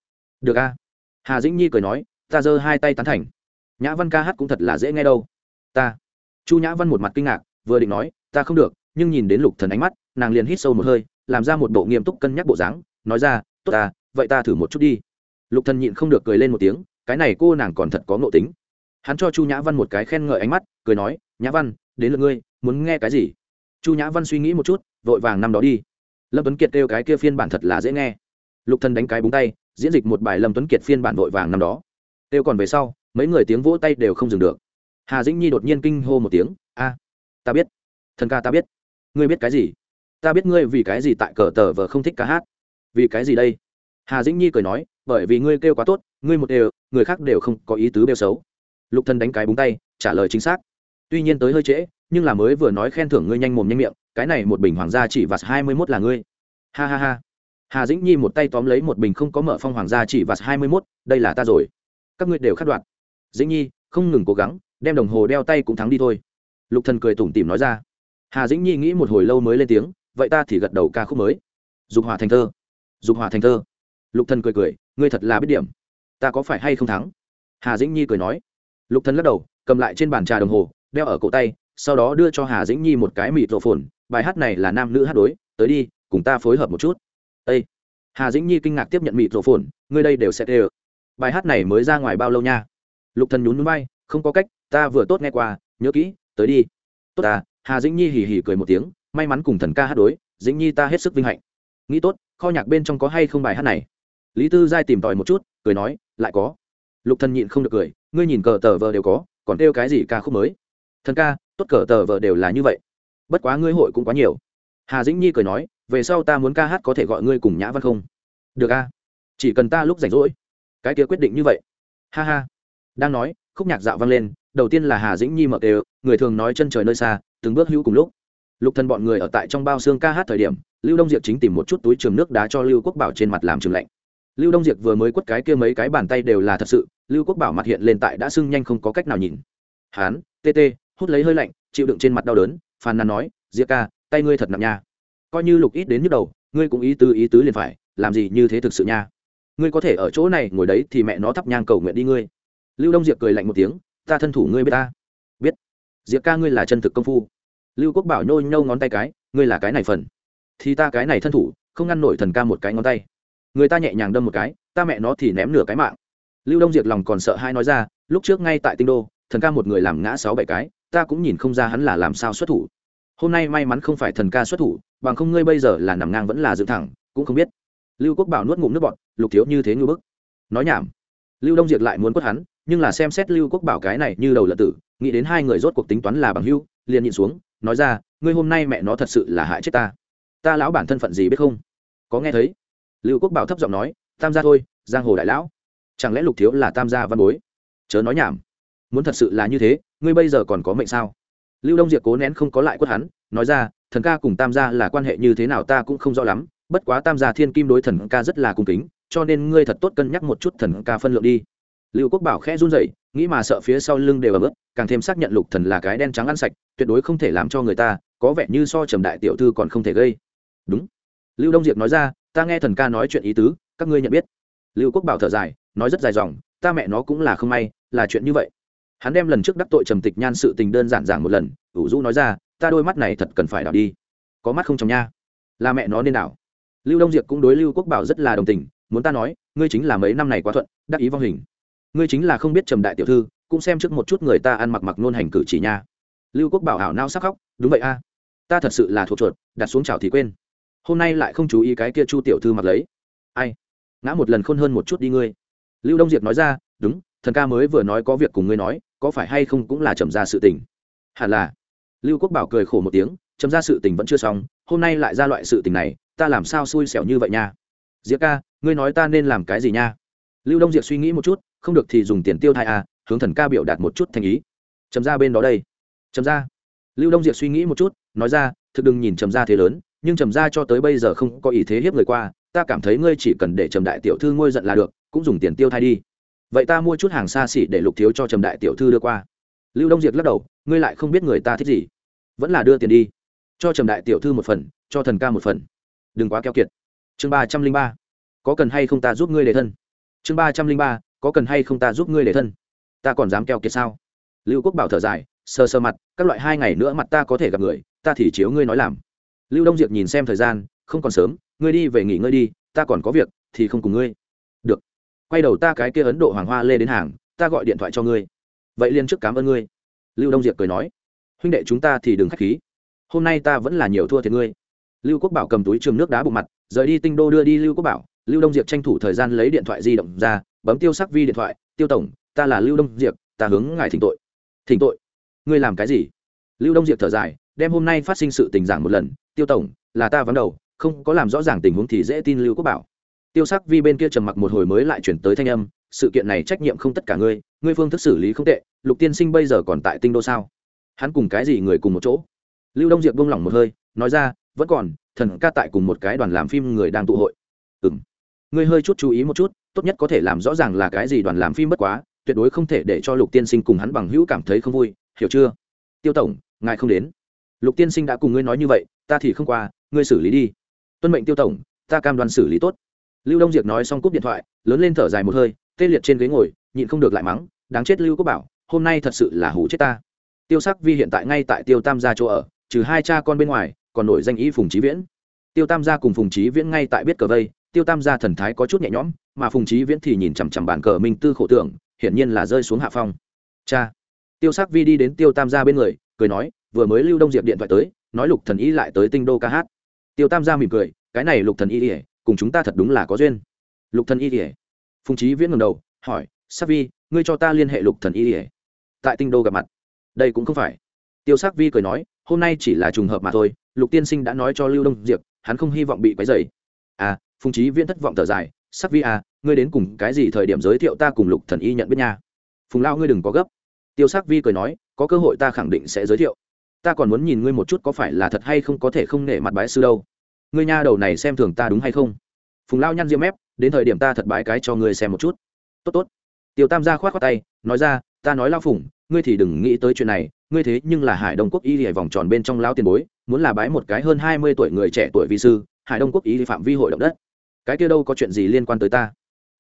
Được a. Hà dĩnh nhi cười nói, ta giơ hai tay tán thành. Nhã văn ca hát cũng thật là dễ nghe đâu. Ta. Chu nhã văn một mặt kinh ngạc, vừa định nói, ta không được, nhưng nhìn đến lục thần ánh mắt, nàng liền hít sâu một hơi, làm ra một bộ nghiêm túc cân nhắc bộ dáng, nói ra, tốt ta, vậy ta thử một chút đi. Lục thần nhịn không được cười lên một tiếng, cái này cô nàng còn thật có ngộ tính hắn cho chu nhã văn một cái khen ngợi ánh mắt, cười nói, nhã văn, đến lượt ngươi, muốn nghe cái gì? Chu nhã văn suy nghĩ một chút, vội vàng năm đó đi. Lâm tuấn kiệt kêu cái kia phiên bản thật là dễ nghe. Lục thần đánh cái búng tay, diễn dịch một bài lâm tuấn kiệt phiên bản vội vàng năm đó. Kêu còn về sau, mấy người tiếng vỗ tay đều không dừng được. Hà dĩnh nhi đột nhiên kinh hô một tiếng, a, ta biết. Thần ca ta biết. Ngươi biết cái gì? Ta biết ngươi vì cái gì tại cờ tờ vờ không thích ca hát. Vì cái gì đây? Hà dĩnh nhi cười nói, bởi vì ngươi kêu quá tốt, ngươi một đều, người khác đều không có ý tứ bêu xấu lục thần đánh cái búng tay, trả lời chính xác. Tuy nhiên tới hơi trễ, nhưng là mới vừa nói khen thưởng ngươi nhanh mồm nhanh miệng, cái này một bình hoàng gia chỉ vạt hai mươi mốt là ngươi. Ha ha ha. Hà dĩnh nhi một tay tóm lấy một bình không có mở phong hoàng gia chỉ vạt hai mươi mốt, đây là ta rồi. Các ngươi đều khát đoạt. dĩnh nhi, không ngừng cố gắng, đem đồng hồ đeo tay cũng thắng đi thôi. Lục thần cười tủm tỉm nói ra. Hà dĩnh nhi nghĩ một hồi lâu mới lên tiếng, vậy ta thì gật đầu ca khúc mới. Dục hỏa thành thơ. Dục hỏa thành thơ. Lục thần cười cười, ngươi thật là biết điểm. Ta có phải hay không thắng? Hà dĩnh nhi cười nói lục thần lắc đầu, cầm lại trên bàn trà đồng hồ, đeo ở cổ tay, sau đó đưa cho hà dĩnh nhi một cái mịt rộ phồn, bài hát này là nam nữ hát đối, tới đi, cùng ta phối hợp một chút. Ây hà dĩnh nhi kinh ngạc tiếp nhận mịt rộ phồn, ngươi đây đều sẽ tê bài hát này mới ra ngoài bao lâu nha? Lục thần nhún nhún bay không có cách, ta vừa tốt nghe qua, nhớ kỹ, tới đi. Tốt ta hà dĩnh nhi hì hì cười một tiếng, may mắn cùng thần ca hát đối, dĩnh nhi ta hết sức vinh hạnh. Nghĩ tốt, kho nhạc bên trong có hay không bài hát này? Lý tư giai tìm tòi một chút, cười nói, lại có. Lục thần nhịn không được cười ngươi nhìn cờ tờ vờ đều có, còn kêu cái gì ca khúc mới? Thần ca, tốt cờ tờ vờ đều là như vậy. Bất quá ngươi hội cũng quá nhiều. Hà dĩnh nhi cười nói, về sau ta muốn ca hát có thể gọi ngươi cùng nhã văn không. Được a. Chỉ cần ta lúc rảnh rỗi. Cái kia quyết định như vậy. Ha ha. Đang nói, khúc nhạc dạo vang lên, đầu tiên là hà dĩnh nhi mở đều, người thường nói chân trời nơi xa, từng bước hữu cùng lúc. Lục thân bọn người ở tại trong bao xương ca hát thời điểm, lưu đông diệp chính tìm một chút túi trường nước đá cho lưu quốc bảo trên mặt làm trường lạnh lưu đông diệp vừa mới quất cái kia mấy cái bàn tay đều là thật sự, lưu quốc bảo mặt hiện lên tại đã sưng nhanh không có cách nào nhìn. Hán, tê tê, hút lấy hơi lạnh, chịu đựng trên mặt đau đớn, phàn nàn nói diệp ca, tay ngươi thật nặng nha. Coi như lục ít đến nhức đầu, ngươi cũng ý tứ ý tứ liền phải, làm gì như thế thực sự nha. Ngươi có thể ở chỗ này ngồi đấy thì mẹ nó thắp nhang cầu nguyện đi ngươi. Lưu đông diệp cười lạnh một tiếng, ta thân thủ ngươi biết ta. Biết. Diệp ca ngươi là chân thực công phu. Lưu quốc bảo nhô nhâu ngón tay cái, ngươi là cái này phần. Thì ta cái này thân thủ, không ngăn nổi thần ca một cái ngón tay người ta nhẹ nhàng đâm một cái, ta mẹ nó thì ném nửa cái mạng. Lưu đông diệt lòng còn sợ hai nói ra, lúc trước ngay tại tinh đô, thần ca một người làm ngã sáu bảy cái, ta cũng nhìn không ra hắn là làm sao xuất thủ. Hôm nay may mắn không phải thần ca xuất thủ, bằng không ngươi bây giờ là nằm ngang vẫn là dựng thẳng, cũng không biết. Lưu quốc bảo nuốt ngụm nước bọt, lục thiếu như thế ngư bức. Nói nhảm. Lưu đông diệt lại muốn quất hắn, nhưng là xem xét lưu quốc bảo cái này như đầu lợn tử, nghĩ đến hai người rốt cuộc tính toán là bằng hưu, liền nhịn xuống, nói ra, ngươi hôm nay mẹ nó thật sự là hại chết ta. Ta lão bản thân phận gì biết không? Có nghe thấy? Lưu quốc bảo thấp giọng nói, tam gia thôi, giang hồ đại lão. Chẳng lẽ lục thiếu là tam gia văn bối? Chớ nói nhảm. Muốn thật sự là như thế, ngươi bây giờ còn có mệnh sao? Lưu đông diệp cố nén không có lại quất hắn, nói ra, thần ca cùng tam gia là quan hệ như thế nào ta cũng không rõ lắm, bất quá tam gia thiên kim đối thần ca rất là cung kính, cho nên ngươi thật tốt cân nhắc một chút thần ca phân lượng đi. Lưu quốc bảo khẽ run rẩy, nghĩ mà sợ phía sau lưng đều ấm bước càng thêm xác nhận lục thần là cái đen trắng ăn sạch, tuyệt đối không thể làm cho người ta có vẻ như so trầm đại tiểu thư còn không thể gây. Đúng. Lưu đông diệp nói ra ta nghe thần ca nói chuyện ý tứ, các ngươi nhận biết. Lưu quốc bảo thở dài, nói rất dài dòng, ta mẹ nó cũng là không may, là chuyện như vậy. Hắn đem lần trước đắc tội trầm tịch nhan sự tình đơn giản giảng một lần, ủ rũ nói ra, ta đôi mắt này thật cần phải đảo đi. Có mắt không trong nha. Là mẹ nó nên đảo. Lưu đông diệp cũng đối lưu quốc bảo rất là đồng tình, muốn ta nói, ngươi chính là mấy năm này quá thuận, đắc ý vong hình. Ngươi chính là không biết trầm đại tiểu thư, cũng xem trước một chút người ta ăn mặc mặc nôn hành cử chỉ nha. Lưu quốc bảo hảo nao sắc khóc, đúng vậy a. Ta thật sự là thuộc chuột, đặt xuống chảo thì quên hôm nay lại không chú ý cái kia chu tiểu thư mặc lấy. Ai? Ngã một lần khôn hơn một chút đi ngươi. Lưu đông diệp nói ra, đúng, thần ca mới vừa nói có việc cùng ngươi nói, có phải hay không cũng là trầm ra sự tình. Hẳn là. Lưu quốc bảo cười khổ một tiếng trầm ra sự tình vẫn chưa xong, hôm nay lại ra loại sự tình này, ta làm sao xui xẻo như vậy nha? Diệp ca, ngươi nói ta nên làm cái gì nha? Lưu đông diệp suy nghĩ một chút, không được thì dùng tiền tiêu thai à hướng thần ca biểu đạt một chút thành ý. Trầm ra bên đó đây. Trầm ra. Lưu đông diệp suy nghĩ một chút, nói ra, thực đừng nhìn trầm ra thế lớn nhưng trầm ra cho tới bây giờ không có ý thế hiếp người qua, ta cảm thấy ngươi chỉ cần để trầm đại tiểu thư ngôi giận là được, cũng dùng tiền tiêu thai đi. Vậy ta mua chút hàng xa xỉ để lục thiếu cho trầm đại tiểu thư đưa qua. Lưu đông diệt lắc đầu, ngươi lại không biết người ta thích gì. Vẫn là đưa tiền đi. Cho trầm đại tiểu thư một phần, cho thần ca một phần. Đừng quá keo kiệt. Chương ba trăm linh ba. Có cần hay không ta giúp ngươi để thân? Chương ba trăm linh ba. Có cần hay không ta giúp ngươi để thân? Ta còn dám keo kiệt sao? Lưu quốc bảo thở dài sơ sơ mặt, các loại hai ngày nữa mặt ta có thể gặp người, ta thì chiếu ngươi nói làm lưu đông diệp nhìn xem thời gian, không còn sớm, ngươi đi về nghỉ ngơi đi, ta còn có việc, thì không cùng ngươi. Được. Quay đầu ta cái kia ấn độ hoàng hoa lê đến hàng, ta gọi điện thoại cho ngươi. Vậy liên trước cảm ơn ngươi. Lưu đông diệp cười nói. Huynh đệ chúng ta thì đừng k h á c h khí. Hôm nay ta vẫn là nhiều thua thiệt ngươi. Lưu quốc bảo cầm túi trường nước đá bụng mặt, rời đi tinh đô đưa đi lưu quốc bảo. Lưu đông diệp tranh thủ thời gian lấy điện thoại di động ra, bấm tiêu sắc vi điện thoại. Tiêu tổng, ta là lưu đông diệp, ta hướng ngài thỉnh tội. Thỉnh tội? Ngươi làm cái gì? Lưu đông diệp thở dài, đem hôm nay phát sinh sự tình giảng một lần tiêu tổng, là ta vắng đầu, không có làm rõ ràng tình huống thì dễ tin lưu quốc bảo. Tiêu sắc vi bên kia trầm mặc một hồi mới lại chuyển tới thanh âm, sự kiện này trách nhiệm không tất cả ngươi ngươi phương thức xử lý không tệ, lục tiên sinh bây giờ còn tại tinh đô sao? Hắn cùng cái gì người cùng một chỗ? Lưu đông diệp buông lỏng một hơi, nói ra, vẫn còn, thần ca tại cùng một cái đoàn làm phim người đang tụ hội. Ừ m ngươi hơi chút chú ý một chút, tốt nhất có thể làm rõ ràng là cái gì đoàn làm phim bất quá, tuyệt đối không thể để cho lục tiên sinh cùng hắn bằng hữu cảm thấy không vui, hiểu chưa? Tiêu tổng, ngài không đến. Lục tiên sinh đã cùng ngươi nói như vậy ta thì không qua, ngươi xử lý đi. Tuân mệnh tiêu tổng, ta cam đoan xử lý tốt. Lưu đông diệp nói xong cúp điện thoại, lớn lên thở dài một hơi, tê liệt trên ghế ngồi, nhịn không được lại mắng, đáng chết lưu quốc bảo, hôm nay thật sự là hủ chết ta. Tiêu sắc vi hiện tại ngay tại tiêu tam gia chỗ ở, trừ hai cha con bên ngoài, còn nổi danh ý phùng trí viễn. Tiêu tam gia cùng phùng trí viễn ngay tại biết cờ vây, tiêu tam gia thần thái có chút nhẹ nhõm, mà phùng trí viễn thì nhìn chằm chằm bàn cờ minh tư khổ tưởng, hiển nhiên là rơi xuống hạ phong. Cha. Tiêu sắc vi đi đến tiêu tam gia bên người, cười nói vừa mới lưu đông diệp điện thoại tới, nói lục thần y lại tới tinh đô ca hát. Tiêu tam gia mỉm cười, cái này lục thần y ỉa cùng chúng ta thật đúng là có duyên. Lục thần y ỉa phùng trí viễn ngầm đầu, hỏi, sắc vi, ngươi cho ta liên hệ lục thần y ỉa tại tinh đô gặp mặt. Đây cũng không phải. Tiêu sắc vi cười nói, hôm nay chỉ là trùng hợp mà thôi, lục tiên sinh đã nói cho lưu đông diệp, hắn không hy vọng bị quấy dày à phùng trí viễn thất vọng thở dài, sắc vi à ngươi đến cùng cái gì thời điểm giới thiệu ta cùng lục thần y nhận biết nha? Phùng lao ngươi đừng có gấp. Tiêu sắc vi cười nói, có cơ hội ta khẳng định sẽ giới thiệu ta còn muốn nhìn ngươi một chút có phải là thật hay không có thể không nể mặt bái sư đâu. Ngươi nha đầu này xem thường ta đúng hay không? Phùng lao nhăn diêm mép, đến thời điểm ta thật bái cái cho ngươi xem một chút. Tốt tốt. Tiêu tam gia khoát khoát tay, nói ra, ta nói lao phùng, ngươi thì đừng nghĩ tới chuyện này, ngươi thế nhưng là hải đông quốc y hải vòng tròn bên trong lao tiền bối, muốn là bái một cái hơn hai mươi tuổi người trẻ tuổi vi sư, hải đông quốc y phạm vi hội động đất. Cái kia đâu có chuyện gì liên quan tới ta?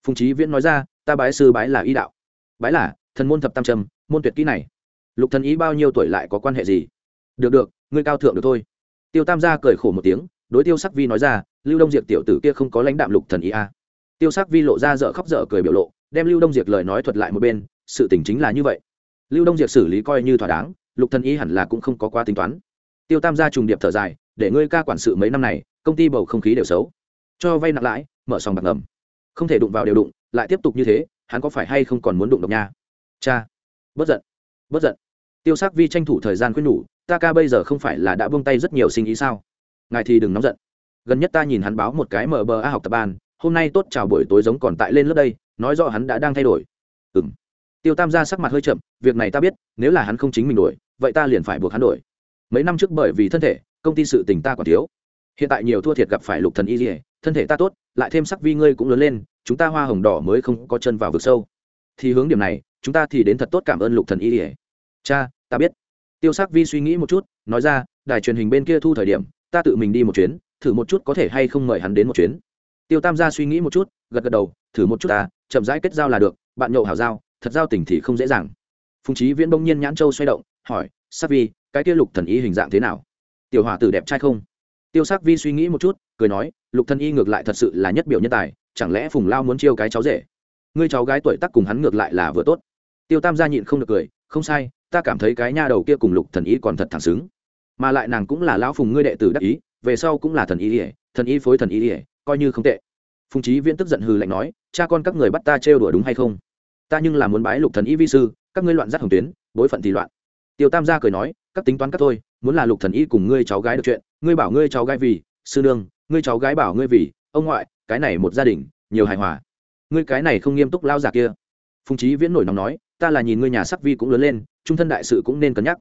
Phùng trí viễn nói ra, ta bái sư bái là y đạo. Bái là, thần môn thập tam trầm, môn tuyệt kỹ này. Lục thần ý bao nhiêu tuổi lại có quan hệ gì? Được được, ngươi cao thượng được thôi. Tiêu tam gia cười khổ một tiếng, đối tiêu sắc vi nói ra, lưu đông diệp tiểu tử kia không có lãnh đạm lục thần ý a. À. tiêu sắc vi lộ ra dở khóc dở cười biểu lộ, đem lưu đông diệp lời nói thuật lại một bên, sự tình chính là như vậy. Lưu đông diệp xử lý coi như thỏa đáng, lục thần ý hẳn là cũng không có quá tính toán. Tiêu tam gia trùng điệp thở dài, để ngươi ca quản sự mấy năm này, công ty bầu không khí đều xấu. Cho vay nặng lãi, mở sòng bạc ngầm. Không thể đụng vào đều đụng, lại tiếp tục như thế, hắn có phải hay không còn muốn đụng độc nha? Cha bất giận bất giận tiêu sắc vi tranh thủ thời gian khuyên nhủ, ta ca bây giờ không phải là đã buông tay rất nhiều sinh ý sao? Ngài thì đừng nóng giận. Gần nhất ta nhìn hắn báo một cái mở bờ a học tập ban, hôm nay tốt chào buổi tối giống còn tại lên lớp đây, nói rõ hắn đã đang thay đổi. Ừ m tiêu tam gia sắc mặt hơi chậm, việc này ta biết, nếu là hắn không chính mình đổi, vậy ta liền phải buộc hắn đổi. Mấy năm trước bởi vì thân thể, công ty sự tình ta còn thiếu. Hiện tại nhiều thua thiệt gặp phải lục thần y dỉa thân thể ta tốt, lại thêm sắc vi ngươi cũng lớn lên, chúng ta hoa hồng đỏ mới không có chân vào vực sâu. Thì hướng điểm này, chúng ta thì đến thật tốt cảm ơn lục thần y dỉa cha, ta biết. Tiêu sắc vi suy nghĩ một chút, nói ra, đài truyền hình bên kia thu thời điểm, ta tự mình đi một chuyến, thử một chút có thể hay không mời hắn đến một chuyến. Tiêu tam gia suy nghĩ một chút, gật gật đầu, thử một chút ta, chậm rãi kết giao là được, bạn nhậu hảo giao, thật giao tình thì không dễ dàng. Phùng trí viễn bỗng nhiên nhãn châu xoay động, hỏi, sắc vi, cái kia lục thần y hình dạng thế nào? Tiểu hòa tử đẹp trai không? Tiêu sắc vi suy nghĩ một chút, cười nói, lục thần y ngược lại thật sự là nhất biểu nhân tài, chẳng lẽ phùng lao muốn chiêu cái cháu rể? Ngươi cháu gái tuổi tác cùng hắn ngược lại là vừa tốt. Tiêu tam gia nhịn không được cười, không sai ta cảm thấy cái nha đầu kia cùng lục thần y còn thật thẳng xứng. Mà lại nàng cũng là lão phùng ngươi đệ tử đắc ý, về sau cũng là thần y ỉa thần y phối thần y ỉa coi như không tệ. Phùng trí viễn tức giận hừ lạnh nói, cha con các người bắt ta trêu đùa đúng hay không? Ta nhưng là muốn bái lục thần y vi sư, các ngươi loạn giác hồng tuyến, bối phận thì loạn. Tiêu tam gia cười nói, các tính toán các thôi, muốn là lục thần y cùng ngươi cháu gái được chuyện, ngươi bảo ngươi cháu gái vì, sư nương, ngươi cháu gái bảo ngươi vì, ông ngoại, cái này một gia đình, nhiều hài hòa. Ngươi cái này không nghiêm túc lao giả kia. Phùng trí viễn nổi nóng nói ta là nhìn ngươi nhà sắc vi cũng lớn lên, trung thân đại sự cũng nên cân nhắc.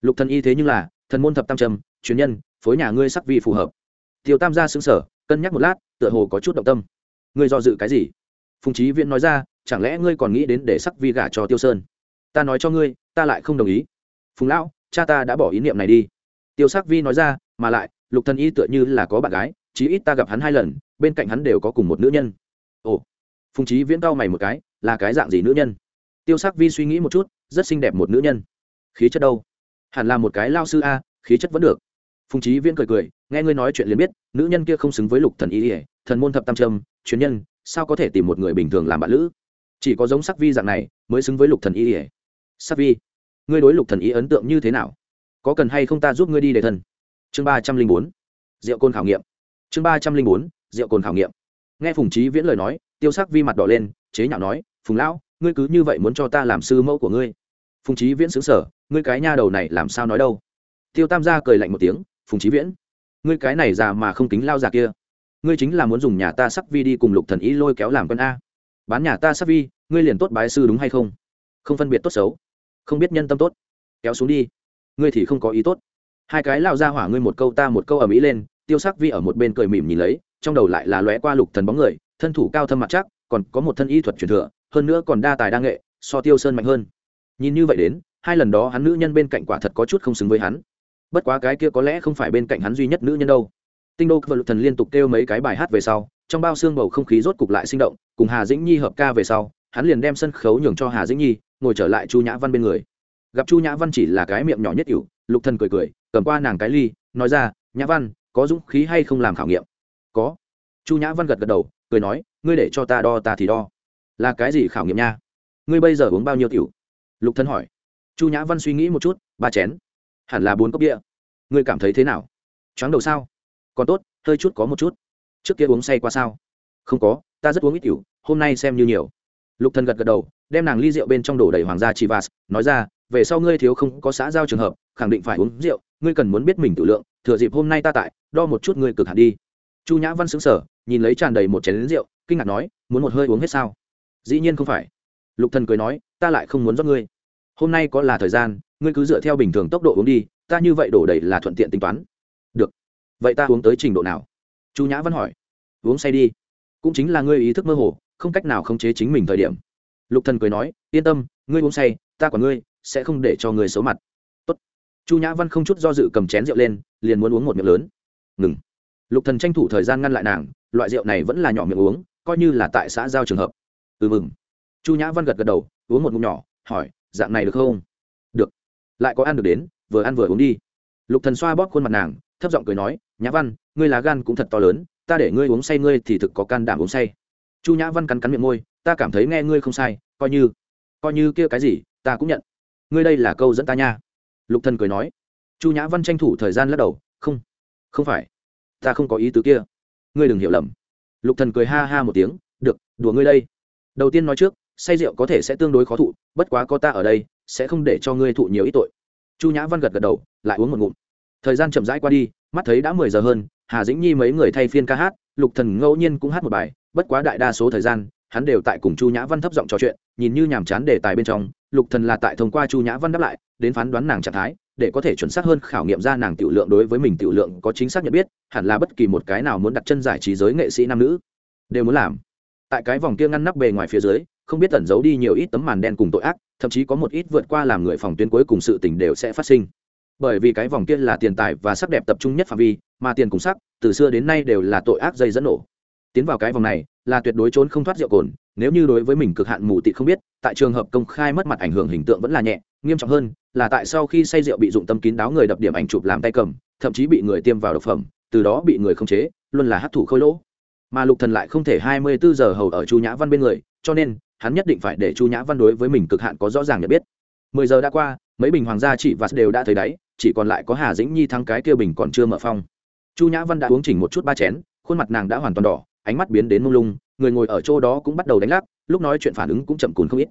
Lục thần y thế nhưng là, thần môn thập tam trầm, truyền nhân, phối nhà ngươi sắc vi phù hợp. Tiêu tam gia xứng sở cân nhắc một lát, tựa hồ có chút động tâm. Ngươi do dự cái gì? Phùng trí viễn nói ra, chẳng lẽ ngươi còn nghĩ đến để sắc vi gả cho tiêu sơn? Ta nói cho ngươi, ta lại không đồng ý. Phùng lão, cha ta đã bỏ ý niệm này đi. Tiêu sắc vi nói ra, mà lại, lục thần y tựa như là có bạn gái, chí ít ta gặp hắn hai lần, bên cạnh hắn đều có cùng một nữ nhân. Ồ. Phùng trí viễn cau mày một cái, là cái dạng gì nữ nhân? Tiêu sắc vi suy nghĩ một chút, rất xinh đẹp một nữ nhân. Khí chất đâu? Hẳn là một cái lao sư a, khí chất vẫn được. Phùng trí viễn cười cười, nghe ngươi nói chuyện liền biết, nữ nhân kia không xứng với lục thần y ỉa thần môn thập tam trâm, chuyên nhân, sao có thể tìm một người bình thường làm bạn lữ? Chỉ có giống sắc vi dạng này, mới xứng với lục thần y ỉa sắc vi, ngươi đối lục thần y ấn tượng như thế nào? Có cần hay không ta giúp ngươi đi để thần? Chương ba trăm linh bốn rượu côn khảo nghiệm. Chương ba trăm linh bốn rượu cồn khảo nghiệm. Nghe phùng trí viễn lời nói, tiêu sắc vi mặt đỏ lên, chế nhạo nói, phùng lão ngươi cứ như vậy muốn cho ta làm sư mẫu của ngươi. Phùng trí viễn xứng sở ngươi cái nha đầu này làm sao nói đâu? Tiêu tam gia cười lạnh một tiếng, phùng trí viễn, ngươi cái này già mà không kính lao già kia. Ngươi chính là muốn dùng nhà ta sắc vi đi cùng lục thần ý lôi kéo làm con a. Bán nhà ta sắc vi, ngươi liền tốt bái sư đúng hay không? Không phân biệt tốt xấu, không biết nhân tâm tốt. Kéo xuống đi, ngươi thì không có ý tốt. Hai cái lao ra hỏa ngươi một câu ta một câu ở mỹ lên, tiêu sắc vi ở một bên cười mỉm nhìn lấy, trong đầu lại là lóe qua lục thần bóng người, thân thủ cao thâm mặt chắc, còn có một thân y thuật truyền thừa hơn nữa còn đa tài đa nghệ, so tiêu sơn mạnh hơn. Nhìn như vậy đến, hai lần đó hắn nữ nhân bên cạnh quả thật có chút không xứng với hắn. Bất quá cái kia có lẽ không phải bên cạnh hắn duy nhất nữ nhân đâu. Tinh đô và lục thần liên tục kêu mấy cái bài hát về sau, trong bao xương bầu không khí rốt cục lại sinh động, cùng hà dĩnh nhi hợp ca về sau, hắn liền đem sân khấu nhường cho hà dĩnh nhi, ngồi trở lại chu nhã văn bên người. Gặp chu nhã văn chỉ là cái miệng nhỏ nhất ỉu, lục thần cười cười, cầm qua nàng cái ly, nói ra, nhã văn, có dũng khí hay không làm khảo nghiệm? Có. Chu nhã văn gật gật đầu, cười nói, ngươi để cho ta đo ta thì đo là cái gì khảo nghiệm nha? Ngươi bây giờ uống bao nhiêu tiểu? Lục thân hỏi. Chu nhã văn suy nghĩ một chút ba chén. Hẳn là bốn cốc bia. Ngươi cảm thấy thế nào? Chóng đầu sao? Còn tốt hơi chút có một chút. Trước kia uống say qua sao? Không có ta rất uống ít tiểu hôm nay xem như nhiều. Lục thân gật gật đầu đem nàng ly rượu bên trong đổ đầy hoàng gia chivas, nói ra về sau ngươi thiếu không có xã giao trường hợp khẳng định phải uống rượu ngươi cần muốn biết mình tự lượng thừa dịp hôm nay ta tại đo một chút ngươi cực hạn đi. Chu nhã văn xứng sở nhìn lấy tràn đầy một chén lính rượu kinh ngạc nói muốn một hơi uống hết sao? Dĩ nhiên không phải. Lục thần cười nói, ta lại không muốn rót ngươi. Hôm nay có là thời gian, ngươi cứ dựa theo bình thường tốc độ uống đi, ta như vậy đổ đầy là thuận tiện tính toán. Được. Vậy ta uống tới trình độ nào? Chu nhã văn hỏi. Uống say đi. Cũng chính là ngươi ý thức mơ hồ, không cách nào khống chế chính mình thời điểm. Lục thần cười nói, yên tâm, ngươi uống say, ta còn ngươi, sẽ không để cho ngươi xấu mặt. Tốt. chu nhã văn không chút do dự cầm chén rượu lên, liền muốn uống một miệng lớn. Ngừng. Lục thần tranh thủ thời gian ngăn lại nàng, loại rượu này vẫn là nhỏ miệng uống, coi như là tại xã giao trường hợp ừ mừng. Chu nhã văn gật gật đầu, uống một ngụm nhỏ, hỏi, dạng này được không? Được. Lại có ăn được đến, vừa ăn vừa uống đi. Lục thần xoa bóp khuôn mặt nàng, thấp giọng cười nói, nhã văn, ngươi lá gan cũng thật to lớn, ta để ngươi uống say ngươi thì thực có can đảm uống say. Chu nhã văn cắn cắn miệng môi, ta cảm thấy nghe ngươi không sai, coi như coi như kia cái gì, ta cũng nhận. Ngươi đây là câu dẫn ta nha. Lục thần cười nói. Chu nhã văn tranh thủ thời gian lắc đầu, không không phải. Ta không có ý tứ kia. Ngươi đừng hiểu lầm. Lục thần cười ha ha một tiếng, được, đùa ngươi đây đầu tiên nói trước, say rượu có thể sẽ tương đối khó thụ, bất quá có ta ở đây, sẽ không để cho ngươi thụ nhiều ít tội. Chu nhã văn gật gật đầu, lại uống một ngụm. Thời gian chậm rãi qua đi, mắt thấy đã mười giờ hơn, hà dĩnh nhi mấy người thay phiên ca hát, lục thần ngẫu nhiên cũng hát một bài, bất quá đại đa số thời gian, hắn đều tại cùng chu nhã văn thấp giọng trò chuyện, nhìn như nhàm chán đề tài bên trong, lục thần là tại thông qua chu nhã văn đáp lại, đến phán đoán nàng trạng thái, để có thể chuẩn xác hơn khảo nghiệm ra nàng tiểu lượng đối với mình tiểu lượng có chính xác nhận biết, hẳn là bất kỳ một cái nào muốn đặt chân giải trí giới nghệ sĩ nam nữ, đều muốn làm tại cái vòng kia ngăn nắp bề ngoài phía dưới, không biết tẩn giấu đi nhiều ít tấm màn đen cùng tội ác, thậm chí có một ít vượt qua làm người phòng tuyến cuối cùng sự tình đều sẽ phát sinh. Bởi vì cái vòng kia là tiền tài và sắc đẹp tập trung nhất phạm vi, mà tiền cùng sắc, từ xưa đến nay đều là tội ác dây dẫn nổ. Tiến vào cái vòng này, là tuyệt đối trốn không thoát rượu cồn, nếu như đối với mình cực hạn mù tị không biết, tại trường hợp công khai mất mặt ảnh hưởng hình tượng vẫn là nhẹ, nghiêm trọng hơn, là tại sau khi say rượu bị dụng tâm kín đáo người đập điểm ảnh chụp làm tay cầm, thậm chí bị người tiêm vào độc phẩm, từ đó bị người khống chế, luôn là hấp thụ khôi lỗ mà lục thần lại không thể hai mươi bốn giờ hầu ở chu nhã văn bên người, cho nên, hắn nhất định phải để chu nhã văn đối với mình cực hạn có rõ ràng nhận biết. mười giờ đã qua, mấy bình hoàng gia chị và đều đã thấy đáy, chỉ còn lại có hà dĩnh nhi thắng cái kia bình còn chưa mở phong. Chu nhã văn đã uống chỉnh một chút ba chén, khuôn mặt nàng đã hoàn toàn đỏ, ánh mắt biến đến mông lung, người ngồi ở chỗ đó cũng bắt đầu đánh lắc, lúc nói chuyện phản ứng cũng chậm cùn không ít.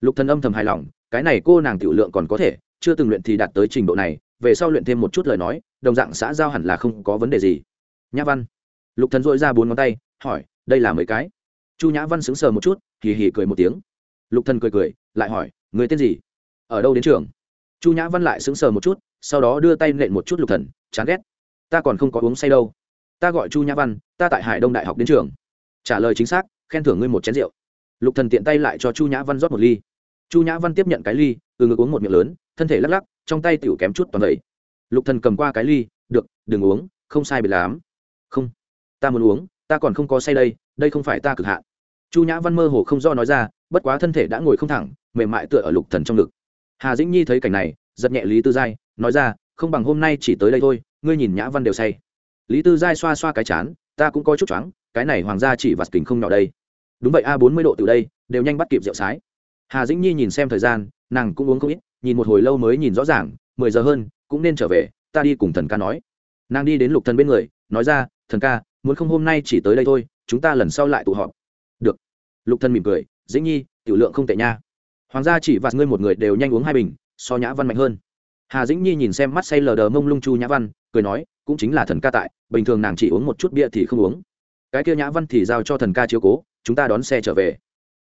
Lục thần âm thầm hài lòng, cái này cô nàng tiểu lượng còn có thể, chưa từng luyện thì đạt tới trình độ này, về sau luyện thêm một chút lời nói, đồng dạng xã giao hẳn là không có vấn đề gì. Nhã văn. Lục thần dội ra bốn ngón tay hỏi, đây là mấy cái? Chu nhã văn sững sờ một chút, hì hì cười một tiếng. Lục thần cười cười, lại hỏi, người tên gì? Ở đâu đến trường? Chu nhã văn lại sững sờ một chút, sau đó đưa tay nện một chút lục thần, chán ghét. Ta còn không có uống say đâu. Ta gọi chu nhã văn, ta tại hải đông đại học đến trường. Trả lời chính xác, khen thưởng ngươi một chén rượu. Lục thần tiện tay lại cho chu nhã văn rót một ly. Chu nhã văn tiếp nhận cái ly, từ ngực uống một miệng lớn, thân thể lắc lắc, trong tay tiểu kém chút toàn vậy lục thần cầm qua cái ly, được, đừng uống, không sai biệt lắm. Không, ta muốn uống ta còn không có say đây đây không phải ta cực hạn. Chu nhã văn mơ hồ không do nói ra, bất quá thân thể đã ngồi không thẳng, mềm mại tựa ở lục thần trong ngực. Hà dĩnh nhi thấy cảnh này, giật nhẹ lý tư giai, nói ra, không bằng hôm nay chỉ tới đây thôi, ngươi nhìn nhã văn đều say. Lý tư giai xoa xoa cái chán, ta cũng có chút choáng, cái này hoàng gia chỉ vặt kình không nhỏ đây. Đúng vậy a, bốn mươi độ từ đây, đều nhanh bắt kịp rượu sái. Hà dĩnh nhi nhìn xem thời gian, nàng cũng uống không ít, nhìn một hồi lâu mới nhìn rõ ràng, mười giờ hơn, cũng nên trở về, ta đi cùng thần ca nói. Nàng đi đến lục thần bên người, nói ra, thần ca muốn không hôm nay chỉ tới đây thôi, chúng ta lần sau lại tụ họp. Được. Lục thân mỉm cười, dĩnh nhi, tiểu lượng không tệ nha. Hoàng gia chỉ vạt ngươi một người đều nhanh uống hai bình, so nhã văn mạnh hơn. Hà dĩnh nhi nhìn xem mắt say lờ đờ mông lung chu nhã văn, cười nói, cũng chính là thần ca tại, bình thường nàng chỉ uống một chút bia thì không uống. Cái kia nhã văn thì giao cho thần ca chiếu cố, chúng ta đón xe trở về.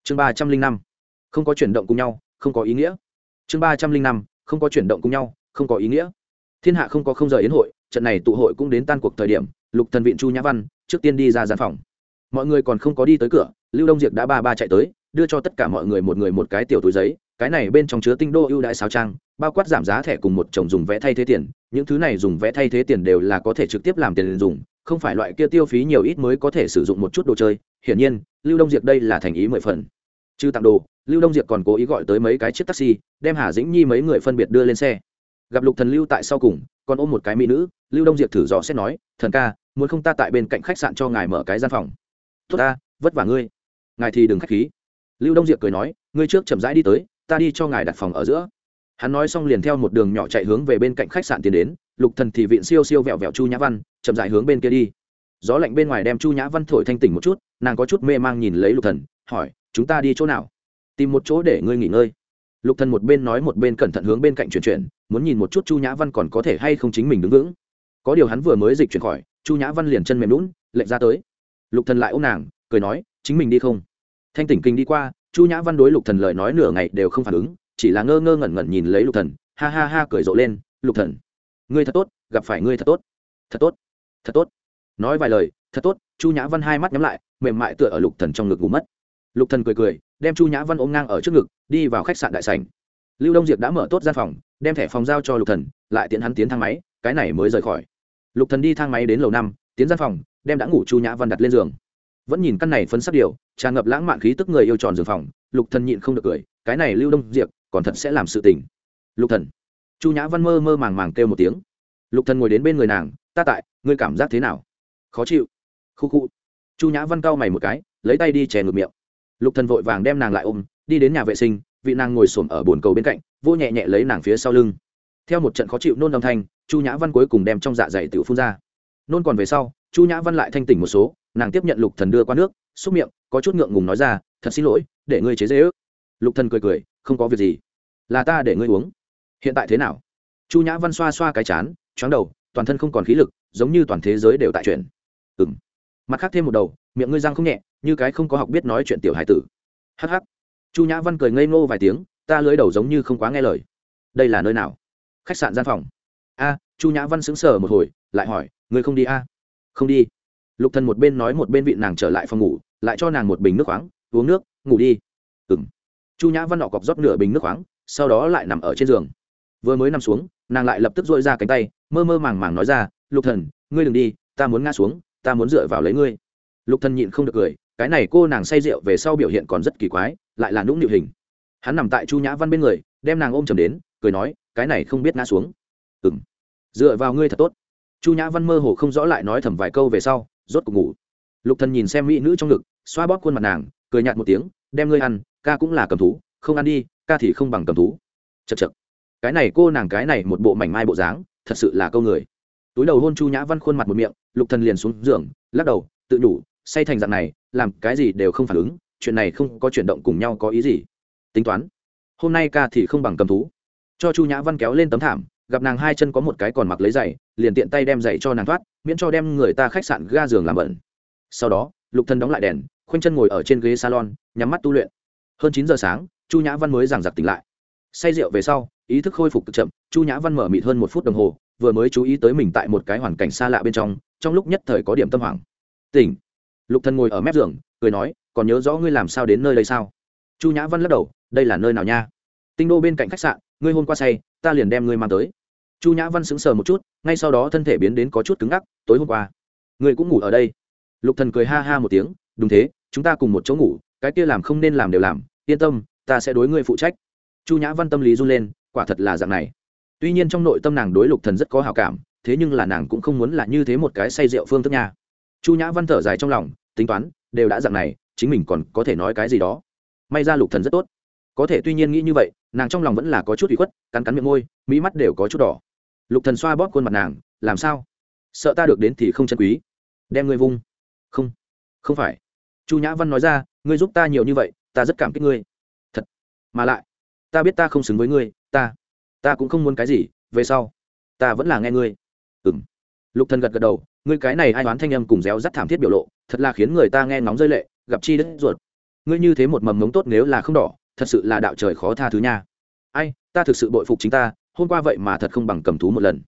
Chương ba trăm linh năm. Không có chuyển động cùng nhau, không có ý nghĩa. Chương ba trăm linh năm. Không có chuyển động cùng nhau, không có ý nghĩa. Thiên hạ không có không giờ yến hội, trận này tụ hội cũng đến tan cuộc thời điểm lục thần viện chu nhã văn, trước tiên đi ra gian phòng. Mọi người còn không có đi tới cửa, lưu đông diệc đã ba ba chạy tới, đưa cho tất cả mọi người một người một cái tiểu túi giấy, cái này bên trong chứa tinh đô ưu đãi sáo trang, bao quát giảm giá thẻ cùng một chồng dùng vẽ thay thế tiền, những thứ này dùng vẽ thay thế tiền đều là có thể trực tiếp làm tiền dùng, không phải loại kia tiêu phí nhiều ít mới có thể sử dụng một chút đồ chơi. Hiển nhiên, lưu đông diệc đây là thành ý mười phần. Chứ tặng đồ, lưu đông diệc còn cố ý gọi tới mấy cái chiếc taxi, đem hà dĩnh nhi mấy người phân biệt đưa lên xe. Gặp lục thần lưu tại sau cùng, còn ôm một cái mỹ nữ, lưu đông diệc thử dò xét nói, thần ca muốn không ta tại bên cạnh khách sạn cho ngài mở cái gian phòng. Tốt ta, vất vả ngươi. Ngài thì đừng khách khí. Lưu đông diệp cười nói, ngươi trước chậm rãi đi tới, ta đi cho ngài đặt phòng ở giữa. Hắn nói xong liền theo một đường nhỏ chạy hướng về bên cạnh khách sạn tiến đến, lục thần thì viện siêu siêu vẹo vẹo chu nhã văn, chậm rãi hướng bên kia đi. Gió lạnh bên ngoài đem chu nhã văn thổi thanh tỉnh một chút, nàng có chút mê mang nhìn lấy lục thần, hỏi, chúng ta đi chỗ nào? Tìm một chỗ để ngươi nghỉ ngơi. Lục thần một bên nói một bên cẩn thận hướng bên cạnh chuyển chuyển, muốn nhìn một chút chu nhã văn còn có thể hay không chính mình đứng vững có điều hắn vừa mới dịch chuyển khỏi, chu nhã văn liền chân mềm lún lệnh ra tới. Lục thần lại ôm nàng, cười nói, chính mình đi không? Thanh tỉnh kinh đi qua, chu nhã văn đối lục thần lời nói nửa ngày đều không phản ứng, chỉ là ngơ ngơ ngẩn ngẩn nhìn lấy lục thần, ha ha ha cười rộ lên, lục thần, ngươi thật tốt, gặp phải ngươi thật tốt thật tốt thật tốt. Nói vài lời, thật tốt. Chu nhã văn hai mắt nhắm lại, mềm mại tựa ở lục thần trong ngực ngủ mất. Lục thần cười cười, đem chu nhã văn ôm ngang ở trước ngực, đi vào khách sạn đại sảnh. Lưu đông diệp đã mở tốt gian phòng, đem thẻ phòng giao cho lục thần, lại tiện hắn tiến thang máy, cái này mới rời khỏi lục thần đi thang máy đến lầu năm, tiến gian phòng, đem đã ngủ chu nhã văn đặt lên giường. Vẫn nhìn căn này phấn sắc điều, tràn ngập lãng mạn khí tức người yêu tròn giường phòng, lục thần nhịn không được cười, cái này lưu đông diệp, còn thật sẽ làm sự tình. Lục thần. Chu nhã văn mơ mơ màng màng kêu một tiếng. Lục thần ngồi đến bên người nàng, ta tại, ngươi cảm giác thế nào? Khó chịu. Khu khu. Chu nhã văn cau mày một cái, lấy tay đi chè ngược miệng. Lục thần vội vàng đem nàng lại ôm, đi đến nhà vệ sinh, vị nàng ngồi xổm ở bồn cầu bên cạnh vô nhẹ nhẹ lấy nàng phía sau lưng theo một trận khó chịu nôn âm thanh chu nhã văn cuối cùng đem trong dạ dày tiểu phun ra. Nôn còn về sau chu nhã văn lại thanh tỉnh một số nàng tiếp nhận lục thần đưa qua nước xúc miệng có chút ngượng ngùng nói ra thật xin lỗi để ngươi chế dễ ước. Lục thần cười cười không có việc gì là ta để ngươi uống. Hiện tại thế nào? Chu nhã văn xoa xoa cái chán chóng đầu toàn thân không còn khí lực giống như toàn thế giới đều tại chuyện. Ừm, mặt khác thêm một đầu miệng ngươi răng không nhẹ như cái không có học biết nói chuyện tiểu hải tử. Hh chu nhã văn cười ngây ngô vài tiếng ta lưới đầu giống như không quá nghe lời. Đây là nơi nào? Khách sạn gian phòng. A, chu nhã văn sững sờ một hồi, lại hỏi người không đi a? Không đi. Lục thần một bên nói một bên vị nàng trở lại phòng ngủ, lại cho nàng một bình nước khoáng, uống nước, ngủ đi. Ừm. chu nhã văn nọ cọc rót nửa bình nước khoáng, sau đó lại nằm ở trên giường. Vừa mới nằm xuống, nàng lại lập tức dội ra cánh tay, mơ mơ màng màng nói ra, lục thần, ngươi đừng đi, ta muốn ngã xuống, ta muốn dựa vào lấy ngươi. Lục thần nhịn không được cười, cái này cô nàng say rượu về sau biểu hiện còn rất kỳ quái, lại là nũng nịu hình. Hắn nằm tại chu nhã văn bên người, đem nàng ôm chầm đến, cười nói cái này không biết ngã xuống. Ừng dựa vào ngươi thật tốt. Chu nhã văn mơ hồ không rõ lại nói thầm vài câu về sau, rốt cuộc ngủ. Lục thần nhìn xem mỹ nữ trong ngực, xoa bóp khuôn mặt nàng, cười nhạt một tiếng, đem ngươi ăn, ca cũng là cầm thú, không ăn đi, ca thì không bằng cầm thú. Chật chật cái này cô nàng cái này một bộ mảnh mai bộ dáng, thật sự là câu người. Túi đầu hôn chu nhã văn khuôn mặt một miệng, lục thần liền xuống giường, lắc đầu, tự nhủ say thành dạng này, làm cái gì đều không phản ứng, chuyện này không có chuyển động cùng nhau có ý gì. Tính toán. Hôm nay ca thì không bằng cầm thú cho chu nhã văn kéo lên tấm thảm, gặp nàng hai chân có một cái còn mặc lấy giày, liền tiện tay đem giày cho nàng thoát, miễn cho đem người ta khách sạn ga giường làm bẩn. Sau đó, lục Thân đóng lại đèn, khoanh chân ngồi ở trên ghế salon, nhắm mắt tu luyện. Hơn chín giờ sáng, chu nhã văn mới giảng giặc tỉnh lại. Say rượu về sau, ý thức khôi phục cực chậm, chu nhã văn mở mịt hơn một phút đồng hồ, vừa mới chú ý tới mình tại một cái hoàn cảnh xa lạ bên trong trong lúc nhất thời có điểm tâm hoảng. Tỉnh. Lục Thân ngồi ở mép giường, cười nói, còn nhớ rõ ngươi làm sao đến nơi đây sao? Chu nhã văn lắc đầu, đây là nơi nào nha? Tinh đô bên cạnh khách sạn ngươi hôm qua say, ta liền đem ngươi mang tới. Chu nhã văn sững sờ một chút, ngay sau đó thân thể biến đến có chút cứng ngắc, tối hôm qua, ngươi cũng ngủ ở đây. Lục thần cười ha ha một tiếng, đúng thế, chúng ta cùng một chỗ ngủ, cái kia làm không nên làm đều làm, yên tâm, ta sẽ đối ngươi phụ trách. Chu nhã văn tâm lý run lên, quả thật là dạng này. Tuy nhiên trong nội tâm nàng đối lục thần rất có hảo cảm, thế nhưng là nàng cũng không muốn là như thế một cái say rượu phương thức nha. Chu nhã văn thở dài trong lòng, tính toán, đều đã dạng này, chính mình còn có thể nói cái gì đó. May ra lục thần rất tốt. Có thể tuy nhiên nghĩ như vậy nàng trong lòng vẫn là có chút ủy khuất, cắn cắn miệng môi, mỹ mắt đều có chút đỏ. Lục thần xoa bóp khuôn mặt nàng, làm sao? Sợ ta được đến thì không chân quý. Đem ngươi vung. Không phải. Chu nhã văn nói ra, ngươi giúp ta nhiều như vậy, ta rất cảm kích ngươi. Thật? Mà lại, ta biết ta không xứng với ngươi, ta ta cũng không muốn cái gì, về sau, ta vẫn là nghe ngươi. Ừng lục thần gật gật đầu, ngươi cái này ai đoán thanh âm cùng réo rắt thảm thiết biểu lộ, thật là khiến người ta nghe ngóng rơi lệ, gặp chi đứt ruột. Ngươi như thế một mầm mống tốt nếu là không đỏ thật sự là đạo trời khó tha thứ nha. Ai, ta thực sự bội phục chính ta, hôm qua vậy mà thật không bằng cầm thú một lần.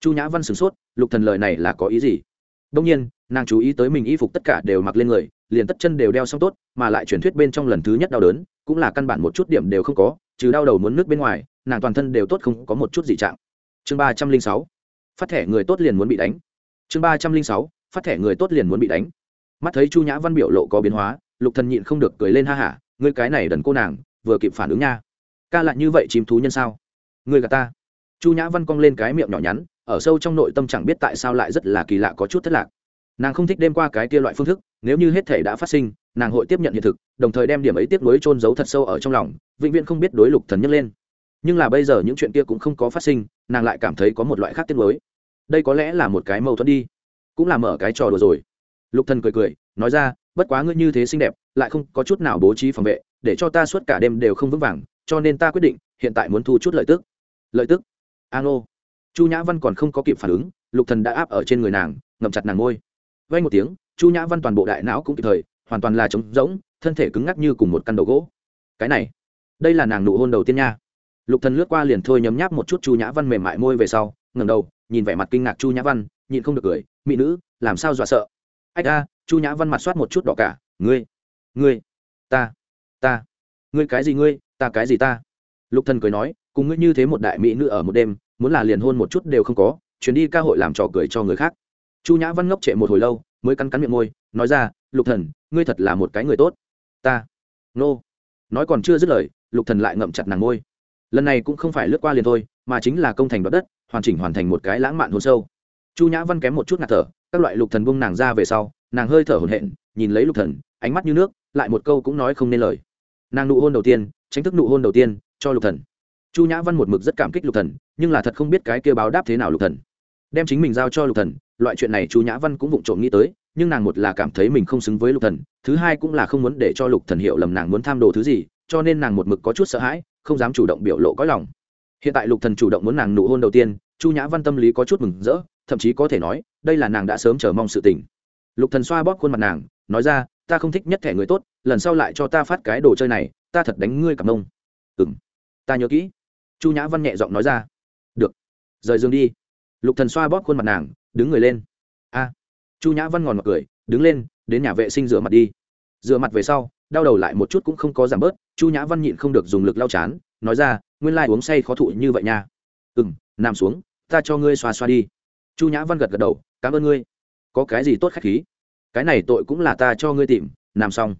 Chu nhã văn sửng sốt, lục thần lời này là có ý gì? Đông nhiên, nàng chú ý tới mình y phục tất cả đều mặc lên người, liền tất chân đều đeo xong tốt, mà lại truyền thuyết bên trong lần thứ nhất đau đớn, cũng là căn bản một chút điểm đều không có, trừ đau đầu muốn nước bên ngoài, nàng toàn thân đều tốt không có một chút gì trạng. Chương ba trăm linh sáu, phát thẻ người tốt liền muốn bị đánh. Chương ba trăm linh sáu, phát thẻ người tốt liền muốn bị đánh. Mắt thấy chu nhã văn biểu lộ có biến hóa, lục thần nhịn không được cười lên ha hả, ngươi cái này đần cô nàng vừa kịp phản ứng nha. Ca lại như vậy chìm thú nhân sao? Người gà ta. Chu nhã văn cong lên cái miệng nhỏ nhắn, ở sâu trong nội tâm chẳng biết tại sao lại rất là kỳ lạ có chút thất lạc. Nàng không thích đêm qua cái kia loại phương thức, nếu như hết thể đã phát sinh, nàng hội tiếp nhận hiện thực, đồng thời đem điểm ấy tiếp nối trôn giấu thật sâu ở trong lòng, vĩnh viễn không biết đối lục thần nhấc lên. Nhưng là bây giờ những chuyện kia cũng không có phát sinh, nàng lại cảm thấy có một loại khác tiếp nối đây có lẽ là một cái mâu thuẫn đi. Cũng là mở cái trò đùa rồi. Lục thần cười cười, nói ra, bất quá ngươi như thế xinh đẹp, lại không có chút nào bố trí phòng vệ để cho ta suốt cả đêm đều không vững vàng, cho nên ta quyết định, hiện tại muốn thu chút lợi tức. Lợi tức? A ngô chu nhã văn còn không có kịp phản ứng, lục thần đã áp ở trên người nàng, ngậm chặt nàng ngôi vay một tiếng, chu nhã văn toàn bộ đại não cũng kịp thời, hoàn toàn là trống rỗng, thân thể cứng ngắc như cùng một căn đầu gỗ. Cái này, đây là nàng nụ hôn đầu tiên nha. Lục thần lướt qua liền thôi nhấm nháp một chút chu nhã văn mềm mại môi về sau, ngẩng đầu, nhìn vẻ mặt kinh ngạc chu nhã văn, nhịn không được cười, mỹ nữ, làm sao dọa sợ? Ách a, chu nhã văn mặt soát một chút đỏ cả, ngươi ngươi, ta ta. Ngươi cái gì ngươi, ta cái gì ta? Lục thần cười nói, cùng ngươi như thế một đại mỹ nữ ở một đêm, muốn là liền hôn một chút đều không có chuyến đi ca hội làm trò cười cho người khác. Chu nhã văn ngốc trệ một hồi lâu, mới cắn cắn miệng môi, nói ra, lục thần, ngươi thật là một cái người tốt. Ta. Nô. Nói còn chưa dứt lời, lục thần lại ngậm chặt nàng môi. Lần này cũng không phải lướt qua liền thôi, mà chính là công thành đoạt đất, hoàn chỉnh hoàn thành một cái lãng mạn hôn sâu. Chu nhã văn kém một chút ngạt thở, các loại lục thần buông nàng ra về sau, nàng hơi thở hổn hển, nhìn lấy lục thần, ánh mắt như nước, lại một câu cũng nói không nên lời nàng nụ hôn đầu tiên, tránh thức nụ hôn đầu tiên, cho lục thần. Chu nhã văn một mực rất cảm kích lục thần, nhưng là thật không biết cái kia báo đáp thế nào lục thần. Đem chính mình giao cho lục thần, loại chuyện này chu nhã văn cũng vụng trộm nghĩ tới, nhưng nàng một là cảm thấy mình không xứng với lục thần, thứ hai cũng là không muốn để cho lục thần hiểu lầm nàng muốn tham đồ thứ gì, cho nên nàng một mực có chút sợ hãi, không dám chủ động biểu lộ có lòng. Hiện tại lục thần chủ động muốn nàng nụ hôn đầu tiên, chu nhã văn tâm lý có chút mừng rỡ, thậm chí có thể nói, đây là nàng đã sớm chờ mong sự tình. Lục thần xoa bóp khuôn mặt nàng, nói ra, ta không thích nhất thẻ người tốt lần sau lại cho ta phát cái đồ chơi này, ta thật đánh ngươi cảm mông. M ta nhớ kỹ. Chu nhã văn nhẹ giọng nói ra. Được, rời giường đi. Lục thần xoa bóp khuôn mặt nàng, đứng người lên. A, chu nhã văn ngòn mặt cười, đứng lên, đến nhà vệ sinh rửa mặt đi. Rửa mặt về sau, đau đầu lại một chút cũng không có giảm bớt, chu nhã văn nhịn không được dùng lực lau chán, nói ra, nguyên lai uống say khó thụ như vậy nha. Ừ m nằm xuống, ta cho ngươi xoa xoa đi. Chu nhã văn gật gật đầu, cảm ơn ngươi. Có cái gì tốt khách khí? Cái này tội cũng là ta cho ngươi tìm, nằm xong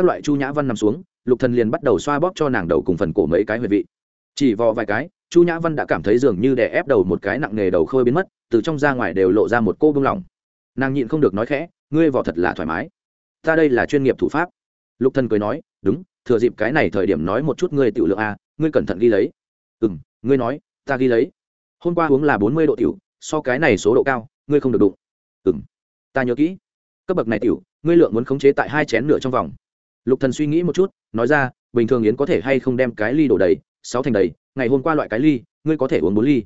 các loại chu nhã văn nằm xuống lục thần liền bắt đầu xoa bóp cho nàng đầu cùng phần cổ mấy cái huyệt vị. Chỉ vò vài cái chu nhã văn đã cảm thấy dường như đè ép đầu một cái nặng nề đầu khơi biến mất từ trong ra ngoài đều lộ ra một cô bưng lòng nàng nhịn không được nói khẽ ngươi vò thật là thoải mái. Ta đây là chuyên nghiệp thủ pháp. Lục thần cười nói đúng thừa dịp cái này thời điểm nói một chút ngươi tiểu lượng a ngươi cẩn thận ghi lấy. Ừm, ngươi nói ta ghi lấy. Hôm qua uống là bốn mươi độ tiểu so cái này số độ cao ngươi không được đụng. Ừm, ta nhớ kỹ. Cấp bậc này tiểu ngươi lượng muốn khống chế tại hai chén nửa trong vòng lục thần suy nghĩ một chút, nói ra, bình thường yến có thể hay không đem cái ly đổ đầy, sáu thành đầy, ngày hôm qua loại cái ly, ngươi có thể uống bốn ly.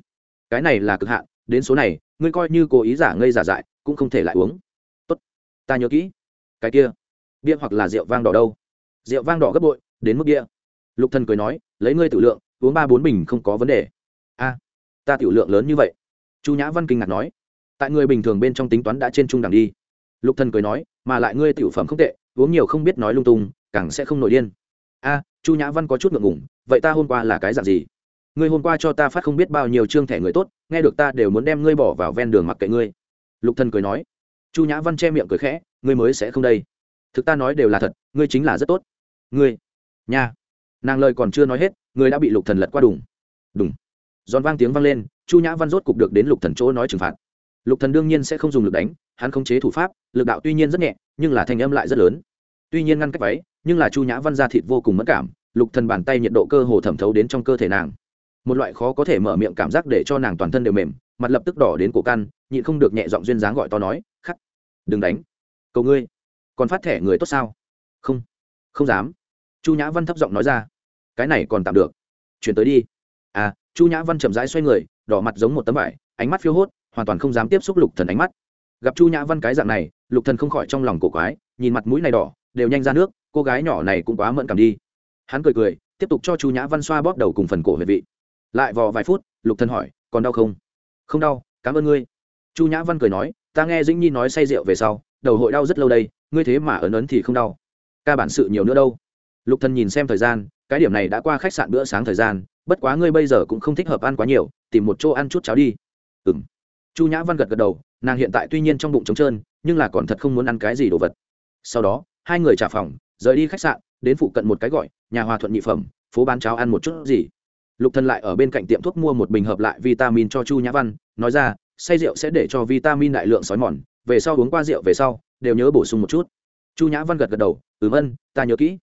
Cái này là cực hạn, đến số này, ngươi coi như cố ý giả ngây giả dại, cũng không thể lại uống. Tốt, ta nhớ kỹ. Cái kia, bia hoặc là rượu vang đỏ đâu? Rượu vang đỏ gấp bội, đến mức bia. Lục thần cười nói, lấy ngươi tự lượng, uống ba bốn bình không có vấn đề. A, ta tiểu lượng lớn như vậy. Chu nhã văn kinh ngạc nói, tại người bình thường bên trong tính toán đã trên trung đẳng đi lục thần cười nói, mà lại ngươi tiểu phẩm không tệ, uống nhiều không biết nói lung tung, càng sẽ không nổi điên. A, chu nhã văn có chút ngượng ngùng, vậy ta hôm qua là cái dạng gì? Ngươi hôm qua cho ta phát không biết bao nhiêu chương thẻ người tốt, nghe được ta đều muốn đem ngươi bỏ vào ven đường mặc kệ ngươi. Lục thần cười nói. Chu nhã văn che miệng cười khẽ, ngươi mới sẽ không đây. Thực ta nói đều là thật, ngươi chính là rất tốt. Ngươi, nha. Nàng lời còn chưa nói hết, ngươi đã bị lục thần lật qua đùng. Đùng. Giòn vang tiếng vang lên, chu nhã văn rốt cục được đến lục thần chỗ nói trừng phạt. Lục thần đương nhiên sẽ không dùng lực đánh hắn khống chế thủ pháp, lực đạo tuy nhiên rất nhẹ, nhưng là thanh âm lại rất lớn. Tuy nhiên ngăn cách váy, nhưng là chu nhã văn ra thịt vô cùng mất cảm, lục thần bàn tay nhiệt độ cơ hồ thẩm thấu đến trong cơ thể nàng. Một loại khó có thể mở miệng cảm giác để cho nàng toàn thân đều mềm, mặt lập tức đỏ đến cổ căn, nhịn không được nhẹ giọng duyên dáng gọi to nói, khắc, đừng đánh. Cầu ngươi, còn phát thẻ người tốt sao? Không không dám. Chu nhã văn thấp giọng nói ra. Cái này còn tạm được. Chuyển tới đi. À chu nhã văn chậm rãi xoay người, đỏ mặt giống một tấm vải, ánh mắt phiêu hốt, hoàn toàn không dám tiếp xúc lục thần ánh mắt gặp chu nhã văn cái dạng này, lục thần không khỏi trong lòng cổ quái, nhìn mặt mũi này đỏ, đều nhanh ra nước, cô gái nhỏ này cũng quá mẫn cảm đi. Hắn cười cười, tiếp tục cho chu nhã văn xoa bóp đầu cùng phần cổ huyệt vị. Lại vò vài phút, lục thần hỏi, còn đau không? Không đau, cảm ơn ngươi. Chu nhã văn cười nói, ta nghe dĩnh nhi nói say rượu về sau, đầu hội đau rất lâu đây, ngươi thế mà ấn ấn thì không đau. Ca bản sự nhiều nữa đâu. Lục thần nhìn xem thời gian, cái điểm này đã qua khách sạn bữa sáng thời gian, bất quá ngươi bây giờ cũng không thích hợp ăn quá nhiều, tìm một chỗ ăn chút cháo đi. Ừm chu nhã văn gật gật đầu, nàng hiện tại tuy nhiên trong bụng trống trơn, nhưng là còn thật không muốn ăn cái gì đồ vật. Sau đó, hai người trả phòng, rời đi khách sạn, đến phụ cận một cái gọi, nhà hòa thuận nhị phẩm, phố bán cháo ăn một chút gì. Lục thần lại ở bên cạnh tiệm thuốc mua một bình hợp lại vitamin cho chu nhã văn, nói ra, say rượu sẽ để cho vitamin đại lượng sói mòn, về sau uống qua rượu về sau, đều nhớ bổ sung một chút. Chu nhã văn gật gật đầu, ừm ân, ta nhớ kỹ.